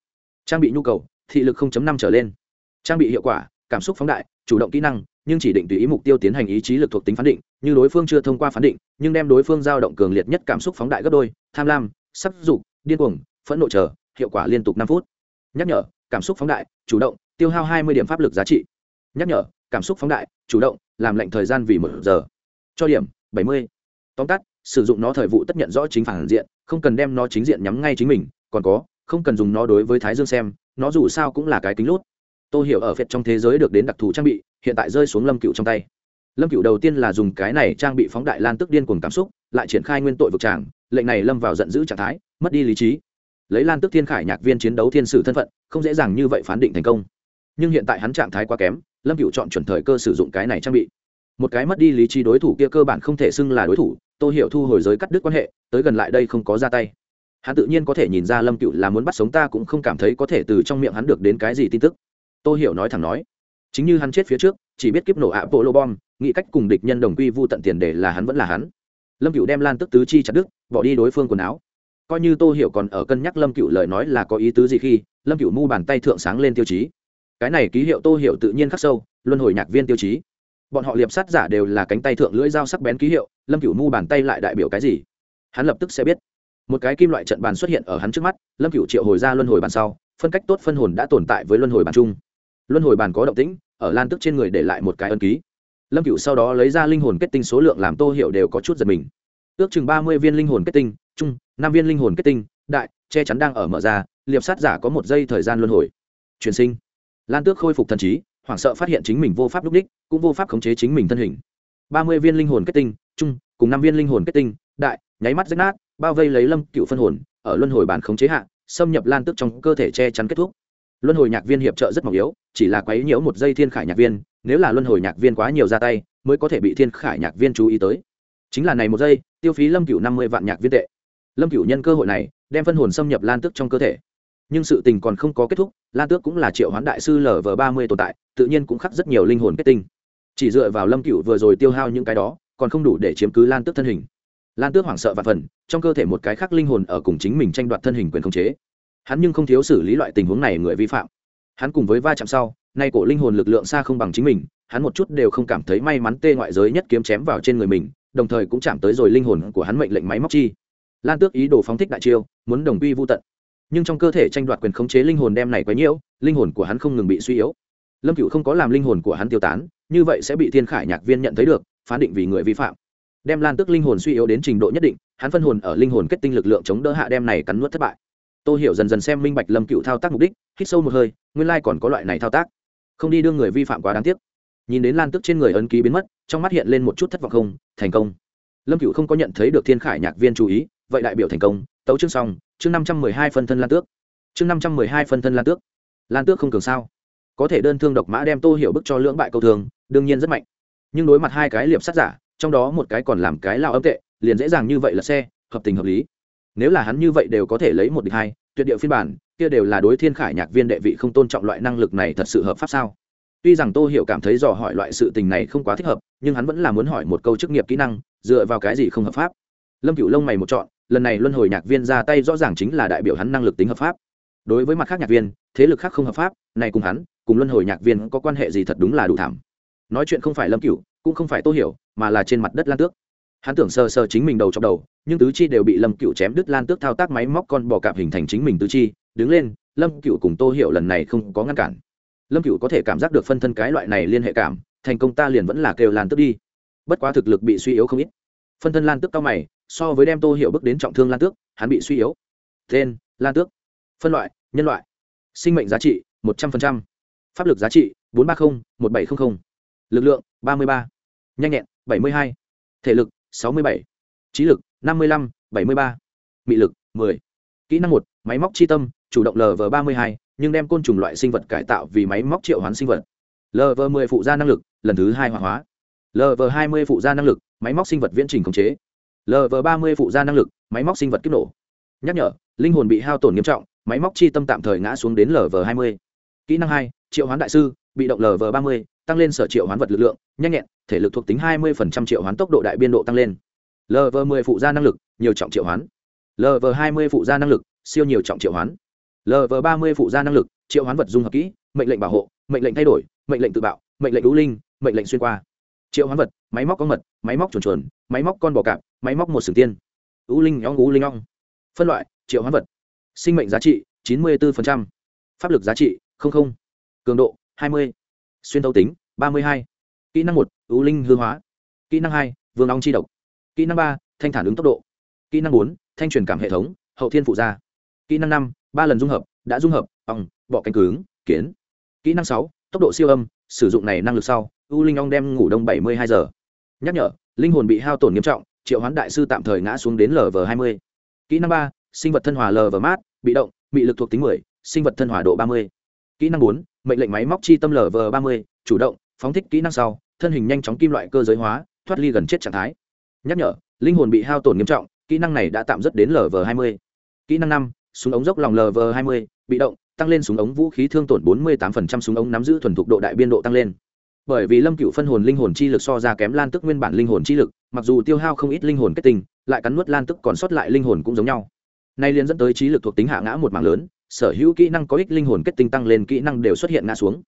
trang bị nhu cầu, thị lực 0.5 trở lên. Trang bị hiệu quả, cảm xúc phóng đại, chủ động kỹ năng nhưng chỉ định tùy ý mục tiêu tiến hành ý chí lực thuộc tính phán định, như đối phương chưa thông qua phán định, nhưng đem đối phương giao động cường liệt nhất cảm xúc phóng đại gấp đôi, tham lam sắc dục, điên cuồng, phẫn nộ chờ, hiệu quả liên tục năm phút. Nhắc nhở, cảm xúc phóng đại, chủ động, tiêu hao hai mươi điểm pháp lực giá trị. Nhắc nhở, cảm xúc phóng đại, chủ động, làm lệnh thời gian vì một giờ. Cho điểm, bảy mươi. Tóm tắt, sử dụng nó thời vụ tất nhận rõ chính phản diện, không cần đem nó chính diện nhắm ngay chính mình, còn có, không cần dùng nó đối với thái dương xem, nó dù sao cũng là cái kính lút. Tôi hiểu ở phệt trong thế giới được đến đặc thù trang bị hiện tại rơi xuống lâm cựu trong tay. Lâm cựu đầu tiên là dùng cái này trang bị phóng đại lan tức điên cùng cảm xúc, lại triển khai nguyên tội vực tràng, lệnh này lâm vào giận dữ trạng thái, mất đi lý trí. Lấy lan tức thiên khải nhạc viên chiến đấu thiên sử thân phận, không dễ dàng như vậy phán định thành công. Nhưng hiện tại hắn trạng thái quá kém, lâm cựu chọn chuẩn thời cơ sử dụng cái này trang bị. Một cái mất đi lý trí đối thủ kia cơ bản không thể xưng là đối thủ tôi hiểu thu hồi giới cắt đứt quan hệ, tới gần lại đây không có ra tay. Hắn tự nhiên có thể nhìn ra lâm cựu là muốn bắt sống ta cũng không cảm thấy có thể từ trong miệng hắn được đến cái gì tin tức. Tôi hiểu nói thẳng nói chính như hắn chết phía trước, chỉ biết kiếp nổ ạ bộ lô bom, nghĩ cách cùng địch nhân đồng quy vu tận tiền để là hắn vẫn là hắn. Lâm cựu đem lan tức tứ chi chặt đức bỏ đi đối phương quần áo. Coi như tô hiểu còn ở cân nhắc lâm cựu lời nói là có ý tứ gì khi, lâm cựu mu bàn tay thượng sáng lên tiêu chí. Cái này ký hiệu tô hiểu tự nhiên khắc sâu, luân hồi nhạc viên tiêu chí. Bọn họ liệp sát giả đều là cánh tay thượng lưỡi dao sắc bén ký hiệu, lâm cựu mu bàn tay lại đại biểu cái gì? Hắn lập tức sẽ biết. Một cái kim loại trận bàn xuất hiện ở hắn trước mắt, lâm cựu triệu hồi ra luân hồi bàn sau, phân cách tốt phân hồn đã tồn tại với luân hồi bàn chung luân hồi bàn có động tĩnh ở lan tức trên người để lại một cái ân ký. Lâm cựu sau đó lấy ra linh hồn kết tinh số lượng làm tô hiệu đều có chút giật mình. Ước chừng ba mươi viên linh hồn kết tinh trung, năm viên linh hồn kết tinh đại che chắn đang ở mở ra liệp sát giả có một giây thời gian luân hồi. Truyền sinh. Lan tước khôi phục thần trí hoảng sợ phát hiện chính mình vô pháp lúc đích cũng vô pháp khống chế chính mình thân hình. ba mươi viên linh hồn kết tinh trung, cùng năm viên linh hồn kết tinh đại nháy mắt rách nát bao vây lấy lâm cựu phân hồn ở luân hồi bản khống chế hạ xâm nhập lan tước trong cơ thể che chắn kết thúc luân hồi nhạc viên hiệp trợ rất mỏng yếu, chỉ là quấy nhiễu một giây thiên khải nhạc viên, nếu là luân hồi nhạc viên quá nhiều ra tay, mới có thể bị thiên khải nhạc viên chú ý tới. Chính là này một giây, tiêu phí lâm Cửu năm mươi vạn nhạc viên tệ. Lâm Cửu nhân cơ hội này, đem phân hồn xâm nhập lan tước trong cơ thể. Nhưng sự tình còn không có kết thúc, lan tước cũng là triệu hoán đại sư lv ba mươi tồn tại, tự nhiên cũng khắc rất nhiều linh hồn kết tinh. Chỉ dựa vào lâm Cửu vừa rồi tiêu hao những cái đó, còn không đủ để chiếm cứ lan tước thân hình. Lan tước hoảng sợ và phần, trong cơ thể một cái khác linh hồn ở cùng chính mình tranh đoạt thân hình quyền khống chế hắn nhưng không thiếu xử lý loại tình huống này người vi phạm. Hắn cùng với va chạm sau, nay cổ linh hồn lực lượng xa không bằng chính mình, hắn một chút đều không cảm thấy may mắn tê ngoại giới nhất kiếm chém vào trên người mình, đồng thời cũng chạm tới rồi linh hồn của hắn mệnh lệnh máy móc chi. Lan tước ý đồ phóng thích đại chiêu, muốn đồng quy vô tận. Nhưng trong cơ thể tranh đoạt quyền khống chế linh hồn đem này quấy nhiễu linh hồn của hắn không ngừng bị suy yếu. Lâm cựu không có làm linh hồn của hắn tiêu tán, như vậy sẽ bị thiên khải nhạc viên nhận thấy được, phán định vì người vi phạm. Đem lan tức linh hồn suy yếu đến trình độ nhất định, hắn phân hồn ở linh hồn kết tinh lực lượng chống đỡ hạ đem này cắn nuốt thất bại tôi hiểu dần dần xem minh bạch lâm cựu thao tác mục đích, hít sâu một hơi, nguyên lai còn có loại này thao tác. Không đi đưa người vi phạm quá đáng tiếc. Nhìn đến lan tức trên người ấn ký biến mất, trong mắt hiện lên một chút thất vọng không, thành công. Lâm cựu không có nhận thấy được thiên khải nhạc viên chú ý, vậy đại biểu thành công, tấu chương xong, chương năm trăm mười hai phân thân lan tước. Chương năm trăm mười hai phân thân lan tước. Lan tước không cường sao? Có thể đơn thương độc mã đem tô hiểu bức cho lưỡng bại câu thường, đương nhiên rất mạnh. Nhưng đối mặt hai cái liệp sát giả, trong đó một cái còn làm cái lao âm tệ, liền dễ dàng như vậy là xe, hợp tình hợp lý nếu là hắn như vậy đều có thể lấy một địch hai, tuyệt địa phiên bản, kia đều là đối thiên khải nhạc viên đệ vị không tôn trọng loại năng lực này thật sự hợp pháp sao? Tuy rằng tô hiểu cảm thấy dò hỏi loại sự tình này không quá thích hợp, nhưng hắn vẫn là muốn hỏi một câu chức nghiệp kỹ năng, dựa vào cái gì không hợp pháp? Lâm cựu lông mày một chọn lần này luân hồi nhạc viên ra tay rõ ràng chính là đại biểu hắn năng lực tính hợp pháp. Đối với mặt khác nhạc viên, thế lực khác không hợp pháp, này cùng hắn, cùng luân hồi nhạc viên có quan hệ gì thật đúng là đủ thảm. Nói chuyện không phải lâm cựu cũng không phải tô hiểu, mà là trên mặt đất lan tước hắn tưởng sơ sơ chính mình đầu trong đầu, nhưng tứ chi đều bị lâm cựu chém đứt lan tước thao tác máy móc con bò cạp hình thành chính mình tứ chi. Đứng lên, lâm cựu cùng tô hiểu lần này không có ngăn cản. Lâm cựu có thể cảm giác được phân thân cái loại này liên hệ cảm, thành công ta liền vẫn là kêu lan tước đi. Bất quá thực lực bị suy yếu không ít. Phân thân lan tước cao mày, so với đem tô hiểu bước đến trọng thương lan tước, hắn bị suy yếu. Tên, lan tước. Phân loại, nhân loại. Sinh mệnh giá trị, một trăm linh pháp lực giá trị, bốn trăm ba mươi một bảy trăm linh lực lượng, ba mươi ba. Nhanh nhẹn, bảy mươi hai. Thể lực sáu mươi bảy, trí lực năm mươi năm bảy mươi ba, mị lực mười, kỹ năng một, máy móc chi tâm, chủ động lv ba mươi hai, nhưng đem côn trùng loại sinh vật cải tạo vì máy móc triệu hoán sinh vật. Lv mười phụ gia năng lực, lần thứ hai hoạt hóa. Lv hai mươi phụ gia năng lực, máy móc sinh vật viễn trình khống chế. Lv ba mươi phụ gia năng lực, máy móc sinh vật kích nổ. Nhắc nhở, linh hồn bị hao tổn nghiêm trọng, máy móc chi tâm tạm thời ngã xuống đến lv hai mươi kỹ năng hai, triệu hoán đại sư, bị động lv ba mươi, tăng lên sở triệu hoán vật lực lượng, nhanh nhẹn, thể lực thuộc tính hai mươi triệu hoán tốc độ đại biên độ tăng lên. Lv mười phụ gia năng lực, nhiều trọng triệu hoán. Lv hai mươi phụ gia năng lực, siêu nhiều trọng triệu hoán. Lv ba mươi phụ gia năng lực, triệu hoán vật dung hợp kỹ, mệnh lệnh bảo hộ, mệnh lệnh thay đổi, mệnh lệnh tự bạo, mệnh lệnh đũ linh, mệnh lệnh xuyên qua. Triệu hoán vật, máy móc có mật, máy móc chuồn chuồn, máy móc con bò cạp, máy móc một sừng tiên. Ưu linh ong ưu linh ong. Phân loại, triệu hoán vật. Sinh mệnh giá trị, chín mươi 94%. pháp lực giá trị không không, cường độ hai mươi. Xuyên thấu tính ba mươi hai. Kỹ năng một ưu linh hư hóa. Kỹ năng hai vương long chi độc. Kỹ năng ba thanh thản ứng tốc độ. Kỹ năng bốn thanh truyền cảm hệ thống hậu thiên phụ gia. Kỹ năng năm ba lần dung hợp đã dung hợp ong bọ cánh cứng kiến. Kỹ năng sáu tốc độ siêu âm sử dụng này năng lực sau u linh ong đem ngủ đông bảy mươi hai giờ. Nhắc nhở linh hồn bị hao tổn nghiêm trọng triệu hoán đại sư tạm thời ngã xuống đến lv hai mươi. Kỹ năng ba sinh vật thân hòa lv mát bị động bị lực thuộc tính mười sinh vật thân hòa độ ba mươi kỹ năng bốn, mệnh lệnh máy móc chi tâm lv ba mươi, chủ động, phóng thích kỹ năng sau, thân hình nhanh chóng kim loại cơ giới hóa, thoát ly gần chết trạng thái. Nhắc nhở, linh hồn bị hao tổn nghiêm trọng, kỹ năng này đã tạm dứt đến lv hai mươi. Kỹ năng năm, súng ống dốc lòng lv hai mươi, bị động, tăng lên súng ống vũ khí thương tổn bốn mươi 48% súng ống nắm giữ thuần thục độ đại biên độ tăng lên. Bởi vì lâm cựu phân hồn linh hồn chi lực so ra kém lan tức nguyên bản linh hồn chi lực, mặc dù tiêu hao không ít linh hồn kết tinh, lại cắn nuốt lan tức còn sót lại linh hồn cũng giống nhau. Nay liên dẫn tới trí lực thuộc tính hạ ngã một mảng lớn sở hữu kỹ năng có ích linh hồn kết tinh tăng lên kỹ năng đều xuất hiện ngã xuống.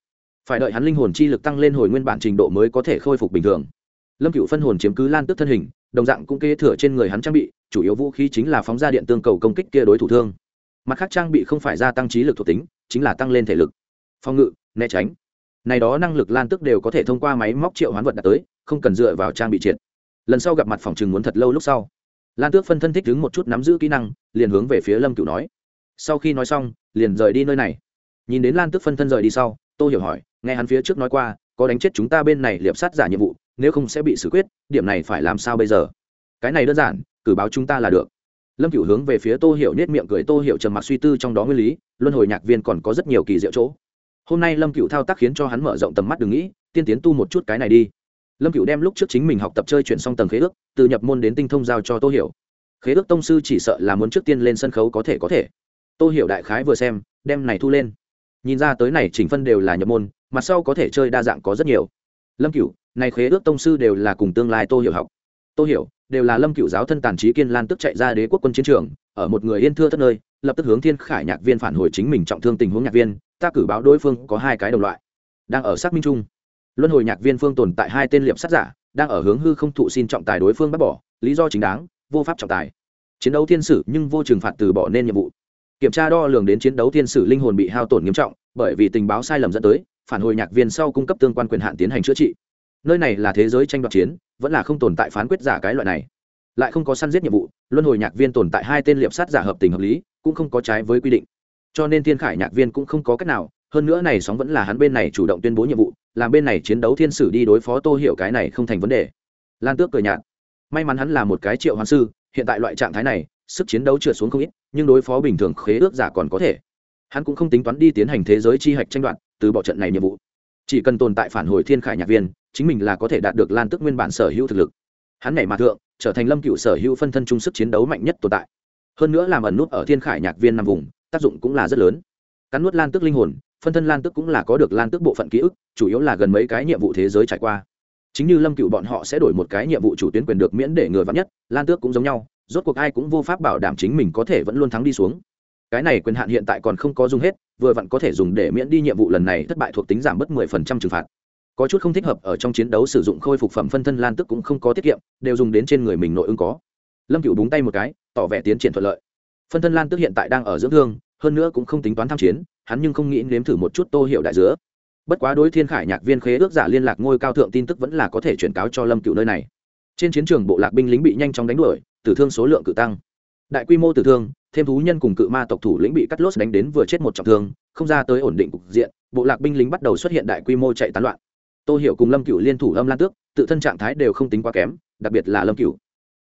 Phải đợi hắn linh hồn chi lực tăng lên hồi nguyên bản trình độ mới có thể khôi phục bình thường. Lâm cựu phân hồn chiếm cứ lan tức thân hình, đồng dạng cũng kế thừa trên người hắn trang bị, chủ yếu vũ khí chính là phóng ra điện tương cầu công kích kia đối thủ thương. Mặt khác trang bị không phải gia tăng trí lực thuộc tính, chính là tăng lên thể lực. Phòng ngự, né tránh. Này đó năng lực lan tức đều có thể thông qua máy móc triệu hoán vật đạt tới, không cần dựa vào trang bị triệt. Lần sau gặp mặt phòng chừng muốn thật lâu lúc sau. Lan tước phân thân thích đứng một chút nắm giữ kỹ năng, liền hướng về phía lâm cựu nói sau khi nói xong, liền rời đi nơi này. Nhìn đến lan tước phân thân rời đi sau tôi hiểu hỏi, nghe hắn phía trước nói qua, có đánh chết chúng ta bên này liệp sát giả nhiệm vụ, nếu không sẽ bị xử quyết, điểm này phải làm sao bây giờ? Cái này đơn giản, cử báo chúng ta là được. Lâm cửu hướng về phía tô hiểu nết miệng cười, tô hiểu trầm mặc suy tư trong đó nguyên lý, luân hồi nhạc viên còn có rất nhiều kỳ diệu chỗ. Hôm nay lâm cửu thao tác khiến cho hắn mở rộng tầm mắt đừng nghĩ, tiên tiến tu một chút cái này đi. Lâm cửu đem lúc trước chính mình học tập chơi chuyển xong tầng khế ước, từ nhập môn đến tinh thông giao cho tô hiểu. Khế ước tông sư chỉ sợ là muốn trước tiên lên sân khấu có thể có thể tô hiểu đại khái vừa xem, đem này thu lên. Nhìn ra tới này chỉnh phân đều là nhập môn mặt sau có thể chơi đa dạng có rất nhiều. Lâm cửu, này khế ước tông sư đều là cùng tương lai tô hiểu học. Tô hiểu, đều là lâm cựu giáo thân tàn trí kiên lan tức chạy ra đế quốc quân chiến trường, ở một người yên thưa thất nơi, lập tức hướng thiên khải nhạc viên phản hồi chính mình trọng thương tình huống nhạc viên, ta cử báo đối phương có hai cái đồng loại. Đang ở xác minh chung. Luân hồi nhạc viên phương tồn tại hai tên liệp sát giả, đang ở hướng hư không thụ xin trọng tài đối phương bác bỏ, lý do chính đáng, vô pháp trọng tài. Chiến đấu thiên sử nhưng vô trừng phạt từ bỏ nên nhiệm vụ kiểm tra đo lường đến chiến đấu thiên sử linh hồn bị hao tổn nghiêm trọng, bởi vì tình báo sai lầm dẫn tới, phản hồi nhạc viên sau cung cấp tương quan quyền hạn tiến hành chữa trị. Nơi này là thế giới tranh đoạt chiến, vẫn là không tồn tại phán quyết giả cái loại này. Lại không có săn giết nhiệm vụ, luân hồi nhạc viên tồn tại hai tên liệp sát giả hợp tình hợp lý, cũng không có trái với quy định. Cho nên thiên khải nhạc viên cũng không có cách nào, hơn nữa này sóng vẫn là hắn bên này chủ động tuyên bố nhiệm vụ, làm bên này chiến đấu thiên sử đi đối phó tô hiểu cái này không thành vấn đề. Lan tước cười nhạt. May mắn hắn là một cái triệu hoàng sư, hiện tại loại trạng thái này sức chiến đấu trượt xuống không ít, nhưng đối phó bình thường khế ước giả còn có thể. Hắn cũng không tính toán đi tiến hành thế giới chi hạch tranh đoạt, từ bỏ trận này nhiệm vụ. Chỉ cần tồn tại phản hồi thiên khải nhạc viên, chính mình là có thể đạt được lan tức nguyên bản sở hữu thực lực. Hắn này mà thượng, trở thành lâm cựu sở hữu phân thân chung sức chiến đấu mạnh nhất tồn tại. Hơn nữa làm ẩn nút ở thiên khải nhạc viên nằm vùng, tác dụng cũng là rất lớn. Cắn nuốt lan tức linh hồn, phân thân lan tức cũng là có được lan tức bộ phận ký ức, chủ yếu là gần mấy cái nhiệm vụ thế giới trải qua. Chính như lâm cựu bọn họ sẽ đổi một cái nhiệm vụ chủ tuyến quyền được miễn để người vắn nhất, lan tước cũng giống nhau rốt cuộc ai cũng vô pháp bảo đảm chính mình có thể vẫn luôn thắng đi xuống. Cái này quyền hạn hiện tại còn không có dùng hết, vừa vặn có thể dùng để miễn đi nhiệm vụ lần này, thất bại thuộc tính giảm bớt mười phần trăm trừng phạt. Có chút không thích hợp ở trong chiến đấu sử dụng khôi phục phẩm phân thân lan tức cũng không có tiết kiệm, đều dùng đến trên người mình nội ứng có. Lâm cựu búng tay một cái, tỏ vẻ tiến triển thuận lợi. Phân thân lan tức hiện tại đang ở dưỡng thương, hơn nữa cũng không tính toán tham chiến, hắn nhưng không nghĩ nếm thử một chút tô hiệu đại giữa bất quá đối thiên khải nhạc viên khế ước giả liên lạc ngôi cao thượng tin tức vẫn là có thể chuyển cáo cho lâm cựu nơi này trên chiến trường bộ lạc binh lính bị nhanh chóng đánh đuổi, tử thương số lượng cự tăng. Đại quy mô tử thương, thêm thú nhân cùng cự ma tộc thủ lĩnh bị cắt lốt đánh đến vừa chết một trọng thương, không ra tới ổn định cục diện, bộ lạc binh lính bắt đầu xuất hiện đại quy mô chạy tán loạn. Tô hiểu cùng lâm cựu liên thủ lâm lan tước, tự thân trạng thái đều không tính quá kém, đặc biệt là lâm cựu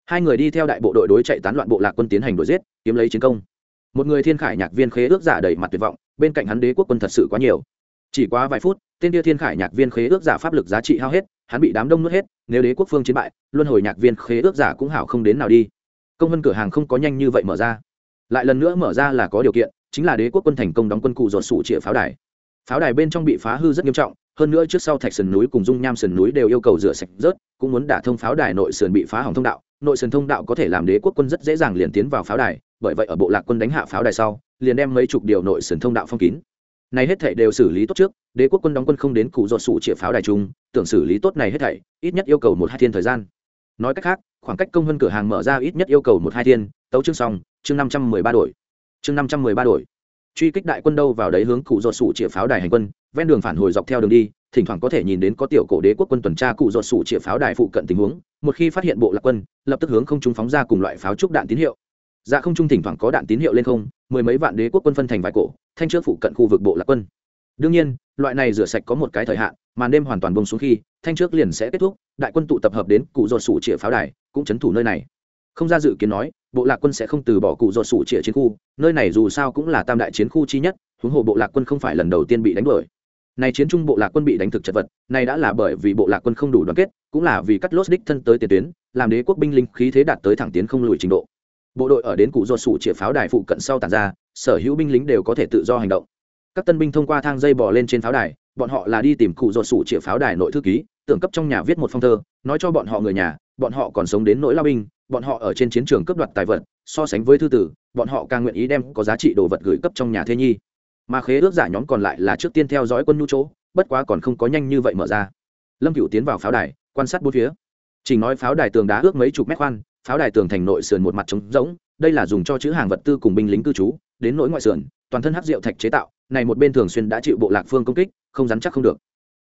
hai người đi theo đại bộ đội đối chạy tán loạn bộ lạc quân tiến hành đuổi giết, kiếm lấy chiến công. Một người thiên khải nhạc viên khế ước giả đầy mặt tuyệt vọng, bên cạnh hắn đế quốc quân thật sự quá nhiều chỉ qua vài phút, tên kia thiên khải nhạc viên khế ước giả pháp lực giá trị hao hết, hắn bị đám đông nuốt hết, nếu đế quốc phương chiến bại, luân hồi nhạc viên khế ước giả cũng hảo không đến nào đi. Công vân cửa hàng không có nhanh như vậy mở ra. Lại lần nữa mở ra là có điều kiện, chính là đế quốc quân thành công đóng quân cụ dột sủ chĩa pháo đài. Pháo đài bên trong bị phá hư rất nghiêm trọng, hơn nữa trước sau thạch sườn núi cùng dung nham sườn núi đều yêu cầu rửa sạch rớt, cũng muốn đả thông pháo đài nội sườn bị phá hỏng thông đạo. Nội sườn thông đạo có thể làm đế quốc quân rất dễ dàng liền tiến vào pháo đài, bởi vậy ở bộ lạc quân đánh hạ pháo đài sau, liền đem mấy chục điều nội sườn thông đạo phong kín này hết thảy đều xử lý tốt trước, đế quốc quân đóng quân không đến cụ dột sủ chĩa pháo đài trung, tưởng xử lý tốt này hết thảy, ít nhất yêu cầu một hai thiên thời gian. Nói cách khác, khoảng cách công hơn cửa hàng mở ra ít nhất yêu cầu một hai thiên, tấu chương xong, chương năm trăm mười ba đổi. Chương năm trăm mười ba đổi. Truy kích đại quân đâu vào đấy hướng cụ dột sủ chĩa pháo đài hành quân, ven đường phản hồi dọc theo đường đi, thỉnh thoảng có thể nhìn đến có tiểu cổ đế quốc quân tuần tra cụ dột sủ chĩa pháo đài phụ cận tình huống, một khi phát hiện bộ lạc quân, lập tức hướng không trung phóng ra cùng loại pháo trúc đạn tín hiệu dạ không trung thỉnh thoảng có đạn tín hiệu lên không, mười mấy vạn đế quốc quân phân thành vài cổ, thanh trước phụ cận khu vực bộ lạc quân. Đương nhiên, loại này rửa sạch có một cái thời hạn, màn đêm hoàn toàn bông xuống khi, thanh trước liền sẽ kết thúc, đại quân tụ tập hợp đến cụ dột sủ chĩa pháo đài, cũng chấn thủ nơi này. Không ra dự kiến nói, bộ lạc quân sẽ không từ bỏ cụ dột sủ chĩa chiến khu, nơi này dù sao cũng là tam đại chiến khu chi nhất, huống hồ bộ lạc quân không phải lần đầu tiên bị đánh đuổi. Này chiến trung bộ lạc quân bị đánh thực chật vật, này đã là bởi vì bộ lạc quân không đủ đoàn kết, cũng là vì cắt lốt đích thân tới tiền tuyến, làm đế quốc binh linh khí thế đạt tới thẳng tiến không lùi trình độ bộ đội ở đến cụ do sủ chĩa pháo đài phụ cận sau tàn ra, sở hữu binh lính đều có thể tự do hành động. Các tân binh thông qua thang dây bò lên trên pháo đài, bọn họ là đi tìm cụ do sủ chĩa pháo đài nội thư ký, tưởng cấp trong nhà viết một phong thơ, nói cho bọn họ người nhà, bọn họ còn sống đến nỗi lao binh, bọn họ ở trên chiến trường cướp đoạt tài vật, so sánh với thư tử, bọn họ càng nguyện ý đem có giá trị đồ vật gửi cấp trong nhà thế nhi. Mà khế ước giả nhóm còn lại là trước tiên theo dõi quân nhu chỗ, bất quá còn không có nhanh như vậy mở ra. Lâm cựu tiến vào pháo đài, quan sát bốn phía. Chỉ nói pháo đài tường đá ước mấy chục mét khoan pháo đài tường thành nội sườn một mặt trống rỗng, đây là dùng cho chữ hàng vật tư cùng binh lính cư trú, đến nỗi ngoại sườn, toàn thân hắc rượu thạch chế tạo, này một bên thường xuyên đã chịu bộ lạc phương công kích, không dám chắc không được.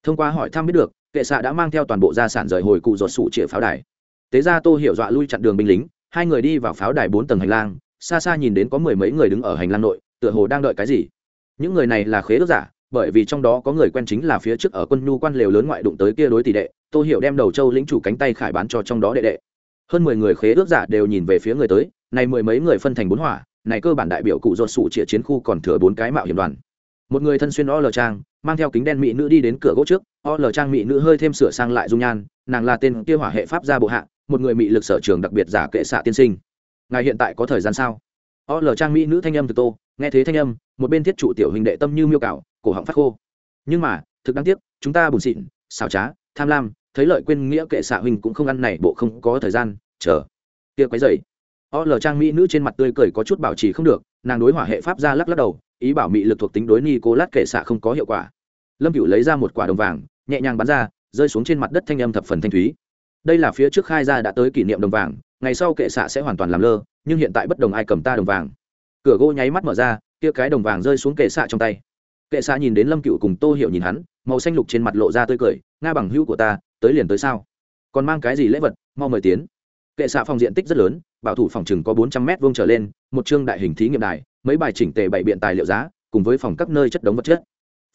Thông qua hỏi thăm biết được, kệ xạ đã mang theo toàn bộ gia sản rời hồi cụ ruột sụ chĩa pháo đài. Tế gia tô hiểu dọa lui chặn đường binh lính, hai người đi vào pháo đài bốn tầng hành lang, xa xa nhìn đến có mười mấy người đứng ở hành lang nội, tựa hồ đang đợi cái gì. Những người này là khế ước giả, bởi vì trong đó có người quen chính là phía trước ở quân nhu quan lều lớn ngoại đụng tới kia đối tỷ đệ, tô hiểu đem đầu châu lĩnh chủ cánh tay khải bán cho trong đó đệ đệ hơn mười người khế ước giả đều nhìn về phía người tới này mười mấy người phân thành bốn hỏa này cơ bản đại biểu cụ ruột sủ chĩa chiến khu còn thừa bốn cái mạo hiểm đoàn. Một người thân xuyên o l trang mang theo kính đen mỹ nữ đi đến cửa gỗ trước o l trang mỹ nữ hơi thêm sửa sang lại dung nhan nàng là tên kia hỏa hệ pháp gia bộ hạ một người mỹ lực sở trường đặc biệt giả kệ xạ tiên sinh. Ngài hiện tại có thời gian sao? O l trang mỹ nữ thanh âm từ tô nghe thế thanh âm một bên thiết trụ tiểu hình đệ tâm như miêu cảo, cổ họng phát khô. Nhưng mà thực đáng tiếc chúng ta bùn xịn xào trá tham lam thấy lợi quên nghĩa kệ xạ huynh cũng không ăn này, bộ không có thời gian, chờ. Kia quấy dậy o lờ trang mỹ nữ trên mặt tươi cười có chút bảo trì không được, nàng đối hỏa hệ pháp ra lắc lắc đầu, ý bảo mỹ lực thuộc tính đối ni cô lát kệ xạ không có hiệu quả. Lâm cựu lấy ra một quả đồng vàng, nhẹ nhàng bắn ra, rơi xuống trên mặt đất thanh âm thập phần thanh thúy. Đây là phía trước khai ra đã tới kỷ niệm đồng vàng, ngày sau kệ xạ sẽ hoàn toàn làm lơ, nhưng hiện tại bất đồng ai cầm ta đồng vàng. Cửa gỗ nháy mắt mở ra, kia cái đồng vàng rơi xuống kệ xạ trong tay kệ xạ nhìn đến lâm cựu cùng tô hiểu nhìn hắn, màu xanh lục trên mặt lộ ra tươi cười, nga bằng hữu của ta, tới liền tới sao? Còn mang cái gì lễ vật, mau mời tiến. Kệ xạ phòng diện tích rất lớn, bảo thủ phòng chừng có bốn trăm mét vuông trở lên, một chương đại hình thí nghiệm đài, mấy bài chỉnh tề bảy biện tài liệu giá, cùng với phòng các nơi chất đống vật chất.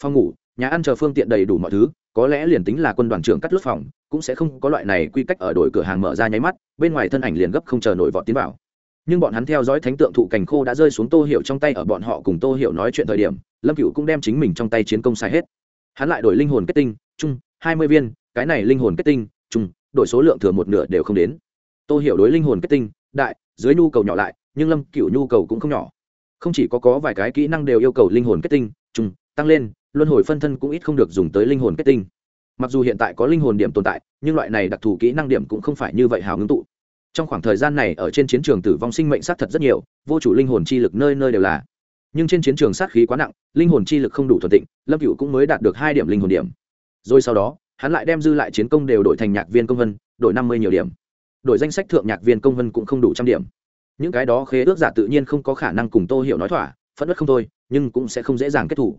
Phòng ngủ, nhà ăn chờ phương tiện đầy đủ mọi thứ, có lẽ liền tính là quân đoàn trưởng cắt lướt phòng, cũng sẽ không có loại này quy cách ở đổi cửa hàng mở ra nháy mắt, bên ngoài thân ảnh liền gấp không chờ nổi vọt tiến vào nhưng bọn hắn theo dõi thánh tượng thụ cành khô đã rơi xuống tô hiểu trong tay ở bọn họ cùng tô hiểu nói chuyện thời điểm, lâm cựu cũng đem chính mình trong tay chiến công sai hết. Hắn lại đổi linh hồn kết tinh, chung, hai mươi viên, cái này linh hồn kết tinh, chung, đổi số lượng thừa một nửa đều không đến. Tô hiểu đối linh hồn kết tinh, đại, dưới nhu cầu nhỏ lại, nhưng lâm cựu nhu cầu cũng không nhỏ. Không chỉ có có vài cái kỹ năng đều yêu cầu linh hồn kết tinh, chung, tăng lên, luân hồi phân thân cũng ít không được dùng tới linh hồn kết tinh. Mặc dù hiện tại có linh hồn điểm tồn tại, nhưng loại này đặc thù kỹ năng điểm cũng không phải như vậy hào ngưng tụ trong khoảng thời gian này ở trên chiến trường tử vong sinh mệnh sát thật rất nhiều, vô chủ linh hồn chi lực nơi nơi đều là. Nhưng trên chiến trường sát khí quá nặng, linh hồn chi lực không đủ thuận tịnh, lâm cựu cũng mới đạt được hai điểm linh hồn điểm. Rồi sau đó, hắn lại đem dư lại chiến công đều đổi thành nhạc viên công vân, đổi năm mươi nhiều điểm. Đổi danh sách thượng nhạc viên công vân cũng không đủ trăm điểm. Những cái đó khế ước giả tự nhiên không có khả năng cùng tô hiểu nói thỏa, phẫn nứt không thôi, nhưng cũng sẽ không dễ dàng kết thủ.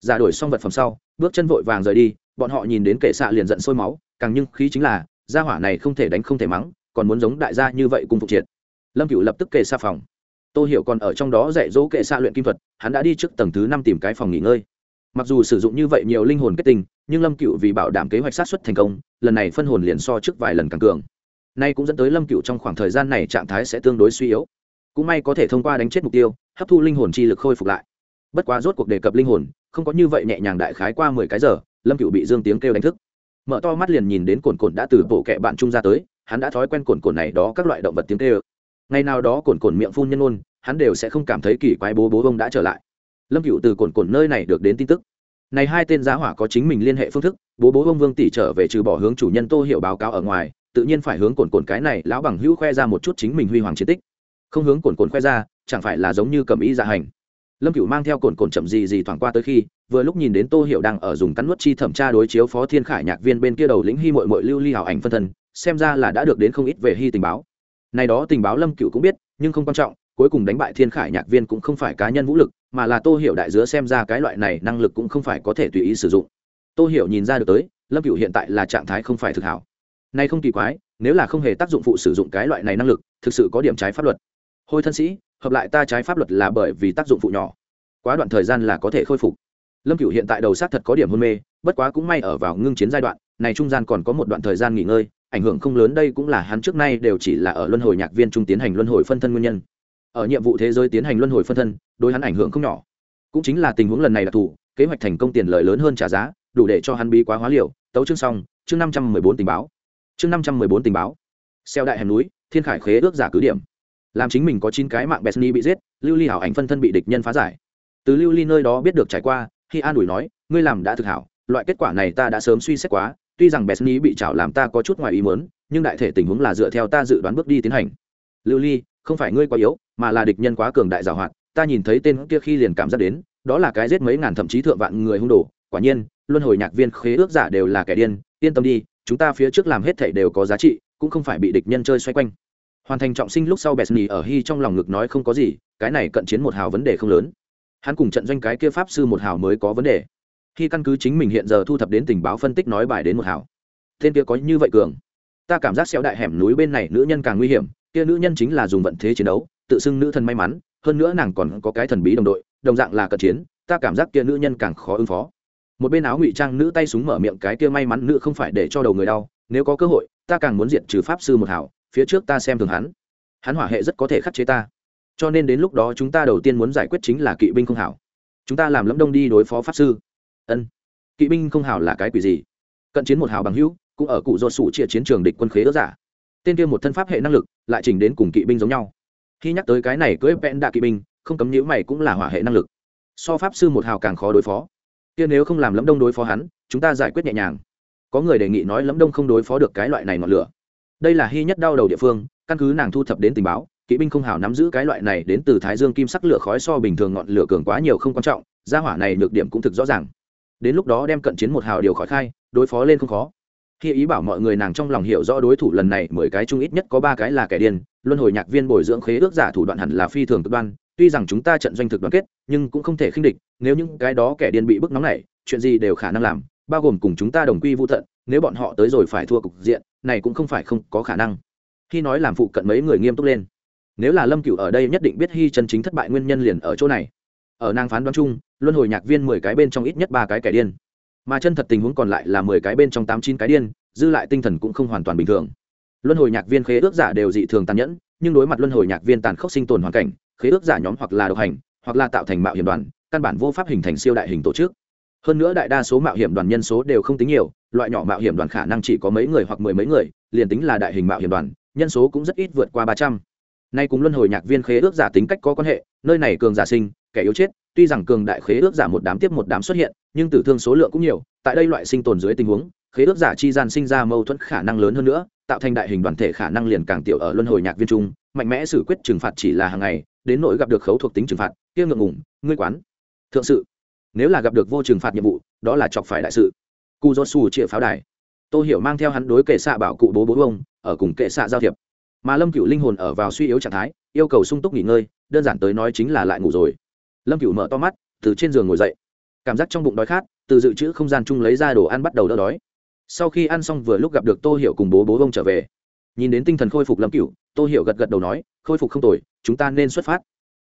Giả đổi xong vật phẩm sau, bước chân vội vàng rời đi, bọn họ nhìn đến kệ xạ liền giận sôi máu, càng nhưng khí chính là, gia hỏa này không thể đánh không thể mắng còn muốn giống đại gia như vậy cùng phục triệt. Lâm cựu lập tức kệ xa phòng. Tô hiểu còn ở trong đó dạy dỗ kệ xa luyện kim thuật, hắn đã đi trước tầng thứ năm tìm cái phòng nghỉ ngơi. Mặc dù sử dụng như vậy nhiều linh hồn kết tinh, nhưng lâm cựu vì bảo đảm kế hoạch sát xuất thành công, lần này phân hồn liền so trước vài lần càng cường. Nay cũng dẫn tới lâm cựu trong khoảng thời gian này trạng thái sẽ tương đối suy yếu. Cũng may có thể thông qua đánh chết mục tiêu, hấp thu linh hồn chi lực khôi phục lại. Bất quá rốt cuộc đề cập linh hồn, không có như vậy nhẹ nhàng đại khái qua mười cái giờ, lâm cựu bị dương tiếng kêu đánh thức. Mở to mắt liền nhìn đến cồn cồn đã từ bộ kệ bạn trung ra tới hắn đã thói quen cồn cồn này đó các loại động vật tiếng kêu ngày nào đó cồn cồn miệng phun nhân ôn, hắn đều sẽ không cảm thấy kỳ quái bố bố ông đã trở lại. Lâm cựu từ cồn cồn nơi này được đến tin tức. Này hai tên giá hỏa có chính mình liên hệ phương thức, bố bố ông vương tỷ trở về trừ bỏ hướng chủ nhân tô hiệu báo cáo ở ngoài, tự nhiên phải hướng cồn cồn cái này lão bằng hữu khoe ra một chút chính mình huy hoàng chiến tích. Không hướng cồn cồn khoe ra, chẳng phải là giống như cầm ý dạ hành. Lâm cựu mang theo cồn cồn chậm gì gì thoảng qua tới khi, vừa lúc nhìn đến tô hiệu đang ở dùng cắn nuốt chi thẩm tra đối chiếu phó thiên khải nhạc viên bên kia đầu lĩnh hy mội mội lưu ly hảo ảnh phân thân xem ra là đã được đến không ít về hy tình báo. Này đó tình báo lâm cựu cũng biết, nhưng không quan trọng, cuối cùng đánh bại thiên khải nhạc viên cũng không phải cá nhân vũ lực, mà là tô hiểu đại dứa xem ra cái loại này năng lực cũng không phải có thể tùy ý sử dụng. Tô hiểu nhìn ra được tới, lâm cựu hiện tại là trạng thái không phải thực hảo. Nay không kỳ quái, nếu là không hề tác dụng phụ sử dụng cái loại này năng lực, thực sự có điểm trái pháp luật. Hôi thân sĩ, hợp lại ta trái pháp luật là bởi vì tác dụng phụ nhỏ. Quá đoạn thời gian là có thể khôi phục. Lâm cựu hiện tại đầu sát thật có điểm hôn mê, bất quá cũng may ở vào ngưng chiến giai đoạn này trung gian còn có một đoạn thời gian nghỉ ngơi, ảnh hưởng không lớn đây cũng là hắn trước nay đều chỉ là ở luân hồi nhạc viên trung tiến hành luân hồi phân thân nguyên nhân. Ở nhiệm vụ thế giới tiến hành luân hồi phân thân, đối hắn ảnh hưởng không nhỏ. Cũng chính là tình huống lần này là thủ, kế hoạch thành công tiền lợi lớn hơn trả giá, đủ để cho hắn bí quá hóa liều. Tấu chương xong, chương năm trăm mười bốn tình báo. Chương năm trăm mười bốn tình báo. Xeo đại hẻm núi, thiên khải khế ước giả cứ điểm. Làm chính mình có chín cái mạng besni bị giết, lưu ly hảo ảnh phân thân bị địch nhân phá giải. Từ lưu ly nơi đó biết được trải qua khi an ủi nói, ngươi làm đã thực hảo, loại kết quả này ta đã sớm suy xét quá tuy rằng besni bị trảo làm ta có chút ngoài ý muốn, nhưng đại thể tình huống là dựa theo ta dự đoán bước đi tiến hành. Lưu ly, không phải ngươi quá yếu, mà là địch nhân quá cường đại giàu hoạt, ta nhìn thấy tên kia khi liền cảm giác đến, đó là cái giết mấy ngàn thậm chí thượng vạn người hung đồ, quả nhiên, luân hồi nhạc viên khế ước giả đều là kẻ điên, yên tâm đi, chúng ta phía trước làm hết thảy đều có giá trị, cũng không phải bị địch nhân chơi xoay quanh. Hoàn thành trọng sinh lúc sau besni ở hy trong lòng ngực nói không có gì, cái này cận chiến một hào vấn đề không lớn. Hắn cùng trận doanh cái kia pháp sư một hào mới có vấn đề khi căn cứ chính mình hiện giờ thu thập đến tình báo phân tích nói bài đến một hảo, tên kia có như vậy cường. Ta cảm giác xéo đại hẻm núi bên này nữ nhân càng nguy hiểm kia nữ nhân chính là dùng vận thế chiến đấu tự xưng nữ thần may mắn hơn nữa nàng còn có cái thần bí đồng đội đồng dạng là cận chiến ta cảm giác kia nữ nhân càng khó ứng phó. Một bên áo ngụy trang nữ tay súng mở miệng cái kia may mắn nữ không phải để cho đầu người đau nếu có cơ hội ta càng muốn diện trừ pháp sư một hảo phía trước ta xem thường hắn. Hắn hỏa hệ rất có thể khắc chế ta. Cho nên đến lúc đó chúng ta đầu tiên muốn giải quyết chính là kỵ binh không hảo. Chúng ta làm lẫm đông đi đối phó pháp sư ân. Kỵ binh không hảo là cái quỷ gì? Cận chiến một hảo bằng hữu, cũng ở cụ do sủ chia chiến trường địch quân khế ước giả. Tên kia một thân pháp hệ năng lực, lại chỉnh đến cùng kỵ binh giống nhau. Khi nhắc tới cái này cưỡi vẽn đạ kỵ binh, không cấm nhữ mày cũng là hỏa hệ năng lực. So pháp sư một hào càng khó đối phó. Kia nếu không làm lẫm đông đối phó hắn, chúng ta giải quyết nhẹ nhàng. Có người đề nghị nói lẫm đông không đối phó được cái loại này ngọn lửa. Đây là hy nhất đau đầu địa phương, căn cứ nàng thu thập đến tình báo, kỵ binh không hào nắm giữ cái loại này đến từ thái dương kim sắc lửa khói so bình thường ngọn lửa cường quá nhiều không quan trọng, gia hỏa này nhược điểm cũng thực rõ ràng đến lúc đó đem cận chiến một hào điều khỏi khai, đối phó lên không khó. Khi ý bảo mọi người nàng trong lòng hiểu rõ đối thủ lần này mười cái chung ít nhất có ba cái là kẻ điên, luân hồi nhạc viên bồi dưỡng khế ước giả thủ đoạn hẳn là phi thường cực đoan, tuy rằng chúng ta trận doanh thực đoàn kết, nhưng cũng không thể khinh địch, nếu những cái đó kẻ điên bị bức nóng này, chuyện gì đều khả năng làm, bao gồm cùng chúng ta đồng quy vô tận, nếu bọn họ tới rồi phải thua cục diện, này cũng không phải không có khả năng. Khi nói làm phụ cận mấy người nghiêm túc lên, nếu là lâm cựu ở đây nhất định biết hy chân chính thất bại nguyên nhân liền ở chỗ này ở nàng phán đoán chung, luân hồi nhạc viên mười cái bên trong ít nhất ba cái kẻ điên. Mà chân thật tình huống còn lại là mười cái bên trong tám chín cái điên, dư lại tinh thần cũng không hoàn toàn bình thường. Luân hồi nhạc viên khế ước giả đều dị thường tàn nhẫn, nhưng đối mặt luân hồi nhạc viên tàn khốc sinh tồn hoàn cảnh, khế ước giả nhóm hoặc là độc hành, hoặc là tạo thành mạo hiểm đoàn, căn bản vô pháp hình thành siêu đại hình tổ chức. Hơn nữa đại đa số mạo hiểm đoàn nhân số đều không tính nhiều, loại nhỏ mạo hiểm đoàn khả năng chỉ có mấy người hoặc mười mấy người, liền tính là đại hình mạo hiểm đoàn, nhân số cũng rất ít vượt qua ba trăm. Nay cùng luân hồi nhạc viên khế ước giả tính cách có quan hệ, nơi này cường giả sinh kẻ yếu chết, tuy rằng cường đại khế ước giả một đám tiếp một đám xuất hiện, nhưng tử thương số lượng cũng nhiều, tại đây loại sinh tồn dưới tình huống, khế ước giả chi gian sinh ra mâu thuẫn khả năng lớn hơn nữa, tạo thành đại hình đoàn thể khả năng liền càng tiểu ở luân hồi nhạc viên trung, mạnh mẽ xử quyết trừng phạt chỉ là hàng ngày, đến nỗi gặp được khấu thuộc tính trừng phạt, kia ngượng ngủng ngươi quán. Thượng sự, nếu là gặp được vô trừng phạt nhiệm vụ, đó là chọc phải đại sự. Cu do su chĩa pháo đài. Tôi hiểu mang theo hắn đối kệ xạ bảo cụ bố bố ông, ở cùng kệ xạ giao thiệp. Mà lâm cựu linh hồn ở vào suy yếu trạng thái, yêu cầu sung túc nghỉ ngơi, đơn giản tới nói chính là lại ngủ rồi lâm cựu mở to mắt, từ trên giường ngồi dậy. Cảm giác trong bụng đói khát, từ dự trữ không gian chung lấy ra đồ ăn bắt đầu đỡ đói. Sau khi ăn xong vừa lúc gặp được tô hiểu cùng bố bố bông trở về. Nhìn đến tinh thần khôi phục lâm cựu tô hiểu gật gật đầu nói, khôi phục không tồi, chúng ta nên xuất phát.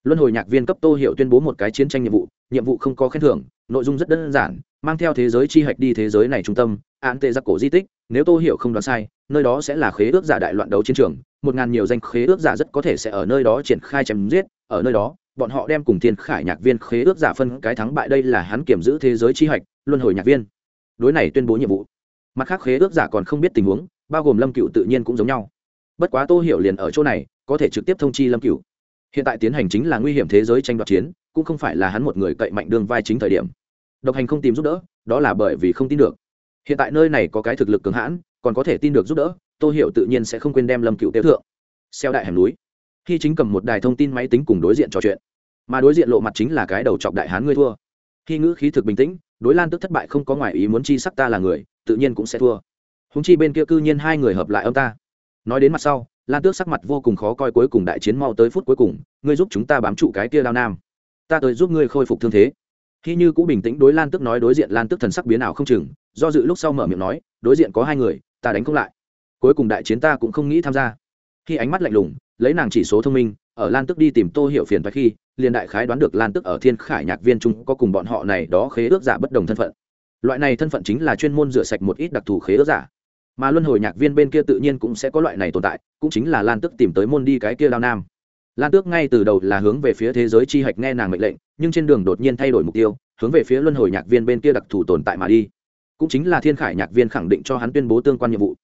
Luân hồi nhạc viên cấp tô hiểu tuyên bố một cái chiến tranh nhiệm vụ nhiệm vụ không có khen thưởng, nội dung rất đơn giản, mang theo thế giới chi hạch đi thế giới này trung tâm, án tệ giặc cổ di tích, nếu tô hiểu không đoán sai, nơi đó sẽ là khế ước giả đại loạn đấu chiến trường, một ngàn nhiều danh khế ước giả rất có thể sẽ ở nơi đó triển khai chém giết, ở nơi đó bọn họ đem cùng thiên khải nhạc viên khế ước giả phân cái thắng bại đây là hắn kiểm giữ thế giới chi hạch, luân hồi nhạc viên. Đối này tuyên bố nhiệm vụ. Mặt khác khế ước giả còn không biết tình huống, bao gồm lâm cựu tự nhiên cũng giống nhau. Bất quá tô hiểu liền ở chỗ này, có thể trực tiếp thông chi lâm cựu hiện tại tiến hành chính là nguy hiểm thế giới tranh đoạt chiến, cũng không phải là hắn một người cậy mạnh đương vai chính thời điểm. Độc hành không tìm giúp đỡ, đó là bởi vì không tin được. Hiện tại nơi này có cái thực lực cường hãn, còn có thể tin được giúp đỡ, tô hiểu tự nhiên sẽ không quên đem lâm cựu tiêu thượng. Xeo đại hẻm núi. Khi chính cầm một đài thông tin máy tính cùng đối diện trò chuyện mà đối diện lộ mặt chính là cái đầu chọc đại hán ngươi thua. Khi ngữ khí thực bình tĩnh, đối lan tức thất bại không có ngoại ý muốn chi sắc ta là người, tự nhiên cũng sẽ thua. Húng chi bên kia cư nhiên hai người hợp lại ông ta. Nói đến mặt sau, lan tước sắc mặt vô cùng khó coi cuối cùng đại chiến mau tới phút cuối cùng, ngươi giúp chúng ta bám trụ cái kia lao nam. Ta tới giúp ngươi khôi phục thương thế. Khi như cũng bình tĩnh đối lan tước nói đối diện lan tước thần sắc biến ảo không chừng, do dự lúc sau mở miệng nói, đối diện có hai người, ta đánh không lại. Cuối cùng đại chiến ta cũng không nghĩ tham gia. Khi ánh mắt lạnh lùng, lấy nàng chỉ số thông minh, ở lan tức đi tìm tô hiểu phiền phải khi liền đại khái đoán được lan tức ở thiên khải nhạc viên trung có cùng bọn họ này đó khế ước giả bất đồng thân phận. Loại này thân phận chính là chuyên môn rửa sạch một ít đặc thù khế ước giả. Mà luân hồi nhạc viên bên kia tự nhiên cũng sẽ có loại này tồn tại, cũng chính là lan tức tìm tới môn đi cái kia đao nam. Lan tước ngay từ đầu là hướng về phía thế giới chi hạch nghe nàng mệnh lệnh, nhưng trên đường đột nhiên thay đổi mục tiêu, hướng về phía luân hồi nhạc viên bên kia đặc thù tồn tại mà đi. Cũng chính là thiên khải nhạc viên khẳng định cho hắn tuyên bố tương quan nhiệm vụ.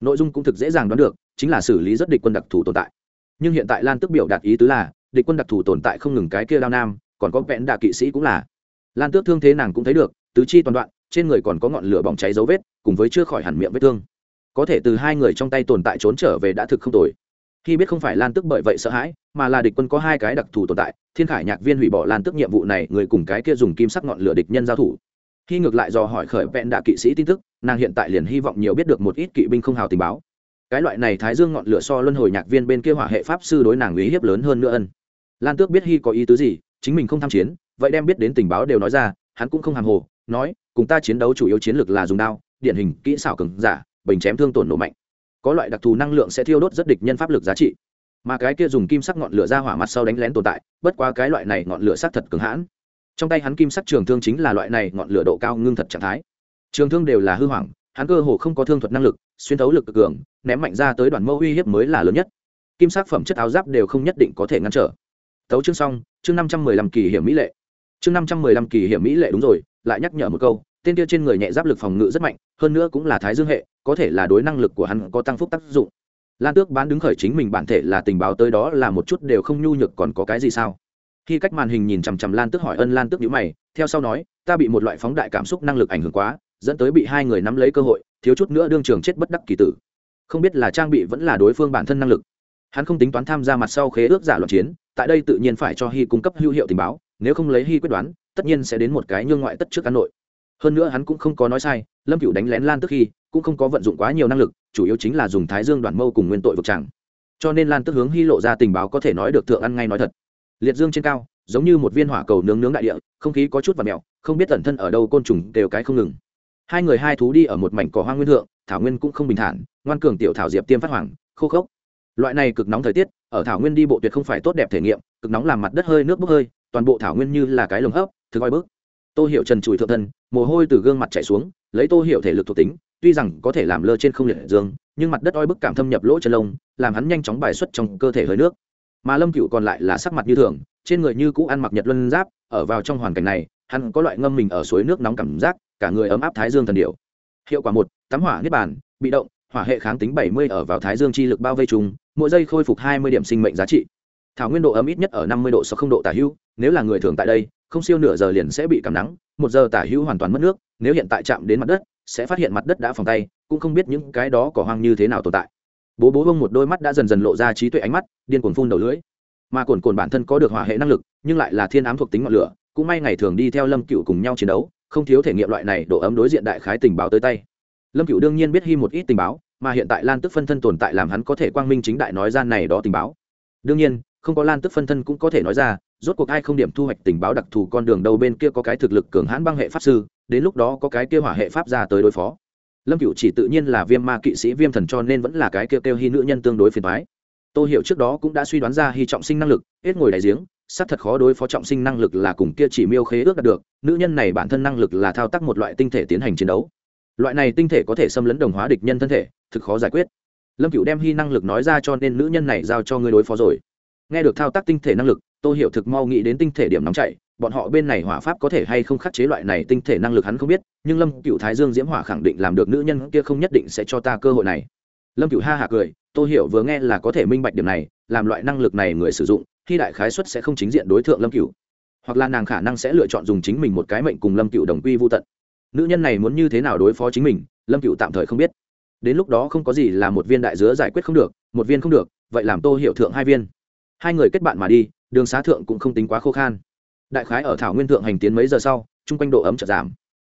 Nội dung cũng thực dễ dàng đoán được, chính là xử lý rất địch quân đặc thù tồn tại. Nhưng hiện tại lan tức biểu đạt ý tứ là địch quân đặc thù tồn tại không ngừng cái kia đao nam, còn có vẹn đạ kỵ sĩ cũng là. Lan tước thương thế nàng cũng thấy được, tứ chi toàn đoạn, trên người còn có ngọn lửa bỏng cháy dấu vết, cùng với chưa khỏi hẳn miệng vết thương. Có thể từ hai người trong tay tồn tại trốn trở về đã thực không tồi. Khi biết không phải lan tức bởi vậy sợ hãi, mà là địch quân có hai cái đặc thù tồn tại, thiên khải nhạc viên hủy bỏ lan tức nhiệm vụ này, người cùng cái kia dùng kim sắc ngọn lửa địch nhân giao thủ. Khi ngược lại do hỏi khởi vẹn đạ kỵ sĩ tin tức, nàng hiện tại liền hy vọng nhiều biết được một ít kỵ binh không hào tình báo. Cái loại này thái dương ngọn lửa so luân hồi nhạc viên bên kia hỏa hệ pháp sư đối nàng uy hiếp lớn hơn nữa ân lan tước biết hy có ý tứ gì, chính mình không tham chiến, vậy đem biết đến tình báo đều nói ra, hắn cũng không hàng hồ, nói, cùng ta chiến đấu chủ yếu chiến lược là dùng đao, điển hình, kỹ xảo cứng giả, bình chém thương tổn nổ mạnh. Có loại đặc thù năng lượng sẽ thiêu đốt rất địch nhân pháp lực giá trị. Mà cái kia dùng kim sắc ngọn lửa ra hỏa mặt sau đánh lén tồn tại, bất quá cái loại này ngọn lửa sắc thật cứng hãn. Trong tay hắn kim sắc trường thương chính là loại này ngọn lửa độ cao ngưng thật trạng thái. Trường thương đều là hư hoảng hắn cơ hồ không có thương thuật năng lực, xuyên thấu lực cực cường, ném mạnh ra tới đoàn mâu uy hiếp mới là lớn nhất. Kim sắc phẩm chất áo giáp đều không nhất định có thể ngăn trở tấu chương xong, chương năm trăm mười lăm kỳ hiểm mỹ lệ. Chương năm trăm mười lăm kỳ hiểm mỹ lệ đúng rồi, lại nhắc nhở một câu, tên kia trên người nhẹ giáp lực phòng ngự rất mạnh, hơn nữa cũng là thái dương hệ, có thể là đối năng lực của hắn có tăng phúc tác dụng. Lan tước bán đứng khởi chính mình bản thể là tình báo tới đó là một chút đều không nhu nhược còn có cái gì sao? Khi cách màn hình nhìn chằm chằm lan tước hỏi ân lan tước nhữ mày, theo sau nói, ta bị một loại phóng đại cảm xúc năng lực ảnh hưởng quá, dẫn tới bị hai người nắm lấy cơ hội, thiếu chút nữa đương trường chết bất đắc kỳ tử. Không biết là trang bị vẫn là đối phương bản thân năng lực hắn không tính toán tham gia mặt sau khế ước giả loạn chiến, tại đây tự nhiên phải cho hy cung cấp hữu hiệu tình báo, nếu không lấy hy quyết đoán, tất nhiên sẽ đến một cái nhương ngoại tất trước cán nội. Hơn nữa hắn cũng không có nói sai, lâm cựu đánh lén lan tức khi cũng không có vận dụng quá nhiều năng lực, chủ yếu chính là dùng thái dương đoàn mâu cùng nguyên tội vực chẳng cho nên lan tức hướng hy lộ ra tình báo có thể nói được thượng ăn ngay nói thật. Liệt dương trên cao, giống như một viên hỏa cầu nướng nướng đại địa, không khí có chút và mèo, không biết tẩn thân ở đâu côn trùng đều cái không ngừng. Hai người hai thú đi ở một mảnh cỏ hoang nguyên thượng, thảo nguyên cũng không bình thản, ngoan cường tiểu thảo diệp tiêm phát hoàng, khô khốc loại này cực nóng thời tiết, ở thảo nguyên đi bộ tuyệt không phải tốt đẹp thể nghiệm, cực nóng làm mặt đất hơi nước bốc hơi, toàn bộ thảo nguyên như là cái lồng hấp, thực oi bức tô hiệu trần trùi thượng thân, mồ hôi từ gương mặt chảy xuống, lấy tô hiệu thể lực thuộc tính, tuy rằng có thể làm lơ trên không liệt dương, nhưng mặt đất oi bức cảm thâm nhập lỗ chân lông, làm hắn nhanh chóng bài xuất trong cơ thể hơi nước. Mà lâm cựu còn lại là sắc mặt như thường, trên người như cũ ăn mặc nhật luân giáp, ở vào trong hoàn cảnh này, hắn có loại ngâm mình ở suối nước nóng cảm giác, cả người ấm áp thái dương thần điệu hiệu quả một, tắm hỏa niết bàn, bị động, hỏa hệ kháng tính bảy mươi ở vào thái dương chi lực bao vây trùng mỗi giây khôi phục hai mươi điểm sinh mệnh giá trị. Thảo nguyên độ ấm ít nhất ở năm mươi độ sau không độ tả hữu, nếu là người thường tại đây, không siêu nửa giờ liền sẽ bị cảm nắng, một giờ tả hữu hoàn toàn mất nước, nếu hiện tại chạm đến mặt đất, sẽ phát hiện mặt đất đã phòng tay, cũng không biết những cái đó cỏ hoang như thế nào tồn tại. Bố bố bông một đôi mắt đã dần dần lộ ra trí tuệ ánh mắt, điên cuồng phun đầu lưỡi. Mà cồn cồn bản thân có được hỏa hệ năng lực, nhưng lại là thiên ám thuộc tính ngọn lửa, cũng may ngày thường đi theo lâm cựu cùng nhau chiến đấu, không thiếu thể nghiệm loại này độ ấm đối diện đại khái tình báo tới tay. Lâm cựu đương nhiên biết hy một ít tình báo mà hiện tại lan tức phân thân tồn tại làm hắn có thể quang minh chính đại nói ra này đó tình báo. Đương nhiên, không có lan tức phân thân cũng có thể nói ra, rốt cuộc ai không điểm thu hoạch tình báo đặc thù con đường đâu bên kia có cái thực lực cường hãn băng hệ pháp sư, đến lúc đó có cái kia hỏa hệ pháp ra tới đối phó. Lâm cựu chỉ tự nhiên là viêm ma kỵ sĩ viêm thần cho nên vẫn là cái kia kêu hy nữ nhân tương đối phiền thoái tô hiểu trước đó cũng đã suy đoán ra hy trọng sinh năng lực, hết ngồi đại giếng, xác thật khó đối phó trọng sinh năng lực là cùng kia chỉ miêu khế ước đạt được, nữ nhân này bản thân năng lực là thao tác một loại tinh thể tiến hành chiến đấu. Loại này tinh thể có thể xâm lấn đồng hóa địch nhân thân thể thực khó giải quyết. Lâm cựu đem hy năng lực nói ra cho nên nữ nhân này giao cho ngươi đối phó rồi. Nghe được thao tác tinh thể năng lực, tô hiểu thực mau nghĩ đến tinh thể điểm nóng chảy bọn họ bên này hỏa pháp có thể hay không khắc chế loại này tinh thể năng lực hắn không biết, nhưng lâm cựu thái dương diễm hỏa khẳng định làm được nữ nhân kia không nhất định sẽ cho ta cơ hội này. Lâm cựu ha hạ cười, tô hiểu vừa nghe là có thể minh bạch điểm này, làm loại năng lực này người sử dụng, khi đại khái xuất sẽ không chính diện đối tượng lâm cựu hoặc là nàng khả năng sẽ lựa chọn dùng chính mình một cái mệnh cùng lâm cựu đồng quy vô tận. Nữ nhân này muốn như thế nào đối phó chính mình, lâm cựu tạm thời không biết đến lúc đó không có gì là một viên đại dứa giải quyết không được, một viên không được, vậy làm tô hiệu thượng hai viên. Hai người kết bạn mà đi, đường xá thượng cũng không tính quá khô khan. Đại khái ở thảo nguyên thượng hành tiến mấy giờ sau, chung quanh độ ấm chợt giảm.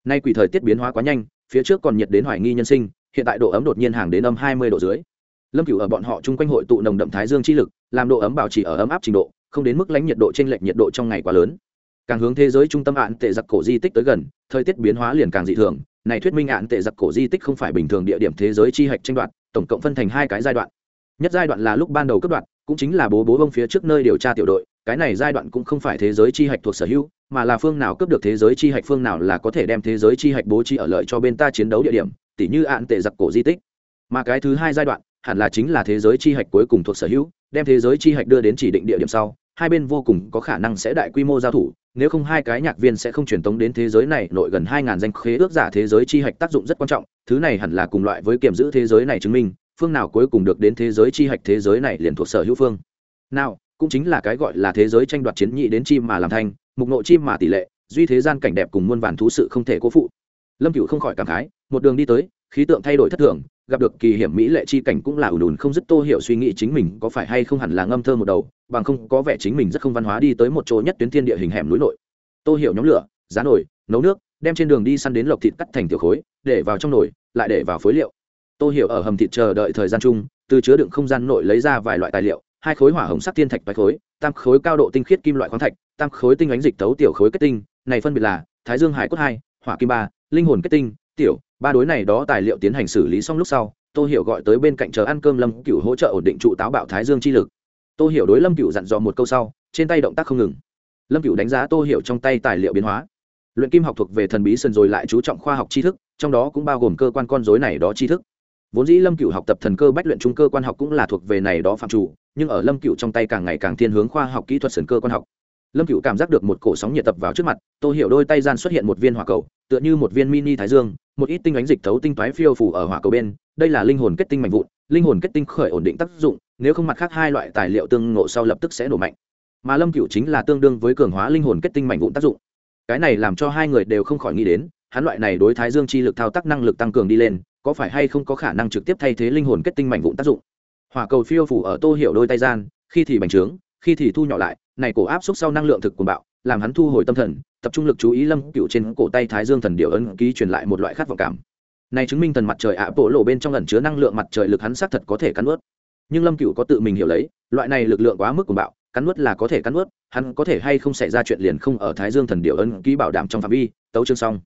Nay quỷ thời tiết biến hóa quá nhanh, phía trước còn nhiệt đến hoài nghi nhân sinh, hiện tại độ ấm đột nhiên hàng đến âm hai mươi độ dưới. Lâm cửu ở bọn họ chung quanh hội tụ nồng đậm thái dương chi lực, làm độ ấm bảo trì ở ấm áp trình độ, không đến mức lãnh nhiệt độ trên lệch nhiệt độ trong ngày quá lớn. Càng hướng thế giới trung tâm ạn tệ giặc cổ di tích tới gần, thời tiết biến hóa liền càng dị thường này thuyết minh ạn tệ giặc cổ di tích không phải bình thường địa điểm thế giới chi hạch tranh đoạt, tổng cộng phân thành hai cái giai đoạn. Nhất giai đoạn là lúc ban đầu cấp đoạn cũng chính là bố bố bông phía trước nơi điều tra tiểu đội, cái này giai đoạn cũng không phải thế giới chi hạch thuộc sở hữu, mà là phương nào cấp được thế giới chi hạch phương nào là có thể đem thế giới chi hạch bố trí ở lợi cho bên ta chiến đấu địa điểm, tỉ như ạn tệ giặc cổ di tích. Mà cái thứ hai giai đoạn, hẳn là chính là thế giới chi hạch cuối cùng thuộc sở hữu, đem thế giới chi hạch đưa đến chỉ định địa điểm sau hai bên vô cùng có khả năng sẽ đại quy mô giao thủ, nếu không hai cái nhạc viên sẽ không truyền tống đến thế giới này, nội gần hai ngàn danh khế ước giả thế giới chi hạch tác dụng rất quan trọng, thứ này hẳn là cùng loại với kiểm giữ thế giới này chứng minh, phương nào cuối cùng được đến thế giới chi hạch thế giới này liền thuộc sở hữu phương. Nào, cũng chính là cái gọi là thế giới tranh đoạt chiến nhị đến chim mà làm thành, mục nộ chim mà tỷ lệ, duy thế gian cảnh đẹp cùng muôn vàn thú sự không thể cố phụ. Lâm cựu không khỏi cảm khái, một đường đi tới, khí tượng thay đổi thất thường gặp được kỳ hiểm mỹ lệ chi cảnh cũng là ùn ùn không dứt tô hiểu suy nghĩ chính mình có phải hay không hẳn là ngâm thơ một đầu, bằng không có vẻ chính mình rất không văn hóa đi tới một chỗ nhất tuyến thiên địa hình hẻm núi nội. Tô hiểu nhóm lửa, giá nồi, nấu nước, đem trên đường đi săn đến lộc thịt cắt thành tiểu khối, để vào trong nồi, lại để vào phối liệu. Tô hiểu ở hầm thịt chờ đợi thời gian chung, từ chứa đựng không gian nội lấy ra vài loại tài liệu, hai khối hỏa hồng sắc thiên thạch bạch khối, tam khối cao độ tinh khiết kim loại khoáng thạch, tam khối tinh ánh dịch tấu tiểu khối kết tinh, này phân biệt là thái dương hải cốt hai, hỏa kim ba, linh hồn kết tinh, tiểu ba đối này đó tài liệu tiến hành xử lý xong lúc sau, tô hiểu gọi tới bên cạnh chờ ăn cơm lâm cựu hỗ trợ ổn định trụ táo bạo thái dương chi lực. Tô hiểu đối lâm cựu dặn dò một câu sau, trên tay động tác không ngừng. Lâm cựu đánh giá tô hiểu trong tay tài liệu biến hóa. Luyện kim học thuộc về thần bí sân rồi lại chú trọng khoa học tri thức, trong đó cũng bao gồm cơ quan con dối này đó tri thức. Vốn dĩ lâm cựu học tập thần cơ bách luyện trung cơ quan học cũng là thuộc về này đó phạm chủ, nhưng ở lâm cựu trong tay càng ngày càng thiên hướng khoa học kỹ thuật sân cơ quan học. Lâm cựu cảm giác được một cổ sóng nhiệt tập vào trước mặt tôi hiểu đôi tay gian xuất hiện một viên hỏa cầu, tựa như một viên mini thái dương một ít tinh ánh dịch thấu tinh toái phiêu phủ ở hỏa cầu bên, đây là linh hồn kết tinh mạnh vụn, linh hồn kết tinh khởi ổn định tác dụng, nếu không mặt khác hai loại tài liệu tương ngộ sau lập tức sẽ nổ mạnh. Mà lâm cựu chính là tương đương với cường hóa linh hồn kết tinh mạnh vụn tác dụng. Cái này làm cho hai người đều không khỏi nghĩ đến, hắn loại này đối thái dương chi lực thao tác năng lực tăng cường đi lên, có phải hay không có khả năng trực tiếp thay thế linh hồn kết tinh mạnh vụn tác dụng? Hỏa cầu phiêu phủ ở tô hiểu đôi tay gian, khi thì bành trướng, khi thì thu nhỏ lại, này cổ áp xúc sau năng lượng thực của bạo, làm hắn thu hồi tâm thần tập trung lực chú ý lâm cựu trên cổ tay thái dương thần điệu ấn ký truyền lại một loại khát vọng cảm. Này chứng minh thần mặt trời ạ bộ lộ bên trong ẩn chứa năng lượng mặt trời lực hắn xác thật có thể cắn ướt nhưng lâm cựu có tự mình hiểu lấy, loại này lực lượng quá mức của bạo, cắn ướt là có thể cắn ướt hắn có thể hay không xảy ra chuyện liền không ở thái dương thần điệu ấn ký bảo đảm trong phạm vi, tấu chương xong.